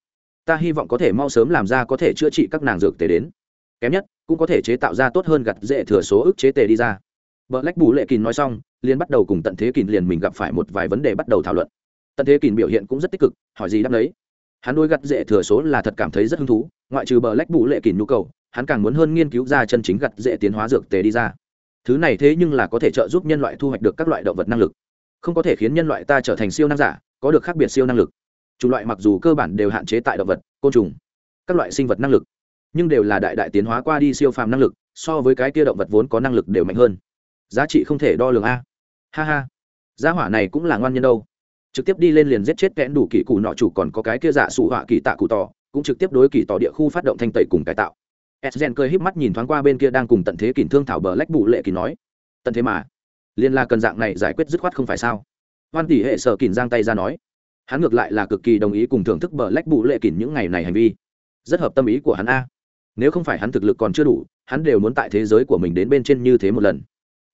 Ta hy vọng có thể mau sớm làm ra có thể chữa trị các nàng dược tề đến. Kém nhất, cũng có thể chế tạo ra tốt hơn gặt dễ thừa số ức chế tề đi ra. Vợ lách bù lệ kín nói xong, liền bắt đầu cùng tận thế kín liền mình gặp phải một vài vấn đề bắt đầu thảo luận. Tận thế kín biểu hiện cũng rất tích cực, hỏi gì đáp đấy hắn đôi gặt dễ thừa số là thật cảm thấy rất hứng thú, ngoại trừ bờ lách bù lệ kín nhu cầu hắn càng muốn hơn nghiên cứu ra chân chính gặt dễ tiến hóa dược tề đi ra. Thứ này thế nhưng là có thể trợ giúp nhân loại thu hoạch được các loại động vật năng lực. Không có thể khiến nhân loại ta trở thành siêu năng giả, có được khác biệt siêu năng lực. Chủng loại mặc dù cơ bản đều hạn chế tại động vật, côn trùng, các loại sinh vật năng lực, nhưng đều là đại đại tiến hóa qua đi siêu phàm năng lực, so với cái kia động vật vốn có năng lực đều mạnh hơn. Giá trị không thể đo lường a. Ha ha. Giá hỏa này cũng là ngoan nhân đâu. Trực tiếp đi lên liền giết chết kẽn đủ kỳ cụ nọ chủ còn có cái kia dạ sụ họa kỳ tạ cụ tỏ, cũng trực tiếp đối kỳ tỏ địa khu phát động thanh tẩy cùng cải tạo. Esgen cười híp mắt nhìn thoáng qua bên kia đang cùng tận thế kình thương thảo bờ lách bụ lệ kỳ nói, tận thế mà, liên la cần dạng này giải quyết dứt khoát không phải sao? Hoan tỷ hệ sở kình giang tay ra nói, hắn ngược lại là cực kỳ đồng ý cùng thưởng thức bờ lách bụ lệ kình những ngày này hành vi. Rất hợp tâm ý của hắn a. Nếu không phải hắn thực lực còn chưa đủ, hắn đều muốn tại thế giới của mình đến bên trên như thế một lần.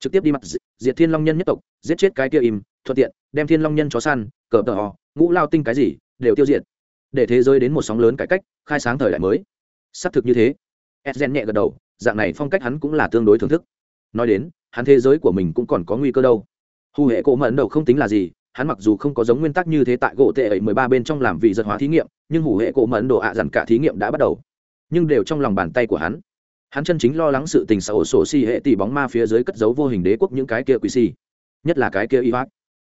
Trực tiếp đi mặt diệt thiên long nhân nhất tộc, giết chết cái kia im, thuận tiện, đem thiên long nhân chó săn, cờ tờ ho ngũ lao tinh cái gì, đều tiêu diệt. Để thế giới đến một sóng lớn cải cách, khai sáng thời đại mới. Sắp thực như thế edgen nhẹ gật đầu, dạng này phong cách hắn cũng là tương đối thưởng thức. Nói đến, hắn thế giới của mình cũng còn có nguy cơ đâu. Hù hệ cổ mẫn đầu không tính là gì, hắn mặc dù không có giống nguyên tắc như thế tại gỗ tệ ấy mười ba bên trong làm vị giật hóa thí nghiệm, nhưng hủ hệ cổ mẫn đồ ạ dằn cả thí nghiệm đã bắt đầu. Nhưng đều trong lòng bàn tay của hắn. Hắn chân chính lo lắng sự tình xã hội sổ si hệ tỷ bóng ma phía dưới cất giấu vô hình đế quốc những cái kia quỷ si. Nhất là cái kia y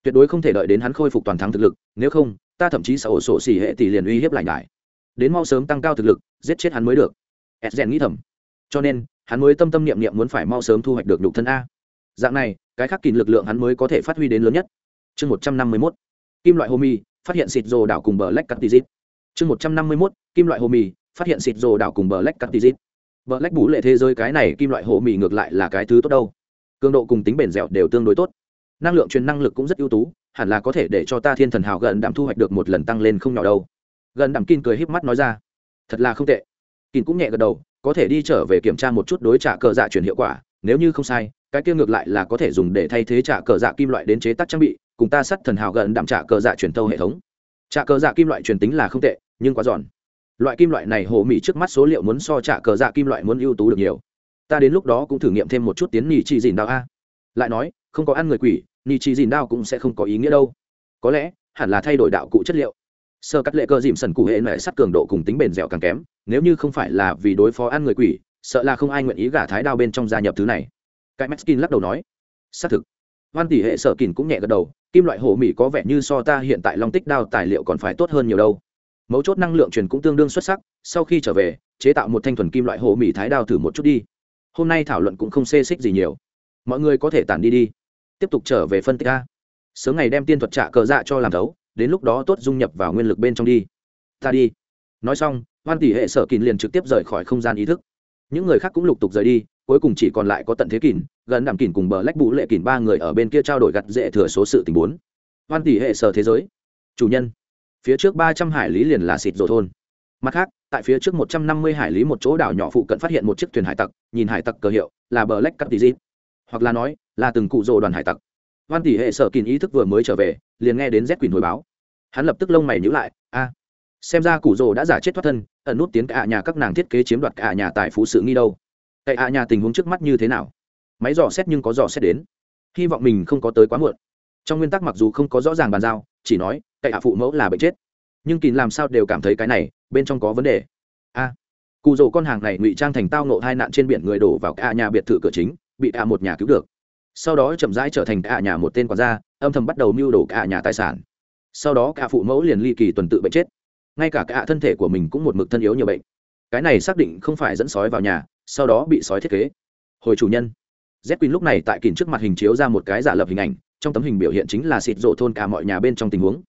tuyệt đối không thể đợi đến hắn khôi phục toàn thắng thực lực, nếu không, ta thậm chí xã hội sổ si hệ tỷ liền uy hiếp lại ngại đến mau sớm tăng cao thực lực, giết chết hắn mới được edgen nghĩ thầm. Cho nên, hắn mới tâm tâm niệm niệm muốn phải mau sớm thu hoạch được nhục thân a. Dạng này, cái khắc kìm lực lượng hắn mới có thể phát huy đến lớn nhất. Chương một trăm năm mươi mốt. Kim loại hồ mi phát hiện xịt rồ đảo cùng bờ lách cắt tizit chương một trăm năm mươi mốt. Kim loại hồ mi phát hiện xịt rồ đảo cùng bờ lách cắt tizit bờ lách bú lệ thế giới cái này kim loại hồ mì ngược lại là cái thứ tốt đâu. Cường độ cùng tính bền dẻo đều tương đối tốt. Năng lượng truyền năng lực cũng rất ưu tú, hẳn là có thể để cho ta thiên thần hào gần đảm thu hoạch được một lần tăng lên không nhỏ đâu. Gần đảm kin cười híp mắt nói ra, thật là không tệ kín cũng nhẹ gật đầu, có thể đi trở về kiểm tra một chút đối trả cờ dạ chuyển hiệu quả, nếu như không sai, cái kia ngược lại là có thể dùng để thay thế trả cờ dạ kim loại đến chế tác trang bị, cùng ta sắt thần hào gần đảm trả cờ dạ truyền thâu hệ thống. Trả cờ dạ kim loại truyền tính là không tệ, nhưng quá giòn. Loại kim loại này hồ mỹ trước mắt số liệu muốn so trả cờ dạ kim loại muốn ưu tú được nhiều. Ta đến lúc đó cũng thử nghiệm thêm một chút tiến nhì chi dìn đao a. Lại nói, không có ăn người quỷ nhì chi dìn đao cũng sẽ không có ý nghĩa đâu. Có lẽ, hẳn là thay đổi đạo cụ chất liệu sơ cắt lệ cơ dìm sần cụ hệ mẹ sắt cường độ cùng tính bền dẻo càng kém, nếu như không phải là vì đối phó ăn người quỷ, sợ là không ai nguyện ý gả thái đao bên trong gia nhập thứ này. Cái meskin lắc đầu nói, xác thực. Hoan tỷ hệ sở kìn cũng nhẹ gật đầu, kim loại hổ mỹ có vẻ như so ta hiện tại long tích đao tài liệu còn phải tốt hơn nhiều đâu. Mấu chốt năng lượng truyền cũng tương đương xuất sắc, sau khi trở về, chế tạo một thanh thuần kim loại hổ mỹ thái đao thử một chút đi. Hôm nay thảo luận cũng không xê xích gì nhiều. Mọi người có thể tản đi đi. Tiếp tục trở về phân tích a. Sớm ngày đem tiên thuật trả cờ dạ cho làm thấu đến lúc đó tốt dung nhập vào nguyên lực bên trong đi. Ta đi. Nói xong, hoan tỷ hệ sở kín liền trực tiếp rời khỏi không gian ý thức. Những người khác cũng lục tục rời đi, cuối cùng chỉ còn lại có tận thế kín gần đảm kín cùng bờ lách bú lệ kín ba người ở bên kia trao đổi gặt dễ thừa số sự tình bốn. Hoan tỷ hệ sở thế giới. Chủ nhân. Phía trước ba trăm hải lý liền là xịt rồ thôn. Mặt khác, tại phía trước một trăm năm mươi hải lý một chỗ đảo nhỏ phụ cận phát hiện một chiếc thuyền hải tặc, nhìn hải tặc cờ hiệu là bờ lách cắt tỷ dịp hoặc là nói, là từng cụ rồ đoàn hải tặc hoan tỷ hệ sở kín ý thức vừa mới trở về, liền nghe đến z quỳnh hồi báo. Hắn lập tức lông mày nhữ lại, a, xem ra Củ rồ đã giả chết thoát thân, ẩn nút tiến cả nhà các nàng thiết kế chiếm đoạt cả nhà tại phú sự nghi đâu. Tại ạ nhà tình huống trước mắt như thế nào? Máy dò xét nhưng có dò xét đến. Hy vọng mình không có tới quá muộn. Trong nguyên tắc mặc dù không có rõ ràng bàn giao, chỉ nói, tại ạ phụ mẫu là bệnh chết. Nhưng kín làm sao đều cảm thấy cái này, bên trong có vấn đề. A cụ rồ con hàng này ngụy trang thành tao nộ hai nạn trên biển người đổ vào cả nhà biệt thự cửa chính, bị cả một nhà cứu được sau đó chậm rãi trở thành cả nhà một tên quản gia, âm thầm bắt đầu mưu đồ cả nhà tài sản. Sau đó cả phụ mẫu liền ly kỳ tuần tự bệnh chết. Ngay cả cả thân thể của mình cũng một mực thân yếu nhiều bệnh. Cái này xác định không phải dẫn sói vào nhà, sau đó bị sói thiết kế. Hồi chủ nhân. Z quỳnh lúc này tại kìn trước mặt hình chiếu ra một cái giả lập hình ảnh, trong tấm hình biểu hiện chính là xịt rộ thôn cả mọi nhà bên trong tình huống.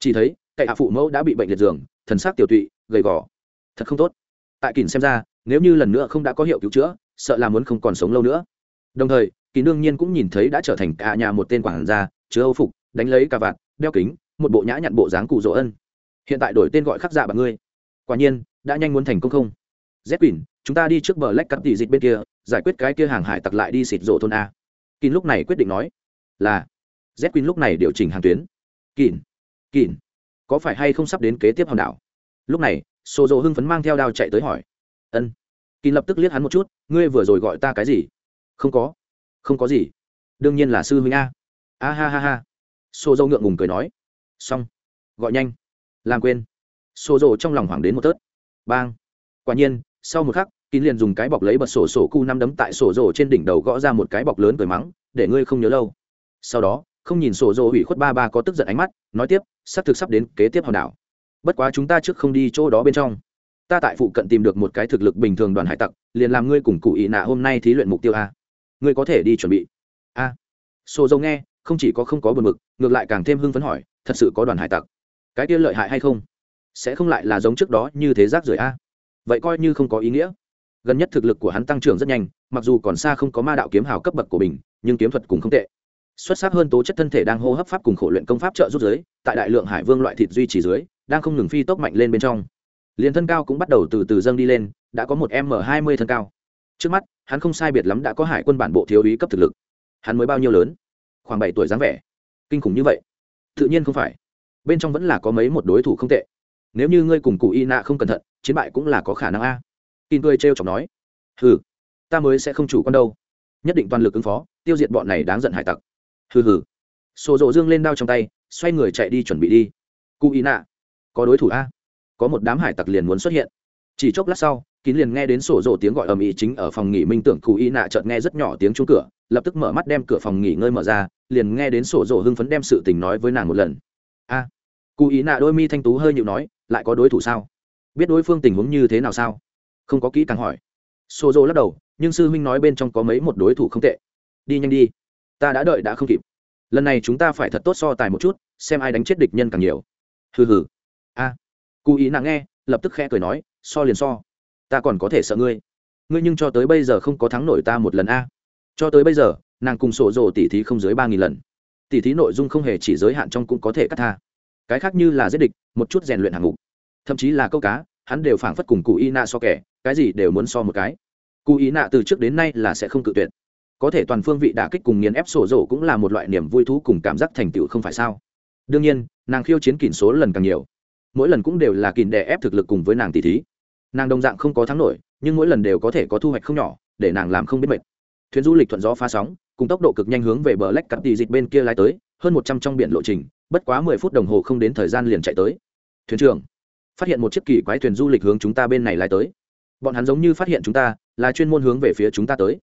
Chỉ thấy, cậy hạ phụ mẫu đã bị bệnh liệt giường, thần sắc tiểu tụy, gầy gò. Thật không tốt. Tại kìm xem ra, nếu như lần nữa không đã có hiệu cứu chữa, sợ là muốn không còn sống lâu nữa. Đồng thời kỳ đương nhiên cũng nhìn thấy đã trở thành cả nhà một tên quản gia, chứa âu phục, đánh lấy cà vạt, đeo kính, một bộ nhã nhặn bộ dáng cụ dỗ ân. Hiện tại đổi tên gọi khắc dạ bằng ngươi. Quả nhiên, đã nhanh muốn thành công không? Z quỳnh chúng ta đi trước bờ lách cắt tỉ dịch bên kia, giải quyết cái kia hàng hải tặc lại đi xịt rộ thôn a. Kín lúc này quyết định nói, là z quỳnh lúc này điều chỉnh hàng tuyến. Kín kín có phải hay không sắp đến kế tiếp hòn đảo? Lúc này xô rộ hưng phấn mang theo đao chạy tới hỏi, ân. Kín lập tức liếc hắn một chút, ngươi vừa rồi gọi ta cái gì? Không có không có gì. Đương nhiên là sư huynh a. A ha ha ha. Xô dâu ngượng ngùng cười nói. Xong. Gọi nhanh. Làm quên. Xô dâu trong lòng hoảng đến một tớt. Bang. Quả nhiên, sau một khắc, kín liền dùng cái bọc lấy bật sổ sổ cu năm đấm tại sổ rổ trên đỉnh đầu gõ ra một cái bọc lớn cười mắng, để ngươi không nhớ lâu. Sau đó, không nhìn sổ rổ hủy khuất ba ba có tức giận ánh mắt, nói tiếp, sắp thực sắp đến kế tiếp hòn đảo. Bất quá chúng ta trước không đi chỗ đó bên trong. Ta tại phụ cận tìm được một cái thực lực bình thường đoàn hải tặc, liền làm ngươi cùng cụ ý nạ hôm nay thí luyện mục tiêu a ngươi có thể đi chuẩn bị. A. À. sô nghe, không chỉ có không có buồn mực, ngược lại càng thêm hưng phấn hỏi, thật sự có đoàn hải tặc? Cái kia lợi hại hay không? Sẽ không lại là giống trước đó như thế rác rưởi a. Vậy coi như không có ý nghĩa. Gần nhất thực lực của hắn tăng trưởng rất nhanh, mặc dù còn xa không có ma đạo kiếm hào cấp bậc của mình, nhưng kiếm thuật cũng không tệ. Xuất sắc hơn tố chất thân thể đang hô hấp pháp cùng khổ luyện công pháp trợ giúp giới, tại đại lượng hải vương loại thịt duy trì dưới đang không ngừng phi tốc mạnh lên bên trong. Liền thân cao cũng bắt đầu từ từ dâng đi lên, đã có một m hai mươi thân cao trước mắt, hắn không sai biệt lắm đã có hải quân bản bộ thiếu úy cấp thực lực. Hắn mới bao nhiêu lớn? Khoảng bảy tuổi dáng vẻ. Kinh khủng như vậy? Tự nhiên không phải. Bên trong vẫn là có mấy một đối thủ không tệ. Nếu như ngươi cùng cụ y nạ không cẩn thận, chiến bại cũng là có khả năng a. Tin tươi t r chọc nói. Hừ, ta mới sẽ không chủ con đâu. Nhất định toàn lực ứng phó, tiêu diệt bọn này đáng giận hải tặc. Hừ hừ. Sổ rộ dương lên đao trong tay, xoay người chạy đi chuẩn bị đi. Cụ y nạ có đối thủ a? Có một đám hải tặc liền muốn xuất hiện. Chỉ chốc lát sau kín liền nghe đến sổ rộ tiếng gọi ầm ĩ chính ở phòng nghỉ minh tưởng cụ y nạ chợt nghe rất nhỏ tiếng chuông cửa, lập tức mở mắt đem cửa phòng nghỉ ngơi mở ra, liền nghe đến sổ rộ hưng phấn đem sự tình nói với nàng một lần. A cụ Y nạ đôi mi thanh tú hơi nhịu nói, lại có đối thủ sao? Biết đối phương tình huống như thế nào sao? Không có kỹ càng hỏi. Sổ rộ lắc đầu, nhưng sư huynh nói bên trong có mấy một đối thủ không tệ. Đi nhanh đi, ta đã đợi đã không kịp. Lần này chúng ta phải thật tốt so tài một chút, xem ai đánh chết địch nhân càng nhiều. Hừ hừ. A cụ ý nặng nghe, lập tức khẽ cười nói, so liền so ta còn có thể sợ ngươi. Ngươi nhưng cho tới bây giờ không có thắng nổi ta một lần a. Cho tới bây giờ, nàng cùng sổ rồ tỉ thí không dưới ba nghìn lần. Tỉ thí nội dung không hề chỉ giới hạn trong cũng có thể cắt tha. Cái khác như là giết địch, một chút rèn luyện hạng mục. Thậm chí là câu cá, hắn đều phảng phất cùng cụ y nạ so kẻ, cái gì đều muốn so một cái. Cụ y nạ từ trước đến nay là sẽ không cự tuyệt. Có thể toàn phương vị đả kích cùng nghiền ép sổ rổ cũng là một loại niềm vui thú cùng cảm giác thành tựu không phải sao? Đương nhiên, nàng khiêu chiến kỷ số lần càng nhiều. Mỗi lần cũng đều là kìm đè ép thực lực cùng với nàng tỷ thí nàng đồng dạng không có thắng nổi, nhưng mỗi lần đều có thể có thu hoạch không nhỏ, để nàng làm không biết mệt. Thuyền du lịch thuận gió pha sóng, cùng tốc độ cực nhanh hướng về bờ lách cặp tỷ dịch bên kia lái tới, hơn một trăm trong biển lộ trình, bất quá mười phút đồng hồ không đến thời gian liền chạy tới. Thuyền trưởng, phát hiện một chiếc kỳ quái thuyền du lịch hướng chúng ta bên này lái tới. Bọn hắn giống như phát hiện chúng ta, là chuyên môn hướng về phía chúng ta tới.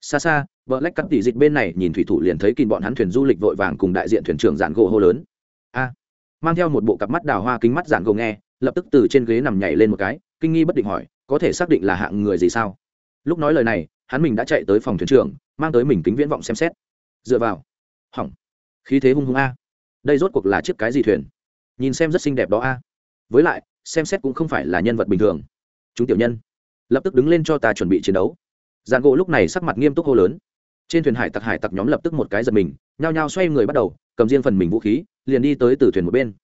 Xa xa, bờ lách cắt tỷ dịch bên này nhìn thủy thủ liền thấy kìm bọn hắn thuyền du lịch vội vàng cùng đại diện thuyền trưởng dạn gỗ hô lớn. A! Mang theo một bộ cặp mắt đào hoa kính mắt dạn gỗ nghe, lập tức từ trên ghế nằm nhảy lên một cái kinh nghi bất định hỏi, có thể xác định là hạng người gì sao? Lúc nói lời này, hắn mình đã chạy tới phòng thuyền trưởng, mang tới mình kính viễn vọng xem xét. Dựa vào, hỏng. Khí thế hung hung a. Đây rốt cuộc là chiếc cái gì thuyền? Nhìn xem rất xinh đẹp đó a. Với lại, xem xét cũng không phải là nhân vật bình thường. Chúng tiểu nhân, lập tức đứng lên cho ta chuẩn bị chiến đấu. Giàn gỗ lúc này sắc mặt nghiêm túc hô lớn. Trên thuyền hải tặc hải tặc nhóm lập tức một cái giật mình, nhao nhao xoay người bắt đầu, cầm riêng phần mình vũ khí, liền đi tới từ thuyền một bên.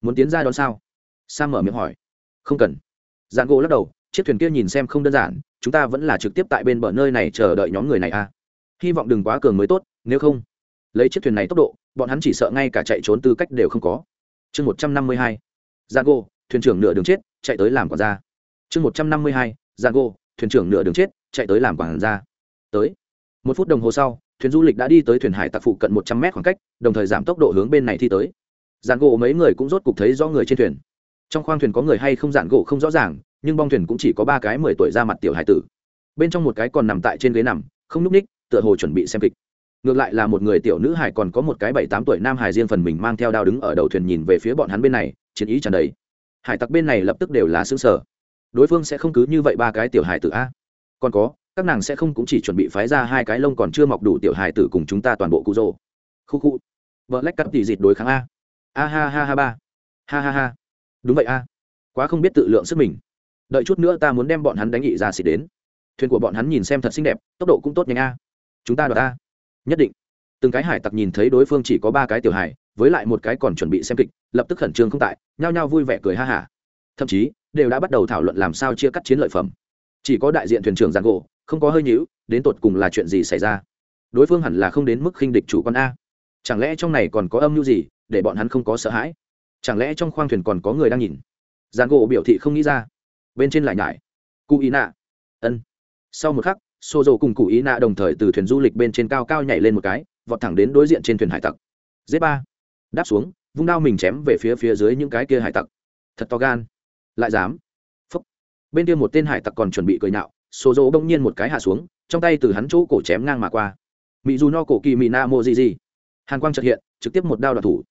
Muốn tiến ra đón sao? Sam mở miệng hỏi. Không cần giàn gỗ lắc đầu, chiếc thuyền kia nhìn xem không đơn giản, chúng ta vẫn là trực tiếp tại bên bờ nơi này chờ đợi nhóm người này a à. hy vọng đừng quá cường mới tốt, nếu không, lấy chiếc thuyền này tốc độ, bọn hắn chỉ sợ ngay cả chạy trốn tư cách đều không có. Chương một trăm năm mươi hai, giang thuyền trưởng nửa đường chết, chạy tới làm quản gia. Chương một trăm năm mươi hai, giang thuyền trưởng nửa đường chết, chạy tới làm quản gia. Tới. Một phút đồng hồ sau, thuyền du lịch đã đi tới thuyền hải tặc phụ cận một trăm mét khoảng cách, đồng thời giảm tốc độ hướng bên này thi tới. Giàn gỗ mấy người cũng rốt cục thấy rõ người trên thuyền trong khoang thuyền có người hay không dạn gỗ không rõ ràng, nhưng bong thuyền cũng chỉ có ba cái mười tuổi ra mặt tiểu hải tử. Bên trong một cái còn nằm tại trên ghế nằm, không nhúc ních, tựa hồ chuẩn bị xem kịch. Ngược lại là một người tiểu nữ hải còn có một cái bảy tám tuổi nam hải riêng phần mình mang theo đao đứng ở đầu thuyền nhìn về phía bọn hắn bên này, chiến ý tràn đầy. Hải tặc bên này lập tức đều là xương sở đối phương sẽ không cứ như vậy ba cái tiểu hải tử a? Còn có, các nàng sẽ không cũng chỉ chuẩn bị phái ra hai cái lông còn chưa mọc đủ tiểu hải tử cùng chúng ta toàn bộ cụ rồ. Khu khu. Vợ lách cắt tỉ dịt đối kháng a. A ha ha ha ba. Ha ha ha đúng vậy a. Quá không biết tự lượng sức mình. Đợi chút nữa ta muốn đem bọn hắn đánh nghị ra xịt đến. Thuyền của bọn hắn nhìn xem thật xinh đẹp, tốc độ cũng tốt nhanh a. Chúng ta đoạt ta. Nhất định. Từng cái hải tặc nhìn thấy đối phương chỉ có ba cái tiểu hải, với lại một cái còn chuẩn bị xem kịch, lập tức khẩn trương không tại, nhao nhao vui vẻ cười ha hả. Thậm chí, đều đã bắt đầu thảo luận làm sao chia cắt chiến lợi phẩm. Chỉ có đại diện thuyền trưởng giàn gỗ, không có hơi nhữu đến tột cùng là chuyện gì xảy ra? Đối phương hẳn là không đến mức khinh địch chủ con a. Chẳng lẽ trong này còn có âm mưu gì, để bọn hắn không có sợ hãi? Chẳng lẽ trong khoang thuyền còn có người đang nhìn? Giang gỗ biểu thị không nghĩ ra. Bên trên lại nhải. Cụ ý nạ. Ân. Sau một khắc xô dầu cùng cụ ý nạ đồng thời từ thuyền du lịch bên trên cao cao nhảy lên một cái, vọt thẳng đến đối diện trên thuyền hải tặc. Z ba. Đáp xuống, vung đao mình chém về phía phía dưới những cái kia hải tặc. Thật to gan. Lại dám. Phúc. Bên kia một tên hải tặc còn chuẩn bị cười nhạo xô dầu bỗng nhiên một cái hạ xuống, trong tay từ hắn chỗ cổ chém ngang mà qua. Mỹ dù no cổ kỳ mỹ na mô gì gì hàn quang trật hiện, trực tiếp một đao đoạt thủ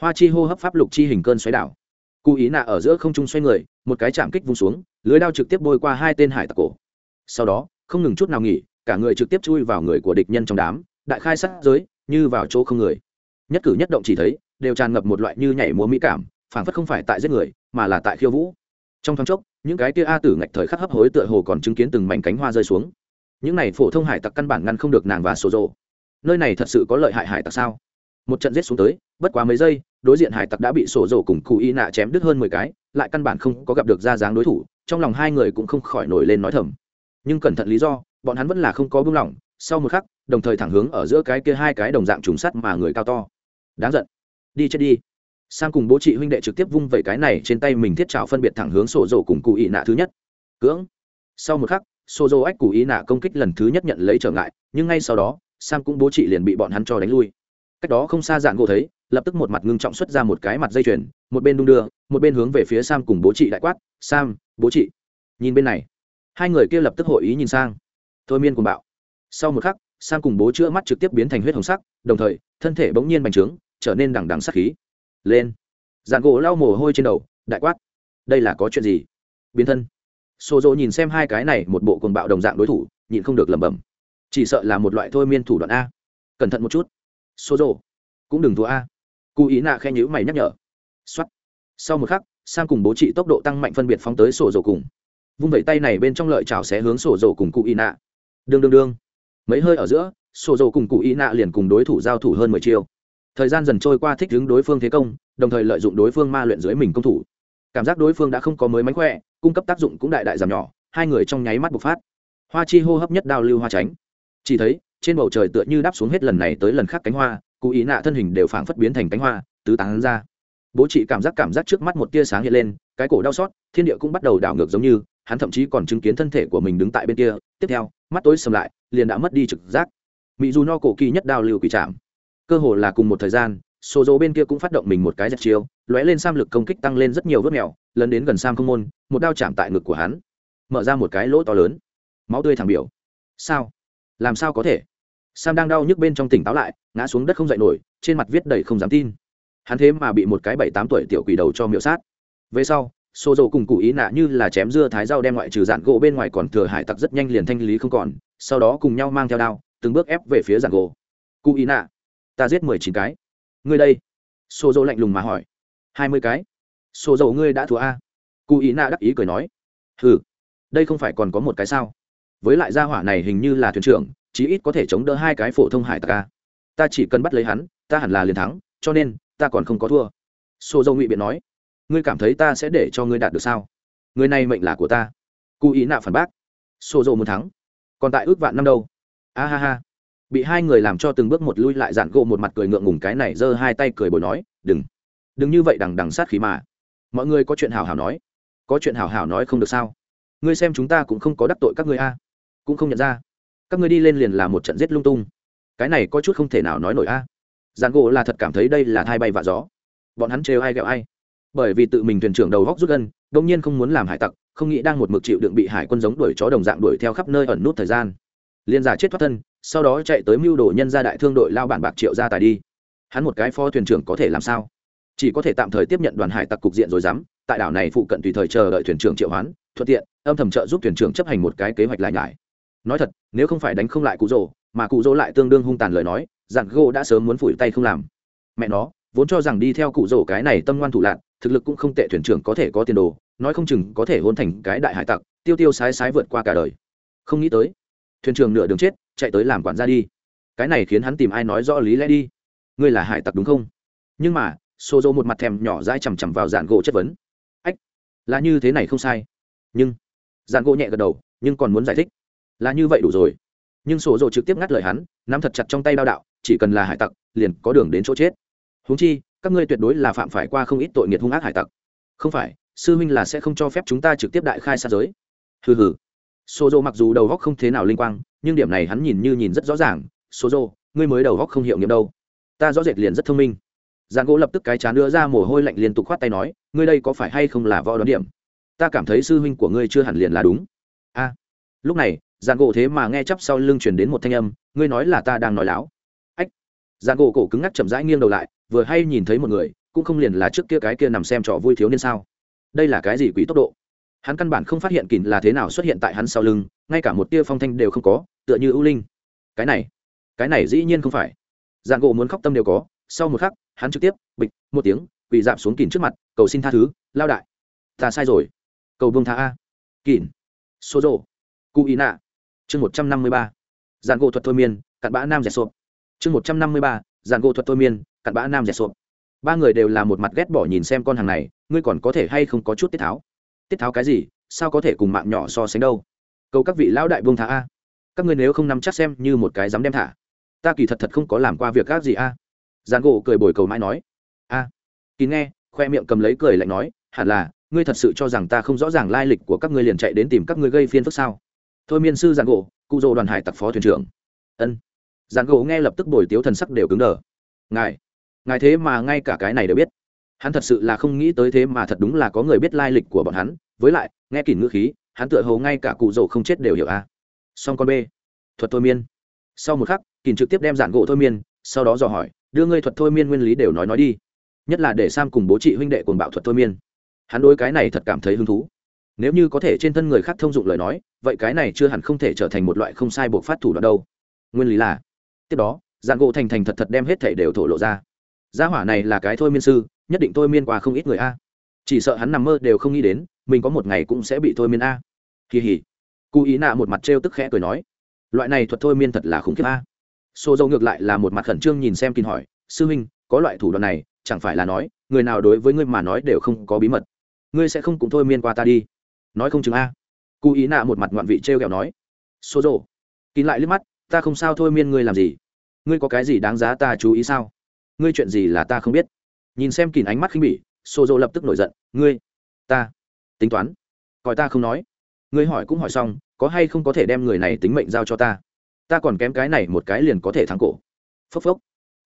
hoa chi hô hấp pháp lục chi hình cơn xoáy đảo. Cụ ý nạ ở giữa không trung xoay người, một cái chạm kích vung xuống, lưới đao trực tiếp bôi qua hai tên hải tặc cổ. Sau đó, không ngừng chút nào nghỉ, cả người trực tiếp chui vào người của địch nhân trong đám, đại khai sát giới, như vào chỗ không người. Nhất cử nhất động chỉ thấy, đều tràn ngập một loại như nhảy múa mỹ cảm, phảng phất không phải tại giết người, mà là tại khiêu vũ. Trong thoáng chốc, những cái kia a tử ngạch thời khắc hấp hối tựa hồ còn chứng kiến từng mảnh cánh hoa rơi xuống. Những này phổ thông hải tặc căn bản ngăn không được nàng và sổ rộ nơi này thật sự có lợi hại hải tặc sao? Một trận giết xuống tới, bất quá mấy giây, đối diện hải tặc đã bị sổ rổ cùng cụ y nạ chém đứt hơn mười cái, lại căn bản không có gặp được ra dáng đối thủ, trong lòng hai người cũng không khỏi nổi lên nói thầm. Nhưng cẩn thận lý do, bọn hắn vẫn là không có buông lỏng, sau một khắc, đồng thời thẳng hướng ở giữa cái kia hai cái đồng dạng trùng sắt mà người cao to. Đáng giận. Đi chết đi. Sang cùng bố chị huynh đệ trực tiếp vung vẩy cái này trên tay mình thiết trào phân biệt thẳng hướng sổ rổ cùng cụ y nạ thứ nhất. Cưỡng. Sau một khắc, sổ rổ ách cụ y nạ công kích lần thứ nhất nhận lấy trở ngại, nhưng ngay sau đó, Sang cũng bố chị liền bị bọn hắn cho đánh lui cách đó không xa dạn gỗ thấy, lập tức một mặt ngưng trọng xuất ra một cái mặt dây chuyền, một bên đung đưa, một bên hướng về phía sam cùng bố chị đại quát, sam, bố chị. Nhìn bên này, hai người kia lập tức hội ý nhìn sang. Thôi miên cùng bạo. Sau một khắc, sam cùng bố chữa mắt trực tiếp biến thành huyết hồng sắc, đồng thời, thân thể bỗng nhiên bành trướng, trở nên đằng đằng sắc khí. Lên. Dạn gỗ lau mồ hôi trên đầu, đại quát. Đây là có chuyện gì? Biến thân. Xô dỗ nhìn xem hai cái này một bộ cùng bạo đồng dạng đối thủ, nhịn không được lẩm bẩm. Chỉ sợ là một loại thôi miên thủ đoạn a. Cẩn thận một chút xô dỗ cũng đừng thua a. Cụ ý nạ khe nhữ mày nhắc nhở. X sau một khắc, sang cùng bố trị tốc độ tăng mạnh phân biệt phóng tới sổ rổ cùng. Vung vẩy tay này bên trong lợi chảo sẽ hướng sổ rổ cùng cụ ý nạ. Đương đương đương. Mấy hơi ở giữa, sổ rổ cùng cụ ý nạ liền cùng đối thủ giao thủ hơn mười chiêu. Thời gian dần trôi qua thích đứng đối phương thế công, đồng thời lợi dụng đối phương ma luyện dưới mình công thủ. Cảm giác đối phương đã không có mới mánh khỏe, cung cấp tác dụng cũng đại đại giảm nhỏ, hai người trong nháy mắt bộc phát. Hoa chi hô hấp nhất đao lưu hoa tránh. Chỉ thấy trên bầu trời tựa như đáp xuống hết lần này tới lần khác cánh hoa, cụ ý nạ thân hình đều phảng phất biến thành cánh hoa, tứ tán ra. Bố chị cảm giác cảm giác trước mắt một tia sáng hiện lên, cái cổ đau xót, thiên địa cũng bắt đầu đảo ngược giống như, hắn thậm chí còn chứng kiến thân thể của mình đứng tại bên kia. Tiếp theo, mắt tối sầm lại, liền đã mất đi trực giác. Mỹ dù no cổ kỳ nhất đao lưu quỷ chạm cơ hồ là cùng một thời gian số dỗ bên kia cũng phát động mình một cái giật chiêu, lóe lên sam lực công kích tăng lên rất nhiều vớt mèo, lần đến gần sam không môn, một đao chạm tại ngực của hắn. Mở ra một cái lỗ to lớn. Máu tươi thẳng biểu. Sao? Làm sao có thể? Sam đang đau nhức bên trong tỉnh táo lại, ngã xuống đất không dậy nổi, trên mặt viết đầy không dám tin. Hắn thế mà bị một cái bảy tám tuổi tiểu quỷ đầu cho miệu sát. Về sau xô dầu cùng cụ ý nạ như là chém dưa thái rau đem ngoại trừ dạn gỗ bên ngoài còn thừa hải tặc rất nhanh liền thanh lý không còn, sau đó cùng nhau mang theo đao, từng bước ép về phía dạn gỗ. Cụ ý nạ, ta giết mười chín cái. Ngươi đây. Xô dầu lạnh lùng mà hỏi. Hai mươi cái. Xô dầu ngươi đã thua a. Cụ ý nạ đắc ý cười nói. Ừ đây không phải còn có một cái sao? Với lại gia hỏa này hình như là thuyền trưởng chí ít có thể chống đỡ hai cái phổ thông hải tặc ca ta chỉ cần bắt lấy hắn, ta hẳn là liền thắng, cho nên, ta còn không có thua. Xô dâu ngụy biện nói, ngươi cảm thấy ta sẽ để cho ngươi đạt được sao? Người này mệnh là của ta. Cụ ý nạ phản bác xô dâu muốn thắng, còn tại ước vạn năm đâu. A ha ha. Bị hai người làm cho từng bước một lui lại dạn gỗ một mặt cười ngượng ngùng cái này giơ hai tay cười bồi nói, đừng đừng như vậy đằng đằng sát khí mà. Mọi người có chuyện hào hào nói, có chuyện hào hào nói không được sao? Ngươi xem chúng ta cũng không có đắc tội các ngươi a. Cũng không nhận ra các ngươi đi lên liền là một trận giết lung tung. Cái này có chút không thể nào nói nổi a. Giàn gỗ là thật cảm thấy đây là thai bay vạ gió. Bọn hắn trêu ai ghẹo ai. Bởi vì tự mình thuyền trưởng đầu góc rút gân đông nhiên không muốn làm hải tặc, không nghĩ đang một mực chịu đựng bị hải quân giống đuổi chó đồng dạng đuổi theo khắp nơi ẩn nút thời gian. Liên giả chết thoát thân, sau đó chạy tới mưu đồ nhân gia đại thương đội lao bản bạc triệu ra tài đi. Hắn một cái phó thuyền trưởng có thể làm sao? Chỉ có thể tạm thời tiếp nhận đoàn hải tặc cục diện rồi dám, tại đảo này phụ cận tùy thời chờ đợi thuyền trưởng triệu hoán, thuận tiện, âm thầm trợ giúp thuyền trưởng chấp hành một cái kế hoạch lại nhải nói thật, nếu không phải đánh không lại cụ rồ, mà cụ rồ lại tương đương hung tàn lời nói dặn gỗ đã sớm muốn phủi tay không làm. Mẹ nó, vốn cho rằng đi theo cụ rồ cái này tâm ngoan thủ lạc thực lực cũng không tệ thuyền trưởng có thể có tiền đồ, nói không chừng có thể hôn thành cái đại hải tặc, tiêu tiêu sái sái vượt qua cả đời. Không nghĩ tới, thuyền trưởng nửa đường chết, chạy tới làm quản gia đi. Cái này khiến hắn tìm ai nói rõ lý lẽ đi. Ngươi là hải tặc đúng không? Nhưng mà xô dô một mặt thèm nhỏ dai chằm chằm vào dàn gỗ chất vấn. Ách, là như thế này không sai. Nhưng dàn gỗ nhẹ gật đầu, nhưng còn muốn giải thích là như vậy đủ rồi. Nhưng sổ dồ trực tiếp ngắt lời hắn, nắm thật chặt trong tay đao đạo, chỉ cần là hải tặc, liền có đường đến chỗ chết. Húng chi, các ngươi tuyệt đối là phạm phải qua không ít tội nghiệt hung ác hải tặc. Không phải, sư huynh là sẽ không cho phép chúng ta trực tiếp đại khai xa giới. Hừ hừ. Sổ dồ mặc dù đầu góc không thế nào linh quang, nhưng điểm này hắn nhìn như nhìn rất rõ ràng. Sổ dồ, ngươi mới đầu góc không hiệu nghiệm đâu. Ta rõ rệt liền rất thông minh. Giang gỗ lập tức cái chán đưa ra mồ hôi lạnh liên tục khoát tay nói, ngươi đây có phải hay không là võ đoán điểm? Ta cảm thấy sư huynh của ngươi chưa hẳn liền là đúng. A. Lúc này giàn gỗ thế mà nghe chắp sau lưng chuyển đến một thanh âm, ngươi nói là ta đang nói láo. Ách. Giàn gỗ cổ cứng ngắc chậm rãi nghiêng đầu lại, vừa hay nhìn thấy một người, cũng không liền là trước kia cái kia nằm xem trò vui thiếu niên sao? Đây là cái gì quỷ tốc độ? Hắn căn bản không phát hiện kỳn là thế nào xuất hiện tại hắn sau lưng, ngay cả một tia phong thanh đều không có, tựa như ưu linh. Cái này cái này dĩ nhiên không phải. Giàn gỗ muốn khóc tâm đều có, sau một khắc, hắn trực tiếp, bịch, một tiếng, quỳ dạp xuống kỳn trước mặt, cầu xin tha thứ, lao đại. Ta sai rồi. Cầu vương tha a. Kỳn số rộ cụ ý nạ chương một trăm năm mươi ba dàn gỗ thuật thôi miên, cặn bã nam rẻ sộp. Chương một trăm năm mươi ba dàn gỗ thuật thôi miên, cặn bã nam rẻ sộp. Ba người đều là một mặt ghét bỏ nhìn xem con hàng này, ngươi còn có thể hay không có chút tiết tháo? Tiết tháo cái gì? Sao có thể cùng mạng nhỏ so sánh đâu? Cầu các vị lão đại vương thả a. Các ngươi nếu không nắm chắc xem như một cái dám đem thả. Ta kỳ thật thật không có làm qua việc các gì a. Giàn gỗ cười bồi cầu mãi nói. A. Kín nghe, khoe miệng cầm lấy cười lạnh nói, hẳn là, ngươi thật sự cho rằng ta không rõ ràng lai lịch của các ngươi liền chạy đến tìm các ngươi gây phiên phức sao? Thôi miên sư giàn gỗ, cụ dỗ đoàn hải tặc phó thuyền trưởng. Ân. Giàn gỗ nghe lập tức bồi tiếu thần sắc đều cứng đờ. Ngài ngài thế mà ngay cả cái này đều biết. Hắn thật sự là không nghĩ tới thế mà thật đúng là có người biết lai lịch của bọn hắn. Với lại, nghe kỷ ngữ khí, hắn tựa hầu ngay cả cụ dỗ không chết đều hiểu à. a song con b thuật thôi miên. Sau một khắc kỳn trực tiếp đem giản gỗ thôi miên, sau đó dò hỏi, đưa ngươi thuật thôi miên nguyên lý đều nói nói đi. Nhất là để sam cùng bố trị huynh đệ cùng bạo thuật thôi miên. Hắn đối cái này thật cảm thấy hứng thú nếu như có thể trên thân người khác thông dụng lời nói, vậy cái này chưa hẳn không thể trở thành một loại không sai buộc phát thủ đoạn đâu. Nguyên lý là, tiếp đó, dạng gỗ thành thành thật thật đem hết thể đều thổ lộ ra. Gia hỏa này là cái thôi miên sư, nhất định thôi miên qua không ít người a. Chỉ sợ hắn nằm mơ đều không nghĩ đến, mình có một ngày cũng sẽ bị thôi miên a. Kỳ hỉ. Cụ ý nạ một mặt trêu tức khẽ cười nói, loại này thuật thôi miên thật là khủng khiếp a. Xô dâu ngược lại là một mặt khẩn trương nhìn xem kín hỏi, sư huynh, có loại thủ đoạn này, chẳng phải là nói, người nào đối với ngươi mà nói đều không có bí mật. Ngươi sẽ không cũng thôi miên qua ta đi nói không chừng a. Cụ ý nạ một mặt ngoạn vị trêu kẹo nói. Xô rộ kín lại liếc mắt, ta không sao thôi miên ngươi làm gì? Ngươi có cái gì đáng giá ta chú ý sao? Ngươi chuyện gì là ta không biết? Nhìn xem kín ánh mắt khinh bỉ xô rộ lập tức nổi giận. Ngươi, ta, tính toán, coi ta không nói. Ngươi hỏi cũng hỏi xong, có hay không có thể đem người này tính mệnh giao cho ta? Ta còn kém cái này một cái liền có thể thắng cổ. Phốc phốc.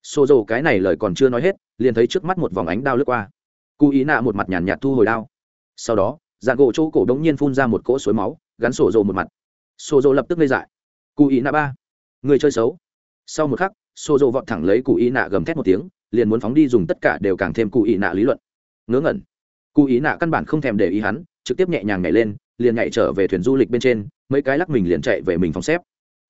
Xô rộ cái này lời còn chưa nói hết, liền thấy trước mắt một vòng ánh đao lướt qua. Cụ ý nạ một mặt nhàn nhạt thu hồi đao. Sau đó dạng gỗ chỗ cổ đống nhiên phun ra một cỗ suối máu, gắn sổ dồ một mặt. Sổ dồ lập tức ngây dại. Cụ ý nạ ba, người chơi xấu. Sau một khắc, sổ dồ vọt thẳng lấy cụ ý nạ gầm thét một tiếng, liền muốn phóng đi dùng tất cả đều càng thêm cụ ý nạ lý luận. Ngớ ngẩn. Cụ ý nạ căn bản không thèm để ý hắn, trực tiếp nhẹ nhàng nhảy lên, liền nhảy trở về thuyền du lịch bên trên, mấy cái lắc mình liền chạy về mình phòng xếp.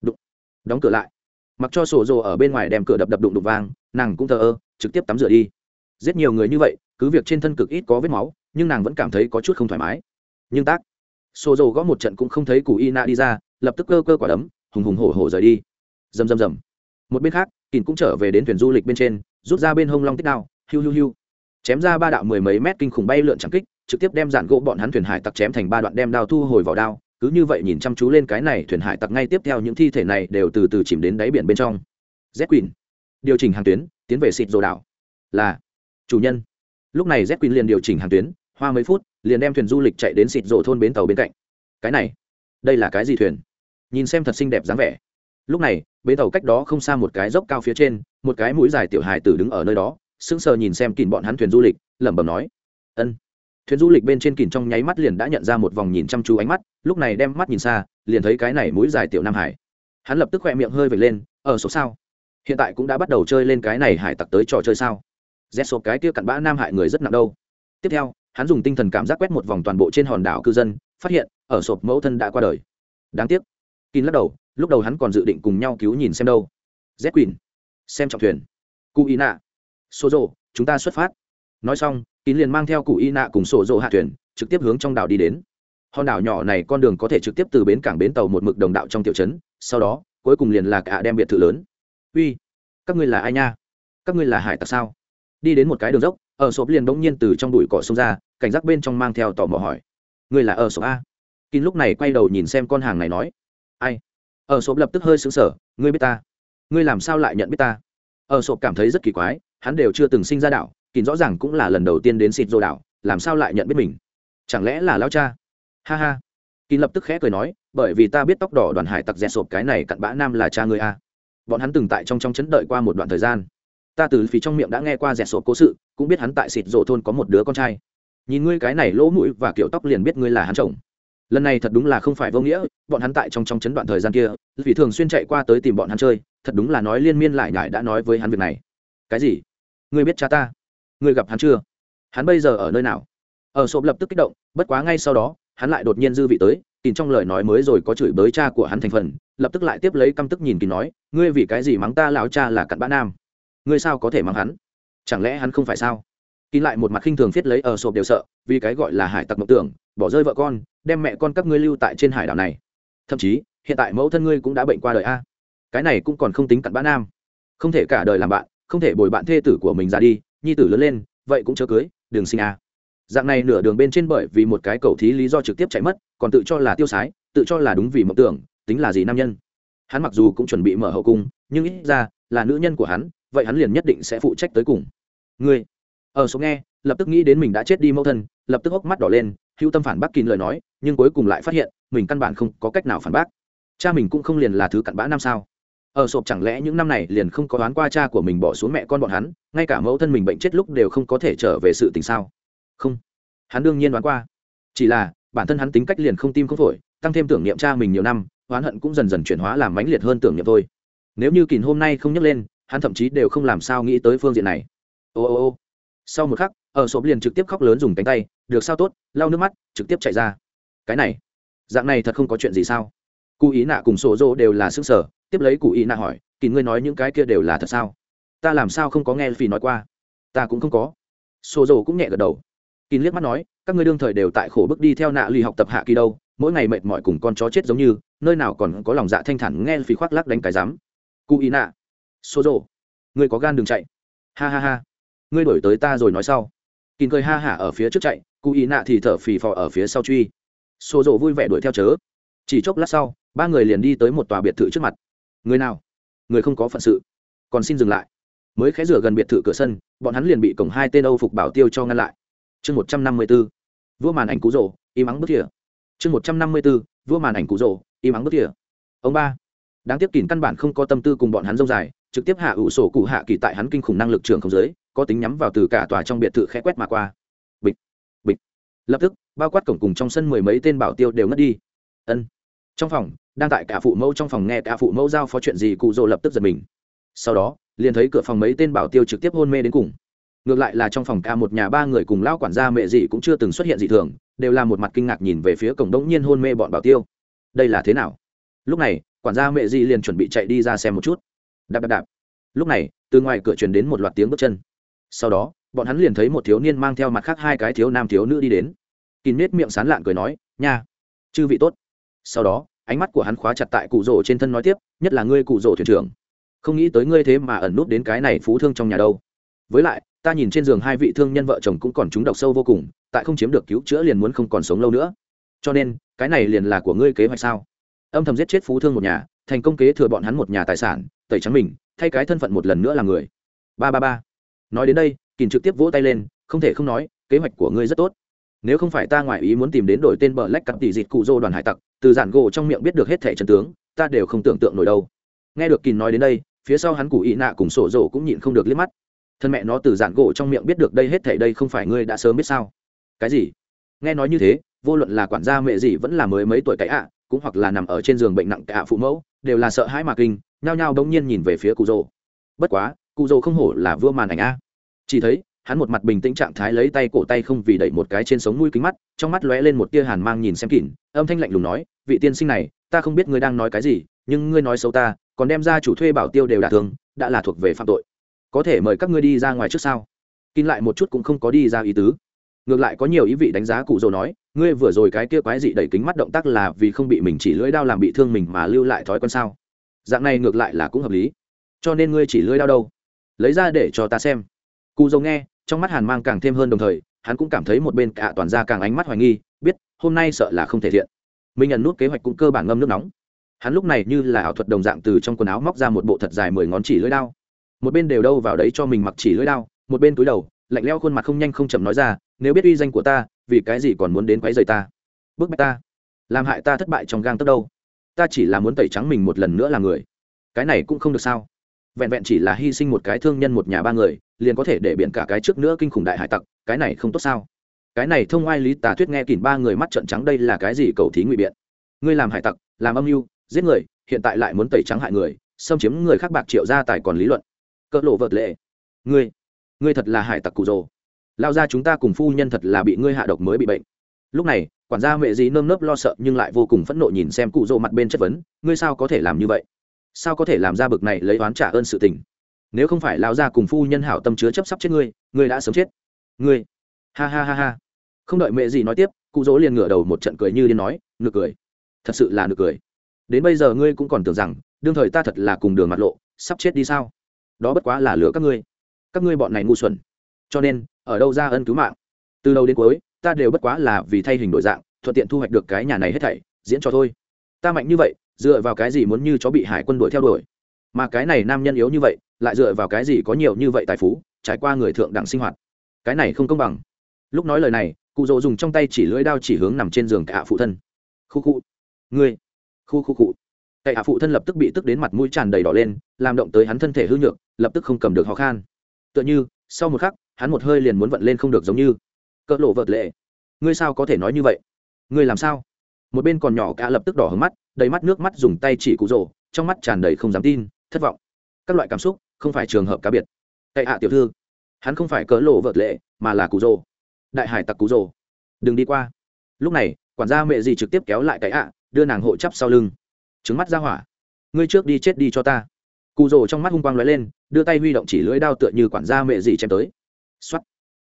Đụng. Đóng cửa lại. Mặc cho sổ rồ ở bên ngoài đem cửa đập đập đụng đụng vang, nàng cũng thờ ơ, trực tiếp tắm rửa đi. Giết nhiều người như vậy, cứ việc trên thân cực ít có vết máu nhưng nàng vẫn cảm thấy có chút không thoải mái. Nhưng tác xô dầu gõ một trận cũng không thấy cụ y na đi ra, lập tức cơ cơ quả đấm, hùng hùng hổ hổ rời đi. Rầm rầm rầm. Một bên khác kỳn cũng trở về đến thuyền du lịch bên trên, rút ra bên hông long tích đao, hiu hiu hiu. Chém ra ba đạo mười mấy mét kinh khủng bay lượn chẳng kích, trực tiếp đem dạn gỗ bọn hắn thuyền hải tặc chém thành ba đoạn đem đao thu hồi vào đao, cứ như vậy nhìn chăm chú lên cái này thuyền hải tặc ngay tiếp theo những thi thể này đều từ từ chìm đến đáy biển bên trong. Z quỳn điều chỉnh hàng tuyến, tiến về xịt rồ đảo. Là, chủ nhân. Lúc này z quỳn liền điều chỉnh hàng tuyến hoa mấy phút, liền đem thuyền du lịch chạy đến xịt rổ thôn bến tàu bên cạnh. Cái này, đây là cái gì thuyền? Nhìn xem thật xinh đẹp dáng vẻ. Lúc này, bến tàu cách đó không xa một cái dốc cao phía trên, một cái mũi dài tiểu hài tử đứng ở nơi đó, sững sờ nhìn xem kìn bọn hắn thuyền du lịch, lẩm bẩm nói, ân. Thuyền du lịch bên trên kìn trong nháy mắt liền đã nhận ra một vòng nhìn chăm chú ánh mắt, lúc này đem mắt nhìn xa, liền thấy cái này mũi dài tiểu nam hải. Hắn lập tức khoe miệng hơi vệt lên ờ, ở số sao? Hiện tại cũng đã bắt đầu chơi lên cái này hải tặc tới trò chơi sao? Rét sộp cái kia cặn bã nam hại người rất nặng đâu. Tiếp theo hắn dùng tinh thần cảm giác quét một vòng toàn bộ trên hòn đảo cư dân, phát hiện, ở sộp mẫu thân đã qua đời. Đáng tiếc. Kín lắc đầu, lúc đầu hắn còn dự định cùng nhau cứu nhìn xem đâu. Z quỳnh xem trọng thuyền. Cụ y nạ sô rộ chúng ta xuất phát. Nói xong, kín liền mang theo cụ y nạ cùng sổ rộ hạ thuyền, trực tiếp hướng trong đảo đi đến. Hòn đảo nhỏ này con đường có thể trực tiếp từ bến cảng bến tàu một mực đồng đạo trong tiểu trấn, sau đó, cuối cùng liền là cả đem biệt thự lớn. Uy, các ngươi là ai nha? Các ngươi là hải tặc sao? Đi đến một cái đường dốc, ở sộp liền bỗng nhiên từ trong đùi cỏ sông ra cảnh giác bên trong mang theo tò mò hỏi. Người là ở sổ a? Kín lúc này quay đầu nhìn xem con hàng này nói. Ai? Ở sộp lập tức hơi xứng sở ngươi biết ta? Ngươi làm sao lại nhận biết ta? Ở sộp cảm thấy rất kỳ quái, hắn đều chưa từng sinh ra đảo, kín rõ ràng cũng là lần đầu tiên đến xịt rô đảo, làm sao lại nhận biết mình? Chẳng lẽ là lao cha? Ha ha. Kín lập tức khẽ cười nói, bởi vì ta biết tóc đỏ đoàn hải tặc dẹt sộp cái này cặn bã nam là cha ngươi a. Bọn hắn từng tại trong trong chấn đợi qua một đoạn thời gian. Ta từ phí trong miệng đã nghe qua dẹt sộp cố sự, cũng biết hắn tại xịt rộ thôn có một đứa con trai nhìn ngươi cái này lỗ mũi và kiểu tóc liền biết ngươi là hắn chồng. Lần này thật đúng là không phải vô nghĩa, bọn hắn tại trong trong chấn đoạn thời gian kia, vì thường xuyên chạy qua tới tìm bọn hắn chơi, thật đúng là nói liên miên lại nhải đã nói với hắn việc này. Cái gì? Ngươi biết cha ta? Ngươi gặp hắn chưa? Hắn bây giờ ở nơi nào? Ở sộp lập tức kích động, bất quá ngay sau đó, hắn lại đột nhiên dư vị tới tìm trong lời nói mới rồi có chửi bới cha của hắn thành phần, lập tức lại tiếp lấy căm tức nhìn kỳ nói, ngươi vì cái gì mắng ta, lão cha là cặn bã nam? Ngươi sao có thể mắng hắn? Chẳng lẽ hắn không phải sao? Kín lại một mặt khinh thường viết lấy ở sộp đều sợ, vì cái gọi là hải tặc mộng tưởng, bỏ rơi vợ con, đem mẹ con các ngươi lưu tại trên hải đảo này. Thậm chí, hiện tại mẫu thân ngươi cũng đã bệnh qua đời a. Cái này cũng còn không tính cặn bã nam. Không thể cả đời làm bạn, không thể bồi bạn thê tử của mình ra đi, nhi tử lớn lên, vậy cũng chớ cưới, đừng sinh a. Dạng này nửa đường bên trên bởi vì một cái cầu thí lý do trực tiếp chạy mất, còn tự cho là tiêu sái, tự cho là đúng vì mộng tưởng, tính là gì nam nhân. Hắn mặc dù cũng chuẩn bị mở hậu cung, nhưng ít ra là nữ nhân của hắn, vậy hắn liền nhất định sẽ phụ trách tới cùng. Ngươi Ờ, ở số nghe, lập tức nghĩ đến mình đã chết đi mẫu thân, lập tức hốc mắt đỏ lên hữu tâm phản bác kín lời nói, nhưng cuối cùng lại phát hiện, mình căn bản không có cách nào phản bác. Cha mình cũng không liền là thứ cặn bã năm sao? Ờ, ở sộp chẳng lẽ những năm này liền không có đoán qua cha của mình bỏ xuống mẹ con bọn hắn, ngay cả mẫu thân mình bệnh chết lúc đều không có thể trở về sự tình sao? Không. Hắn đương nhiên đoán qua. Chỉ là, bản thân hắn tính cách liền không tim không phổi, tăng thêm tưởng niệm cha mình nhiều năm, oán hận cũng dần dần chuyển hóa làm mãnh liệt hơn tưởng niệm thôi. Nếu như kìn hôm nay không nhắc lên, hắn thậm chí đều không làm sao nghĩ tới phương diện này. Ô ô ô sau một khắc, ở sộp liền trực tiếp khóc lớn dùng cánh tay, được sao tốt, lau nước mắt, trực tiếp chạy ra. Cái này, dạng này thật không có chuyện gì sao? Cụ ý nạ cùng sổ dô đều là sức sở, tiếp lấy cụ ý nạ hỏi kỳ ngươi nói những cái kia đều là thật sao? Ta làm sao không có nghe phi nói qua? Ta cũng không có. Sổ dô cũng nhẹ gật đầu. Kín liếc mắt nói, các ngươi đương thời đều tại khổ bước đi theo nạ lì học tập hạ kỳ đâu, mỗi ngày mệt mỏi cùng con chó chết giống như, nơi nào còn có lòng dạ thanh thản nghe phi khoác lắc đánh cái dám cụ ý nạ, sổ dô ngươi có gan đừng chạy. Ha ha ha ngươi đổi tới ta rồi nói sau. Kín cười ha hả ở phía trước chạy cụ ý nạ thì thở phì phò ở phía sau truy. Xô rộ vui vẻ đuổi theo chớ. Chỉ chốc lát sau, ba người liền đi tới một tòa biệt thự trước mặt. Người nào? Người không có phận sự. Còn xin dừng lại. Mới khé rửa gần biệt thự cửa sân, bọn hắn liền bị cổng hai tên âu phục bảo tiêu cho ngăn lại. Chương một trăm năm mươi b ố vua màn ảnh cú rộ im ắng bất thỉa chương một trăm năm mươi b ố vua màn ảnh cú rộ im ắng bất thỉa ông ba. Đáng tiếc kìm căn bản không có tâm tư cùng bọn hắn rông dài, trực tiếp hạ ủ sổ cụ hạ kỳ tại hắn kinh khủng năng lực trường không giới có tính nhắm vào từ cả tòa trong biệt thự khẽ quét mà qua. Bịch bịch. Lập tức, bao quát cổng cùng trong sân mười mấy tên bảo tiêu đều ngất đi. Ân. Trong phòng, đang tại cả phụ mẫu trong phòng nghe cả phụ mẫu giao phó chuyện gì, cụ rồ lập tức giật mình. Sau đó, liền thấy cửa phòng mấy tên bảo tiêu trực tiếp hôn mê đến cùng. Ngược lại là trong phòng ca một nhà ba người cùng lao quản gia mẹ gì cũng chưa từng xuất hiện dị thường, đều là một mặt kinh ngạc nhìn về phía cổng đống nhiên hôn mê bọn bảo tiêu. Đây là thế nào? Lúc này, quản gia mẹ gì liền chuẩn bị chạy đi ra xem một chút. Đạp đạp đạp. Lúc này, từ ngoài cửa truyền đến một loạt tiếng bước chân sau đó, bọn hắn liền thấy một thiếu niên mang theo mặt khác hai cái thiếu nam thiếu nữ đi đến. Kín nết miệng sán lạn cười nói, nha, chư vị tốt. Sau đó, ánh mắt của hắn khóa chặt tại cụ rỗ trên thân nói tiếp, nhất là ngươi cụ rỗ thuyền trưởng. Không nghĩ tới ngươi thế mà ẩn nút đến cái này phú thương trong nhà đâu. Với lại, ta nhìn trên giường hai vị thương nhân vợ chồng cũng còn trúng độc sâu vô cùng, tại không chiếm được cứu chữa liền muốn không còn sống lâu nữa. Cho nên, cái này liền là của ngươi kế hoạch sao? Âm thầm giết chết phú thương một nhà, thành công kế thừa bọn hắn một nhà tài sản, tẩy trắng mình, thay cái thân phận một lần nữa là người. Ba ba ba nói đến đây kìm trực tiếp vỗ tay lên, không thể không nói, kế hoạch của ngươi rất tốt. Nếu không phải ta ngoại ý muốn tìm đến đổi tên bờ lách cặp tỷ dịt cụ dô đoàn hải tặc, từ giản gỗ trong miệng biết được hết thẻ trần tướng, ta đều không tưởng tượng nổi đâu. Nghe được kín nói đến đây, phía sau hắn cụ ý nạ cùng sổ rổ cũng nhịn không được liếc mắt. Thân mẹ nó từ giản gỗ trong miệng biết được đây hết thẻ đây không phải ngươi đã sớm biết sao? Cái gì? Nghe nói như thế, vô luận là quản gia mẹ gì vẫn là mới mấy tuổi cái ạ, cũng hoặc là nằm ở trên giường bệnh nặng cả phụ mẫu, đều là sợ hãi mà kinh, nhao nhao đống nhiên nhìn về phía cụ rồ bất quá cụ dầu không hổ là vua màn ảnh a. Chỉ thấy, hắn một mặt bình tĩnh trạng thái lấy tay cổ tay không vì đẩy một cái trên sống mũi kính mắt, trong mắt lóe lên một tia hàn mang nhìn xem kỉn âm thanh lạnh lùng nói, vị tiên sinh này, ta không biết ngươi đang nói cái gì, nhưng ngươi nói xấu ta, còn đem ra chủ thuê bảo tiêu đều đả thương, đã là thuộc về phạm tội. Có thể mời các ngươi đi ra ngoài trước sao? Kín lại một chút cũng không có đi ra ý tứ. Ngược lại có nhiều ý vị đánh giá cụ dầu nói, ngươi vừa rồi cái kia quái dị đẩy kính mắt động tác là vì không bị mình chỉ lưỡi đao làm bị thương mình mà lưu lại thói quen sao? Dạng này ngược lại là cũng hợp lý. Cho nên ngươi chỉ lưỡi đao đâu? Lấy ra để cho ta xem. Cụ dầu nghe, trong mắt hàn mang càng thêm hơn đồng thời, hắn cũng cảm thấy một bên cả toàn ra càng ánh mắt hoài nghi, biết, hôm nay sợ là không thể thiện. Minh nhận nút kế hoạch cũng cơ bản ngâm nước nóng. Hắn lúc này như là ảo thuật đồng dạng từ trong quần áo móc ra một bộ thật dài mười ngón chỉ lưỡi đao. Một bên đều đâu vào đấy cho mình mặc chỉ lưỡi đao, một bên túi đầu, lạnh leo khuôn mặt không nhanh không chậm nói ra, nếu biết uy danh của ta, vì cái gì còn muốn đến quấy rầy ta? Bức bách ta? Làm hại ta thất bại trong gang tấc đâu? Ta chỉ là muốn tẩy trắng mình một lần nữa là người. Cái này cũng không được sao vẹn vẹn chỉ là hy sinh một cái thương nhân một nhà ba người, liền có thể để biện cả cái trước nữa kinh khủng đại hải tặc, cái này không tốt sao? Cái này thông oai lý tà thuyết nghe kìm ba người mắt trận trắng đây là cái gì cầu thí ngụy biện? Ngươi làm hải tặc, làm âm mưu, giết người, hiện tại lại muốn tẩy trắng hại người, xâm chiếm người khác bạc triệu gia tài còn lý luận. Cỡ lộ vợt lệ. Ngươi ngươi thật là hải tặc cụ rồ. Lao ra chúng ta cùng phu nhân thật là bị ngươi hạ độc mới bị bệnh. Lúc này, quản gia mẹ dì nơm nớp lo sợ nhưng lại vô cùng phẫn nộ nhìn xem cụ rồ mặt bên chất vấn, ngươi sao có thể làm như vậy? Sao có thể làm ra bực này lấy oán trả ơn sự tình? Nếu không phải lao ra cùng phu nhân hảo tâm chứa chấp sắp chết ngươi ngươi đã sớm chết. Ngươi. Ha ha ha ha. Không đợi mẹ gì nói tiếp, cụ dỗ liền ngửa đầu một trận cười như điên nói, nực cười. Thật sự là nực cười. Đến bây giờ ngươi cũng còn tưởng rằng, đương thời ta thật là cùng đường mặt lộ, sắp chết đi sao? Đó bất quá là lửa các ngươi. Các ngươi bọn này ngu xuẩn. Cho nên, ở đâu ra ân cứu mạng? Từ đầu đến cuối, ta đều bất quá là vì thay hình đổi dạng, thuận tiện thu hoạch được cái nhà này hết thảy, diễn cho thôi. Ta mạnh như vậy dựa vào cái gì muốn như chó bị hải quân đuổi theo đuổi? Mà cái này nam nhân yếu như vậy, lại dựa vào cái gì có nhiều như vậy tài phú, trải qua người thượng đẳng sinh hoạt? Cái này không công bằng. Lúc nói lời này, cụ dỗ dùng trong tay chỉ lưỡi đao chỉ hướng nằm trên giường cả phụ thân. Khu khu. Ngươi. Khu khu cụ cậy hạ phụ thân lập tức bị tức đến mặt mũi tràn đầy đỏ lên, làm động tới hắn thân thể hư nhược, lập tức không cầm được ho khan. Tựa như, sau một khắc, hắn một hơi liền muốn vận lên không được giống như. Cỡ lộ vợt lệ. Ngươi sao có thể nói như vậy? Ngươi làm sao? Một bên còn nhỏ cả lập tức đỏ hứng mắt đầy mắt nước mắt dùng tay chỉ cụ Rồ, trong mắt tràn đầy không dám tin thất vọng. Các loại cảm xúc không phải trường hợp cá biệt. Cậy hạ tiểu thư hắn không phải cỡ lộ vợt lệ mà là cụ Rồ. đại hải tặc cụ Rồ, đừng đi qua. Lúc này quản gia mẹ gì trực tiếp kéo lại cái ạ đưa nàng hộ chắp sau lưng. Trứng mắt ra hỏa. Ngươi trước đi chết đi cho ta. Cụ rồ trong mắt hung quang lóe lên đưa tay huy động chỉ lưỡi đao tựa như quản gia mẹ gì chém tới. Xuất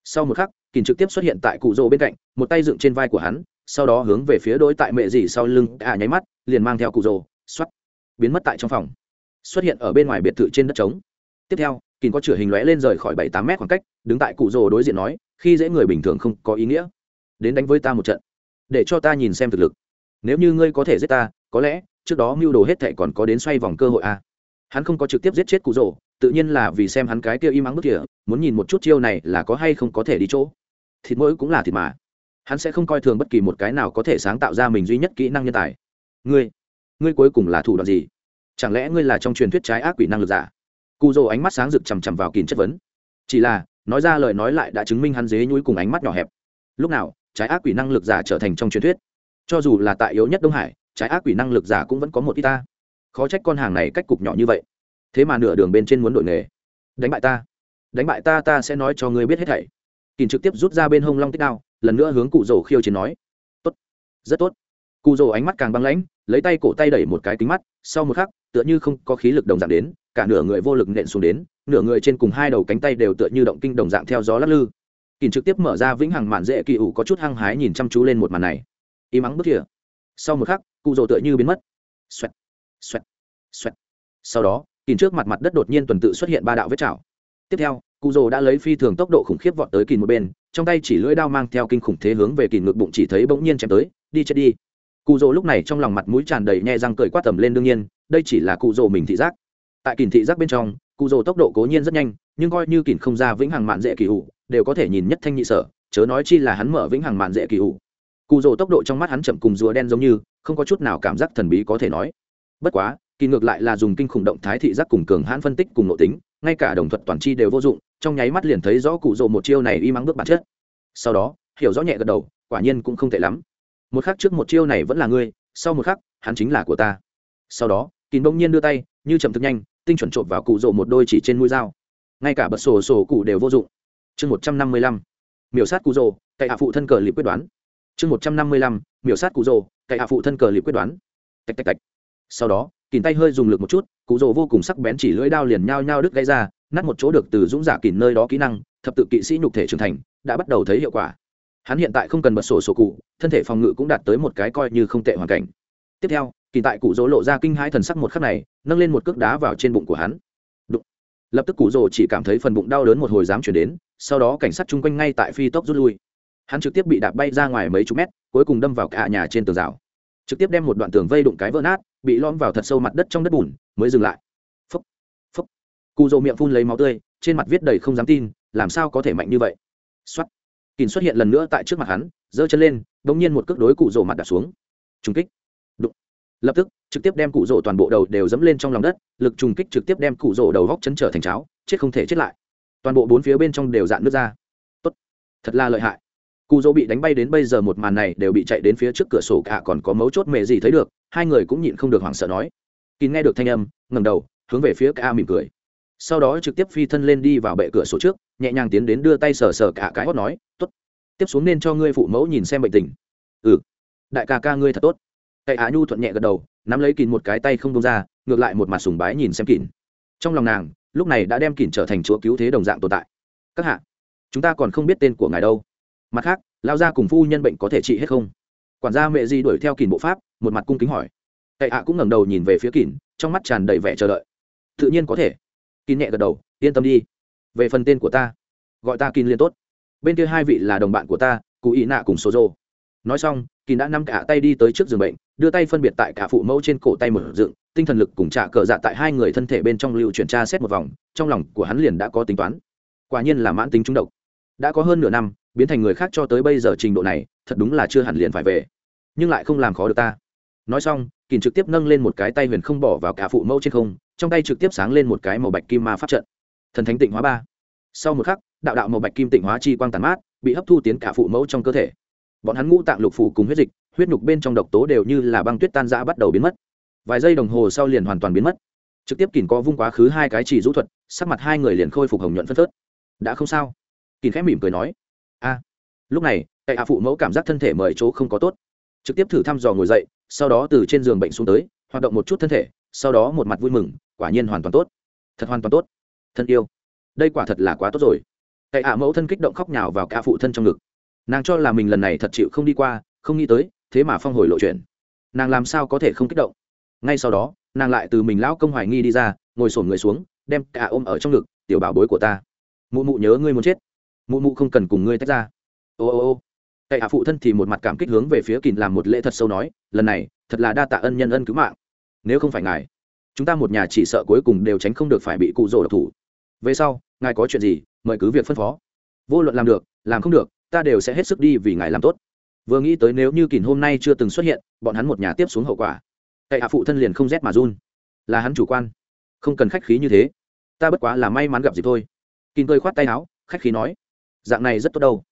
sau một khắc kìm trực tiếp xuất hiện tại cụ rồ bên cạnh một tay dựng trên vai của hắn sau đó hướng về phía đối tại mẹ gì sau lưng à nháy mắt, liền mang theo cụ rồ xuất biến mất tại trong phòng. Xuất hiện ở bên ngoài biệt thự trên đất trống. Tiếp theo kín có chửa hình lóe lên rời khỏi bảy tám mét khoảng cách, đứng tại cụ rồ đối diện nói, khi dễ người bình thường không có ý nghĩa. Đến đánh với ta một trận. Để cho ta nhìn xem thực lực. Nếu như ngươi có thể giết ta, có lẽ trước đó mưu đồ hết thệ còn có đến xoay vòng cơ hội a à. hắn không có trực tiếp giết chết cụ rồ, tự nhiên là vì xem hắn cái kia im ắng bức kìa muốn nhìn một chút chiêu này là có hay không có thể đi chỗ. Thịt mỗi cũng là thịt mà hắn sẽ không coi thường bất kỳ một cái nào có thể sáng tạo ra mình duy nhất kỹ năng nhân tài. Ngươi ngươi cuối cùng là thủ đoạn gì? Chẳng lẽ ngươi là trong truyền thuyết trái ác quỷ năng lực giả? Cụ rồ ánh mắt sáng rực chằm chằm vào kín chất vấn. Chỉ là, nói ra lời nói lại đã chứng minh hắn dế nhúi cùng ánh mắt nhỏ hẹp. Lúc nào, trái ác quỷ năng lực giả trở thành trong truyền thuyết? Cho dù là tại yếu nhất đông hải, trái ác quỷ năng lực giả cũng vẫn có một ít ta. Khó trách con hàng này cách cục nhỏ như vậy. Thế mà nửa đường bên trên muốn đổi nghề. Đánh bại ta. Đánh bại ta ta sẽ nói cho ngươi biết hết thảy. Kìm trực tiếp rút ra bên hông long tích đao lần nữa hướng cụ rồ khiêu chiến nói. Tốt, rất tốt. Cụ rồ ánh mắt càng băng lãnh, lấy tay cổ tay đẩy một cái kính mắt, sau một khắc, tựa như không có khí lực đồng dạng đến, cả nửa người vô lực nện xuống đến, nửa người trên cùng hai đầu cánh tay đều tựa như động kinh đồng dạng theo gió lắc lư. Kìm trực tiếp mở ra vĩnh hằng mạn dễ kỳ ủ có chút hăng hái nhìn chăm chú lên một màn này. Y mắng bức kia. Sau một khắc, cụ rồ tựa như biến mất. Xoẹt xoẹt xoẹt. Sau đó kìm trước mặt mặt đất đột nhiên tuần tự xuất hiện ba đạo vết chảo. Tiếp theo, cụ rồ đã lấy phi thường tốc độ khủng khiếp vọt tới kìm một bên trong tay chỉ lưỡi đao mang theo kinh khủng thế hướng về kỳ ngực bụng chỉ thấy bỗng nhiên chém tới, đi chết đi. Cụ rồ lúc này trong lòng mặt mũi tràn đầy nhẹ răng cười quát tầm lên đương nhiên, đây chỉ là cụ rồ mình thị giác. Tại kỳ thị giác bên trong, cụ rồ tốc độ cố nhiên rất nhanh, nhưng coi như kỳ không ra vĩnh hằng mạn dễ kỳ hụ đều có thể nhìn nhất thanh nhị sở, chớ nói chi là hắn mở vĩnh hằng mạn dễ kỳ hụ cụ rồ tốc độ trong mắt hắn chậm cùng rùa đen giống như, không có chút nào cảm giác thần bí có thể nói. Bất quá kỳ ngược lại là dùng kinh khủng động thái thị giác cùng cường hãn phân tích cùng nội tính, ngay cả đồng thuật toàn chi đều vô dụng trong nháy mắt liền thấy rõ cụ rồ một chiêu này y mắng bước bản chất. Sau đó, hiểu rõ nhẹ gật đầu, quả nhiên cũng không tệ lắm. Một khắc trước một chiêu này vẫn là ngươi, sau một khắc, hắn chính là của ta. Sau đó kín bỗng nhiên đưa tay, như chậm thực nhanh, tinh chuẩn trộm vào cụ rồ một đôi chỉ trên mũi dao. Ngay cả bật sổ sổ cụ đều vô dụng. Chương một trăm năm mươi lăm, miểu sát cụ rồ cậy hạ phụ thân cờ liệp quyết đoán. Chương một trăm năm mươi lăm, miểu sát cụ rồ cậy hạ phụ thân cờ liệp quyết đoán. Tạch tạch tạch. Sau đó kín tay hơi dùng lực một chút, cụ rồ vô cùng sắc bén chỉ lưỡi đao liền nhao nhao đứt gãy ra nát một chỗ được từ dũng giả kìm nơi đó kỹ năng, thập tự kỵ sĩ nhục thể trưởng thành, đã bắt đầu thấy hiệu quả. Hắn hiện tại không cần bật sổ sổ cụ, thân thể phòng ngự cũng đạt tới một cái coi như không tệ hoàn cảnh. Tiếp theo kỳ tại cụ dỗ lộ ra kinh hãi thần sắc một khắc này, nâng lên một cước đá vào trên bụng của hắn. Đụng. lập tức cụ dỗ chỉ cảm thấy phần bụng đau đớn một hồi dám chuyển đến, sau đó cảnh sát chung quanh ngay tại phi tốc rút lui. Hắn trực tiếp bị đạp bay ra ngoài mấy chục mét, cuối cùng đâm vào cả nhà trên tường rào. Trực tiếp đem một đoạn tường vây đụng cái vỡ nát, bị lom vào thật sâu mặt đất trong đất bùn, mới dừng lại cụ dỗ miệng phun lấy máu tươi, trên mặt viết đầy không dám tin, làm sao có thể mạnh như vậy? Xuất kín xuất hiện lần nữa tại trước mặt hắn, giơ chân lên đ ỗ n g nhiên một cước đối cụ rổ mặt đặt xuống. Trung kích. Đụng. lập tức, trực tiếp đem cụ rổ toàn bộ đầu đều dẫm lên trong lòng đất, lực trùng kích trực tiếp đem cụ rổ đầu góc chấn trở thành cháo, chết không thể chết lại. Toàn bộ bốn phía bên trong đều dạn nước ra. Tốt. thật là lợi hại. Cụ rỗ bị đánh bay đến bây giờ một màn này đều bị chạy đến phía trước cửa sổ cả còn có mấu chốt mẹ gì thấy được, hai người cũng nhịn không được hoảng sợ nói. Kín nghe được thanh âm ngầm đầu, hướng về phía cả mỉm cười sau đó trực tiếp phi thân lên đi vào bệ cửa sổ trước, nhẹ nhàng tiến đến đưa tay sờ sờ cả cái hót nói t ố t tiếp xuống nên cho ngươi phụ mẫu nhìn xem bệnh tình. Ừ đại ca ca ngươi thật tốt. Cậy á nhu thuận nhẹ gật đầu, nắm lấy kín một cái tay không đông ra, ngược lại một mặt sùng bái nhìn xem kín. Trong lòng nàng, lúc này đã đem kín trở thành chúa cứu thế đồng dạng tồn tại. Các hạ, chúng ta còn không biết tên của ngài đâu. Mặt khác lao ra cùng phu nhân bệnh có thể trị hết không? Quản gia mẹ di đuổi theo kín bộ pháp, một mặt cung kính hỏi. Cậy ạ cũng ngẩng đầu nhìn về phía kín, trong mắt tràn đầy vẻ chờ đợi. Tự nhiên có thể kín nhẹ gật đầu, yên tâm đi. Về phần tên của ta, gọi ta kín liên tốt. Bên kia hai vị là đồng bạn của ta cụ ý nạ cùng số rô nói xong, kín đã nắm cả tay đi tới trước giường bệnh, đưa tay phân biệt tại cả phụ mẫu trên cổ tay mở dựng, tinh thần lực cùng trả cờ dạ tại hai người thân thể bên trong lưu chuyển tra xét một vòng, trong lòng của hắn liền đã có tính toán. Quả nhiên là mãn tính trúng độc. Đã có hơn nửa năm, biến thành người khác cho tới bây giờ trình độ này, thật đúng là chưa hẳn liền phải về. Nhưng lại không làm khó được ta. Nói xong kỳn trực tiếp nâng lên một cái tay huyền không bỏ vào cả phụ mẫu trên không trong tay trực tiếp sáng lên một cái màu bạch kim ma pháp trận. Thần thánh tịnh hóa ba. Sau một khắc, đạo đạo màu bạch kim tịnh hóa chi quang tàn mát, bị hấp thu tiến cả phụ mẫu trong cơ thể. Bọn hắn ngũ tạng lục phủ cùng huyết dịch, huyết nhục bên trong độc tố đều như là băng tuyết tan giã bắt đầu biến mất. Vài giây đồng hồ sau liền hoàn toàn biến mất. Trực tiếp kìm co vung quá khứ hai cái chỉ rũ thuật, sắc mặt hai người liền khôi phục hồng nhuận phân phớt. Đã không sao. Kìm khẽ mỉm cười nói, a, lúc này, tại hạ phụ mẫu cảm giác thân thể mời chỗ không có tốt. Trực tiếp thử thăm dò ngồi dậy, sau đó từ trên giường bệnh xuống tới, hoạt động một chút thân thể sau đó một mặt vui mừng, quả nhiên hoàn toàn tốt. Thật hoàn toàn tốt. Thân yêu. Đây quả thật là quá tốt rồi. Cậy hạ mẫu thân kích động khóc nhào vào cả phụ thân trong ngực. Nàng cho là mình lần này thật chịu không đi qua, không nghĩ tới, thế mà phong hồi lộ chuyện. Nàng làm sao có thể không kích động? Ngay sau đó, nàng lại từ mình lão công hoài nghi đi ra, ngồi sổn người xuống, đem cả ôm ở trong ngực, tiểu bảo bối của ta, mụ mụ nhớ ngươi muốn chết. Mụ mụ không cần cùng ngươi tách ra. Ô ô ô. Cậy hạ phụ thân thì một mặt cảm kích hướng về phía kìn làm một lễ thật sâu nói, lần này, thật là đa tạ ân nhân ân cứu mạng nếu không phải ngài, chúng ta một nhà chỉ sợ cuối cùng đều tránh không được phải bị cụ rồ độc thủ. Về sau, ngài có chuyện gì, mời cứ việc phân phó. Vô luận làm được, làm không được, ta đều sẽ hết sức đi vì ngài làm tốt. Vừa nghĩ tới nếu như kỳn hôm nay chưa từng xuất hiện, bọn hắn một nhà tiếp xuống hậu quả. Cậy hạ phụ thân liền không rét mà run. Là hắn chủ quan. Không cần khách khí như thế. Ta bất quá là may mắn gặp gì thôi. Kỳn cười khoát tay áo, khách khí nói. Dạng này rất tốt đâu.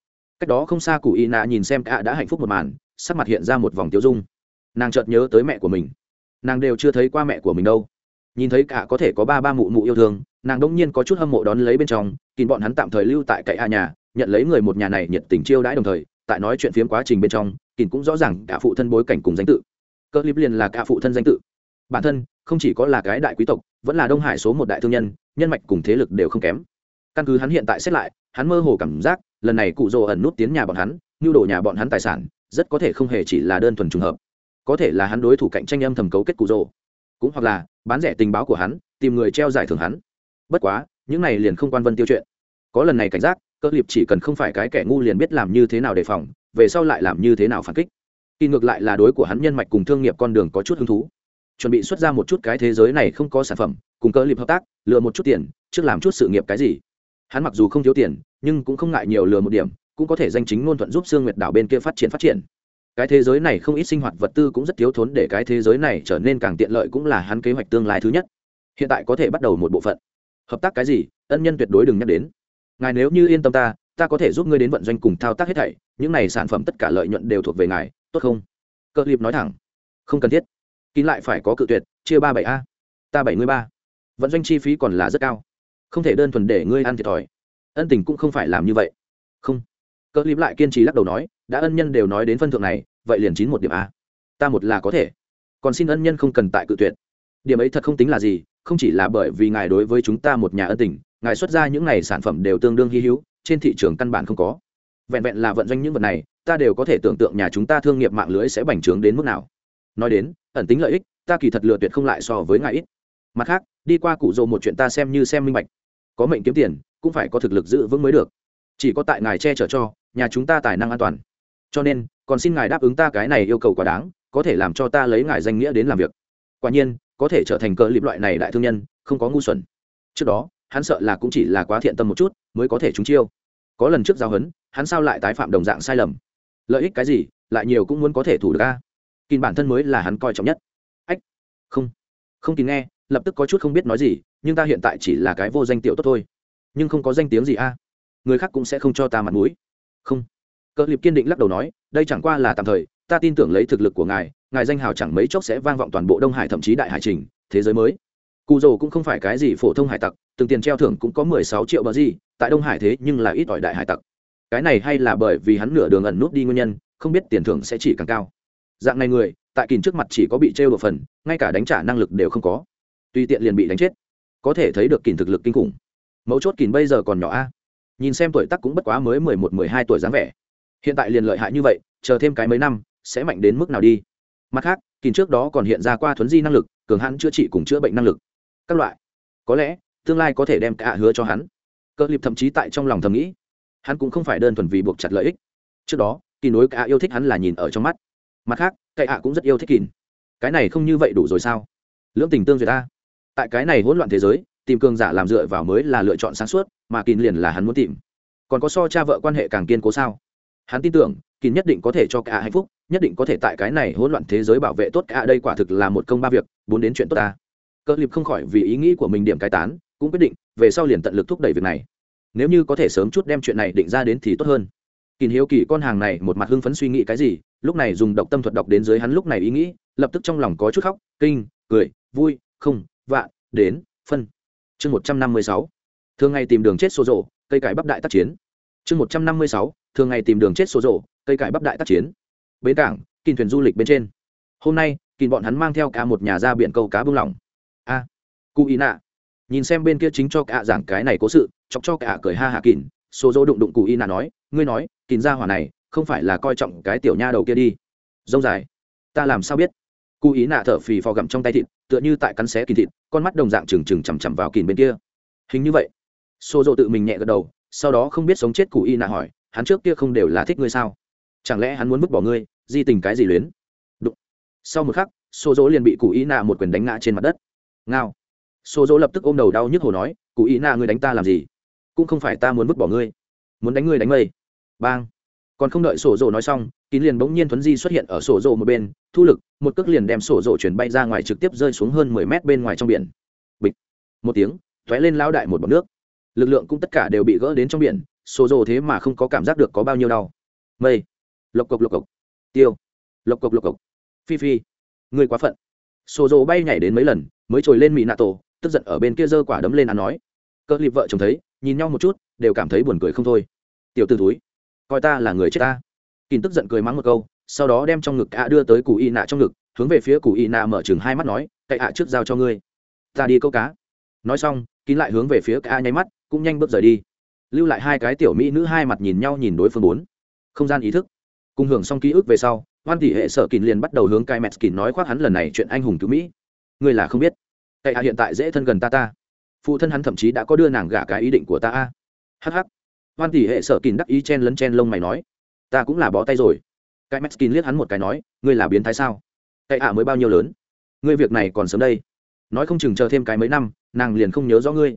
Cách đó không xa cụ y nạ nhìn xem cả đã hạnh phúc một màn, sắc mặt hiện ra một vòng tiêu dung. Nàng chợt nhớ tới mẹ của mình nàng đều chưa thấy qua mẹ của mình đâu. Nhìn thấy cả có thể có ba ba mụ mụ yêu thương, nàng đông nhiên có chút hâm mộ đón lấy bên trong, kín bọn hắn tạm thời lưu tại cậy hạ nhà, nhận lấy người một nhà này nhiệt tình chiêu đãi đồng thời, tại nói chuyện phiếm quá trình bên trong, kín cũng rõ ràng cả phụ thân bối cảnh cùng danh tự. Cơ clip liền là cả phụ thân danh tự. Bản thân, không chỉ có là cái đại quý tộc, vẫn là đông hải số một đại thương nhân nhân mạch cùng thế lực đều không kém. Căn cứ hắn hiện tại xét lại, hắn mơ hồ cảm giác, lần này cụ rồ ẩn nút tiến nhà bọn hắn, nhu đổ nhà bọn hắn tài sản, rất có thể không hề chỉ là đơn thuần trùng hợp có thể là hắn đối thủ cạnh tranh âm thầm cấu kết cụ rồ. Cũng hoặc là, bán rẻ tình báo của hắn, tìm người treo giải thưởng hắn. Bất quá, những này liền không quan vân tiêu chuyện. Có lần này cảnh giác, cơ liệp chỉ cần không phải cái kẻ ngu liền biết làm như thế nào đề phòng, về sau lại làm như thế nào phản kích. Kỳ ngược lại là đối của hắn nhân mạch cùng thương nghiệp con đường có chút hứng thú. Chuẩn bị xuất ra một chút cái thế giới này không có sản phẩm, cùng cơ liệp hợp tác, lừa một chút tiền, trước làm chút sự nghiệp cái gì. Hắn mặc dù không thiếu tiền, nhưng cũng không ngại nhiều lừa một điểm, cũng có thể danh chính ngôn thuận giúp sương nguyệt đảo bên kia phát triển phát triển cái thế giới này không ít sinh hoạt vật tư cũng rất thiếu thốn để cái thế giới này trở nên càng tiện lợi cũng là hắn kế hoạch tương lai thứ nhất. Hiện tại có thể bắt đầu một bộ phận. Hợp tác cái gì? Ân nhân tuyệt đối đừng nhắc đến. Ngài nếu như yên tâm ta ta có thể giúp ngươi đến vận doanh cùng thao tác hết thảy, những này sản phẩm tất cả lợi nhuận đều thuộc về ngài, tốt không? Cơ liệp nói thẳng. Không cần thiết. Kín lại phải có cự tuyệt, chia ba bảy a. Ta bảy mươi ba. Vận doanh chi phí còn là rất cao. Không thể đơn thuần để ngươi ăn thiệt thòi. Ân tình cũng không phải làm như vậy. Không. Cơ liệp lại kiên trì lắc đầu nói đã ân nhân đều nói đến phân thượng này, vậy liền chín một điểm a. Ta một là có thể. Còn xin ân nhân không cần tại cự tuyệt. Điểm ấy thật không tính là gì, không chỉ là bởi vì ngài đối với chúng ta một nhà ân tình, ngài xuất ra những này sản phẩm đều tương đương hy hữu, trên thị trường căn bản không có. Vẹn vẹn là vận doanh những vật này, ta đều có thể tưởng tượng nhà chúng ta thương nghiệp mạng lưới sẽ bành trướng đến mức nào. Nói đến, ẩn tính lợi ích, ta kỳ thật lừa tuyệt không lại so với ngài ít. Mặt khác, đi qua cụ rồ một chuyện ta xem như xem minh bạch. Có mệnh kiếm tiền, cũng phải có thực lực giữ vững mới được. Chỉ có tại ngài che chở cho, nhà chúng ta tài năng an toàn cho nên, còn xin ngài đáp ứng ta cái này yêu cầu quá đáng, có thể làm cho ta lấy ngài danh nghĩa đến làm việc. Quả nhiên, có thể trở thành cờ lịp loại này đại thương nhân, không có ngu xuẩn. Trước đó, hắn sợ là cũng chỉ là quá thiện tâm một chút, mới có thể trúng chiêu. Có lần trước giao hấn, hắn sao lại tái phạm đồng dạng sai lầm? Lợi ích cái gì, lại nhiều cũng muốn có thể thủ được a. Kín bản thân mới là hắn coi trọng nhất. Ách, không. Không kín nghe, lập tức có chút không biết nói gì, nhưng ta hiện tại chỉ là cái vô danh tiểu tốt thôi. Nhưng không có danh tiếng gì a. Người khác cũng sẽ không cho ta mặt mũi. Không cờ liệp kiên định lắc đầu nói, đây chẳng qua là tạm thời, ta tin tưởng lấy thực lực của ngài ngài danh hào chẳng mấy chốc sẽ vang vọng toàn bộ đông hải thậm chí đại hải trình, thế giới mới. Cụ dầu cũng không phải cái gì phổ thông hải tặc, từng tiền treo thưởng cũng có mười sáu triệu bờ gì tại đông hải thế nhưng là ít ỏi đại hải tặc. Cái này hay là bởi vì hắn nửa đường ẩn nút đi nguyên nhân, không biết tiền thưởng sẽ chỉ càng cao. Dạng này người, tại kìn trước mặt chỉ có bị trêu một phần, ngay cả đánh trả năng lực đều không có. Tuy tiện liền bị đánh chết, có thể thấy được kìn thực lực kinh khủng. Mấu chốt kìn bây giờ còn nhỏ a. Nhìn xem tuổi tác cũng bất quá mới mười một, mười hai tuổi dáng vẻ hiện tại liền lợi hại như vậy, chờ thêm cái mấy năm, sẽ mạnh đến mức nào đi? Mặt khác, kỳ trước đó còn hiện ra qua thuấn di năng lực, cường hãn chữa trị cùng chữa bệnh năng lực. Các loại. Có lẽ, tương lai có thể đem cả hứa cho hắn. Cơ liệp thậm chí tại trong lòng thầm nghĩ. Hắn cũng không phải đơn thuần vì buộc chặt lợi ích. Trước đó, kỳ nối cả yêu thích hắn là nhìn ở trong mắt. Mặt khác, cậy ạ cũng rất yêu thích kỳ cái này không như vậy đủ rồi sao? Lưỡng tình tương duyệt ta. Tại cái này hỗn loạn thế giới, tìm cường giả làm dựa vào mới là lựa chọn sáng suốt, mà kỳ liền là hắn muốn tìm. Còn có so cha vợ quan hệ càng kiên cố sao? Hắn tin tưởng kín nhất định có thể cho cả hạnh phúc, nhất định có thể tại cái này hỗn loạn thế giới bảo vệ tốt cả, đây quả thực là một công ba việc bốn đến chuyện tốt ta. Cơ liệp không khỏi vì ý nghĩ của mình điểm cai tán, cũng quyết định, về sau liền tận lực thúc đẩy việc này. Nếu như có thể sớm chút đem chuyện này định ra đến thì tốt hơn. Kín hiếu kỳ con hàng này một mặt hưng phấn suy nghĩ cái gì, lúc này dùng độc tâm thuật đọc đến dưới hắn lúc này ý nghĩ, lập tức trong lòng có chút khóc, kinh, cười, vui, không, vạ, đến, phân. Chương một trăm năm mươi sáu. Thường ngày tìm đường chết xô rộ, cây cải bắp đại tác chiến. Chương một trăm năm mươi sáu thường ngày tìm đường chết số rộ cây cải bắp đại tác chiến. Bến cảng kìm thuyền du lịch bên trên. Hôm nay kìm bọn hắn mang theo cả một nhà ra biển câu cá bưng lỏng. A à, cụ ý nạ. Nhìn xem bên kia chính cho cả giảng cái này cố sự chọc cho cả cười ha hạ kìm số rộ đụng đụng cụ ý nạ nói ngươi nói kìm ra hỏa này không phải là coi trọng cái tiểu nha đầu kia đi. Dông dài ta làm sao biết? Cụ ý nạ thở phì phò gặm trong tay thịt tựa như tại cắn xé kỳ thịt con mắt đồng dạng trừng trừng chằm chằm vào kìn bên kia. Hình như vậy. Xô rộ tự mình nhẹ gật đầu sau đó không biết sống chết cụ y nạ hỏi hắn trước kia không đều là thích ngươi sao? Chẳng lẽ hắn muốn vứt bỏ ngươi, di tình cái gì luyến? Đụng. sau một khắc xô dỗ liền bị cụ Ý nạ một quyền đánh ngã trên mặt đất. Ngao. Xô dỗ lập tức ôm đầu đau nhức hồ nói cụ Ý nạ ngươi đánh ta làm gì? Cũng không phải ta muốn vứt bỏ ngươi. Muốn đánh ngươi đánh mây. Bang. Còn không đợi sổ Dỗ nói xong, kín liền bỗng nhiên thuấn di xuất hiện ở sổ Dỗ một bên, thu lực, một cước liền đem sổ Dỗ chuyển bay ra ngoài trực tiếp rơi xuống hơn mười mét bên ngoài trong biển. Bịch. Một tiếng t ó é lên lao đại một bọc nước. Lực lượng cũng tất cả đều bị gỡ đến trong biển sổ rồ thế mà không có cảm giác được có bao nhiêu đau. Mây. Lộc cộc lộc cộc. Tiêu. Lộc cộc lộc cộc. Phi phi. Người quá phận. Sổ rồ bay nhảy đến mấy lần, mới trồi lên mỹ nạ tổ tức giận ở bên kia giơ quả đấm lên ăn nói. Cỡ lịp vợ chồng thấy, nhìn nhau một chút, đều cảm thấy buồn cười không thôi. Tiểu t ử túi coi ta là người chết ta. Kín tức giận cười mắng một câu, sau đó đem trong ngực ạ đưa tới cụ y nạ trong ngực, hướng về phía cụ y nạ mở chừng hai mắt nói, cậy ạ trước giao cho ngươi. Ta đi câu cá. Nói xong, kín lại hướng về phía cả nháy mắt, cũng nhanh bước rời đi lưu lại hai cái tiểu mỹ nữ hai mặt nhìn nhau nhìn đối phương bốn. Không gian ý thức. Cùng hưởng xong ký ức về sau, hoan tỷ hệ sở kín liền bắt đầu hướng cai mẹt kín nói khoác hắn lần này chuyện anh hùng cứu mỹ. Ngươi là không biết. Cậy ạ hiện tại dễ thân gần ta ta. Phụ thân hắn thậm chí đã có đưa nàng gả cái ý định của ta a. Hh hoan tỷ hệ sở kín đắc ý chen lấn chen lông mày nói. Ta cũng là bó tay rồi. Cai mẹt kín liếc hắn một cái nói, ngươi là biến thái sao? Cái ạ mới bao nhiêu lớn? Ngươi việc này còn sớm đây. Nói không chừng chờ thêm cái mấy năm, nàng liền không nhớ rõ ngươi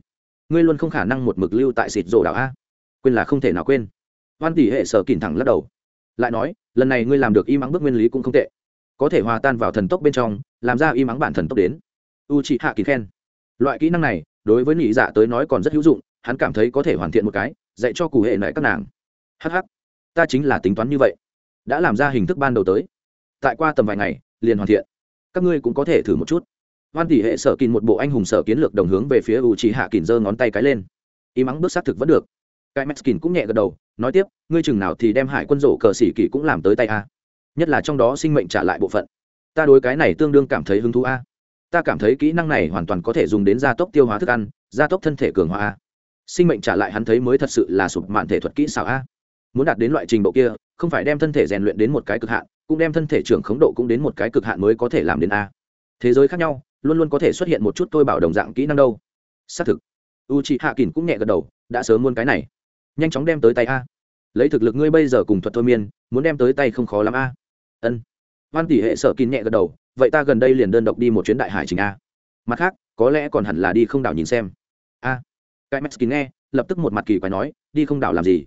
ngươi luôn không khả năng một mực lưu tại xịt rổ đảo a. Quên là không thể nào quên. Hoan tỷ hệ sở kín thẳng lắc đầu. Lại nói, lần này ngươi làm được y mắng bước nguyên lý cũng không tệ. Có thể hòa tan vào thần tốc bên trong, làm ra y mắng bản thần tốc đến. U chị hạ kỳ khen loại kỹ năng này, đối với nhị dạ tới nói còn rất hữu dụng, hắn cảm thấy có thể hoàn thiện một cái, dạy cho cụ hệ nại các nàng. Hh ta chính là tính toán như vậy. Đã làm ra hình thức ban đầu tới. Tại qua tầm vài ngày, liền hoàn thiện. Các ngươi cũng có thể thử một chút hoan tỷ hệ sở kín một bộ anh hùng sở kiến lược đồng hướng về phía u trí hạ kín giơ ngón tay cái lên. Y mắng bước xác thực vẫn được. Cái meskin cũng nhẹ gật đầu, nói tiếp, ngươi chừng nào thì đem hải quân rổ cờ xỉ kỳ cũng làm tới tay a. Nhất là trong đó sinh mệnh trả lại bộ phận. Ta đối cái này tương đương cảm thấy hứng thú a. Ta cảm thấy kỹ năng này hoàn toàn có thể dùng đến gia tốc tiêu hóa thức ăn, gia tốc thân thể cường hóa a. Sinh mệnh trả lại hắn thấy mới thật sự là sụp mạn thể thuật kỹ xảo a. Muốn đạt đến loại trình độ kia, không phải đem thân thể rèn luyện đến một cái cực hạn, cũng đem thân thể trưởng khống độ cũng đến một cái cực hạn mới có thể làm đến a. Thế giới khác nhau luôn luôn có thể xuất hiện một chút tôi bảo đồng dạng kỹ năng đâu. Xác thực. U chị hạ kỳn cũng nhẹ gật đầu, đã sớm muốn cái này. Nhanh chóng đem tới tay a. Lấy thực lực ngươi bây giờ cùng thuật thôi miên, muốn đem tới tay không khó lắm a. Ân. Văn tỷ hệ sở kín nhẹ gật đầu, vậy ta gần đây liền đơn độc đi một chuyến đại hải trình a. Mặt khác, có lẽ còn hẳn là đi không đảo nhìn xem. A. Cái kín nghe, lập tức một mặt kỳ quái nói, đi không đảo làm gì?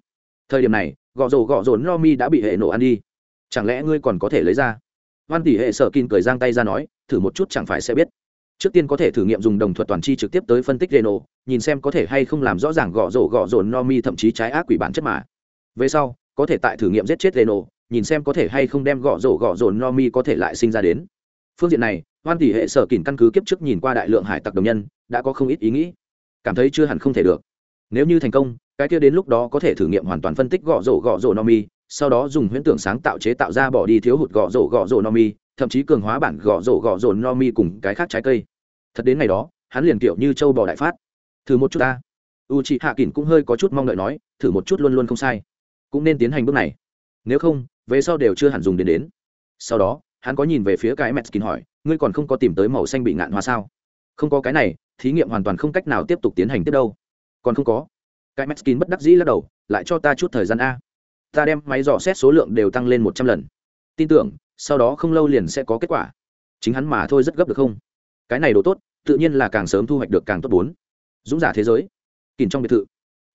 Thời điểm này gõ rồ gõ rồn no mi đã bị hệ nổ ăn đi. Chẳng lẽ ngươi còn có thể lấy ra? Văn tỷ hệ sở kín cười giang tay ra nói, thử một chút chẳng phải sẽ biết trước tiên có thể thử nghiệm dùng đồng thuật toàn chi trực tiếp tới phân tích reno, nhìn xem có thể hay không làm rõ ràng gõ rổ gõ rổ no mi thậm chí trái ác quỷ bản chất mà. Về sau, có thể tại thử nghiệm giết chết reno, nhìn xem có thể hay không đem gõ rổ gõ rổ no mi có thể lại sinh ra đến. Phương diện này, hoan tỷ hệ sở kỳn căn cứ kiếp trước nhìn qua đại lượng hải tặc đồng nhân, đã có không ít ý nghĩ. Cảm thấy chưa hẳn không thể được. Nếu như thành công, cái kia đến lúc đó có thể thử nghiệm hoàn toàn phân tích gõ rổ gõ rổ no mi sau đó dùng huyễn tưởng sáng tạo chế tạo ra bỏ đi thiếu hụt gõ rổ gõ rổ no mi, thậm chí cường hóa bản gõ rổ gõ rổ no mi cùng cái khác trái cây. Thật đến ngày đó, hắn liền kiểu như châu bò đại phát. Thử một chút ta. U chị hạ kỳn cũng hơi có chút mong đợi nói, thử một chút luôn luôn không sai. Cũng nên tiến hành bước này. Nếu không, về sau đều chưa hẳn dùng đến đến. Sau đó, hắn có nhìn về phía cái mẹt hỏi, ngươi còn không có tìm tới màu xanh bị ngạn hoa sao? Không có cái này, thí nghiệm hoàn toàn không cách nào tiếp tục tiến hành tiếp đâu. Còn không có. Cái mẹt bất đắc dĩ lắc đầu, lại cho ta chút thời gian a ta đem máy dò xét số lượng đều tăng lên một trăm lần. Tin tưởng, sau đó không lâu liền sẽ có kết quả. Chính hắn mà thôi rất gấp được không? Cái này đồ tốt, tự nhiên là càng sớm thu hoạch được càng tốt bốn. Dũng giả thế giới. Kìm trong biệt thự.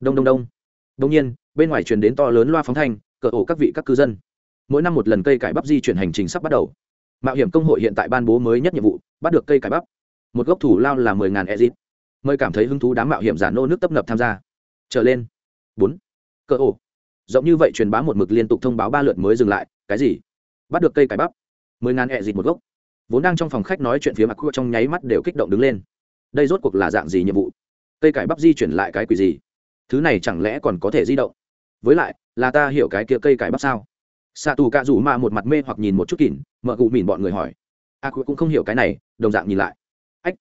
Đông đông đông. Đông nhiên, bên ngoài truyền đến to lớn loa phóng thanh cỡ ổ các vị các cư dân. Mỗi năm một lần cây cải bắp di chuyển hành trình sắp bắt đầu. Mạo hiểm công hội hiện tại ban bố mới nhất nhiệm vụ, bắt được cây cải bắp. Một gốc thủ lao là mười ngàn exit mời cảm thấy hứng thú đám mạo hiểm giả nô nước tấp nập tham gia. Trở lên. Bốn. Cỡ ổ rộng như vậy truyền bá một mực liên tục thông báo ba lượt mới dừng lại, cái gì? Bắt được cây cải bắp. Mười ngàn exit một gốc. Vốn đang trong phòng khách nói chuyện phía mặt cua trong nháy mắt đều kích động đứng lên. Đây rốt cuộc là dạng gì nhiệm vụ? Cây cải bắp di chuyển lại cái quỷ gì? Thứ này chẳng lẽ còn có thể di động? Với lại, là ta hiểu cái kia cây cải bắp sao? Xạ tù cạ rủ mà một mặt mê hoặc nhìn một chút kỉn mợ cụ mìn bọn người hỏi. A cũng không hiểu cái này, đồng dạng nhìn lại. Ách.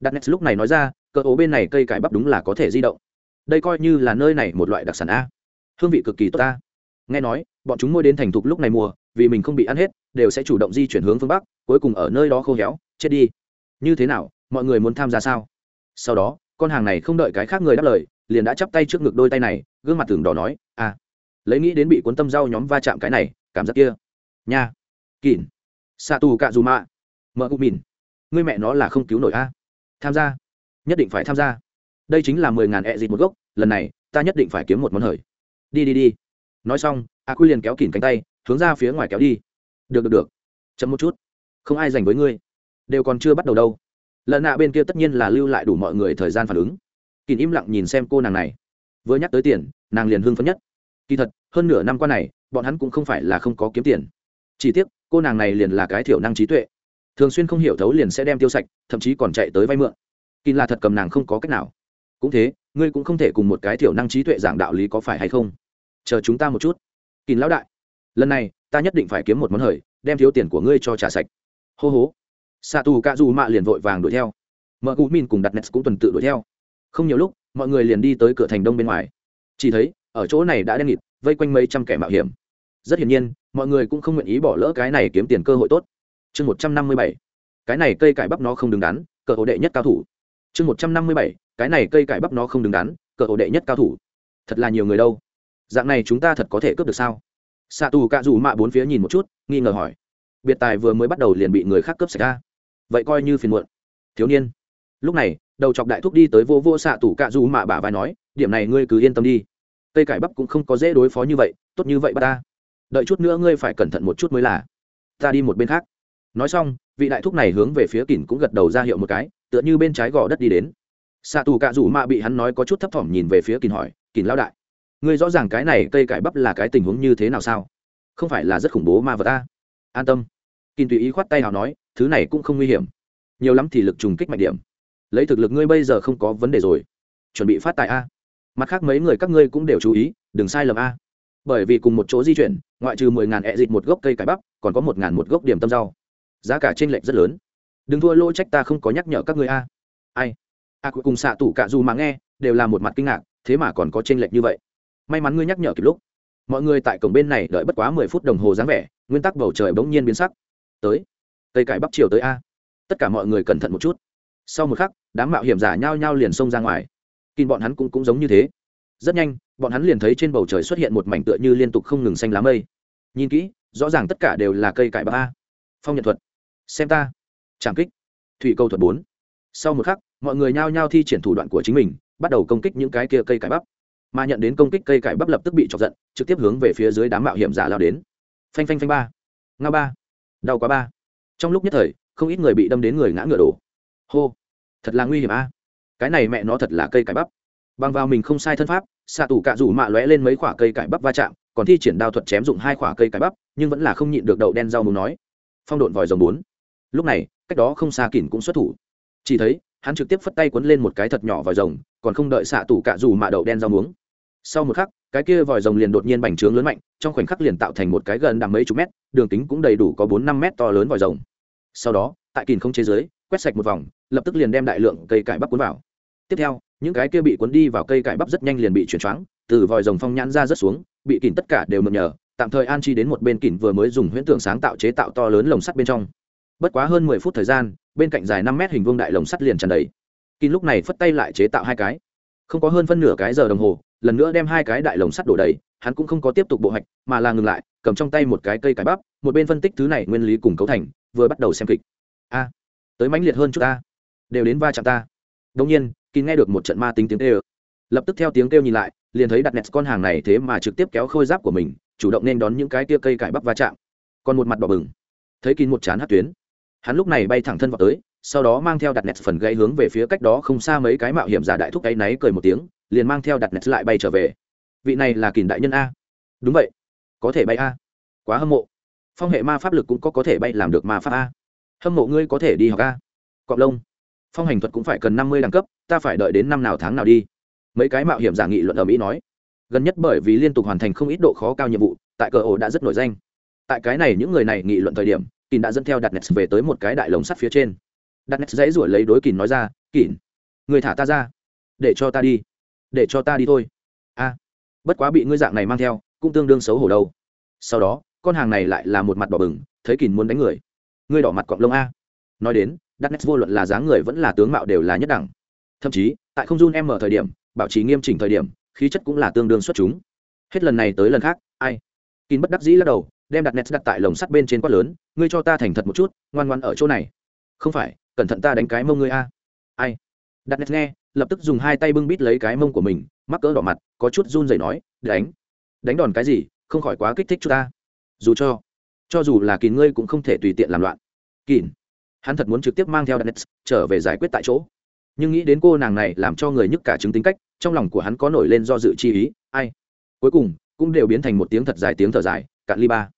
Đặt nét lúc này nói ra cỡ ố bên này cây cải bắp đúng là có thể di động. Đây coi như là nơi này một loại đặc sản a hương vị cực kỳ tốt ta. Nghe nói, bọn chúng môi đến thành thục lúc này mùa, vì mình không bị ăn hết, đều sẽ chủ động di chuyển hướng phương bắc, cuối cùng ở nơi đó khô héo, chết đi. Như thế nào, mọi người muốn tham gia sao? Sau đó, con hàng này không đợi cái khác người đáp lời, liền đã chắp tay trước ngực đôi tay này, gương mặt tường đỏ nói à lấy nghĩ đến bị cuốn tâm rau nhóm va chạm cái này, cảm giác kia. Nha, kỉn sa tù cạ dù mạ mợ cụ mìn. Ngươi mẹ nó là không cứu nổi a. Tham gia, nhất định phải tham gia. Đây chính là mười ngàn ẹ dịt một gốc, lần này, ta nhất định phải kiếm một món hời đi đi đi. Nói xong a quy liền kéo kỉn cánh tay, hướng ra phía ngoài kéo đi. Được được được. Chấm một chút. Không ai dành với ngươi. Đều còn chưa bắt đầu đâu. Lần nạ bên kia tất nhiên là lưu lại đủ mọi người thời gian phản ứng. Kỳn im lặng nhìn xem cô nàng này. Vừa nhắc tới tiền, nàng liền hưng phấn nhất. Kỳ thật, hơn nửa năm qua này, bọn hắn cũng không phải là không có kiếm tiền. Chỉ tiếc, cô nàng này liền là cái thiểu năng trí tuệ. Thường xuyên không hiểu thấu liền sẽ đem tiêu sạch, thậm chí còn chạy tới vay mượn. Kỳn là thật cầm nàng không có cách nào. Cũng thế, ngươi cũng không thể cùng một cái thiểu năng trí tuệ giảng đạo lý có phải hay không? Chờ chúng ta một chút. Kín lão đại, lần này ta nhất định phải kiếm một món hời, đem thiếu tiền của ngươi cho trả sạch. Hô hố. Xạ tù cạ dù mạ liền vội vàng đuổi theo. Mợ cụ min cùng đặt nets cũng tuần tự đuổi theo. Không nhiều lúc, mọi người liền đi tới cửa thành đông bên ngoài. Chỉ thấy, ở chỗ này đã đen nghịt, vây quanh mấy trăm kẻ mạo hiểm. Rất hiển nhiên, mọi người cũng không nguyện ý bỏ lỡ cái này kiếm tiền cơ hội tốt. Chương một trăm năm mươi bảy, cái này cây cải bắp nó không đứng đắn, cờ ổ đệ nhất cao thủ. Chương một trăm năm mươi bảy, cái này cây cải bắp nó không đứng đắn, cờ ổ đệ nhất cao thủ. Thật là nhiều người đâu dạng này chúng ta thật có thể cướp được sao? Xạ tù cạ dù mạ bốn phía nhìn một chút, nghi ngờ hỏi. Biệt tài vừa mới bắt đầu liền bị người khác cướp sạch ra. Vậy coi như phiền muộn. Thiếu niên. Lúc này, đầu chọc đại thúc đi tới vô vô xạ tù cạ dù mạ bả vai nói, điểm này ngươi cứ yên tâm đi. Cây cải bắp cũng không có dễ đối phó như vậy, tốt như vậy bà ta. Đợi chút nữa ngươi phải cẩn thận một chút mới là. Ta đi một bên khác. Nói xong, vị đại thúc này hướng về phía kỳn cũng gật đầu ra hiệu một cái, tựa như bên trái gò đất đi đến. Xạ tù cạ dù mạ bị hắn nói có chút thấp thỏm nhìn về phía kỳn hỏi kỳn lao đại ngươi rõ ràng cái này cây cải bắp là cái tình huống như thế nào sao? Không phải là rất khủng bố mà vật ta. An tâm. Kinh tùy ý khoát tay nào nói, thứ này cũng không nguy hiểm. Nhiều lắm thì lực trùng kích mạnh điểm. Lấy thực lực ngươi bây giờ không có vấn đề rồi. Chuẩn bị phát tài a. Mặt khác mấy người các ngươi cũng đều chú ý, đừng sai lầm a. Bởi vì cùng một chỗ di chuyển, ngoại trừ mười ngàn ẹ dịch một gốc cây cải bắp, còn có một ngàn một gốc điểm tâm rau. Giá cả t r ê n lệch rất lớn. Đừng thua lỗ trách ta không có nhắc nhở các ngươi a. Ai? A, cuối cùng xạ tủ cạ dù mà nghe, đều là một mặt kinh ngạc, thế mà còn có t r ê n lệch như vậy may mắn ngươi nhắc nhở kịp lúc. Mọi người tại cổng bên này đợi bất quá mười phút đồng hồ dáng vẻ, nguyên tắc bầu trời bỗng nhiên biến sắc. Tới, cây cải bắp chiều tới a. Tất cả mọi người cẩn thận một chút. Sau một khắc, đám mạo hiểm giả nhao nhao liền xông ra ngoài. Kinh bọn hắn cũng cũng giống như thế. Rất nhanh, bọn hắn liền thấy trên bầu trời xuất hiện một mảnh tựa như liên tục không ngừng xanh lá mây. Nhìn kỹ, rõ ràng tất cả đều là cây cải bắp a. Phong nhận thuật. Xem ta. Trảm kích. Thủy câu thuật bốn. Sau một khắc, mọi người nhao nhao thi triển thủ đoạn của chính mình, bắt đầu công kích những cái kia cây cải bắp mà nhận đến công kích cây cải bắp lập tức bị chọc giận, trực tiếp hướng về phía dưới đám mạo hiểm giả lao đến. Phanh phanh phanh ba. Nga ba. Đau quá ba. Trong lúc nhất thời, không ít người bị đâm đến người ngã ngựa đổ. Hô. Thật là nguy hiểm a. Cái này mẹ nó thật là cây cải bắp. Bằng vào mình không sai thân pháp, xạ tù cạ rủ mạ lóe lên mấy khoả cây cải bắp va chạm, còn thi triển đao thuật chém dụng hai khoả cây cải bắp, nhưng vẫn là không nhịn được đậu đen rau muốn nói. Phong độn vòi rồng bốn. Lúc này, cách đó không xa kỉn cũng xuất thủ. Chỉ thấy, hắn trực tiếp phất tay quấn lên một cái thật nhỏ vòi rồng, còn không đợi xạ tủ cạ dù mạ đậu đen rau muống sau một khắc, cái kia vòi rồng liền đột nhiên bành trướng lớn mạnh, trong khoảnh khắc liền tạo thành một cái gần đằng mấy chục mét, đường kính cũng đầy đủ có bốn năm mét to lớn vòi rồng. Sau đó, tại kìn không chế giới, quét sạch một vòng, lập tức liền đem đại lượng cây cải bắp cuốn vào. Tiếp theo, những cái kia bị cuốn đi vào cây cải bắp rất nhanh liền bị chuyển choáng, từ vòi rồng phong nhãn ra rất xuống, bị kìn tất cả đều mượn nhờ, tạm thời an chi đến một bên kìn vừa mới dùng huyễn tưởng sáng tạo chế tạo to lớn lồng sắt bên trong. Bất quá hơn mười phút thời gian, bên cạnh dài năm mét hình vuông đại lồng sắt liền tràn đầy. Kìn lúc này phất tay lại chế tạo hai cái. Không có hơn phân nửa cái giờ đồng hồ lần nữa đem hai cái đại lồng sắt đổ đầy, hắn cũng không có tiếp tục bộ hạch mà là ngừng lại, cầm trong tay một cái cây cải bắp, một bên phân tích thứ này nguyên lý cùng cấu thành, vừa bắt đầu xem kịch. A, tới mãnh liệt hơn chút ta, đều đến va chạm ta. Đông nhiên kín nghe được một trận ma tính tiếng kêu. Lập tức theo tiếng kêu nhìn lại, liền thấy đặt nẹt con hàng này thế mà trực tiếp kéo khôi giáp của mình, chủ động nên đón những cái tia cây cải bắp va chạm. Còn một mặt đỏ bừng. Thấy kín một chán hát tuyến. Hắn lúc này bay thẳng thân vào tới, sau đó mang theo đặt nẹt phần gây hướng về phía cách đó không xa mấy cái mạo hiểm giả đại thúc ấy náy cười một tiếng liền mang theo đặt nẹt lại bay trở về. Vị này là kìn đại nhân a. Đúng vậy. Có thể bay a. Quá hâm mộ. Phong hệ ma pháp lực cũng có có thể bay làm được ma pháp a. Hâm mộ ngươi có thể đi học a. Cọp lông. Phong hành thuật cũng phải cần năm mươi đẳng cấp, ta phải đợi đến năm nào tháng nào đi. Mấy cái mạo hiểm giả nghị luận ở mỹ nói. Gần nhất bởi vì liên tục hoàn thành không ít độ khó cao nhiệm vụ, tại cờ ổ đã rất nổi danh. Tại cái này những người này nghị luận thời điểm kín đã dẫn theo đặt nets về tới một cái đại lồng sắt phía trên. Đặt nets dãy ruổi lấy đối kín nói ra kín người thả ta ra, để cho ta đi để cho ta đi thôi. A, bất quá bị ngươi dạng này mang theo, cũng tương đương xấu hổ đâu. Sau đó, con hàng này lại là một mặt đỏ bừng, thấy kín muốn đánh người. Ngươi đỏ mặt cọng lông a. Nói đến đắt nét vô luận là dáng người vẫn là tướng mạo đều là nhất đẳng. Thậm chí, tại không run em ở thời điểm, bảo trì nghiêm chỉnh thời điểm, khí chất cũng là tương đương xuất chúng. Hết lần này tới lần khác, ai? Kín bất đắc dĩ lắc đầu, đem đặt nét đặt tại lồng sắt bên trên quát lớn, ngươi cho ta thành thật một chút, ngoan ngoan ở chỗ này. Không phải, cẩn thận ta đánh cái mông ngươi a. Ai? Đặt nét nghe lập tức dùng hai tay bưng bít lấy cái mông của mình, mắc cỡ đỏ mặt, có chút run rẩy nói, đánh. Đánh đòn cái gì? Không khỏi quá kích thích chúng ta. Dù cho cho dù là kín ngươi cũng không thể tùy tiện làm loạn. Kín hắn thật muốn trực tiếp mang theo đất trở về giải quyết tại chỗ. Nhưng nghĩ đến cô nàng này làm cho người nhức cả chứng tính cách, trong lòng của hắn có nổi lên do dự chi ý, ai? Cuối cùng, cũng đều biến thành một tiếng thật dài tiếng thở dài, cạn ly ba.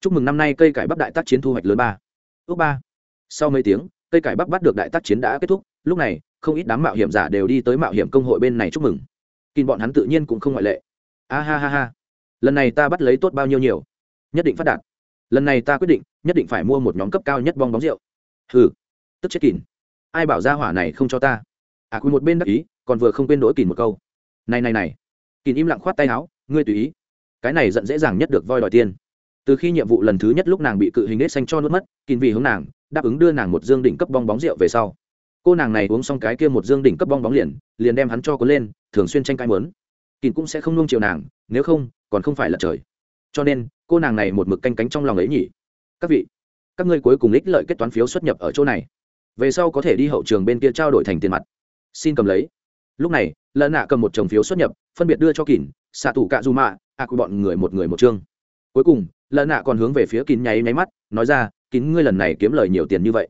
Chúc mừng năm nay cây cải bắp đại tác chiến thu hoạch lớn ba. Ước ba. Sau mấy tiếng, cây cải bắp bắt được đại tác chiến đã kết thúc, lúc này không ít đám mạo hiểm giả đều đi tới mạo hiểm công hội bên này chúc mừng. Kinh bọn hắn tự nhiên cũng không ngoại lệ. A ha ha ha. Lần này ta bắt lấy tốt bao nhiêu nhiều? Nhất định phát đạt. Lần này ta quyết định, nhất định phải mua một nhóm cấp cao nhất bong bóng rượu. Hừ. Tức chết kìn. Ai bảo ra hỏa này không cho ta? À quy một bên đắc ý, còn vừa không quên đỗi kìn một câu. Này này này. Kìn im lặng khoát tay áo, ngươi tùy ý. Cái này giận dễ dàng nhất được voi đòi tiền. Từ khi nhiệm vụ lần thứ nhất lúc nàng bị cự hình nết xanh cho nuốt mất, kìn vì hướng nàng, đáp ứng đưa nàng một dương đỉnh cấp bong bóng rượu về sau cô nàng này uống xong cái kia một dương đỉnh cấp bong bóng liền liền đem hắn cho cuốn lên, thường xuyên tranh cãi mớn kìn cũng sẽ không nung chiều nàng, nếu không, còn không phải là trời. Cho nên, cô nàng này một mực canh cánh trong lòng ấy nhỉ. Các vị, các ngươi cuối cùng ích lợi kết toán phiếu xuất nhập ở chỗ này. Về sau có thể đi hậu trường bên kia trao đổi thành tiền mặt. Xin cầm lấy. Lúc này lợn nạ cầm một chồng phiếu xuất nhập, phân biệt đưa cho kỳn xạ thủ cạ du mạ ạ của bọn người một người một chương. Cuối cùng lợn nạ còn hướng về phía kín nháy nháy mắt, nói ra kín ngươi lần này kiếm lời nhiều tiền như vậy.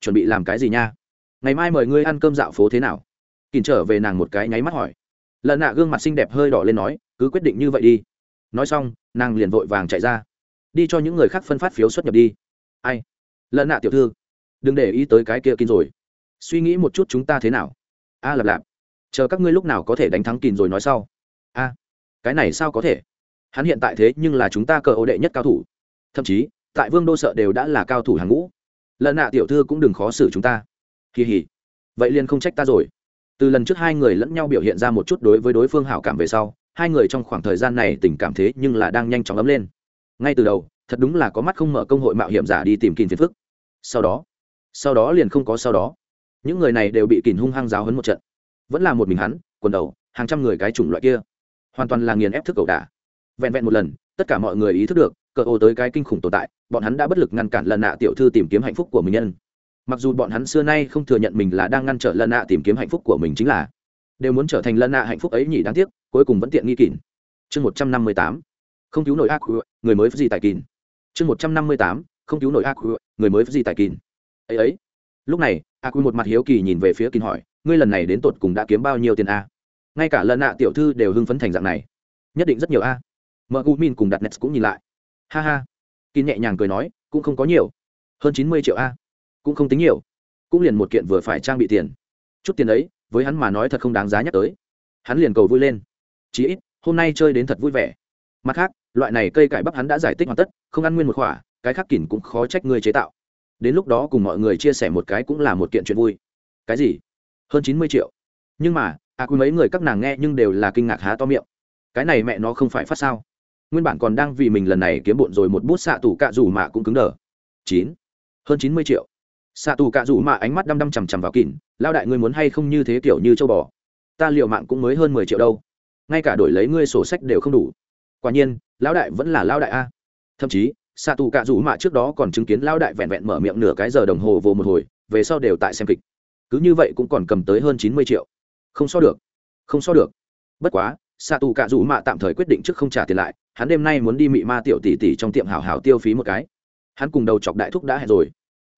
Chuẩn bị làm cái gì nha? Ngày mai mời ngươi ăn cơm dạo phố thế nào? Kìm trở về nàng một cái nháy mắt hỏi. Lợn nạ gương mặt xinh đẹp hơi đỏ lên nói cứ quyết định như vậy đi. Nói xong nàng liền vội vàng chạy ra. Đi cho những người khác phân phát phiếu xuất nhập đi. Ai? Lợn nạ tiểu thư đừng để ý tới cái kia kín rồi. Suy nghĩ một chút chúng ta thế nào? A à, lạp lạp chờ các ngươi lúc nào có thể đánh thắng kín rồi nói sau. A cái này sao có thể? Hắn hiện tại thế nhưng là chúng ta cờ ô đệ nhất cao thủ. Thậm chí tại vương đô sợ đều đã là cao thủ hàng ngũ. Lợn nạ tiểu thư cũng đừng khó xử chúng ta kỳ hỉ. Vậy liền không trách ta rồi. Từ lần trước hai người lẫn nhau biểu hiện ra một chút đối với đối phương hảo cảm về sau, hai người trong khoảng thời gian này tình cảm thế nhưng là đang nhanh chóng ấm lên. Ngay từ đầu, thật đúng là có mắt không mở công hội mạo hiểm giả đi tìm kìm phiền phức. Sau đó sau đó liền không có sau đó. Những người này đều bị kìm hung hăng giáo hấn một trận. Vẫn là một mình hắn, quần đầu, hàng trăm người cái chủng loại kia. Hoàn toàn là nghiền ép thức cầu đả. Vẹn vẹn một lần, tất cả mọi người ý thức được, cờ ô tới cái kinh khủng tồn tại, bọn hắn đã bất lực ngăn cản lần nạ tiểu thư tìm kiếm hạnh phúc của mình nhân mặc dù bọn hắn xưa nay không thừa nhận mình là đang ngăn trở lần nạ tìm kiếm hạnh phúc của mình chính là, đều muốn trở thành lần nạ hạnh phúc ấy nhỉ, đáng tiếc, cuối cùng vẫn tiện nghi kỳn chương một trăm năm mươi tám, không cứu nổi ác người mới gì tại kỳn chương một trăm năm mươi tám, không cứu nổi ác người mới gì tại kỳn ấy ấy. Lúc này ác một mặt hiếu kỳ nhìn về phía kỳn hỏi, ngươi lần này đến tột cùng đã kiếm bao nhiêu tiền a? Ngay cả lần nạ tiểu thư đều hưng phấn thành dạng này. Nhất định rất nhiều a. Mợ u min cùng đặt nets cũng nhìn lại. Ha ha. Kín nhẹ nhàng cười nói, cũng không có nhiều. Hơn chín mươi triệu a cũng không tính nhiều, cũng liền một kiện vừa phải trang bị tiền. Chút tiền ấy, với hắn mà nói thật không đáng giá nhắc tới. Hắn liền cầu vui lên. Chí ít, hôm nay chơi đến thật vui vẻ. Mặt khác, loại này cây cải bắp hắn đã giải thích hoàn tất, không ăn nguyên một khỏa, cái khác kỉn cũng khó trách ngươi chế tạo. Đến lúc đó cùng mọi người chia sẻ một cái cũng là một kiện chuyện vui. Cái gì? Hơn chín mươi triệu. Nhưng mà à quý mấy người các nàng nghe nhưng đều là kinh ngạc há to miệng. Cái này mẹ nó không phải phát sao. Nguyên bản còn đang vì mình lần này kiếm bộn rồi một bút xạ tủ cạ rủ mạ cũng cứng đờ. Chín. Hơn chín mươi triệu xạ tù cạ rủ mạ ánh mắt đăm đăm chằm chằm vào kỉn lao đại ngươi muốn hay không như thế kiểu như châu bò? Ta liệu mạng cũng mới hơn mười triệu đâu. Ngay cả đổi lấy ngươi sổ sách đều không đủ. Quả nhiên, lão đại vẫn là lao đại a. Thậm chí, xạ tù cạ rủ mạ trước đó còn chứng kiến lao đại vẹn vẹn mở miệng nửa cái giờ đồng hồ vô một hồi, về sau đều tại xem kịch. Cứ như vậy cũng còn cầm tới hơn chín mươi triệu. Không so được, không so được. Bất quá, xạ tù cạ rủ mạ tạm thời quyết định trước không trả tiền lại, hắn đêm nay muốn đi mị ma tiểu tỷ tỷ trong tiệm hào hào tiêu phí một cái. Hắn cùng đầu chọc đại thúc đã hẹn rồi.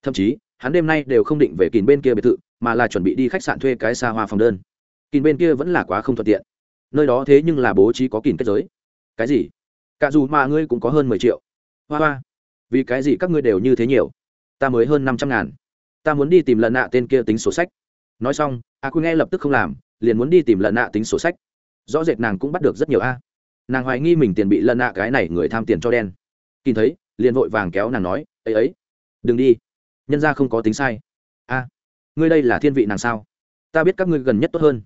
Thậm chí hắn đêm nay đều không định về kín bên kia biệt thự, mà là chuẩn bị đi khách sạn thuê cái xa hoa phòng đơn. Kín bên kia vẫn là quá không thuận tiện. Nơi đó thế nhưng là bố trí có kín kết giới. Cái gì? Cả dù mà ngươi cũng có hơn mười triệu. Hoa hoa. Vì cái gì các ngươi đều như thế nhiều? Ta mới hơn năm trăm ngàn. Ta muốn đi tìm lần nạ tên kia tính sổ sách. Nói xong, a quy nghe lập tức không làm, liền muốn đi tìm lần nạ tính sổ sách. Rõ rệt nàng cũng bắt được rất nhiều a. Nàng hoài nghi mình tiền bị lần nạ cái này người tham tiền cho đen. Nhìn thấy, liền vội vàng kéo nàng nói, ấy ấy, đừng đi nhân ra không có tính sai. A, ngươi đây là thiên vị nàng sao? Ta biết các ngươi gần nhất tốt hơn,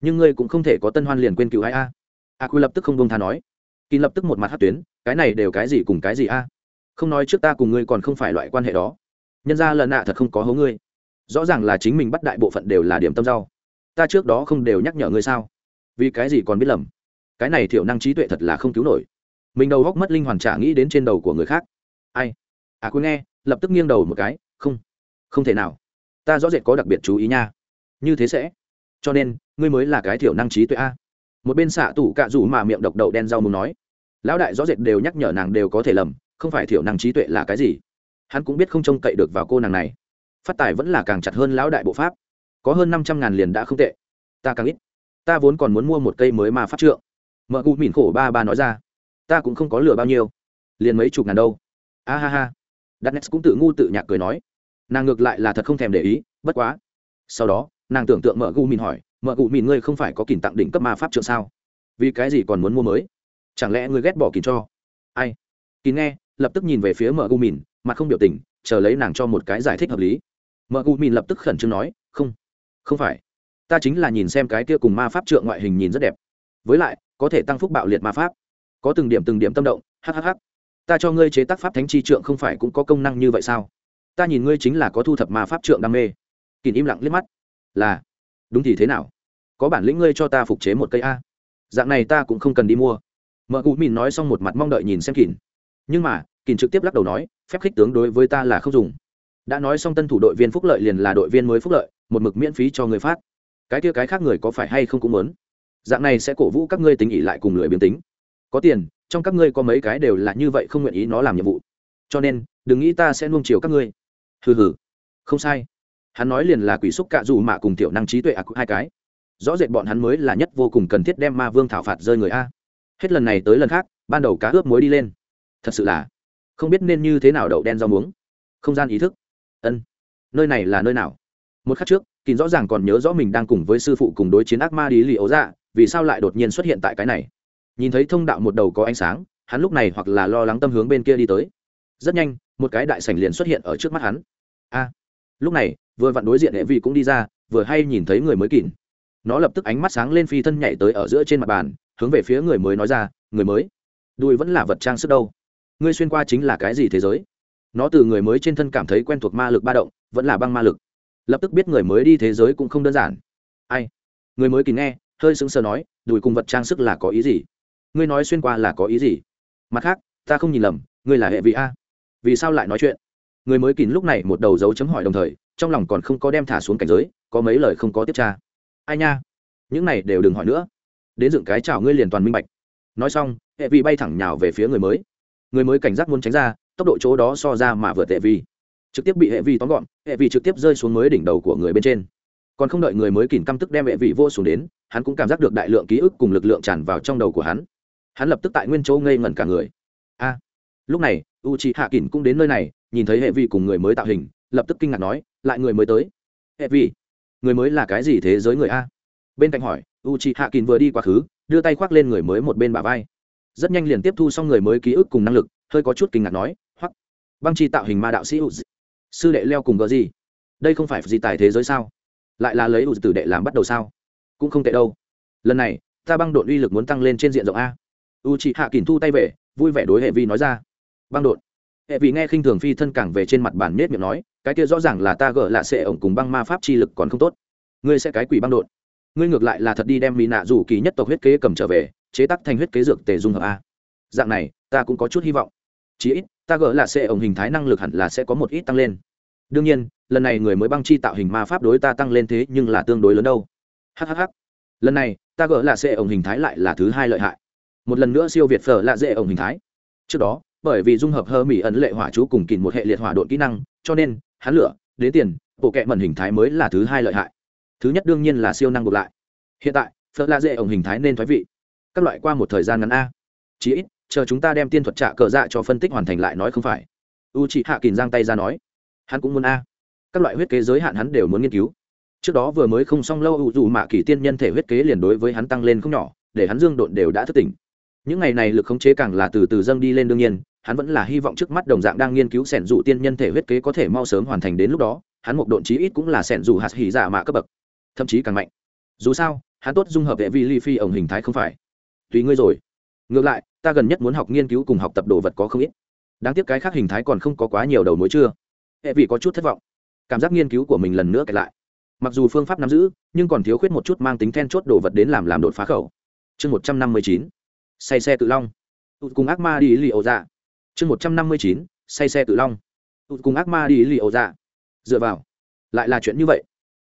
nhưng ngươi cũng không thể có tân hoan liền quên cựu ai a. A quy lập tức không đông tha nói. Kỳ lập tức một mặt hát tuyến, cái này đều cái gì cùng cái gì a? Không nói trước ta cùng ngươi còn không phải loại quan hệ đó. Nhân ra lần nạ thật không có hố ngươi. Rõ ràng là chính mình bắt đại bộ phận đều là điểm tâm rau. Ta trước đó không đều nhắc nhở ngươi sao? Vì cái gì còn biết lầm? Cái này thiểu năng trí tuệ thật là không cứu nổi. Mình đầu góc mất linh hoàn trả nghĩ đến trên đầu của người khác. Ai? À quên nghe, lập tức nghiêng đầu một cái không thể nào. Ta rõ rệt có đặc biệt chú ý nha. Như thế sẽ. Cho nên, ngươi mới là cái thiểu năng trí tuệ a. Một bên xạ tủ cạ rủ mà miệng độc đậu đen rau muốn nói. Lão đại rõ rệt đều nhắc nhở nàng đều có thể lầm, không phải thiểu năng trí tuệ là cái gì. Hắn cũng biết không trông cậy được vào cô nàng này. Phát tài vẫn là càng chặt hơn lão đại bộ pháp. Có hơn năm trăm ngàn liền đã không tệ. Ta càng ít. Ta vốn còn muốn mua một cây mới mà phát trượng. Mợ cụ mỉn khổ ba ba nói ra. Ta cũng không có lừa bao nhiêu. Liền mấy chục ngàn đâu. A ha ha. Đặt next cũng tự ngu tự nhạc cười nói nàng ngược lại là thật không thèm để ý, bất quá. Sau đó, nàng tưởng tượng mợ gu mìn hỏi, mợ gu mìn ngươi không phải có kìm tặng đỉnh cấp ma pháp trượng sao? Vì cái gì còn muốn mua mới? Chẳng lẽ ngươi ghét bỏ kìm cho? Ai? Kín nghe, lập tức nhìn về phía mợ gu mìn, mặt không biểu tình, chờ lấy nàng cho một cái giải thích hợp lý. Mợ gu mìn lập tức khẩn trương nói, không không phải. Ta chính là nhìn xem cái kia cùng ma pháp trượng ngoại hình nhìn rất đẹp. Với lại, có thể tăng phúc bạo liệt ma pháp. Có từng điểm từng điểm tâm động hhh ta cho ngươi chế tác pháp thánh chi trượng không phải cũng có công năng như vậy sao? Ta nhìn ngươi chính là có thu thập ma pháp trượng đam mê. Kìm im lặng liếc mắt. Là. Đúng thì thế nào? Có bản lĩnh ngươi cho ta phục chế một cây a. Dạng này ta cũng không cần đi mua. Mợ cụ mìn nói xong một mặt mong đợi nhìn xem kìm nhưng mà kìm trực tiếp lắc đầu nói, phép khích tướng đối với ta là không dùng. Đã nói xong tân thủ đội viên phúc lợi liền là đội viên mới phúc lợi, một mực miễn phí cho người phát. Cái kia cái khác người có phải hay không cũng muốn. Dạng này sẽ cổ vũ các ngươi tính ỉ lại cùng lười biến tính. Có tiền, trong các ngươi có mấy cái đều là như vậy không nguyện ý nó làm nhiệm vụ. Cho nên, đừng nghĩ ta sẽ nuông chiều các ngươi hừ hừ. Không sai. Hắn nói liền là quỷ xúc cạ dù mạ cùng tiểu năng trí tuệ ạc hai cái. Rõ rệt bọn hắn mới là nhất vô cùng cần thiết đem ma vương thảo phạt rơi người a. Hết lần này tới lần khác, ban đầu cá ướp muối đi lên. Thật sự là, không biết nên như thế nào đậu đen rau muống. Không gian ý thức. Ân. Nơi này là nơi nào? Một khắc trước kín rõ ràng còn nhớ rõ mình đang cùng với sư phụ cùng đối chiến ác ma đi lì ấu dạ vì sao lại đột nhiên xuất hiện tại cái này? Nhìn thấy thông đạo một đầu có ánh sáng, hắn lúc này hoặc là lo lắng tâm hướng bên kia đi tới rất nhanh, một cái đại sảnh liền xuất hiện ở trước mắt hắn. A, lúc này, vừa vặn đối diện hệ vị cũng đi ra, vừa hay nhìn thấy người mới kỉn nó lập tức ánh mắt sáng lên phi thân nhảy tới ở giữa trên mặt bàn, hướng về phía người mới nói ra, người mới, đùi vẫn là vật trang sức đâu? Ngươi xuyên qua chính là cái gì thế giới? Nó từ người mới trên thân cảm thấy quen thuộc ma lực ba động, vẫn là băng ma lực. Lập tức biết người mới đi thế giới cũng không đơn giản. Ai? Người mới kín nghe, hơi sững sờ nói, đùi cùng vật trang sức là có ý gì? Ngươi nói xuyên qua là có ý gì? Mặt khác, ta không nhìn lầm, ngươi là hệ vị a vì sao lại nói chuyện? Người mới kín lúc này một đầu dấu chấm hỏi đồng thời, trong lòng còn không có đem thả xuống cảnh giới, có mấy lời không có tiếp tra. Ai nha? Những này đều đừng hỏi nữa. Đến dựng cái chào ngươi liền toàn minh bạch. Nói xong, hệ vi bay thẳng nhào về phía người mới. Người mới cảnh giác muốn tránh ra, tốc độ chỗ đó so ra mà vượt hệ vi trực tiếp bị hệ vi tóm gọn, hệ vi trực tiếp rơi xuống mới đỉnh đầu của người bên trên. Còn không đợi người mới kìm căm tức đem hệ vi vô xuống đến, hắn cũng cảm giác được đại lượng ký ức cùng lực lượng tràn vào trong đầu của hắn. Hắn lập tức tại nguyên chỗ ngây ngẩn cả người lúc này u c h i hạ kỳn cũng đến nơi này nhìn thấy hệ vi cùng người mới tạo hình lập tức kinh ngạc nói lại người mới tới. Hệ vi, người mới là cái gì thế giới người a? Bên cạnh hỏi u chị hạ kín vừa đi quá khứ đưa tay khoác lên người mới một bên bả vai. Rất nhanh liền tiếp thu xong người mới ký ức cùng năng lực hơi có chút kinh ngạc nói hoặc băng chi tạo hình ma đạo sĩ u sư đệ leo cùng gờ gì? Đây không phải gì tài thế giới sao? Lại là lấy u tử đệ làm bắt đầu sao? Cũng không tệ đâu. Lần này ta băng đột uy lực muốn tăng lên trên diện rộng a. U chị hạ kín thu tay về vui vẻ đối hệ vi nói ra băng đột. Hệ vị nghe khinh thường phi thân càng về trên mặt bàn nết miệng nói, cái kia rõ ràng là ta gỡ lạ sệ ổng cùng băng ma pháp chi lực còn không tốt. Ngươi sẽ cái quỷ băng đột. Ngươi ngược lại là thật đi đem mỹ nạ rủ kỳ nhất tộc huyết kế cầm trở về, chế tắc thành huyết kế dược tề dung hợp a. Dạng này, ta cũng có chút hy vọng. Chí ít, ta gỡ lạ sệ ổng hình thái năng lực hẳn là sẽ có một ít tăng lên. Đương nhiên, lần này người mới băng chi tạo hình ma pháp đối ta tăng lên thế nhưng là tương đối lớn đâu. Hhh lần này, ta gỡ lạ sệ ổng hình thái lại là thứ hai lợi hại. Một lần nữa siêu việt phở lạ dễ ổng hình thái. Trước đó bởi vì dung hợp hơ mỹ ẩn lệ hỏa chú cùng kìm một hệ liệt hỏa độn kỹ năng, cho nên, hắn lửa đến tiền, bộ kệ mẩn hình thái mới là thứ hai lợi hại. Thứ nhất đương nhiên là siêu năng ngược lại. Hiện tại phật la dễ ổng hình thái nên thoái vị. Các loại qua một thời gian ngắn a. Chí ít, chờ chúng ta đem tiên thuật trạ cờ dạ cho phân tích hoàn thành lại nói không phải. U chị hạ kìm giang tay ra nói. Hắn cũng muốn a. Các loại huyết kế giới hạn hắn đều muốn nghiên cứu. Trước đó vừa mới không xong lâu ủ dù mạ kỳ tiên nhân thể huyết kế liền đối với hắn tăng lên không nhỏ, để hắn dương độn đều đã thức tỉnh. Những ngày này lực khống chế càng là từ từ dâng đi lên đương nhiên hắn vẫn là hy vọng trước mắt đồng dạng đang nghiên cứu sẻn dụ tiên nhân thể huyết kế có thể mau sớm hoàn thành đến lúc đó, hắn một độn chí ít cũng là sẻn dù hạt hỉ giả mạ cấp bậc. Thậm chí càng mạnh. Dù sao, hắn tốt dung hợp hệ vi ly phi ổng hình thái không phải. Tùy ngươi rồi. Ngược lại, ta gần nhất muốn học nghiên cứu cùng học tập đồ vật có không ít. Đáng tiếc cái khác hình thái còn không có quá nhiều đầu mối chưa. Hệ vị có chút thất vọng. Cảm giác nghiên cứu của mình lần nữa kể lại. Mặc dù phương pháp nắm giữ, nhưng còn thiếu khuyết một chút mang tính then chốt đồ vật đến làm làm đột phá khẩu. Chương một trăm năm mươi chín. Say xe tự long. Tụt cùng ác ma đi li ổ dạ chương một trăm năm mươi chín, say xe tự long. Tụt cùng ác ma đi lì ổ dạ. Dựa vào. Lại là chuyện như vậy.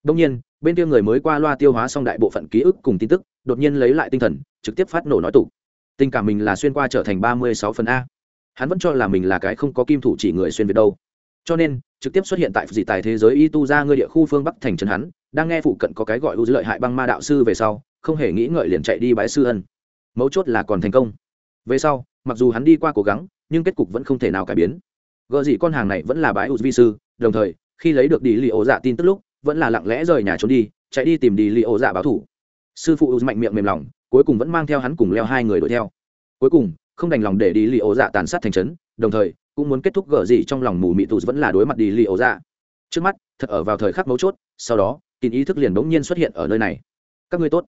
Đông nhiên, bên kia người mới qua loa tiêu hóa xong đại bộ phận ký ức cùng tin tức, đột nhiên lấy lại tinh thần, trực tiếp phát nổ nói tụ. Tình cảm mình là xuyên qua trở thành ba mươi sáu phần a. Hắn vẫn cho là mình là cái không có kim thủ chỉ người xuyên việt đâu. Cho nên, trực tiếp xuất hiện tại dị tài thế giới y tu ra ngươi địa khu phương bắc thành trấn hắn, đang nghe phụ cận có cái gọi u lợi hại băng ma đạo sư về sau, không hề nghĩ ngợi liền chạy đi bái sư ân. Mấu chốt là còn thành công. Về sau, mặc dù hắn đi qua cố gắng nhưng kết cục vẫn không thể nào cải biến. Gợ gì con hàng này vẫn là bái ụt vi sư, đồng thời, khi lấy được đi li ổ dạ tin tức lúc, vẫn là lặng lẽ rời nhà trốn đi, chạy đi tìm đi li ổ dạ báo thủ. Sư phụ ụt mạnh miệng mềm lòng, cuối cùng vẫn mang theo hắn cùng leo hai người đuổi theo. Cuối cùng, không đành lòng để đi li ổ dạ tàn sát thành trấn, đồng thời, cũng muốn kết thúc gợ gì trong lòng mù mị tụt vẫn là đối mặt đi li ổ dạ. Trước mắt, thật ở vào thời khắc mấu chốt, sau đó tin ý thức liền bỗng nhiên xuất hiện ở nơi này. Các ngươi tốt,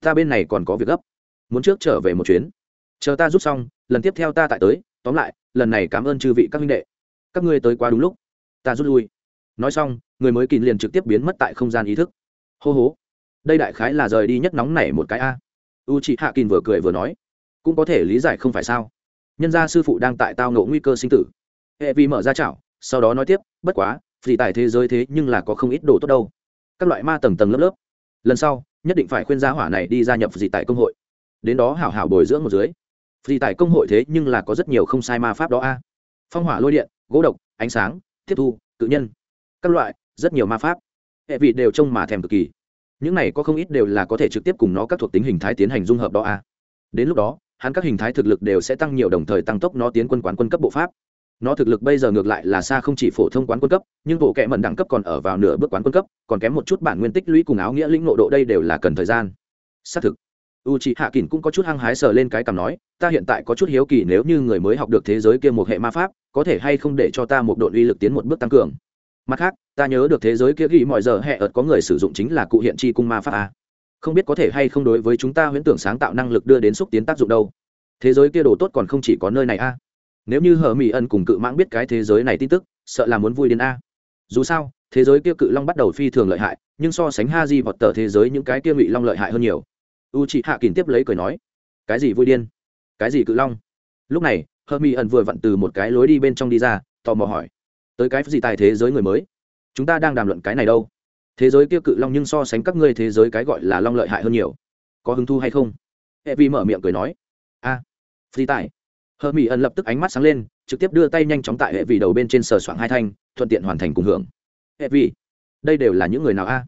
ta bên này còn có việc gấp, muốn trước trở về một chuyến. Chờ ta rút xong, lần tiếp theo ta tại tới tóm lại, lần này cảm ơn chư vị các minh đệ. Các ngươi tới quá đúng lúc. Ta rút lui. Nói xong, người mới kín liền trực tiếp biến mất tại không gian ý thức. Hô hố đây đại khái là rời đi nhất nóng này một cái a. U chị hạ kín vừa cười vừa nói. Cũng có thể lý giải không phải sao. Nhân gia sư phụ đang tại tao ngộ nguy cơ sinh tử. Hệ vi mở ra chảo, sau đó nói tiếp, bất quá, vì tại thế giới thế nhưng là có không ít đồ tốt đâu. Các loại ma tầng tầng lớp lớp. Lần sau, nhất định phải khuyên gia hỏa này đi gia nhập dị tại công hội. Đến đó hảo hảo bồi dưỡng một dưới vì tại công hội thế nhưng là có rất nhiều không sai ma pháp đó a. Phong hỏa lôi điện, gỗ độc, ánh sáng, tiếp thu, tự nhân. Các loại, rất nhiều ma pháp. Hệ vị đều trông mà thèm cực kỳ. Những này có không ít đều là có thể trực tiếp cùng nó các thuộc tính hình thái tiến hành dung hợp đó a. Đến lúc đó, hắn các hình thái thực lực đều sẽ tăng nhiều đồng thời tăng tốc nó tiến quân quán quân cấp bộ pháp. Nó thực lực bây giờ ngược lại là xa không chỉ phổ thông quán quân cấp, nhưng bộ kệ mẩn đẳng cấp còn ở vào nửa bước quán quân cấp, còn kém một chút bản nguyên tích lũy cùng áo nghĩa lĩnh nộ độ đây đều là cần thời gian. Xác thực u c h ị hạ kỳn cũng có chút hăng hái sờ lên cái cằm nói, ta hiện tại có chút hiếu kỳ nếu như người mới học được thế giới kia một hệ ma pháp, có thể hay không để cho ta một đội uy lực tiến một bước tăng cường? Mặt khác, ta nhớ được thế giới kia ghi mọi giờ hệ ợt có người sử dụng chính là cụ hiện chi cung ma pháp a. Không biết có thể hay không đối với chúng ta huyễn tưởng sáng tạo năng lực đưa đến xúc tiến tác dụng đâu. Thế giới kia đồ tốt còn không chỉ có nơi này a. Nếu như hờ mỹ ân cùng cự mãng biết cái thế giới này tin tức, sợ là muốn vui đến a. Dù sao, thế giới kia cự long bắt đầu phi thường lợi hại, nhưng so sánh ha di vọt tờ thế giới những cái kia ngụy long lợi hại hơn nhiều u chị hạ kín tiếp lấy cười nói cái gì vui điên? Cái gì cự long? Lúc này hơ mỹ ẩn vừa vặn từ một cái lối đi bên trong đi ra tò mò hỏi tới cái gì tài thế giới người mới? Chúng ta đang đàm luận cái này đâu? Thế giới kia cự long nhưng so sánh các ngươi thế giới cái gọi là long lợi hại hơn nhiều. Có hứng thu hay không? Hệ vi mở miệng cười nói a à, phi tài. Hơ mỹ ẩn lập tức ánh mắt sáng lên trực tiếp đưa tay nhanh chóng tại hệ vi đầu bên trên sờ soạng hai thanh thuận tiện hoàn thành cùng hưởng. Hệ vi đây đều là những người nào a?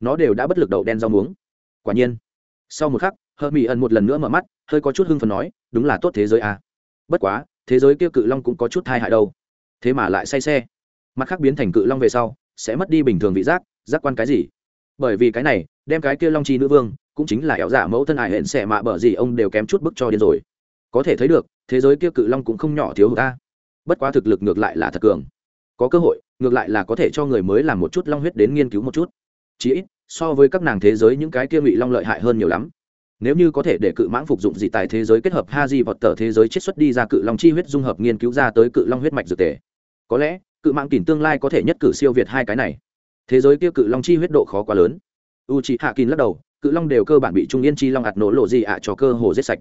Nó đều đã bất lực đầu đen rau muống. Quả nhiên sau một khắc hơ mỹ ẩn một lần nữa mở mắt, hơi có chút hưng phần nói, đúng là tốt thế giới à. bất quá, thế giới kia cự long cũng có chút thai hại đâu. Thế mà lại say xe. Mặt khác biến thành cự long về sau, sẽ mất đi bình thường vị giác giác quan cái gì? Bởi vì cái này, đem cái kia long chi nữ vương, cũng chính là éo giả dạ mẫu thân ải hẹn xẻ mạ bở gì, ông đều kém chút bức cho điên rồi. Có thể thấy được, thế giới kia cự long cũng không nhỏ thiếu hụt ta. Bất quá thực lực ngược lại là thật cường. Có cơ hội, ngược lại là có thể cho người mới làm một chút long huyết đến nghiên cứu một chút. Chí ít so với các nàng thế giới những cái kia ngụy long lợi hại hơn nhiều lắm. Nếu như có thể để cự mãng phục dụng dị tài thế giới kết hợp ha di vọt tờ thế giới chiết xuất đi ra cự long chi huyết dung hợp nghiên cứu ra tới cự long huyết mạch dược tề. Có lẽ, cự mãng kỷ tương lai có thể nhất cử siêu việt hai cái này. Thế giới kia cự long chi huyết độ khó quá lớn. U chị hạ kín lắc đầu, cự long đều cơ bản bị trung yên chi long ạt nổ lộ gì ạ cho cơ hồ giết sạch.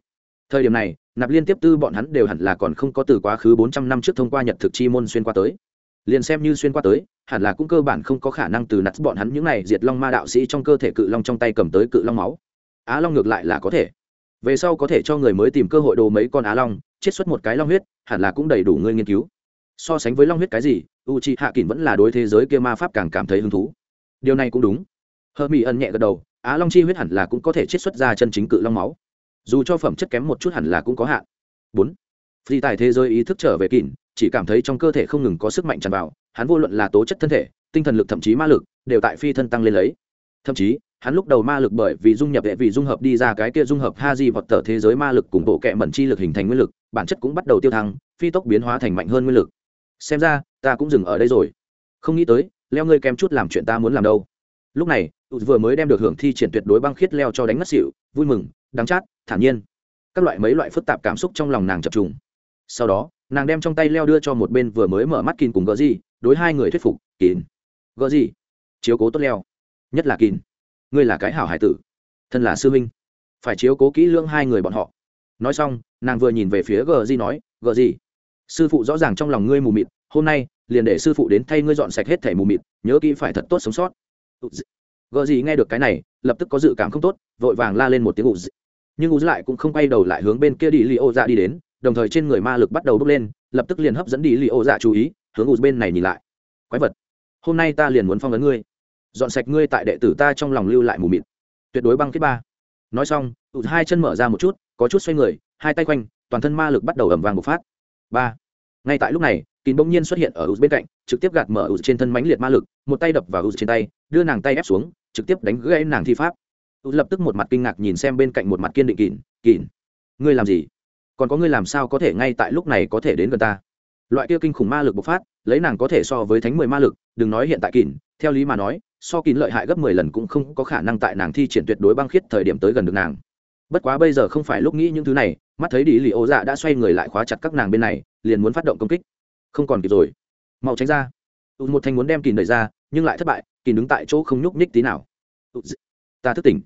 Thời điểm này, nạp liên tiếp tư bọn hắn đều hẳn là còn không có từ quá khứ bốn trăm năm trước thông qua nhật thực chi môn xuyên qua tới liền xem như xuyên qua tới, hẳn là cũng cơ bản không có khả năng từ nặt bọn hắn những này diệt long ma đạo sĩ trong cơ thể cự long trong tay cầm tới cự long máu. Á long ngược lại là có thể. Về sau có thể cho người mới tìm cơ hội đồ mấy con á long, chiết xuất một cái long huyết, hẳn là cũng đầy đủ ngươi nghiên cứu. So sánh với long huyết cái gì u c h i hạ kỳn vẫn là đối thế giới kia ma pháp càng cảm thấy hứng thú. Điều này cũng đúng. Hơ mỹ ân nhẹ gật đầu, á long chi huyết hẳn là cũng có thể chiết xuất ra chân chính cự long máu. Dù cho phẩm chất kém một chút hẳn là cũng có hạn. Bốn. Phi tài thế giới ý thức trở về kỳn chỉ cảm thấy trong cơ thể không ngừng có sức mạnh tràn vào, hắn vô luận là tố chất thân thể, tinh thần lực thậm chí ma lực, đều tại phi thân tăng lên lấy. Thậm chí, hắn lúc đầu ma lực bởi vì dung nhập hệ vì dung hợp đi ra cái kia dung hợp ha di vọt tờ thế giới ma lực cùng bộ kệ mẩn chi lực hình thành nguyên lực, bản chất cũng bắt đầu tiêu thăng, phi tốc biến hóa thành mạnh hơn nguyên lực. Xem ra, ta cũng dừng ở đây rồi. Không nghĩ tới, leo ngươi kém chút làm chuyện ta muốn làm đâu. Lúc này vừa mới đem được hưởng thi triển tuyệt đối băng khiết leo cho đánh mất xỉu, vui mừng, đắng chát, thản nhiên. Các loại mấy loại phức tạp cảm xúc trong lòng nàng chập trùng. Sau đó nàng đem trong tay leo đưa cho một bên vừa mới mở mắt kín cùng gỡ gì, đối hai người thuyết phục, kín. Gỡ gì? Chiếu cố tốt leo. Nhất là kín. Ngươi là cái hảo hải tử. Thân là sư minh phải chiếu cố kỹ lưỡng hai người bọn họ. Nói xong, nàng vừa nhìn về phía gờ di nói, gờ gì, sư phụ rõ ràng trong lòng ngươi mù mịt, hôm nay liền để sư phụ đến thay ngươi dọn sạch hết thẻ mù mịt, nhớ kỹ phải thật tốt sống sót. Gờ gì nghe được cái này, lập tức có dự cảm không tốt, vội vàng la lên một tiếng ụ nhưng ụ lại cũng không quay đầu lại hướng bên kia đi li ô dạ đi đến đồng thời trên người ma lực bắt đầu bốc lên, lập tức liền hấp dẫn đi li ô dạ chú ý, hướng ụt bên này nhìn lại. Quái vật, hôm nay ta liền muốn phong ấn ngươi. Dọn sạch ngươi tại đệ tử ta trong lòng lưu lại mù mịt. Tuyệt đối băng kết ba. Nói xong ụt hai chân mở ra một chút, có chút xoay người, hai tay quanh, toàn thân ma lực bắt đầu ẩm vàng bộc phát. Ba. Ngay tại lúc này, kín bỗng nhiên xuất hiện ở ụt bên cạnh, trực tiếp gạt mở ụt trên thân mãnh liệt ma lực, một tay đập vào ụt trên tay, đưa nàng tay ép xuống, trực tiếp đánh gãy nàng thi pháp. Ụt lập tức một mặt kinh ngạc nhìn xem bên cạnh một mặt kiên định kín kín ngươi làm gì? Còn có ngươi làm sao có thể ngay tại lúc này có thể đến gần ta? Loại kia kinh khủng ma lực bộc phát, lấy nàng có thể so với thánh mười ma lực, đừng nói hiện tại kỳn theo lý mà nói, so kín lợi hại gấp mười lần cũng không có khả năng tại nàng thi triển tuyệt đối băng khiết thời điểm tới gần được nàng. Bất quá bây giờ không phải lúc nghĩ những thứ này, mắt thấy đi lì ô dạ đã xoay người lại khóa chặt các nàng bên này, liền muốn phát động công kích. Không còn kịp rồi. Mau tránh ra. Tụt một thanh muốn đem kìn đẩy ra, nhưng lại thất bại kín đứng tại chỗ không nhúc nhích tí nào. Ừ, ta thức tỉnh.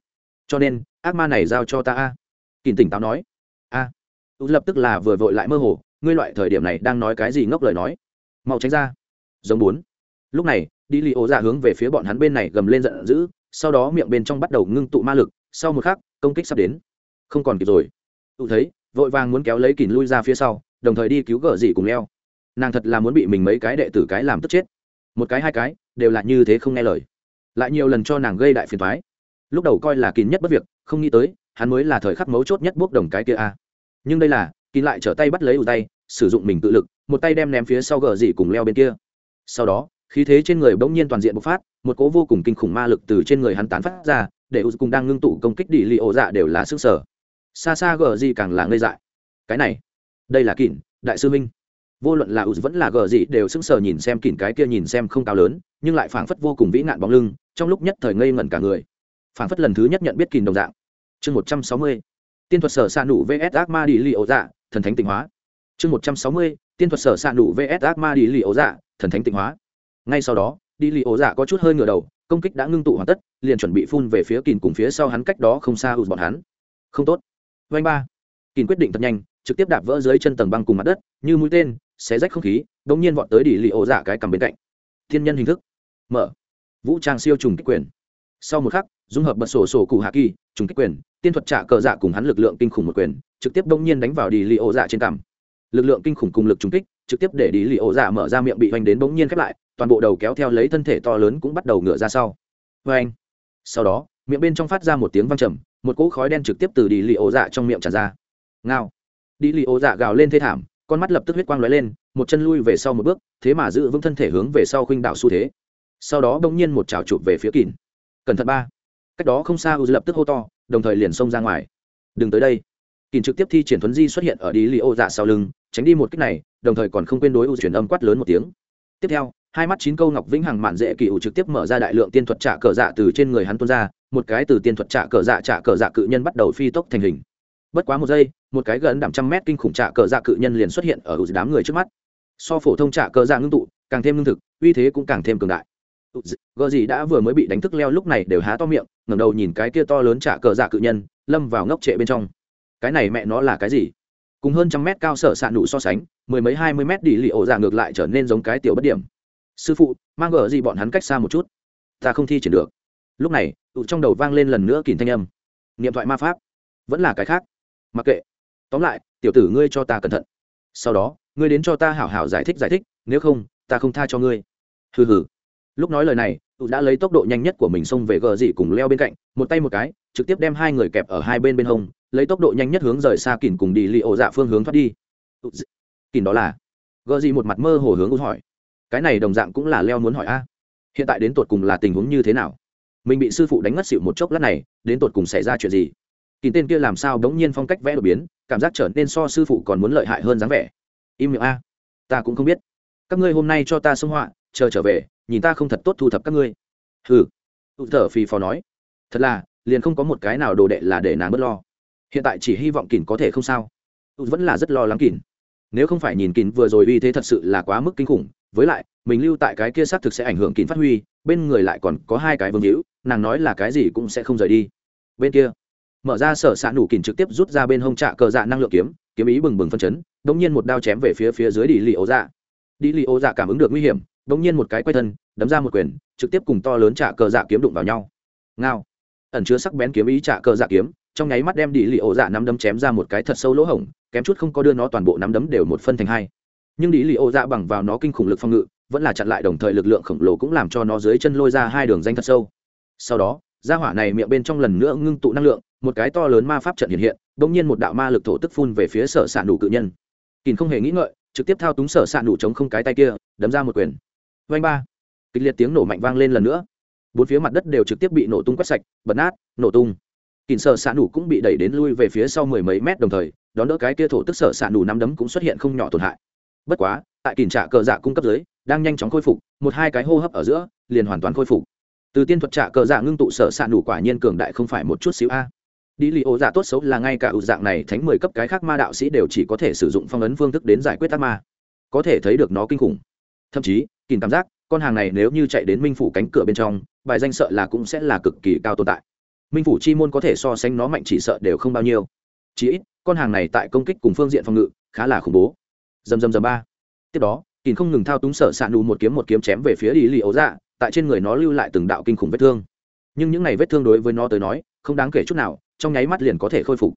Cho nên, ác ma này giao cho ta a. Kín tỉnh táo nói. A tụt lập tức là vừa vội lại mơ hồ, ngươi loại thời điểm này đang nói cái gì ngốc lời nói? Mau tránh ra. Giống bốn. Lúc này, đi lì ô dạ hướng về phía bọn hắn bên này gầm lên giận dữ, sau đó miệng bên trong bắt đầu ngưng tụ ma lực, sau một khắc, công kích sắp đến. Không còn kịp rồi. Tụ thấy, vội vàng muốn kéo lấy kìn lui ra phía sau, đồng thời đi cứu gở dị cùng leo. Nàng thật là muốn bị mình mấy cái đệ tử cái làm tức chết. Một cái hai cái, đều là như thế không nghe lời. Lại nhiều lần cho nàng gây đại phiền thoái lúc đầu coi là kín nhất bất việc, không nghĩ tới, hắn mới là thời khắc mấu chốt nhất bước đồng cái kia a nhưng đây là, kín lại trở tay bắt lấy ủ tay, sử dụng mình tự lực, một tay đem ném phía sau gờ dị cùng leo bên kia. Sau đó, khí thế trên người bỗng nhiên toàn diện bộc phát, một cố vô cùng kinh khủng ma lực từ trên người hắn tán phát ra, để u cùng đang ngưng tụ công kích đi li ổ dạ đều là sức sở. Xa xa gờ dị càng là ngây dại. Cái này, đây là kỉn đại sư minh vô luận là u vẫn là gờ dị đều sững sờ nhìn xem kỉn cái kia nhìn xem không cao lớn, nhưng lại phảng phất vô cùng vĩ nạn bóng lưng, trong lúc nhất thời ngây ngẩn cả người. Phảng phất lần thứ nhất nhận biết kỉn đồng dạng. Chương một trăm sáu mươi tiên thuật sở s ạ nụ vs ác ma đi li ấu dạ thần thánh tịnh hóa. Chương một trăm sáu mươi, tiên thuật sở s ạ nụ vs ác ma đi li ấu dạ thần thánh tịnh hóa. Ngay sau đó đi li ấu dạ có chút hơi ngửa đầu, công kích đã ngưng tụ hoàn tất, liền chuẩn bị phun về phía kìn cùng phía sau hắn cách đó không xa ủ bọn hắn. Không tốt. Vanh ba. Kìn quyết định thật nhanh, trực tiếp đạp vỡ dưới chân tầng băng cùng mặt đất, như mũi tên, xé rách không khí đ ỗ n g nhiên vọt tới đi lì ấu dạ cái cầm bên cạnh. Thiên nhân hình thức. Mở. Vũ trang siêu trùng kích quyền. Sau một khắc, dung hợp bật sổ sổ cụ hạ kỳ, trùng kích quyền tiên thuật trả cờ dạ cùng hắn lực lượng kinh khủng một quyền, trực tiếp đông nhiên đánh vào đỉ li ô dạ trên cằm. Lực lượng kinh khủng cùng lực trùng kích, trực tiếp để đỉ li ô dạ mở ra miệng bị hoành đến bỗng nhiên khép lại, toàn bộ đầu kéo theo lấy thân thể to lớn cũng bắt đầu ngựa ra sau. Vê anh, sau đó, miệng bên trong phát ra một tiếng văng trầm, một cỗ khói đen trực tiếp từ đi li ô dạ trong miệng tràn ra. Ngao. Đi li ô dạ gào lên thê thảm, con mắt lập tức huyết quang lóe lên, một chân lui về sau một bước, thế mà giữ vững thân thể hướng về sau khuynh đảo xu thế. Sau đó bỗng nhiên một trào chụp về phía kín cẩn thận ba. Cách đó không xa u lập tức hô to đồng thời liền xông ra ngoài. Đừng tới đây. Kìm trực tiếp thi triển thuấn di xuất hiện ở đi li ô dạ sau lưng, tránh đi một cách này, đồng thời còn không quên đối ưu chuyển âm quát lớn một tiếng. Tiếp theo, hai mắt chín câu ngọc vĩnh hằng mạn dễ kỳ ủ trực tiếp mở ra đại lượng tiên thuật trả cờ dạ từ trên người hắn tuôn ra, một cái từ tiên thuật trả cờ dạ trả cờ dạ cự nhân bắt đầu phi tốc thành hình. Bất quá một giây, một cái gần đạm trăm mét kinh khủng trả cờ dạ cự nhân liền xuất hiện ở đám người trước mắt. So phổ thông trả cờ dạ ngưng tụ, càng thêm lương thực, uy thế cũng càng thêm cường đại gờ gì đã vừa mới bị đánh thức leo lúc này đều há to miệng, ngẩng đầu nhìn cái kia to lớn trả cờ dạ cự nhân, lâm vào ngốc trệ bên trong. Cái này mẹ nó là cái gì? Cùng hơn trăm mét cao sở s ạ nụ so sánh, mười mấy hai mươi mét đi lì ổ dạ ngược lại trở nên giống cái tiểu bất điểm. Sư phụ, mang gờ gì bọn hắn cách xa một chút. Ta không thi triển được. Lúc này, tụ trong đầu vang lên lần nữa kìm thanh âm. Niệm thoại ma pháp. Vẫn là cái khác. Mặc kệ. Tóm lại, tiểu tử ngươi cho ta cẩn thận. Sau đó, ngươi đến cho ta hảo hảo giải thích giải thích, nếu không, ta không tha cho ngươi. Hừ hừ lúc nói lời này tụ đã lấy tốc độ nhanh nhất của mình xông về gờ dị cùng leo bên cạnh, một tay một cái, trực tiếp đem hai người kẹp ở hai bên bên hông, lấy tốc độ nhanh nhất hướng rời xa kìn cùng đi li ổ dạ phương hướng thoát đi. Kìn đó là? Gờ dị một mặt mơ hồ hướng út hỏi. Cái này đồng dạng cũng là leo muốn hỏi a. Hiện tại đến tột cùng là tình huống như thế nào? Mình bị sư phụ đánh ngất xịu một chốc lát này, đến tột cùng xảy ra chuyện gì? Kìn tên kia làm sao đống nhiên phong cách vẽ đột biến, cảm giác trở nên so sư phụ còn muốn lợi hại hơn dáng vẻ. Im miệng a. Ta cũng không biết. Các ngươi hôm nay cho ta xông họa, chờ trở về nhìn ta không thật tốt thu thập các ngươi. Hừ. Tụ thở phì phò nói. Thật là, liền không có một cái nào đồ đệ là để nàng bớt lo. Hiện tại chỉ hy vọng kỳn có thể không sao. Tụ vẫn là rất lo lắng kỳn nếu không phải nhìn kỳn vừa rồi uy thế thật sự là quá mức kinh khủng, với lại, mình lưu tại cái kia xác thực sẽ ảnh hưởng kỳn phát huy, bên người lại còn có hai cái vương hữu, nàng nói là cái gì cũng sẽ không rời đi. Bên kia, mở ra sở s ạ nủ kỳn trực tiếp rút ra bên hông trạ cờ dạ năng lượng kiếm kiếm ý bừng bừng phân chấn đ ỗ n g nhiên một đao chém về phía phía dưới đi lì ố dạ. Đi lì ố dạ cảm ứng được nguy hiểm bỗng nhiên một cái quay thân, đấm ra một quyền, trực tiếp cùng to lớn trả cờ dạ kiếm đụng vào nhau. Ngao. Ẩn chứa sắc bén kiếm ý trả cờ dạ kiếm, trong nháy mắt đem đi lì ổ dạ nắm đấm chém ra một cái thật sâu lỗ hổng, kém chút không có đưa nó toàn bộ nắm đấm đều một phân thành hai. Nhưng đi lì ổ dạ bằng vào nó kinh khủng lực phòng ngự, vẫn là chặn lại đồng thời lực lượng khổng lồ cũng làm cho nó dưới chân lôi ra hai đường danh thật sâu. Sau đó ra hỏa này miệng bên trong lần nữa ngưng tụ năng lượng, một cái to lớn ma pháp trận hiện hiện, bỗng nhiên một đạo ma lực thổ tức phun về phía sở s ạ nụ cự nhân. Kìn không hề nghĩ ngợi, trực tiếp thao túng sở s ạ nụ chống không cái tay kia, đấm ra một quyền vanh ba. Kịch liệt tiếng nổ mạnh vang lên lần nữa. Bốn phía mặt đất đều trực tiếp bị nổ tung quét sạch, bật nát, nổ tung. Kìn sở s nổ cũng bị đẩy đến lui về phía sau mười mấy mét đồng thời, đón đỡ cái kia thổ tức sở s nổ nắm đấm cũng xuất hiện không nhỏ tổn hại. Bất quá, tại kìn trả cờ dạ cung cấp dưới, đang nhanh chóng khôi phục, một hai cái hô hấp ở giữa, liền hoàn toàn khôi phục. Từ tiên thuật trả cờ dạ ngưng tụ sở s nổ quả nhiên cường đại không phải một chút xíu a. Đi lì ô dạ tốt xấu là ngay cả ủ dạng này thánh mười cấp cái khác ma đạo sĩ đều chỉ có thể sử dụng phong ấn phương thức đến giải quyết ác ma. Có thể thấy được nó kinh khủng. Thậm chí kìm cảm giác, con hàng này nếu như chạy đến minh phủ cánh cửa bên trong, bài danh sợ là cũng sẽ là cực kỳ cao tồn tại. Minh phủ chi môn có thể so sánh nó mạnh chỉ sợ đều không bao nhiêu. Chỉ ít, con hàng này tại công kích cùng phương diện phòng ngự, khá là khủng bố. Dầm dầm dầm ba. Tiếp đó kìm không ngừng thao túng sở s ạ nù một kiếm một kiếm chém về phía đi lì ấu dạ tại trên người nó lưu lại từng đạo kinh khủng vết thương. Nhưng những ngày vết thương đối với nó tới nói, không đáng kể chút nào, trong nháy mắt liền có thể khôi phục.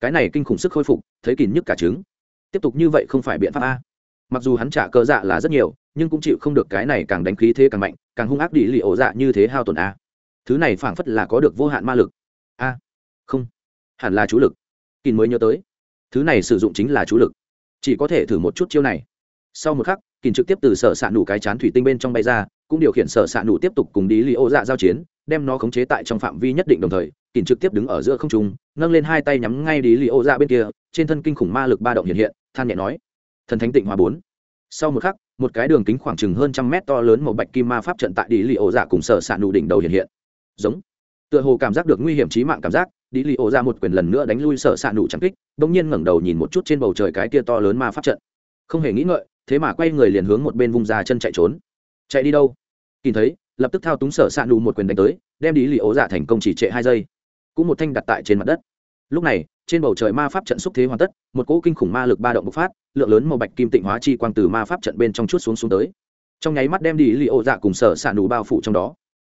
Cái này kinh khủng sức khôi phục, thấy kìm nhức cả trứng. Tiếp tục như vậy không phải biện pháp a mặc dù hắn trả cờ dạ là rất nhiều, nhưng cũng chịu không được cái này càng đánh khí thế càng mạnh, càng hung ác đi lì ổ dạ như thế hao tổn a. Thứ này phảng phất là có được vô hạn ma lực. A, không, hẳn là chú lực. Kín mới nhớ tới. Thứ này sử dụng chính là chú lực. Chỉ có thể thử một chút chiêu này. Sau một khắc kín trực tiếp từ sở s ạ nủ cái chán thủy tinh bên trong bay ra, cũng điều khiển sở s ạ nủ tiếp tục cùng đi lì ổ dạ giao chiến, đem nó khống chế tại trong phạm vi nhất định đồng thời kỳn trực tiếp đứng ở giữa không trung, nâng lên hai tay nhắm ngay đi li ô dạ bên kia, trên thân kinh khủng ma lực ba động hiện hiện, than nhẹ nói thần thánh tịnh hòa bốn. Sau một khắc, một cái đường kính khoảng chừng hơn trăm mét to lớn màu bạch kim ma pháp trận tại đi li ô dạ cùng sở s ạ nụ đỉnh đầu hiện hiện. Giống. Tựa hồ cảm giác được nguy hiểm trí mạng cảm giác đi li ô ra một quyền lần nữa đánh lui sở s ạ nụ trắng kích đ ỗ n g nhiên ngẩng đầu nhìn một chút trên bầu trời cái kia to lớn ma pháp trận. Không hề nghĩ ngợi, thế mà quay người liền hướng một bên vùng ra chân chạy trốn. Chạy đi đâu? Kìm thấy, lập tức thao túng sở s ạ nụ một quyền đánh tới, đem đi li ô dạ thành công chỉ trệ hai giây. Cũng một thanh đặt tại trên mặt đất lúc này, trên bầu trời ma pháp trận xúc thế hoàn tất, một cỗ kinh khủng ma lực ba động bộc phát, lượng lớn màu bạch kim tịnh hóa chi quang từ ma pháp trận bên trong chút xuống xuống tới. Trong nháy mắt đem đi li ô dạ cùng sở s ả nù bao phủ trong đó.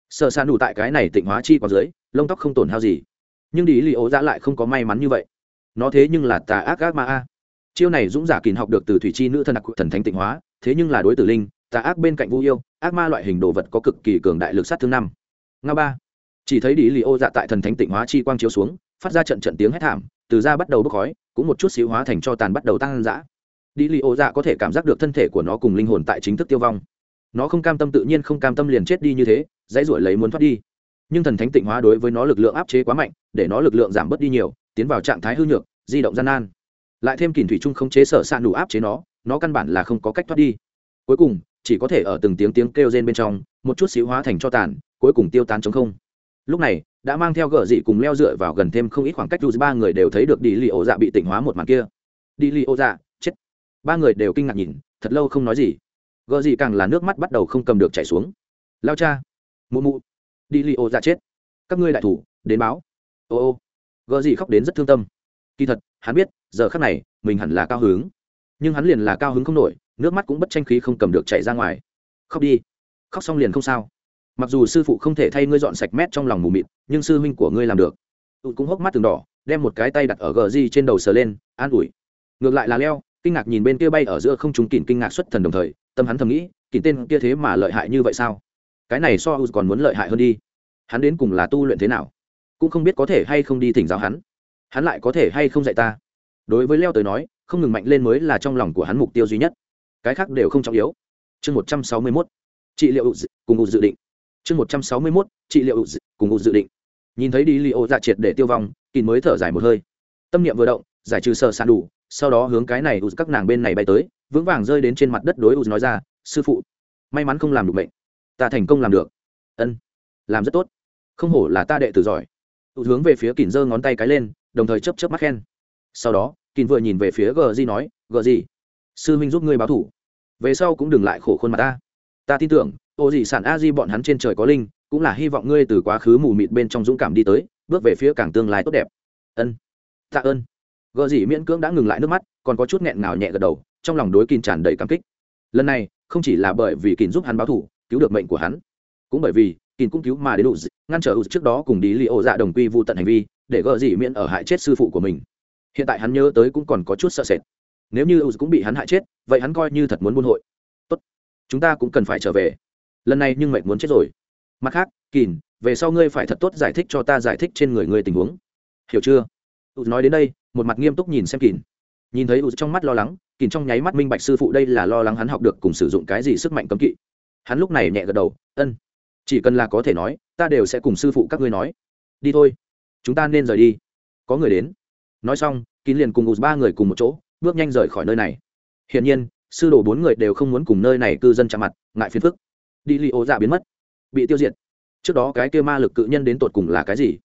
Sở s ả nù tại cái này tịnh hóa chi quang dưới, lông tóc không tổn hao gì. Nhưng đi li ô dạ lại không có may mắn như vậy. Nó thế nhưng là tà ác ác ma a. Chiêu này dũng giả kín học được từ thủy chi nữ thần đặc thần thánh tịnh hóa, thế nhưng là đối tử linh, tà ác bên cạnh vũ yêu, ác ma loại hình đồ vật có cực kỳ cường đại lực sát thương năm. Nga ba. Chỉ thấy đi li ô dạ tại thần thánh tịnh hóa chi quang chiếu xuống phát ra trận trận tiếng hét thảm, từ da bắt đầu bốc khói, cũng một chút xíu hóa thành cho tàn bắt đầu tăng dã. Đi li ô dạ có thể cảm giác được thân thể của nó cùng linh hồn tại chính thức tiêu vong. Nó không cam tâm tự nhiên không cam tâm liền chết đi như thế, dãy ruổi lấy muốn thoát đi. Nhưng thần thánh tịnh hóa đối với nó lực lượng áp chế quá mạnh, để nó lực lượng giảm bớt đi nhiều, tiến vào trạng thái hư nhược, di động gian nan. Lại thêm kìm thủy chung không chế sở s đủ áp chế nó nó căn bản là không có cách thoát đi. Cuối cùng, chỉ có thể ở từng tiếng tiếng kêu rên bên trong, một chút xíu hóa thành cho tàn, cuối cùng tiêu tán chống không. Lúc này đã mang theo gờ dị cùng leo dựa vào gần thêm không ít khoảng cách dù ba người đều thấy được đi li ổ dạ bị tỉnh hóa một màn kia. Đi li ổ dạ chết. Ba người đều kinh ngạc nhìn, thật lâu không nói gì. Gờ dị càng là nước mắt bắt đầu không cầm được chảy xuống. Lao cha. Mụ mụ. Đi li ổ dạ chết. Các ngươi đại thủ, đến báo. Ô ô. Gờ dị khóc đến rất thương tâm. Kỳ thật, hắn biết, giờ khắc này, mình hẳn là cao hứng. Nhưng hắn liền là cao hứng không nổi, nước mắt cũng bất tranh khí không cầm được chảy ra ngoài. Khóc đi. Khóc xong liền không sao mặc dù sư phụ không thể thay ngươi dọn sạch mét trong lòng mù mịt, nhưng sư huynh của ngươi làm được. Tụt cũng hốc mắt từng đỏ, đem một cái tay đặt ở gờ di trên đầu sờ lên, an ủi. Ngược lại là leo, kinh ngạc nhìn bên kia bay ở giữa không trùng kỉn kinh ngạc xuất thần đồng thời, tâm hắn thầm nghĩ, kỉn tên kia thế mà lợi hại như vậy sao? Cái này so u còn muốn lợi hại hơn đi. Hắn đến cùng là tu luyện thế nào? Cũng không biết có thể hay không đi thỉnh giáo hắn. Hắn lại có thể hay không dạy ta? Đối với leo tới nói, không ngừng mạnh lên mới là trong lòng của hắn mục tiêu duy nhất. Cái khác đều không trọng yếu. Chương một trăm sáu mươi mốt. Trị liệu cùng u dự định chương một trăm sáu mươi mốt trị liệu cùng ngụ dự định. Nhìn thấy đi li ô dạ triệt để tiêu vong kín mới thở dài một hơi. Tâm niệm vừa động giải trừ sơ sàn đủ sau đó hướng cái này ụt các nàng bên này bay tới vững vàng rơi đến trên mặt đất đối ụt nói ra sư phụ may mắn không làm được bệnh ta thành công làm được. Ân làm rất tốt. Không hổ là ta đệ tử giỏi. Ụt hướng về phía kín giơ ngón tay cái lên đồng thời chấp chấp mắt khen. Sau đó kín vừa nhìn về phía gờ di nói gờ Di, sư huynh giúp ngươi báo thủ. Về sau cũng đừng lại khổ khuôn mặt ta. Ta tin tưởng ô dị sản a di bọn hắn trên trời có linh, cũng là hy vọng ngươi từ quá khứ mù mịt bên trong dũng cảm đi tới, bước về phía càng tương lai tốt đẹp. Ân. Tạ ơn. Gợ dị miễn cưỡng đã ngừng lại nước mắt, còn có chút nghẹn ngào nhẹ gật đầu, trong lòng đối kín tràn đầy cảm kích. Lần này, không chỉ là bởi vì kín giúp hắn báo thủ, cứu được mệnh của hắn, cũng bởi vì kín cũng cứu mà đến đủ ngăn trở ủ trước đó cùng đi li ô dạ đồng quy vụ tận hành vi, để gợ dị miễn ở hại chết sư phụ của mình. Hiện tại hắn nhớ tới cũng còn có chút sợ sệt. Nếu như ủ cũng bị hắn hại chết, vậy hắn coi như thật muốn buôn hội. Tốt. Chúng ta cũng cần phải trở về lần này nhưng mệnh muốn chết rồi. Mặt khác kìn về sau ngươi phải thật tốt giải thích cho ta giải thích trên người ngươi tình huống. Hiểu chưa? Ụ nói đến đây, một mặt nghiêm túc nhìn xem kìn nhìn thấy ụ trong mắt lo lắng kìn trong nháy mắt minh bạch sư phụ đây là lo lắng hắn học được cùng sử dụng cái gì sức mạnh cấm kỵ. Hắn lúc này nhẹ gật đầu, ân, chỉ cần là có thể nói, ta đều sẽ cùng sư phụ các ngươi nói. Đi thôi, chúng ta nên rời đi. Có người đến. Nói xong kín liền cùng ụ ba người cùng một chỗ, bước nhanh rời khỏi nơi này. Hiển nhiên, sư đồ bốn người đều không muốn cùng nơi này cư dân chạm mặt, ngại phiền phức đi li ô dạ biến mất. Bị tiêu diệt. Trước đó cái kia ma lực cự nhân đến tột cùng là cái gì?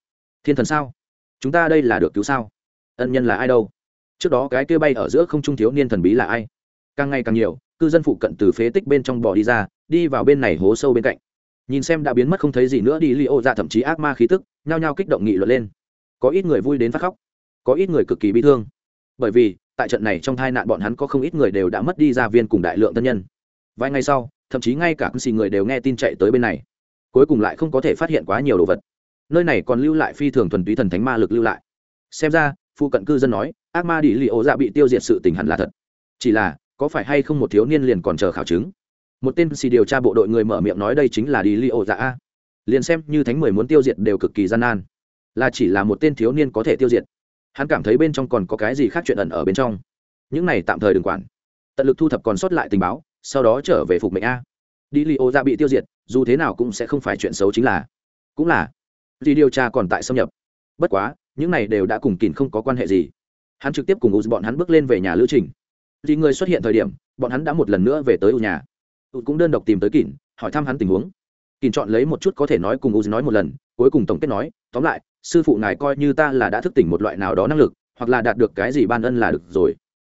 Thiên thần sao? Chúng ta đây là được cứu sao? Ân nhân là ai đâu? Trước đó cái kia bay ở giữa không trung thiếu niên thần bí là ai? Càng ngày càng nhiều, cư dân phụ cận từ phế tích bên trong bò đi ra, đi vào bên này hố sâu bên cạnh. Nhìn xem đã biến mất không thấy gì nữa đi li ô dạ thậm chí ác ma khí tức, nhao nhao kích động nghị luận lên. Có ít người vui đến phát khóc, có ít người cực kỳ bi thương. Bởi vì, tại trận này trong tai nạn bọn hắn có không ít người đều đã mất đi gia viên cùng đại lượng tân nhân. Vài ngày sau thậm chí ngay cả xì người đều nghe tin chạy tới bên này. Cuối cùng lại không có thể phát hiện quá nhiều đồ vật. Nơi này còn lưu lại phi thường thuần túy thần thánh ma lực lưu lại. Xem ra phụ cận cư dân nói, ác ma đi li ổ dạ bị tiêu diệt sự tình hẳn là thật. Chỉ là, có phải hay không một thiếu niên liền còn chờ khảo chứng? Một tên xì điều tra bộ đội người mở miệng nói đây chính là đi li ổ dạ a. Liền xem như thánh mười muốn tiêu diệt đều cực kỳ gian nan. Là chỉ là một tên thiếu niên có thể tiêu diệt. Hắn cảm thấy bên trong còn có cái gì khác chuyện ẩn ở bên trong. Những này tạm thời đừng quản. Tận lực thu thập còn sót lại tình báo sau đó trở về phục mệnh a. Đi li ô ra bị tiêu diệt, dù thế nào cũng sẽ không phải chuyện xấu chính là. Cũng là. Vì điều tra còn tại xâm nhập. Bất quá, những này đều đã cùng kìn không có quan hệ gì. Hắn trực tiếp cùng u bọn hắn bước lên về nhà lữ trình. Vì người xuất hiện thời điểm, bọn hắn đã một lần nữa về tới u nhà. U cũng đơn độc tìm tới kìn hỏi thăm hắn tình huống. Kìn chọn lấy một chút có thể nói cùng u nói một lần, cuối cùng tổng kết nói, tóm lại, sư phụ ngài coi như ta là đã thức tỉnh một loại nào đó năng lực, hoặc là đạt được cái gì ban ân là được rồi.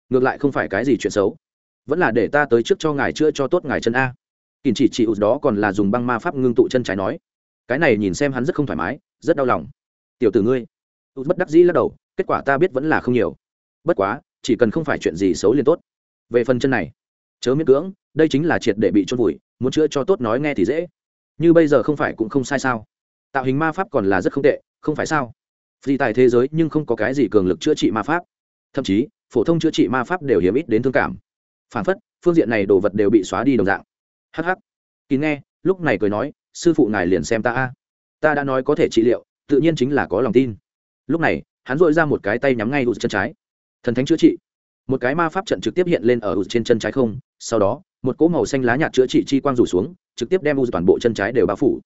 Ngược lại không phải cái gì chuyện xấu vẫn là để ta tới trước cho ngài chữa cho tốt ngài chân a. Kìm chỉ chị đó còn là dùng băng ma pháp ngưng tụ chân trái nói. Cái này nhìn xem hắn rất không thoải mái, rất đau lòng. Tiểu tử ngươi. Ụt bất đắc dĩ lắc đầu, kết quả ta biết vẫn là không nhiều. Bất quá, chỉ cần không phải chuyện gì xấu liền tốt. Về phần chân này, chớ miễn cưỡng, đây chính là triệt để bị trôn vùi, muốn chữa cho tốt nói nghe thì dễ. Như bây giờ không phải cũng không sai sao? Tạo hình ma pháp còn là rất không tệ, không phải sao? Vì tại thế giới nhưng không có cái gì cường lực chữa trị ma pháp. Thậm chí, phổ thông chữa trị ma pháp đều hiếm ít đến thương cảm phản phất, phương diện này đồ vật đều bị xóa đi đồng dạng. Hh kín nghe, lúc này cười nói, sư phụ ngài liền xem ta a. Ta đã nói có thể trị liệu, tự nhiên chính là có lòng tin. Lúc này, hắn dội ra một cái tay nhắm ngay ụt chân trái. Thần thánh chữa trị. Một cái ma pháp trận trực tiếp hiện lên ở ụt trên chân trái không, sau đó, một cỗ màu xanh lá nhạt chữa trị chi quang rủ xuống, trực tiếp đem u toàn bộ chân trái đều bao phủ.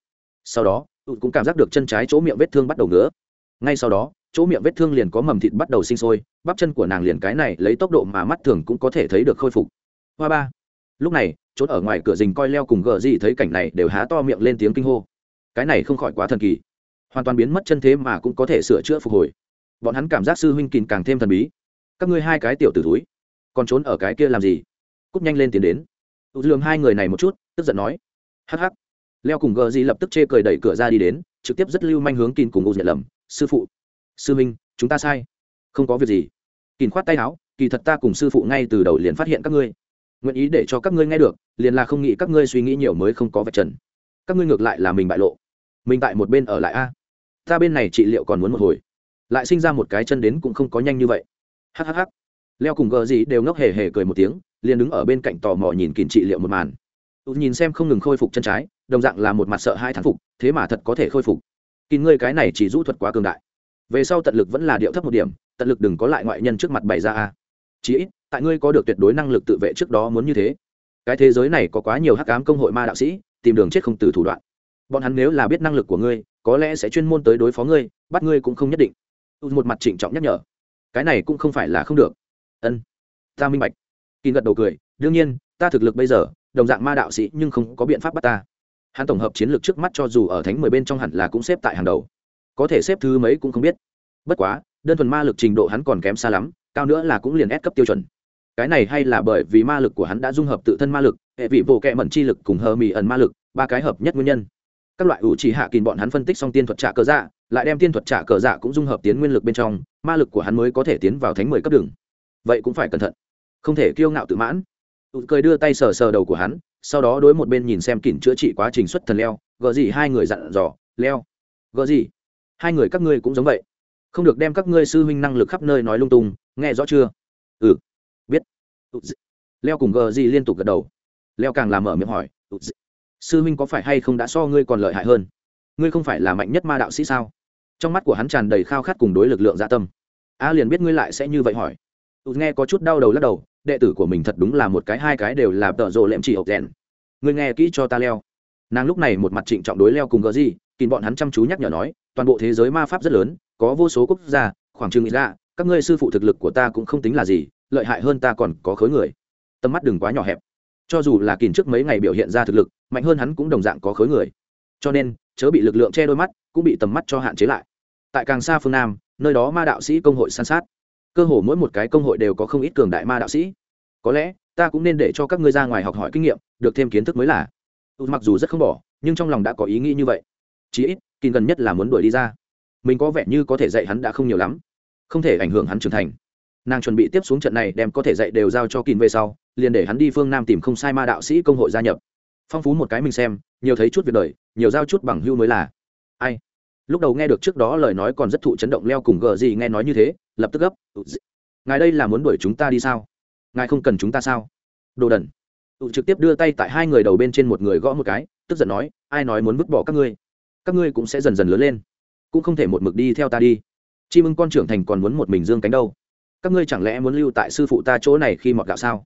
Sau đó tụt cũng cảm giác được chân trái chỗ miệng vết thương bắt đầu ngứa. Ngay sau đó, chỗ miệng vết thương liền có mầm thịt bắt đầu sinh sôi bắp chân của nàng liền cái này lấy tốc độ mà mắt thường cũng có thể thấy được khôi phục. Hoa ba. Lúc này, chốt ở ngoài cửa rình coi leo cùng gờ gì thấy cảnh này đều há to miệng lên tiếng kinh hô. Cái này không khỏi quá thần kỳ. Hoàn toàn biến mất chân thế mà cũng có thể sửa chữa phục hồi. Bọn hắn cảm giác sư huynh kìn càng thêm thần bí. Các ngươi hai cái tiểu t ử túi còn trốn ở cái kia làm gì? Cúp nhanh lên tiến đến. Tụ lường hai người này một chút, tức giận nói. Hắc hắc. Leo cùng gờ gì lập tức chê cười đẩy cửa ra đi đến, trực tiếp rất lưu manh hướng kìn cùng u nhận lầm sư phụ. Sư minh chúng ta sai. Không có việc gì kìn khoát tay áo, kỳ thật ta cùng sư phụ ngay từ đầu liền phát hiện các ngươi. Nguyện ý để cho các ngươi nghe được, liền là không nghĩ các ngươi suy nghĩ nhiều mới không có vật trần. Các ngươi ngược lại là mình bại lộ. Mình tại một bên ở lại a. Ta bên này trị liệu còn muốn một hồi. Lại sinh ra một cái chân đến cũng không có nhanh như vậy. Hhh leo cùng gờ gì đều ngốc hề hề cười một tiếng, liền đứng ở bên cạnh tò mò nhìn kìn trị liệu một màn. Tụt nhìn xem không ngừng khôi phục chân trái, đồng dạng là một mặt sợ hai thán phục, thế mà thật có thể khôi phục. Kìn ngươi cái này chỉ rũ thuật quá cường đại. Về sau tận lực vẫn là điệu thấp một điểm tận lực đừng có lại ngoại nhân trước mặt bày ra a. Chí ít, tại ngươi có được tuyệt đối năng lực tự vệ trước đó muốn như thế. Cái thế giới này có quá nhiều hắc cám công hội ma đạo sĩ, tìm đường chết không từ thủ đoạn. Bọn hắn nếu là biết năng lực của ngươi, có lẽ sẽ chuyên môn tới đối phó ngươi, bắt ngươi cũng không nhất định. Một mặt trịnh trọng nhắc nhở. Cái này cũng không phải là không được. Ân, ta minh bạch. Kỳ gật đầu cười, đương nhiên, ta thực lực bây giờ, đồng dạng ma đạo sĩ nhưng không có biện pháp bắt ta. Hắn tổng hợp chiến lược trước mắt cho dù ở thánh mười bên trong hẳn là cũng xếp tại hàng đầu. Có thể xếp thứ mấy cũng không biết. Bất quá đơn thuần ma lực trình độ hắn còn kém xa lắm, cao nữa là cũng liền ép cấp tiêu chuẩn. Cái này hay là bởi vì ma lực của hắn đã dung hợp tự thân ma lực, hệ vị bộ kệ mẩn chi lực cùng hờ mì ẩn ma lực, ba cái hợp nhất nguyên nhân. Các loại ủ chỉ hạ kìn bọn hắn phân tích xong tiên thuật trả cờ dạ lại đem tiên thuật trả cờ dạ cũng dung hợp tiến nguyên lực bên trong, ma lực của hắn mới có thể tiến vào thánh mười cấp đường. Vậy cũng phải cẩn thận, không thể kiêu ngạo tự mãn. Tụt cười đưa tay sờ sờ đầu của hắn, sau đó đối một bên nhìn xem kỉnh chữa trị quá trình xuất thần leo gợ gì hai người dặn dò, leo gợ gì? Hai người các ngươi cũng giống vậy không được đem các ngươi sư huynh năng lực khắp nơi nói lung tung, nghe rõ chưa? Ừ. Biết. Leo cùng gờ gì liên tục gật đầu. Leo càng làm mở miệng hỏi sư huynh có phải hay không đã so ngươi còn lợi hại hơn? Ngươi không phải là mạnh nhất ma đạo sĩ sao? Trong mắt của hắn tràn đầy khao khát cùng đối lực lượng dạ tâm. A liền biết ngươi lại sẽ như vậy hỏi. Tụt nghe có chút đau đầu lắc đầu, đệ tử của mình thật đúng là một cái, hai cái đều là tợ rộ lệm chỉ hộp rèn. Ngươi nghe kỹ cho ta, leo. Nàng lúc này một mặt trịnh trọng đối leo cùng gờ gì kìm bọn hắn chăm chú nhắc nhở nói, toàn bộ thế giới ma pháp rất lớn có vô số quốc gia, khoảng chừng nghĩ ra các ngươi sư phụ thực lực của ta cũng không tính là gì, lợi hại hơn ta còn có khối người. Tầm mắt đừng quá nhỏ hẹp. Cho dù là kìn trước mấy ngày biểu hiện ra thực lực, mạnh hơn hắn cũng đồng dạng có khối người. Cho nên, chớ bị lực lượng che đôi mắt, cũng bị tầm mắt cho hạn chế lại. Tại càng xa phương nam, nơi đó ma đạo sĩ công hội san sát. Cơ hồ mỗi một cái công hội đều có không ít cường đại ma đạo sĩ. Có lẽ, ta cũng nên để cho các ngươi ra ngoài học hỏi kinh nghiệm, được thêm kiến thức mới là. Ừ, mặc dù rất không bỏ, nhưng trong lòng đã có ý nghĩ như vậy. Chí ít kìn gần nhất là muốn đuổi đi ra mình có vẻ như có thể dạy hắn đã không nhiều lắm, không thể ảnh hưởng hắn trưởng thành. Nàng chuẩn bị tiếp xuống trận này đem có thể dạy đều giao cho kín về sau, liền để hắn đi phương nam tìm không sai ma đạo sĩ công hội gia nhập. Phong phú một cái mình xem, nhiều thấy chút việc đời, nhiều giao chút bằng hưu mới là. Ai? Lúc đầu nghe được trước đó lời nói còn rất thụ chấn động leo cùng gờ gì nghe nói như thế, lập tức gấp ngài đây là muốn đuổi chúng ta đi sao? Ngài không cần chúng ta sao? Đồ đần. Tụ trực tiếp đưa tay tại hai người đầu bên trên một người gõ một cái, tức giận nói, ai nói muốn vứt bỏ các ngươi? Các ngươi cũng sẽ dần dần lớn lên cũng không thể một mực đi theo ta đi. Chi ưng con trưởng thành còn muốn một mình dương cánh đâu? Các ngươi chẳng lẽ muốn lưu tại sư phụ ta chỗ này khi mọt gạo sao?